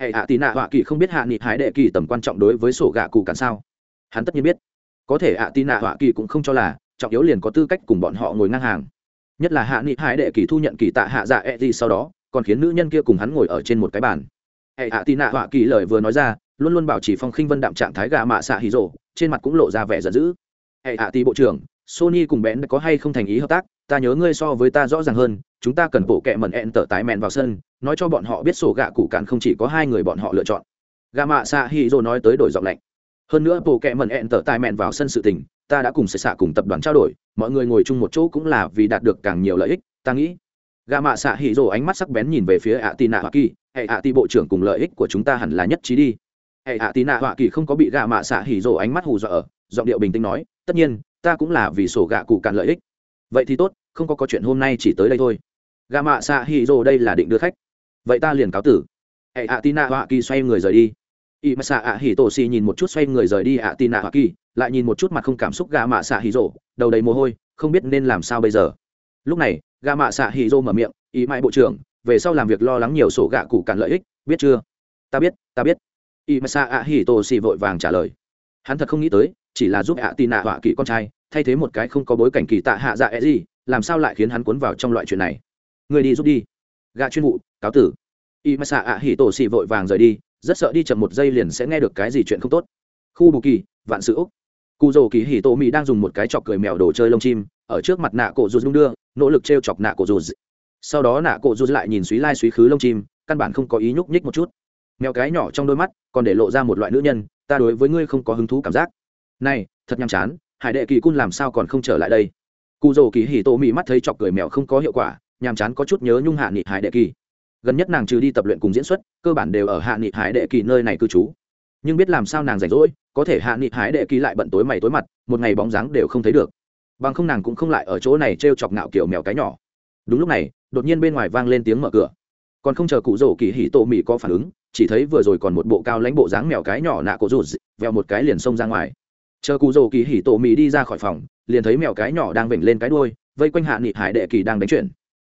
hệ hạ tì nạ họa kỳ không biết hạ nghị hái đệ kỳ tầm quan trọng đối với sổ gạ cụ cản sao? Hắn tất nhiên biết. Có thể hạ tì nạ họa kỳ cũng không cho là, trọng yếu liền có tư cách cùng bọn họ ngồi ngang hàng. Nhất là hạ nghị hái đệ kỳ thu nhận kỳ tạ hạ dạ e gì sau đó, còn khiến nữ nhân kia cùng hắn ngồi ở trên một cái bàn. Hệ hạ tì nạ họa kỳ lời vừa nói ra, luôn luôn bảo trì phong khinh vân đạm trạng thái gà mạ xạ hì rộ trên mặt cũng lộ ra vẻ giận dữ. Hệ hạ tì bộ trưởng, sony cùng bén có hay không thành ý hợp tác? Ta nhớ ngươi so với ta rõ ràng hơn chúng ta cần bộ kẹ mẩn ẹn tở tái mẹn vào sân, nói cho bọn họ biết sổ gạ cụ cạn không chỉ có hai người bọn họ lựa chọn. Gà mạ xạ hy dô nói tới đổi giọng lạnh. Hơn nữa bộ kẹ mẩn ẹn tở tái mẹn vào sân sự tình, ta đã cùng sẽ xạ cùng tập đoàn trao đổi, mọi người ngồi chung một chỗ cũng là vì đạt được càng nhiều lợi ích, ta nghĩ. Gà mạ xạ hỉ dô ánh mắt sắc bén nhìn về phía ạ tị nạ hoa kỳ, hệ ạ tị bộ trưởng cùng lợi ích của chúng ta hẳn là nhất trí đi. Hệ ạ tị nạ hoa kỳ không có bị gà mạ xạ hỉ dô ánh mắt hù dọa ở giọng điệu bình tĩnh nói, tất nhiên, ta cũng là vì sổ gạ cụ cạn lợi ích. Vậy thì tốt, không có có chuyện hôm nay chỉ tới đây thôi gà mạ xạ hỉ rồ đây là định đưa khách. Vậy ta liền cáo tử. Hệ ạ tì nạ hoa kỳ xoay người rời đi. Y mà xạ ạ hỉ tổ xì nhìn một chút xoay người rời đi ạ tì nạ hoa kỳ, lại nhìn một chút mặt không cảm xúc gà mạ xạ hỉ rồ, đầu đầy mồ hôi, không biết nên làm sao bây giờ. Lúc này, gà mạ xạ hì rô mở miệng, ý mãi bộ trưởng, về sau làm việc lo lắng nhiều sổ gạ cụ cản lợi ích, biết chưa? Ta biết ta biết. Y mãi xạ ạ hì tổ xì vội vàng trả lời. Hắn thật không nghĩ tới, chỉ là giúp ạ tì nạ họa kỵ con trai, thay thế một cái không có bối cảnh kỳ tạ hạ dạ e gì, làm sao lại khiến hắn cuốn vào trong loại chuyện này? Ngươi đi giúp đi. Gạ chuyên vụ, cáo tử. Y massa ạ hỉ tổ xị vội vàng rời đi, rất sợ đi chậm một giây liền sẽ nghe được cái gì chuyện không tốt. Khu bù kỳ, vạn sự úc. Cụ rồ kỳ hỉ tổ mỹ đang dùng một cái chọc cười mèo đồ chơi lông chim, ở trước mặt nạ cổ rụt đung đưa, nỗ lực t r e o chọc nạ cổ rụt. Sau đó nạ cổ rụt lại nhìn suý lai suý khứ lông chim, căn bản không có ý nhúc nhích một chút. Mèo cái nhỏ trong đôi mắt, còn để lộ ra một loại nữ nhân, ta đối với ngươi không có hứng thú cảm giác. Này, thật nhàm chán, hải đệ kỳ cun làm sao còn không trở lại đây? Cụ rồ kỳ hỉ tổ mỹ mắt thấy chọc cười mèo không có hiệu quả nhàm chán có chút nhớ nhung hạ nghị hải đệ kỳ. Gần nhất nàng trừ đi tập luyện cùng diễn xuất, cơ bản đều ở hạ nghị hải đệ kỳ nơi này cư trú. Nhưng biết làm sao nàng rảnh rỗi, có thể hạ nghị hải đệ kỳ lại bận tối mày tối mặt, một ngày bóng dáng đều không thấy được. Bằng không nàng cũng không lại ở chỗ này t r e o chọc ngạo kiểu mèo cái nhỏ. Đúng lúc này, đột nhiên bên ngoài vang lên tiếng mở cửa. Còn không chờ cụ rổ kỳ hỉ tổ mỹ có phản ứng, chỉ thấy vừa rồi còn một bộ cao lãnh bộ dáng mèo cái nhỏ nạ cổ rụt veo một cái liền xông ra ngoài. Chờ cụ rổ kỳ hỉ tổ mỹ đi ra khỏi phòng, liền thấy mèo cái nhỏ đang vểnh lên cái đuôi, vây quanh hạ nghị hải đệ kỳ đang đánh chuyển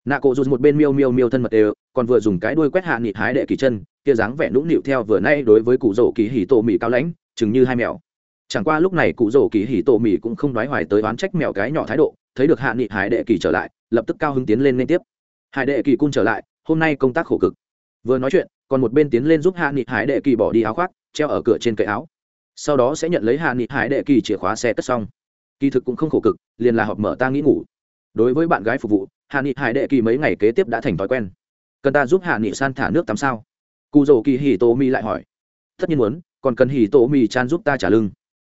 nạ cổ rụt một bên miêu miêu miêu thân mật đều, còn vừa dùng cái đuôi quét hạ nghị hái đệ kỳ chân, kia dáng vẻ nũng nịu theo vừa nay đối với cụ rổ kỳ hỉ tổ mì cao lãnh, chừng như hai mèo chẳng qua lúc này cụ rổ kỳ hỉ tổ mì cũng không nói hoài tới oán trách mèo cái nhỏ thái độ, thấy được hạ nghị hải đệ kỳ trở lại, lập tức cao hứng tiến lên liên tiếp. Hải đệ kỳ cung trở lại, hôm nay công tác khổ cực. Vừa nói chuyện, còn một bên tiến lên giúp hạ nghị hải đệ kỳ bỏ đi áo khoác, treo ở cửa trên cậy áo. Sau đó sẽ nhận lấy hạ nghị hải đệ kỳ chìa khóa xe cất xong. Kỳ thực cũng không khổ cực, liền là họp mở ta nghĩ ngủ đối với bạn gái phục vụ, hạ nghị hải đệ kỳ mấy ngày kế tiếp đã thành thói quen. Cần ta giúp hạ nghị san thả nước tắm sao? Cụ rổ kỳ hì tô mi lại hỏi. Tất nhiên muốn, còn cần hì tô mi chan giúp ta trả lưng.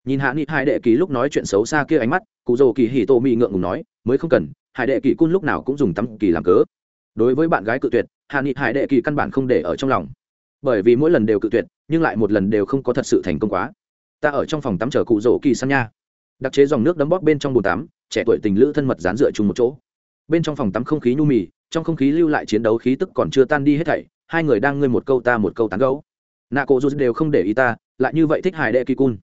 Nhìn hạ nghị hải đệ kỳ lúc nói chuyện xấu xa kia ánh mắt, cụ rổ kỳ hì tô mi ngượng ngùng nói, mới không cần, hải đệ kỳ cun lúc nào cũng dùng tắm kỳ làm cớ. Đối với bạn gái cự tuyệt, hạ nghị hải đệ kỳ căn bản không để ở trong lòng. Bởi vì mỗi lần đều cự tuyệt, nhưng lại một lần đều không có thật sự thành công quá. Ta ở trong phòng tắm chờ cụ rổ kỳ san nha. Đặc chế dòng nước đấm bóp bên trong bồn tắm trẻ tuổi tình lữ thân mật dán dựa chung một chỗ. Bên trong phòng tắm không khí nhu mì, trong không khí lưu lại chiến đấu khí tức còn chưa tan đi hết thảy, hai người đang ngươi một câu ta một câu tán gấu nạ cổ dù đều không để ý ta, lại như vậy thích hải đệ kỳ cun.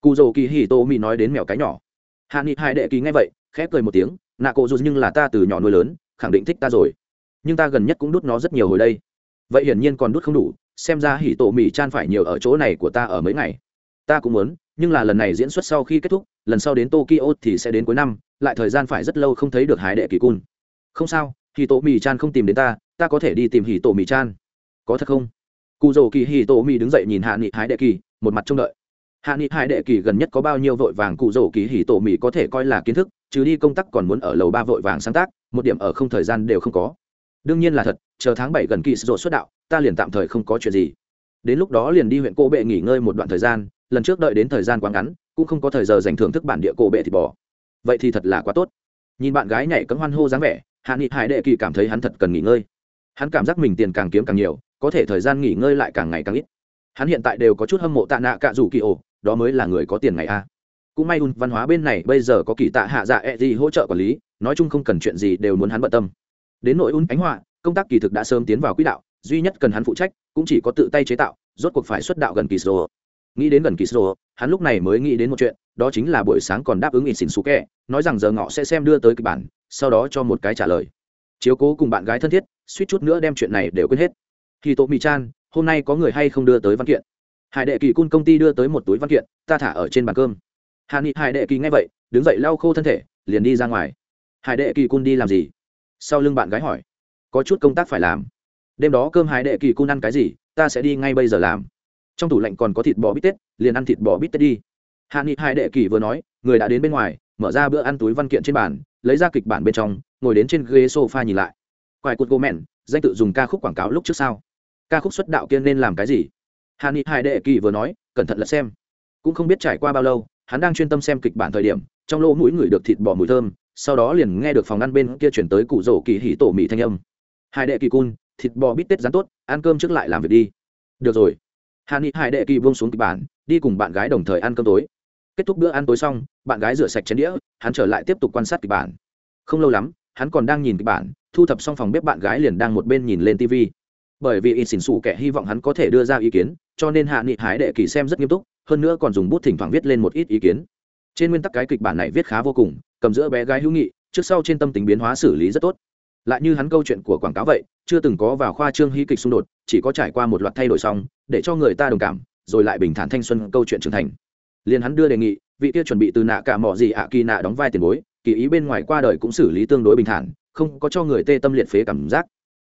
Cụ dầu kỳ hì tô mì nói đến mèo cái nhỏ. Hạ nghị hải đệ kỳ nghe vậy khép cười một tiếng, nạ cổ dù nhưng là ta từ nhỏ nuôi lớn, khẳng định thích ta rồi. Nhưng ta gần nhất cũng đút nó rất nhiều hồi đây. Vậy hiển nhiên còn đút không đủ, xem ra hỉ tổ mì chan phải nhiều ở chỗ này của ta ở mấy ngày. Ta cũng muốn, nhưng là lần này diễn xuất sau khi kết thúc, lần sau đến tokyo thì sẽ đến cuối năm lại thời gian phải rất lâu không thấy được hải đệ kỳ cun. Không sao hì tổ mì chan không tìm đến ta ta có thể đi tìm hì tổ mì chan có thật không? Cụ dầu kỳ hì tổ mì đứng dậy nhìn hạ nghị hải đệ kỳ, một mặt trông đợi. Hạ nghị hải đệ kỳ gần nhất có bao nhiêu vội vàng cụ dầu kỳ hì tổ mì có thể coi là kiến thức, chứ đi công tác còn muốn ở lầu ba vội vàng sáng tác, một điểm ở không thời gian đều không có. Đương nhiên là thật, chờ tháng bảy gần kỳ sổ xuất đạo, ta liền tạm thời không có chuyện gì. Đến lúc đó liền đi huyện cô bệ nghỉ ngơi một đoạn thời gian, lần trước đợi đến thời gian quá ngắn, cũng không có thời giờ dành thưởng thức bản địa cô bệ thịt bò vậy thì thật là quá tốt. Nhìn bạn gái nhảy cấm hoan hô dáng vẻ, hạ nghị hải đệ kỳ cảm thấy hắn thật cần nghỉ ngơi. Hắn cảm giác mình tiền càng kiếm càng nhiều, có thể thời gian nghỉ ngơi lại càng ngày càng ít. Hắn hiện tại đều có chút hâm mộ tạ nạ cạ rủ kỳ ổ, đó mới là người có tiền ngày a. Cũng may un văn hóa bên này bây giờ có kỳ tạ hạ dạ e gì hỗ trợ quản lý, nói chung không cần chuyện gì đều muốn hắn bận tâm. Đến nội un ánh họa, công tác kỳ thực đã sớm tiến vào quỹ đạo, duy nhất cần hắn phụ trách, cũng chỉ có tự tay chế tạo, rốt cuộc phải xuất đạo gần kỳ sô nghĩ đến gần kỳ sô hắn lúc này mới nghĩ đến một chuyện, đó chính là buổi sáng còn đáp ứng ít xin xú kẹ nói rằng giờ ngọ sẽ xem đưa tới kịch bản, sau đó cho một cái trả lời. Chiếu cố cùng bạn gái thân thiết, suýt chút nữa đem chuyện này đều quên hết. Khi Tô mỹ chan hôm nay có người hay không đưa tới văn kiện? Hải đệ kỳ cun công ty đưa tới một túi văn kiện, ta thả ở trên bàn cơm. Hà nghị, hải đệ kỳ nghe vậy, đứng dậy lau khô thân thể, liền đi ra ngoài. Hải đệ kỳ cun đi làm gì? Sau lưng bạn gái hỏi. Có chút công tác phải làm. Đêm đó cơm hải đệ kỳ cun ăn cái gì, ta sẽ đi ngay bây giờ làm trong tủ lạnh còn có thịt bò bít tết, liền ăn thịt bò bít tết đi. Hạ nghị hai đệ kỳ vừa nói, người đã đến bên ngoài, mở ra bữa ăn túi văn kiện trên bàn, lấy ra kịch bản bên trong, ngồi đến trên ghế sofa nhìn lại. Quài cột gô mẹn, danh tự dùng ca khúc quảng cáo lúc trước sau ca khúc xuất đạo kia nên làm cái gì? Hạ nghị hai đệ kỳ vừa nói, cẩn thận lật xem. Cũng không biết trải qua bao lâu, hắn đang chuyên tâm xem kịch bản thời điểm, trong lỗ mũi người được thịt bò mùi thơm, sau đó liền nghe được phòng ăn bên kia chuyển tới cụ rổ kỳ hỉ tổ mỹ thanh âm. Hai đệ kỳ cun, thịt bò bít tết rán tốt, ăn cơm trước lại làm việc đi. Được rồi hà ni Hải đệ kỳ buông xuống kịch bản, đi cùng bạn gái đồng thời ăn cơm tối. Kết thúc bữa ăn tối xong, bạn gái rửa sạch chén đĩa, hắn trở lại tiếp tục quan sát kịch bản. Không lâu lắm, hắn còn đang nhìn kịch bản, thu thập xong phòng bếp bạn gái liền đang một bên nhìn lên tv bởi vì in xỉn xù kẻ hy vọng hắn có thể đưa ra ý kiến, cho nên hạ nghị hái đệ kỳ xem rất nghiêm túc, hơn nữa còn dùng bút thỉnh thoảng viết lên một ít ý kiến. Trên nguyên tắc cái kịch bản này viết khá vô cùng, cầm giữa bé gái hữu nghị, trước sau trên tâm tính biến hóa xử lý rất tốt. Lại như hắn câu chuyện của quảng cáo vậy, chưa từng có vào khoa trương hí kịch xung đột, chỉ có trải qua một loạt thay đổi xong để cho người ta đồng cảm, rồi lại bình thản thanh xuân câu chuyện trưởng thành. Liền hắn đưa đề nghị, vị kia chuẩn bị từ nạ cả mỏ gì ạ kỳ nạ đóng vai tiền bối, kỳ ý bên ngoài qua đời cũng xử lý tương đối bình thản, không có cho người tê tâm liệt phế cảm giác.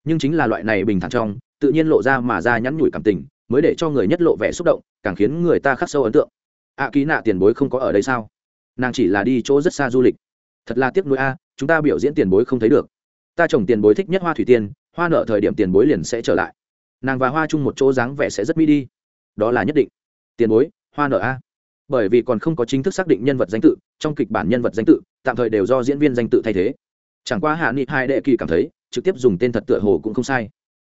Nhưng chính là loại này bình thản trong, tự nhiên lộ ra mà ra nhắn nhủi cảm tình, mới để cho người nhất lộ vẻ xúc động, càng khiến người ta khắc sâu ấn tượng. Ạ kỳ nạ tiền bối không có ở đây sao? Nàng chỉ là đi chỗ rất xa du lịch. Thật là tiếc nuối a, chúng ta biểu diễn tiền bối không thấy được. Ta chồng tiền bối thích nhất hoa thủy tiên, hoa nợ thời điểm tiền bối liền sẽ trở lại nàng và hoa chung một chỗ dáng vẻ sẽ rất mỹ đi. Đó là nhất định. Tiền bối, hoa nở a. Bởi vì còn không có chính thức xác định nhân vật danh tự, trong kịch bản nhân vật danh tự, tạm thời đều do diễn viên danh tự thay thế. Chẳng qua hạ nghị hai đệ kỳ cảm thấy, trực tiếp dùng tên thật tựa hồ cũng không sai.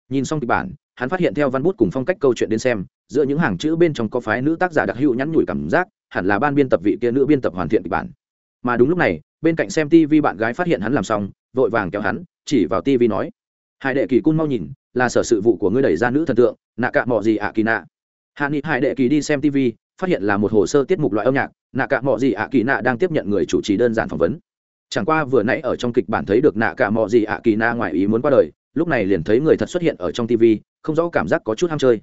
Nhìn xong kịch bản, hắn phát hiện theo văn bút cùng phong cách câu chuyện đến xem, giữa những hàng chữ bên trong có phái nữ tác giả đặc hữu nhắn nhủi cảm giác, hẳn là ban biên tập vị kia nữ biên tập hoàn thiện kịch bản. Mà đúng lúc này, bên cạnh xem tv bạn gái phát hiện hắn làm xong, vội vàng kéo hắn, chỉ vào tv nói Hải đệ kỳ cun mau nhìn, là sở sự vụ của ngươi đẩy ra nữ thần tượng, nạ cạ mọ gì ạ kỳ nạ? Hạ nghị, Hải đệ kỳ đi xem tv phát hiện là một hồ sơ tiết mục loại âm nhạc, nạ cạ mọ gì ạ kỳ nạ đang tiếp nhận người chủ trì đơn giản phỏng vấn. Chẳng qua vừa nãy ở trong kịch bản thấy được nạ cạ mọ gì ạ kỳ nạ ngoài ý muốn qua đời, lúc này liền thấy người thật xuất hiện ở trong tv không rõ cảm giác có chút ham chơi.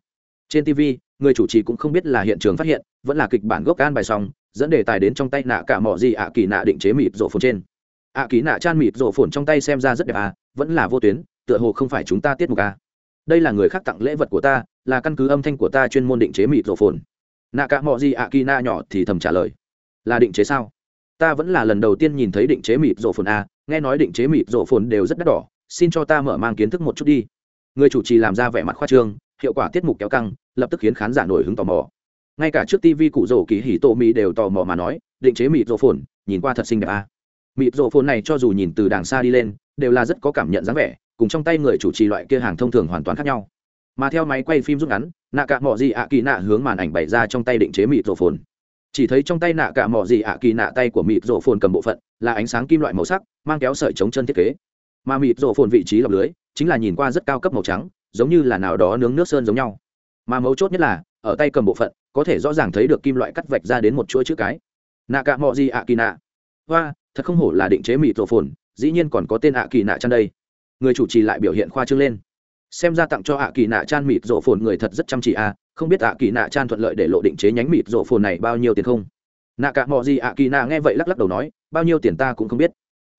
Trên tv người chủ trì cũng không biết là hiện trường phát hiện, vẫn là kịch bản gốc can bài xong, dẫn đề tài đến trong tay nạ cả mỏ gì ạ kỳ nạ định chế mịt rổ phồn trên. Ạ kỳ nạ chan mịt rổ phồn trong tay xem ra rất đẹp à vẫn là vô tuyến tựa hồ không phải chúng ta tiết mục à. đây là người khác tặng lễ vật của ta, là căn cứ âm thanh của ta chuyên môn định chế mịt rổ phồn. Nạ cả mọi gì ạ kỳ na nhỏ thì thầm trả lời. Là định chế sao? Ta vẫn là lần đầu tiên nhìn thấy định chế mịt rổ phồn à nghe nói định chế mịt rổ phồn đều rất đắt đỏ, xin cho ta mở mang kiến thức một chút đi. Người chủ trì làm ra vẻ mặt khoa trương, hiệu quả tiết mục kéo căng, lập tức khiến khán giả nổi hứng tò mò. Ngay cả trước tv cụ rổ kỳ hỉ tô mỹ đều tò mò mà nói, định chế mịt rổ phồn, nhìn qua thật xinh đẹp à. mịt rổ phồn này cho dù nhìn từ đàng xa đi lên, đều là rất có cảm nhận dáng vẻ cùng trong tay người chủ trì loại kia hàng thông thường hoàn toàn khác nhau. Mà theo máy quay phim rút ngắn, nạ cả mỏ gì ạ kỳ nạ hướng màn ảnh bày ra trong tay định chế mịt rổ phồn. Chỉ thấy trong tay nạ cả mỏ gì ạ kỳ nạ tay của mịt rổ phồn cầm bộ phận là ánh sáng kim loại màu sắc, mang kéo sợi chống chân thiết kế. Mà mịt rổ phồn vị trí lọc lưới chính là nhìn qua rất cao cấp màu trắng, giống như là nào đó nướng nước sơn giống nhau. Mà mấu chốt nhất là, ở tay cầm bộ phận, có thể rõ ràng thấy được kim loại cắt vạch ra đến một chuỗi chữ cái. Nạ cả mỏ gì ạ kỳ nạ. Hoa, thật không hổ là định chế mịt rổ phồn, dĩ nhiên còn có tên ạ kỳ nạ chăn đây người chủ trì lại biểu hiện khoa trương lên. Xem ra tặng cho ạ kỳ nạ chan mịt rộ phồn người thật rất chăm chỉ à không biết ạ kỳ nạ chan thuận lợi để lộ định chế nhánh mịt rộ phồn này bao nhiêu tiền không? Nạ cả mọi gì ạ kỳ nạ nghe vậy lắc lắc đầu nói, bao nhiêu tiền ta cũng không biết.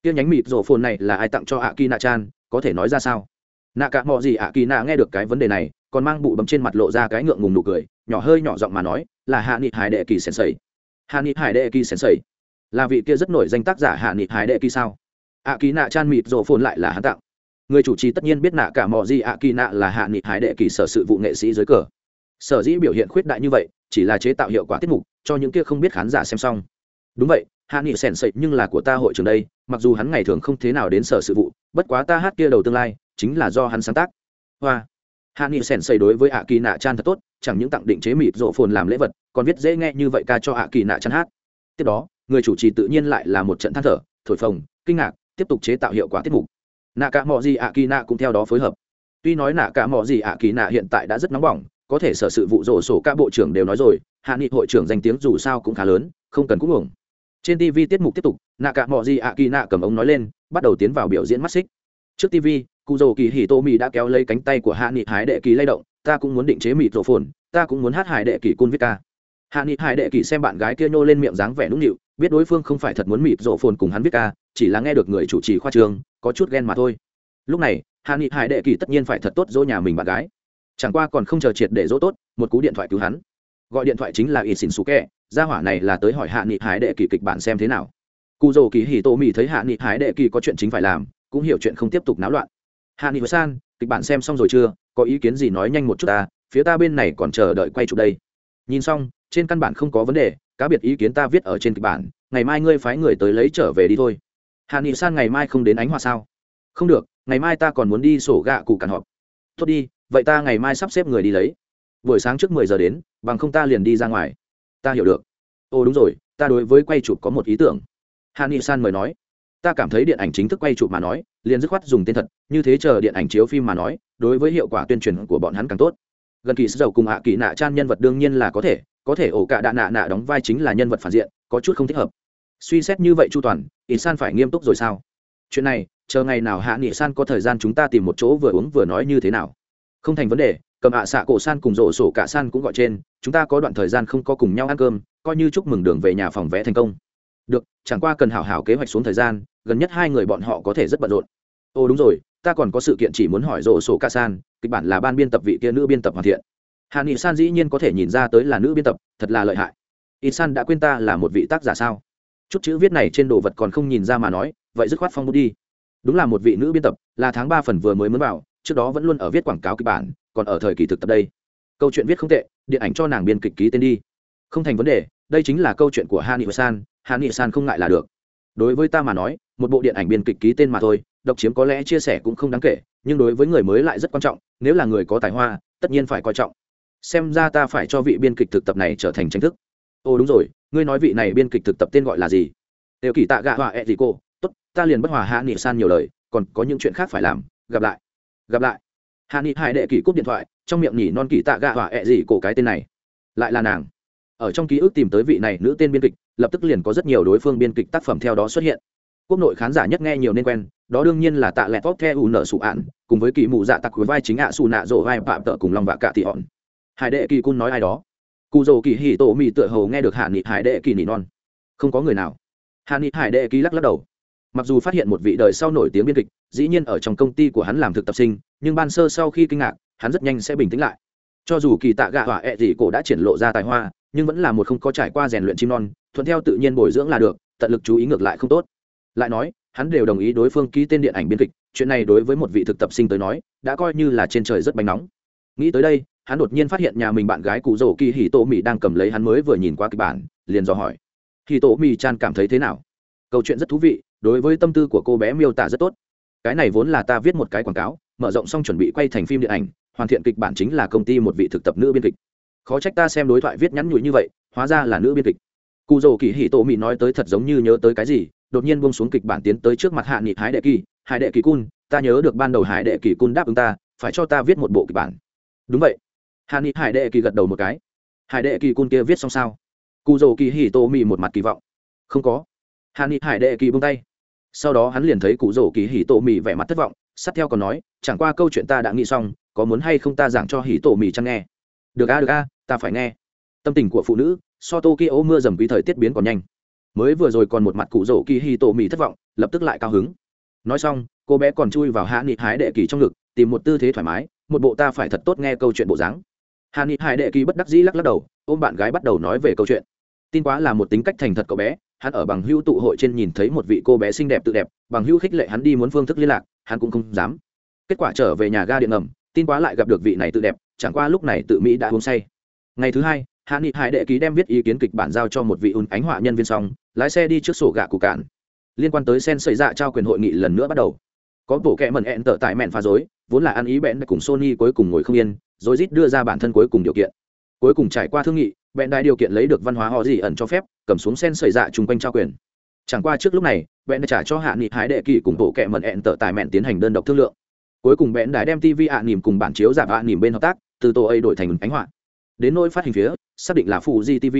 Tiêu nhánh mịt rộ phồn này là ai tặng cho ạ kỳ nạ chan, có thể nói ra sao? Nạ cả mọi gì ạ kỳ nạ nghe được cái vấn đề này, còn mang bụ bấm trên mặt lộ ra cái ngượng ngùng nụ cười, nhỏ hơi nhỏ giọng mà nói, là hạ nghị hải đệ kỳ sèn sầy hạ nghị hải đệ kỳ sèn sầy là vị kia rất nổi danh tác giả hạ nghị hải đệ kỳ sao? Ạ kỳ nạ chan mịt rộ phồn lại là hắn tặng người chủ trì tất nhiên biết nạ cả mò di ạ kỳ nạ là hạ nghị hải đệ kỳ sở sự vụ nghệ sĩ dưới cờ. Sở dĩ biểu hiện khuyết đại như vậy, chỉ là chế tạo hiệu quả tiết mục, cho những kia không biết khán giả xem xong. Đúng vậy, hạ nghị sèn sậy nhưng là của ta hội trường đây, mặc dù hắn ngày thường không thế nào đến sở sự vụ, bất quá ta hát kia đầu tương lai, chính là do hắn sáng tác. Hoa. Hạ nghị sèn sậy đối với ạ kỳ nạ chan thật tốt, chẳng những tặng định chế mịt rộ phồn làm lễ vật, còn viết dễ nghe như vậy ca cho ạ kỳ nạ chan hát. Tiếp đó, người chủ trì tự nhiên lại là một trận than thở, thổi phồng, kinh ngạc, tiếp tục chế tạo hiệu quả tiết mục nạ cả mò gì ạ kỳ nạ cũng theo đó phối hợp. Tuy nói nạ cả mò gì ạ kỳ nạ hiện tại đã rất nóng bỏng, có thể sở sự vụ rổ sổ các bộ trưởng đều nói rồi, hạ nghị hội trưởng danh tiếng dù sao cũng khá lớn, không cần cũng ủng trên tv tiết mục tiếp tục, nạ cả mò gì ạ kỳ nạ cầm ống nói lên, bắt đầu tiến vào biểu diễn mắt xích. Trước tv cụ rổ kỳ hì tô mì đã kéo lấy cánh tay của hạ nghị hái đệ kỳ lay động, ta cũng muốn định chế mịt rổ phồn ta cũng muốn hát hải đệ kỳ cun viết ca. Hạ nghị hải đệ kỳ xem bạn gái kia nhô lên miệng dáng vẻ nũng nịu biết đối phương không phải thật muốn mịp rộ phồn cùng hắn viết ca, chỉ là nghe được người chủ trì khoa trường, có chút ghen mà thôi. Lúc này hạ nghị hải đệ kỳ tất nhiên phải thật tốt dỗ nhà mình bạn gái. Chẳng qua còn không chờ triệt để dỗ tốt, một cú điện thoại cứu hắn. Gọi điện thoại chính là ít xỉn xú kẹ gia hỏa này là tới hỏi hạ nghị hải đệ kỳ kịch bản xem thế nào. Cụ dầu kỳ hì tô mì thấy hạ nghị hải đệ kỳ có chuyện chính phải làm, cũng hiểu chuyện không tiếp tục náo loạn. Hạ nghị san, kịch bản xem xong rồi chưa? Có ý kiến gì nói nhanh một chút ta, phía ta bên này còn chờ đợi quay chụp đây. Nhìn xong, trên căn bản không có vấn đề cá biệt ý kiến ta viết ở trên kịch bản, ngày mai ngươi phái người tới lấy trở về đi thôi. Hạ nghị san ngày mai không đến ánh hòa sao? Không được, ngày mai ta còn muốn đi sổ gạ cụ cản họp. Tốt đi, vậy ta ngày mai sắp xếp người đi lấy. Buổi sáng trước mười giờ đến, bằng không ta liền đi ra ngoài. Ta hiểu được. Ồ đúng rồi, ta đối với quay chụp có một ý tưởng. Hạ nghị san mời nói. Ta cảm thấy điện ảnh chính thức quay chụp mà nói, liền dứt khoát dùng tên thật, như thế chờ điện ảnh chiếu phim mà nói, đối với hiệu quả tuyên truyền của bọn hắn càng tốt. Gần kỳ sơ dầu cùng hạ kỳ nạ trang nhân vật đương nhiên là có thể có thể ổ cả đạ nạ nạ đóng vai chính là nhân vật phản diện, có chút không thích hợp. Suy xét như vậy chu toàn ít san phải nghiêm túc rồi sao? Chuyện này, chờ ngày nào hạ nghị san có thời gian chúng ta tìm một chỗ vừa uống vừa nói như thế nào? Không thành vấn đề, cầm ạ xạ cổ san cùng rổ sổ cả san cũng gọi trên, chúng ta có đoạn thời gian không có cùng nhau ăn cơm, coi như chúc mừng đường về nhà phòng vẽ thành công. Được, chẳng qua cần hảo hảo kế hoạch xuống thời gian, gần nhất hai người bọn họ có thể rất bận rộn. Ồ đúng rồi, ta còn có sự kiện chỉ muốn hỏi rổ sổ cả san, kịch bản là ban biên tập vị kia nữ biên tập hoàn thiện hạ nghị san dĩ nhiên có thể nhìn ra tới là nữ biên tập, thật là lợi hại. Ít san đã quên ta là một vị tác giả sao? Chút chữ viết này trên đồ vật còn không nhìn ra mà nói, vậy dứt khoát phong bút đi. Đúng là một vị nữ biên tập, là tháng ba phần vừa mới mới vào, trước đó vẫn luôn ở viết quảng cáo kịch bản, còn ở thời kỳ thực tập đây. Câu chuyện viết không tệ, điện ảnh cho nàng biên kịch ký tên đi. Không thành vấn đề, đây chính là câu chuyện của hà nghị san hà nghị san không ngại là được. Đối với ta mà nói, một bộ điện ảnh biên kịch ký tên mà thôi, độc chiếm có lẽ chia sẻ cũng không đáng kể, nhưng đối với người mới lại rất quan trọng, nếu là người có tài hoa, tất nhiên phải coi trọng xem ra ta phải cho vị biên kịch thực tập này trở thành tranh thức. Ồ, đúng rồi, ngươi nói vị này biên kịch thực tập tên gọi là gì? Đều kỳ tạ gạ họa ẹ gì cô, tốt, ta liền bất hòa hạ nghị san nhiều lời, còn có những chuyện khác phải làm, gặp lại gặp lại. Hạ nghị hải đệ kỳ cúp điện thoại, trong miệng nhỉ non kỳ tạ gạ họa ẹ gì cổ cái tên này. Lại là nàng. Ở trong ký ức tìm tới vị này nữ tên biên kịch, lập tức liền có rất nhiều đối phương biên kịch tác phẩm theo đó xuất hiện. Quốc nội khán giả nhất nghe nhiều nên quen, đó đương nhiên là tạ lẹt tốt theo u nợ sụ ạn cùng với kỳ mụ dạ tặc với vai chính ạ à xù nạ rộ vai phạm tợ cùng lòng vạ cả thị hòn hải đệ kỳ cun nói ai đó. Cụ dầu kỳ hì tổ mì tựa hầu nghe được hạ nghị hải đệ kỳ nỉ non. Không có người nào. Hạ nghị hải đệ kỳ lắc lắc đầu. Mặc dù phát hiện một vị đời sau nổi tiếng biên kịch, dĩ nhiên ở trong công ty của hắn làm thực tập sinh, nhưng ban sơ sau khi kinh ngạc, hắn rất nhanh sẽ bình tĩnh lại. Cho dù kỳ tạ gạ hỏa ẹ、e、gì gì cổ đã triển lộ ra tài hoa, nhưng vẫn là một không có trải qua rèn luyện chim non, thuận theo tự nhiên bồi dưỡng là được, tận lực chú ý ngược lại không tốt. Lại nói, hắn đều đồng ý đối phương ký tên điện ảnh biên kịch, chuyện này đối với một vị thực tập sinh tới nói, đã coi như là trên trời rất bánh nóng. Nghĩ tới đây hắn đột nhiên phát hiện nhà mình bạn gái cụ rổ kỳ hì tô mỹ đang cầm lấy hắn mới vừa nhìn qua kịch bản, liền dò hỏi. Hì tô mỹ chan cảm thấy thế nào? Câu chuyện rất thú vị, đối với tâm tư của cô bé miêu tả rất tốt. Cái này vốn là ta viết một cái quảng cáo, mở rộng xong chuẩn bị quay thành phim điện ảnh, hoàn thiện kịch bản chính là công ty một vị thực tập nữ biên kịch. Khó trách ta xem đối thoại viết nhắn nhủi như vậy, hóa ra là nữ biên kịch. Cụ rổ kỳ hì tô mỹ nói tới thật giống như nhớ tới cái gì, đột nhiên buông xuống kịch bản tiến tới trước mặt hạ nghị hái đệ kỳ. Hải đệ kỳ cun, ta nhớ được ban đầu hải đệ kỳ cun đáp ứng ta, phải cho ta viết một bộ kịch bản. Đúng vậy hạ ni hải đệ kỳ gật đầu một cái. Hải đệ kỳ cun kia viết xong sao? Cụ dầu kỳ hì tô mì một mặt kỳ vọng. Không có. Hạ ni hải đệ kỳ buông tay. Sau đó hắn liền thấy cụ dầu kỳ hì tô mì vẻ mặt thất vọng sát theo còn nói, chẳng qua câu chuyện ta đã nghĩ xong, có muốn hay không ta giảng cho hỉ tổ mì chăng nghe? Được a được a, ta phải nghe. Tâm tình của phụ nữ, so tokyo mưa dầm quý thời tiết biến còn nhanh. Mới vừa rồi còn một mặt cụ rổ kỳ hỉ tổ mì thất vọng, lập tức lại cao hứng. Nói xong, cô bé còn chui vào hạ nghị hái đệ kỳ trong ngực, tìm một tư thế thoải mái, một bộ ta phải thật tốt nghe câu chuyện bộ dáng hà ni hải đệ kỳ bất đắc dĩ lắc lắc đầu, ôm bạn gái bắt đầu nói về câu chuyện. Tin quá là một tính cách thành thật cậu bé, hắn ở bằng hưu tụ hội trên nhìn thấy một vị cô bé xinh đẹp tự đẹp, bằng hưu khích lệ hắn đi muốn phương thức liên lạc, hắn cũng không dám. Kết quả trở về nhà ga điện ngầm, tin quá lại gặp được vị này tự đẹp, chẳng qua lúc này tự mỹ đã uống say. Ngày thứ hai hạ nghị hải đệ ký đem viết ý kiến kịch bản giao cho một vị ùn ánh họa nhân viên xong, lái xe đi trước sổ gạ cụ cạn. Liên quan tới sen xảy ra dạ trao quyền hội nghị lần nữa bắt đầu. Có bộ kẹ mần ẹn tở tại mẹn phá dối vốn là ăn ý bẽn cùng sony cuối cùng ngồi không yên rồi rít đưa ra bản thân cuối cùng điều kiện. Cuối cùng trải qua thương nghị bẽn đại điều kiện lấy được văn hóa họ gì ẩn cho phép, cầm xuống sen sợi dạ chung quanh trao quyền. Chẳng qua trước lúc này bẽn đã trả cho hạ nghị hái đệ kỳ cùng bộ kệ mẩn ẹn tở tài mẹn tiến hành đơn độc thương lượng. Cuối cùng bẽn đại đem tv ạ nỉm cùng bản chiếu giảm ạ nỉm bên hợp tác, từ tổ ấy đổi thành ánh họa. Đến nỗi phát hình phía, xác định là phụ di tv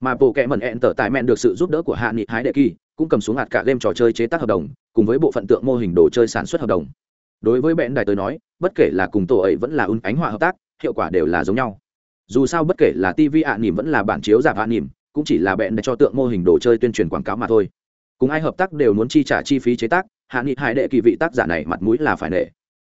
mà bộ kệ mẩn ẹn tở tài mẹn được sự giúp đỡ của hạ nghị hái đệ kỳ cũng cầm xuống hạt cả game trò chơi chế tác hợp đồng, cùng với bộ phận tượng mô hình đồ chơi sản xuất hợp đồng đối với bẽn đài tới nói, bất kể là cùng tổ ấy vẫn là un ánh họa hợp tác, hiệu quả đều là giống nhau. Dù sao bất kể là tv ạ nỉm vẫn là bản chiếu giảm ạ nỉm, cũng chỉ là bẽn để cho tượng mô hình đồ chơi tuyên truyền quảng cáo mà thôi. Cùng ai hợp tác đều muốn chi trả chi phí chế tác, hạ nghị hải đệ kỳ vị tác giả này mặt mũi là phải nể.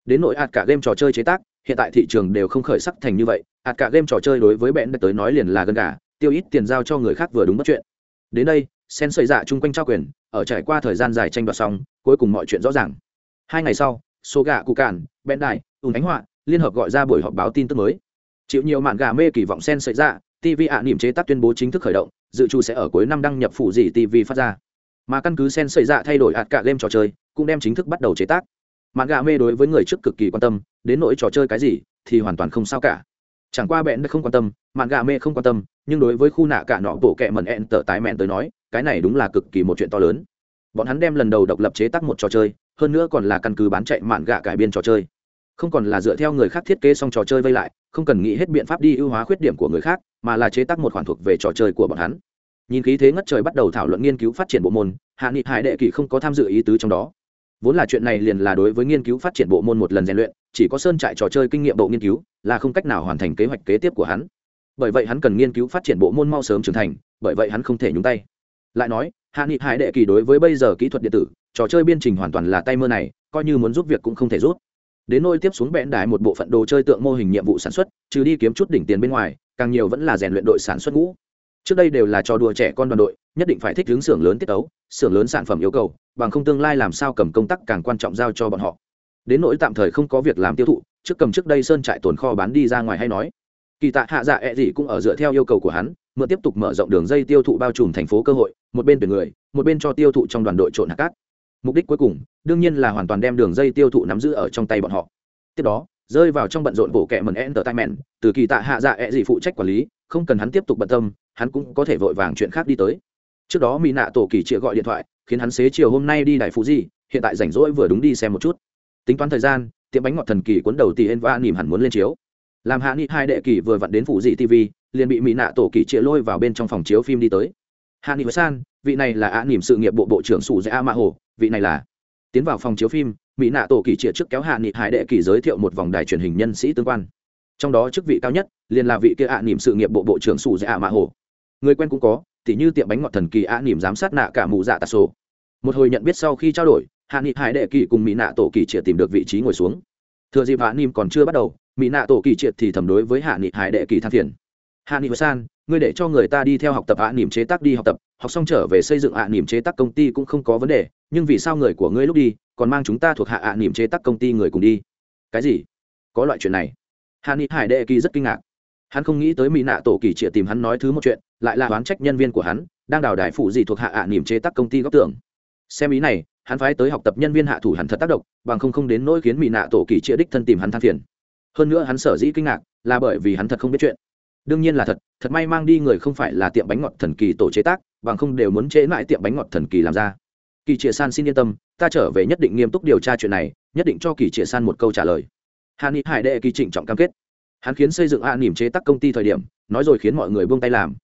Đến nội hạt cả game trò chơi chế tác, hiện tại thị trường đều không khởi sắc thành như vậy hạt cả game trò chơi đối với bẽn tới nói liền là gần cả tiêu ít tiền giao cho người khác vừa đúng mất chuyện. Đến đây, sen xây dạ chung quanh trao quyền, ở trải qua thời gian dài tranh đoạt xong, cuối cùng mọi chuyện rõ ràng. Hai ngày sau số gà cụ cản, bẹn đài, ùn ánh họa, liên hợp gọi ra buổi họp báo tin tức mới. Chịu nhiều mạn gà mê kỳ vọng sen xảy ra tv ạ niềm chế tác tuyên bố chính thức khởi động, dự trù sẽ ở cuối năm đăng nhập phụ gì tv phát ra. Mà căn cứ sen xảy ra thay đổi hạt cả game trò chơi, cũng đem chính thức bắt đầu chế tác. Mạn gà mê đối với người trước cực kỳ quan tâm, đến nỗi trò chơi cái gì, thì hoàn toàn không sao cả. Chẳng qua bẽn không quan tâm, mạn gà mê không quan tâm, nhưng đối với khu nạ cả nọ bộ kẹ mẩn ẹn tở tái mẹn tới nói, cái này đúng là cực kỳ một chuyện to lớn. Bọn hắn đem lần đầu độc lập chế tác một trò chơi hơn nữa còn là căn cứ bán chạy mạn gạ cải biên trò chơi. Không còn là dựa theo người khác thiết kế xong trò chơi vây lại, không cần nghĩ hết biện pháp đi ưu hóa khuyết điểm của người khác, mà là chế tác một khoản thuộc về trò chơi của bọn hắn. Nhìn khí thế ngất trời bắt đầu thảo luận nghiên cứu phát triển bộ môn, hạ nghị hải đệ kỳ không có tham dự ý tứ trong đó. Vốn là chuyện này liền là đối với nghiên cứu phát triển bộ môn một lần rèn luyện, chỉ có sơn trại trò chơi kinh nghiệm bộ nghiên cứu, là không cách nào hoàn thành kế hoạch kế tiếp của hắn. Bởi vậy hắn cần nghiên cứu phát triển bộ môn mau sớm trưởng thành, bởi vậy hắn không thể nhúng tay. Lại nói, hạ nghị hải đệ kỳ đối với bây giờ kỹ thuật điện tử trò chơi biên trình hoàn toàn là tay mơ này coi như muốn giúp việc cũng không thể rút đến nôi tiếp xuống bẽn đại một bộ phận đồ chơi tượng mô hình nhiệm vụ sản xuất trừ đi kiếm chút đỉnh tiền bên ngoài càng nhiều vẫn là rèn luyện đội sản xuất ngũ. Trước đây đều là trò đùa trẻ con đoàn đội nhất định phải thích hướng xưởng lớn tiết tấu, xưởng lớn sản phẩm yêu cầu bằng không tương lai làm sao cầm công tác càng quan trọng giao cho bọn họ. Đến nỗi tạm thời không có việc làm tiêu thụ trước cầm trước đây sơn trại tồn kho bán đi ra ngoài hay nói. Kỳ tạ hạ dạ ẹ、e、gì cũng ở dựa theo yêu cầu của hắn mượn tiếp tục mở rộng đường dây tiêu thụ bao trùm thành phố cơ hội một bên tuyển người một bên cho tiêu thụ trong đoàn đội trộn hạt cát mục đích cuối cùng, đương nhiên là hoàn toàn đem đường dây tiêu thụ nắm giữ ở trong tay bọn họ. Tiếp đó, rơi vào trong bận rộn bộ kệ mần entertainment, từ kỳ tạ hạ dạ ẹ、e、gì phụ trách quản lý, không cần hắn tiếp tục bận tâm, hắn cũng có thể vội vàng chuyện khác đi tới. Trước đó mỹ nạ tổ kỳ chịa gọi điện thoại, khiến hắn xế chiều hôm nay đi đại phú gì hiện tại rảnh rỗi vừa đúng đi xem một chút. Tính toán thời gian, tiệm bánh ngọt thần kỳ cuốn đầu tỷ En va nỉm hẳn muốn lên chiếu. Làm hạ nghị hai đệ kỳ vừa vặn đến phủ dị tv liền bị mỹ nạ tổ kỳ chịa lôi vào bên trong phòng chiếu phim đi tới. Hạ nghị san, vị này là ạ nỉm sự nghiệp bộ bộ trưởng sủ dạ ma hồ vị này là tiến vào phòng chiếu phim mỹ nạ tổ kỳ triệt trước kéo hạ nghị hải đệ kỳ giới thiệu một vòng đài truyền hình nhân sĩ tương quan trong đó chức vị cao nhất liền là vị kia ạ nỉm sự nghiệp bộ bộ trưởng sù dạ mạ mã hồ người quen cũng có tỉ như tiệm bánh ngọt thần kỳ ạ nỉm giám sát nạ cả mù dạ tà sổ. một hồi nhận biết sau khi trao đổi hạ nghị hải đệ kỳ cùng mỹ nạ tổ kỳ triệt tìm được vị trí ngồi xuống thừa dịp hạ nỉm còn chưa bắt đầu mỹ nạ tổ kỳ triệt thì thầm đối với hạ nghị hải đệ kỳ than phiền hạ nghị san ngươi để cho người ta đi theo học tập hạ niềm chế tác đi học tập học xong trở về xây dựng hạ niềm chế tác công ty cũng không có vấn đề nhưng vì sao người của ngươi lúc đi còn mang chúng ta thuộc hạ ạ niềm chế tác công ty người cùng đi? Cái gì? Có loại chuyện này. Hà ni hải đệ kỳ rất kinh ngạc. Hắn không nghĩ tới mỹ nạ tổ kỳ chĩa tìm hắn nói thứ một chuyện, lại là oán trách nhân viên của hắn, đang đào đài phụ gì thuộc hạ ạ niềm chế tác công ty góc tưởng xem ý này, hắn phái tới học tập nhân viên hạ thủ hắn thật tác động, bằng không không đến nỗi khiến mỹ nạ tổ kỳ chĩa đích thân tìm hắn than phiền. Hơn nữa hắn sở dĩ kinh ngạc, là bởi vì hắn thật không biết chuyện. Đương nhiên là thật thật may mang đi người không phải là tiệm bánh ngọt thần kỳ tổ chế tác, bằng không đều muốn chế lại tiệm bánh ngọt thần kỳ làm ra kỳ trịa san xin yên tâm, ta trở về nhất định nghiêm túc điều tra chuyện này, nhất định cho kỳ trịa san một câu trả lời. Hàn nghị hải đệ kỳ trịnh trọng cam kết. Hắn khiến xây dựng a nỉm chế tác công ty thời điểm, nói rồi khiến mọi người buông tay làm.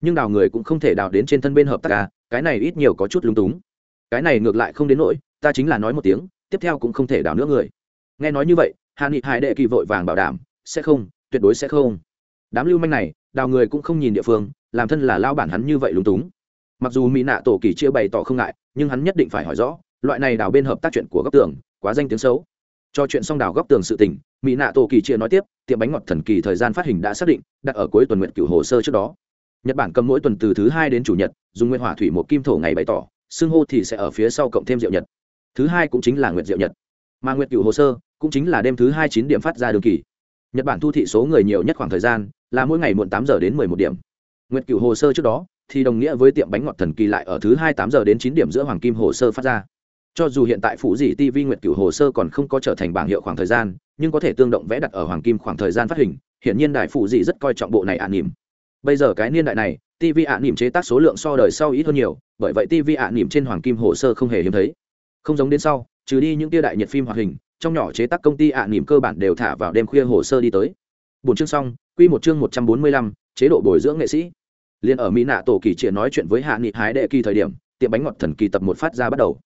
Nhưng đào người cũng không thể đào đến trên thân bên hợp tác ca cái này ít nhiều có chút lung túng. Cái này ngược lại không đến nỗi, ta chính là nói một tiếng, tiếp theo cũng không thể đào nữa người. Nghe nói như vậy hạ nghị hải đệ kỳ vội vàng bảo đảm, sẽ không, tuyệt đối sẽ không. Đám lưu manh này, đào người cũng không nhìn địa phương, làm thân là lao bản hắn như vậy lúng túng. Mặc dù mỹ nạ tổ kỳ chia bày tỏ không ngại nhưng hắn nhất định phải hỏi rõ, loại này đào bên hợp tác chuyện của góc tường, quá danh tiếng xấu. Cho chuyện xong đào góc tường sự tình, mỹ nạ tổ kỳ chia nói tiếp, tiệm bánh ngọt thần kỳ thời gian phát hình đã xác định, đặt ở cuối tuần nguyện cửu hồ sơ trước đó. Nhật bản cầm mỗi tuần từ thứ hai đến chủ nhật, dùng nguyên hỏa thủy một kim thổ ngày bày tỏ, xưng hô thì sẽ ở phía sau cộng thêm rượu nhật. Thứ hai cũng chính là nguyệt rượu nhật. Mà nguyệt cửu hồ sơ cũng chính là đêm thứ hai chín điểm phát ra đường kỳ. Nhật bản thu thị số người nhiều nhất khoảng thời gian là mỗi ngày muộn tám giờ đến mười một điểm. Nguyệt cửu hồ sơ trước đó thì đồng nghĩa với tiệm bánh ngọt thần kỳ lại ở thứ hai tám giờ đến chín điểm giữa hoàng kim hồ sơ phát ra. Cho dù hiện tại phụ dị tv nguyệt cửu hồ sơ còn không có trở thành bảng hiệu khoảng thời gian, nhưng có thể tương động vẽ đặt ở hoàng kim khoảng thời gian phát hình hiện nhiên đại phụ dị rất coi trọng bộ này ạ à nỉm bây giờ cái niên đại này tv ạ à nỉm chế tác số lượng so đời sau ít hơn nhiều, bởi vậy tv ạ à nỉm trên hoàng kim hồ sơ không hề hiếm thấy. Không giống đến sau, trừ đi những tia đại nhiệt phim hoạt hình, trong nhỏ chế tác công ty ạ nỉm cơ bản đều thả vào đêm khuya hồ sơ đi tới. Bốn chương xong, quy một chương một trăm bốn mươi lăm, chế độ bồi dưỡng nghệ sĩ liền ở mỹ nạ tổ kỳ chia nói chuyện với hạ nghị hái đệ kỳ thời điểm, tiệm bánh ngọt thần kỳ tập một phát ra bắt đầu.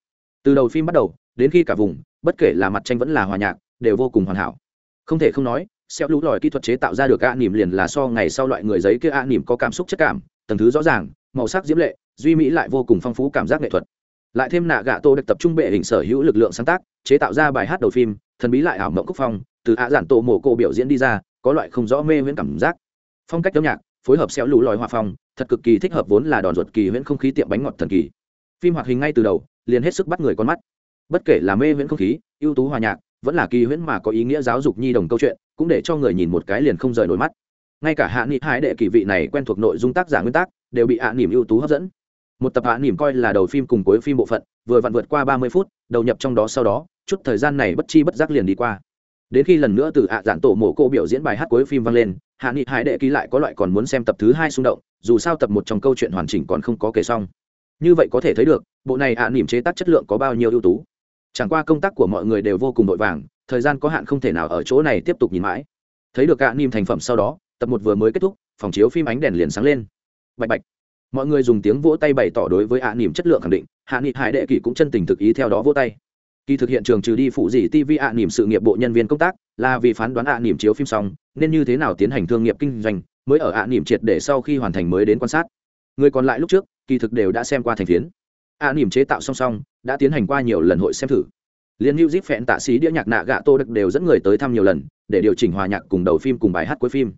Từ đầu phim bắt đầu, đến khi cả vùng, bất kể là mặt tranh vẫn là hòa nhạc, đều vô cùng hoàn hảo. Không thể không nói xeo lũ lòi kỹ thuật chế tạo ra được ạ nỉm liền là so ngày sau loại người giấy kia ạ nỉm có cảm xúc chất cảm, tầng thứ rõ ràng, màu sắc diễm lệ, duy mỹ lại vô cùng phong phú cảm giác nghệ thuật. Lại thêm nạ gạ tô được tập trung bệ hình sở hữu lực lượng sáng tác, chế tạo ra bài hát đầu phim, thần bí lại ảo mộng quốc phong, từ ạ giản tổ mổ cô biểu diễn đi ra, có loại không rõ mê viễn cảm giác. Phong cách âm nhạc phối hợp xéo lũ lòi hòa phong, thật cực kỳ thích hợp vốn là đòn ruột kỳ huyễn không khí tiệm bánh ngọt thần kỳ. Phim hoạt hình ngay từ đầu, liền hết sức bắt người con mắt. Bất kể là mê huyễn không khí, ưu tú hòa nhạc, vẫn là kỳ huyễn mà có ý nghĩa giáo dục nhi đồng câu chuyện, cũng để cho người nhìn một cái liền không rời nổi mắt. Ngay cả hạ nghị hai đệ kỳ vị này quen thuộc nội dung tác giả nguyên tác, đều bị hạ nỉm ưu tú hấp dẫn. Một tập hạ nỉm coi là đầu phim cùng cuối phim bộ phận, vừa vặn vượt qua ba mươi phút, đầu nhập trong đó sau đó, chút thời gian này bất chi bất giác liền đi qua đến khi lần nữa từ hạ giản tổ mổ cô biểu diễn bài hát cuối phim vang lên, hạ nghị hải đệ ký lại có loại còn muốn xem tập thứ hai xung động, dù sao tập một trong câu chuyện hoàn chỉnh còn không có kể xong. Như vậy có thể thấy được, bộ này hạ nỉm chế tác chất lượng có bao nhiêu ưu tú. Chẳng qua công tác của mọi người đều vô cùng vội vàng, thời gian có hạn không thể nào ở chỗ này tiếp tục nhìn mãi. Thấy được hạ nỉm thành phẩm sau đó, tập một vừa mới kết thúc, phòng chiếu phim ánh đèn liền sáng lên. Bạch bạch. Mọi người dùng tiếng vỗ tay bày tỏ đối với hạ nỉm chất lượng khẳng định, hạ nghị hải đệ kỷ cũng chân tình thực ý theo đó vỗ tay kỳ thực hiện trường trừ đi phụ gì tv ạ niềm sự nghiệp bộ nhân viên công tác, là vì phán đoán ạ niềm chiếu phim xong, nên như thế nào tiến hành thương nghiệp kinh doanh, mới ở ạ niềm triệt để sau khi hoàn thành mới đến quan sát. Người còn lại lúc trước, kỳ thực đều đã xem qua thành phiến. Ạ niềm chế tạo song song, đã tiến hành qua nhiều lần hội xem thử. Liên hữu zip phẹn tạ sĩ đĩa nhạc nạ gạ tô đức đều dẫn người tới thăm nhiều lần, để điều chỉnh hòa nhạc cùng đầu phim cùng bài hát cuối phim.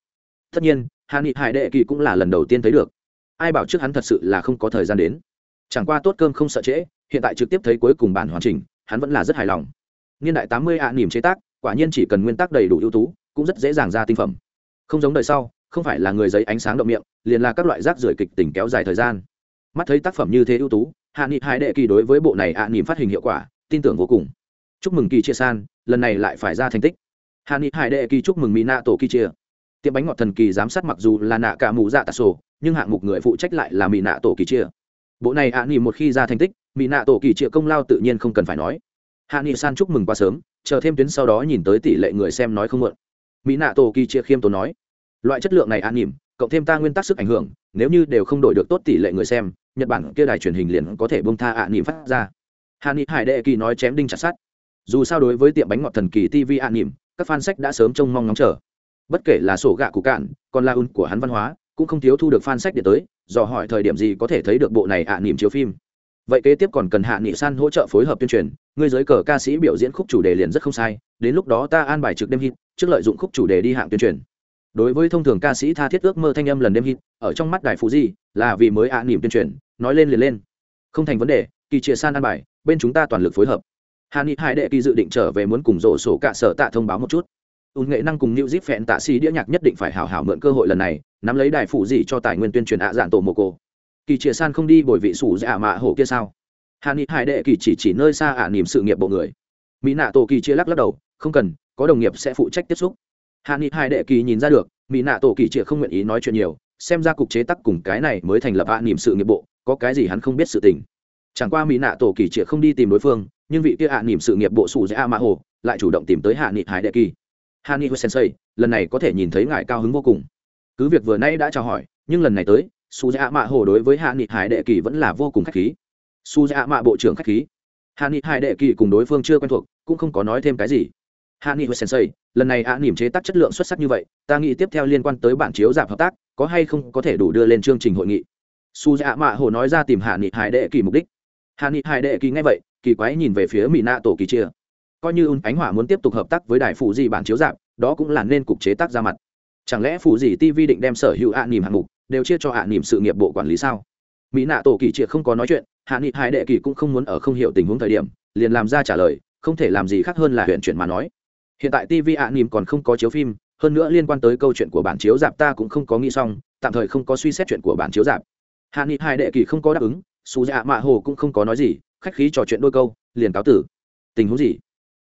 Tất nhiên hạ nghị hải đệ kỳ cũng là lần đầu tiên thấy được. Ai bảo trước hắn thật sự là không có thời gian đến. Chẳng qua tốt cơm không sợ trễ, hiện tại trực tiếp thấy cuối cùng bản hoàn chỉnh hắn vẫn là rất hài lòng. Niên đại tám mươi ạ nỉm chế tác, quả nhiên chỉ cần nguyên tắc đầy đủ ưu tú, cũng rất dễ dàng ra tinh phẩm. Không giống đời sau, không phải là người giấy ánh sáng động miệng, liền là các loại rác rưởi kịch tỉnh kéo dài thời gian. Mắt thấy tác phẩm như thế ưu tú, hạ nghị hai đệ kỳ đối với bộ này ạ nỉm phát hình hiệu quả, tin tưởng vô cùng. Chúc mừng kỳ chia san, lần này lại phải ra thành tích. Hạ nghị hai đệ kỳ chúc mừng mỹ nạ tổ kỳ chia. Tiệm bánh ngọt thần kỳ giám sát mặc dù là nạ cả mù dạ tạ sổ, nhưng hạng mục người phụ trách lại là mỹ nạ tổ kỳ chia. Bộ này ạ nỉm một khi ra thành tích mỹ nạ tổ kỳ chia công lao tự nhiên không cần phải nói. Hạ nghị san chúc mừng quá sớm, chờ thêm tuyến sau đó nhìn tới tỷ lệ người xem nói không muộn mỹ nạ tổ kỳ chia khiêm tốn nói, loại chất lượng này an nỉm cộng thêm ta nguyên tắc sức ảnh hưởng, nếu như đều không đổi được tốt tỷ lệ người xem, nhật bản kia đài truyền hình liền có thể bông tha ạ nỉm phát ra. Hạ nghị hải đệ kỳ nói chém đinh chặt sát dù sao đối với tiệm bánh ngọt thần kỳ tv ạ nỉm các fan sách đã sớm trông mong ngóng chờ. Bất kể là sổ gạ cụ cạn, còn là un của hắn văn hóa, cũng không thiếu thu được fan sách điện tới dò hỏi thời điểm gì có thể thấy được bộ này ạ nỉm chiếu phim vậy kế tiếp còn cần hạ nghị san hỗ trợ phối hợp tuyên truyền. Ngươi giới cờ ca sĩ biểu diễn khúc chủ đề liền rất không sai. Đến lúc đó ta an bài trực đêm hit, trước lợi dụng khúc chủ đề đi hạng tuyên truyền. Đối với thông thường ca sĩ tha thiết ước mơ thanh âm lần đêm hit, ở trong mắt đài phú di, là vì mới ạ niềm tuyên truyền, nói lên liền lên. Không thành vấn đề, kỳ chia san an bài, bên chúng ta toàn lực phối hợp. Hạ nghị hai đệ kỳ dự định trở về muốn cùng rổ sổ cả sở tạ thông báo một chút. Ùn nghệ năng cùng new zip phẹn tạ sĩ đĩa nhạc nhất định phải hảo hảo mượn cơ hội lần này, nắm lấy đài phụ gì cho tài nguyên tuyên truyền ạ dạn tổ mồ cô kỳ chia san không đi bồi vị sủ dạ mạ hổ kia sao? Hạ nghị hải đệ kỳ chỉ chỉ nơi xa ả à niềm sự nghiệp bộ người. Mỹ nạ tổ kỳ chia lắc lắc đầu, không cần, có đồng nghiệp sẽ phụ trách tiếp xúc. Hạ nghị hải đệ kỳ nhìn ra được, mỹ nạ tổ kỳ chia không nguyện ý nói chuyện nhiều, xem ra cục chế tắc cùng cái này mới thành lập ả à niềm sự nghiệp bộ, có cái gì hắn không biết sự tình. Chẳng qua mỹ nạ tổ kỳ chia không đi tìm đối phương, nhưng vị kia ả à niềm sự nghiệp bộ sủ dạ mạ hổ lại chủ động tìm tới hạ nghị hải đệ kỳ. Hạ nghị sensei, lần này có thể nhìn thấy ngài cao hứng vô cùng. Cứ việc vừa nay đã chào hỏi, nhưng lần này tới su dạ mạ hồ đối với hạ nghị hải đệ kỳ vẫn là vô cùng k h á c h khí. Su dạ mạ bộ trưởng k h á c h khí. Hạ nghị Hải đệ kỳ cùng đối phương chưa quen thuộc, cũng không có nói thêm cái gì. Hạ nghị hồi sensei, lần này ạ nỉm chế tác chất lượng xuất sắc như vậy, ta nghĩ tiếp theo liên quan tới bản chiếu giảm hợp tác, có hay không có thể đủ đưa lên chương trình hội nghị. Su dạ mạ hồ nói ra tìm hạ nghị Hải đệ kỳ mục đích. Hạ nghị Hải đệ kỳ ngay vậy, kỳ quái nhìn về phía mỹ nạ tổ kỳ chia. Coi như ánh hỏa muốn tiếp tục hợp tác với đài phụ gì bản chiếu giảm, đó cũng là nên cục chế tác ra mặt. Chẳng lẽ phụ gì tv định đem sở hữu ạ nỉm hạng mục đều chia cho hạ nỉm sự nghiệp bộ quản lý sao? Mỹ nạ tổ kỳ triệt không có nói chuyện, hạ nghị hai đệ kỳ cũng không muốn ở không hiểu tình huống thời điểm, liền làm ra trả lời, không thể làm gì khác hơn là huyện chuyển mà nói. Hiện tại tv hạ nỉm còn không có chiếu phim, hơn nữa liên quan tới câu chuyện của bản chiếu dạp ta cũng không có nghĩ xong, tạm thời không có suy xét chuyện của bản chiếu dạp hạ nghị hai đệ kỳ không có đáp ứng xù dạ mạ hồ cũng không có nói gì, khách khí trò chuyện đôi câu, liền cáo tử. Tình huống gì?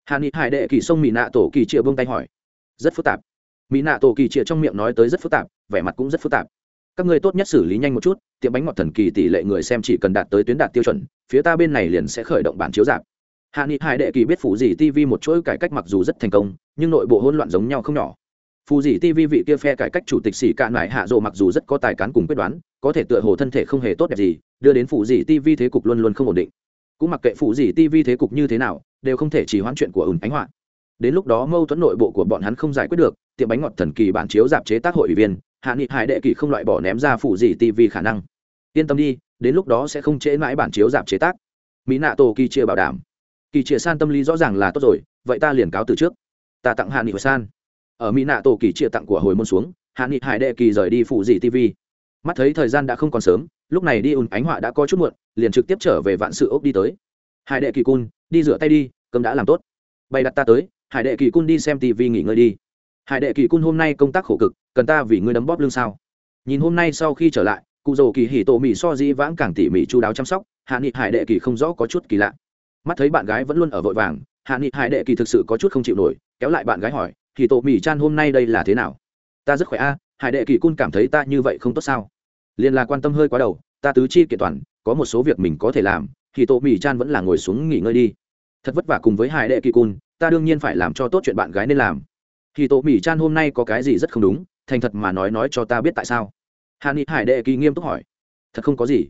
Hạ nghị hai đệ kỳ xông mỹ nạ tổ kỳ triệt bông tay hỏi. Rất phức tạp. Mỹ nạ tổ kỳ triệt trong miệng nói tới rất phức tạp, vẻ mặt cũng rất phức tạp các ngươi tốt nhất xử lý nhanh một chút, tiệm bánh ngọt thần kỳ tỷ lệ người xem chỉ cần đạt tới tuyến đạt tiêu chuẩn, phía ta bên này liền sẽ khởi động bản chiếu giảm. hạ nghị hải đệ kỳ biết phủ gì tv một chuỗi cải cách mặc dù rất thành công, nhưng nội bộ hỗn loạn giống nhau không nhỏ. Phù dì tv vị kia phe cải cách chủ tịch xỉ cạn lại hạ rộ mặc dù rất có tài cán cùng quyết đoán, có thể tựa hồ thân thể không hề tốt đẹp gì, đưa đến phù dì tv thế cục luôn luôn không ổn định. Cũng mặc kệ phù dì tv thế cục như thế nào, đều không thể chỉ hoãn chuyện của ửng ánh hoạn đến lúc đó mâu thuẫn nội bộ của bọn hắn không giải quyết được, tiệm bánh ngọt thần kỳ bản chiếu giảm chế tác hội ủy viên hạ nghị hải đệ kỳ không loại bỏ ném ra phủ gì tv khả năng. Yên tâm đi, đến lúc đó sẽ không chế mãi bản chiếu giảm chế tác. Mỹ nạ tổ kỳ chia bảo đảm. Kỳ chia san tâm lý rõ ràng là tốt rồi, vậy ta liền cáo từ trước. Ta tặng hạ nghị san. Ở mỹ nạ tổ kỳ chia tặng của hồi môn xuống, hạ nghị hải đệ kỳ rời đi phụ gì tv mắt thấy thời gian đã không còn sớm, lúc này đi ùn ánh họa đã có chút muộn, liền trực tiếp trở về vạn sự ốc đi tới. Hải đệ kỳ cun, đi rửa tay đi, cơm đã làm tốt. Bày đặt ta tới, hải đệ kỳ cun đi xem tv nghỉ ngơi đi. Hải đệ kỳ cun hôm nay công tác khổ cực cần ta vì ngươi đấm bóp lưng sao? Nhìn hôm nay sau khi trở lại, cụ dầu kỳ hỉ tổ mỹ so di vãng càng tỉ mỉ chu đáo chăm sóc, hạ nghị hải đệ kỳ không rõ có chút kỳ lạ. Mắt thấy bạn gái vẫn luôn ở vội vàng, hạ nghị hải đệ kỳ thực sự có chút không chịu nổi, kéo lại bạn gái hỏi hì tổ mỹ chan hôm nay đây là thế nào? Ta rất khỏe a, hải đệ kỳ cun cảm thấy ta như vậy không tốt sao? Liền là quan tâm hơi quá đầu, ta tứ chi kiện toàn, có một số việc mình có thể làm hì tổ mỹ chan vẫn là ngồi xuống nghỉ ngơi đi. Thật vất vả cùng với hải đệ kỳ cun, ta đương nhiên phải làm cho tốt chuyện bạn gái nên làm. Hì tổ mỹ chan hôm nay có cái gì rất không đúng? Thành thật mà nói nói cho ta biết tại sao? Hà ni hải đệ kỳ nghiêm túc hỏi. Thật không có gì.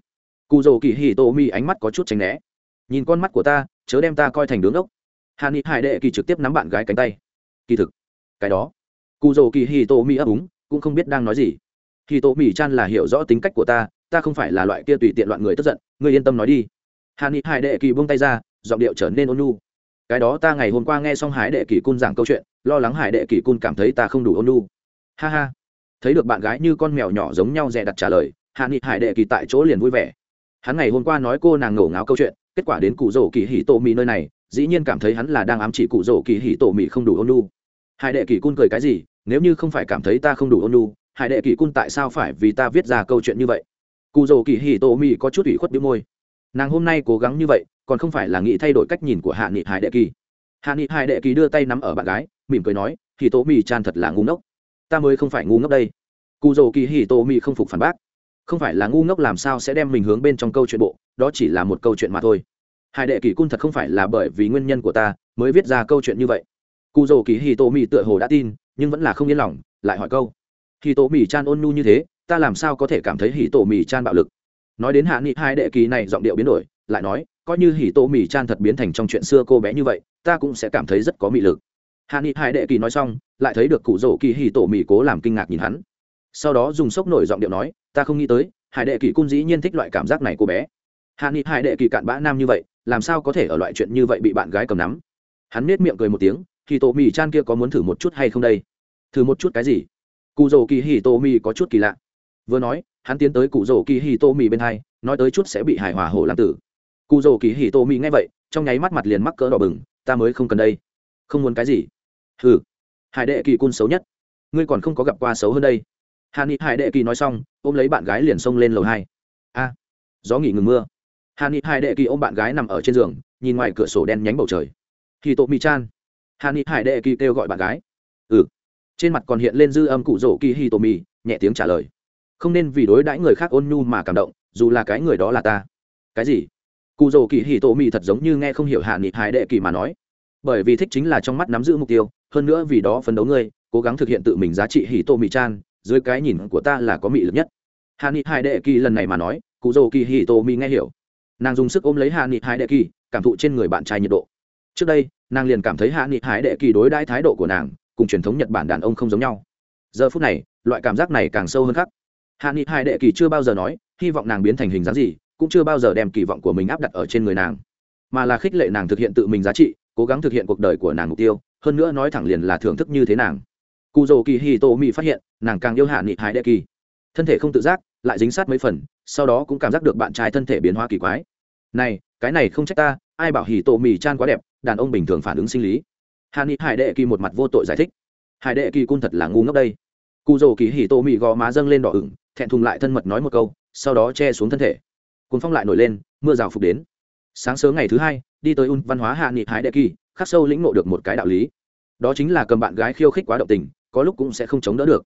Cụ dầu kỳ hì tô mi ánh mắt có chút tránh né. Nhìn con mắt của ta, chớ đem ta coi thành đứng ốc hà ni hải đệ kỳ trực tiếp nắm bạn gái cánh tay. Kỳ thực, cái đó. Cụ dầu kỳ hì tô mi ấp úng, cũng không biết đang nói gì. Hì tô mi chan là hiểu rõ tính cách của ta ta không phải là loại kia tùy tiện loạn người tức giận người yên tâm nói đi. Hà ni hải đệ kỳ buông tay ra, giọng điệu trở nên ôn nhu. Cái đó ta ngày hôm qua nghe xong hải đệ kỳ cun giảng câu chuyện, lo lắng hải đệ kỳ cun cảm thấy ta không đủ ôn nhu ha ha. Thấy được bạn gái như con mèo nhỏ giống nhau dè đặt trả lời, hạ nghị hải đệ kỳ tại chỗ liền vui vẻ. Hắn ngày hôm qua nói cô nàng ngổ ngáo câu chuyện, kết quả đến cụ rổ kỳ hỉ tổ mì nơi này, dĩ nhiên cảm thấy hắn là đang ám chỉ cụ rổ kỳ hỉ tổ mì không đủ ôn lu hải đệ kỳ cun cười cái gì, nếu như không phải cảm thấy ta không đủ ôn lu hải đệ kỳ cun tại sao phải vì ta viết ra câu chuyện như vậy? Cụ rổ kỳ hỉ tổ mì có chút ủy khuất đĩu môi. Nàng hôm nay cố gắng như vậy, còn không phải là nghĩ thay đổi cách nhìn của hạ nghị hải đệ kỳ. Hạ nghị hải đệ kỳ đưa tay nắm ở bạn gái, mỉm cười nói, hỉ tổ mì chan thật là ngu ngốc ta mới không phải ngu ngốc đây. Cụ dầu kỳ hì tô mi không phục phản bác. Không phải là ngu ngốc làm sao sẽ đem mình hướng bên trong câu chuyện bộ, đó chỉ là một câu chuyện mà thôi. Hải đệ kỳ cun thật không phải là bởi vì nguyên nhân của ta mới viết ra câu chuyện như vậy. Cụ dầu kỳ hì tô mi tựa hồ đã tin, nhưng vẫn là không yên lòng, lại hỏi câu. Hì tô mi chan ôn nu như thế, ta làm sao có thể cảm thấy hì tô mi chan bạo lực? Nói đến hạ nghị, hai đệ kỳ này giọng điệu biến đổi, lại nói, coi như hì tô mi chan thật biến thành trong chuyện xưa cô bé như vậy, ta cũng sẽ cảm thấy rất có mị lực hạ nghị hải đệ kỳ nói xong, lại thấy được cụ rổ kỳ hì tổ mỹ cố làm kinh ngạc nhìn hắn. Sau đó dùng sốc nổi giọng điệu nói, ta không nghĩ tới, hải đệ kỳ cung dĩ nhiên thích loại cảm giác này của bé. Hạ nghị hải đệ kỳ cạn bã nam như vậy, làm sao có thể ở loại chuyện như vậy bị bạn gái cầm nắm? Hắn nết miệng cười một tiếng thì tổ mì chan kia có muốn thử một chút hay không đây? Thử một chút cái gì? Cụ rổ kỳ hì tô mì có chút kỳ lạ. Vừa nói, hắn tiến tới cụ rổ kỳ hì tô mì bên hai, nói tới chút sẽ bị hài hòa hổ làm tử. Cụ rổ kỳ hì tô mì nghe vậy, trong nháy mắt mặt liền mắc cỡ đỏ bừng, ta mới không cần đây. Không muốn cái gì hừ. Hải đệ kỳ cun xấu nhất. Ngươi còn không có gặp qua xấu hơn đây. Hà ni hải đệ kỳ nói xong, ôm lấy bạn gái liền xông lên lầu hai. A. Gió nghỉ ngừng mưa. Hà ni hải đệ kỳ ôm bạn gái nằm ở trên giường, nhìn ngoài cửa sổ đen nhánh bầu trời. Khi tổ mi chan. Hà ni hải đệ kỳ kêu gọi bạn gái. Ừ. Trên mặt còn hiện lên dư âm cụ rổ kỳ hi tổ mi, nhẹ tiếng trả lời. Không nên vì đối đãi người khác ôn nhu mà cảm động, dù là cái người đó là ta. Cái gì? Cụ rổ kỳ hi tổ mi thật giống như nghe không hiểu hạ nghị, hải đệ kỳ mà nói bởi vì thích chính là trong mắt nắm giữ mục tiêu, hơn nữa vì đó phấn đấu ngươi, cố gắng thực hiện tự mình giá trị hì tô mỹ chan, dưới cái nhìn của ta là có mị lực nhất. Hà ni hai đệ kỳ lần này mà nói, cụ dô kỳ hì tô mi nghe hiểu. Nàng dùng sức ôm lấy hà ni hai đệ kỳ, cảm thụ trên người bạn trai nhiệt độ. Trước đây, nàng liền cảm thấy hạ nghị hải đệ kỳ đối đãi thái độ của nàng, cùng truyền thống nhật bản đàn ông không giống nhau. Giờ phút này, loại cảm giác này càng sâu hơn khác hạ nghị hải đệ kỳ chưa bao giờ nói, hy vọng nàng biến thành hình dáng gì, cũng chưa bao giờ đem kỳ vọng của mình áp đặt ở trên người nàng, mà là khích lệ nàng thực hiện tự mình giá trị cố gắng thực hiện cuộc đời của nàng mục tiêu, hơn nữa nói thẳng liền là thưởng thức như thế nàng. Cụ dầu kỳ hi tô mỹ phát hiện, nàng càng yêu hạ nghị hải đệ kỳ. Thân thể không tự giác, lại dính sát mấy phần, sau đó cũng cảm giác được bạn trai thân thể biến hóa kỳ quái. Này, cái này không trách ta, ai bảo hì tổ mì chan quá đẹp, đàn ông bình thường phản ứng sinh lý. Hạ nghị hải đệ kỳ một mặt vô tội giải thích. Hải đệ kỳ cung thật là ngu ngốc đây. Cụ dầu kỳ hì tổ mì gò má dâng lên đỏ ửng, thẹn thùng lại thân mật nói một câu, sau đó che xuống thân thể. Cuốn phong lại nổi lên, mưa rào phục đến. Sáng sớm ngày thứ hai đi tới un văn hóa hạ nghị hải đệ kỳ, khắc sâu lĩnh ngộ được một cái đạo lý. Đó chính là cầm bạn gái khiêu khích quá động tình, có lúc cũng sẽ không chống đỡ được.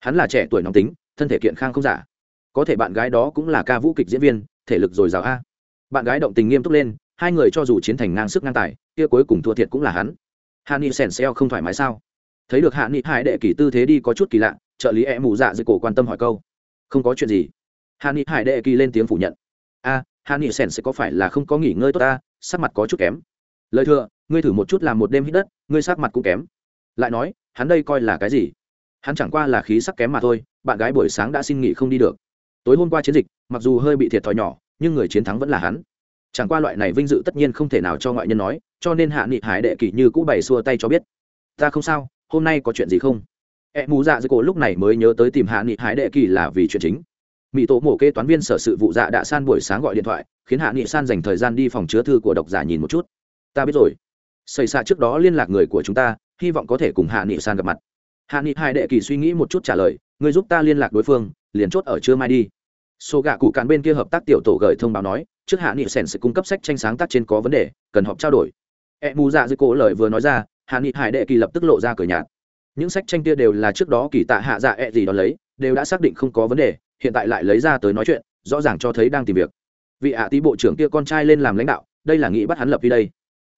Hắn là trẻ tuổi nóng tính, thân thể kiện khang không giả. Có thể bạn gái đó cũng là ca vũ kịch diễn viên, thể lực dồi dào a. Bạn gái động tình nghiêm túc lên, hai người cho dù chiến thành ngang sức ngang tài, kia cuối cùng thua thiệt cũng là hắn. Hạ nghị sèn xeo không thoải mái sao? Thấy được hạ nghị hải đệ kỳ tư thế đi có chút kỳ lạ, trợ lý e mù dạ dưới cổ quan tâm hỏi câu. Không có chuyện gì. Hạ nghị hải đệ kỳ lên tiếng phủ nhận. A, hạ nghị sèn sẽ có phải là không có nghỉ ngơi tốt ta? Sắc mặt có chút kém. Lời thừa, ngươi thử một chút làm một đêm hít đất, ngươi sắc mặt cũng kém. Lại nói, hắn đây coi là cái gì? Hắn chẳng qua là khí sắc kém mà thôi, bạn gái buổi sáng đã xin nghỉ không đi được. Tối hôm qua chiến dịch, mặc dù hơi bị thiệt thòi nhỏ, nhưng người chiến thắng vẫn là hắn. Chẳng qua loại này vinh dự tất nhiên không thể nào cho ngoại nhân nói, cho nên hạ nghị hải đệ kỷ như cũ bày xua tay cho biết. Ta không sao, hôm nay có chuyện gì không? E mù dạ dưới cổ lúc này mới nhớ tới tìm hạ nghị hải đệ kỳ là vì chuyện chính. Mỹ tổ mổ kê toán viên sở sự vụ dạ đã san buổi sáng gọi điện thoại khiến hạ nghị san dành thời gian đi phòng chứa thư của độc giả nhìn một chút. Ta biết rồi. Xảy ra trước đó liên lạc người của chúng ta, hy vọng có thể cùng hạ nghị san gặp mặt. Hạ nghị Hai đệ kỳ suy nghĩ một chút trả lời người giúp ta liên lạc đối phương, liền chốt ở trưa mai đi. Số gạ cụ cán bên kia hợp tác tiểu tổ gửi thông báo nói, trước hạ nghị sèn sẽ cung cấp sách tranh sáng tác trên có vấn đề, cần họp trao đổi. E mù dạ dưới cổ lời vừa nói ra, hạ nghị hải đệ kỳ lập tức lộ ra cửa nhạt. Những sách tranh kia đều là trước đó kỳ tạ hạ dạ e gì đó lấy, đều đã xác định không có vấn đề, hiện tại lại lấy ra tới nói chuyện, rõ ràng cho thấy đang tìm việc vị hạ tí bộ trưởng kia con trai lên làm lãnh đạo, đây là nghĩ bắt hắn lập đi đây.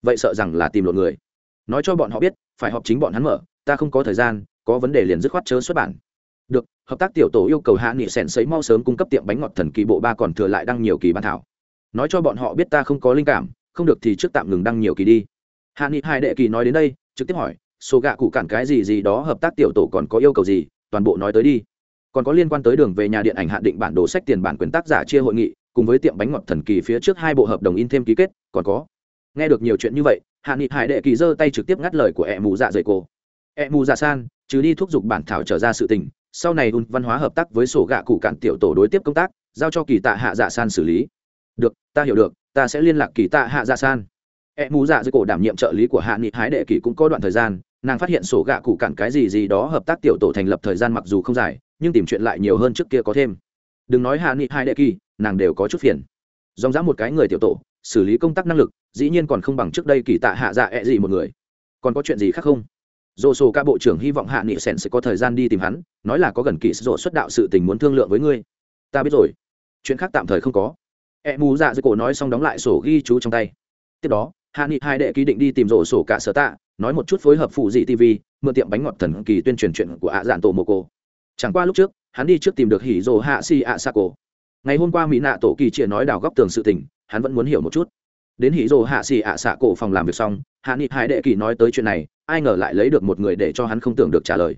Vậy sợ rằng là tìm lộn người. Nói cho bọn họ biết, phải họp chính bọn hắn mở, ta không có thời gian, có vấn đề liền dứt khoát chớ xuất bản. Được, hợp tác tiểu tổ yêu cầu hạ nghị sèn sấy mau sớm cung cấp tiệm bánh ngọt thần kỳ bộ ba còn thừa lại đăng nhiều kỳ bán thảo. Nói cho bọn họ biết ta không có linh cảm, không được thì trước tạm ngừng đăng nhiều kỳ đi. Hạ nghị hai đệ kỳ nói đến đây, trực tiếp hỏi số gạ cụ cản cái gì gì đó, hợp tác tiểu tổ còn có yêu cầu gì? Toàn bộ nói tới đi. Còn có liên quan tới đường về nhà điện ảnh hạn định bản đồ sách tiền bản quyền tác giả chia hội nghị cùng với tiệm bánh ngọt thần kỳ phía trước hai bộ hợp đồng in thêm ký kết, còn có. Nghe được nhiều chuyện như vậy, hạ nghị hải đệ kỳ giơ tay trực tiếp ngắt lời của ẹ mù dạ dày cô. Ẹ mù dạ san chứ đi thúc giục bản thảo trở ra sự tình, sau này un văn hóa hợp tác với sổ gạ cụ cản tiểu tổ đối tiếp công tác, giao cho kỳ tạ hạ dạ san xử lý. Được, ta hiểu được, ta sẽ liên lạc kỳ tạ hạ dạ san. E mù dạ dày cổ đảm nhiệm trợ lý của hạ nghị hải đệ kỳ cũng có đoạn thời gian, nàng phát hiện sổ gạ cụ cản cái gì gì đó hợp tác tiểu tổ thành lập thời gian mặc dù không dài, nhưng tìm chuyện lại nhiều hơn trước kia có thêm. Đừng nói hạ nghị hải đệ kỳ nàng đều có chút phiền. Dòng dã một cái người tiểu tổ, xử lý công tác năng lực, dĩ nhiên còn không bằng trước đây kỳ tạ hạ dạ ẹ、e、gì một người. Còn có chuyện gì khác không? Dồ sổ ca bộ trưởng hy vọng hạ nghị sèn sẽ có thời gian đi tìm hắn, nói là có gần kỳ sổ xuất đạo sự tình muốn thương lượng với ngươi. Ta biết rồi. Chuyện khác tạm thời không có. E mù dạ dưới cổ nói xong đóng lại sổ ghi chú trong tay. Tiếp đó, hạ nghị hai đệ ký định đi tìm rổ sổ cả sở tạ, nói một chút phối hợp phụ dị tv mượn tiệm bánh ngọt thần kỳ tuyên truyền chuyện của ạ dạn tổ mô cô. Chẳng qua lúc trước, hắn đi trước tìm được hỉ rồ hạ si ạ sa cổ ngày hôm qua mỹ nạ tổ kỳ chia nói đào góc tường sự tình, hắn vẫn muốn hiểu một chút. Đến hỉ rồ hạ xì ạ xạ cổ phòng làm việc xong, hạ nghị Hải đệ kỳ nói tới chuyện này, ai ngờ lại lấy được một người để cho hắn không tưởng được trả lời.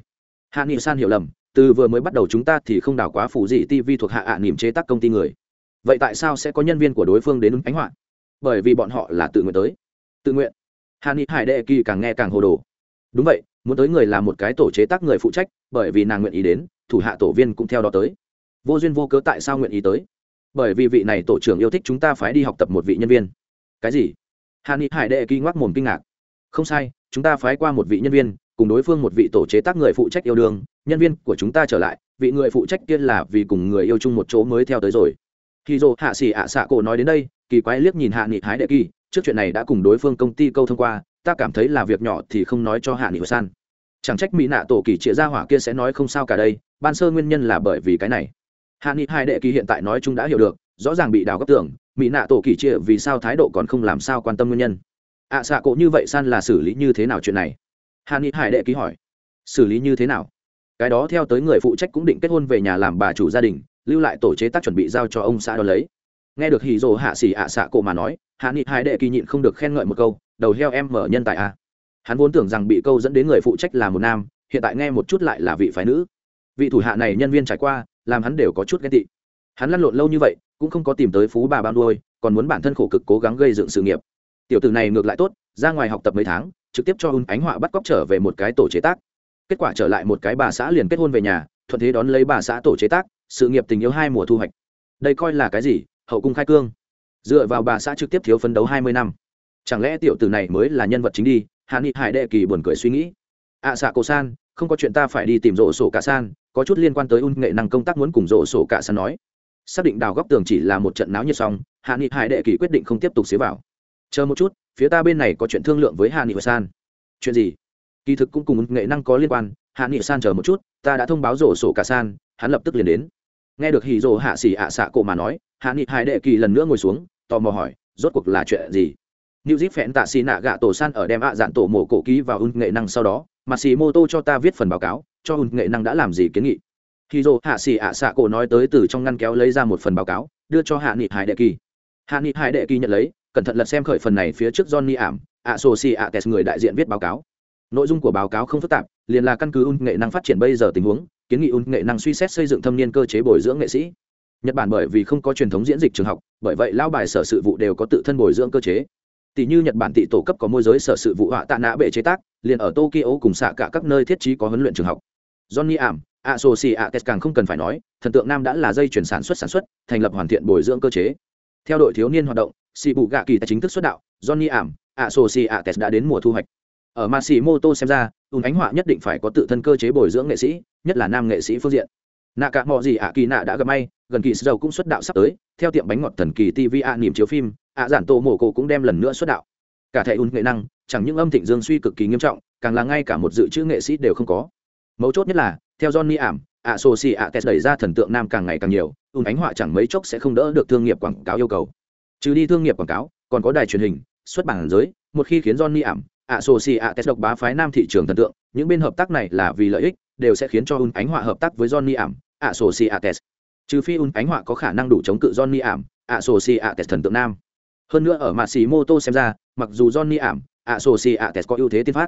Hạ nghị san hiểu lầm, từ vừa mới bắt đầu chúng ta thì không đào quá phủ dị tv thuộc hạ ạ à niềm chế tác công ty người. Vậy tại sao sẽ có nhân viên của đối phương đến ứng ánh họa bởi vì bọn họ là tự nguyện tới. Tự nguyện. Hạ nghị hải đệ kỳ càng nghe càng hồ đồ. Đúng vậy, muốn tới người là một cái tổ chế tác người phụ trách, bởi vì nàng nguyện ý đến, thủ hạ tổ viên cũng theo đó tới vô duyên vô cớ tại sao nguyện ý tới? Bởi vì vị này tổ trưởng yêu thích chúng ta phải đi học tập một vị nhân viên. Cái gì? Hà ni hải đệ kỳ ngoác mồm kinh ngạc. Không sai, chúng ta phái qua một vị nhân viên, cùng đối phương một vị tổ chế tác người phụ trách yêu đương. Nhân viên của chúng ta trở lại, vị người phụ trách kia là vì cùng người yêu chung một chỗ mới theo tới rồi. Khi dô hạ xỉ ạ xạ cổ nói đến đây, kỳ quái liếc nhìn hạ nghị hái đệ kỳ, trước chuyện này đã cùng đối phương công ty câu thông qua, ta cảm thấy là việc nhỏ thì không nói cho hạ nghị san. Chẳng trách mỹ nạ tổ kỳ trịa ra hỏa kia sẽ nói không sao cả đây, ban sơ nguyên nhân là bởi vì cái này hạ nghị hai đệ kỳ hiện tại nói chung đã hiểu được rõ ràng bị đào gấp tưởng mỹ nạ tổ kỳ chia vì sao thái độ còn không làm sao quan tâm nguyên nhân. Ạ à, xạ cổ như vậy san là xử lý như thế nào chuyện này? Hạ nghị hải đệ ký hỏi. Xử lý như thế nào? Cái đó theo tới người phụ trách cũng định kết hôn về nhà làm bà chủ gia đình lưu lại tổ chế tác chuẩn bị giao cho ông xã đó lấy. Nghe được hì rồ hạ xỉ ạ xạ cổ mà nói hạ nghị hai đệ kỳ nhịn không được khen ngợi một câu đầu heo em mở nhân tài a hắn vốn tưởng rằng bị câu dẫn đến người phụ trách là một nam hiện tại nghe một chút lại là vị phái nữ. Vị thủ hạ này nhân viên trải qua làm hắn đều có chút ghen tị. Hắn lăn lộn lâu như vậy cũng không có tìm tới phú bà bao nuôi còn muốn bản thân khổ cực cố gắng gây dựng sự nghiệp. Tiểu tử này ngược lại tốt ra ngoài học tập mấy tháng trực tiếp cho hưng ánh họa bắt cóc trở về một cái tổ chế tác. Kết quả trở lại một cái bà xã liền kết hôn về nhà thuận thế đón lấy bà xã tổ chế tác sự nghiệp tình yêu hai mùa thu hoạch. Đây coi là cái gì? Hậu cung khai cương. Dựa vào bà xã trực tiếp thiếu phấn đấu hai mươi năm. Chẳng lẽ tiểu tử này mới là nhân vật chính đi? Hạ nghị hải đệ kỳ buồn cười suy nghĩ. Ạ à, xạ cổ san không có chuyện ta phải đi tìm rộ sổ cả san có chút liên quan tới un nghệ năng công tác muốn cùng rộ sổ cả san nói. Xác định đào góc tường chỉ là một trận náo nhiệt xong hạ nghị hải đệ kỳ quyết định không tiếp tục xế vào. Chờ một chút phía ta bên này có chuyện thương lượng với hạ nghị san. Chuyện gì? Kỳ thực cũng cùng nghệ năng có liên quan hạ nghị san chờ một chút ta đã thông báo rổ sổ cả san hắn lập tức liền đến. Nghe được hì rổ hạ xỉ ạ xạ cổ mà nói hạ nghị hải đệ kỳ lần nữa ngồi xuống tò mò hỏi rốt cuộc là chuyện gì? New Zip phẹn tạ xì nạ gạ tổ san ở đem ạ dạn tổ mổ cổ ký vào ưng nghệ năng sau đó, mà xì mô tô cho ta viết phần báo cáo, cho hùn nghệ năng đã làm gì kiến nghị. Khi Dô hạ xì ạ xạ cổ nói tới từ trong ngăn kéo lấy ra một phần báo cáo, đưa cho hạ nghị hải đệ kỳ. Hạ nghị hải đệ kỳ nhận lấy, cẩn thận lật xem khởi phần này phía trước Johnny ảm, ạ sô xì ạ tes người đại diện viết báo cáo. Nội dung của báo cáo không phức tạp, liền là căn cứ Un nghệ năng phát triển bây giờ tình huống, kiến nghị Un nghệ năng suy xét xây dựng thâm niên cơ chế bồi dưỡng nghệ sĩ. Nhật Bản bởi vì không có truyền thống diễn dịch trường học, bởi vậy lao bài sở sự vụ đều có tự thân bồi dưỡng cơ chế tỷ như nhật bản tị tổ cấp có môi giới sở sự vụ họa tạ nã bệ chế tác liền ở tokyo cùng xạ cả các nơi thiết trí có huấn luyện trường học. Johnny ảm a so si a tes càng không cần phải nói thần tượng nam đã là dây chuyển sản xuất sản xuất thành lập hoàn thiện bồi dưỡng cơ chế. Theo đội thiếu niên hoạt động xì bụ gạ kỳ tài chính thức xuất đạo johnny ảm a so si a tes đã đến mùa thu hoạch. Ở Moto xem ra, ung ánh họa nhất định phải có tự thân cơ chế bồi dưỡng nghệ sĩ, nhất là nam nghệ sĩ phương diện. Nạ cả mọ gì ạ kỳ nạ đã gặp may, gần kỳ sầu cũng xuất đạo sắp tới, theo tiệm bánh ngọt thần kỳ TV a niềm chiếu phim, ạ giản tổ mổ cổ cũng đem lần nữa xuất đạo. Cả thầy ùn nghệ năng, chẳng những âm thịnh dương suy cực kỳ nghiêm trọng, càng là ngay cả một dự trữ nghệ sĩ đều không có. Mấu chốt nhất là, theo johnny ảm, ạ sô xì ạ tes đẩy ra thần tượng nam càng ngày càng nhiều, ùn ánh họa chẳng mấy chốc sẽ không đỡ được thương nghiệp quảng cáo yêu cầu. Trừ đi thương nghiệp quảng cáo, còn có đài truyền hình, xuất bản giới, một khi khiến johnny ảm, ạ sô xì ạ tes độc bá phái nam thị trường thần tượng, những bên hợp tác này là vì lợi ích, đều sẽ khiến cho ùn ánh họa hợp tác với johnny ảm, ạ sô xì ạ tes trừ phi ùn ánh họa có khả năng đủ chống cự johnny ảm, ạ sô xì ạ tes thần tượng nam hơn nữa ở mạt xì mô tô xem ra, mặc dù johnny ảm, ạ sô xì ạ tes có ưu thế tiên phát,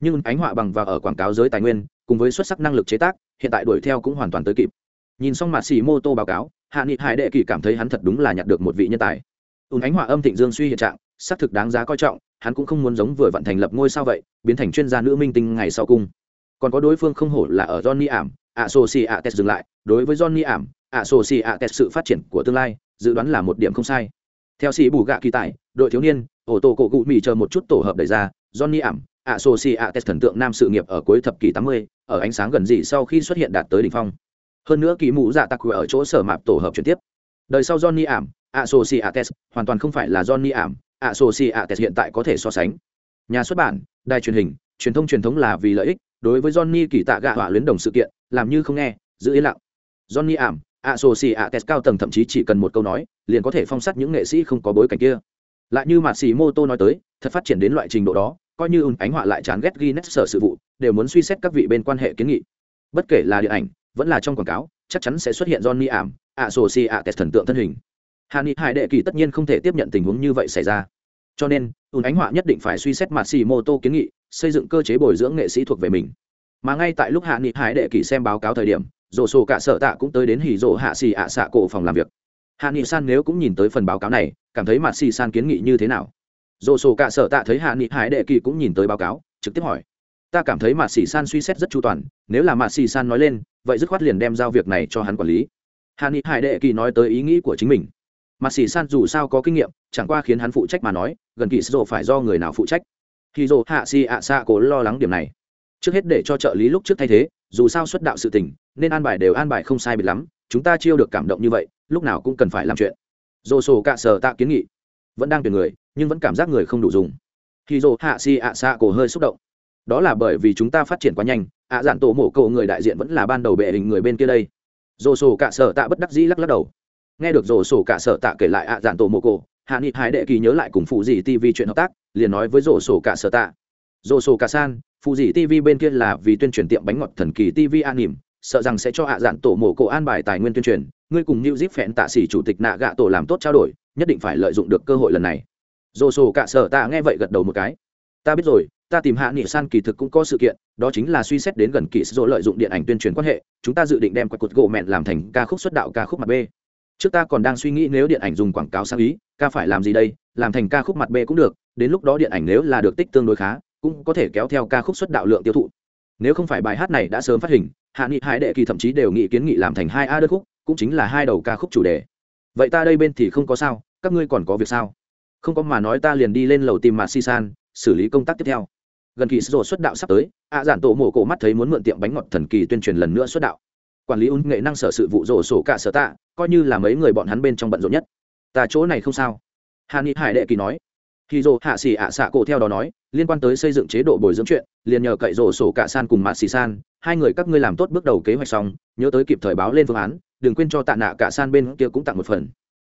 nhưng ánh họa bằng và ở quảng cáo giới tài nguyên, cùng với xuất sắc năng lực chế tác, hiện tại đuổi theo cũng hoàn toàn tới kịp. Nhìn xong mạt xì mô tô báo cáo, hạ nghị hải đệ kỳ cảm thấy hắn thật đúng là nhặt được một vị nhân tài. Ùn ánh họa âm thịnh dương suy hiện trạng, xác thực đáng giá coi trọng, hắn cũng không muốn giống vừa vận thành lập ngôi sao vậy, biến thành chuyên gia nữ minh tinh ngày sau cung còn có đối phương không hổ là ở johnny ảm, ạ sô xì ạ tes dừng lại, đối với johnny ảm, ạ sô xì ạ tes sự phát triển của tương lai, dự đoán là một điểm không sai theo sĩ bù gạ kỳ tài, đội thiếu niên, ổ tổ cổ cụ mỹ chờ một chút tổ hợp đẩy ra, johnny ảm, ạ sô si ạ tes thần tượng nam sự nghiệp ở cuối thập kỷ tám mươi, ở ánh sáng gần dị sau khi xuất hiện đạt tới đỉnh phong. Hơn nữa kỳ mũ dạ tặc ở chỗ sở mạp tổ hợp chuyển tiếp. Đời sau johnny ảm, ạ sô si ạ tes hoàn toàn không phải là johnny ảm, ạ sô si ạ tes hiện tại có thể so sánh. Nhà xuất bản, đài truyền hình, truyền thông truyền thống là vì lợi ích, đối với johnny kỳ tạ gạ họa luyến đồng sự kiện, làm như không nghe, giữ yên lặng. Johnny ảm À, ạ sô si ạ tes cao tầng thậm chí chỉ cần một câu nói, liền có thể phong sát những nghệ sĩ không có bối cảnh kia. Lại như mạt xì mô tô nói tới, thật phát triển đến loại trình độ đó, coi như ùn ánh họa lại chán ghét Guinness sở sự vụ, đều muốn suy xét các vị bên quan hệ kiến nghị. Bất kể là điện ảnh, vẫn là trong quảng cáo, chắc chắn sẽ xuất hiện johnny ảm à, ạ sô si ạ tes thần tượng thân hình. Hà ni hải đệ kỳ tất nhiên không thể tiếp nhận tình huống như vậy xảy ra. Cho nên, ùn ánh họa nhất định phải suy xét mạt xì mô tô kiến nghị, xây dựng cơ chế bồi dưỡng nghệ sĩ thuộc về mình. Mà ngay tại lúc hạ nghị hải đệ kỳ xem báo cáo thời điểm rổ sổ cả sở tạ cũng tới đến hỉ rổ hạ xì ạ xạ cổ phòng làm việc. Hạ nghị san nếu cũng nhìn tới phần báo cáo này, cảm thấy mặt xì san kiến nghị như thế nào? Rổ sổ cả sở tạ thấy hạ nghị hải đệ kỳ cũng nhìn tới báo cáo, trực tiếp hỏi. Ta cảm thấy mặt xì san suy xét rất chu toàn, nếu là mặt xì san nói lên, vậy dứt khoát liền đem giao việc này cho hắn quản lý. Hạ nghị hải đệ kỳ nói tới ý nghĩ của chính mình. Mặt xì san dù sao có kinh nghiệm, chẳng qua khiến hắn phụ trách mà nói, gần kỳ rổ phải do người nào phụ trách? Khi rổ hạ xì ạ xạ cổ lo lắng điểm này. Trước hết để cho trợ lý lúc trước thay thế dù sao xuất đạo sự tình, nên an bài đều an bài không sai biệt lắm, chúng ta chiêu được cảm động như vậy, lúc nào cũng cần phải làm chuyện. Dồ sổ cạ sở tạ kiến nghị, vẫn đang tuyển người, nhưng vẫn cảm giác người không đủ dùng. Khi dồ hạ si ạ xạ cổ hơi xúc động. Đó là bởi vì chúng ta phát triển quá nhanh, ạ dạn tổ mổ cậu người đại diện vẫn là ban đầu bệ hình người bên kia đây. Dồ sổ cạ sở tạ bất đắc dĩ lắc lắc đầu. Nghe được dồ sổ cạ sở tạ kể lại ạ dạn tổ mổ cổ, hạ nghị hải đệ kỳ nhớ lại cùng phụ gì tv chuyện hợp tác, liền nói với dồ sổ cạ sở tạ. Dồ sổ cạ san phụ dị tv bên kia là vì tuyên truyền tiệm bánh ngọt thần kỳ tv an nỉm sợ rằng sẽ cho hạ dạn tổ mổ cổ an bài tài nguyên tuyên truyền. Ngươi cùng new zip phẹn tạ xỉ chủ tịch nạ gạ tổ làm tốt trao đổi, nhất định phải lợi dụng được cơ hội lần này. Dồ sổ cả sở tạ nghe vậy gật đầu một cái. Ta biết rồi, ta tìm hạ nghị san kỳ thực cũng có sự kiện, đó chính là suy xét đến gần kỳ sổ lợi dụng điện ảnh tuyên truyền quan hệ, chúng ta dự định đem quạt cột gỗ mẹn làm thành ca khúc xuất đạo ca khúc mặt b. Trước ta còn đang suy nghĩ nếu điện ảnh dùng quảng cáo sáng ý, ca phải làm gì đây, làm thành ca khúc mặt b cũng được, đến lúc đó điện ảnh nếu là được tích tương đối khá cũng có thể kéo theo ca khúc xuất đạo lượng tiêu thụ. Nếu không phải bài hát này đã sớm phát hình, hạ nghị hải đệ kỳ thậm chí đều nghị kiến nghị làm thành hai a đơn khúc, cũng chính là hai đầu ca khúc chủ đề. Vậy ta đây bên thì không có sao, các ngươi còn có việc sao? Không có mà nói ta liền đi lên lầu tìm mà si san, xử lý công tác tiếp theo. Gần kỳ sổ xuất đạo sắp tới, ạ giản tổ mổ cổ mắt thấy muốn mượn tiệm bánh ngọt thần kỳ tuyên truyền lần nữa xuất đạo. Quản lý ứng nghệ năng sở sự vụ rổ sổ cả sở tạ, coi như là mấy người bọn hắn bên trong bận rộn nhất. Ta chỗ này không sao. Hàn ni hải đệ kỳ nói khi rổ hạ Sĩ ạ xạ cổ theo đó nói, liên quan tới xây dựng chế độ bồi dưỡng chuyện, liền nhờ cậy rổ sổ cả san cùng Mạn Sĩ san, hai người các ngươi làm tốt bước đầu kế hoạch xong, nhớ tới kịp thời báo lên phương án, đừng quên cho tạ nạ cả san bên kia cũng tặng một phần.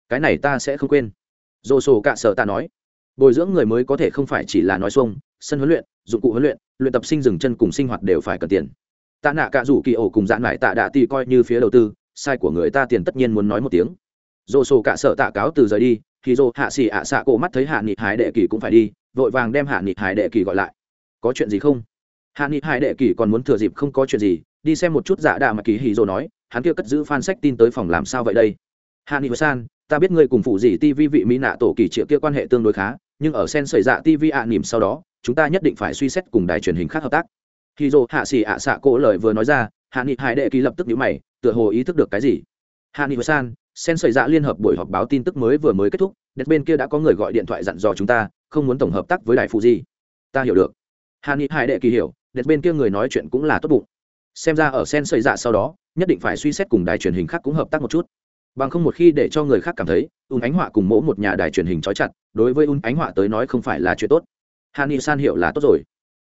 Cái này ta sẽ không quên. Rổ sổ cả sở tạ nói. Bồi dưỡng người mới có thể không phải chỉ là nói xuông, sân huấn luyện, dụng cụ huấn luyện luyện tập sinh dừng chân cùng sinh hoạt đều phải cần tiền. Tạ nạ cả rủ kỳ ổ cùng dạn lại tạ đạ tỷ coi như phía đầu tư, sai của người ta tiền tất nhiên muốn nói một tiếng. Rổ sổ cả sợ tạ cáo từ rời đi thì dồ hạ xỉ ạ xạ cổ mắt thấy hạ nghị hải đệ kỳ cũng phải đi, vội vàng đem hạ nghị hải đệ kỳ gọi lại. Có chuyện gì không? Hạ nghị hải đệ kỳ còn muốn thừa dịp không có chuyện gì, đi xem một chút dạ đà mà kỳ hì dồ nói, hắn kia cất giữ fan sách tin tới phòng làm sao vậy đây? Hạ nghị san, ta biết ngươi cùng phụ gì ti vi vị mỹ nạ tổ kỳ triệu kia quan hệ tương đối khá, nhưng ở sen sởi dạ tv ạ nỉm sau đó, chúng ta nhất định phải suy xét cùng đài truyền hình khác hợp tác. Khi dồ hạ xỉ ạ xạ cổ lời vừa nói ra, hạ nghị hải đệ kỳ lập tức nhíu mày, tựa hồ ý thức được cái gì? Hạ nghị san sen sợi dạ liên hợp buổi họp báo tin tức mới vừa mới kết thúc đất bên kia đã có người gọi điện thoại dặn dò chúng ta, không muốn tổng hợp tác với đài phụ gì ta hiểu được. Hạ nghị hải đệ kỳ hiểu đất bên kia người nói chuyện cũng là tốt bụng. Xem ra ở sen sợi dạ sau đó, nhất định phải suy xét cùng đài truyền hình khác cũng hợp tác một chút. Bằng không một khi để cho người khác cảm thấy ung ánh họa cùng mỗ một nhà đài truyền hình trói chặt, đối với ung ánh họa tới nói không phải là chuyện tốt. Hạ nghị san hiểu là tốt rồi.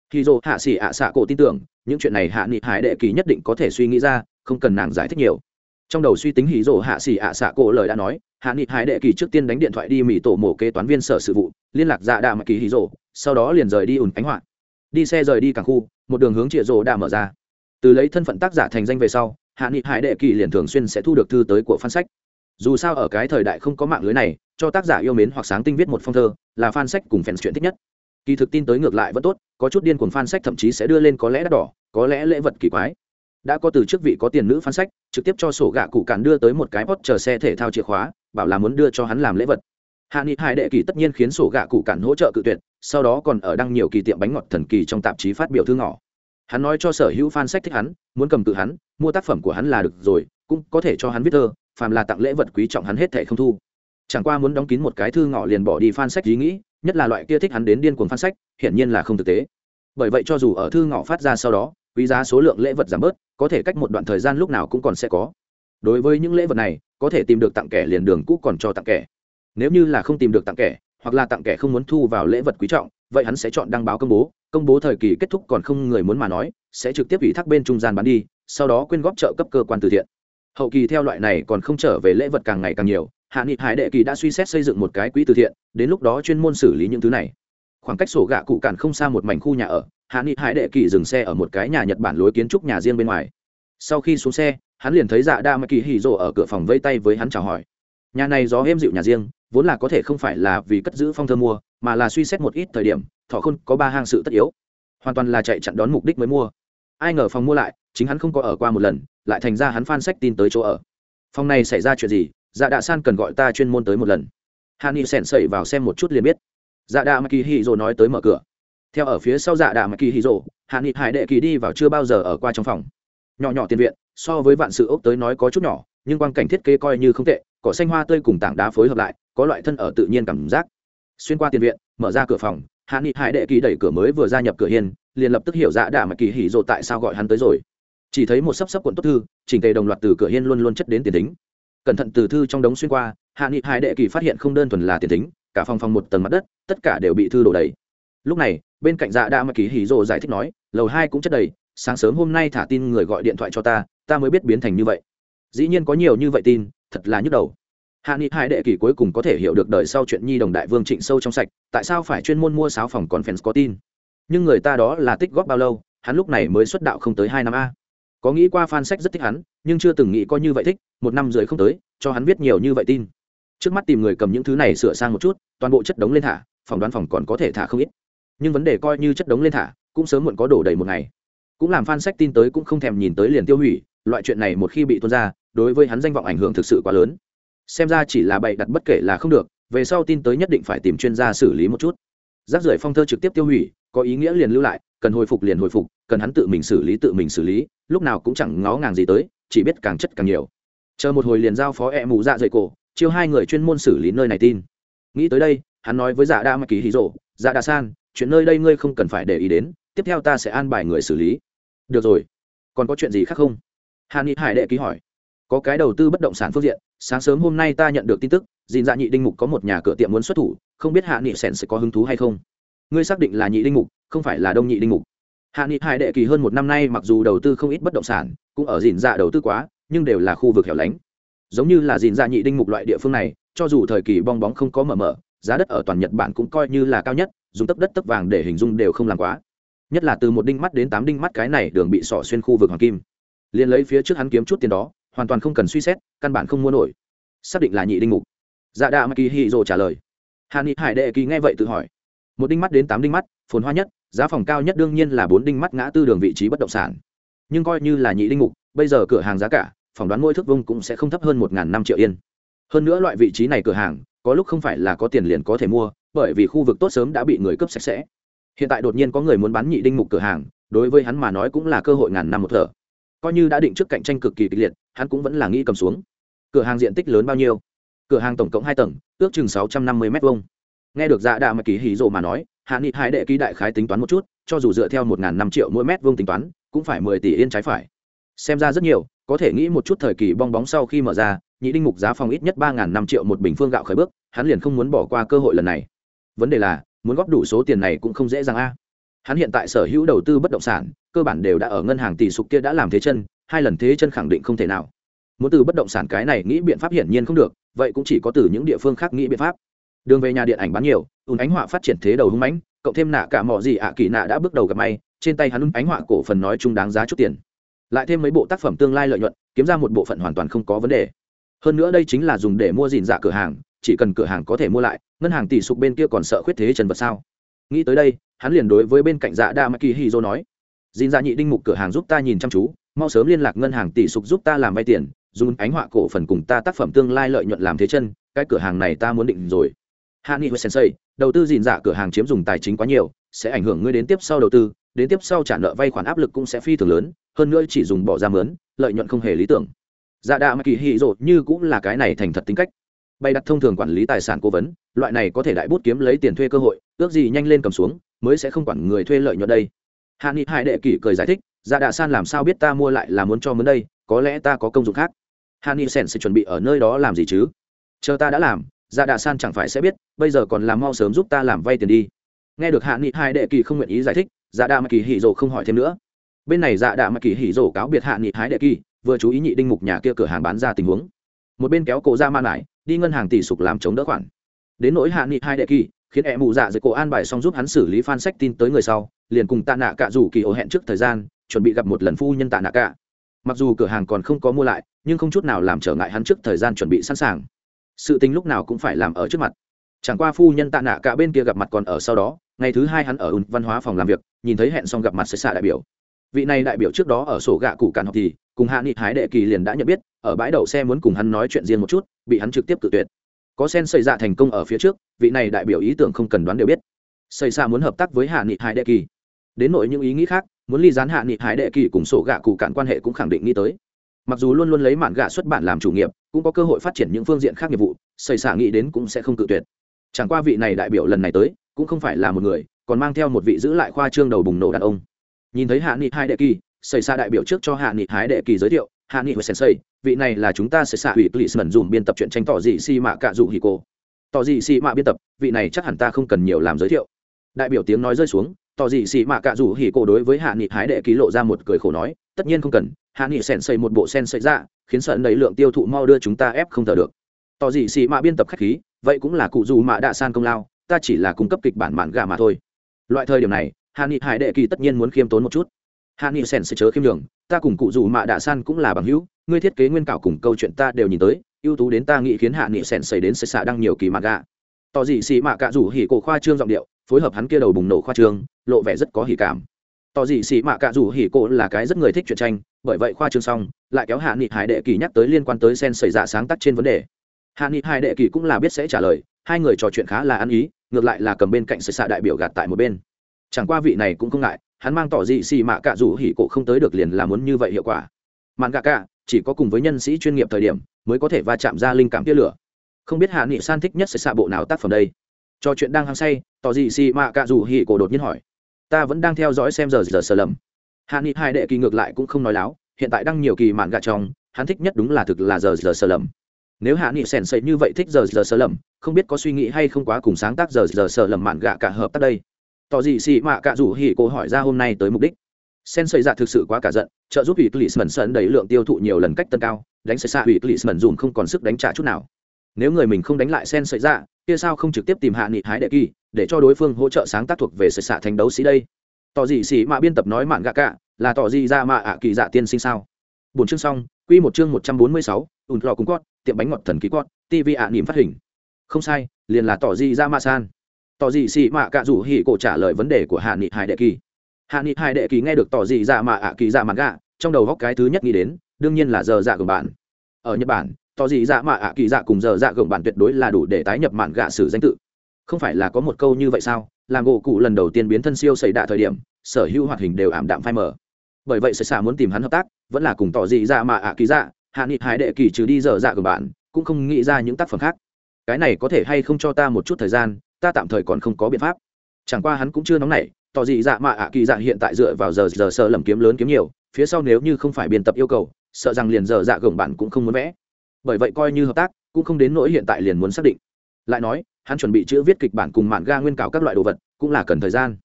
Khi dô hạ xỉ ạ xạ cổ tin tưởng, những chuyện này hạ nghị hải đệ kỳ nhất định có thể suy nghĩ ra, không cần nàng giải thích nhiều trong đầu suy tính hí rỗ hạ xỉ ạ xạ cổ lời đã nói, hạ nghị hải đệ kỳ trước tiên đánh điện thoại đi mỹ tổ mổ kế toán viên sở sự vụ, liên lạc dạ đà mặc kỳ hí rỗ sau đó liền rời đi ủn ánh họa. Đi xe rời đi cảng khu, một đường hướng chĩa rỗ đã mở ra. Từ lấy thân phận tác giả thành danh về sau, hạ nghị hải đệ kỳ liền thường xuyên sẽ thu được thư tới của phan sách. Dù sao ở cái thời đại không có mạng lưới này, cho tác giả yêu mến hoặc sáng tinh viết một phong thơ, là fan sách cùng fans chuyện thích nhất. Kỳ thực tin tới ngược lại vẫn tốt, có chút điên cuồng fan sách thậm chí sẽ đưa lên có lẽ đắt đỏ, có lẽ lễ vật kỳ quái đã có từ chức vị có tiền nữ fan sách, trực tiếp cho sổ gạ cụ cản đưa tới một cái pot chờ xe thể thao chìa khóa, bảo là muốn đưa cho hắn làm lễ vật. Hạ nghị hải đệ kỳ tất nhiên khiến sổ gạ cụ cản hỗ trợ cự tuyệt, sau đó còn ở đăng nhiều kỳ tiệm bánh ngọt thần kỳ trong tạp chí phát biểu thư ngỏ. Hắn nói cho sở hữu fan sách thích hắn, muốn cầm cự hắn, mua tác phẩm của hắn là được rồi, cũng có thể cho hắn viết thơ, phàm là tặng lễ vật quý trọng hắn hết thẻ không thu. Chẳng qua muốn đóng kín một cái thư ngỏ liền bỏ đi fan sách ý nghĩ, nhất là loại kia thích hắn đến điên cuồng fan sách, hiển nhiên là không thực tế. Bởi vậy cho dù ở thư ngỏ phát ra sau đó quý giá số lượng lễ vật giảm bớt, có thể cách một đoạn thời gian lúc nào cũng còn sẽ có. Đối với những lễ vật này, có thể tìm được tặng kẻ liền đường cũ còn cho tặng kẻ. Nếu như là không tìm được tặng kẻ, hoặc là tặng kẻ không muốn thu vào lễ vật quý trọng, vậy hắn sẽ chọn đăng báo công bố. Công bố thời kỳ kết thúc còn không người muốn mà nói, sẽ trực tiếp ủy thác bên trung gian bán đi, sau đó quyên góp trợ cấp cơ quan từ thiện. Hậu kỳ theo loại này còn không trở về lễ vật càng ngày càng nhiều, hạ nghị hải đệ kỳ đã suy xét xây dựng một cái quỹ từ thiện, đến lúc đó chuyên môn xử lý những thứ này. Khoảng cách sổ gạ cụ cản không xa một mảnh khu nhà ở hạ nghị hải đệ kỳ dừng xe ở một cái nhà nhật bản lối kiến trúc nhà riêng bên ngoài. Sau khi xuống xe, hắn liền thấy dạ đa mắc kỳ hì rộ ở cửa phòng vây tay với hắn chào hỏi. Nhà này gió êm dịu nhà riêng, vốn là có thể không phải là vì cất giữ phong thơ mua, mà là suy xét một ít thời điểm, thọ khôn có ba hang sự tất yếu. Hoàn toàn là chạy chặn đón mục đích mới mua. Ai ngờ phòng mua lại, chính hắn không có ở qua một lần, lại thành ra hắn phan sách tin tới chỗ ở. Phòng này xảy ra chuyện gì? Dạ đạ san cần gọi ta chuyên môn tới một lần. Hạ nghị sèn sẩy vào xem một chút liền biết. Dạ đạ mà kỳ hì rộ nói tới mở cửa theo ở phía sau dạ đạ mà kỳ hì rộ, hạ nghị hải đệ kỳ đi vào chưa bao giờ ở qua trong phòng. Nhỏ nhỏ tiền viện so với vạn sự ốc tới nói có chút nhỏ nhưng quan cảnh thiết kế coi như không tệ cỏ xanh hoa tươi cùng tảng đá phối hợp lại có loại thân ở tự nhiên cảm giác. Xuyên qua tiền viện mở ra cửa phòng hạ nghị hải đệ kỳ đẩy cửa mới vừa gia nhập cửa hiên liền lập tức hiểu dạ đạ mà kỳ hỉ rộ tại sao gọi hắn tới rồi. Chỉ thấy một sấp sấp cuộn tốt thư chỉnh tề đồng loạt từ cửa hiên luôn luôn chất đến tiền tính cẩn thận từ thư trong đống xuyên qua hạ nghị hải đệ kỳ phát hiện không đơn thuần là tiền tính cả phòng phòng một tầng mặt đất tất cả đều bị thư đổ đầy lúc này, bên cạnh dạ đa mà kỳ hỉ rồ giải thích nói, lầu hai cũng chất đầy, sáng sớm hôm nay thả tin người gọi điện thoại cho ta ta mới biết biến thành như vậy. Dĩ nhiên có nhiều như vậy tin, thật là nhức đầu. Hạ nghị hai đệ kỳ cuối cùng có thể hiểu được đời sau chuyện nhi đồng đại vương trịnh sâu trong sạch, tại sao phải chuyên môn mua sáo phòng còn fans có tin? Nhưng người ta đó là tích góp bao lâu, hắn lúc này mới xuất đạo không tới hai năm a. Có nghĩ qua fan sách rất thích hắn, nhưng chưa từng nghĩ có như vậy thích, một năm rưỡi không tới, cho hắn viết nhiều như vậy tin. Trước mắt tìm người cầm những thứ này sửa sang một chút, toàn bộ chất đống lên thả phòng đoán phòng còn có thể thả không ít nhưng vấn đề coi như chất đống lên thả, cũng sớm muộn có đổ đầy một ngày. Cũng làm fan sách tin tới cũng không thèm nhìn tới liền tiêu hủy, loại chuyện này một khi bị tuôn ra, đối với hắn danh vọng ảnh hưởng thực sự quá lớn. Xem ra chỉ là bậy đặt bất kể là không được, về sau tin tới nhất định phải tìm chuyên gia xử lý một chút. Rác rưởi phong thơ trực tiếp tiêu hủy, có ý nghĩa liền lưu lại, cần hồi phục liền hồi phục, cần hắn tự mình xử lý tự mình xử lý, lúc nào cũng chẳng ngó ngàng gì tới, chỉ biết càng chất càng nhiều. Chờ một hồi liền giao phó e mù dạ dày cổ, chiêu hai người chuyên môn xử lý nơi này tin. Nghĩ tới đây, hắn nói với dạ đa mắc ký hí rộ dạ đa san chuyện nơi đây ngươi không cần phải để ý đến, tiếp theo ta sẽ an bài người xử lý. Được rồi, còn có chuyện gì khác không? Hàn ni hải đệ ký hỏi. Có cái đầu tư bất động sản phương diện, sáng sớm hôm nay ta nhận được tin tức, dìn dạ nhị đinh mục có một nhà cửa tiệm muốn xuất thủ, không biết hạ nghị sèn sẽ có hứng thú hay không? Ngươi xác định là nhị đinh mục, không phải là đông nhị đinh mục. Hạ nghị hải đệ kỳ hơn một năm nay mặc dù đầu tư không ít bất động sản, cũng ở dìn dạ đầu tư quá, nhưng đều là khu vực hẻo lánh. Giống như là dìn dạ nhị đinh mục loại địa phương này, cho dù thời kỳ bong bóng không có mở mở, giá đất ở toàn nhật bản cũng coi như là cao nhất dùng tấp đất tấp vàng để hình dung đều không làm quá. Nhất là từ một đinh mắt đến tám đinh mắt cái này đường bị sỏ xuyên khu vực hoàng kim. Liền lấy phía trước hắn kiếm chút tiền đó, hoàn toàn không cần suy xét, căn bản không mua nổi. Xác định là nhị đinh mục. Dạ đạ mà kỳ hì rồ trả lời. Hàn ni hải đệ kỳ nghe vậy tự hỏi. Một đinh mắt đến tám đinh mắt, phồn hoa nhất, giá phòng cao nhất đương nhiên là bốn đinh mắt ngã tư đường vị trí bất động sản. Nhưng coi như là nhị đinh mục, bây giờ cửa hàng giá cả, phỏng đoán mỗi thước vông cũng sẽ không thấp hơn một năm triệu yên. Hơn nữa loại vị trí này cửa hàng, có lúc không phải là có tiền liền có thể mua bởi vì khu vực tốt sớm đã bị người cướp sạch sẽ. Hiện tại đột nhiên có người muốn bán nhị đinh mục cửa hàng, đối với hắn mà nói cũng là cơ hội ngàn năm một thở. Coi như đã định trước cạnh tranh cực kỳ kịch liệt, hắn cũng vẫn là nghĩ cầm xuống. Cửa hàng diện tích lớn bao nhiêu? Cửa hàng tổng cộng hai tầng, ước chừng sáu trăm năm mươi m hai nghe được dạ đạ mà kỳ hì rộ mà nói, hạ nghị hai đệ ký đại khái tính toán một chút, cho dù dựa theo một n g h n năm triệu mỗi mét vuông tính toán, cũng phải mười tỷ yên trái phải. Xem ra rất nhiều, có thể nghĩ một chút thời kỳ bong bóng sau khi mở ra, nhị đinh mục giá phòng ít nhất ba n g h n năm triệu một bình phương gạo khởi bước, hắn liền không muốn bỏ qua cơ hội lần này vấn đề là, muốn góp đủ số tiền này cũng không dễ dàng a. Hắn hiện tại sở hữu đầu tư bất động sản, cơ bản đều đã ở ngân hàng tỷ sục kia đã làm thế chân, hai lần thế chân khẳng định không thể nào. Muốn từ bất động sản cái này nghĩ biện pháp hiển nhiên không được, vậy cũng chỉ có từ những địa phương khác nghĩ biện pháp. Đường về nhà điện ảnh bán nhiều, ùn ánh họa phát triển thế đầu hung mãnh, cộng thêm nạ cả mỏ gì ạ kỳ nạ đã bước đầu gặp may, trên tay hắn ánh họa cổ phần nói chung đáng giá chút tiền. Lại thêm mấy bộ tác phẩm tương lai lợi nhuận, kiếm ra một bộ phận hoàn toàn không có vấn đề. Hơn nữa đây chính là dùng để mua dìn dạ cửa hàng chỉ cần cửa hàng có thể mua lại, ngân hàng tỷ sục bên kia còn sợ khuyết thế trần vật sao? Nghĩ tới đây, hắn liền đối với bên cạnh dạ đa maki dô nói dìn dạ nhị đinh mục cửa hàng giúp ta nhìn chăm chú, mau sớm liên lạc ngân hàng tỷ sục giúp ta làm vay tiền, dùng ánh họa cổ phần cùng ta tác phẩm tương lai lợi nhuận làm thế chân, cái cửa hàng này ta muốn định rồi. Hạ nghị sensei, đầu tư dìn dạ cửa hàng chiếm dùng tài chính quá nhiều, sẽ ảnh hưởng ngươi đến tiếp sau đầu tư, đến tiếp sau trả nợ vay khoản áp lực cũng sẽ phi thường lớn, hơn nữa chỉ dùng bỏ ra mướn, lợi nhuận không hề lý tưởng. Dạ đa mà kỳ hị rộ như cũng là cái này thành thật tính cách bày đặt thông thường quản lý tài sản cố vấn, loại này có thể đại bút kiếm lấy tiền thuê cơ hội, ước gì nhanh lên cầm xuống, mới sẽ không quản người thuê lợi nhuận đây. Hạ nghị hai đệ kỷ cười giải thích dạ đạ san làm sao biết ta mua lại là muốn cho mướn đây, có lẽ ta có công dụng khác. Hạ nghị sen sẽ chuẩn bị ở nơi đó làm gì chứ? Chờ ta đã làm dạ đạ san chẳng phải sẽ biết, bây giờ còn làm mau sớm giúp ta làm vay tiền đi. Nghe được hạ nghị hai đệ kỳ không nguyện ý giải thích dạ đạ mà kỳ hỉ rồ không hỏi thêm nữa. Bên này dạ đạ mà kỳ hỉ rồ cáo biệt hạ nghị hai đệ kỳ vừa chú ý nhị đinh mục nhà kia cửa hàng bán ra tình huống một bên kéo cổ ra man lại đi ngân hàng tỷ sục làm chống đỡ khoản. Đến nỗi hạ nghị hai đệ kỳ, khiến e mụ dạ dưới cổ an bài xong giúp hắn xử lý fan sách tin tới người sau, liền cùng tạ nạ cả rủ kỳ ổ hẹn trước thời gian, chuẩn bị gặp một lần phu nhân tạ nạ cả mặc dù cửa hàng còn không có mua lại, nhưng không chút nào làm trở ngại hắn trước thời gian chuẩn bị sẵn sàng. Sự tính lúc nào cũng phải làm ở trước mặt. Chẳng qua phu nhân tạ nạ cả bên kia gặp mặt còn ở sau đó, ngày thứ hai hắn ở ùn văn hóa phòng làm việc, nhìn thấy hẹn xong gặp mặt sẽ xạ đại biểu. Vị này đại biểu trước đó ở sổ gạ cụ càn học thì cùng hạ nghị hái đệ kỳ liền đã nhận biết, ở bãi đậu xe muốn cùng hắn nói chuyện riêng một chút, bị hắn trực tiếp cự tuyệt. Có sen xây ra thành công ở phía trước, vị này đại biểu ý tưởng không cần đoán đều biết. Xây ra muốn hợp tác với hạ nghị hải đệ kỳ. Đến nội những ý nghĩ khác, muốn ly gián hạ nghị hải đệ kỳ cùng sổ gạ cụ cạn quan hệ cũng khẳng định nghĩ tới. Mặc dù luôn luôn lấy mạn gạ xuất bản làm chủ nghiệp, cũng có cơ hội phát triển những phương diện khác nghiệp vụ, xây xả nghĩ đến cũng sẽ không cự tuyệt. Chẳng qua vị này đại biểu lần này tới, cũng không phải là một người, còn mang theo một vị giữ lại khoa trương đầu bùng nổ đàn ông. Nhìn thấy hạ nghị hai đệ kỳ xảy ra đại biểu trước cho hạ nghị hái đệ kỳ giới thiệu, hạ nghị và sensei, vị này là chúng ta sẽ xạ ủy clip policeman dùng biên tập truyện tranh tỏ dị si mạ cạ dụ hì cô tỏ dị si mạ biên tập, vị này chắc hẳn ta không cần nhiều làm giới thiệu. Đại biểu tiếng nói rơi xuống, tỏ dị si mạ cạ dụ hì cô đối với hạ nghị hái đệ ký lộ ra một cười khổ nói, tất nhiên không cần, hạ nghị sèn xây một bộ sen xây ra dạ, khiến sợ đầy lượng tiêu thụ mau đưa chúng ta ép không thở được. Tỏ dị si mạ biên tập khách khí, vậy cũng là cụ dù mạ đạ san công lao, ta chỉ là cung cấp kịch bản mạn gà mà thôi. Loại thời điểm này, hạ nghị hải đệ kỳ tất nhiên muốn khiêm tốn một chút hạ nghị sen sẽ chớ khiêm đường ta cùng cụ dù mạ đạ san cũng là bằng hữu, ngươi thiết kế nguyên cảo cùng câu chuyện ta đều nhìn tới, ưu tú đến ta nghĩ khiến hạ nghị sen xảy đến sẽ xạ đăng nhiều kỳ mạ gạ. Tỏ dị xị mạ cạ rủ hỉ cổ khoa trương giọng điệu, phối hợp hắn kia đầu bùng nổ khoa trương, lộ vẻ rất có hỉ cảm. Tỏ dị xị mạ cạ rủ hỉ cổ là cái rất người thích truyện tranh, bởi vậy khoa trương xong, lại kéo hạ nghị hải đệ kỳ nhắc tới liên quan tới sen xảy ra sáng tác trên vấn đề. Hạ nghị hải đệ kỳ cũng là biết sẽ trả lời, hai người trò chuyện khá là ăn ý, ngược lại là cầm bên cạnh sẽ xạ đại biểu gạt tại một bên. Chẳng qua vị này cũng không ngại hắn mang tỏ dị xì mạ cạ rủ hỉ cổ không tới được liền là muốn như vậy hiệu quả. Mạn gạ cạ, chỉ có cùng với nhân sĩ chuyên nghiệp thời điểm mới có thể va chạm ra linh cảm tia lửa. Không biết hạ nghị san thích nhất sẽ xạ bộ nào tác phẩm đây? Cho chuyện đang hăng say, tỏ dị xì mạ cạ rủ hỉ cổ đột nhiên hỏi. Ta vẫn đang theo dõi xem giờ giờ sờ lầm. Hạ nghị hai đệ kỳ ngược lại cũng không nói láo, hiện tại đang nhiều kỳ mạn gạ trong hắn thích nhất đúng là thực là giờ giờ sờ lầm. Nếu hạ nghị sèn sậy như vậy thích giờ giờ sờ lầm, không biết có suy nghĩ hay không quá cùng sáng tác giờ giờ sờ lầm mạn gạ cả hợp tác đây? Tỏ gì xì mạ cạ rủ hỉ cô hỏi ra hôm nay tới mục đích. Sen xây dạ thực sự quá cả giận, trợ giúp ủy clisman sơn đẩy lượng tiêu thụ nhiều lần cách tân cao, đánh xây xa ủy clisman dùm không còn sức đánh trả chút nào. Nếu người mình không đánh lại sen xây dạ kia sao không trực tiếp tìm hạ nghị hái đệ kỳ, để cho đối phương hỗ trợ sáng tác thuộc về xây xạ thành đấu sĩ đây? Tỏ gì xì mạ biên tập nói mạn gạ cả là tỏ gì ra mạ ạ kỳ dạ tiên sinh sao? Bốn chương xong, quy một chương một trăm bốn mươi sáu, ùn lò cung quát, tiệm bánh ngọt thần ký quát tv ạ niệm phát hình. Không sai, liền là tỏ gì ra mạ san tỏ gì xì mạ cạ rủ hỉ cổ trả lời vấn đề của hạ nghị hải đệ kỳ. Hạ nghị hải đệ kỳ nghe được tỏ gì dạ mạ ạ kỳ dạ mặt gạ, trong đầu góc cái thứ nhất nghĩ đến, đương nhiên là giờ dạ gồng bạn. Ở nhật bản, tỏ gì dạ mạ ạ kỳ dạ cùng giờ dạ gồng bạn tuyệt đối là đủ để tái nhập mạn gạ sử danh tự. Không phải là có một câu như vậy sao? Làm gỗ cụ lần đầu tiên biến thân siêu xảy đạ thời điểm, sở hữu hoạt hình đều ảm đạm phai mờ. Bởi vậy sẽ xả muốn tìm hắn hợp tác, vẫn là cùng tỏ gì dạ mạ ạ kỳ dạ hạ nghị hải đệ kỳ trừ đi giờ dạ gồng bạn, cũng không nghĩ ra những tác phẩm khác. Cái này có thể hay không cho ta một chút thời gian ta tạm thời còn không có biện pháp. Chẳng qua hắn cũng chưa nóng nảy, tỏ dị dạ mạ ạ kỳ dạ hiện tại dựa vào giờ giờ sợ lầm kiếm lớn kiếm nhiều, phía sau nếu như không phải biên tập yêu cầu, sợ rằng liền giờ dạ gồng bản cũng không muốn vẽ. Bởi vậy coi như hợp tác, cũng không đến nỗi hiện tại liền muốn xác định. Lại nói, hắn chuẩn bị chữ viết kịch bản cùng mạn ga nguyên cào các loại đồ vật, cũng là cần thời gian.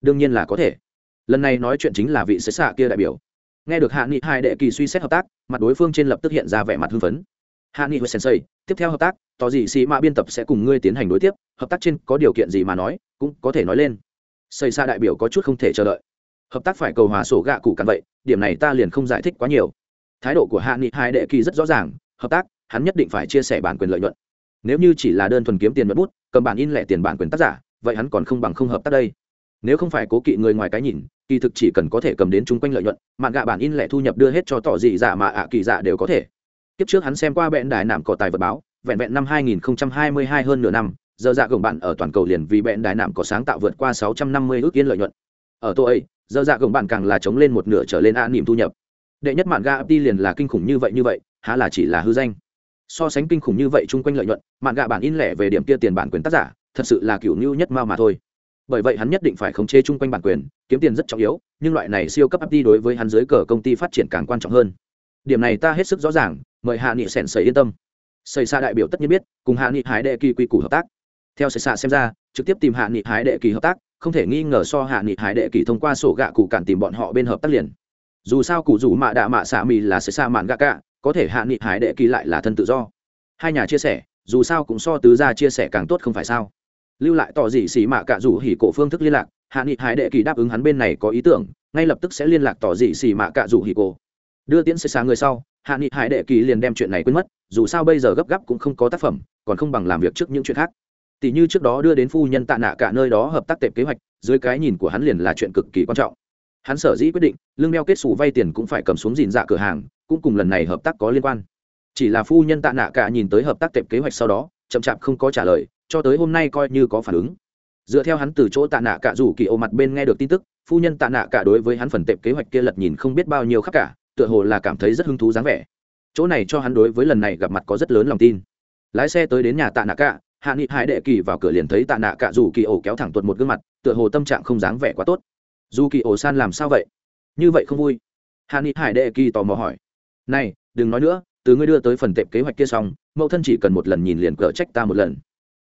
Đương nhiên là có thể. Lần này nói chuyện chính là vị xế xạ kia đại biểu. Nghe được hạ nghị hai đệ kỳ suy xét hợp tác, mặt đối phương trên lập tức hiện ra vẻ mặt hưng phấn hạ nghị hồi sensei, tiếp theo hợp tác, tỏ gì xì mạ biên tập sẽ cùng ngươi tiến hành đối tiếp, hợp tác trên có điều kiện gì mà nói, cũng có thể nói lên. Xây xa đại biểu có chút không thể chờ đợi. Hợp tác phải cầu hòa sổ gạ cụ cặn vậy, điểm này ta liền không giải thích quá nhiều. Thái độ của hạ nghị hai đệ kỳ rất rõ ràng, hợp tác, hắn nhất định phải chia sẻ bản quyền lợi nhuận. Nếu như chỉ là đơn thuần kiếm tiền mất bút, cầm bản in lẻ tiền bản quyền tác giả, vậy hắn còn không bằng không hợp tác đây. Nếu không phải cố kỵ người ngoài cái nhìn, kỳ thực chỉ cần có thể cầm đến chung quanh lợi nhuận, mạn gạ bản in lẻ thu nhập đưa hết cho tỏ dị dạ mà ạ kỳ dạ đều có thể. Tiếp trước hắn xem qua bẹn đài nạm cỏ tài vật báo, vẹn vẹn năm 2022 hơn nửa năm, giờ dạ gồng bạn ở toàn cầu liền vì bẹn đài nạm có sáng tạo vượt qua 650 ước yên lợi nhuận. Ở tôi ấy, giờ dạ gồng bạn càng là chống lên một nửa trở lên an niệm thu nhập. Đệ nhất mạn ga đi liền là kinh khủng như vậy như vậy, há là chỉ là hư danh. So sánh kinh khủng như vậy chung quanh lợi nhuận, mạn gạ bản in lẻ về điểm kia tiền bản quyền tác giả, thật sự là kiểu nhu nhất mao mà thôi. Bởi vậy hắn nhất định phải khống chế chung quanh bản quyền, kiếm tiền rất trọng yếu, nhưng loại này siêu cấp đi đối với hắn dưới cờ công ty phát triển càng quan trọng hơn. Điểm này ta hết sức rõ ràng, mời hạ nghị sẻn sầy yên tâm. Sầy xa đại biểu tất nhiên biết cùng hạ nghị hái đệ kỳ quy củ hợp tác. Theo sầy xa xem ra trực tiếp tìm hạ nghị hái đệ kỳ hợp tác không thể nghi ngờ so hạ nghị hái đệ kỳ thông qua sổ gạ cụ cản tìm bọn họ bên hợp tác liền. Dù sao cụ rủ mạ đạ mạ xạ mì là sầy xa mạn gạ cả có thể hạ nghị hái đệ kỳ lại là thân tự do. Hai nhà chia sẻ dù sao cũng so tứ gia chia sẻ càng tốt không phải sao. Lưu lại tỏ dị xì mạ cả rủ hỉ cổ phương thức liên lạc hạ nghị hái đệ kỳ đáp ứng hắn bên này có ý tưởng ngay lập tức sẽ liên lạc tỏ dị xì mạ cả rủ hỉ cổ đưa tiễn xây xa người sau, hạ nghị hải đệ kỳ liền đem chuyện này quên mất, dù sao bây giờ gấp gáp cũng không có tác phẩm, còn không bằng làm việc trước những chuyện khác. Tỷ như trước đó đưa đến phu nhân tạ nạ cả nơi đó hợp tác tệp kế hoạch, dưới cái nhìn của hắn liền là chuyện cực kỳ quan trọng. Hắn sở dĩ quyết định lương đeo kết xù vay tiền cũng phải cầm xuống dìn dạ cửa hàng, cũng cùng lần này hợp tác có liên quan. Chỉ là phu nhân tạ nạ cả nhìn tới hợp tác tệp kế hoạch sau đó, chậm chạp không có trả lời, cho tới hôm nay coi như có phản ứng. Dựa theo hắn từ chỗ tạ nạ cả rủ kỳ ô mặt bên nghe được tin tức, phu nhân tạ nạ cả đối với hắn phần tệp kế hoạch kia lật nhìn không biết bao nhiêu khác cả tựa hồ là cảm thấy rất hứng thú dáng vẻ. Chỗ này cho hắn đối với lần này gặp mặt có rất lớn lòng tin. Lái xe tới đến nhà tạ nạ cạ, hạ nghị hải đệ kỳ vào cửa liền thấy tạ nạ cạ dù kỳ ổ kéo thẳng tuột một gương mặt, tựa hồ tâm trạng không dáng vẻ quá tốt. Dù kỳ ổ san làm sao vậy? Như vậy không vui. Hạ nghị hải đệ kỳ tò mò hỏi. Này, đừng nói nữa, từ ngươi đưa tới phần tệp kế hoạch kia xong, mẫu thân chỉ cần một lần nhìn liền cờ trách ta một lần.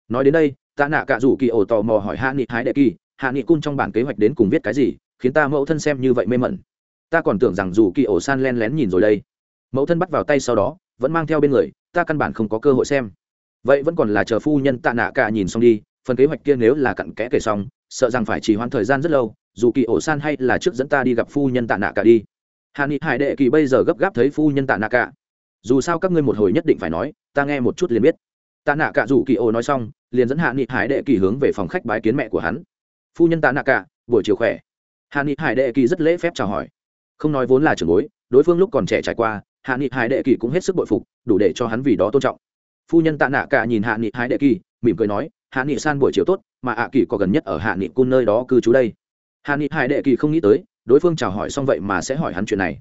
Nói đến đây, tạ nạ cạ rủ kỳ ổ tò mò hỏi hạ nghị hải đệ kỳ, hạ nghị cun trong bản kế hoạch đến cùng viết cái gì, khiến ta mẫu thân xem như vậy mê mẩn ta còn tưởng rằng dù kỳ ổ san len lén nhìn rồi đây. Mẫu thân bắt vào tay sau đó, vẫn mang theo bên người, ta căn bản không có cơ hội xem. Vậy vẫn còn là chờ phu nhân tạ nạ cả nhìn xong đi, phần kế hoạch kia nếu là cặn kẽ kể xong, sợ rằng phải chỉ hoãn thời gian rất lâu, dù kỳ ổ san hay là trước dẫn ta đi gặp phu nhân tạ nạ cả đi. Hà ni hải đệ kỳ bây giờ gấp gáp thấy phu nhân tạ nạ cả. Dù sao các ngươi một hồi nhất định phải nói, ta nghe một chút liền biết. Tạ nạ cả dù kỳ ổ nói xong, liền dẫn hạ nghị hải đệ kỳ hướng về phòng khách bái kiến mẹ của hắn. Phu nhân tạ nạ cả, buổi chiều khỏe. Hạ nghị hải đệ kỳ rất lễ phép chào hỏi không nói vốn là trưởng bối, đối phương lúc còn trẻ trải qua, hạ nghị hải đệ kỳ cũng hết sức bội phục, đủ để cho hắn vì đó tôn trọng. Phu nhân tạ nạ cả nhìn hạ nghị hải đệ kỳ, mỉm cười nói, hạ nghị san buổi chiều tốt, mà ạ kỳ có gần nhất ở hạ nghị cun nơi đó cư trú đây. Hạ nghị hải đệ kỳ không nghĩ tới, đối phương chào hỏi xong vậy mà sẽ hỏi hắn chuyện này.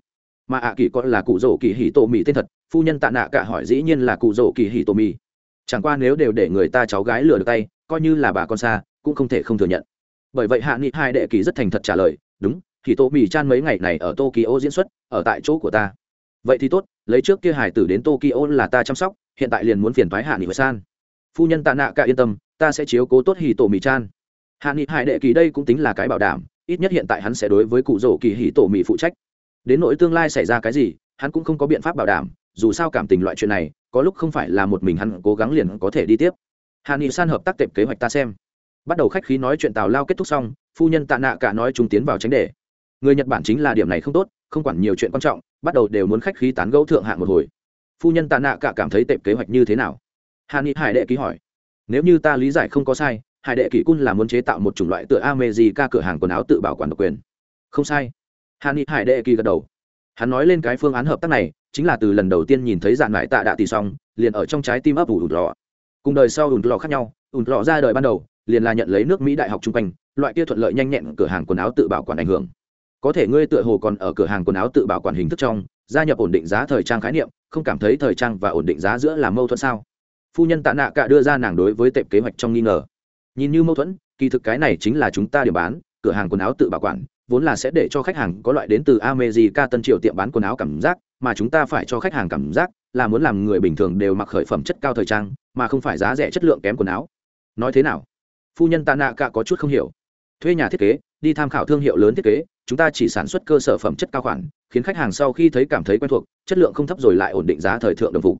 Mà ạ kỳ có là cụ rổ kỳ hỉ tổ mì tên thật, phu nhân tạ nạ cả hỏi dĩ nhiên là cụ rổ kỳ hỉ tổ mì. Chẳng qua nếu đều để người ta cháu gái lừa được tay, coi như là bà con xa, cũng không thể không thừa nhận. Bởi vậy hạ nghị hai đệ kỳ rất thành thật trả lời, đúng thì tô mì chan mấy ngày này ở tokyo diễn xuất, ở tại chỗ của ta. Vậy thì tốt, lấy trước kia hải tử đến tokyo là ta chăm sóc, hiện tại liền muốn phiền thoái hạ nghị san. Phu nhân tạ nạ cả yên tâm, ta sẽ chiếu cố tốt hì tổ mì chan. Hạ nghị hải đệ kỳ đây cũng tính là cái bảo đảm, ít nhất hiện tại hắn sẽ đối với cụ rổ kỳ hì tổ mì phụ trách. Đến nỗi tương lai xảy ra cái gì, hắn cũng không có biện pháp bảo đảm, dù sao cảm tình loại chuyện này, có lúc không phải là một mình hắn cố gắng liền có thể đi tiếp. Hạ nghị san hợp tác tệp kế hoạch ta xem. Bắt đầu khách khí nói chuyện tào lao kết thúc xong, phu nhân tạ nạ cả nói chúng tiến vào tránh đề người nhật bản chính là điểm này không tốt, không quản nhiều chuyện quan trọng, bắt đầu đều muốn khách khí tán gẫu thượng hạng một hồi. Phu nhân tạ nạ cả cảm thấy tệp kế hoạch như thế nào? Hà ni hải đệ ký hỏi. Nếu như ta lý giải không có sai, hải đệ kỷ cun là muốn chế tạo một chủng loại tựa amejica cửa hàng quần áo tự bảo quản độc quyền. Không sai. Hà ni hải đệ kỳ gật đầu. Hắn nói lên cái phương án hợp tác này, chính là từ lần đầu tiên nhìn thấy dạn mãi tạ đạ tỷ xong, liền ở trong trái tim ấp ủ ủn lò cùng đời sau ủn lò khác nhau ủn lò ra đời ban đầu, liền là nhận lấy nước mỹ đại học chung quanh, loại kia thuận lợi nhanh nhẹn cửa hàng quần áo tự bảo quản ảnh hưởng có thể ngươi tựa hồ còn ở cửa hàng quần áo tự bảo quản hình thức trong gia nhập ổn định giá thời trang khái niệm không cảm thấy thời trang và ổn định giá giữa là mâu thuẫn sao phu nhân tạ nạ cả đưa ra nàng đối với tệp kế hoạch trong nghi ngờ nhìn như mâu thuẫn kỳ thực cái này chính là chúng ta điểm bán cửa hàng quần áo tự bảo quản vốn là sẽ để cho khách hàng có loại đến từ America Tân Triều tiệm bán quần áo cảm giác, mà chúng ta phải cho khách hàng cảm giác là muốn làm người bình thường đều mặc khởi phẩm chất cao thời trang, mà không phải giá rẻ chất lượng kém quần áo. Nói thế nào? Phu nhân Tạ Nạ cả có chút không hiểu. Thuê nhà thiết kế, đi tham khảo thương hiệu lớn thiết kế, chúng ta chỉ sản xuất cơ sở phẩm chất cao khoản, khiến khách hàng sau khi thấy cảm thấy quen thuộc, chất lượng không thấp rồi lại ổn định giá thời thượng đồng phục.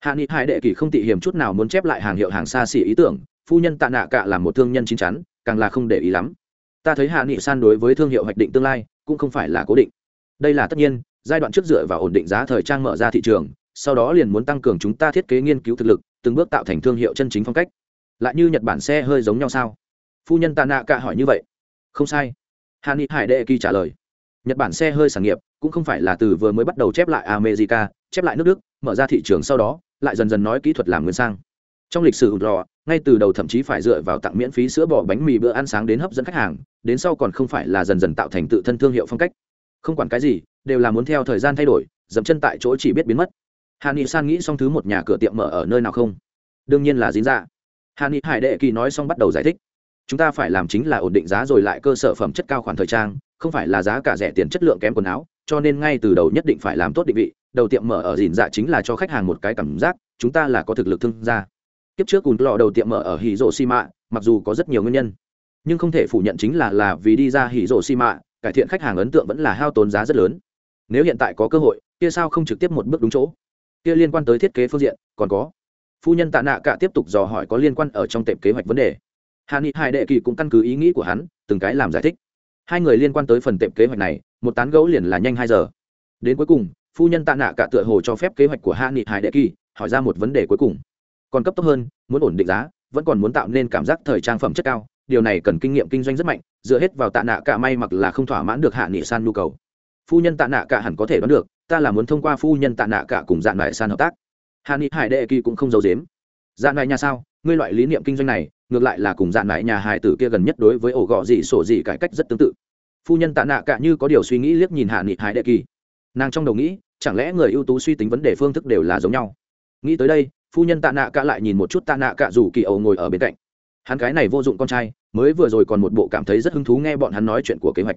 Hạ nghị hải đệ kỳ không tị hiểm chút nào muốn chép lại hàng hiệu hàng xa xỉ ý tưởng phu nhân tạ nạ cả là một thương nhân chín chắn càng là không để ý lắm. Ta thấy hạ nghị san đối với thương hiệu hoạch định tương lai cũng không phải là cố định. Đây là tất nhiên giai đoạn trước dựa vào ổn định giá thời trang mở ra thị trường sau đó liền muốn tăng cường chúng ta thiết kế nghiên cứu thực lực từng bước tạo thành thương hiệu chân chính phong cách. Lại như nhật bản xe hơi giống nhau sao? Phu nhân tạ nạ cả hỏi như vậy. Không sai hạ nghị hải đệ kỳ trả lời. Nhật bản xe hơi sản nghiệp cũng không phải là từ vừa mới bắt đầu chép lại america, chép lại nước đức, mở ra thị trường sau đó, lại dần dần nói kỹ thuật làm nguyên sang. Trong lịch sử lò ngay từ đầu thậm chí phải dựa vào tặng miễn phí sữa bò bánh mì bữa ăn sáng đến hấp dẫn khách hàng, đến sau còn không phải là dần dần tạo thành tự thân thương hiệu phong cách. Không quản cái gì, đều là muốn theo thời gian thay đổi, dậm chân tại chỗ chỉ biết biến mất. Hà ni san nghĩ xong thứ một nhà cửa tiệm mở ở nơi nào không? Đương nhiên là dính dạ. Hà ni hải đệ kỳ nói xong bắt đầu giải thích chúng ta phải làm chính là ổn định giá rồi lại cơ sở phẩm chất cao khoản thời trang, không phải là giá cả rẻ tiền chất lượng kém quần áo, cho nên ngay từ đầu nhất định phải làm tốt định vị, đầu tiệm mở ở dìn dạ chính là cho khách hàng một cái cảm giác, chúng ta là có thực lực thương gia. Kiếp trước cùn lọ đầu tiệm mở ở hỉ rộ xi mạ mặc dù có rất nhiều nguyên nhân, nhưng không thể phủ nhận chính là là vì đi ra hỉ rộ xi mạ cải thiện khách hàng ấn tượng vẫn là hao tốn giá rất lớn. Nếu hiện tại có cơ hội, kia sao không trực tiếp một bước đúng chỗ? Kia liên quan tới thiết kế phương diện, còn có. Phu nhân tạ nạ cả tiếp tục dò hỏi có liên quan ở trong tệp kế hoạch vấn đề hà ni hai đệ kỳ cũng căn cứ ý nghĩ của hắn, từng cái làm giải thích. Hai người liên quan tới phần tệp kế hoạch này, một tán gấu liền là nhanh hai giờ. Đến cuối cùng, phu nhân tạ nạ cả tựa hồ cho phép kế hoạch của hạ nghị hải đệ kỳ, hỏi ra một vấn đề cuối cùng. Còn cấp tốc hơn, muốn ổn định giá, vẫn còn muốn tạo nên cảm giác thời trang phẩm chất cao, điều này cần kinh nghiệm kinh doanh rất mạnh, dựa hết vào tạ nạ cả may mặc là không thỏa mãn được hạ nghị san nhu cầu. Phu nhân tạ nạ cả hẳn có thể đoán được, ta là muốn thông qua phu nhân tạ nạ cả cùng dạn mại san hợp tác. Hạ nghị hải đệ kỳ cũng không giấu dếm dạn mại nhà sao? Ngươi loại lý niệm kinh doanh này ngược lại là cùng dạn mãi nhà hải tử kia gần nhất đối với ổ gọ gì sổ gì cải cách rất tương tự. Phu nhân tạ nạ cả như có điều suy nghĩ liếc nhìn hạ nghị hải đệ kỳ. Nàng trong đầu nghĩ, chẳng lẽ người ưu tú suy tính vấn đề phương thức đều là giống nhau? Nghĩ tới đây, phu nhân tạ nạ cả lại nhìn một chút tạ nạ cả dù kỳ ẩu ngồi ở bên cạnh. Hắn cái này vô dụng con trai, mới vừa rồi còn một bộ cảm thấy rất hứng thú nghe bọn hắn nói chuyện của kế hoạch.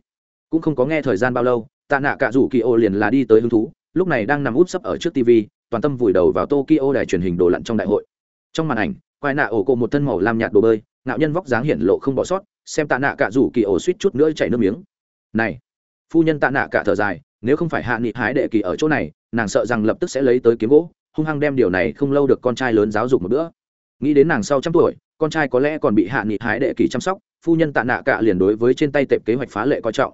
Cũng không có nghe thời gian bao lâu, tạ nạ cả rủ kỳ ô liền là đi tới hứng thú, lúc này đang nằm úp sấp ở trước tv toàn tâm vùi đầu vào tokyo đài truyền hình đồ lặn trong đại hội. Trong màn ảnh quai nạ ổ cô một thân màu làm nhạt đồ bơi, ngạo nhân vóc dáng hiển lộ không bỏ sót, xem tạ nạ cả rủ kỳ ổ suýt chút nữa chảy nước miếng. Này, phu nhân tạ nạ cả thở dài, nếu không phải hạ nghị hái đệ kỳ ở chỗ này, nàng sợ rằng lập tức sẽ lấy tới kiếm gỗ, hung hăng đem điều này không lâu được con trai lớn giáo dục một bữa. Nghĩ đến nàng sau trăm tuổi, con trai có lẽ còn bị hạ nghị hái đệ kỳ chăm sóc, phu nhân tạ nạ cả liền đối với trên tay tệp kế hoạch phá lệ coi trọng.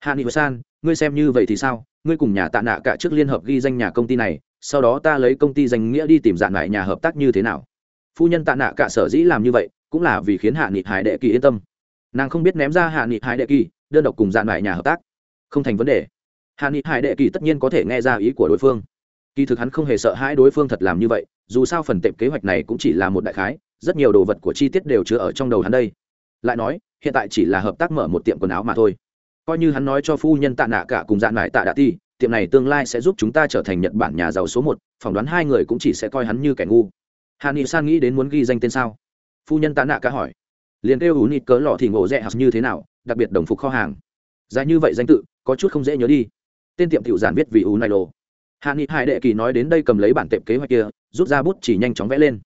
Hạ nghị san, ngươi xem như vậy thì sao? Ngươi cùng nhà tạ nạ cả trước liên hợp ghi danh nhà công ty này, sau đó ta lấy công ty danh nghĩa đi tìm dạng lại nhà hợp tác như thế nào? Phu nhân tạ nạ cả sở dĩ làm như vậy, cũng là vì khiến hạ nghị hải đệ kỳ yên tâm. Nàng không biết ném ra hạ nghị hải đệ kỳ, đơn độc cùng dạn lại nhà hợp tác, không thành vấn đề. Hạ nghị hải đệ kỳ tất nhiên có thể nghe ra ý của đối phương. Kỳ thực hắn không hề sợ hãi đối phương thật làm như vậy, dù sao phần tệp kế hoạch này cũng chỉ là một đại khái, rất nhiều đồ vật của chi tiết đều chứa ở trong đầu hắn đây. Lại nói, hiện tại chỉ là hợp tác mở một tiệm quần áo mà thôi. Coi như hắn nói cho phu nhân tạ nạ cả cùng dạn lại tạ đạ ti, tiệm này tương lai sẽ giúp chúng ta trở thành nhật bản nhà giàu số một, phỏng đoán hai người cũng chỉ sẽ coi hắn như kẻ ngu hà ni san nghĩ đến muốn ghi danh tên sao? Phu nhân tạ nạ cả hỏi. Liền kêu ú nịt cớ lọ thì ngộ rẽ hạt như thế nào, đặc biệt đồng phục kho hàng. Dài như vậy danh tự, có chút không dễ nhớ đi. Tên tiệm tiểu giản viết vì ú này lộ hạ nghị hải đệ kỳ nói đến đây cầm lấy bản tệp kế hoạch kia, rút ra bút chỉ nhanh chóng vẽ lên.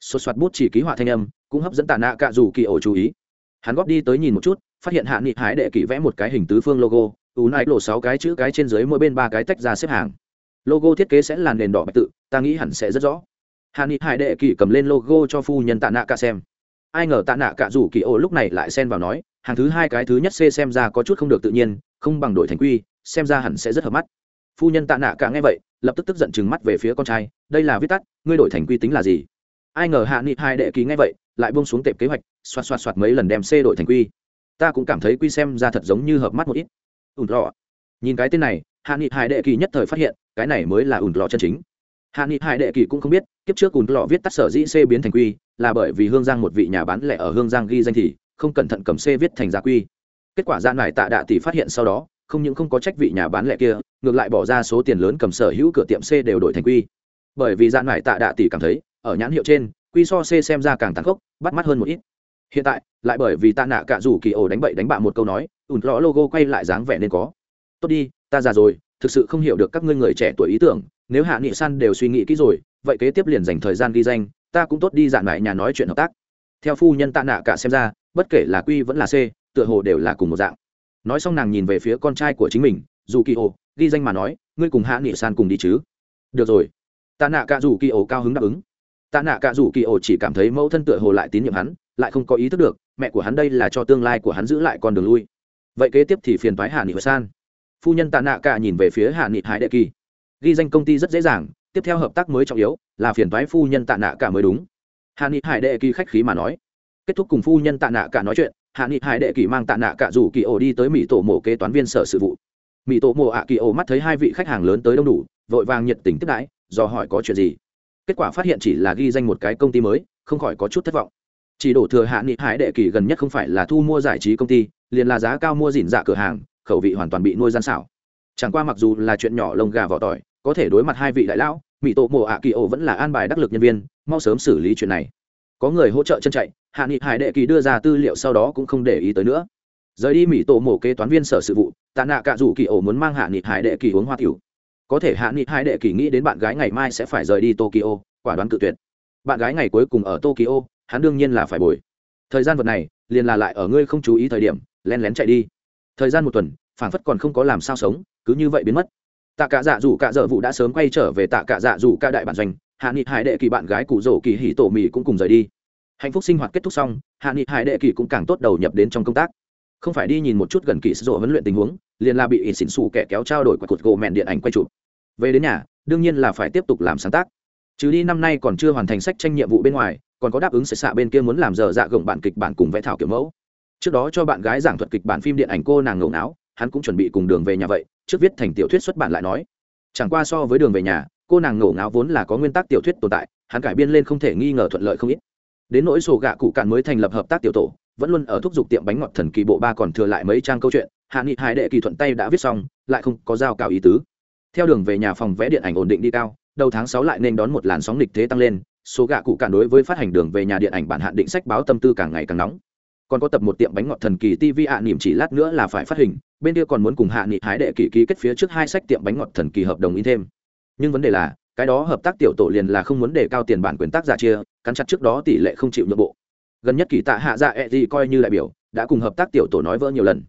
Sốt soạt bút chỉ ký họa thanh âm, cũng hấp dẫn tạ nạ cả dù kỳ ổ chú ý. Hắn góp đi tới nhìn một chút, phát hiện hạ nghị hải đệ kỳ vẽ một cái hình tứ phương logo, ú này lộ sáu cái chữ cái trên dưới mỗi bên ba cái tách ra xếp hàng. Logo thiết kế sẽ là nền đỏ bạch tự, ta nghĩ hẳn sẽ rất rõ hạ nghị hải đệ kỳ cầm lên logo cho phu nhân tạ nạ cả xem. Ai ngờ tạ nạ cả rủ kỳ ô lúc này lại xen vào nói, hàng thứ hai cái thứ nhất c xem ra có chút không được tự nhiên, không bằng đổi thành quy, xem ra hẳn sẽ rất hợp mắt. Phu nhân tạ nạ cả nghe vậy, lập tức tức giận chừng mắt về phía con trai, đây là viết tắt, ngươi đổi thành quy tính là gì? Ai ngờ hạ nghị hai đệ ký nghe vậy, lại buông xuống tệp kế hoạch, xoạt xoạt xoạt mấy lần đem c đổi thành quy. Ta cũng cảm thấy quy xem ra thật giống như hợp mắt một ít. Ủn lọ. Nhìn cái tên này hạ nghị hai đệ kỳ nhất thời phát hiện, cái này mới là ủn lọ chân chính hạ nghị hải đệ kỳ cũng không biết, kiếp trước ủn lọ viết tắt sở dĩ c biến thành quy là bởi vì hương giang một vị nhà bán lẻ ở hương giang ghi danh thì không cẩn thận cầm c viết thành gia quy kết quả gian lại tạ đạ tỷ phát hiện sau đó, không những không có trách vị nhà bán lẻ kia, ngược lại bỏ ra số tiền lớn cầm sở hữu cửa tiệm c đều đổi thành quy bởi vì gian lại tạ đạ tỷ cảm thấy, ở nhãn hiệu trên quy so c xem ra càng tàn khốc, bắt mắt hơn một ít. Hiện tại, lại bởi vì tạ nạ cả rủ kỳ ổ đánh bậy đánh bạ một câu nói ủn lọ logo quay lại dáng vẻ nên có. Tốt đi, ta già rồi, thực sự không hiểu được các ngươi người trẻ tuổi ý tưởng nếu hạ nghị san đều suy nghĩ kỹ rồi, vậy kế tiếp liền dành thời gian ghi danh, ta cũng tốt đi dạn lại nhà nói chuyện hợp tác. Theo phu nhân tạ nạ cả xem ra, bất kể là quy vẫn là c, tựa hồ đều là cùng một dạng. Nói xong nàng nhìn về phía con trai của chính mình, dù kỳ ổ, ghi danh mà nói, ngươi cùng hạ nghị san cùng đi chứ? Được rồi. Tạ nạ cả dù kỳ ổ cao hứng đáp ứng. Tạ nạ cả dù kỳ ổ chỉ cảm thấy mẫu thân tựa hồ lại tín nhiệm hắn, lại không có ý thức được, mẹ của hắn đây là cho tương lai của hắn giữ lại con đường lui. Vậy kế tiếp thì phiền thoái hạ nghị san. Phu nhân tạ nạ cả nhìn về phía hạ nghị hải đệ kỳ ghi danh công ty rất dễ dàng, tiếp theo hợp tác mới trọng yếu là phiền thoái phu nhân tạ nạ cả mới đúng. Hạ nghị hải đệ kỳ khách khí mà nói. Kết thúc cùng phu nhân tạ nạ cả nói chuyện, hạ nghị hải đệ kỳ mang tạ nạ cả rủ kỳ ổ đi tới mỹ tổ mộ kế toán viên sở sự vụ. Mỹ tổ mộ ạ, kỳ ổ mắt thấy hai vị khách hàng lớn tới đông đủ, vội vàng nhiệt tình tiếp đãi, do hỏi có chuyện gì. Kết quả phát hiện chỉ là ghi danh một cái công ty mới, không khỏi có chút thất vọng. Chỉ đổ thừa hạ nghị hải đệ kỳ gần nhất không phải là thu mua giải trí công ty, liền là giá cao mua dỉn dạ cửa hàng, khẩu vị hoàn toàn bị nuôi gian xảo. Chẳng qua mặc dù là chuyện nhỏ lông gà vỏ tỏi có thể đối mặt hai vị đại lão mỹ tổ mộ ạ kỳ ổ vẫn là an bài đắc lực nhân viên, mau sớm xử lý chuyện này. Có người hỗ trợ chân chạy, hạ nghị hải đệ kỳ đưa ra tư liệu sau đó cũng không để ý tới nữa. Rời đi mỹ tổ mộ kế toán viên sở sự vụ, tạ nạ cạ rủ kỳ ổ muốn mang hạ nghị hải đệ kỳ uống hoa tiểu. Có thể hạ nghị hải đệ kỳ nghĩ đến bạn gái ngày mai sẽ phải rời đi tokyo, quả đoán cự tuyệt. Bạn gái ngày cuối cùng ở tokyo, hắn đương nhiên là phải bồi. Thời gian vật này, liền là lại ở ngươi không chú ý thời điểm len lén chạy đi. Thời gian một tuần phản phất còn không có làm sao sống, cứ như vậy biến mất tạ cả dạ dù cả dợ vụ đã sớm quay trở về tạ cả dạ dù cả đại bản doanh. Hạ nghị hải đệ kỳ bạn gái cụ rổ kỳ hỉ tổ mì cũng cùng rời đi. Hạnh phúc sinh hoạt kết thúc xong, hạ nghị hải đệ kỳ cũng càng tốt đầu nhập đến trong công tác. Không phải đi nhìn một chút gần kỳ sổ huấn luyện tình huống, liền là bị ít xỉn xù kẻ kéo trao đổi qua cột gỗ mẹn điện ảnh quay chụp. Về đến nhà, đương nhiên là phải tiếp tục làm sáng tác. Chứ đi năm nay còn chưa hoàn thành sách tranh nhiệm vụ bên ngoài, còn có đáp ứng sẽ xạ bên kia muốn làm giờ dạ gồng bản kịch bản cùng vẽ thảo kiểu mẫu. Trước đó cho bạn gái giảng thuật kịch bản phim điện ảnh cô nàng ngầu não hắn cũng chuẩn bị cùng đường về nhà vậy, trước viết thành tiểu thuyết xuất bản lại nói. Chẳng qua so với đường về nhà, cô nàng ngổ ngáo vốn là có nguyên tắc tiểu thuyết tồn tại, hắn cải biên lên không thể nghi ngờ thuận lợi không ít. Đến nỗi sổ gạ cụ cạn mới thành lập hợp tác tiểu tổ, vẫn luôn ở thúc giục tiệm bánh ngọt thần kỳ bộ ba còn thừa lại mấy trang câu chuyện, hạ nghị hai đệ kỳ thuận tay đã viết xong, lại không có giao cào ý tứ. Theo đường về nhà phòng vẽ điện ảnh ổn định đi cao, đầu tháng sáu lại nên đón một làn sóng lịch thế tăng lên số gạ cụ cạn đối với phát hành đường về nhà điện ảnh bản hạn định sách báo tâm tư càng ngày càng nóng còn có tập một tiệm bánh ngọt thần kỳ tv ạ, niềm chỉ lát nữa là phải phát hình, bên kia còn muốn cùng hạ nghị hái đệ kỳ ký kết phía trước hai sách tiệm bánh ngọt thần kỳ hợp đồng in thêm. Nhưng vấn đề là, cái đó hợp tác tiểu tổ liền là không muốn đề cao tiền bản quyền tác giả chia, cắn chặt trước đó tỷ lệ không chịu nhượng bộ. Gần nhất kỳ tạ hạ dạ e gì coi như đại biểu, đã cùng hợp tác tiểu tổ nói vỡ nhiều lần.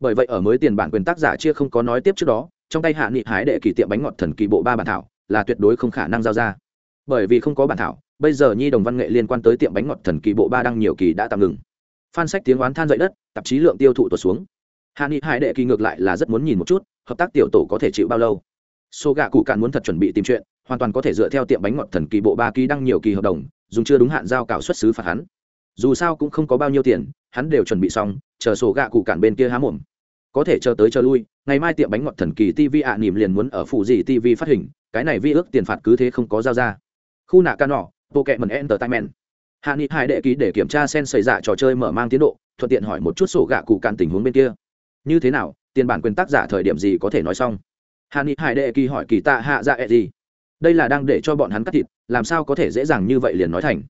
Bởi vậy ở mới tiền bản quyền tác giả chia không có nói tiếp trước đó, trong tay hạ nghị hái đệ kỳ tiệm bánh ngọt thần kỳ bộ ba bản thảo, là tuyệt đối không khả năng giao ra. Bởi vì không có bản thảo, bây giờ nhi đồng văn nghệ liên quan tới tiệm bánh ngọt thần kỳ bộ ba đăng nhiều kỳ đã tạm ngừng phan sách tiếng oán than dậy đất, tạp chí lượng tiêu thụ tuột xuống. Hàn nghị hải đệ kỳ ngược lại là rất muốn nhìn một chút, hợp tác tiểu tổ có thể chịu bao lâu. Số gạ cụ cạn muốn thật chuẩn bị tìm chuyện, hoàn toàn có thể dựa theo tiệm bánh ngọt thần kỳ bộ ba ký đăng nhiều kỳ hợp đồng, dùng chưa đúng hạn giao cạo xuất xứ phạt hắn. Dù sao cũng không có bao nhiêu tiền, hắn đều chuẩn bị xong, chờ sổ gạ cụ cạn bên kia há mồm. Có thể chờ tới chờ lui, ngày mai tiệm bánh ngọt thần kỳ tv ạ à nỉm liền muốn ở phụ gì tv phát hình, cái này vi ước tiền phạt cứ thế không có giao ra. Khu nạ ca nọ bộ kệ mần entertainment hạ nghị hai đệ ký để kiểm tra sen xảy dạ trò chơi mở mang tiến độ, thuận tiện hỏi một chút sổ gạ cụ cạn tình huống bên kia. Như thế nào, tiền bản quyền tác giả thời điểm gì có thể nói xong? Hạ nghị hải đệ ký hỏi kỳ tạ hạ dạ ẹ gì. Đây là đang để cho bọn hắn cắt thịt, làm sao có thể dễ dàng như vậy liền nói thành?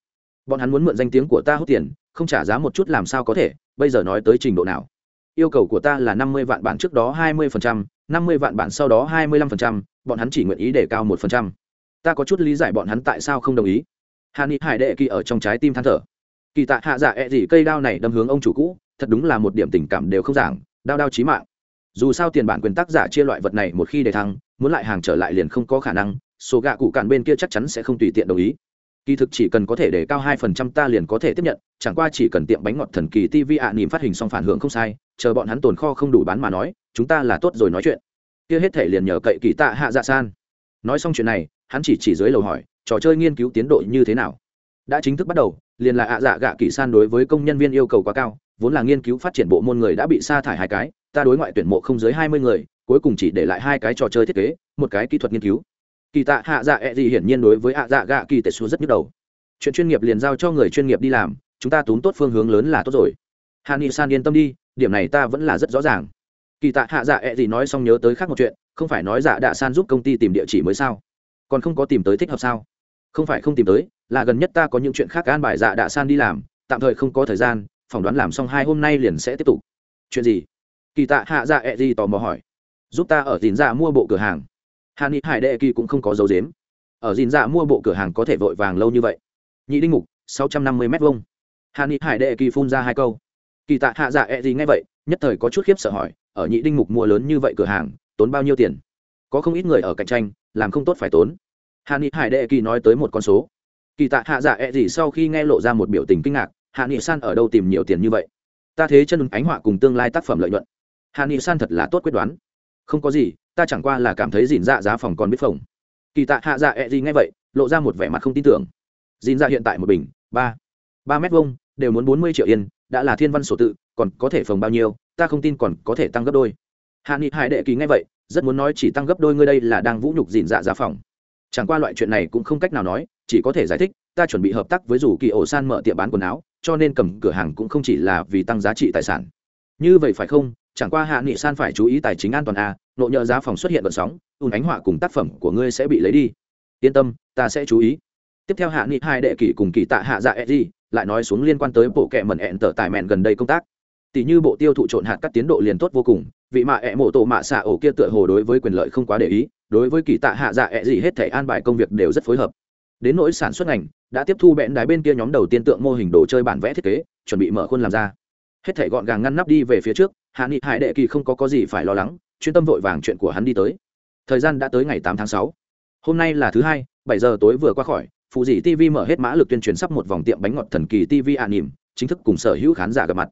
Bọn hắn muốn mượn danh tiếng của ta hút tiền, không trả giá một chút làm sao có thể, bây giờ nói tới trình độ nào? Yêu cầu của ta là năm mươi vạn bản trước đó hai mươi phần trăm, năm mươi vạn bản sau đó hai mươi lăm phần trăm, bọn hắn chỉ nguyện ý để cao một phần trăm. Ta có chút lý giải bọn hắn tại sao không đồng ý. Hàn ni hải đệ kỳ ở trong trái tim than thở. Kỳ tạ hạ dạ ẹ、e、gì cây đao này đâm hướng ông chủ cũ thật đúng là một điểm tình cảm đều không giảng đao đao trí mạng. Dù sao tiền bản quyền tác giả chia loại vật này một khi để thăng muốn lại hàng trở lại liền không có khả năng số gạ cụ cạn bên kia chắc chắn sẽ không tùy tiện đồng ý. Kỳ thực chỉ cần có thể để cao hai phần trăm ta liền có thể tiếp nhận chẳng qua chỉ cần tiệm bánh ngọt thần kỳ tv ạ à, nỉm phát hình xong phản hưởng không sai chờ bọn hắn tồn kho không đủ bán mà nói chúng ta là tốt rồi nói chuyện. Kia hết thể liền nhờ cậy kỳ tạ hạ dạ san. Nói xong chuyện này hắn chỉ chỉ dưới lầu hỏi trò chơi nghiên cứu tiến độ như thế nào? Đã chính thức bắt đầu, liền là ạ dạ gạ kỳ san đối với công nhân viên yêu cầu quá cao, vốn là nghiên cứu phát triển bộ môn người đã bị sa thải hai cái, ta đối ngoại tuyển mộ không dưới hai mươi người, cuối cùng chỉ để lại hai cái trò chơi thiết kế, một cái kỹ thuật nghiên cứu. Kỳ tạ hạ dạ ẹ gì hiển nhiên đối với ạ dạ gạ kỳ tệ xuống rất nhức đầu. Chuyện chuyên nghiệp liền giao cho người chuyên nghiệp đi làm, chúng ta túm tốt phương hướng lớn là tốt rồi. Hạ nghị san yên tâm đi, điểm này ta vẫn là rất rõ ràng. Kỳ tạ hạ dạ ẹ gì nói xong nhớ tới khác một chuyện, không phải nói dạ đạ san giúp công ty tìm địa chỉ mới sao? Còn không có tìm tới thích hợp sao? Không phải không tìm tới, là gần nhất ta có những chuyện khác an bài dạ đạ san đi làm, tạm thời không có thời gian, phỏng đoán làm xong hai hôm nay liền sẽ tiếp tục. Chuyện gì? Kỳ tạ hạ dạ ẹ、e、gì tò mò hỏi. Giúp ta ở dìn dạ mua bộ cửa hàng. Hạ nghị hải đệ kỳ cũng không có dấu dếm ở dìn dạ mua bộ cửa hàng có thể vội vàng lâu như vậy. Nhị đinh mục, sáu trăm năm mươi m hai hạ nghị hải đệ kỳ phun ra hai câu. Kỳ tạ hạ dạ ẹ、e、gì ngay vậy, nhất thời có chút khiếp sợ hỏi, ở nhị đinh mục mua lớn như vậy cửa hàng, tốn bao nhiêu tiền? Có không ít người ở cạnh tranh, làm không tốt phải tốn hạ nghị hải đệ kỳ nói tới một con số. Kỳ tạ hạ dạ e gì sau khi nghe lộ ra một biểu tình kinh ngạc, hạ nghị san ở đâu tìm nhiều tiền như vậy? Ta thế chân ánh họa cùng tương lai tác phẩm lợi nhuận. Hạ nghị san thật là tốt quyết đoán. Không có gì, ta chẳng qua là cảm thấy dìn dạ giá phòng còn biết phòng. Kỳ tạ hạ dạ e gì nghe vậy, lộ ra một vẻ mặt không tin tưởng. Dìn dạ hiện tại một bình, ba ba mét vuông, đều muốn bốn mươi triệu yên, đã là thiên văn sổ tự, còn có thể phòng bao nhiêu, ta không tin còn có thể tăng gấp đôi. Hạ nghị hải đệ kỳ nghe vậy, rất muốn nói chỉ tăng gấp đôi ngươi đây là đang vũ nhục dìn dạ giá phòng chẳng qua loại chuyện này cũng không cách nào nói chỉ có thể giải thích ta chuẩn bị hợp tác với rủ kỳ ổ san mở tiệm bán quần áo cho nên cầm cửa hàng cũng không chỉ là vì tăng giá trị tài sản. Như vậy phải không? Chẳng qua hạ nghị san phải chú ý tài chính an toàn a à, nộ nhỡ giá phòng xuất hiện vận sóng ùn ánh họa cùng tác phẩm của ngươi sẽ bị lấy đi. Yên tâm ta sẽ chú ý. Tiếp theo hạ nghị hai đệ kỷ cùng kỳ tạ hạ dạ e gì lại nói xuống liên quan tới bộ kệ mẩn ẹn tở tài mẹn gần đây công tác. Tỷ như bộ tiêu thụ trộn hạt các tiến độ liền tốt vô cùng vị mạ ẹ mộ tổ mạ xạ ổ kia tựa hồ đối với quyền lợi không quá để ý đối với kỳ tạ hạ dạ ẹ gì hết thể an bài công việc đều rất phối hợp. Đến nỗi sản xuất ngành, đã tiếp thu bẽn đái bên kia nhóm đầu tiên tượng mô hình đồ chơi bản vẽ thiết kế, chuẩn bị mở khuôn làm ra. Hết thể gọn gàng ngăn nắp đi về phía trước, hạ nghị hải đệ kỳ không có có gì phải lo lắng, chuyên tâm vội vàng chuyện của hắn đi tới. Thời gian đã tới ngày tám tháng sáu. Hôm nay là thứ hai, bảy giờ tối vừa qua khỏi, phụ dì tv mở hết mã lực tuyên truyền sắp một vòng tiệm bánh ngọt thần kỳ tv ạ nỉm, chính thức cùng sở hữu khán giả gặp mặt.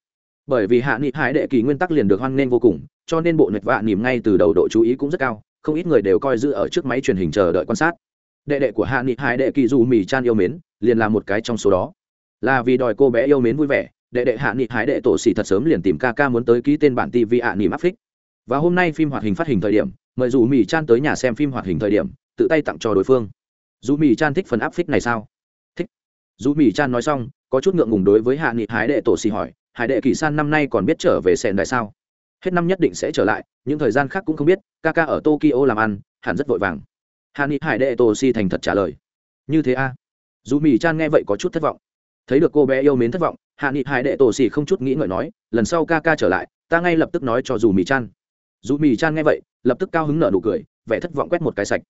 Bởi vì hạ nghị hải đệ kỳ nguyên tắc liền được hoan nghênh vô cùng, cho nên bộ nệp vạ nỉm ngay từ đầu độ chú ý cũng rất cao không ít người đều coi giữ ở trước máy truyền hình chờ đợi quan sát. Đệ đệ của hạ nghị hải, đệ kỳ dù mì chan yêu mến, liền là một cái trong số đó. Là vì đòi cô bé yêu mến vui vẻ, đệ đệ hạ nghị hải, đệ tổ xỉ thật sớm liền tìm ca ca muốn tới ký tên bản tv ạ Nỉ áp phích và hôm nay phim hoạt hình phát hình thời điểm, mời dù mì chan tới nhà xem phim hoạt hình thời điểm, tự tay tặng cho đối phương. Dù mì chan thích phần áp phích này sao? Thích. Dù mì chan nói xong, có chút ngượng ngùng đối với hạ nghị hải, đệ tổ xỉ hỏi, hải đệ, kỳ san năm nay còn biết trở về sẹn đại sao? Hết năm nhất định sẽ trở lại, những thời gian khác cũng không biết ca ca ở tokyo làm ăn, hẳn rất vội vàng. Hàn ni hải đệ tổ si thành thật trả lời. Như thế a? À? dù mỹ chan nghe vậy có chút thất vọng. Thấy được cô bé yêu mến thất vọng hàn ni hải đệ tổ si không chút nghĩ ngợi nói, lần sau ca ca trở lại, ta ngay lập tức nói cho dù mỹ chan. Dù mỹ chan nghe vậy, lập tức cao hứng nở nụ cười, vẻ thất vọng quét một cái sạch.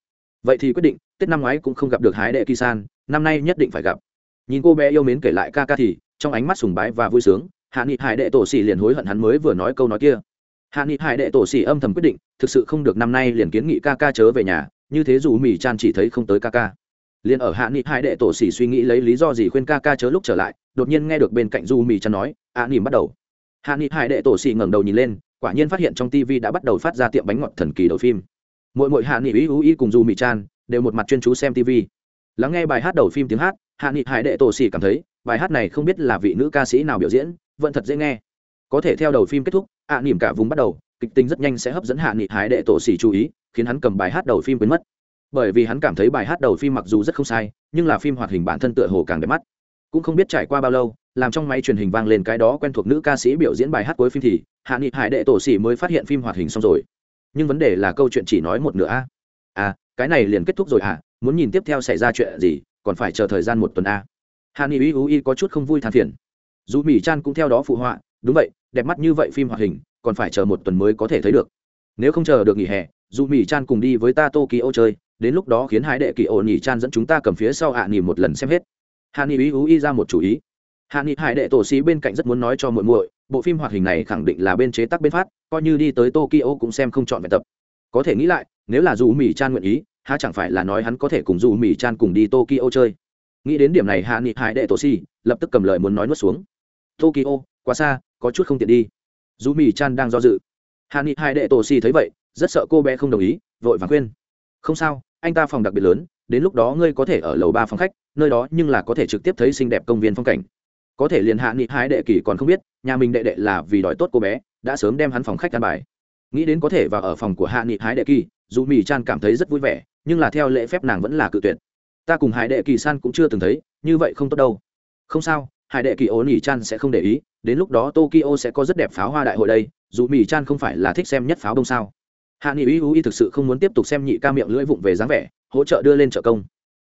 Vậy thì quyết định, tết năm ngoái cũng không gặp được hái đệ kỳ san năm nay nhất định phải gặp. Nhìn cô bé yêu mến kể lại ca ca thì, trong ánh mắt sùng bái và vui sướng hạ nghị hải đệ tổ xỉ liền hối hận hắn mới vừa nói câu nói kia hạ nghị hải đệ tổ xỉ âm thầm quyết định thực sự không được năm nay liền kiến nghị ca ca chớ về nhà như thế dù mì chan chỉ thấy không tới ca ca liền ở hạ nghị hai đệ tổ xỉ suy nghĩ lấy lý do gì khuyên ca ca chớ lúc trở lại đột nhiên nghe được bên cạnh du mì chan nói ạ nỉm bắt đầu hạ nghị hai đệ tổ xỉ ngẩng đầu nhìn lên quả nhiên phát hiện trong tv đã bắt đầu phát ra tiệm bánh ngọt thần kỳ đầu phim mỗi mỗi hạ nghị ý ú ý cùng du mì chan đều một mặt chuyên chú xem tv lắng nghe bài hát đầu phim tiếng hát hạ nghị hải đệ tổ xỉ cảm thấy bài hát này không biết là vị nữ ca sĩ nào biểu diễn vẫn thật dễ nghe có thể theo đầu phim kết thúc, ạ nỉm cả vùng bắt đầu, kịch tính rất nhanh sẽ hấp dẫn hạ nghị hải đệ tổ xỉ chú ý, khiến hắn cầm bài hát đầu phim quên mất. Bởi vì hắn cảm thấy bài hát đầu phim mặc dù rất không sai, nhưng là phim hoạt hình bản thân tựa hồ càng đẹp mắt. Cũng không biết trải qua bao lâu, làm trong máy truyền hình vang lên cái đó quen thuộc nữ ca sĩ biểu diễn bài hát cuối phim thì, hạ nghị hải đệ tổ xỉ mới phát hiện phim hoạt hình xong rồi. Nhưng vấn đề là câu chuyện chỉ nói một nửa a. À cái này liền kết thúc rồi à muốn nhìn tiếp theo xảy ra chuyện gì, còn phải chờ thời gian một tuần a. Hạ nghị uy uy có chút không vui than phiền. Dù mỹ chan cũng theo đó phụ họa đúng vậy, đẹp mắt như vậy phim hoạt hình, còn phải chờ một tuần mới có thể thấy được. Nếu không chờ được nghỉ hè, dù mỹ chan cùng đi với ta tokyo chơi, đến lúc đó khiến hai đệ kỳ ổn nhỉ chan dẫn chúng ta cầm phía sau hạ nghỉ một lần xem hết. Hạ nghỉ ý ú ý ra một chủ ý. Hạ nghị hải đệ tổ sĩ bên cạnh rất muốn nói cho muội muội, bộ phim hoạt hình này khẳng định là bên chế tác bên phát, coi như đi tới tokyo cũng xem không chọn vẹn tập. Có thể nghĩ lại, nếu là dù mỹ chan nguyện ý, há chẳng phải là nói hắn có thể cùng dù mỹ chan cùng đi tokyo chơi? Nghĩ đến điểm này hạ nghị hải đệ tổ sĩ lập tức cầm lời muốn nói nuốt xuống. Tokyo, quá xa có chút không tiện đi. Dù mỹ chan đang do dự. Hà ni hai đệ tổ xì thấy vậy, rất sợ cô bé không đồng ý, vội vàng khuyên. Không sao, anh ta phòng đặc biệt lớn, đến lúc đó ngươi có thể ở lầu ba phòng khách, nơi đó nhưng là có thể trực tiếp thấy xinh đẹp công viên phong cảnh. Có thể liền hạ nghị hai đệ kỳ còn không biết, nhà mình đệ đệ là vì đòi tốt cô bé, đã sớm đem hắn phòng khách ăn bài. Nghĩ đến có thể vào ở phòng của hạ nghị hái đệ kỳ dù mỹ chan cảm thấy rất vui vẻ, nhưng là theo lễ phép nàng vẫn là cự tuyệt. Ta cùng hải đệ kỳ san cũng chưa từng thấy, như vậy không tốt đâu. Không sao hải đệ kỳ ố nỉ chan sẽ không để ý đến lúc đó tokyo sẽ có rất đẹp pháo hoa đại hội đây, dù mỹ chan không phải là thích xem nhất pháo đông sao. Hạ nghị uy uy thực sự không muốn tiếp tục xem nhị ca miệng lưỡi vụng về dáng vẻ, hỗ trợ đưa lên trợ công.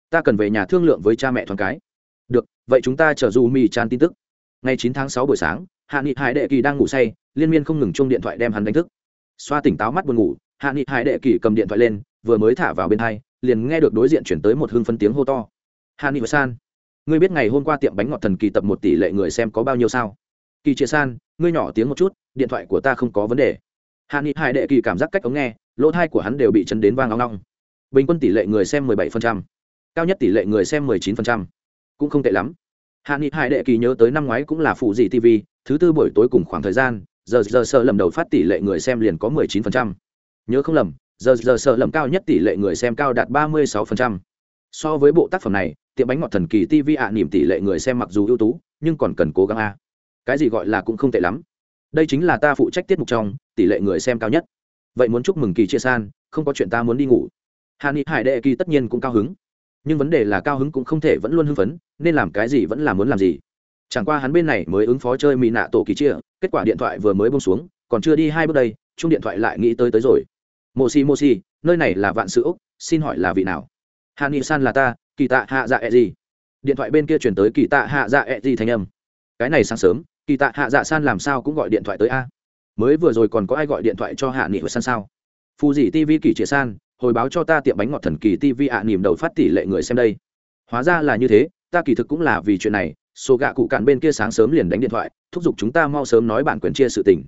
Ta cần về nhà thương lượng với cha mẹ thoáng cái. Được, vậy chúng ta chờ dù mỹ chan tin tức. Ngày chín tháng sáu buổi sáng, hạ nghị hải đệ kỳ đang ngủ say, liên miên không ngừng chung điện thoại đem hắn đánh thức. Xoa tỉnh táo mắt buồn ngủ, hạ nghị hải đệ kỳ cầm điện thoại lên, vừa mới thả vào bên hai, liền nghe được đối diện chuyển tới một hưng phân tiếng hô to. Hạ nghị san, ngươi biết ngày hôm qua tiệm bánh ngọt thần kỳ tập một tỷ lệ người xem có bao nhiêu sao? Kỳ chia san ngươi nhỏ tiếng một chút điện thoại của ta không có vấn đề hạ nghị hải đệ kỳ cảm giác cách ống nghe lỗ thai của hắn đều bị chấn đến vang long long bình quân tỷ lệ người xem 17%, cao nhất tỷ lệ người xem 19%. cũng không tệ lắm hạ nghị hải đệ kỳ nhớ tới năm ngoái cũng là phụ dị tv thứ tư buổi tối cùng khoảng thời gian giờ giờ sợ lầm đầu phát tỷ lệ người xem liền có 19%. nhớ không lầm giờ giờ sợ lầm cao nhất tỷ lệ người xem cao đạt 36%. so với bộ tác phẩm này tiệm bánh ngọt thần kỳ tv ạ à, niềm tỷ lệ người xem mặc dù ưu tú nhưng còn cần cố gắng a cái gì gọi là cũng không tệ lắm. Đây chính là ta phụ trách tiết mục trong, tỷ lệ người xem cao nhất. Vậy muốn chúc mừng kỳ chia san, không có chuyện ta muốn đi ngủ. Hạ ni hải đệ kỳ tất nhiên cũng cao hứng. Nhưng vấn đề là cao hứng cũng không thể vẫn luôn hưng phấn, nên làm cái gì vẫn là muốn làm gì. Chẳng qua hắn bên này mới ứng phó chơi mỹ nạ tổ kỳ chia, kết quả điện thoại vừa mới bông xuống, còn chưa đi hai bước đây, chung điện thoại lại nghĩ tới tới rồi. Mô si mô si nơi này là vạn sự xin hỏi là vị nào? Hạ ni san là ta, kỳ tạ hạ dạ e gì? Điện thoại bên kia chuyển tới kỳ tạ hạ dạ e gì thanh âm. Cái này sáng sớm kỳ tạ hạ dạ san làm sao cũng gọi điện thoại tới a. Mới vừa rồi còn có ai gọi điện thoại cho hạ nghị và san sao? Phù dỉ tv kỳ trịa san hồi báo cho ta tiệm bánh ngọt thần kỳ tv ạ à, nỉm đầu phát tỷ lệ người xem đây. Hóa ra là như thế ta kỳ thực cũng là vì chuyện này sổ gạ cụ cạn bên kia sáng sớm liền đánh điện thoại thúc giục chúng ta mau sớm nói bản quyền chia sự tình.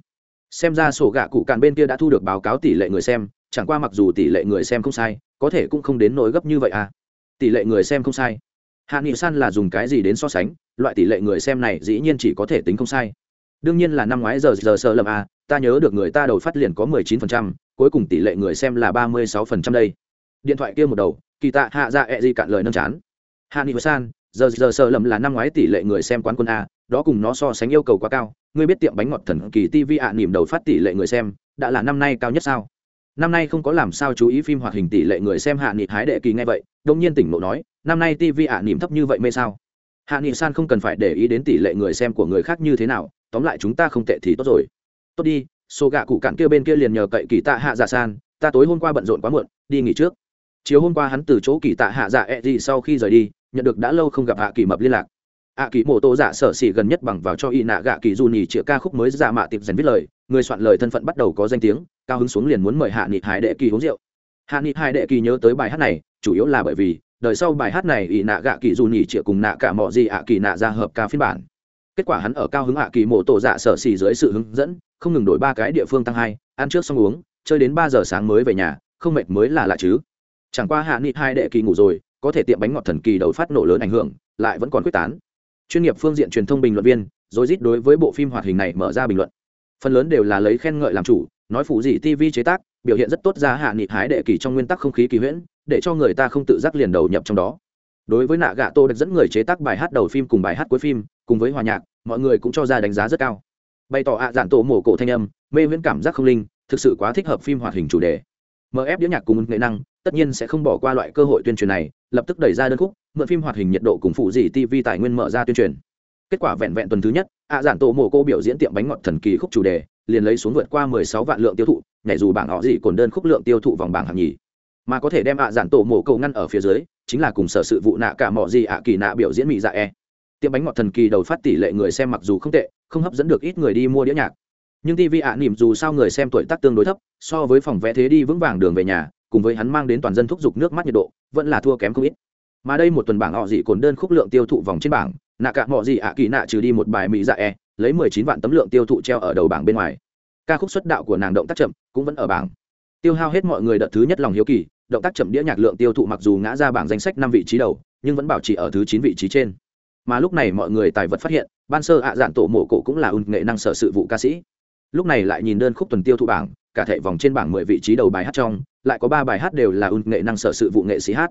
Xem ra sổ gạ cụ cạn bên kia đã thu được báo cáo tỷ lệ người xem chẳng qua mặc dù tỷ lệ người xem không sai có thể cũng không đến nỗi gấp như vậy à. Tỷ lệ người xem không sai. Hạ nghị san là dùng cái gì đến so sánh? Loại tỷ lệ người xem này dĩ nhiên chỉ có thể tính không sai. Đương nhiên là năm ngoái giờ giờ sợ lầm à ta nhớ được người ta đầu phát liền có mười chín phần trăm cuối cùng tỷ lệ người xem là ba mươi sáu phần trăm đây. Điện thoại kia một đầu kỳ tạ hạ dạ e gì cạn lời nâng chán. Hạ nghị san giờ giờ sợ lầm là năm ngoái tỷ lệ người xem quán quân a đó cùng nó so sánh yêu cầu quá cao. Ngươi biết tiệm bánh ngọt thần kỳ tv ạ à, nỉm đầu phát tỷ lệ người xem đã là năm nay cao nhất sao? Năm nay không có làm sao chú ý phim hoạt hình tỷ lệ người xem hạ nghị hái đệ kỳ ngay vậy đông nhiên tỉnh lộ nói năm nay tv ạ à, nỉm thấp như vậy mê sao? Hạ nghị san không cần phải để ý đến tỷ lệ người xem của người khác như thế nào, tóm lại chúng ta không tệ thì tốt rồi. Tốt đi, số gạ cụ cạn kia bên kia liền nhờ cậy kỳ tạ hạ dạ san, ta tối hôm qua bận rộn quá muộn, đi nghỉ trước. Chiều hôm qua hắn từ chỗ kỳ tạ hạ dạ e gì sau khi rời đi, nhận được đã lâu không gặp hạ kỳ mập liên lạc. Hạ kỳ mô tô giả sở xỉ gần nhất bằng vào cho y nạ gạ kỳ du nhì chĩa ca khúc mới ra mạ tiệp dành viết lời, người soạn lời thân phận bắt đầu có danh tiếng, cao hứng xuống liền muốn mời hạ nghị hải đệ kỳ uống rượu. Hạ nghị hải đệ kỳ nhớ tới bài hát này, chủ yếu là bởi vì đời sau bài hát này y nạ gạ kỳ dù nhỉ chĩa cùng nạ cả mọi gì ạ kỳ nạ ra hợp ca phiên bản. Kết quả hắn ở cao hứng hạ kỳ mộ tổ dạ sở xỉ dưới sự hướng dẫn, không ngừng đổi ba cái địa phương tăng hai, ăn trước xong uống, chơi đến ba giờ sáng mới về nhà, không mệt mới là lạ chứ. Chẳng qua hạ nghị hai đệ kỳ ngủ rồi, có thể tiệm bánh ngọt thần kỳ đầu phát nổ lớn ảnh hưởng, lại vẫn còn quyết tán. Chuyên nghiệp phương diện truyền thông bình luận viên rồi rít đối với bộ phim hoạt hình này mở ra bình luận. Phần lớn đều là lấy khen ngợi làm chủ, nói phụ gì tv chế tác, biểu hiện rất tốt ra hạ nghị hái đệ kỳ trong nguyên tắc không khí kỳ huyễn để cho người ta không tự giác liền đầu nhập trong đó. Đối với nạ gạ tô được dẫn người chế tác bài hát đầu phim cùng bài hát cuối phim, cùng với hòa nhạc, mọi người cũng cho ra đánh giá rất cao. Bày tỏ ạ à tổ mổ cổ thanh âm, mê viễn cảm giác không linh, thực sự quá thích hợp phim hoạt hình chủ đề. Mf đĩa nhạc cùng nghệ năng, tất nhiên sẽ không bỏ qua loại cơ hội tuyên truyền này, lập tức đẩy ra đơn khúc, mượn phim hoạt hình nhiệt độ cùng phụ dị tv tài nguyên mở ra tuyên truyền. Kết quả vẹn vẹn tuần thứ nhất, ạ à tổ mổ cô biểu diễn tiệm bánh ngọt thần kỳ khúc chủ đề, liền lấy xuống vượt qua 16 vạn lượng tiêu thụ, nhảy dù bảng họ gì còn đơn khúc lượng tiêu thụ vòng bảng hạng nhì mà có thể đem ạ à dạn tổ mổ cầu ngăn ở phía dưới, chính là cùng sở sự vụ nạ cả mọi gì ạ kỳ nạ biểu diễn mỹ dạ e. Tiệm bánh ngọt thần kỳ đầu phát tỷ lệ người xem mặc dù không tệ, không hấp dẫn được ít người đi mua đĩa nhạc. Nhưng tv ạ nỉm dù sao người xem tuổi tác tương đối thấp, so với phòng vẽ thế đi vững vàng đường về nhà, cùng với hắn mang đến toàn dân thúc giục nước mắt nhiệt độ, vẫn là thua kém không ít. Mà đây một tuần bảng họ dị cồn đơn khúc lượng tiêu thụ vòng trên bảng, nạ cả mọi gì ạ kỳ nạ trừ đi một bài mỹ dạ e lấy mười chín vạn tấm lượng tiêu thụ treo ở đầu bảng bên ngoài. Ca khúc xuất đạo của nàng động tác chậm, cũng vẫn ở bảng tiêu hao hết mọi người đợt thứ nhất lòng hiếu kỳ, động tác chậm đĩa nhạc lượng tiêu thụ mặc dù ngã ra bảng danh sách năm vị trí đầu, nhưng vẫn bảo trì ở thứ chín vị trí trên. Mà lúc này mọi người tài vật phát hiện, ban sơ ạ dạn tổ mộ cổ cũng là ưng nghệ năng sở sự vụ ca sĩ. Lúc này lại nhìn đơn khúc tuần tiêu thụ bảng, cả thể vòng trên bảng mười vị trí đầu bài hát trong, lại có ba bài hát đều là ưng nghệ năng sở sự vụ nghệ sĩ hát.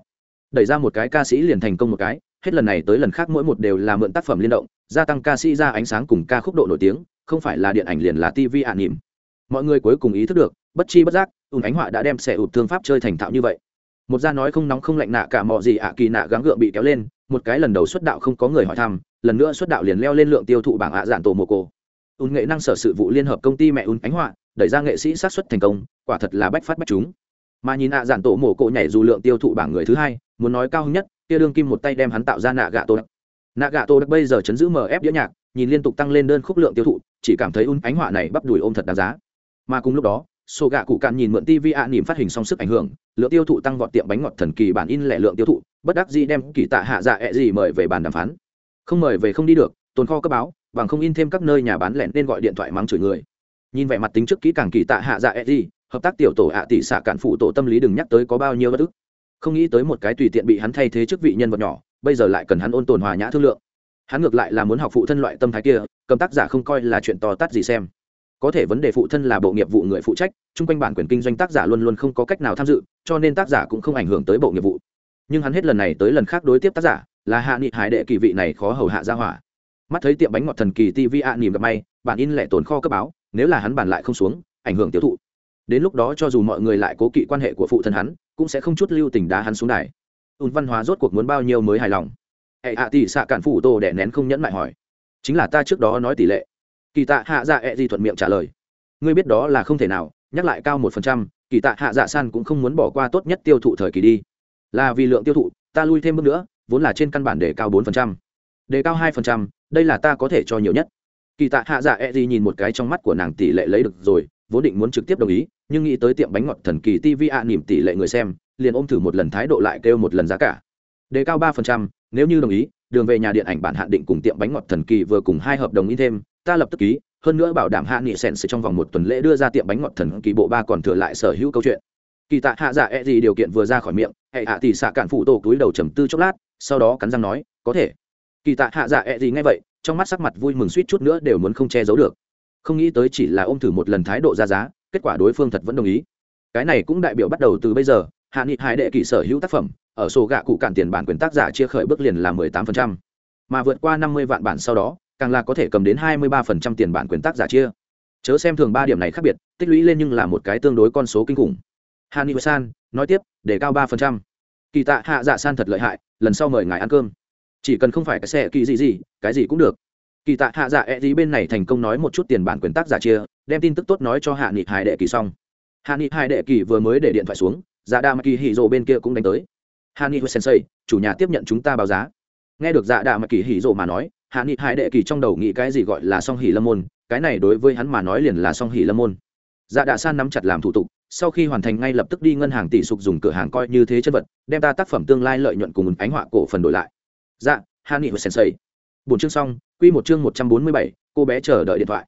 Đẩy ra một cái ca sĩ liền thành công một cái, hết lần này tới lần khác mỗi một đều là mượn tác phẩm liên động, gia tăng ca sĩ ra ánh sáng cùng ca khúc độ nổi tiếng, không phải là điện ảnh liền là tv ạ nỉm. Mọi người cuối cùng ý thức được, bất chi bất giác ùn ánh họa đã đem xẻ ụt thương pháp chơi thành thạo như vậy. Một gia nói không nóng không lạnh nạ cả mọi gì ạ, kỳ nạ gắng gượng bị kéo lên, một cái lần đầu xuất đạo không có người hỏi thăm, lần nữa xuất đạo liền leo lên lượng tiêu thụ bảng ạ dạn tổ mồ cổ. Ùn nghệ năng sở sự vụ liên hợp công ty mẹ ùn ánh họa, đẩy ra nghệ sĩ sát xuất thành công, quả thật là bách phát bách chúng. Mà nhìn ạ dạn tổ mồ cộ nhảy dù lượng tiêu thụ bảng người thứ hai, muốn nói cao hơn nhất, kia đương kim một tay đem hắn tạo ra nạ gạ tô đắc nạ gạ tô đắc bây giờ chấn giữ mf đĩa nhạc, nhìn liên tục tăng lên đơn khúc lượng tiêu thụ, chỉ cảm thấy ùn ánh họa này bắp đùi ôm thật đáng giá. Mà cùng lúc đó sổ gạ cụ cạn nhìn mượn tv ạ nỉm phát hình song sức ảnh hưởng, lượng tiêu thụ tăng vọt tiệm bánh ngọt thần kỳ bản in lẻ lượng tiêu thụ, bất đắc dĩ đem kỳ tạ hạ dạ ẹ gì mời về bàn đàm phán. Không mời về không đi được, tồn kho cấp báo, bằng không in thêm các nơi nhà bán lẻ nên gọi điện thoại mắng chửi người. Nhìn vẻ mặt tính trước kỹ càng kỳ tạ hạ dạ ẹ gì, hợp tác tiểu tổ ạ tỷ xạ cản phụ tổ tâm lý đừng nhắc tới có bao nhiêu bất ức. Không nghĩ tới một cái tùy tiện bị hắn thay thế chức vị nhân vật nhỏ, bây giờ lại cần hắn ôn tồn hòa nhã thương lượng. Hắn ngược lại là muốn học phụ thân loại tâm thái kia, cầm tác giả không coi là chuyện to tát gì xem có thể vấn đề phụ thân là bộ nghiệp vụ người phụ trách, chung quanh bản quyền kinh doanh tác giả luôn luôn không có cách nào tham dự, cho nên tác giả cũng không ảnh hưởng tới bộ nghiệp vụ. Nhưng hắn hết lần này tới lần khác đối tiếp tác giả, là hạ nghị hải đệ kỳ vị này khó hầu hạ ra hỏa. Mắt thấy tiệm bánh ngọt thần kỳ tv ạ à nỉm gặp may bản in lẻ tồn kho cấp báo, nếu là hắn bản lại không xuống, ảnh hưởng tiêu thụ. Đến lúc đó cho dù mọi người lại cố kỵ quan hệ của phụ thân hắn, cũng sẽ không chút lưu tình đá hắn xuống đài. Ùn văn hóa rốt cuộc muốn bao nhiêu mới hài lòng? Hệ hạ tỷ xạ cản phụ tô đẻ nén không nhẫn mại hỏi. Chính là ta trước đó nói tỷ lệ kỳ tạ hạ dạ ẹ、e、gì thuận miệng trả lời. Ngươi biết đó là không thể nào, nhắc lại cao một phần trăm, kỳ tạ hạ dạ san cũng không muốn bỏ qua tốt nhất tiêu thụ thời kỳ đi. Là vì lượng tiêu thụ, ta lui thêm bước nữa, vốn là trên căn bản để cao bốn phần trăm. Đề cao hai phần trăm, đây là ta có thể cho nhiều nhất. Kỳ tạ hạ dạ e gì nhìn một cái trong mắt của nàng tỷ lệ lấy được rồi, vốn định muốn trực tiếp đồng ý, nhưng nghĩ tới tiệm bánh ngọt thần kỳ tv ạ nỉm tỷ lệ người xem, liền ôm thử một lần thái độ lại kêu một lần giá cả. Đề cao ba phần trăm, nếu như đồng ý, đường về nhà điện ảnh bản hạn định cùng tiệm bánh ngọt thần kỳ vừa cùng hai hợp đồng in thêm ta lập tức ký, hơn nữa bảo đảm hạ nghị sèn sẽ trong vòng một tuần lễ đưa ra tiệm bánh ngọt thần kỳ bộ ba còn thừa lại sở hữu câu chuyện. Kỳ tạ hạ dạ e gì điều kiện vừa ra khỏi miệng, hệ hạ thì xạ cản phụ tổ túi đầu trầm tư chốc lát, sau đó cắn răng nói, có thể. Kỳ tạ hạ dạ e gì ngay vậy, trong mắt sắc mặt vui mừng suýt chút nữa đều muốn không che giấu được. Không nghĩ tới chỉ là ôm thử một lần thái độ ra giá, kết quả đối phương thật vẫn đồng ý. Cái này cũng đại biểu bắt đầu từ bây giờ, hạ nghị hải đệ kỳ sở hữu tác phẩm, ở sổ gạ cụ cản tiền bản quyền tác giả chia khởi bước liền là mười tám phần trăm, mà vượt qua năm mươi vạn bản sau đó càng là có thể cầm đến hai mươi ba phần trăm tiền bản quyền tác giả chia. Chớ xem thường ba điểm này khác biệt, tích lũy lên nhưng là một cái tương đối con số kinh khủng. Hani san, nói tiếp, để cao ba phần trăm. Kỳ tạ hạ dạ san thật lợi hại, lần sau mời ngài ăn cơm. Chỉ cần không phải cái xe kỳ gì gì, cái gì cũng được. Kỳ tạ hạ dạ e gì bên này thành công nói một chút tiền bản quyền tác giả chia, đem tin tức tốt nói cho hạ nghị hải đệ kỳ xong. Hạ nghị hải đệ kỳ vừa mới để điện thoại xuống dạ đa mắc kỳ hỉ rộ bên kia cũng đánh tới. Hạ nghị sensei, chủ nhà tiếp nhận chúng ta báo giá. Nghe được dạ đa mắc kỳ hỉ rộ mà nói hạ nghị hải đệ kỳ trong đầu nghĩ cái gì gọi là song hỉ lâm môn, cái này đối với hắn mà nói liền là song hỉ lâm môn. Dạ đạ san nắm chặt làm thủ tục, sau khi hoàn thành ngay lập tức đi ngân hàng tỷ sục dùng cửa hàng coi như thế chân vật, đem ta tác phẩm tương lai lợi nhuận cùng ánh họa cổ phần đổi lại. Dạ hạ nghị sensei. Bốn chương xong, quy một chương một trăm bốn mươi bảy, cô bé chờ đợi điện thoại.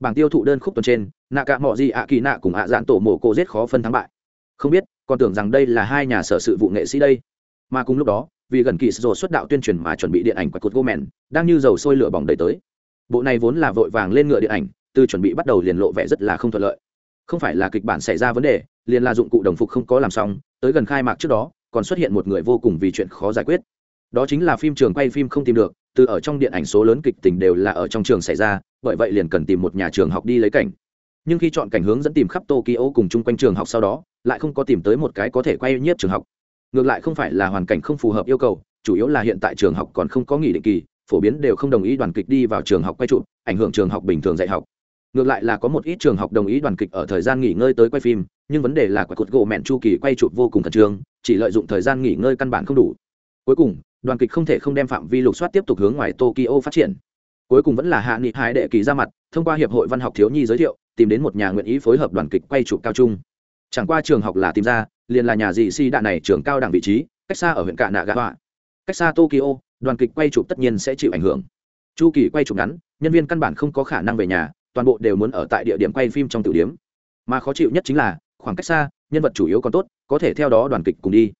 Bảng tiêu thụ đơn khúc tuần trên, nạ cả mọi gì ạ kỳ nạ cùng ạ dạn tổ mổ cô giết khó phân thắng bại. Không biết, còn tưởng rằng đây là hai nhà sở sự vụ nghệ sĩ đây. Mà cùng lúc đó vì gần kỳ sổ xuất đạo tuyên truyền mà chuẩn bị điện ảnh quạt cột gomen đang như dầu sôi lửa bỏng đầy tới. Bộ này vốn là vội vàng lên ngựa điện ảnh, từ chuẩn bị bắt đầu liền lộ vẻ rất là không thuận lợi. Không phải là kịch bản xảy ra vấn đề, liền là dụng cụ đồng phục không có làm xong, tới gần khai mạc trước đó, còn xuất hiện một người vô cùng vì chuyện khó giải quyết. Đó chính là phim trường quay phim không tìm được, từ ở trong điện ảnh số lớn kịch tình đều là ở trong trường xảy ra, bởi vậy liền cần tìm một nhà trường học đi lấy cảnh. Nhưng khi chọn cảnh hướng dẫn tìm khắp tokyo cùng chung quanh trường học sau đó, lại không có tìm tới một cái có thể quay nhiếp trường học ngược lại không phải là hoàn cảnh không phù hợp yêu cầu, chủ yếu là hiện tại trường học còn không có nghỉ định kỳ, phổ biến đều không đồng ý đoàn kịch đi vào trường học quay trụ, ảnh hưởng trường học bình thường dạy học. Ngược lại là có một ít trường học đồng ý đoàn kịch ở thời gian nghỉ ngơi tới quay phim, nhưng vấn đề là quả cột gỗ mẹn chu kỳ quay chụp vô cùng khẩn trương, chỉ lợi dụng thời gian nghỉ ngơi căn bản không đủ. Cuối cùng, đoàn kịch không thể không đem phạm vi lục soát tiếp tục hướng ngoài tokyo phát triển. Cuối cùng vẫn là hạ nghị hai đệ kỳ ra mặt, thông qua hiệp hội văn học thiếu nhi giới thiệu, tìm đến một nhà nguyện ý phối hợp đoàn kịch quay chụp cao trung. Chẳng qua trường học là tìm ra liền là nhà gì si đạn này trường cao đẳng vị trí, cách xa ở huyện cả nạ gà họa. Cách xa tokyo, đoàn kịch quay chụp tất nhiên sẽ chịu ảnh hưởng. Chu kỳ quay chụp ngắn, nhân viên căn bản không có khả năng về nhà, toàn bộ đều muốn ở tại địa điểm quay phim trong tử điếm mà khó chịu nhất chính là, khoảng cách xa, nhân vật chủ yếu còn tốt, có thể theo đó đoàn kịch cùng đi.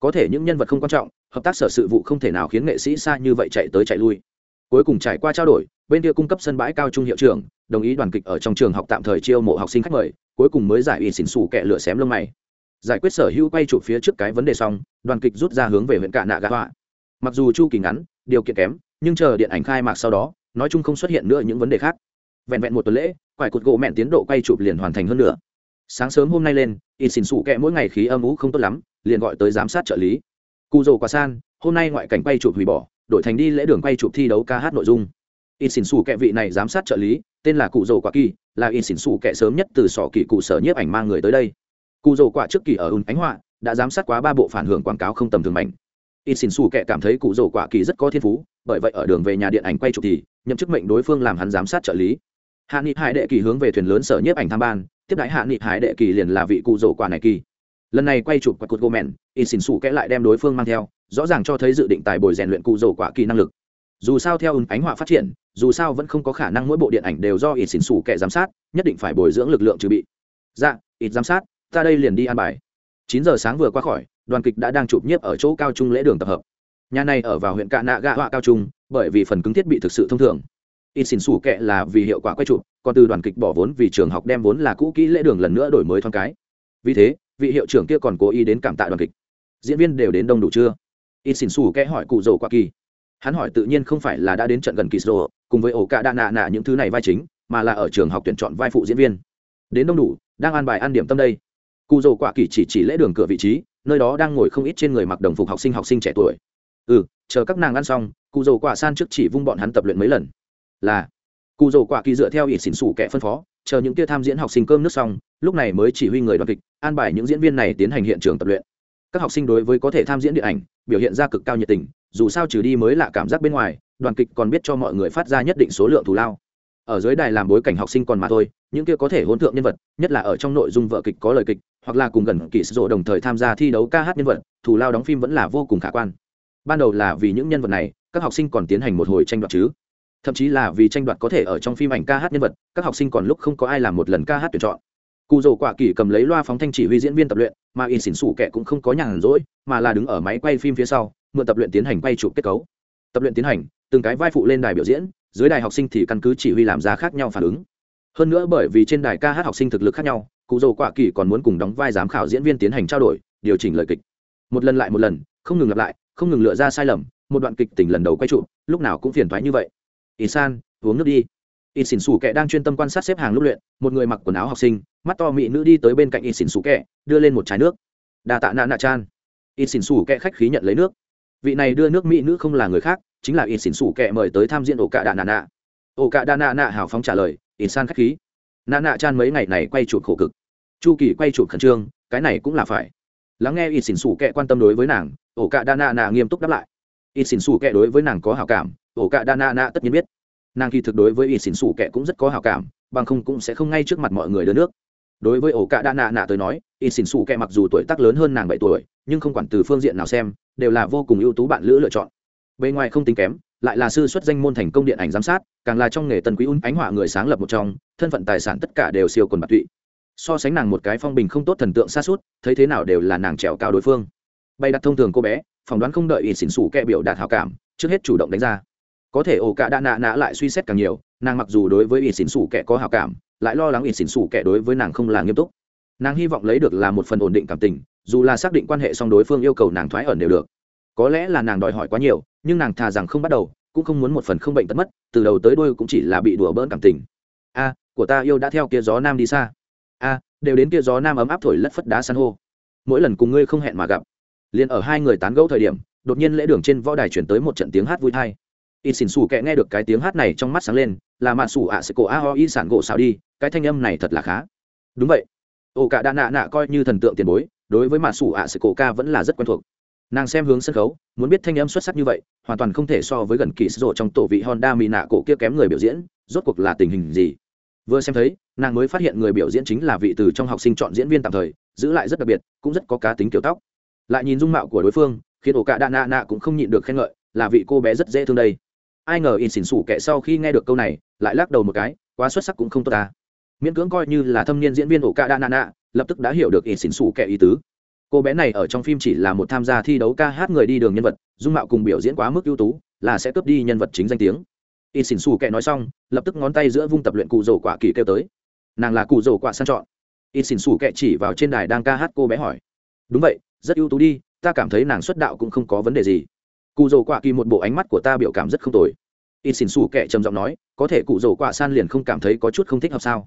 Có thể những nhân vật không quan trọng, hợp tác sở sự vụ không thể nào khiến nghệ sĩ xa như vậy chạy tới chạy lui. Cuối cùng trải qua trao đổi, bên kia cung cấp sân bãi cao trung hiệu trưởng, đồng ý đoàn kịch ở trong trường học tạm thời chiêu mộ học sinh khách mời, cuối cùng mới giải ủy xỉn xù kẹ lửa xém lông mày giải quyết sở hữu quay chụp phía trước cái vấn đề xong, đoàn kịch rút ra hướng về huyện cạ nạ gạ họa. Mặc dù chu kỳ ngắn, điều kiện kém, nhưng chờ điện ảnh khai mạc sau đó, nói chung không xuất hiện nữa những vấn đề khác. Vẹn vẹn một tuần lễ, quải cột gỗ mẹn tiến độ quay chụp liền hoàn thành hơn nữa sáng sớm hôm nay lên in xỉn xù kẹ mỗi ngày khí âm ú không tốt lắm, liền gọi tới giám sát trợ lý. Cụ rồ quả san, hôm nay ngoại cảnh quay chụp hủy bỏ, đổi thành đi lễ đường quay chụp thi đấu ca hát nội dung. In xỉn xù kẹ vị này giám sát trợ lý, tên là cụ rồ quả kỳ, là in xỉn xù kẹ sớm nhất từ sỏ kỳ cụ sở nhiếp ảnh mang người tới đây cụ dầu quả trước kỳ ở ùn ánh họa, đã giám sát quá ba bộ phản hưởng quảng cáo không tầm thường mạnh in xỉn xù kệ cảm thấy cụ dầu quả kỳ rất có thiên phú, bởi vậy ở đường về nhà điện ảnh quay chụp thì, nhậm chức mệnh đối phương làm hắn giám sát trợ lý. Hạ nghị hải đệ kỳ hướng về thuyền lớn sở nhiếp ảnh tham ban, tiếp đãi hạ nghị hải đệ kỳ liền là vị cụ dầu quả này kỳ. Lần này quay chụp quạt cột gô mèn in xỉn xù kẽ lại đem đối phương mang theo, rõ ràng cho thấy dự định tài bồi rèn luyện cụ dầu quả kỳ năng lực. Dù sao theo ứng ánh họa phát triển, dù sao vẫn không có khả năng mỗi bộ điện ảnh đều do ít xỉn xù kẻ giám sát, nhất định phải bồi dưỡng lực lượng trừ bị. Dạ ít giám sát ta đây liền đi an bài. Chín giờ sáng vừa qua khỏi, đoàn kịch đã đang chụp nhiếp ở chỗ cao trung lễ đường tập hợp. Nhà này ở vào huyện cạ nạ gạ họa cao trung, bởi vì phần cứng thiết bị thực sự thông thường. In xin xù kệ là vì hiệu quả quay chụp, còn từ đoàn kịch bỏ vốn vì trường học đem vốn là cũ kỹ lễ đường lần nữa đổi mới thoáng cái. Vì thế, vị hiệu trưởng kia còn cố ý đến cảm tạ đoàn kịch. Diễn viên đều đến đông đủ chưa? In xin xù kệ hỏi cụ rồ qua kỳ. Hắn hỏi tự nhiên không phải là đã đến trận gần kỳ rồ cùng với ổ cả đa nạ nạ những thứ này vai chính, mà là ở trường học tuyển chọn vai phụ diễn viên. Đến đông đủ, đang an bài ăn điểm tâm đây cụ rồ quả kỳ chỉ chỉ lễ đường cửa vị trí, nơi đó đang ngồi không ít trên người mặc đồng phục học sinh học sinh trẻ tuổi. Ừ chờ các nàng ăn xong, cụ rồ quả san trước chỉ vung bọn hắn tập luyện mấy lần. Là, cụ rồ quả kỳ dựa theo ỷ xỉn xù kẻ phân phó, chờ những kia tham diễn học sinh cơm nước xong, lúc này mới chỉ huy người đoàn kịch, an bài những diễn viên này tiến hành hiện trường tập luyện. Các học sinh đối với có thể tham diễn điện ảnh, biểu hiện ra cực cao nhiệt tình, dù sao trừ đi mới là cảm giác bên ngoài, đoàn kịch còn biết cho mọi người phát ra nhất định số lượng thù lao. Ở dưới đài làm bối cảnh học sinh còn mà thôi, những kia có thể hôn thượng nhân vật, nhất là ở trong nội dung vợ kịch có lời kịch hoặc là cùng gần kỳ sổ đồng thời tham gia thi đấu ca hát nhân vật, thù lao đóng phim vẫn là vô cùng khả quan. Ban đầu là vì những nhân vật này, các học sinh còn tiến hành một hồi tranh đoạt chứ. Thậm chí là vì tranh đoạt có thể ở trong phim ảnh ca hát nhân vật, các học sinh còn lúc không có ai làm một lần ca hát tuyển chọn. Cụ rồ quả kỳ cầm lấy loa phóng thanh chỉ huy diễn viên tập luyện, mà in xỉn xủ kẻ cũng không có nhàn rỗi, mà là đứng ở máy quay phim phía sau, mượn tập luyện tiến hành quay chụp kết cấu. Tập luyện tiến hành, từng cái vai phụ lên đài biểu diễn, dưới đài học sinh thì căn cứ chỉ huy làm ra khác nhau phản ứng. Hơn nữa bởi vì trên đài ca hát học sinh thực lực khác nhau cụ dầu quả kỳ còn muốn cùng đóng vai giám khảo diễn viên tiến hành trao đổi, điều chỉnh lời kịch. Một lần lại một lần, không ngừng lặp lại, không ngừng lựa ra sai lầm, một đoạn kịch tình lần đầu quay trụ, lúc nào cũng phiền thoái như vậy. In san uống nước đi. In xỉn xù kẹ đang chuyên tâm quan sát xếp hàng lúc luyện, một người mặc quần áo học sinh, mắt to mị nữ đi tới bên cạnh in xỉn xù kẹ đưa lên một chai nước. Đà tạ nạ nạ chan. In xỉn xù kẹ khách khí nhận lấy nước. Vị này đưa nước mỹ nữ không là người khác, chính là in xỉn xù kẹ mời tới tham diễn ổ cạ đà nạ nạ ổ cạ đà nạ nạ hào phóng trả lời in san khách khí nạ nạ chan mấy ngày này quay chụp khổ cực. Chu kỳ quay chụp khẩn trương, cái này cũng là phải. Lắng nghe ít xỉn xù kệ quan tâm đối với nàng, ổ cạ Đa nạ nạ nghiêm túc đáp lại. Ít xỉn xù kệ đối với nàng có hào cảm, ổ cạ Đa nạ nạ tất nhiên biết. Nàng kỳ thực đối với ít xỉn xù kệ cũng rất có hào cảm, bằng không cũng sẽ không ngay trước mặt mọi người đưa nước. Đối với ổ cạ Đa nạ nạ tới nói ít xỉn xù kệ mặc dù tuổi tác lớn hơn nàng bảy tuổi, nhưng không quản từ phương diện nào xem, đều là vô cùng ưu tú bạn lữ lựa chọn. Bề ngoài không tính kém, lại là sư xuất danh môn thành công điện ảnh giám sát, càng là trong nghề tân quý un ánh họa người sáng lập một trong thân phận tài sản tất cả đều siêu quần bạc tụy. So sánh nàng một cái phong bình không tốt thần tượng xa suốt, thấy thế nào đều là nàng trèo cao đối phương. Bay đặt thông thường cô bé, phỏng đoán không đợi ít xỉn xủ kẹ biểu đạt hảo cảm, trước hết chủ động đánh ra. Có thể ổ cả đã nạ nạ lại suy xét càng nhiều, nàng mặc dù đối với ít xỉn xủ kẹ có hảo cảm, lại lo lắng ít xỉn xủ kẹ đối với nàng không là nghiêm túc. Nàng hy vọng lấy được là một phần ổn định cảm tình, dù là xác định quan hệ song đối phương yêu cầu nàng thoái ẩn đều được. Có lẽ là nàng đòi hỏi quá nhiều, nhưng nàng thà rằng không bắt đầu, cũng không muốn một phần không bệnh tật mất, từ đầu tới đôi cũng chỉ là bị đùa bỡn cảm tình. A của ta yêu đã theo kia gió nam đi xa. A, đều đến kia gió nam ấm áp thổi lất phất đá san hô. Mỗi lần cùng ngươi không hẹn mà gặp. Liền ở hai người tán gẫu thời điểm, đột nhiên lễ đường trên võ đài chuyển tới một trận tiếng hát vui thai. Y xỉn xù kẹ nghe được cái tiếng hát này trong mắt sáng lên, là mạ xù ạ sẽ cổ a ho y sản gỗ xào đi, cái thanh âm này thật là khá. Đúng vậy. Ổ cả đa nạ nạ coi như thần tượng tiền bối, đối với mạ xù ạ sẽ cổ ca vẫn là rất quen thuộc. Nàng xem hướng sân khấu, muốn biết thanh âm xuất sắc như vậy, hoàn toàn không thể so với gần kỳ sổ trong tổ vị honda mỹ nạ cổ kia kém người biểu diễn, rốt cuộc là tình hình gì? Vừa xem thấy, nàng mới phát hiện người biểu diễn chính là vị từ trong học sinh chọn diễn viên tạm thời, giữ lại rất đặc biệt, cũng rất có cá tính kiểu tóc. Lại nhìn dung mạo của đối phương, khiến ổ cạ đa nạ nạ cũng không nhịn được khen ngợi, là vị cô bé rất dễ thương đây. Ai ngờ in xỉn xủ kệ sau khi nghe được câu này, lại lắc đầu một cái, quá xuất sắc cũng không tốt ta. Miễn cưỡng coi như là thâm niên diễn viên ổ cạ đa nạ nạ, lập tức đã hiểu được in xỉn xủ kệ ý tứ. Cô bé này ở trong phim chỉ là một tham gia thi đấu ca hát người đi đường nhân vật, dung mạo cùng biểu diễn quá mức ưu tú, là sẽ cướp đi nhân vật chính danh tiếng y xỉn xù kệ nói xong, lập tức ngón tay giữa vung tập luyện cụ rổ quả kỳ kêu tới. Nàng là cụ rổ quả sang chọn. Y xỉn xù kệ chỉ vào trên đài đang ca hát cô bé hỏi. Đúng vậy, rất ưu tú đi, ta cảm thấy nàng xuất đạo cũng không có vấn đề gì. Cụ rổ quả kỳ một bộ ánh mắt của ta biểu cảm rất không tồi. Y xỉn xù kệ trầm giọng nói, có thể cụ rổ quả san liền không cảm thấy có chút không thích hợp sao?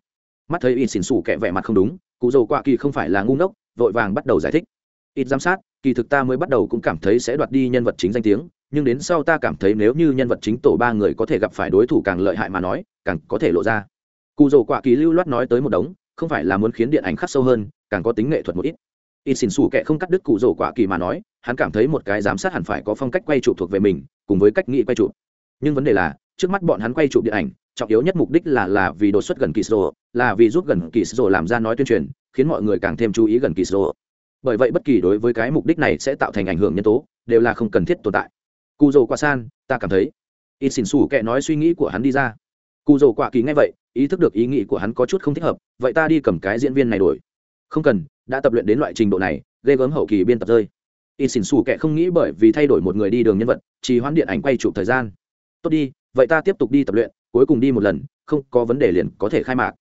Mắt thấy y xỉn xù kệ vẻ mặt không đúng, cụ rổ quả kỳ không phải là ngu ngốc, vội vàng bắt đầu giải thích. Ít giám sát, kỳ thực ta mới bắt đầu cũng cảm thấy sẽ đoạt đi nhân vật chính danh tiếng nhưng đến sau ta cảm thấy nếu như nhân vật chính tổ ba người có thể gặp phải đối thủ càng lợi hại mà nói, càng có thể lộ ra. Cụ dầu quả kỳ lưu loát nói tới một đống, không phải là muốn khiến điện ảnh khắc sâu hơn, càng có tính nghệ thuật một ít. Ít xin xù kệ không cắt đứt cụ rổ quả kỳ mà nói, hắn cảm thấy một cái giám sát hẳn phải có phong cách quay chụp thuộc về mình, cùng với cách nghĩ quay chụp. Nhưng vấn đề là, trước mắt bọn hắn quay chụp điện ảnh, trọng yếu nhất mục đích là là vì đột xuất gần kỳ sổ, là vì giúp gần kỳ sổ làm ra nói tuyên truyền, khiến mọi người càng thêm chú ý gần kỳ sổ. Bởi vậy bất kỳ đối với cái mục đích này sẽ tạo thành ảnh hưởng nhân tố, đều là không cần thiết tồn tại cụ dầu quả san, ta cảm thấy. Ít xỉn xù kệ nói suy nghĩ của hắn đi ra. Cụ dầu quả kỳ nghe vậy, ý thức được ý nghĩ của hắn có chút không thích hợp, vậy ta đi cầm cái diễn viên này đổi. Không cần, đã tập luyện đến loại trình độ này, ghê gớm hậu kỳ biên tập rơi. Ít xỉn xù kệ không nghĩ bởi vì thay đổi một người đi đường nhân vật, chỉ hoãn điện ảnh quay chụp thời gian. Tốt đi, vậy ta tiếp tục đi tập luyện, cuối cùng đi một lần, không có vấn đề liền có thể khai mạc.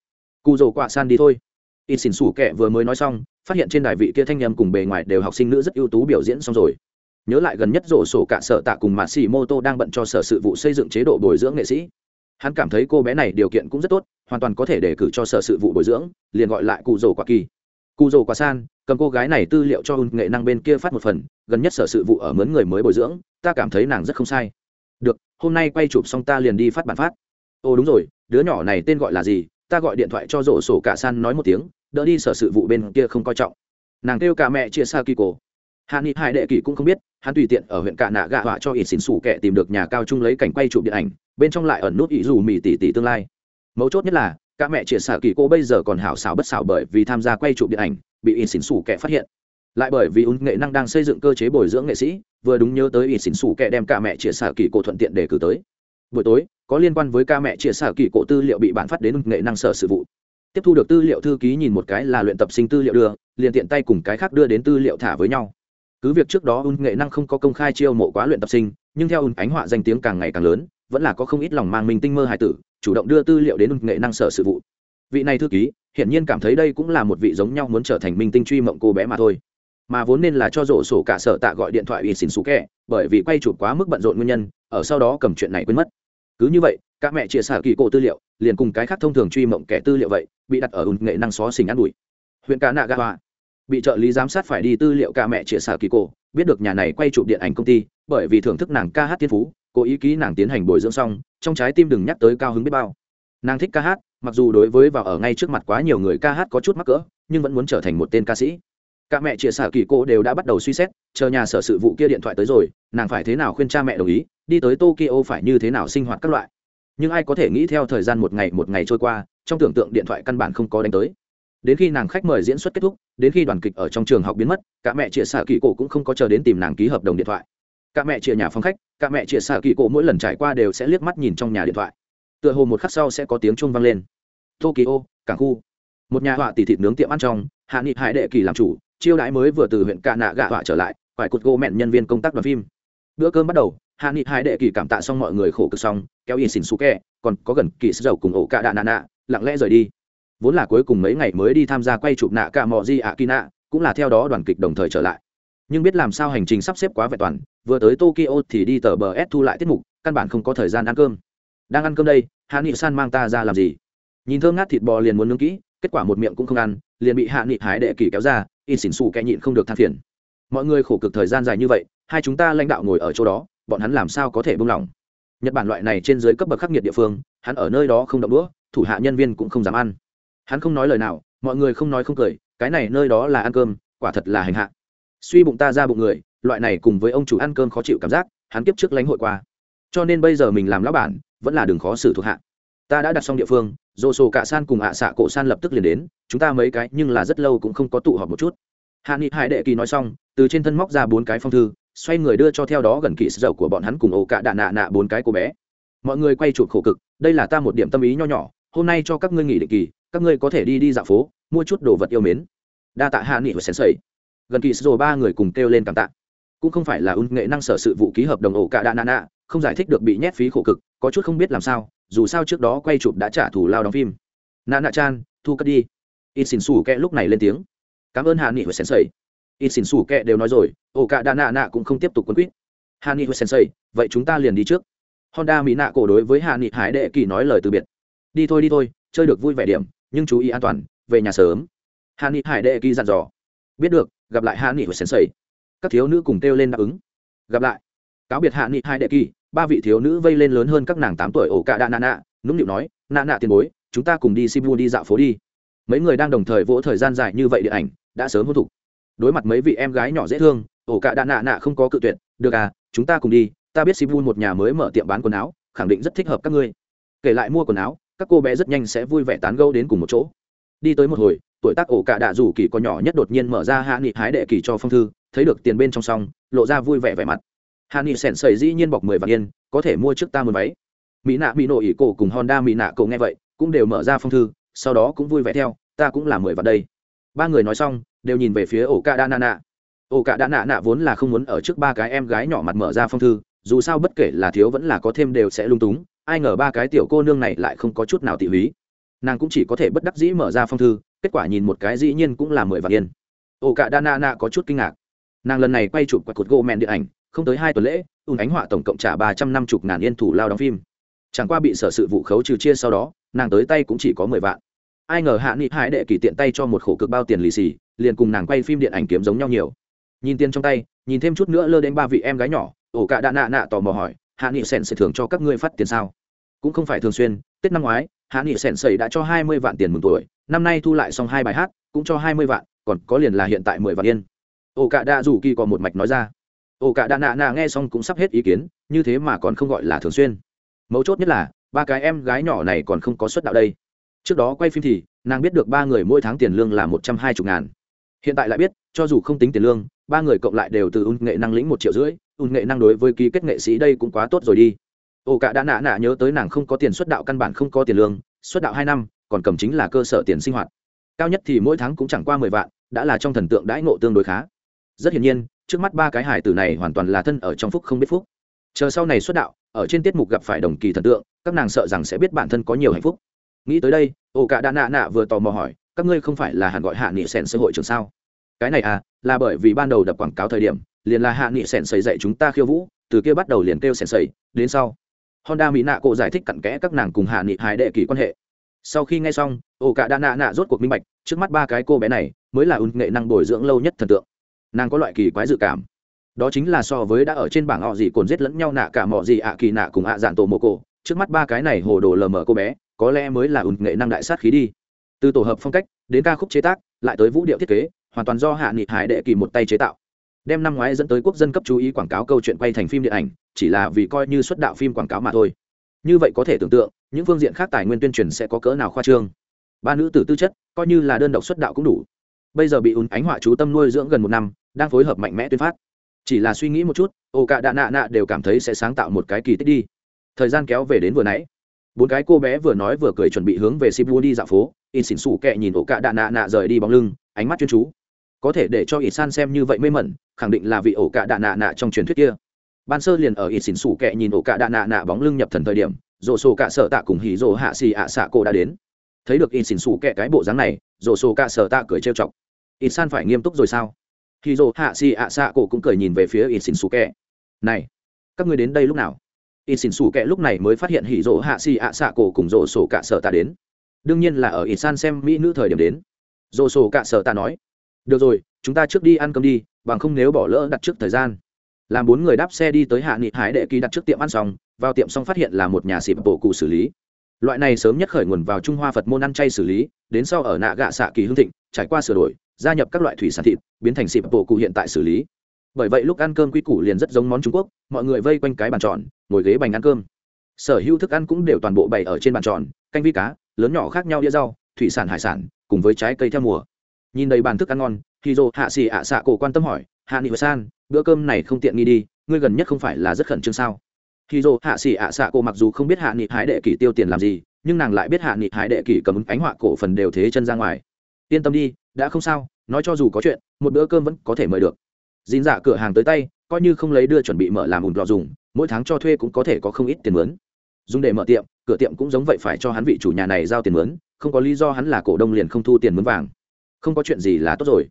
Cụ dầu quạ san đi thôi. Ít xỉn xù kệ vừa mới nói xong, phát hiện trên đài vị kia thanh nhầm cùng bề ngoài đều học sinh nữ rất ưu tú biểu diễn xong rồi nhớ lại gần nhất rổ sổ cả sở tạ cùng mạ xì mô tô đang bận cho sở sự vụ xây dựng chế độ bồi dưỡng nghệ sĩ. Hắn cảm thấy cô bé này điều kiện cũng rất tốt, hoàn toàn có thể đề cử cho sở sự vụ bồi dưỡng, liền gọi lại cụ rổ quả kỳ cụ rổ quả san cầm cô gái này tư liệu cho hùn nghệ năng bên kia phát một phần, gần nhất sở sự vụ ở mướn người mới bồi dưỡng, ta cảm thấy nàng rất không sai. Được, hôm nay quay chụp xong ta liền đi phát bản phát. Ồ đúng rồi, đứa nhỏ này tên gọi là gì? Ta gọi điện thoại cho rổ sổ cả san nói một tiếng, đỡ đi sở sự vụ bên kia không coi trọng. Nàng kêu cả mẹ chia xa kỳ cổ hạ nghị hải đệ kỳ cũng không biết, hắn tùy tiện ở huyện cạ nạ gạ họa cho ít xỉn xủ kẻ tìm được nhà cao trung lấy cảnh quay chụp điện ảnh, bên trong lại ẩn nút ý dù mì tỷ tỷ tương lai. Mấu chốt nhất là các mẹ chia sẻ kỳ cô bây giờ còn hảo xảo bất xảo bởi vì tham gia quay chụp điện ảnh, bị ít xỉn xủ kẻ phát hiện. Lại bởi vì ứng nghệ năng đang xây dựng cơ chế bồi dưỡng nghệ sĩ, vừa đúng nhớ tới ít xỉn xủ kẻ đem cả mẹ chia sẻ kỳ cô thuận tiện để cử tới. Buổi tối, có liên quan với ca mẹ chia sẻ kỳ cổ tư liệu bị bản phát đến nghệ năng sở sự vụ. Tiếp thu được tư liệu thư ký nhìn một cái là luyện tập sinh tư liệu đưa, liền tiện tay cùng cái khác đưa đến tư liệu thả với nhau cứ việc trước đó un nghệ năng không có công khai chiêu mộ quá luyện tập sinh, nhưng theo un ánh họa danh tiếng càng ngày càng lớn, vẫn là có không ít lòng mang mình tinh mơ hải tử, chủ động đưa tư liệu đến un nghệ năng sở sự vụ. Vị này thư ký, hiển nhiên cảm thấy đây cũng là một vị giống nhau muốn trở thành minh tinh truy mộng cô bé mà thôi. Mà vốn nên là cho rổ sổ cả sở tạ gọi điện thoại ủy xin xú kẹ, bởi vì quay chụp quá mức bận rộn nguyên nhân, ở sau đó cầm chuyện này quên mất. Cứ như vậy, các mẹ chia sẻ kỳ cổ tư liệu, liền cùng cái khác thông thường truy mộng kẻ tư liệu vậy, bị đặt ở ùn nghệ năng xó xình ăn bụi huyện cá nạ gà hoa bị trợ lý giám sát phải đi tư liệu ca mẹ chia sẻ kỳ cổ, biết được nhà này quay chụp điện ảnh công ty, bởi vì thưởng thức nàng ca hát tiên phú, cố ý ký nàng tiến hành bồi dưỡng xong, trong trái tim đừng nhắc tới cao hứng biết bao. Nàng thích ca hát, mặc dù đối với vào ở ngay trước mặt quá nhiều người ca hát có chút mắc cỡ, nhưng vẫn muốn trở thành một tên ca sĩ. Cả mẹ chia sẻ kỳ cô đều đã bắt đầu suy xét, chờ nhà sở sự vụ kia điện thoại tới rồi, nàng phải thế nào khuyên cha mẹ đồng ý, đi tới tokyo phải như thế nào sinh hoạt các loại. Nhưng ai có thể nghĩ theo thời gian một ngày một ngày trôi qua, trong tưởng tượng điện thoại căn bản không có đánh tới đến khi nàng khách mời diễn xuất kết thúc, đến khi đoàn kịch ở trong trường học biến mất, cả mẹ chia xạ kỳ cổ cũng không có chờ đến tìm nàng ký hợp đồng điện thoại. Cả mẹ chia nhà phòng khách, cả mẹ chia xạ kỳ cổ mỗi lần trải qua đều sẽ liếc mắt nhìn trong nhà điện thoại. Tựa hồ một khắc sau sẽ có tiếng chuông vang lên. Tokyo, cảng khu. Một nhà họa tỷ thịt nướng tiệm ăn trong, hạ nghị hải đệ kỳ làm chủ, chiêu đãi mới vừa từ huyện cạ nạ gạ họa trở lại phải cột gô mẹn nhân viên công tác đoàn phim. Bữa cơm bắt đầu, hạ nghị hải đệ kỳ cảm tạ xong mọi người khổ cực xong, kéo in xỉn xú kẹ, còn có gần kỳ sơ dầu cùng ổ cạ đạ nạ nạ, lặng lẽ rời đi vốn là cuối cùng mấy ngày mới đi tham gia quay chụp nạ cả mò di ạ kỳ nạ, cũng là theo đó đoàn kịch đồng thời trở lại. Nhưng biết làm sao hành trình sắp xếp quá vẹn toàn, vừa tới tokyo thì đi tờ bờ s thu lại tiết mục, căn bản không có thời gian ăn cơm. Đang ăn cơm đây, hạ nghị san mang ta ra làm gì? Nhìn thơm ngát thịt bò liền muốn nướng kỹ, kết quả một miệng cũng không ăn, liền bị hạ nghị hái đệ kỳ kéo ra, in xỉn xù kẹ nhịn không được than phiền. Mọi người khổ cực thời gian dài như vậy, hai chúng ta lãnh đạo ngồi ở chỗ đó, bọn hắn làm sao có thể buông lỏng? Nhật bản loại này trên dưới cấp bậc khắc nghiệt địa phương, hắn ở nơi đó không động đũa, thủ hạ nhân viên cũng không dám ăn hắn không nói lời nào, mọi người không nói không cười, cái này nơi đó là ăn cơm, quả thật là hành hạ. Suy bụng ta ra bụng người, loại này cùng với ông chủ ăn cơm khó chịu cảm giác, hắn kiếp trước lãnh hội qua. Cho nên bây giờ mình làm lão bản, vẫn là đường khó xử thuộc hạ. Ta đã đặt xong địa phương dồ sổ cả san cùng ạ xạ cổ san lập tức liền đến, chúng ta mấy cái nhưng là rất lâu cũng không có tụ họp một chút. Hạ nghị hải đệ kỳ nói xong, từ trên thân móc ra bốn cái phong thư, xoay người đưa cho theo đó gần kỹ dầu của bọn hắn cùng ổ cả đạ nạ nạ bốn cái cô bé. Mọi người quay chụp khổ cực, đây là ta một điểm tâm ý nho nhỏ, hôm nay cho các ngươi nghỉ định kỳ các ngươi có thể đi đi dạo phố mua chút đồ vật yêu mến. Đa tạ hạ nghị và sén sầy gần kỳ sô ba người cùng kêu lên cảm tạ. Cũng không phải là ưng nghệ năng sở sự vụ ký hợp đồng ổ cả đa nana nạ không giải thích được bị nhét phí khổ cực có chút không biết làm sao dù sao trước đó quay chụp đã trả thù lao đóng phim. Nana chan thu cất đi. Ít xin xù kẹ lúc này lên tiếng. Cảm ơn hạ nghị và sầy. ít xin xù kẹ đều nói rồi ổ cả đà nana nạ cũng không tiếp tục quân quýt. Hạ nghị và sầy, vậy chúng ta liền đi trước. Honda mỹ nạ cổ đối với hạ nghị hải đệ kỳ nói lời từ biệt. Đi thôi đi thôi chơi được vui vẻ điểm nhưng chú ý an toàn, về nhà sớm. Hạ nghị hải đệ kỳ dặn dò. Biết được, gặp lại hạ nghị và sensei. Các thiếu nữ cùng kêu lên đáp ứng. Gặp lại. Cáo biệt hạ nghị hai đệ kỳ, ba vị thiếu nữ vây lên lớn hơn các nàng tám tuổi ổ cạ đạ nạ nạ nũng nịu nói nạ nạ tiền bối, chúng ta cùng đi sibu đi dạo phố đi. Mấy người đang đồng thời vỗ thời gian dài như vậy điện ảnh, đã sớm hôn thục. Đối mặt mấy vị em gái nhỏ dễ thương, ổ cạ đạ nạ nạ không có cự tuyệt, được à chúng ta cùng đi, ta biết sibu một nhà mới mở tiệm bán quần áo, khẳng định rất thích hợp các ngươi. Kể lại mua quần áo các cô bé rất nhanh sẽ vui vẻ tán gâu đến cùng một chỗ. Đi tới một hồi, tuổi tác ổ cả đạ rủ kỳ có nhỏ nhất đột nhiên mở ra hạ nghị hái đệ kỳ cho phong thư, thấy được tiền bên trong xong, lộ ra vui vẻ vẻ mặt. Hạ nghị sẻn sầy dĩ nhiên bọc mười vạn yên, có thể mua trước ta một váy mỹ nạ mỹ nổ ỉ cổ cùng honda mỹ nạ cổ nghe vậy, cũng đều mở ra phong thư, sau đó cũng vui vẻ theo, ta cũng là mười vạn đây. Ba người nói xong, đều nhìn về phía ổ Cả đa nạ nạ. Ổ Cả đa nạ nạ vốn là không muốn ở trước ba cái em gái nhỏ mặt mở ra phong thư, dù sao bất kể là thiếu vẫn là có thêm đều sẽ lung túng ai ngờ ba cái tiểu cô nương này lại không có chút nào tỉ húy. Nàng cũng chỉ có thể bất đắc dĩ mở ra phong thư, kết quả nhìn một cái dĩ nhiên cũng là mười vạn yên. Ổ cả đa na na có chút kinh ngạc. Nàng lần này quay chụp quạt cột gỗ mẹn điện ảnh, không tới hai tuần lễ, ùn ánh họa tổng cộng trả ba trăm năm mươi ngàn yên thủ lao đóng phim. Chẳng qua bị sở sự vụ khấu trừ chia sau đó, nàng tới tay cũng chỉ có mười vạn. Ai ngờ hạ nghị hải đệ kỳ tiện tay cho một khổ cực bao tiền lì xì, liền cùng nàng quay phim điện ảnh kiếm giống nhau nhiều. Nhìn tiền trong tay, nhìn thêm chút nữa lơ đến ba vị em gái nhỏ ổ cả đạ nạ nạ tò mò hỏi hạ nghị sèn sẽ thưởng cho các ngươi phát tiền sao? Cũng không phải thường xuyên, tết năm ngoái, hạ nghị sèn sầy đã cho hai mươi vạn tiền mừng tuổi, năm nay thu lại xong hai bài hát, cũng cho hai mươi vạn, còn có liền là hiện tại mười vạn yên. Ổ cả đa dù kỳ còn một mạch nói ra. Ổ cả đa nạ nạ nghe xong cũng sắp hết ý kiến, như thế mà còn không gọi là thường xuyên. Mấu chốt nhất là, ba cái em gái nhỏ này còn không có xuất đạo đây. Trước đó quay phim thì, nàng biết được ba người mỗi tháng tiền lương là một trăm hai mươi ngàn. Hiện tại lại biết, cho dù không tính tiền lương, ba người cộng lại đều từ ung nghệ năng lĩnh một triệu rưỡi ùn nghệ năng đối với ký kết nghệ sĩ đây cũng quá tốt rồi đi. Ô cả đã nạ nạ nhớ tới nàng không có tiền xuất đạo căn bản không có tiền lương, xuất đạo hai năm, còn cầm chính là cơ sở tiền sinh hoạt. Cao nhất thì mỗi tháng cũng chẳng qua mười vạn, đã là trong thần tượng đãi ngộ tương đối khá. Rất hiển nhiên, trước mắt ba cái hải tử này hoàn toàn là thân ở trong phúc không biết phúc. Chờ sau này xuất đạo, ở trên tiết mục gặp phải đồng kỳ thần tượng, các nàng sợ rằng sẽ biết bản thân có nhiều hạnh phúc. Nghĩ tới đây ô cả đã nạ nạ vừa tò mò hỏi, các ngươi không phải là hẳn gọi hạ nghị sèn sơ hội trường sao? Cái này à là bởi vì ban đầu đập quảng cáo thời điểm liền là hạ nghị sèn sầy dạy chúng ta khiêu vũ, từ kia bắt đầu liền kêu sèn sầy, đến sau. Honda mỹ nạ cổ giải thích cặn kẽ các nàng cùng hạ nghị hải đệ kỳ quan hệ. Sau khi nghe xong, ổ cả đã nạ nạ rốt cuộc minh bạch, trước mắt ba cái cô bé này mới là ứng nghệ năng bồi dưỡng lâu nhất thần tượng. Nàng có loại kỳ quái dự cảm. Đó chính là so với đã ở trên bảng họ gì cồn giết lẫn nhau nạ cả mọi gì ạ kỳ nạ cùng ạ à dạn tổ mồ cổ, trước mắt ba cái này hồ đồ lờ mờ cô bé, có lẽ mới là ứng nghệ năng đại sát khí đi. Từ tổ hợp phong cách, đến ca khúc chế tác, lại tới vũ điệu thiết kế, hoàn toàn do hạ nghị hải đệ kỳ một tay chế tạo đem năm ngoái dẫn tới quốc dân cấp chú ý quảng cáo câu chuyện quay thành phim điện ảnh, chỉ là vì coi như xuất đạo phim quảng cáo mà thôi. Như vậy có thể tưởng tượng, những phương diện khác tài nguyên tuyên truyền sẽ có cỡ nào khoa trương. Ba nữ tử tư chất, coi như là đơn độc xuất đạo cũng đủ. Bây giờ bị ùn ánh họa chú tâm nuôi dưỡng gần một năm, đang phối hợp mạnh mẽ tuyên phát. Chỉ là suy nghĩ một chút, ô cả đạ nạ nạ đều cảm thấy sẽ sáng tạo một cái kỳ tích đi. Thời gian kéo về đến vừa nãy. Bốn cái cô bé vừa nói vừa cười chuẩn bị hướng về sibu đi dạo phố in xỉn xủ kẹ nhìn ổ cả đạ nạ nạ rời đi bóng lưng, ánh mắt chuyên chú có thể để cho ít san xem như vậy mê mẩn, khẳng định là vị ổ cạ đạ nạ nạ trong truyền thuyết kia. Ban sơ liền ở ít xỉn xủ kẹ nhìn ổ cạ đạ nạ nạ bóng lưng nhập thần thời điểm rổ sổ cạ sợ tạ cùng hỉ rổ hạ xì ạ xạ cổ đã đến. Thấy được ít xỉn xủ kẹ cái bộ dáng này rổ sổ cạ sợ tạ cười trêu chọc. Ít san phải nghiêm túc rồi sao? Hỉ rổ hạ xì ạ xạ cổ cũng cười nhìn về phía ít xỉn xủ kẹ. Này, các ngươi đến đây lúc nào? Ít xỉn xủ kẹ lúc này mới phát hiện hỉ rổ hạ xì ạ xạ cổ cùng rổ sổ cạ sợ tạ đến. Đương nhiên là ở ít san xem mỹ nữ thời điểm đến. Rổ sổ cạ sợ tạ nói được rồi, chúng ta trước đi ăn cơm đi, bằng không nếu bỏ lỡ đặt trước thời gian. Làm bốn người đáp xe đi tới hạ nghị hải đệ kỳ đặt trước tiệm ăn xong, vào tiệm xong phát hiện là một nhà xịp bổ cụ xử lý. Loại này sớm nhất khởi nguồn vào trung hoa phật môn ăn chay xử lý, đến sau ở nạ gạ xạ kỳ hương thịnh, trải qua sửa đổi, gia nhập các loại thủy sản thịt, biến thành xịp bổ cụ hiện tại xử lý. Bởi vậy lúc ăn cơm quy củ liền rất giống món trung quốc, mọi người vây quanh cái bàn tròn, ngồi ghế bành ăn cơm. Sở hữu thức ăn cũng đều toàn bộ bày ở trên bàn tròn, canh vi cá, lớn nhỏ khác nhau đĩa rau, thủy sản hải sản, cùng với trái cây theo mùa nhìn đầy bàn thức ăn ngon thì dồ hạ xì ạ xạ cổ quan tâm hỏi, hạ nghị san, bữa cơm này không tiện nghi đi, ngươi gần nhất không phải là rất khẩn trương sao? Thì dồ hạ xì ạ xạ cổ mặc dù không biết hạ nghị hái đệ kỷ tiêu tiền làm gì, nhưng nàng lại biết hạ nghị hái đệ kỷ cầm ánh họa cổ phần đều thế chân ra ngoài. Yên tâm đi, đã không sao, nói cho dù có chuyện, một bữa cơm vẫn có thể mời được. Dín giả dạ cửa hàng tới tay, coi như không lấy đưa chuẩn bị mở làm ùn lò dùng, mỗi tháng cho thuê cũng có thể có không ít tiền mướn. Dùng để mở tiệm, cửa tiệm cũng giống vậy phải cho hắn vị chủ nhà này giao tiền mướn, không có lý do hắn là cổ đông liền không thu tiền mướn vàng không có chuyện gì là tốt rồi.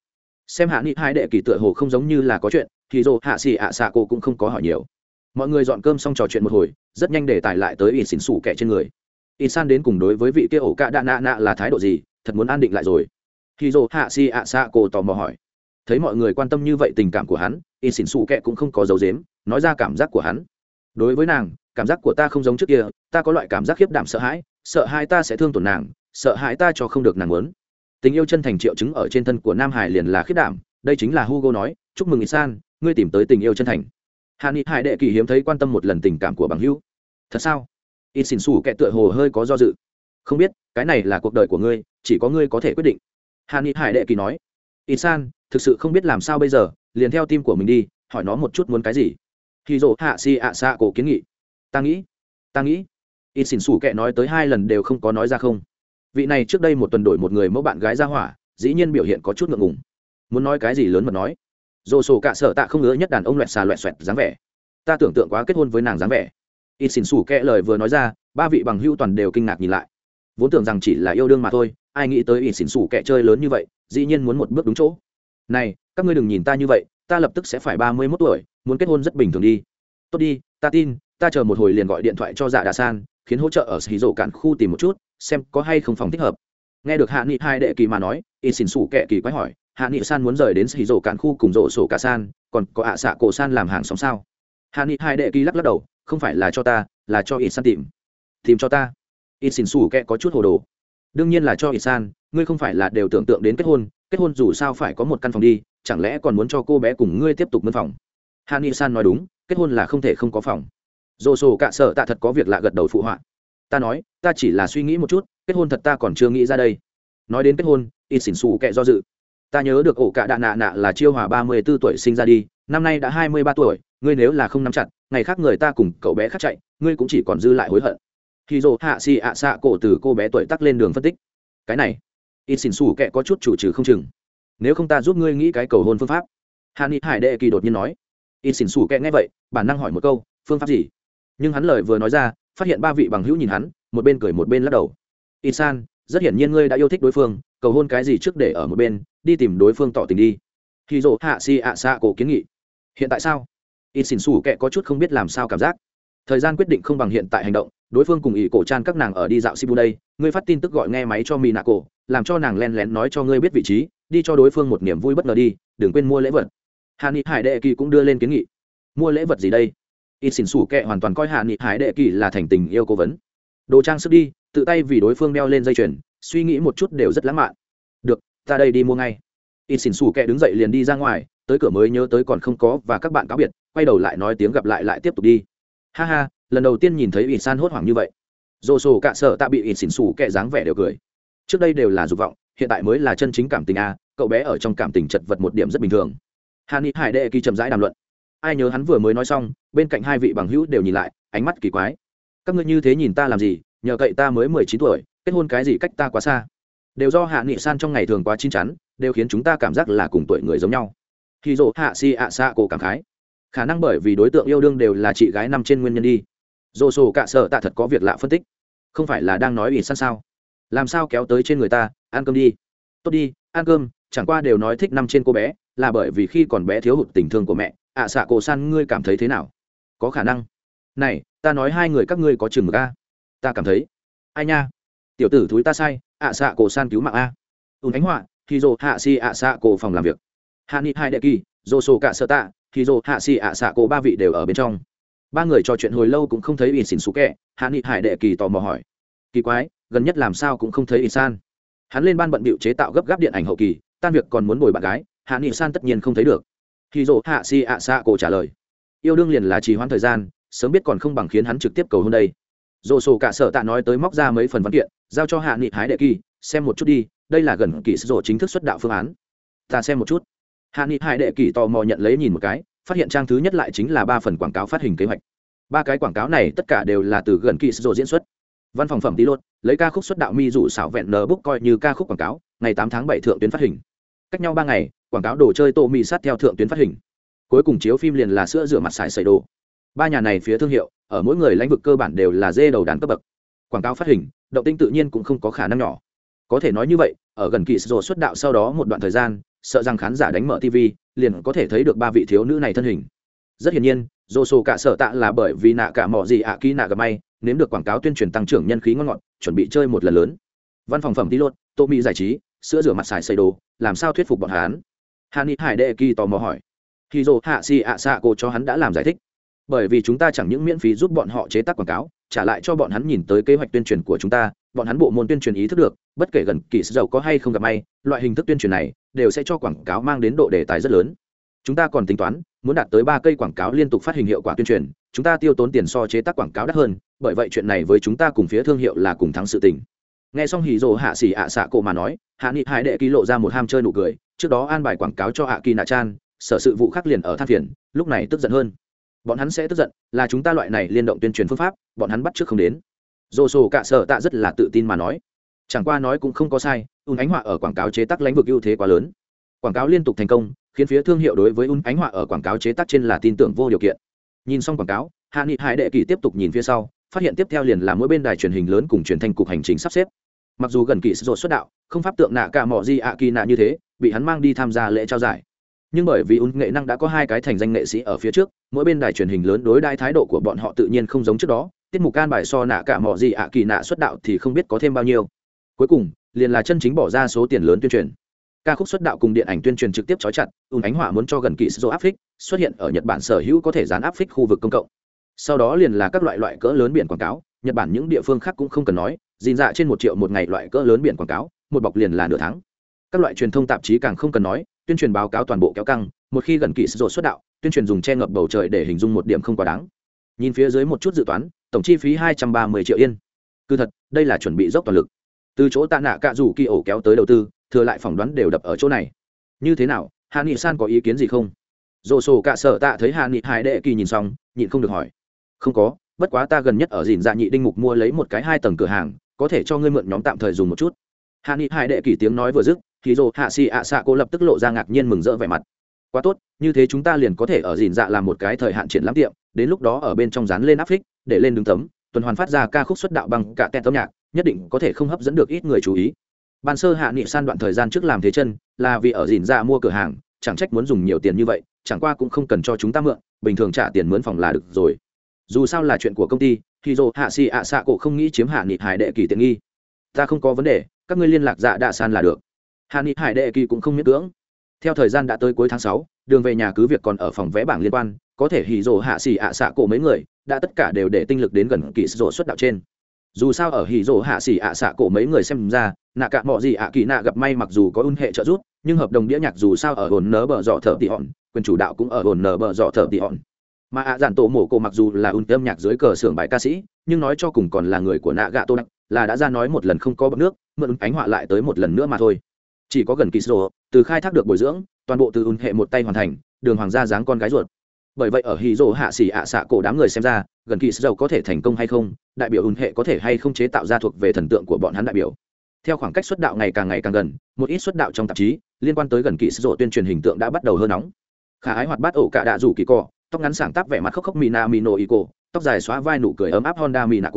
Xem hạ nghị hai đệ kỳ tựa hồ không giống như là có chuyện, thì dồ hạ xì ạ xạ cô cũng không có hỏi nhiều. Mọi người dọn cơm xong trò chuyện một hồi, rất nhanh để tải lại tới ít xỉn xủ kẻ trên người. Ít san đến cùng đối với vị kia ổ cạ đạ nạ nạ là thái độ gì, thật muốn an định lại rồi. Thì dồ hạ xì ạ xạ cô tò mò hỏi. Thấy mọi người quan tâm như vậy tình cảm của hắn ít xỉn xủ kẻ cũng không có dấu dếm nói ra cảm giác của hắn. Đối với nàng, cảm giác của ta không giống trước kia, ta có loại cảm giác khiếp đảm sợ hãi sợ hãi ta sẽ thương tổn nàng, sợ hãi ta cho không được nàng muốn tình yêu chân thành triệu chứng ở trên thân của nam hải liền là khiết đảm, đây chính là hugo nói, chúc mừng san ngươi tìm tới tình yêu chân thành. Hà ni hải đệ kỳ hiếm thấy quan tâm một lần tình cảm của bằng hữu. Thật sao? Ít xỉn xù kệ tựa hồ hơi có do dự. Không biết, cái này là cuộc đời của ngươi, chỉ có ngươi có thể quyết định. Hà ni hải đệ kỳ nói. Ít san thực sự không biết làm sao bây giờ, liền theo tim của mình đi, hỏi nó một chút muốn cái gì. Khi dỗ hạ si ạ xạ cổ kiến nghị. Ta nghĩ ta nghĩ. Ít xỉn xù kệ nói tới hai lần đều không có nói ra không vị này trước đây một tuần đổi một người mẫu bạn gái ra hỏa, dĩ nhiên biểu hiện có chút ngượng ngùng. Muốn nói cái gì lớn mà nói. Dồ sổ cạ sợ tạ không ngứa nhất đàn ông loẹt xà loẹt xoẹt dáng vẻ. Ta tưởng tượng quá kết hôn với nàng dáng vẻ. Ít xỉn xủ kẽ lời vừa nói ra, ba vị bằng hưu toàn đều kinh ngạc nhìn lại. Vốn tưởng rằng chỉ là yêu đương mà thôi, ai nghĩ tới ít xỉn xủ kẽ chơi lớn như vậy, dĩ nhiên muốn một bước đúng chỗ. Này, các ngươi đừng nhìn ta như vậy, ta lập tức sẽ phải ba mươi mốt tuổi, muốn kết hôn rất bình thường đi. Tốt đi, ta tin, ta chờ một hồi liền gọi điện thoại cho dạ đà san, khiến hỗ trợ ở xì rổ cạn khu tìm một chút xem có hay không phòng thích hợp. Nghe được hạ nghị hai đệ kỳ mà nói, y xin xủ kệ kỳ quái hỏi, hạ nghị san muốn rời đến xì rổ cạn khu cùng rổ sổ cả san, còn có ạ à xạ cổ san làm hàng xóm sao? Hạ nghị hai đệ kỳ lắc lắc đầu, không phải là cho ta, là cho y san tìm. Tìm cho ta. Y xin xủ kệ có chút hồ đồ. Đương nhiên là cho y san, ngươi không phải là đều tưởng tượng đến kết hôn kết hôn dù sao phải có một căn phòng đi, chẳng lẽ còn muốn cho cô bé cùng ngươi tiếp tục mân phòng? Hạ nghị san nói đúng, kết hôn là không thể không có phòng. Dồ sổ cạ sợ tạ thật có việc lạ gật đầu phụ họa ta nói, ta chỉ là suy nghĩ một chút, kết hôn thật ta còn chưa nghĩ ra đây. Nói đến kết hôn, ít xỉn xù kệ do dự. Ta nhớ được ổ cạ đạ nạ nạ là chiêu hòa ba mươi b ố tuổi sinh ra đi, năm nay đã hai mươi ba tuổi, ngươi nếu là không nắm chặt, ngày khác người ta cùng cậu bé khác chạy, ngươi cũng chỉ còn dư lại hối hận. Khi dồ hạ xì ạ xạ cổ từ cô bé tuổi tắc lên đường phân tích. Cái này, ít xỉn xù kệ có chút chủ trừ không chừng. Nếu không ta giúp ngươi nghĩ cái cầu hôn phương pháp. Hạ nghị hải đệ kỳ đột nhiên nói. Ít xỉn xù kệ nghe vậy, bản năng hỏi một câu, phương pháp gì? Nhưng hắn lời vừa nói ra phát hiện ba vị bằng hữu nhìn hắn, một bên cười một bên lắc đầu. Y san rất hiển nhiên ngươi đã yêu thích đối phương, cầu hôn cái gì trước để ở một bên, đi tìm đối phương tỏ tình đi. Khi dỗ hạ si ạ xạ cổ kiến nghị. Hiện tại sao? Y xin xù kệ có chút không biết làm sao cảm giác. Thời gian quyết định không bằng hiện tại hành động, đối phương cùng ỷ cổ chan các nàng ở đi dạo sibu đây, ngươi phát tin tức gọi nghe máy cho mỹ nạ cổ làm cho nàng len lén nói cho ngươi biết vị trí, đi cho đối phương một niềm vui bất ngờ đi, đừng quên mua lễ vật. Hà ni hải đệ kỳ cũng đưa lên kiến nghị. Mua lễ vật gì đây? Ít xỉn xủ kệ hoàn toàn coi hạ nghị hải đệ kỳ là thành tình yêu cố vấn. Đồ trang sức đi, tự tay vì đối phương đeo lên dây chuyền, suy nghĩ một chút đều rất lãng mạn. Được, ta đây đi mua ngay. Ít xỉn xủ kệ đứng dậy liền đi ra ngoài, tới cửa mới nhớ tới còn không có và các bạn cáo biệt, quay đầu lại nói tiếng gặp lại lại tiếp tục đi. Ha ha, lần đầu tiên nhìn thấy ít san hốt hoảng như vậy. Dồ sổ cạ sợ ta bị ít xỉn xủ kệ dáng vẻ đều cười. Trước đây đều là dục vọng, hiện tại mới là chân chính cảm tình a, cậu bé ở trong cảm tình chật vật một điểm rất bình thường. Hà ni hải đệ kỳ chậm rãi đàm luận ai nhớ hắn vừa mới nói xong, bên cạnh hai vị bằng hữu đều nhìn lại, ánh mắt kỳ quái. Các ngươi như thế nhìn ta làm gì, nhờ cậy ta mới mười chín tuổi, kết hôn cái gì cách ta quá xa. Đều do hạ nghị san trong ngày thường quá chín chắn, đều khiến chúng ta cảm giác là cùng tuổi người giống nhau. Khi dỗ hạ si ạ xạ cổ cảm khái. Khả năng bởi vì đối tượng yêu đương đều là chị gái năm trên nguyên nhân đi. Dồ sổ cạ sợ tạ thật có việc lạ phân tích. Không phải là đang nói ủy san sao? Làm sao kéo tới trên người ta, ăn cơm đi. Tốt đi, ăn cơm, chẳng qua đều nói thích năm trên cô bé, là bởi vì khi còn bé thiếu hụt tình thương của mẹ ạ à, xạ cổ san ngươi cảm thấy thế nào? Có khả năng. Này ta nói hai người các ngươi có chừng ga ta cảm thấy. Ai nha? Tiểu tử thúi ta sai ạ à, xạ cổ san cứu mạng a. Ùn ánh họa thì dồ hạ si ạ xạ cổ phòng làm việc. Hạ nghị hai đệ kỳ dồ sổ cả sợ tạ thì dồ hạ si ạ xạ cổ ba vị đều ở bên trong. Ba người trò chuyện hồi lâu cũng không thấy ỉn xỉn xú kẹ hạ nghị hải đệ kỳ tò mò hỏi. Kỳ quái gần nhất làm sao cũng không thấy ỉn san. Hắn lên ban bận bịu chế tạo gấp gáp điện ảnh hậu kỳ tan việc còn muốn bồi bạn gái hạ nghị san tất nhiên không thấy được thì dỗ hạ si ạ xạ cổ trả lời, yêu đương liền là trì hoãn thời gian, sớm biết còn không bằng khiến hắn trực tiếp cầu hôn đây. Dồ sổ cả sở tạ nói tới móc ra mấy phần văn kiện, giao cho hạ nghị hái đệ kỳ, xem một chút đi, đây là gần kỳ sổ chính thức xuất đạo phương án. Ta xem một chút. Hạ nghị hải đệ kỳ tò mò nhận lấy nhìn một cái, phát hiện trang thứ nhất lại chính là ba phần quảng cáo phát hình kế hoạch. Ba cái quảng cáo này tất cả đều là từ gần kỳ sổ diễn xuất. Văn phòng phẩm tí luôn lấy ca khúc xuất đạo mi dụ xảo vẹn nờ búc coi như ca khúc quảng cáo, ngày tám tháng bảy thượng tuyến phát hình. Cách nhau ba ngày quảng cáo đồ chơi tô mì sát theo thượng tuyến phát hình. Cuối cùng chiếu phim liền là sữa rửa mặt xài xầy đồ. Ba nhà này phía thương hiệu, ở mỗi người lãnh vực cơ bản đều là dê đầu đàn cấp bậc. Quảng cáo phát hình, động tinh tự nhiên cũng không có khả năng nhỏ. Có thể nói như vậy, ở gần kỳ rồ xuất đạo sau đó một đoạn thời gian, sợ rằng khán giả đánh mở tv liền có thể thấy được ba vị thiếu nữ này thân hình. Rất hiển nhiên dô sổ cả sợ tạ là bởi vì nạ cả mỏ gì ạ à nạ gặp may, nếm được quảng cáo tuyên truyền tăng trưởng nhân khí ngon ngọt, chuẩn bị chơi một lần lớn. Văn phòng phẩm đi lốt tô mỹ giải trí, sữa rửa mặt xài xây đồ, làm sao thuyết phục bọn hắn? Hà ni hải đệ kỳ tò mò hỏi. Khi dồ hạ xì ạ xạ cô cho hắn đã làm giải thích. Bởi vì chúng ta chẳng những miễn phí giúp bọn họ chế tác quảng cáo, trả lại cho bọn hắn nhìn tới kế hoạch tuyên truyền của chúng ta, bọn hắn bộ môn tuyên truyền ý thức được, bất kể gần kỳ dầu có hay không gặp may, loại hình thức tuyên truyền này đều sẽ cho quảng cáo mang đến độ đề tài rất lớn. Chúng ta còn tính toán, muốn đạt tới ba cây quảng cáo liên tục phát hình hiệu quả tuyên truyền, chúng ta tiêu tốn tiền so chế tác quảng cáo đắt hơn, bởi vậy chuyện này với chúng ta cùng phía thương hiệu là cùng thắng sự tình nghe xong hỉ rồ hạ xỉ ạ xạ cổ mà nói, hạ nghị hải đệ ký lộ ra một ham chơi nụ cười, trước đó an bài quảng cáo cho hạ kỳ nạ chan, sở sự vụ khắc liền ở than phiền, lúc này tức giận hơn. Bọn hắn sẽ tức giận, là chúng ta loại này liên động tuyên truyền phương pháp, bọn hắn bắt trước không đến. Dồ sổ cạ sợ tạ rất là tự tin mà nói. Chẳng qua nói cũng không có sai ùn ánh họa ở quảng cáo chế tác lãnh vực ưu thế quá lớn. Quảng cáo liên tục thành công, khiến phía thương hiệu đối với ùn ánh họa ở quảng cáo chế tác trên là tin tưởng vô điều kiện. Nhìn xong quảng cáo, hạ nghị hải đệ kỳ tiếp tục nhìn phía sau, phát hiện tiếp theo liền là mỗi bên đài truyền hình lớn cùng truyền thanh cục hành trình sắp xếp mặc dù gần kỳ rột xuất đạo, không pháp tượng nạ cả mỏ gì ạ kỳ nạ như thế, bị hắn mang đi tham gia lễ trao giải. Nhưng bởi vì ún nghệ năng đã có hai cái thành danh nghệ sĩ ở phía trước, mỗi bên đài truyền hình lớn đối đai thái độ của bọn họ tự nhiên không giống trước đó, tiết mục can bài so nạ cả mỏ gì ạ kỳ nạ xuất đạo thì không biết có thêm bao nhiêu. Cuối cùng, liền là chân chính bỏ ra số tiền lớn tuyên truyền. Ca khúc xuất đạo cùng điện ảnh tuyên truyền trực tiếp trói chặt, ùn ánh hỏa muốn cho gần kỳ sô áp phích, xuất hiện ở nhật bản sở hữu có thể dán áp phích khu vực công cộng. Sau đó liền là các loại loại cỡ lớn biển quảng cáo, nhật bản những địa phương khác cũng không cần nói dìn dạ trên một triệu một ngày loại cỡ lớn biển quảng cáo, một bọc liền là nửa tháng. Các loại truyền thông tạp chí càng không cần nói, tuyên truyền báo cáo toàn bộ kéo căng, một khi gần kỳ sô xuất đạo, tuyên truyền dùng che ngập bầu trời để hình dung một điểm không quá đáng. Nhìn phía dưới một chút dự toán, tổng chi phí hai trăm ba mươi triệu yên. Cứ thật, đây là chuẩn bị dốc toàn lực. Từ chỗ tạ nạ cạ rủ kỳ ổ kéo tới đầu tư, thừa lại phỏng đoán đều đập ở chỗ này. Như thế nào, hạ nghị san có ý kiến gì không? Dồ sổ cạ sợ tạ thấy hạ nghị hải đệ kỳ nhìn xong, nhịn không được hỏi. Không có, bất quá ta gần nhất ở dìn dạ nhị đinh mục mua lấy một cái hai tầng cửa hàng có thể cho ngươi mượn nhóm tạm thời dùng một chút. Hạ nghị hải đệ kỳ tiếng nói vừa dứt thì dồ hạ xì ạ xạ cô lập tức lộ ra ngạc nhiên mừng rỡ vẻ mặt. Quá tốt, như thế chúng ta liền có thể ở dìn dạ làm một cái thời hạn triển lãm tiệm, đến lúc đó ở bên trong dán lên áp phích, để lên đứng tấm, tuần hoàn phát ra ca khúc xuất đạo bằng cả tên tấm nhạc, nhất định có thể không hấp dẫn được ít người chú ý. Ban sơ hạ nghị san đoạn thời gian trước làm thế chân, là vì ở dìn dạ mua cửa hàng, chẳng trách muốn dùng nhiều tiền như vậy, chẳng qua cũng không cần cho chúng ta mượn, bình thường trả tiền mướn phòng là được rồi. Dù sao là chuyện của công ty thì dồ hạ xì ạ xạ cổ không nghĩ chiếm hạ nghị hải đệ kỳ tiện nghi. Ta không có vấn đề, các ngươi liên lạc dạ đạ san là được. Hạ nghị hải đệ kỳ cũng không miễn cưỡng. Theo thời gian đã tới cuối tháng sáu, đường về nhà cứ việc còn ở phòng vẽ bảng liên quan, có thể hì dồ hạ xì ạ xạ cổ mấy người, đã tất cả đều để tinh lực đến gần kỳ dồ xuất đạo trên. Dù sao ở hì dồ hạ xì ạ xạ cổ mấy người xem ra, nạ cả mọi gì ạ kỳ nạ gặp may mặc dù có un hệ trợ giúp, nhưng hợp đồng đĩa nhạc dù sao ở hồn nớ bờ dọ thợ tị hòn, quyền chủ đạo cũng ở hồn nớ bờ dọ thợ tị hòn mà ạ dạn tổ mổ cổ mặc dù là un âm nhạc dưới cờ xưởng bài ca sĩ, nhưng nói cho cùng còn là người của nạ gạ tô nặng là đã ra nói một lần không có bậc nước, mượn ánh họa lại tới một lần nữa mà thôi. Chỉ có gần kỳ sổ từ khai thác được bồi dưỡng, toàn bộ từ un hệ một tay hoàn thành, đường hoàng gia dáng con gái ruột. Bởi vậy ở hì rỗ hạ xỉ ạ xạ cổ đám người xem ra, gần kỳ sầu có thể thành công hay không, đại biểu ùn hệ có thể hay không chế tạo ra thuộc về thần tượng của bọn hắn đại biểu. Theo khoảng cách xuất đạo ngày càng ngày càng gần, một ít xuất đạo trong tạp chí, liên quan tới gần kỳ sổ tuyên truyền hình tượng đã bắt đầu hơn nóng. Khả ái hoạt bát ổ cả đạ rủ kỳ cỏ tóc ngắn sảng tắp vẻ mặt khóc khóc mì mino mì nổ tóc dài xóa vai nụ cười ấm áp honda mì nạ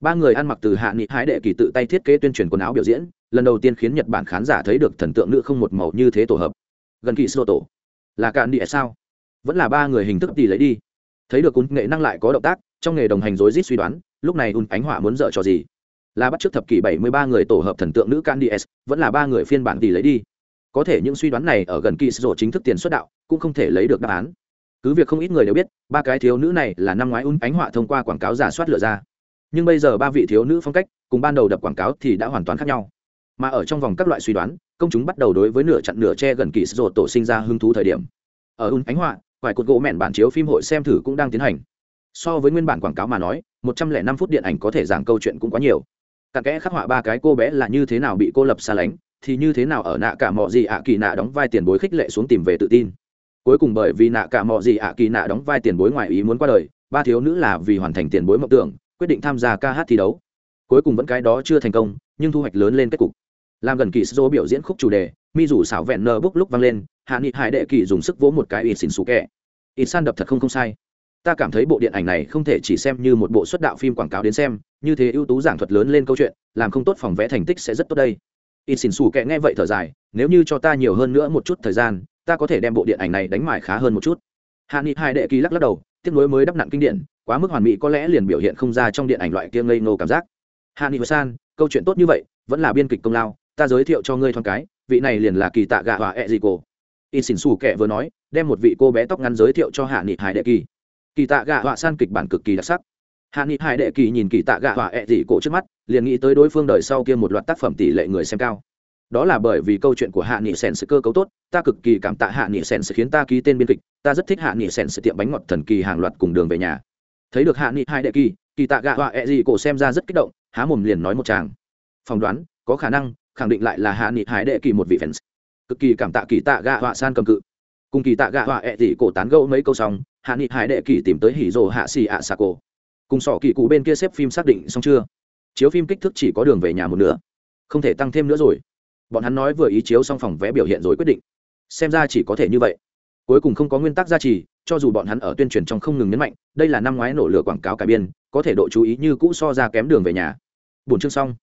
ba người ăn mặc từ hạ nghị hái đệ kỳ tự tay thiết kế tuyên truyền quần áo biểu diễn lần đầu tiên khiến nhật bản khán giả thấy được thần tượng nữ không một màu như thế tổ hợp. Gần kỳ sô tổ là cạn địa sao? Vẫn là ba người hình thức tỷ lấy đi. Thấy được cún nghệ năng lại có động tác trong nghề đồng hành rối rít suy đoán lúc này un ánh hỏa muốn dở trò gì? Là bắt trước thập kỷ bảy mươi ba người tổ hợp thần tượng nữ Candies, vẫn là ba người phiên bản tỷ lấy đi. Có thể những suy đoán này ở gần kỳ rổ chính thức tiền xuất đạo, cũng không thể lấy được đáp án. Cứ việc không ít người đều biết, ba cái thiếu nữ này là năm ngoái un ánh họa thông qua quảng cáo giả soát lựa ra. Nhưng bây giờ ba vị thiếu nữ phong cách, cùng ban đầu đập quảng cáo thì đã hoàn toàn khác nhau. Mà ở trong vòng các loại suy đoán, công chúng bắt đầu đối với nửa chặn nửa che gần kỳ sổ tổ sinh ra hứng thú thời điểm. Ở un ánh họa, vài cột gỗ mẹn bản chiếu phim hội xem thử cũng đang tiến hành. So với nguyên bản quảng cáo mà nói, một trăm lẻ năm phút điện ảnh có thể giảng câu chuyện cũng quá nhiều cặn kẽ khắc họa ba cái cô bé là như thế nào bị cô lập xa lánh thì như thế nào ở nạ cả mọi gì ạ kỳ nạ đóng vai tiền bối khích lệ xuống tìm về tự tin cuối cùng bởi vì nạ cả mọi gì ạ kỳ nạ đóng vai tiền bối ngoài ý muốn qua đời, ba thiếu nữ là vì hoàn thành tiền bối mộng tưởng, quyết định tham gia ca hát thi đấu. Cuối cùng vẫn cái đó chưa thành công, nhưng thu hoạch lớn lên kết cục. Làm gần kỳ sô biểu diễn khúc chủ đề, mi rủ xảo vẹn nơ bốc lúc vang lên, hạ nghị hải đệ kỳ dùng sức vỗ một cái ít xỉn xù kẹ ít san đập thật không không sai. Ta cảm thấy bộ điện ảnh này không thể chỉ xem như một bộ xuất đạo phim quảng cáo đến xem, như thế ưu tú giảng thuật lớn lên câu chuyện, làm không tốt phòng vẽ thành tích sẽ rất tốt đây. Ít xỉn xù kệ nghe vậy thở dài, nếu như cho ta nhiều hơn nữa một chút thời gian ta có thể đem bộ điện ảnh này đánh mại khá hơn một chút. Hạ nghị hai đệ kỳ lắc lắc đầu tiếp nối mới đắp nặn kinh điển, quá mức hoàn mỹ có lẽ liền biểu hiện không ra trong điện ảnh loại kia ngây ngô cảm giác. Hạ nghị san, câu chuyện tốt như vậy, vẫn là biên kịch công lao, ta giới thiệu cho ngươi thoáng cái, vị này liền là kỳ tạ gạ và ẹ gì cô in xỉn xù kệ vừa nói, đem một vị cô bé tóc ngắn giới thiệu cho hạ nghị hải đệ kỳ. Kỳ tạ gạ họa san kịch bản cực kỳ đặc sắc. Hạ nghị hải đệ kỳ nhìn kỳ tạ gạ họa ẹ dị cổ trước mắt, liền nghĩ tới đối phương đời sau kia một loạt tác phẩm tỷ lệ người xem cao đó là bởi vì câu chuyện của hạ nghị sèn sự cơ cấu tốt, ta cực kỳ cảm tạ hạ nghị sèn sự khiến ta ký tên biên kịch, ta rất thích hạ nghị sèn sự tiệm bánh ngọt thần kỳ hàng loạt cùng đường về nhà. Thấy được hạ nghị hai đệ kỳ kỳ tạ gạ họa ẹ gì cổ xem ra rất kích động, há mồm liền nói một chàng phỏng đoán, có khả năng, khẳng định lại là hạ nghị hải đệ kỳ một vị fans. Cực kỳ cảm tạ kỳ tạ gạ họa san cầm cự. Cùng kỳ tạ gạ họa ẹ gì cổ tán gẫu mấy câu xong, hạ nghị hải đệ kỳ tìm tới hỉ rồ hạ xì ạ xà cổ. Cùng sỏ kỳ cụ bên kia xếp phim xác định xong chưa? Chiếu phim kích thước chỉ có đường về nhà một nửa. Không thể tăng thêm nữa rồi bọn hắn nói vừa ý chiếu xong phòng vé biểu hiện rồi quyết định. Xem ra chỉ có thể như vậy. Cuối cùng không có nguyên tắc gia trì, cho dù bọn hắn ở tuyên truyền trong không ngừng nhấn mạnh, đây là năm ngoái nổ lửa quảng cáo cải biên, có thể độ chú ý như cũ so ra kém đường về nhà. Bốn chương xong.